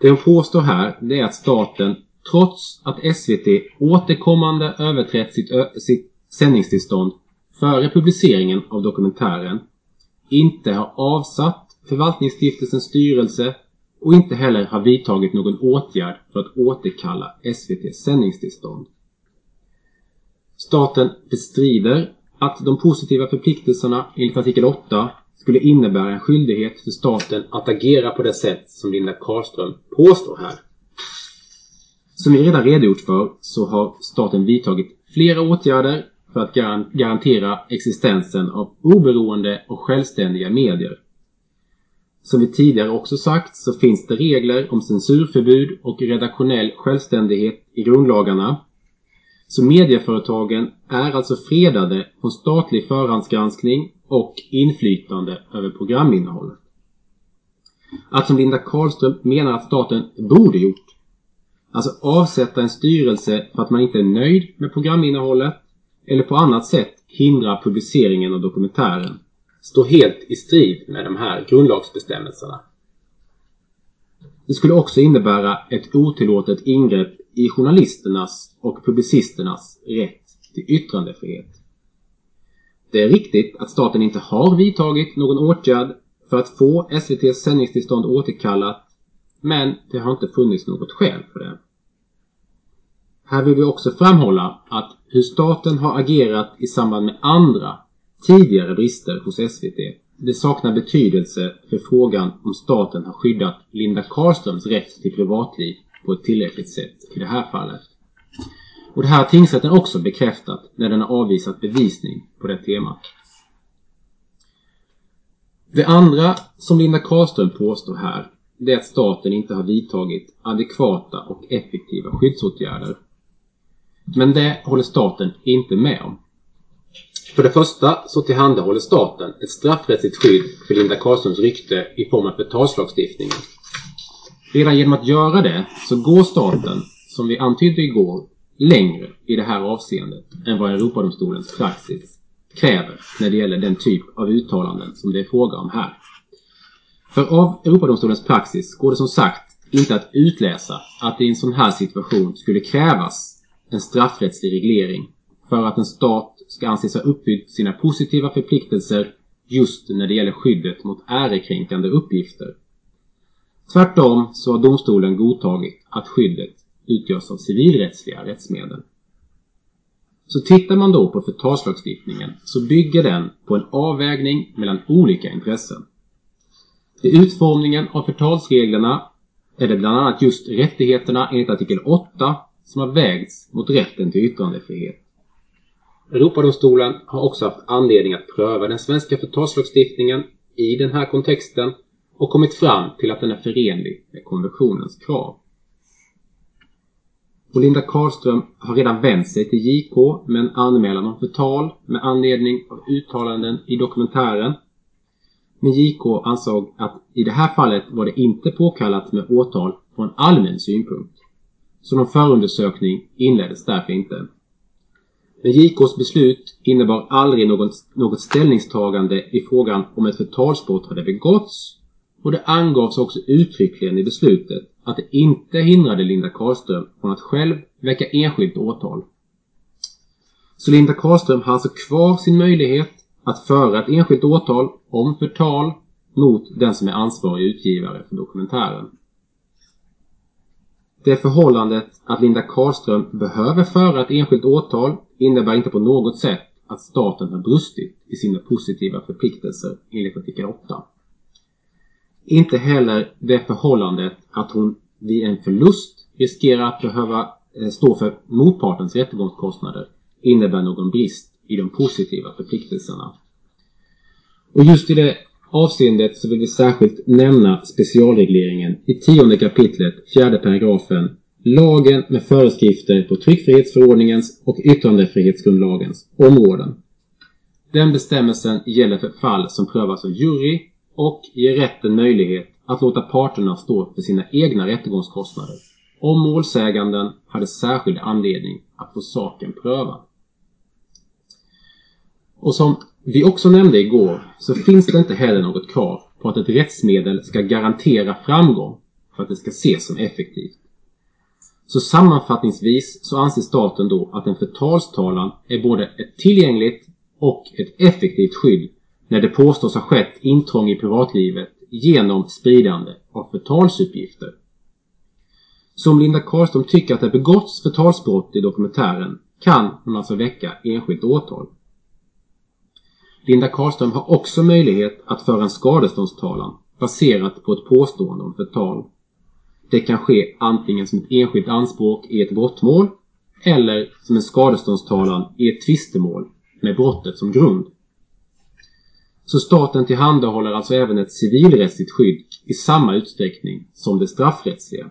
Det hon påstår här det är att staten trots att SVT återkommande överträtt sitt, sitt sändningstillstånd före publiceringen av dokumentären inte har avsatt förvaltningsstiftelsens styrelse och inte heller har vidtagit någon åtgärd för att återkalla SVTs sändningstillstånd. Staten bestrider att de positiva förpliktelserna enligt artikel 8 skulle innebära en skyldighet för staten att agera på det sätt som Linda Karlström påstår här. Som vi redan redogjort för så har staten vidtagit flera åtgärder för att garantera existensen av oberoende och självständiga medier. Som vi tidigare också sagt så finns det regler om censurförbud och redaktionell självständighet i grundlagarna så medieföretagen är alltså fredade från statlig förhandsgranskning och inflytande över programinnehållet. Att som Linda Karlström menar att staten borde gjort, alltså avsätta en styrelse för att man inte är nöjd med programinnehållet eller på annat sätt hindra publiceringen av dokumentären, står helt i strid med de här grundlagsbestämmelserna. Det skulle också innebära ett otillåtet ingrepp i journalisternas och publicisternas rätt till yttrandefrihet. Det är riktigt att staten inte har vidtagit någon åtgärd för att få SVTs sändningstillstånd återkallat men det har inte funnits något skäl för det. Här vill vi också framhålla att hur staten har agerat i samband med andra tidigare brister hos SVT det saknar betydelse för frågan om staten har skyddat Linda Karlströms rätt till privatliv på ett tillräckligt sätt i det här fallet. Och det här har tingsrätten också bekräftat när den har avvisat bevisning på det temat. Det andra som Linda Karlström påstår här det är att staten inte har vidtagit adekvata och effektiva skyddsåtgärder. Men det håller staten inte med om. För det första så tillhandahåller staten ett straffrättsligt skydd för Linda Karlströms rykte i form av förtalslagstiftningen. Redan genom att göra det så går staten, som vi antydde igår, längre i det här avseendet än vad Europadomstolens praxis kräver när det gäller den typ av uttalanden som det är fråga om här. För av Europadomstolens praxis går det som sagt inte att utläsa att det i en sån här situation skulle krävas en straffrättslig reglering för att en stat ska anses ha uppfyllt sina positiva förpliktelser just när det gäller skyddet mot ärekränkande uppgifter. Tvärtom så har domstolen godtagit att skyddet utgörs av civilrättsliga rättsmedel. Så tittar man då på förtalslagstiftningen så bygger den på en avvägning mellan olika intressen. I utformningen av förtalsreglerna är det bland annat just rättigheterna enligt artikel 8 som har vägts mot rätten till yttrandefrihet. Europadomstolen har också haft anledning att pröva den svenska förtalslagstiftningen i den här kontexten och kommit fram till att den är förenlig med konventionens krav. Och Linda Karlström har redan vänt sig till JK med en anmälan om förtal med anledning av uttalanden i dokumentären. Men JK ansåg att i det här fallet var det inte påkallat med åtal från allmän synpunkt. Så någon förundersökning inleddes därför inte. Men JKs beslut innebar aldrig något, något ställningstagande i frågan om ett förtalsbrott hade begåtts och det angavs också uttryckligen i beslutet att det inte hindrade Linda Karlström från att själv väcka enskilt åtal. Så Linda Karlström har alltså kvar sin möjlighet att föra ett enskilt åtal om förtal mot den som är ansvarig utgivare för dokumentären. Det förhållandet att Linda Karlström behöver föra ett enskilt åtal innebär inte på något sätt att staten har brustit i sina positiva förpliktelser enligt artikel 8. Inte heller det förhållandet att hon vid en förlust riskerar att behöva eh, stå för motpartens rättegångskostnader innebär någon brist i de positiva förpliktelserna. Och just i det avseendet så vill vi särskilt nämna specialregleringen i tionde kapitlet, fjärde paragrafen, lagen med föreskrifter på tryckfrihetsförordningens och yttrandefrihetsgrundlagens områden. Den bestämmelsen gäller för fall som prövas av jury och ger rätten möjlighet att låta parterna stå för sina egna rättegångskostnader om målsäganden hade särskild anledning att få saken prövad. Och som vi också nämnde igår så finns det inte heller något krav på att ett rättsmedel ska garantera framgång för att det ska ses som effektivt. Så sammanfattningsvis så anser staten då att en förtalstalan är både ett tillgängligt och ett effektivt skydd när det påstås ha skett intrång i privatlivet genom spridande av förtalsuppgifter. Så om Linda Karlström tycker att det begåtts förtalsbrott i dokumentären kan hon alltså väcka enskilt åtal. Linda Karlström har också möjlighet att föra en skadeståndstalan baserat på ett påstående om förtal. Det kan ske antingen som ett enskilt anspråk i ett brottmål eller som en skadeståndstalan i ett tvistemål med brottet som grund. Så staten tillhandahåller alltså även ett civilrättsligt skydd i samma utsträckning som det straffrättsliga.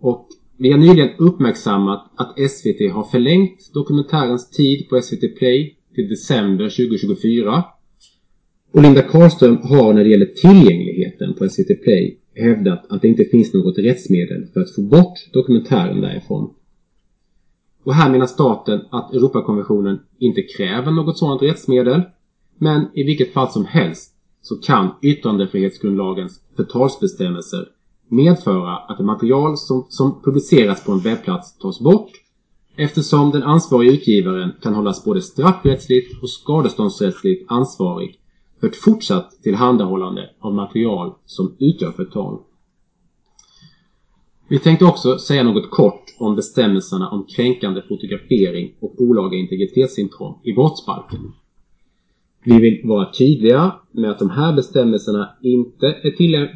Och vi har nyligen uppmärksammat att SVT har förlängt dokumentärens tid på SVT Play till december 2024. Och Linda Karlström har när det gäller tillgängligheten på SVT Play hävdat att det inte finns något rättsmedel för att få bort dokumentären därifrån. Och här menar staten att Europakonventionen inte kräver något sådant rättsmedel. Men i vilket fall som helst så kan yttrandefrihetsgrundlagens förtalsbestämmelser medföra att det material som, som publiceras på en webbplats tas bort eftersom den ansvariga utgivaren kan hållas både straffrättsligt och skadeståndsrättsligt ansvarig för ett fortsatt tillhandahållande av material som utgör förtal. Vi tänkte också säga något kort om bestämmelserna om kränkande fotografering och olaga integritetsintrång i brottsbalken. Vi vill vara tydliga med att de här bestämmelserna inte är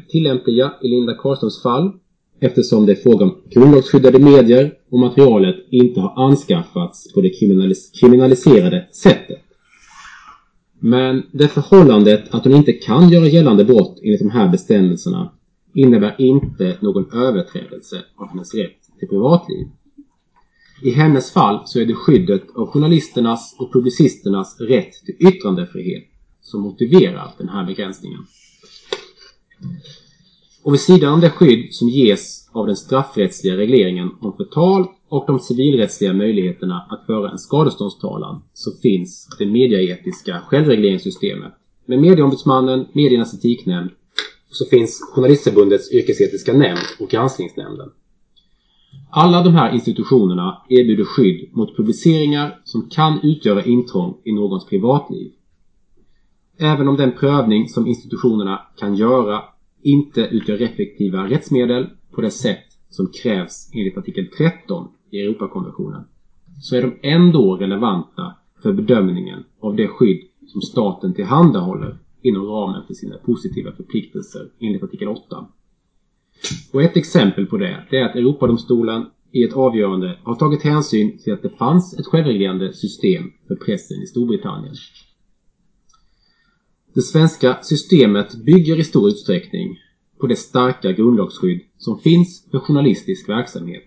tillämpliga i Linda Karlströms fall eftersom det är fråga om grundlagsskyddade medier och materialet inte har anskaffats på det kriminalis kriminaliserade sättet. Men det förhållandet att hon inte kan göra gällande brott enligt de här bestämmelserna innebär inte någon överträdelse av hennes rätt till privatliv. I hennes fall så är det skyddet av journalisternas och publicisternas rätt till yttrandefrihet som motiverar den här begränsningen. Och vid sidan om det skydd som ges av den straffrättsliga regleringen om förtal och de civilrättsliga möjligheterna att föra en skadeståndstalan så finns det mediaetiska självregleringssystemet med Medieombudsmannen, Mediernas etiknämnd och så finns Journalistförbundets yrkesetiska nämnd och Granskningsnämnden. Alla de här institutionerna erbjuder skydd mot publiceringar som kan utgöra intrång i någons privatliv. även om den prövning som institutionerna kan göra inte utgör effektiva rättsmedel på det sätt som krävs enligt artikel 13 i Europakonventionen, så är de ändå relevanta för bedömningen av det skydd som staten tillhandahåller inom ramen för sina positiva förpliktelser enligt artikel 8. Och ett exempel på det, det är att Europadomstolen i ett avgörande har tagit hänsyn till att det fanns ett självreglerande system för pressen i Storbritannien. Det svenska systemet bygger i stor utsträckning på det starka grundlagsskydd som finns för journalistisk verksamhet.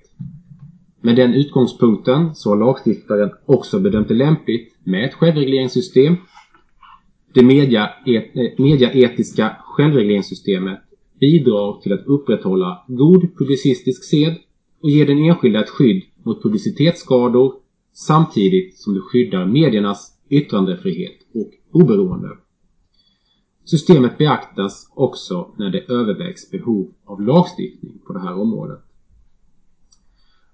Med den utgångspunkten så har lagstiftaren också bedömt det lämpligt med ett självregleringssystem. Det eh, mediaetiska självregleringssystemet bidrar till att upprätthålla god publicistisk sed och ger den enskilda ett skydd mot publicitetsskador samtidigt som det skyddar mediernas yttrandefrihet och oberoende. Systemet beaktas också när det övervägs behov av lagstiftning på det här området.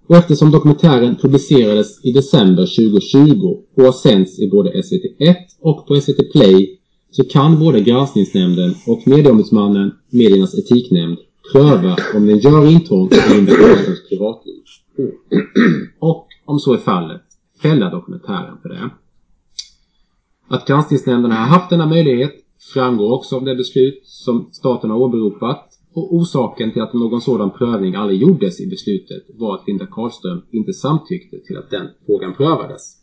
Och eftersom dokumentären publicerades i december 2020 och har sänds i både SVT1 och på SVT Play så kan både Granskningsnämnden och Medieombudsmannen, Mediernas etiknämnd, pröva om den gör intrång i en privatliv. Och om så är fallet, fälla dokumentären för det. Att Granskningsnämnden har haft denna möjlighet framgår också av det beslut som staten har åberopat och orsaken till att någon sådan prövning aldrig gjordes i beslutet var att Linda Karlström inte samtyckte till att den frågan prövades.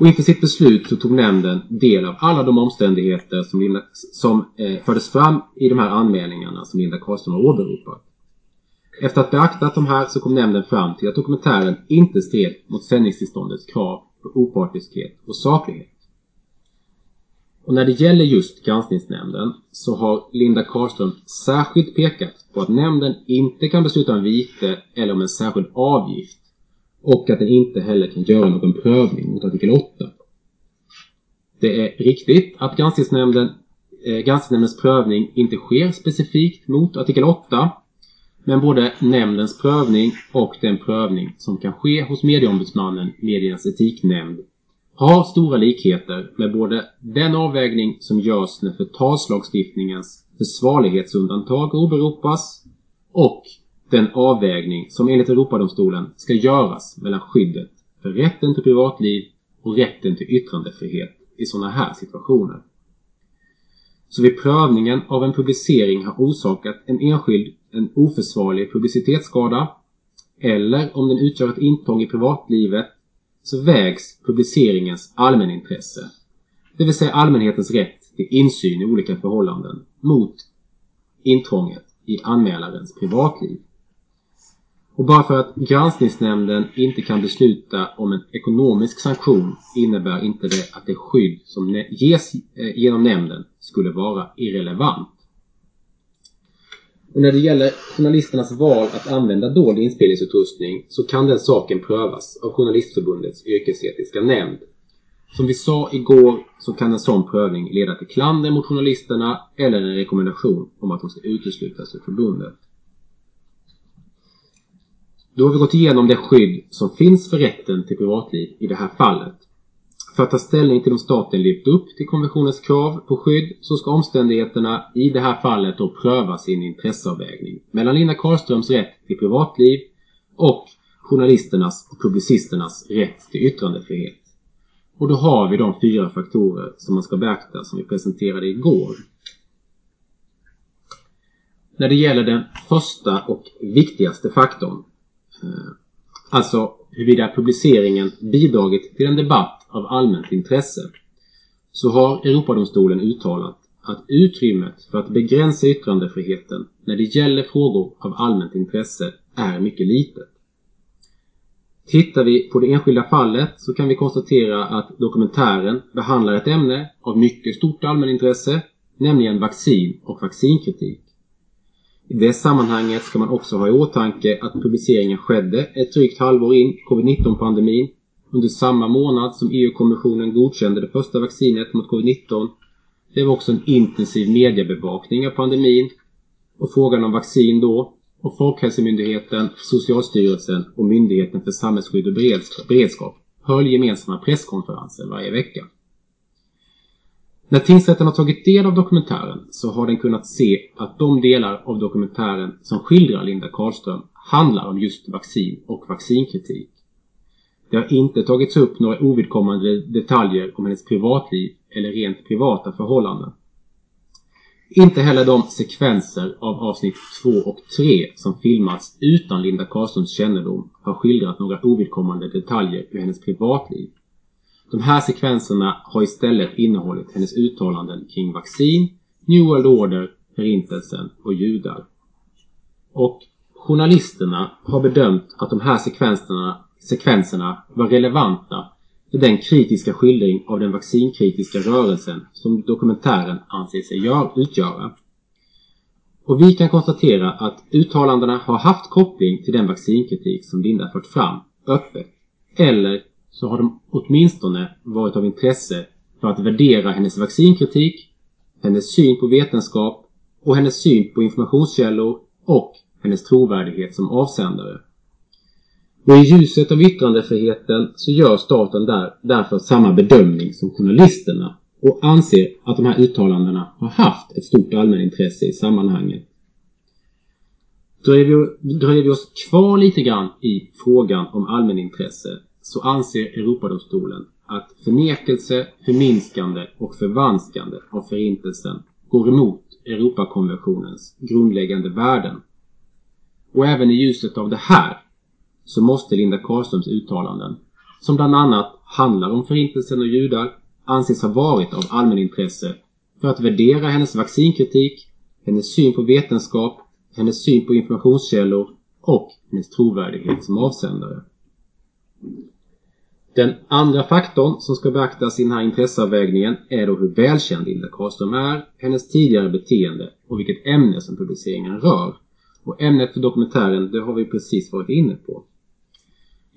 Och inför sitt beslut så tog nämnden del av alla de omständigheter som, Linda, som eh, fördes fram i de här anmälningarna som Linda Karlström har åberopat. Efter att beaktat de här så kom nämnden fram till att dokumentären inte stred mot sändningstillståndets krav på opartiskhet och saklighet. Och när det gäller just granskningsnämnden så har Linda Karlström särskilt pekat på att nämnden inte kan besluta om vite eller om en särskild avgift och att den inte heller kan göra någon prövning mot artikel 8. Det är riktigt att granskningsnämnden, eh, granskningsnämndens prövning inte sker specifikt mot artikel 8 men både nämndens prövning och den prövning som kan ske hos medieombudsmannen, mediernas etiknämnd, har stora likheter med både den avvägning som görs när förtalslagstiftningens försvarlighetsundantag åberopas och den avvägning som enligt Europadomstolen ska göras mellan skyddet för rätten till privatliv och rätten till yttrandefrihet i sådana här situationer. Så vid prövningen av en publicering har orsakat en enskild en oförsvarlig publicitetsskada eller om den utgör ett intrång i privatlivet så vägs publiceringens allmänintresse, det vill säga allmänhetens rätt till insyn i olika förhållanden, mot intrånget i anmälarens privatliv. Och bara för att granskningsnämnden inte kan besluta om en ekonomisk sanktion innebär inte det att det skydd som ges eh, genom nämnden skulle vara irrelevant. Och när det gäller journalisternas val att använda dold inspelningsutrustning så kan den saken prövas av Journalistförbundets yrkesetiska nämnd. Som vi sa igår så kan en sån prövning leda till klander mot journalisterna eller en rekommendation om att de ska uteslutas ur förbundet. Då har vi gått igenom det skydd som finns för rätten till privatliv i det här fallet. För att ta ställning till om staten levt upp till konventionens krav på skydd så ska omständigheterna i det här fallet då prövas i en intresseavvägning mellan Linda Karlströms rätt till privatliv och journalisternas och publicisternas rätt till yttrandefrihet. Och då har vi de fyra faktorer som man ska beakta som vi presenterade igår. När det gäller den första och viktigaste faktorn, eh, alltså huruvida publiceringen bidragit till en debatt av allmänt intresse så har Europadomstolen uttalat att utrymmet för att begränsa yttrandefriheten när det gäller frågor av allmänt intresse är mycket litet. Tittar vi på det enskilda fallet så kan vi konstatera att dokumentären behandlar ett ämne av mycket stort allmänintresse, nämligen vaccin och vaccinkritik. I det sammanhanget ska man också ha i åtanke att publiceringen skedde ett drygt halvår in i covid-19-pandemin under samma månad som EU-kommissionen godkände det första vaccinet mot covid-19. Det också en intensiv mediebevakning av pandemin och frågan om vaccin då och Folkhälsomyndigheten, Socialstyrelsen och Myndigheten för samhällsskydd och beredskap höll gemensamma presskonferenser varje vecka. När tingsrätten har tagit del av dokumentären så har den kunnat se att de delar av dokumentären som skildrar Linda Karlström handlar om just vaccin och vaccinkritik. Det har inte tagits upp några ovidkommande detaljer om hennes privatliv eller rent privata förhållanden. Inte heller de sekvenser av avsnitt 2 och 3 som filmats utan Linda Karlströms kännedom har skildrat några ovidkommande detaljer ur hennes privatliv. De här sekvenserna har istället innehållit hennes uttalanden kring vaccin, New World Order, Förintelsen och judar. Och journalisterna har bedömt att de här sekvenserna, sekvenserna var relevanta för den kritiska skildring av den vaccinkritiska rörelsen som dokumentären anser sig utgöra. Och vi kan konstatera att uttalandena har haft koppling till den vaccinkritik som Linda fört fram öppet. Eller så har de åtminstone varit av intresse för att värdera hennes vaccinkritik, hennes syn på vetenskap och hennes syn på informationskällor och hennes trovärdighet som avsändare. Och i ljuset av yttrandefriheten så gör staten där, därför samma bedömning som journalisterna och anser att de här uttalandena har haft ett stort allmänintresse i sammanhanget. Dröjer vi, dröjer vi oss kvar lite grann i frågan om allmänintresse så anser Europadomstolen att förnekelse, förminskande och förvanskande av förintelsen går emot Europakonventionens grundläggande värden. Och även i ljuset av det här så måste Linda Karlströms uttalanden, som bland annat handlar om förintelsen och judar, anses ha varit av allmänintresse för att värdera hennes vaccinkritik, hennes syn på vetenskap, hennes syn på informationskällor och hennes trovärdighet som avsändare. Den andra faktorn som ska beaktas i den här intresseavvägningen är då hur välkänd Linda Karlström är, hennes tidigare beteende och vilket ämne som publiceringen rör. Och ämnet för dokumentären, det har vi precis varit inne på.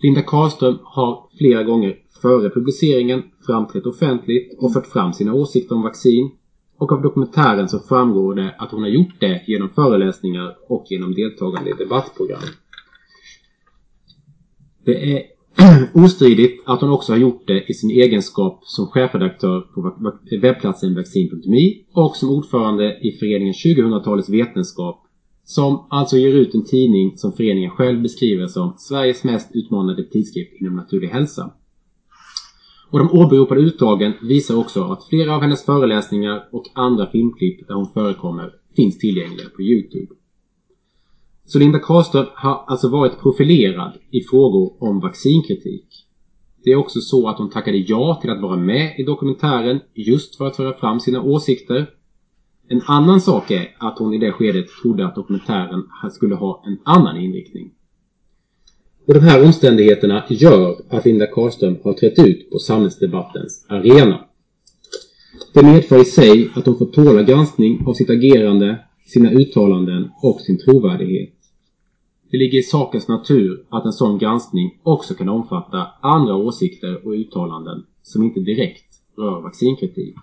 Linda Karlström har flera gånger före publiceringen framträtt offentligt och fört fram sina åsikter om vaccin. Och av dokumentären så framgår det att hon har gjort det genom föreläsningar och genom deltagande i debattprogram. Det är ostridigt att hon också har gjort det i sin egenskap som chefredaktör på webbplatsen vaccin.me och som ordförande i föreningen 2000-talets vetenskap som alltså ger ut en tidning som föreningen själv beskriver som Sveriges mest utmanande tidskrift inom naturlig hälsa. Och de åberopade utdragen visar också att flera av hennes föreläsningar och andra filmklipp där hon förekommer finns tillgängliga på Youtube. Så Linda Karlström har alltså varit profilerad i frågor om vaccinkritik. Det är också så att hon tackade ja till att vara med i dokumentären just för att föra fram sina åsikter en annan sak är att hon i det skedet trodde att dokumentären skulle ha en annan inriktning. Och de här omständigheterna gör att Linda Karlström har trätt ut på samhällsdebattens arena. Det medför i sig att hon får tåla granskning av sitt agerande, sina uttalanden och sin trovärdighet. Det ligger i sakens natur att en sån granskning också kan omfatta andra åsikter och uttalanden som inte direkt rör vaccinkritik.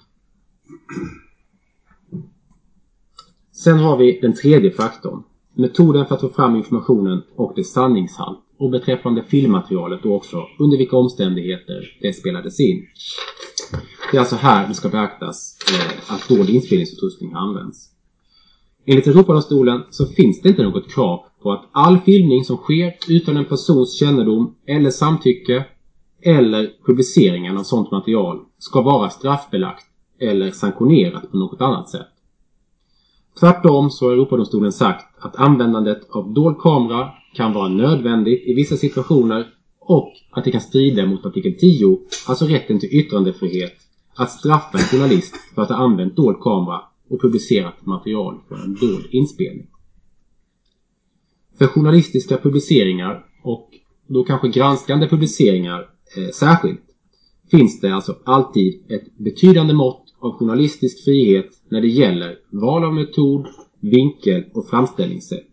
Sen har vi den tredje faktorn. Metoden för att få fram informationen och dess sanningshalt. Och beträffande filmmaterialet då också under vilka omständigheter det spelades in. Det är alltså här det ska beaktas eh, att dold inspelningsutrustning används. Enligt Europadomstolen så finns det inte något krav på att all filmning som sker utan en persons kännedom eller samtycke eller publiceringen av sådant material ska vara straffbelagt eller sanktionerat på något annat sätt. Tvärtom så har Europadomstolen sagt att användandet av dold kamera kan vara nödvändigt i vissa situationer och att det kan strida mot artikel 10, alltså rätten till yttrandefrihet, att straffa en journalist för att ha använt dold kamera och publicerat material för en dold inspelning. För journalistiska publiceringar och då kanske granskande publiceringar eh, särskilt finns det alltså alltid ett betydande mått av journalistisk frihet när det gäller val av metod, vinkel och framställningssätt.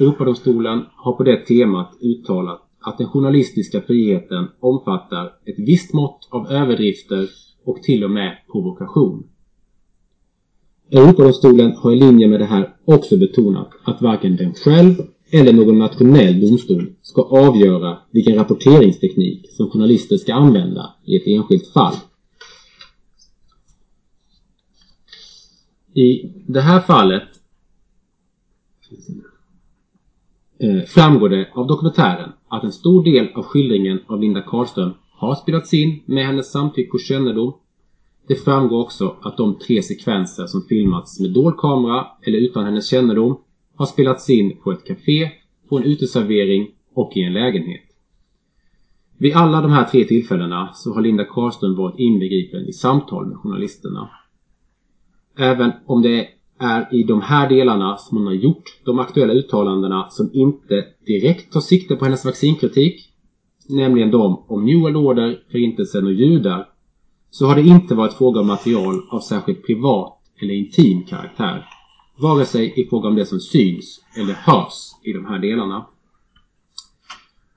Europadomstolen har på det temat uttalat att den journalistiska friheten omfattar ett visst mått av överdrifter och till och med provokation. Europadomstolen har i linje med det här också betonat att varken den själv eller någon nationell domstol ska avgöra vilken rapporteringsteknik som journalister ska använda i ett enskilt fall. I det här fallet eh, framgår det av dokumentären att en stor del av skildringen av Linda Karlström har spelats in med hennes samtycke och kännedom. Det framgår också att de tre sekvenser som filmats med dold kamera eller utan hennes kännedom har spelats in på ett café, på en uteservering och i en lägenhet. Vid alla de här tre tillfällena så har Linda Karlström varit inbegripen i samtal med journalisterna. Även om det är i de här delarna som hon har gjort de aktuella uttalandena som inte direkt tar sikte på hennes vaccinkritik, nämligen de om New World Order, Förintelsen och judar, så har det inte varit fråga om material av särskilt privat eller intim karaktär, vare sig i fråga om det som syns eller hörs i de här delarna.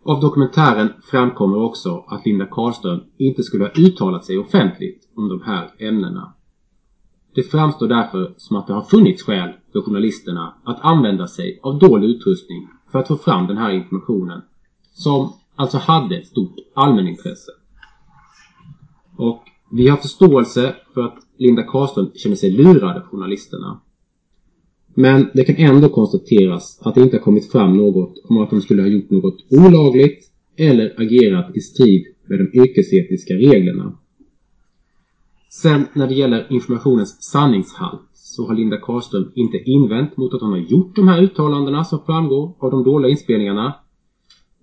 Av dokumentären framkommer också att Linda Karlström inte skulle ha uttalat sig offentligt om de här ämnena. Det framstår därför som att det har funnits skäl för journalisterna att använda sig av dold utrustning för att få fram den här informationen, som alltså hade ett stort allmänintresse. Och vi har förståelse för att Linda Karlström känner sig lurad av journalisterna. Men det kan ändå konstateras att det inte har kommit fram något om att de skulle ha gjort något olagligt eller agerat i strid med de yrkesetiska reglerna. Sen när det gäller informationens sanningshalt så har Linda Karlström inte invänt mot att hon har gjort de här uttalandena som framgår av de dåliga inspelningarna.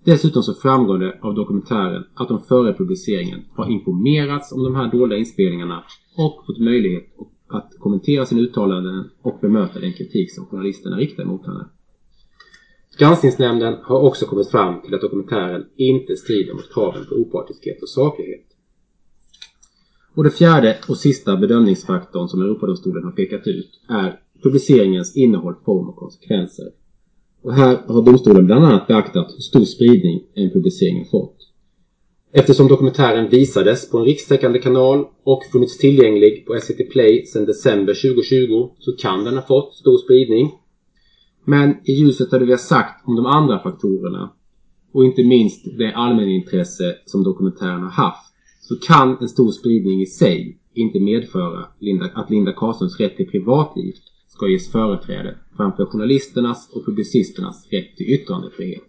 Dessutom så framgår det av dokumentären att de före publiceringen har informerats om de här dolda inspelningarna och fått möjlighet att kommentera sina uttalanden och bemöta den kritik som journalisterna riktar mot henne. Granskningsnämnden har också kommit fram till att dokumentären inte strider mot kraven på opartiskhet och saklighet. Och den fjärde och sista bedömningsfaktorn som Europadomstolen har pekat ut är publiceringens innehåll, form och konsekvenser. Och här har domstolen bland annat beaktat hur stor spridning en publicering har fått. Eftersom dokumentären visades på en rikstäckande kanal och funnits tillgänglig på SVT Play sedan december 2020 så kan den ha fått stor spridning. Men i ljuset av det vi har sagt om de andra faktorerna och inte minst det allmänintresse som dokumentären har haft så kan en stor spridning i sig inte medföra att Linda Karlssons rätt till privatliv ska ges företräde framför journalisternas och publicisternas rätt till yttrandefrihet.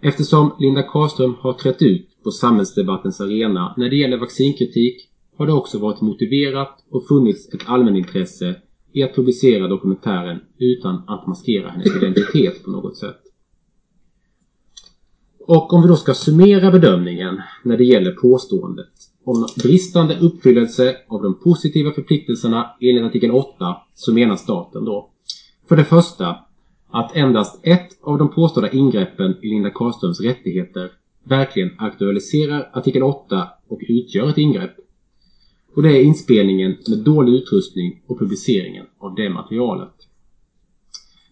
Eftersom Linda Karlström har trätt ut på samhällsdebattens arena när det gäller vaccinkritik har det också varit motiverat och funnits ett allmänintresse i att publicera dokumentären utan att maskera hennes identitet på något sätt. Och om vi då ska summera bedömningen när det gäller påståendet om bristande uppfyllelse av de positiva förpliktelserna enligt artikel 8 så menar staten då för det första att endast ett av de påstådda ingreppen i Linda Karlströms rättigheter verkligen aktualiserar artikel 8 och utgör ett ingrepp. Och det är inspelningen med dålig utrustning och publiceringen av det materialet.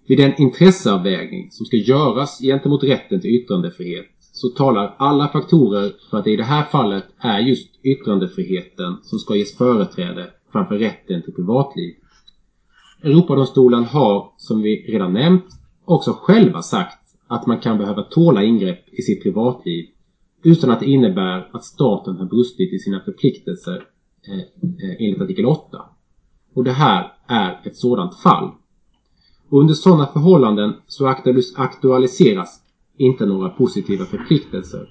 Vid den intresseavvägning som ska göras gentemot rätten till yttrandefrihet så talar alla faktorer för att det i det här fallet är just yttrandefriheten som ska ges företräde framför rätten till privatliv. Europadomstolen har, som vi redan nämnt, också själva sagt att man kan behöva tåla ingrepp i sitt privatliv utan att det innebär att staten har brustit i sina förpliktelser eh, eh enligt artikel 8. Och det här är ett sådant fall. Och under sådana förhållanden så aktualiseras inte några positiva förpliktelser.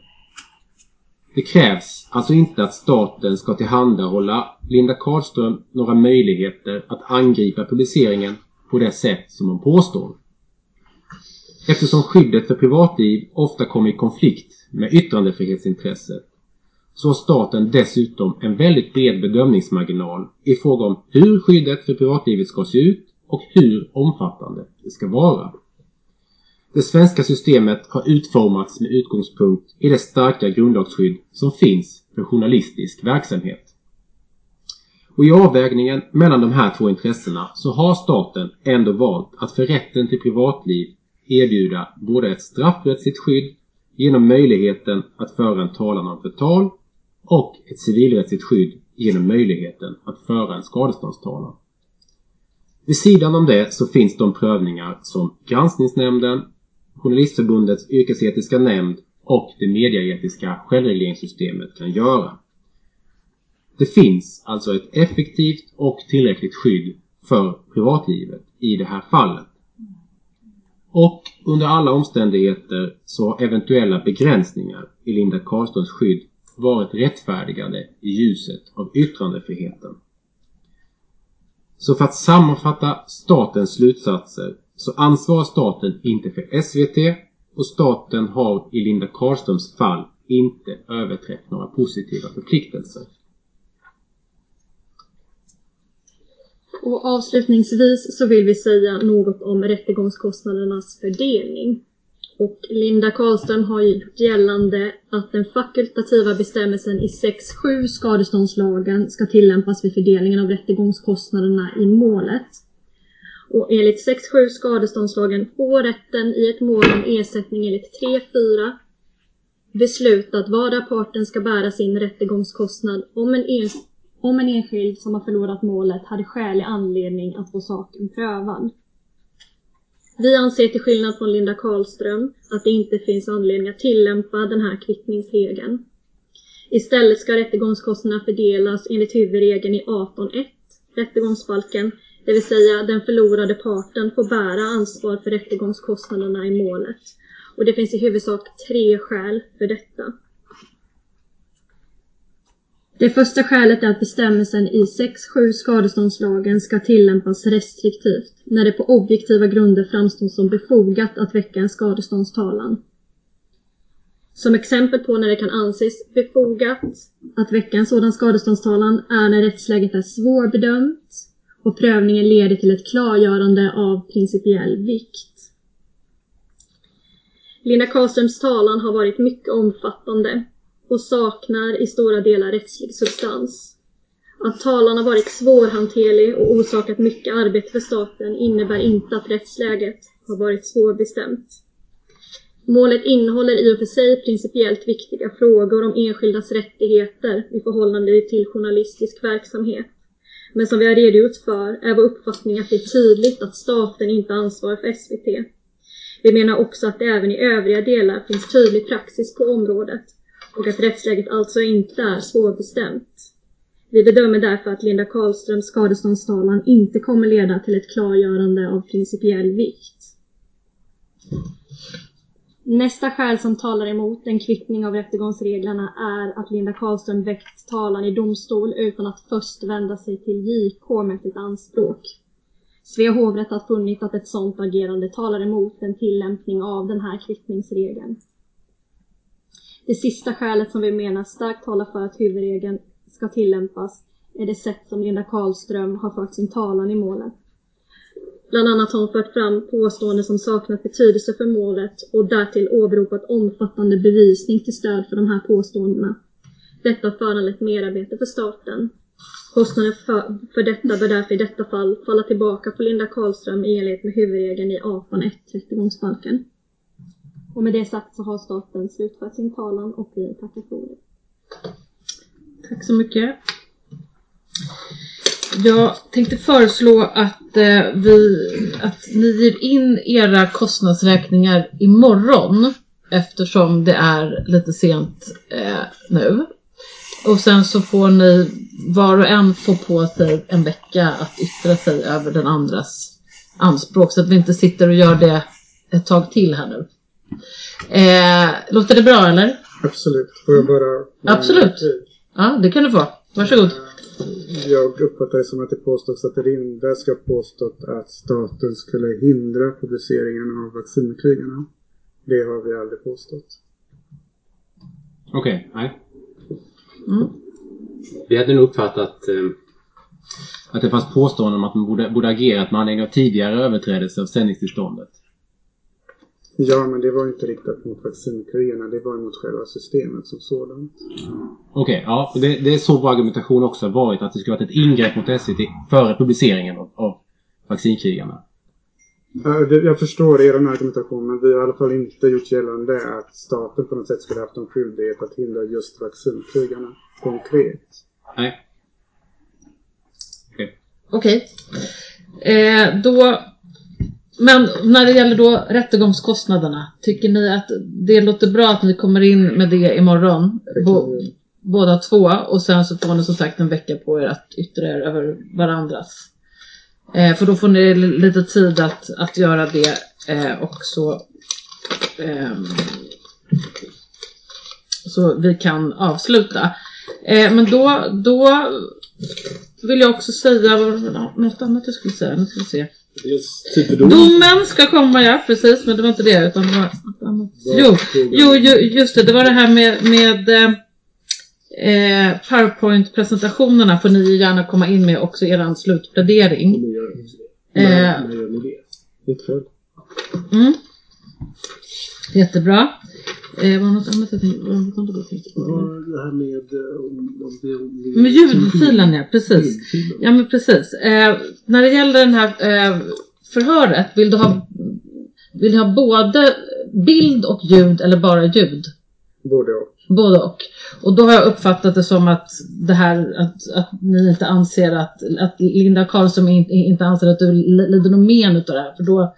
Det krävs alltså inte att staten ska tillhandahålla Linda Karlström några möjligheter att angripa publiceringen på det sätt som hon påstår. Eftersom skyddet för privatliv ofta kommer i konflikt med yttrandefrihetsintresset så har staten dessutom en väldigt bred bedömningsmarginal i fråga om hur skyddet för privatlivet ska se ut och hur omfattande det ska vara. Det svenska systemet har utformats med utgångspunkt i det starka grundlagsskydd som finns för journalistisk verksamhet. Och i avvägningen mellan de här två intressena så har staten ändå valt att för rätten till privatliv erbjuda både ett straffrättsligt skydd genom möjligheten att föra en talan om förtal och ett civilrättsligt skydd genom möjligheten att föra en skadeståndstalan. Vid sidan om det så finns de prövningar som Granskningsnämnden, Journalistförbundets yrkesetiska nämnd och det medieetiska självregleringssystemet kan göra. Det finns alltså ett effektivt och tillräckligt skydd för privatlivet i det här fallet. Och under alla omständigheter så har eventuella begränsningar i Linda Karlströms skydd varit rättfärdigade i ljuset av yttrandefriheten. Så för att sammanfatta statens slutsatser så ansvarar staten inte för SVT och staten har i Linda Karlströms fall inte överträtt några positiva förpliktelser. Och avslutningsvis så vill vi säga något om rättegångskostnadernas fördelning. Och Linda Karlström har gjort gällande att den fakultativa bestämmelsen i 6.7 skadeståndslagen ska tillämpas vid fördelningen av rättegångskostnaderna i målet. Och enligt 6.7 skadeståndslagen får rätten i ett mål om ersättning enligt 3.4 besluta att vardera parten ska bära sin rättegångskostnad om en, en, om en enskild som har förlorat målet hade skälig anledning att få saken prövad. Vi anser till skillnad från Linda Karlström att det inte finns anledning att tillämpa den här kvittningsregeln. Istället ska rättegångskostnaderna fördelas enligt huvudregeln i 18.1 rättegångsbalken, det vill säga den förlorade parten får bära ansvar för rättegångskostnaderna i målet. Och det finns i huvudsak tre skäl för detta. Det första skälet är att bestämmelsen i 6.7 skadeståndslagen ska tillämpas restriktivt när det på objektiva grunder framstår som befogat att väcka en skadeståndstalan. Som exempel på när det kan anses befogat att väcka en sådan skadeståndstalan är när rättsläget är svårbedömt och prövningen leder till ett klargörande av principiell vikt. Linda Karlströms talan har varit mycket omfattande och saknar i stora delar rättslig substans. Att talan har varit svårhanterlig och orsakat mycket arbete för staten innebär inte att rättsläget har varit svårbestämt. Målet innehåller i och för sig principiellt viktiga frågor om enskildas rättigheter i förhållande till journalistisk verksamhet. Men som vi har redogjort för är vår uppfattning att det är tydligt att staten inte ansvarar för SVT. Vi menar också att det även i övriga delar finns tydlig praxis på området och att rättsläget alltså inte är svårbestämt. Vi bedömer därför att Linda Karlströms skadeståndstalan inte kommer leda till ett klargörande av principiell vikt. Nästa skäl som talar emot en kvittning av rättegångsreglerna är att Linda Karlström väckt talan i domstol utan att först vända sig till JK med sitt anspråk. Svea hovrätt har funnit att ett sådant agerande talar emot en tillämpning av den här kvittningsregeln. Det sista skälet som vi menar starkt talar för att huvudregeln ska tillämpas är det sätt som Linda Karlström har fört sin talan i målet. Bland annat har hon fört fram påståenden som saknat betydelse för målet och därtill åberopat omfattande bevisning till stöd för de här påståendena. Detta har föranlett merarbete för staten. Kostnaden för, för detta bör därför i detta fall falla tillbaka på Linda Karlström i enlighet med huvudregeln i 18.1 rättegångsbalken. Och med det sagt så har staten slutfört sin talan och vi tackar för ordet. Tack så mycket. Jag tänkte föreslå att, eh, vi, att ni ger in era kostnadsräkningar imorgon eftersom det är lite sent eh, nu. Och sen så får ni var och en få på sig en vecka att yttra sig över den andras anspråk så att vi inte sitter och gör det ett tag till här nu. Eh, låter det bra eller? Absolut. Får jag bara... Absolut. Ja, det kan du få. Varsågod. Jag uppfattar det som att det påstås att Linda ska påstått att staten skulle hindra publiceringen av vaccinkrigarna. Det har vi aldrig påstått. Okej, nej. Mm. Vi hade nog uppfattat eh, att det fanns påståenden om att man borde, borde agerat med anledning av tidigare överträdelse av sändningstillståndet. Ja, men det var inte riktat mot vaccinkrigarna. Det var mot själva systemet som sådant. Okej, ja. Det, det är så vår argumentation också har varit. Att det skulle varit ett ingrepp mot SVT före publiceringen av, av vaccinkrigarna. Jag förstår er argumentation, men vi har i alla fall inte gjort gällande att staten på något sätt skulle haft en skyldighet att hindra just vaccinkrigarna konkret. Nej. Okej. Eh, då, men när det gäller då rättegångskostnaderna, tycker ni att det låter bra att ni kommer in med det imorgon? Bo, båda två och sen så får ni som sagt en vecka på er att yttra er över varandras. Eh, för då får ni lite tid att, att göra det eh, och så ehm, så vi kan avsluta. Eh, men då, då vill jag också säga något annat jag skulle säga. Nu ska vi se. Domen ska komma ja, precis, men det var inte det utan det var något annat. Jo, jo, ju- just det, det var det här med, med eh, eh, Powerpoint-presentationerna får ni gärna komma in med också i er slutplädering. När, Eh, när gör ni det? Ikväll? mm. Jättebra. Eh, var det något annat jag tänkte vad kom det tänkte här med... eh, om- om det- om det- Med ljudfilen ja, precis. Ja men precis. Eh, när det gäller den här eh, förhöret, vill du ha vill du ha både bild och ljud eller bara ljud? Både och. Både och. Och då har jag uppfattat det som att det här att, att ni inte anser att, att Linda Karlsson inte, inte anser att du li- lider någon men utav det här. För då,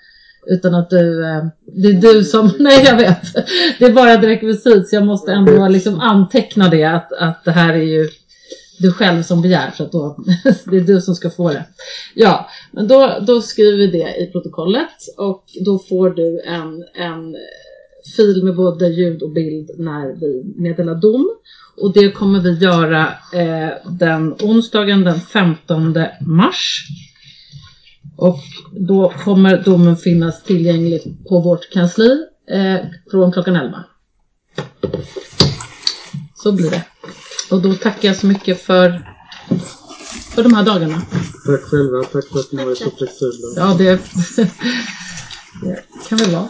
utan att du, eh, det är du som, nej jag vet. Det är bara rekvisit så jag måste ändå liksom anteckna det att, att det här är ju du själv som begär så att då, det är du som ska få det. Ja, men då, då skriver vi det i protokollet och då får du en, en fil med både ljud och bild när vi meddelar dom. Och det kommer vi göra eh, den onsdagen den 15 mars. Och då kommer domen finnas tillgänglig på vårt kansli eh, från klockan 11. Så blir det. Och då tackar jag så mycket för, för de här dagarna. Tack själva. Tack för att ni var så flexibla. Ja, det, det kan väl vara.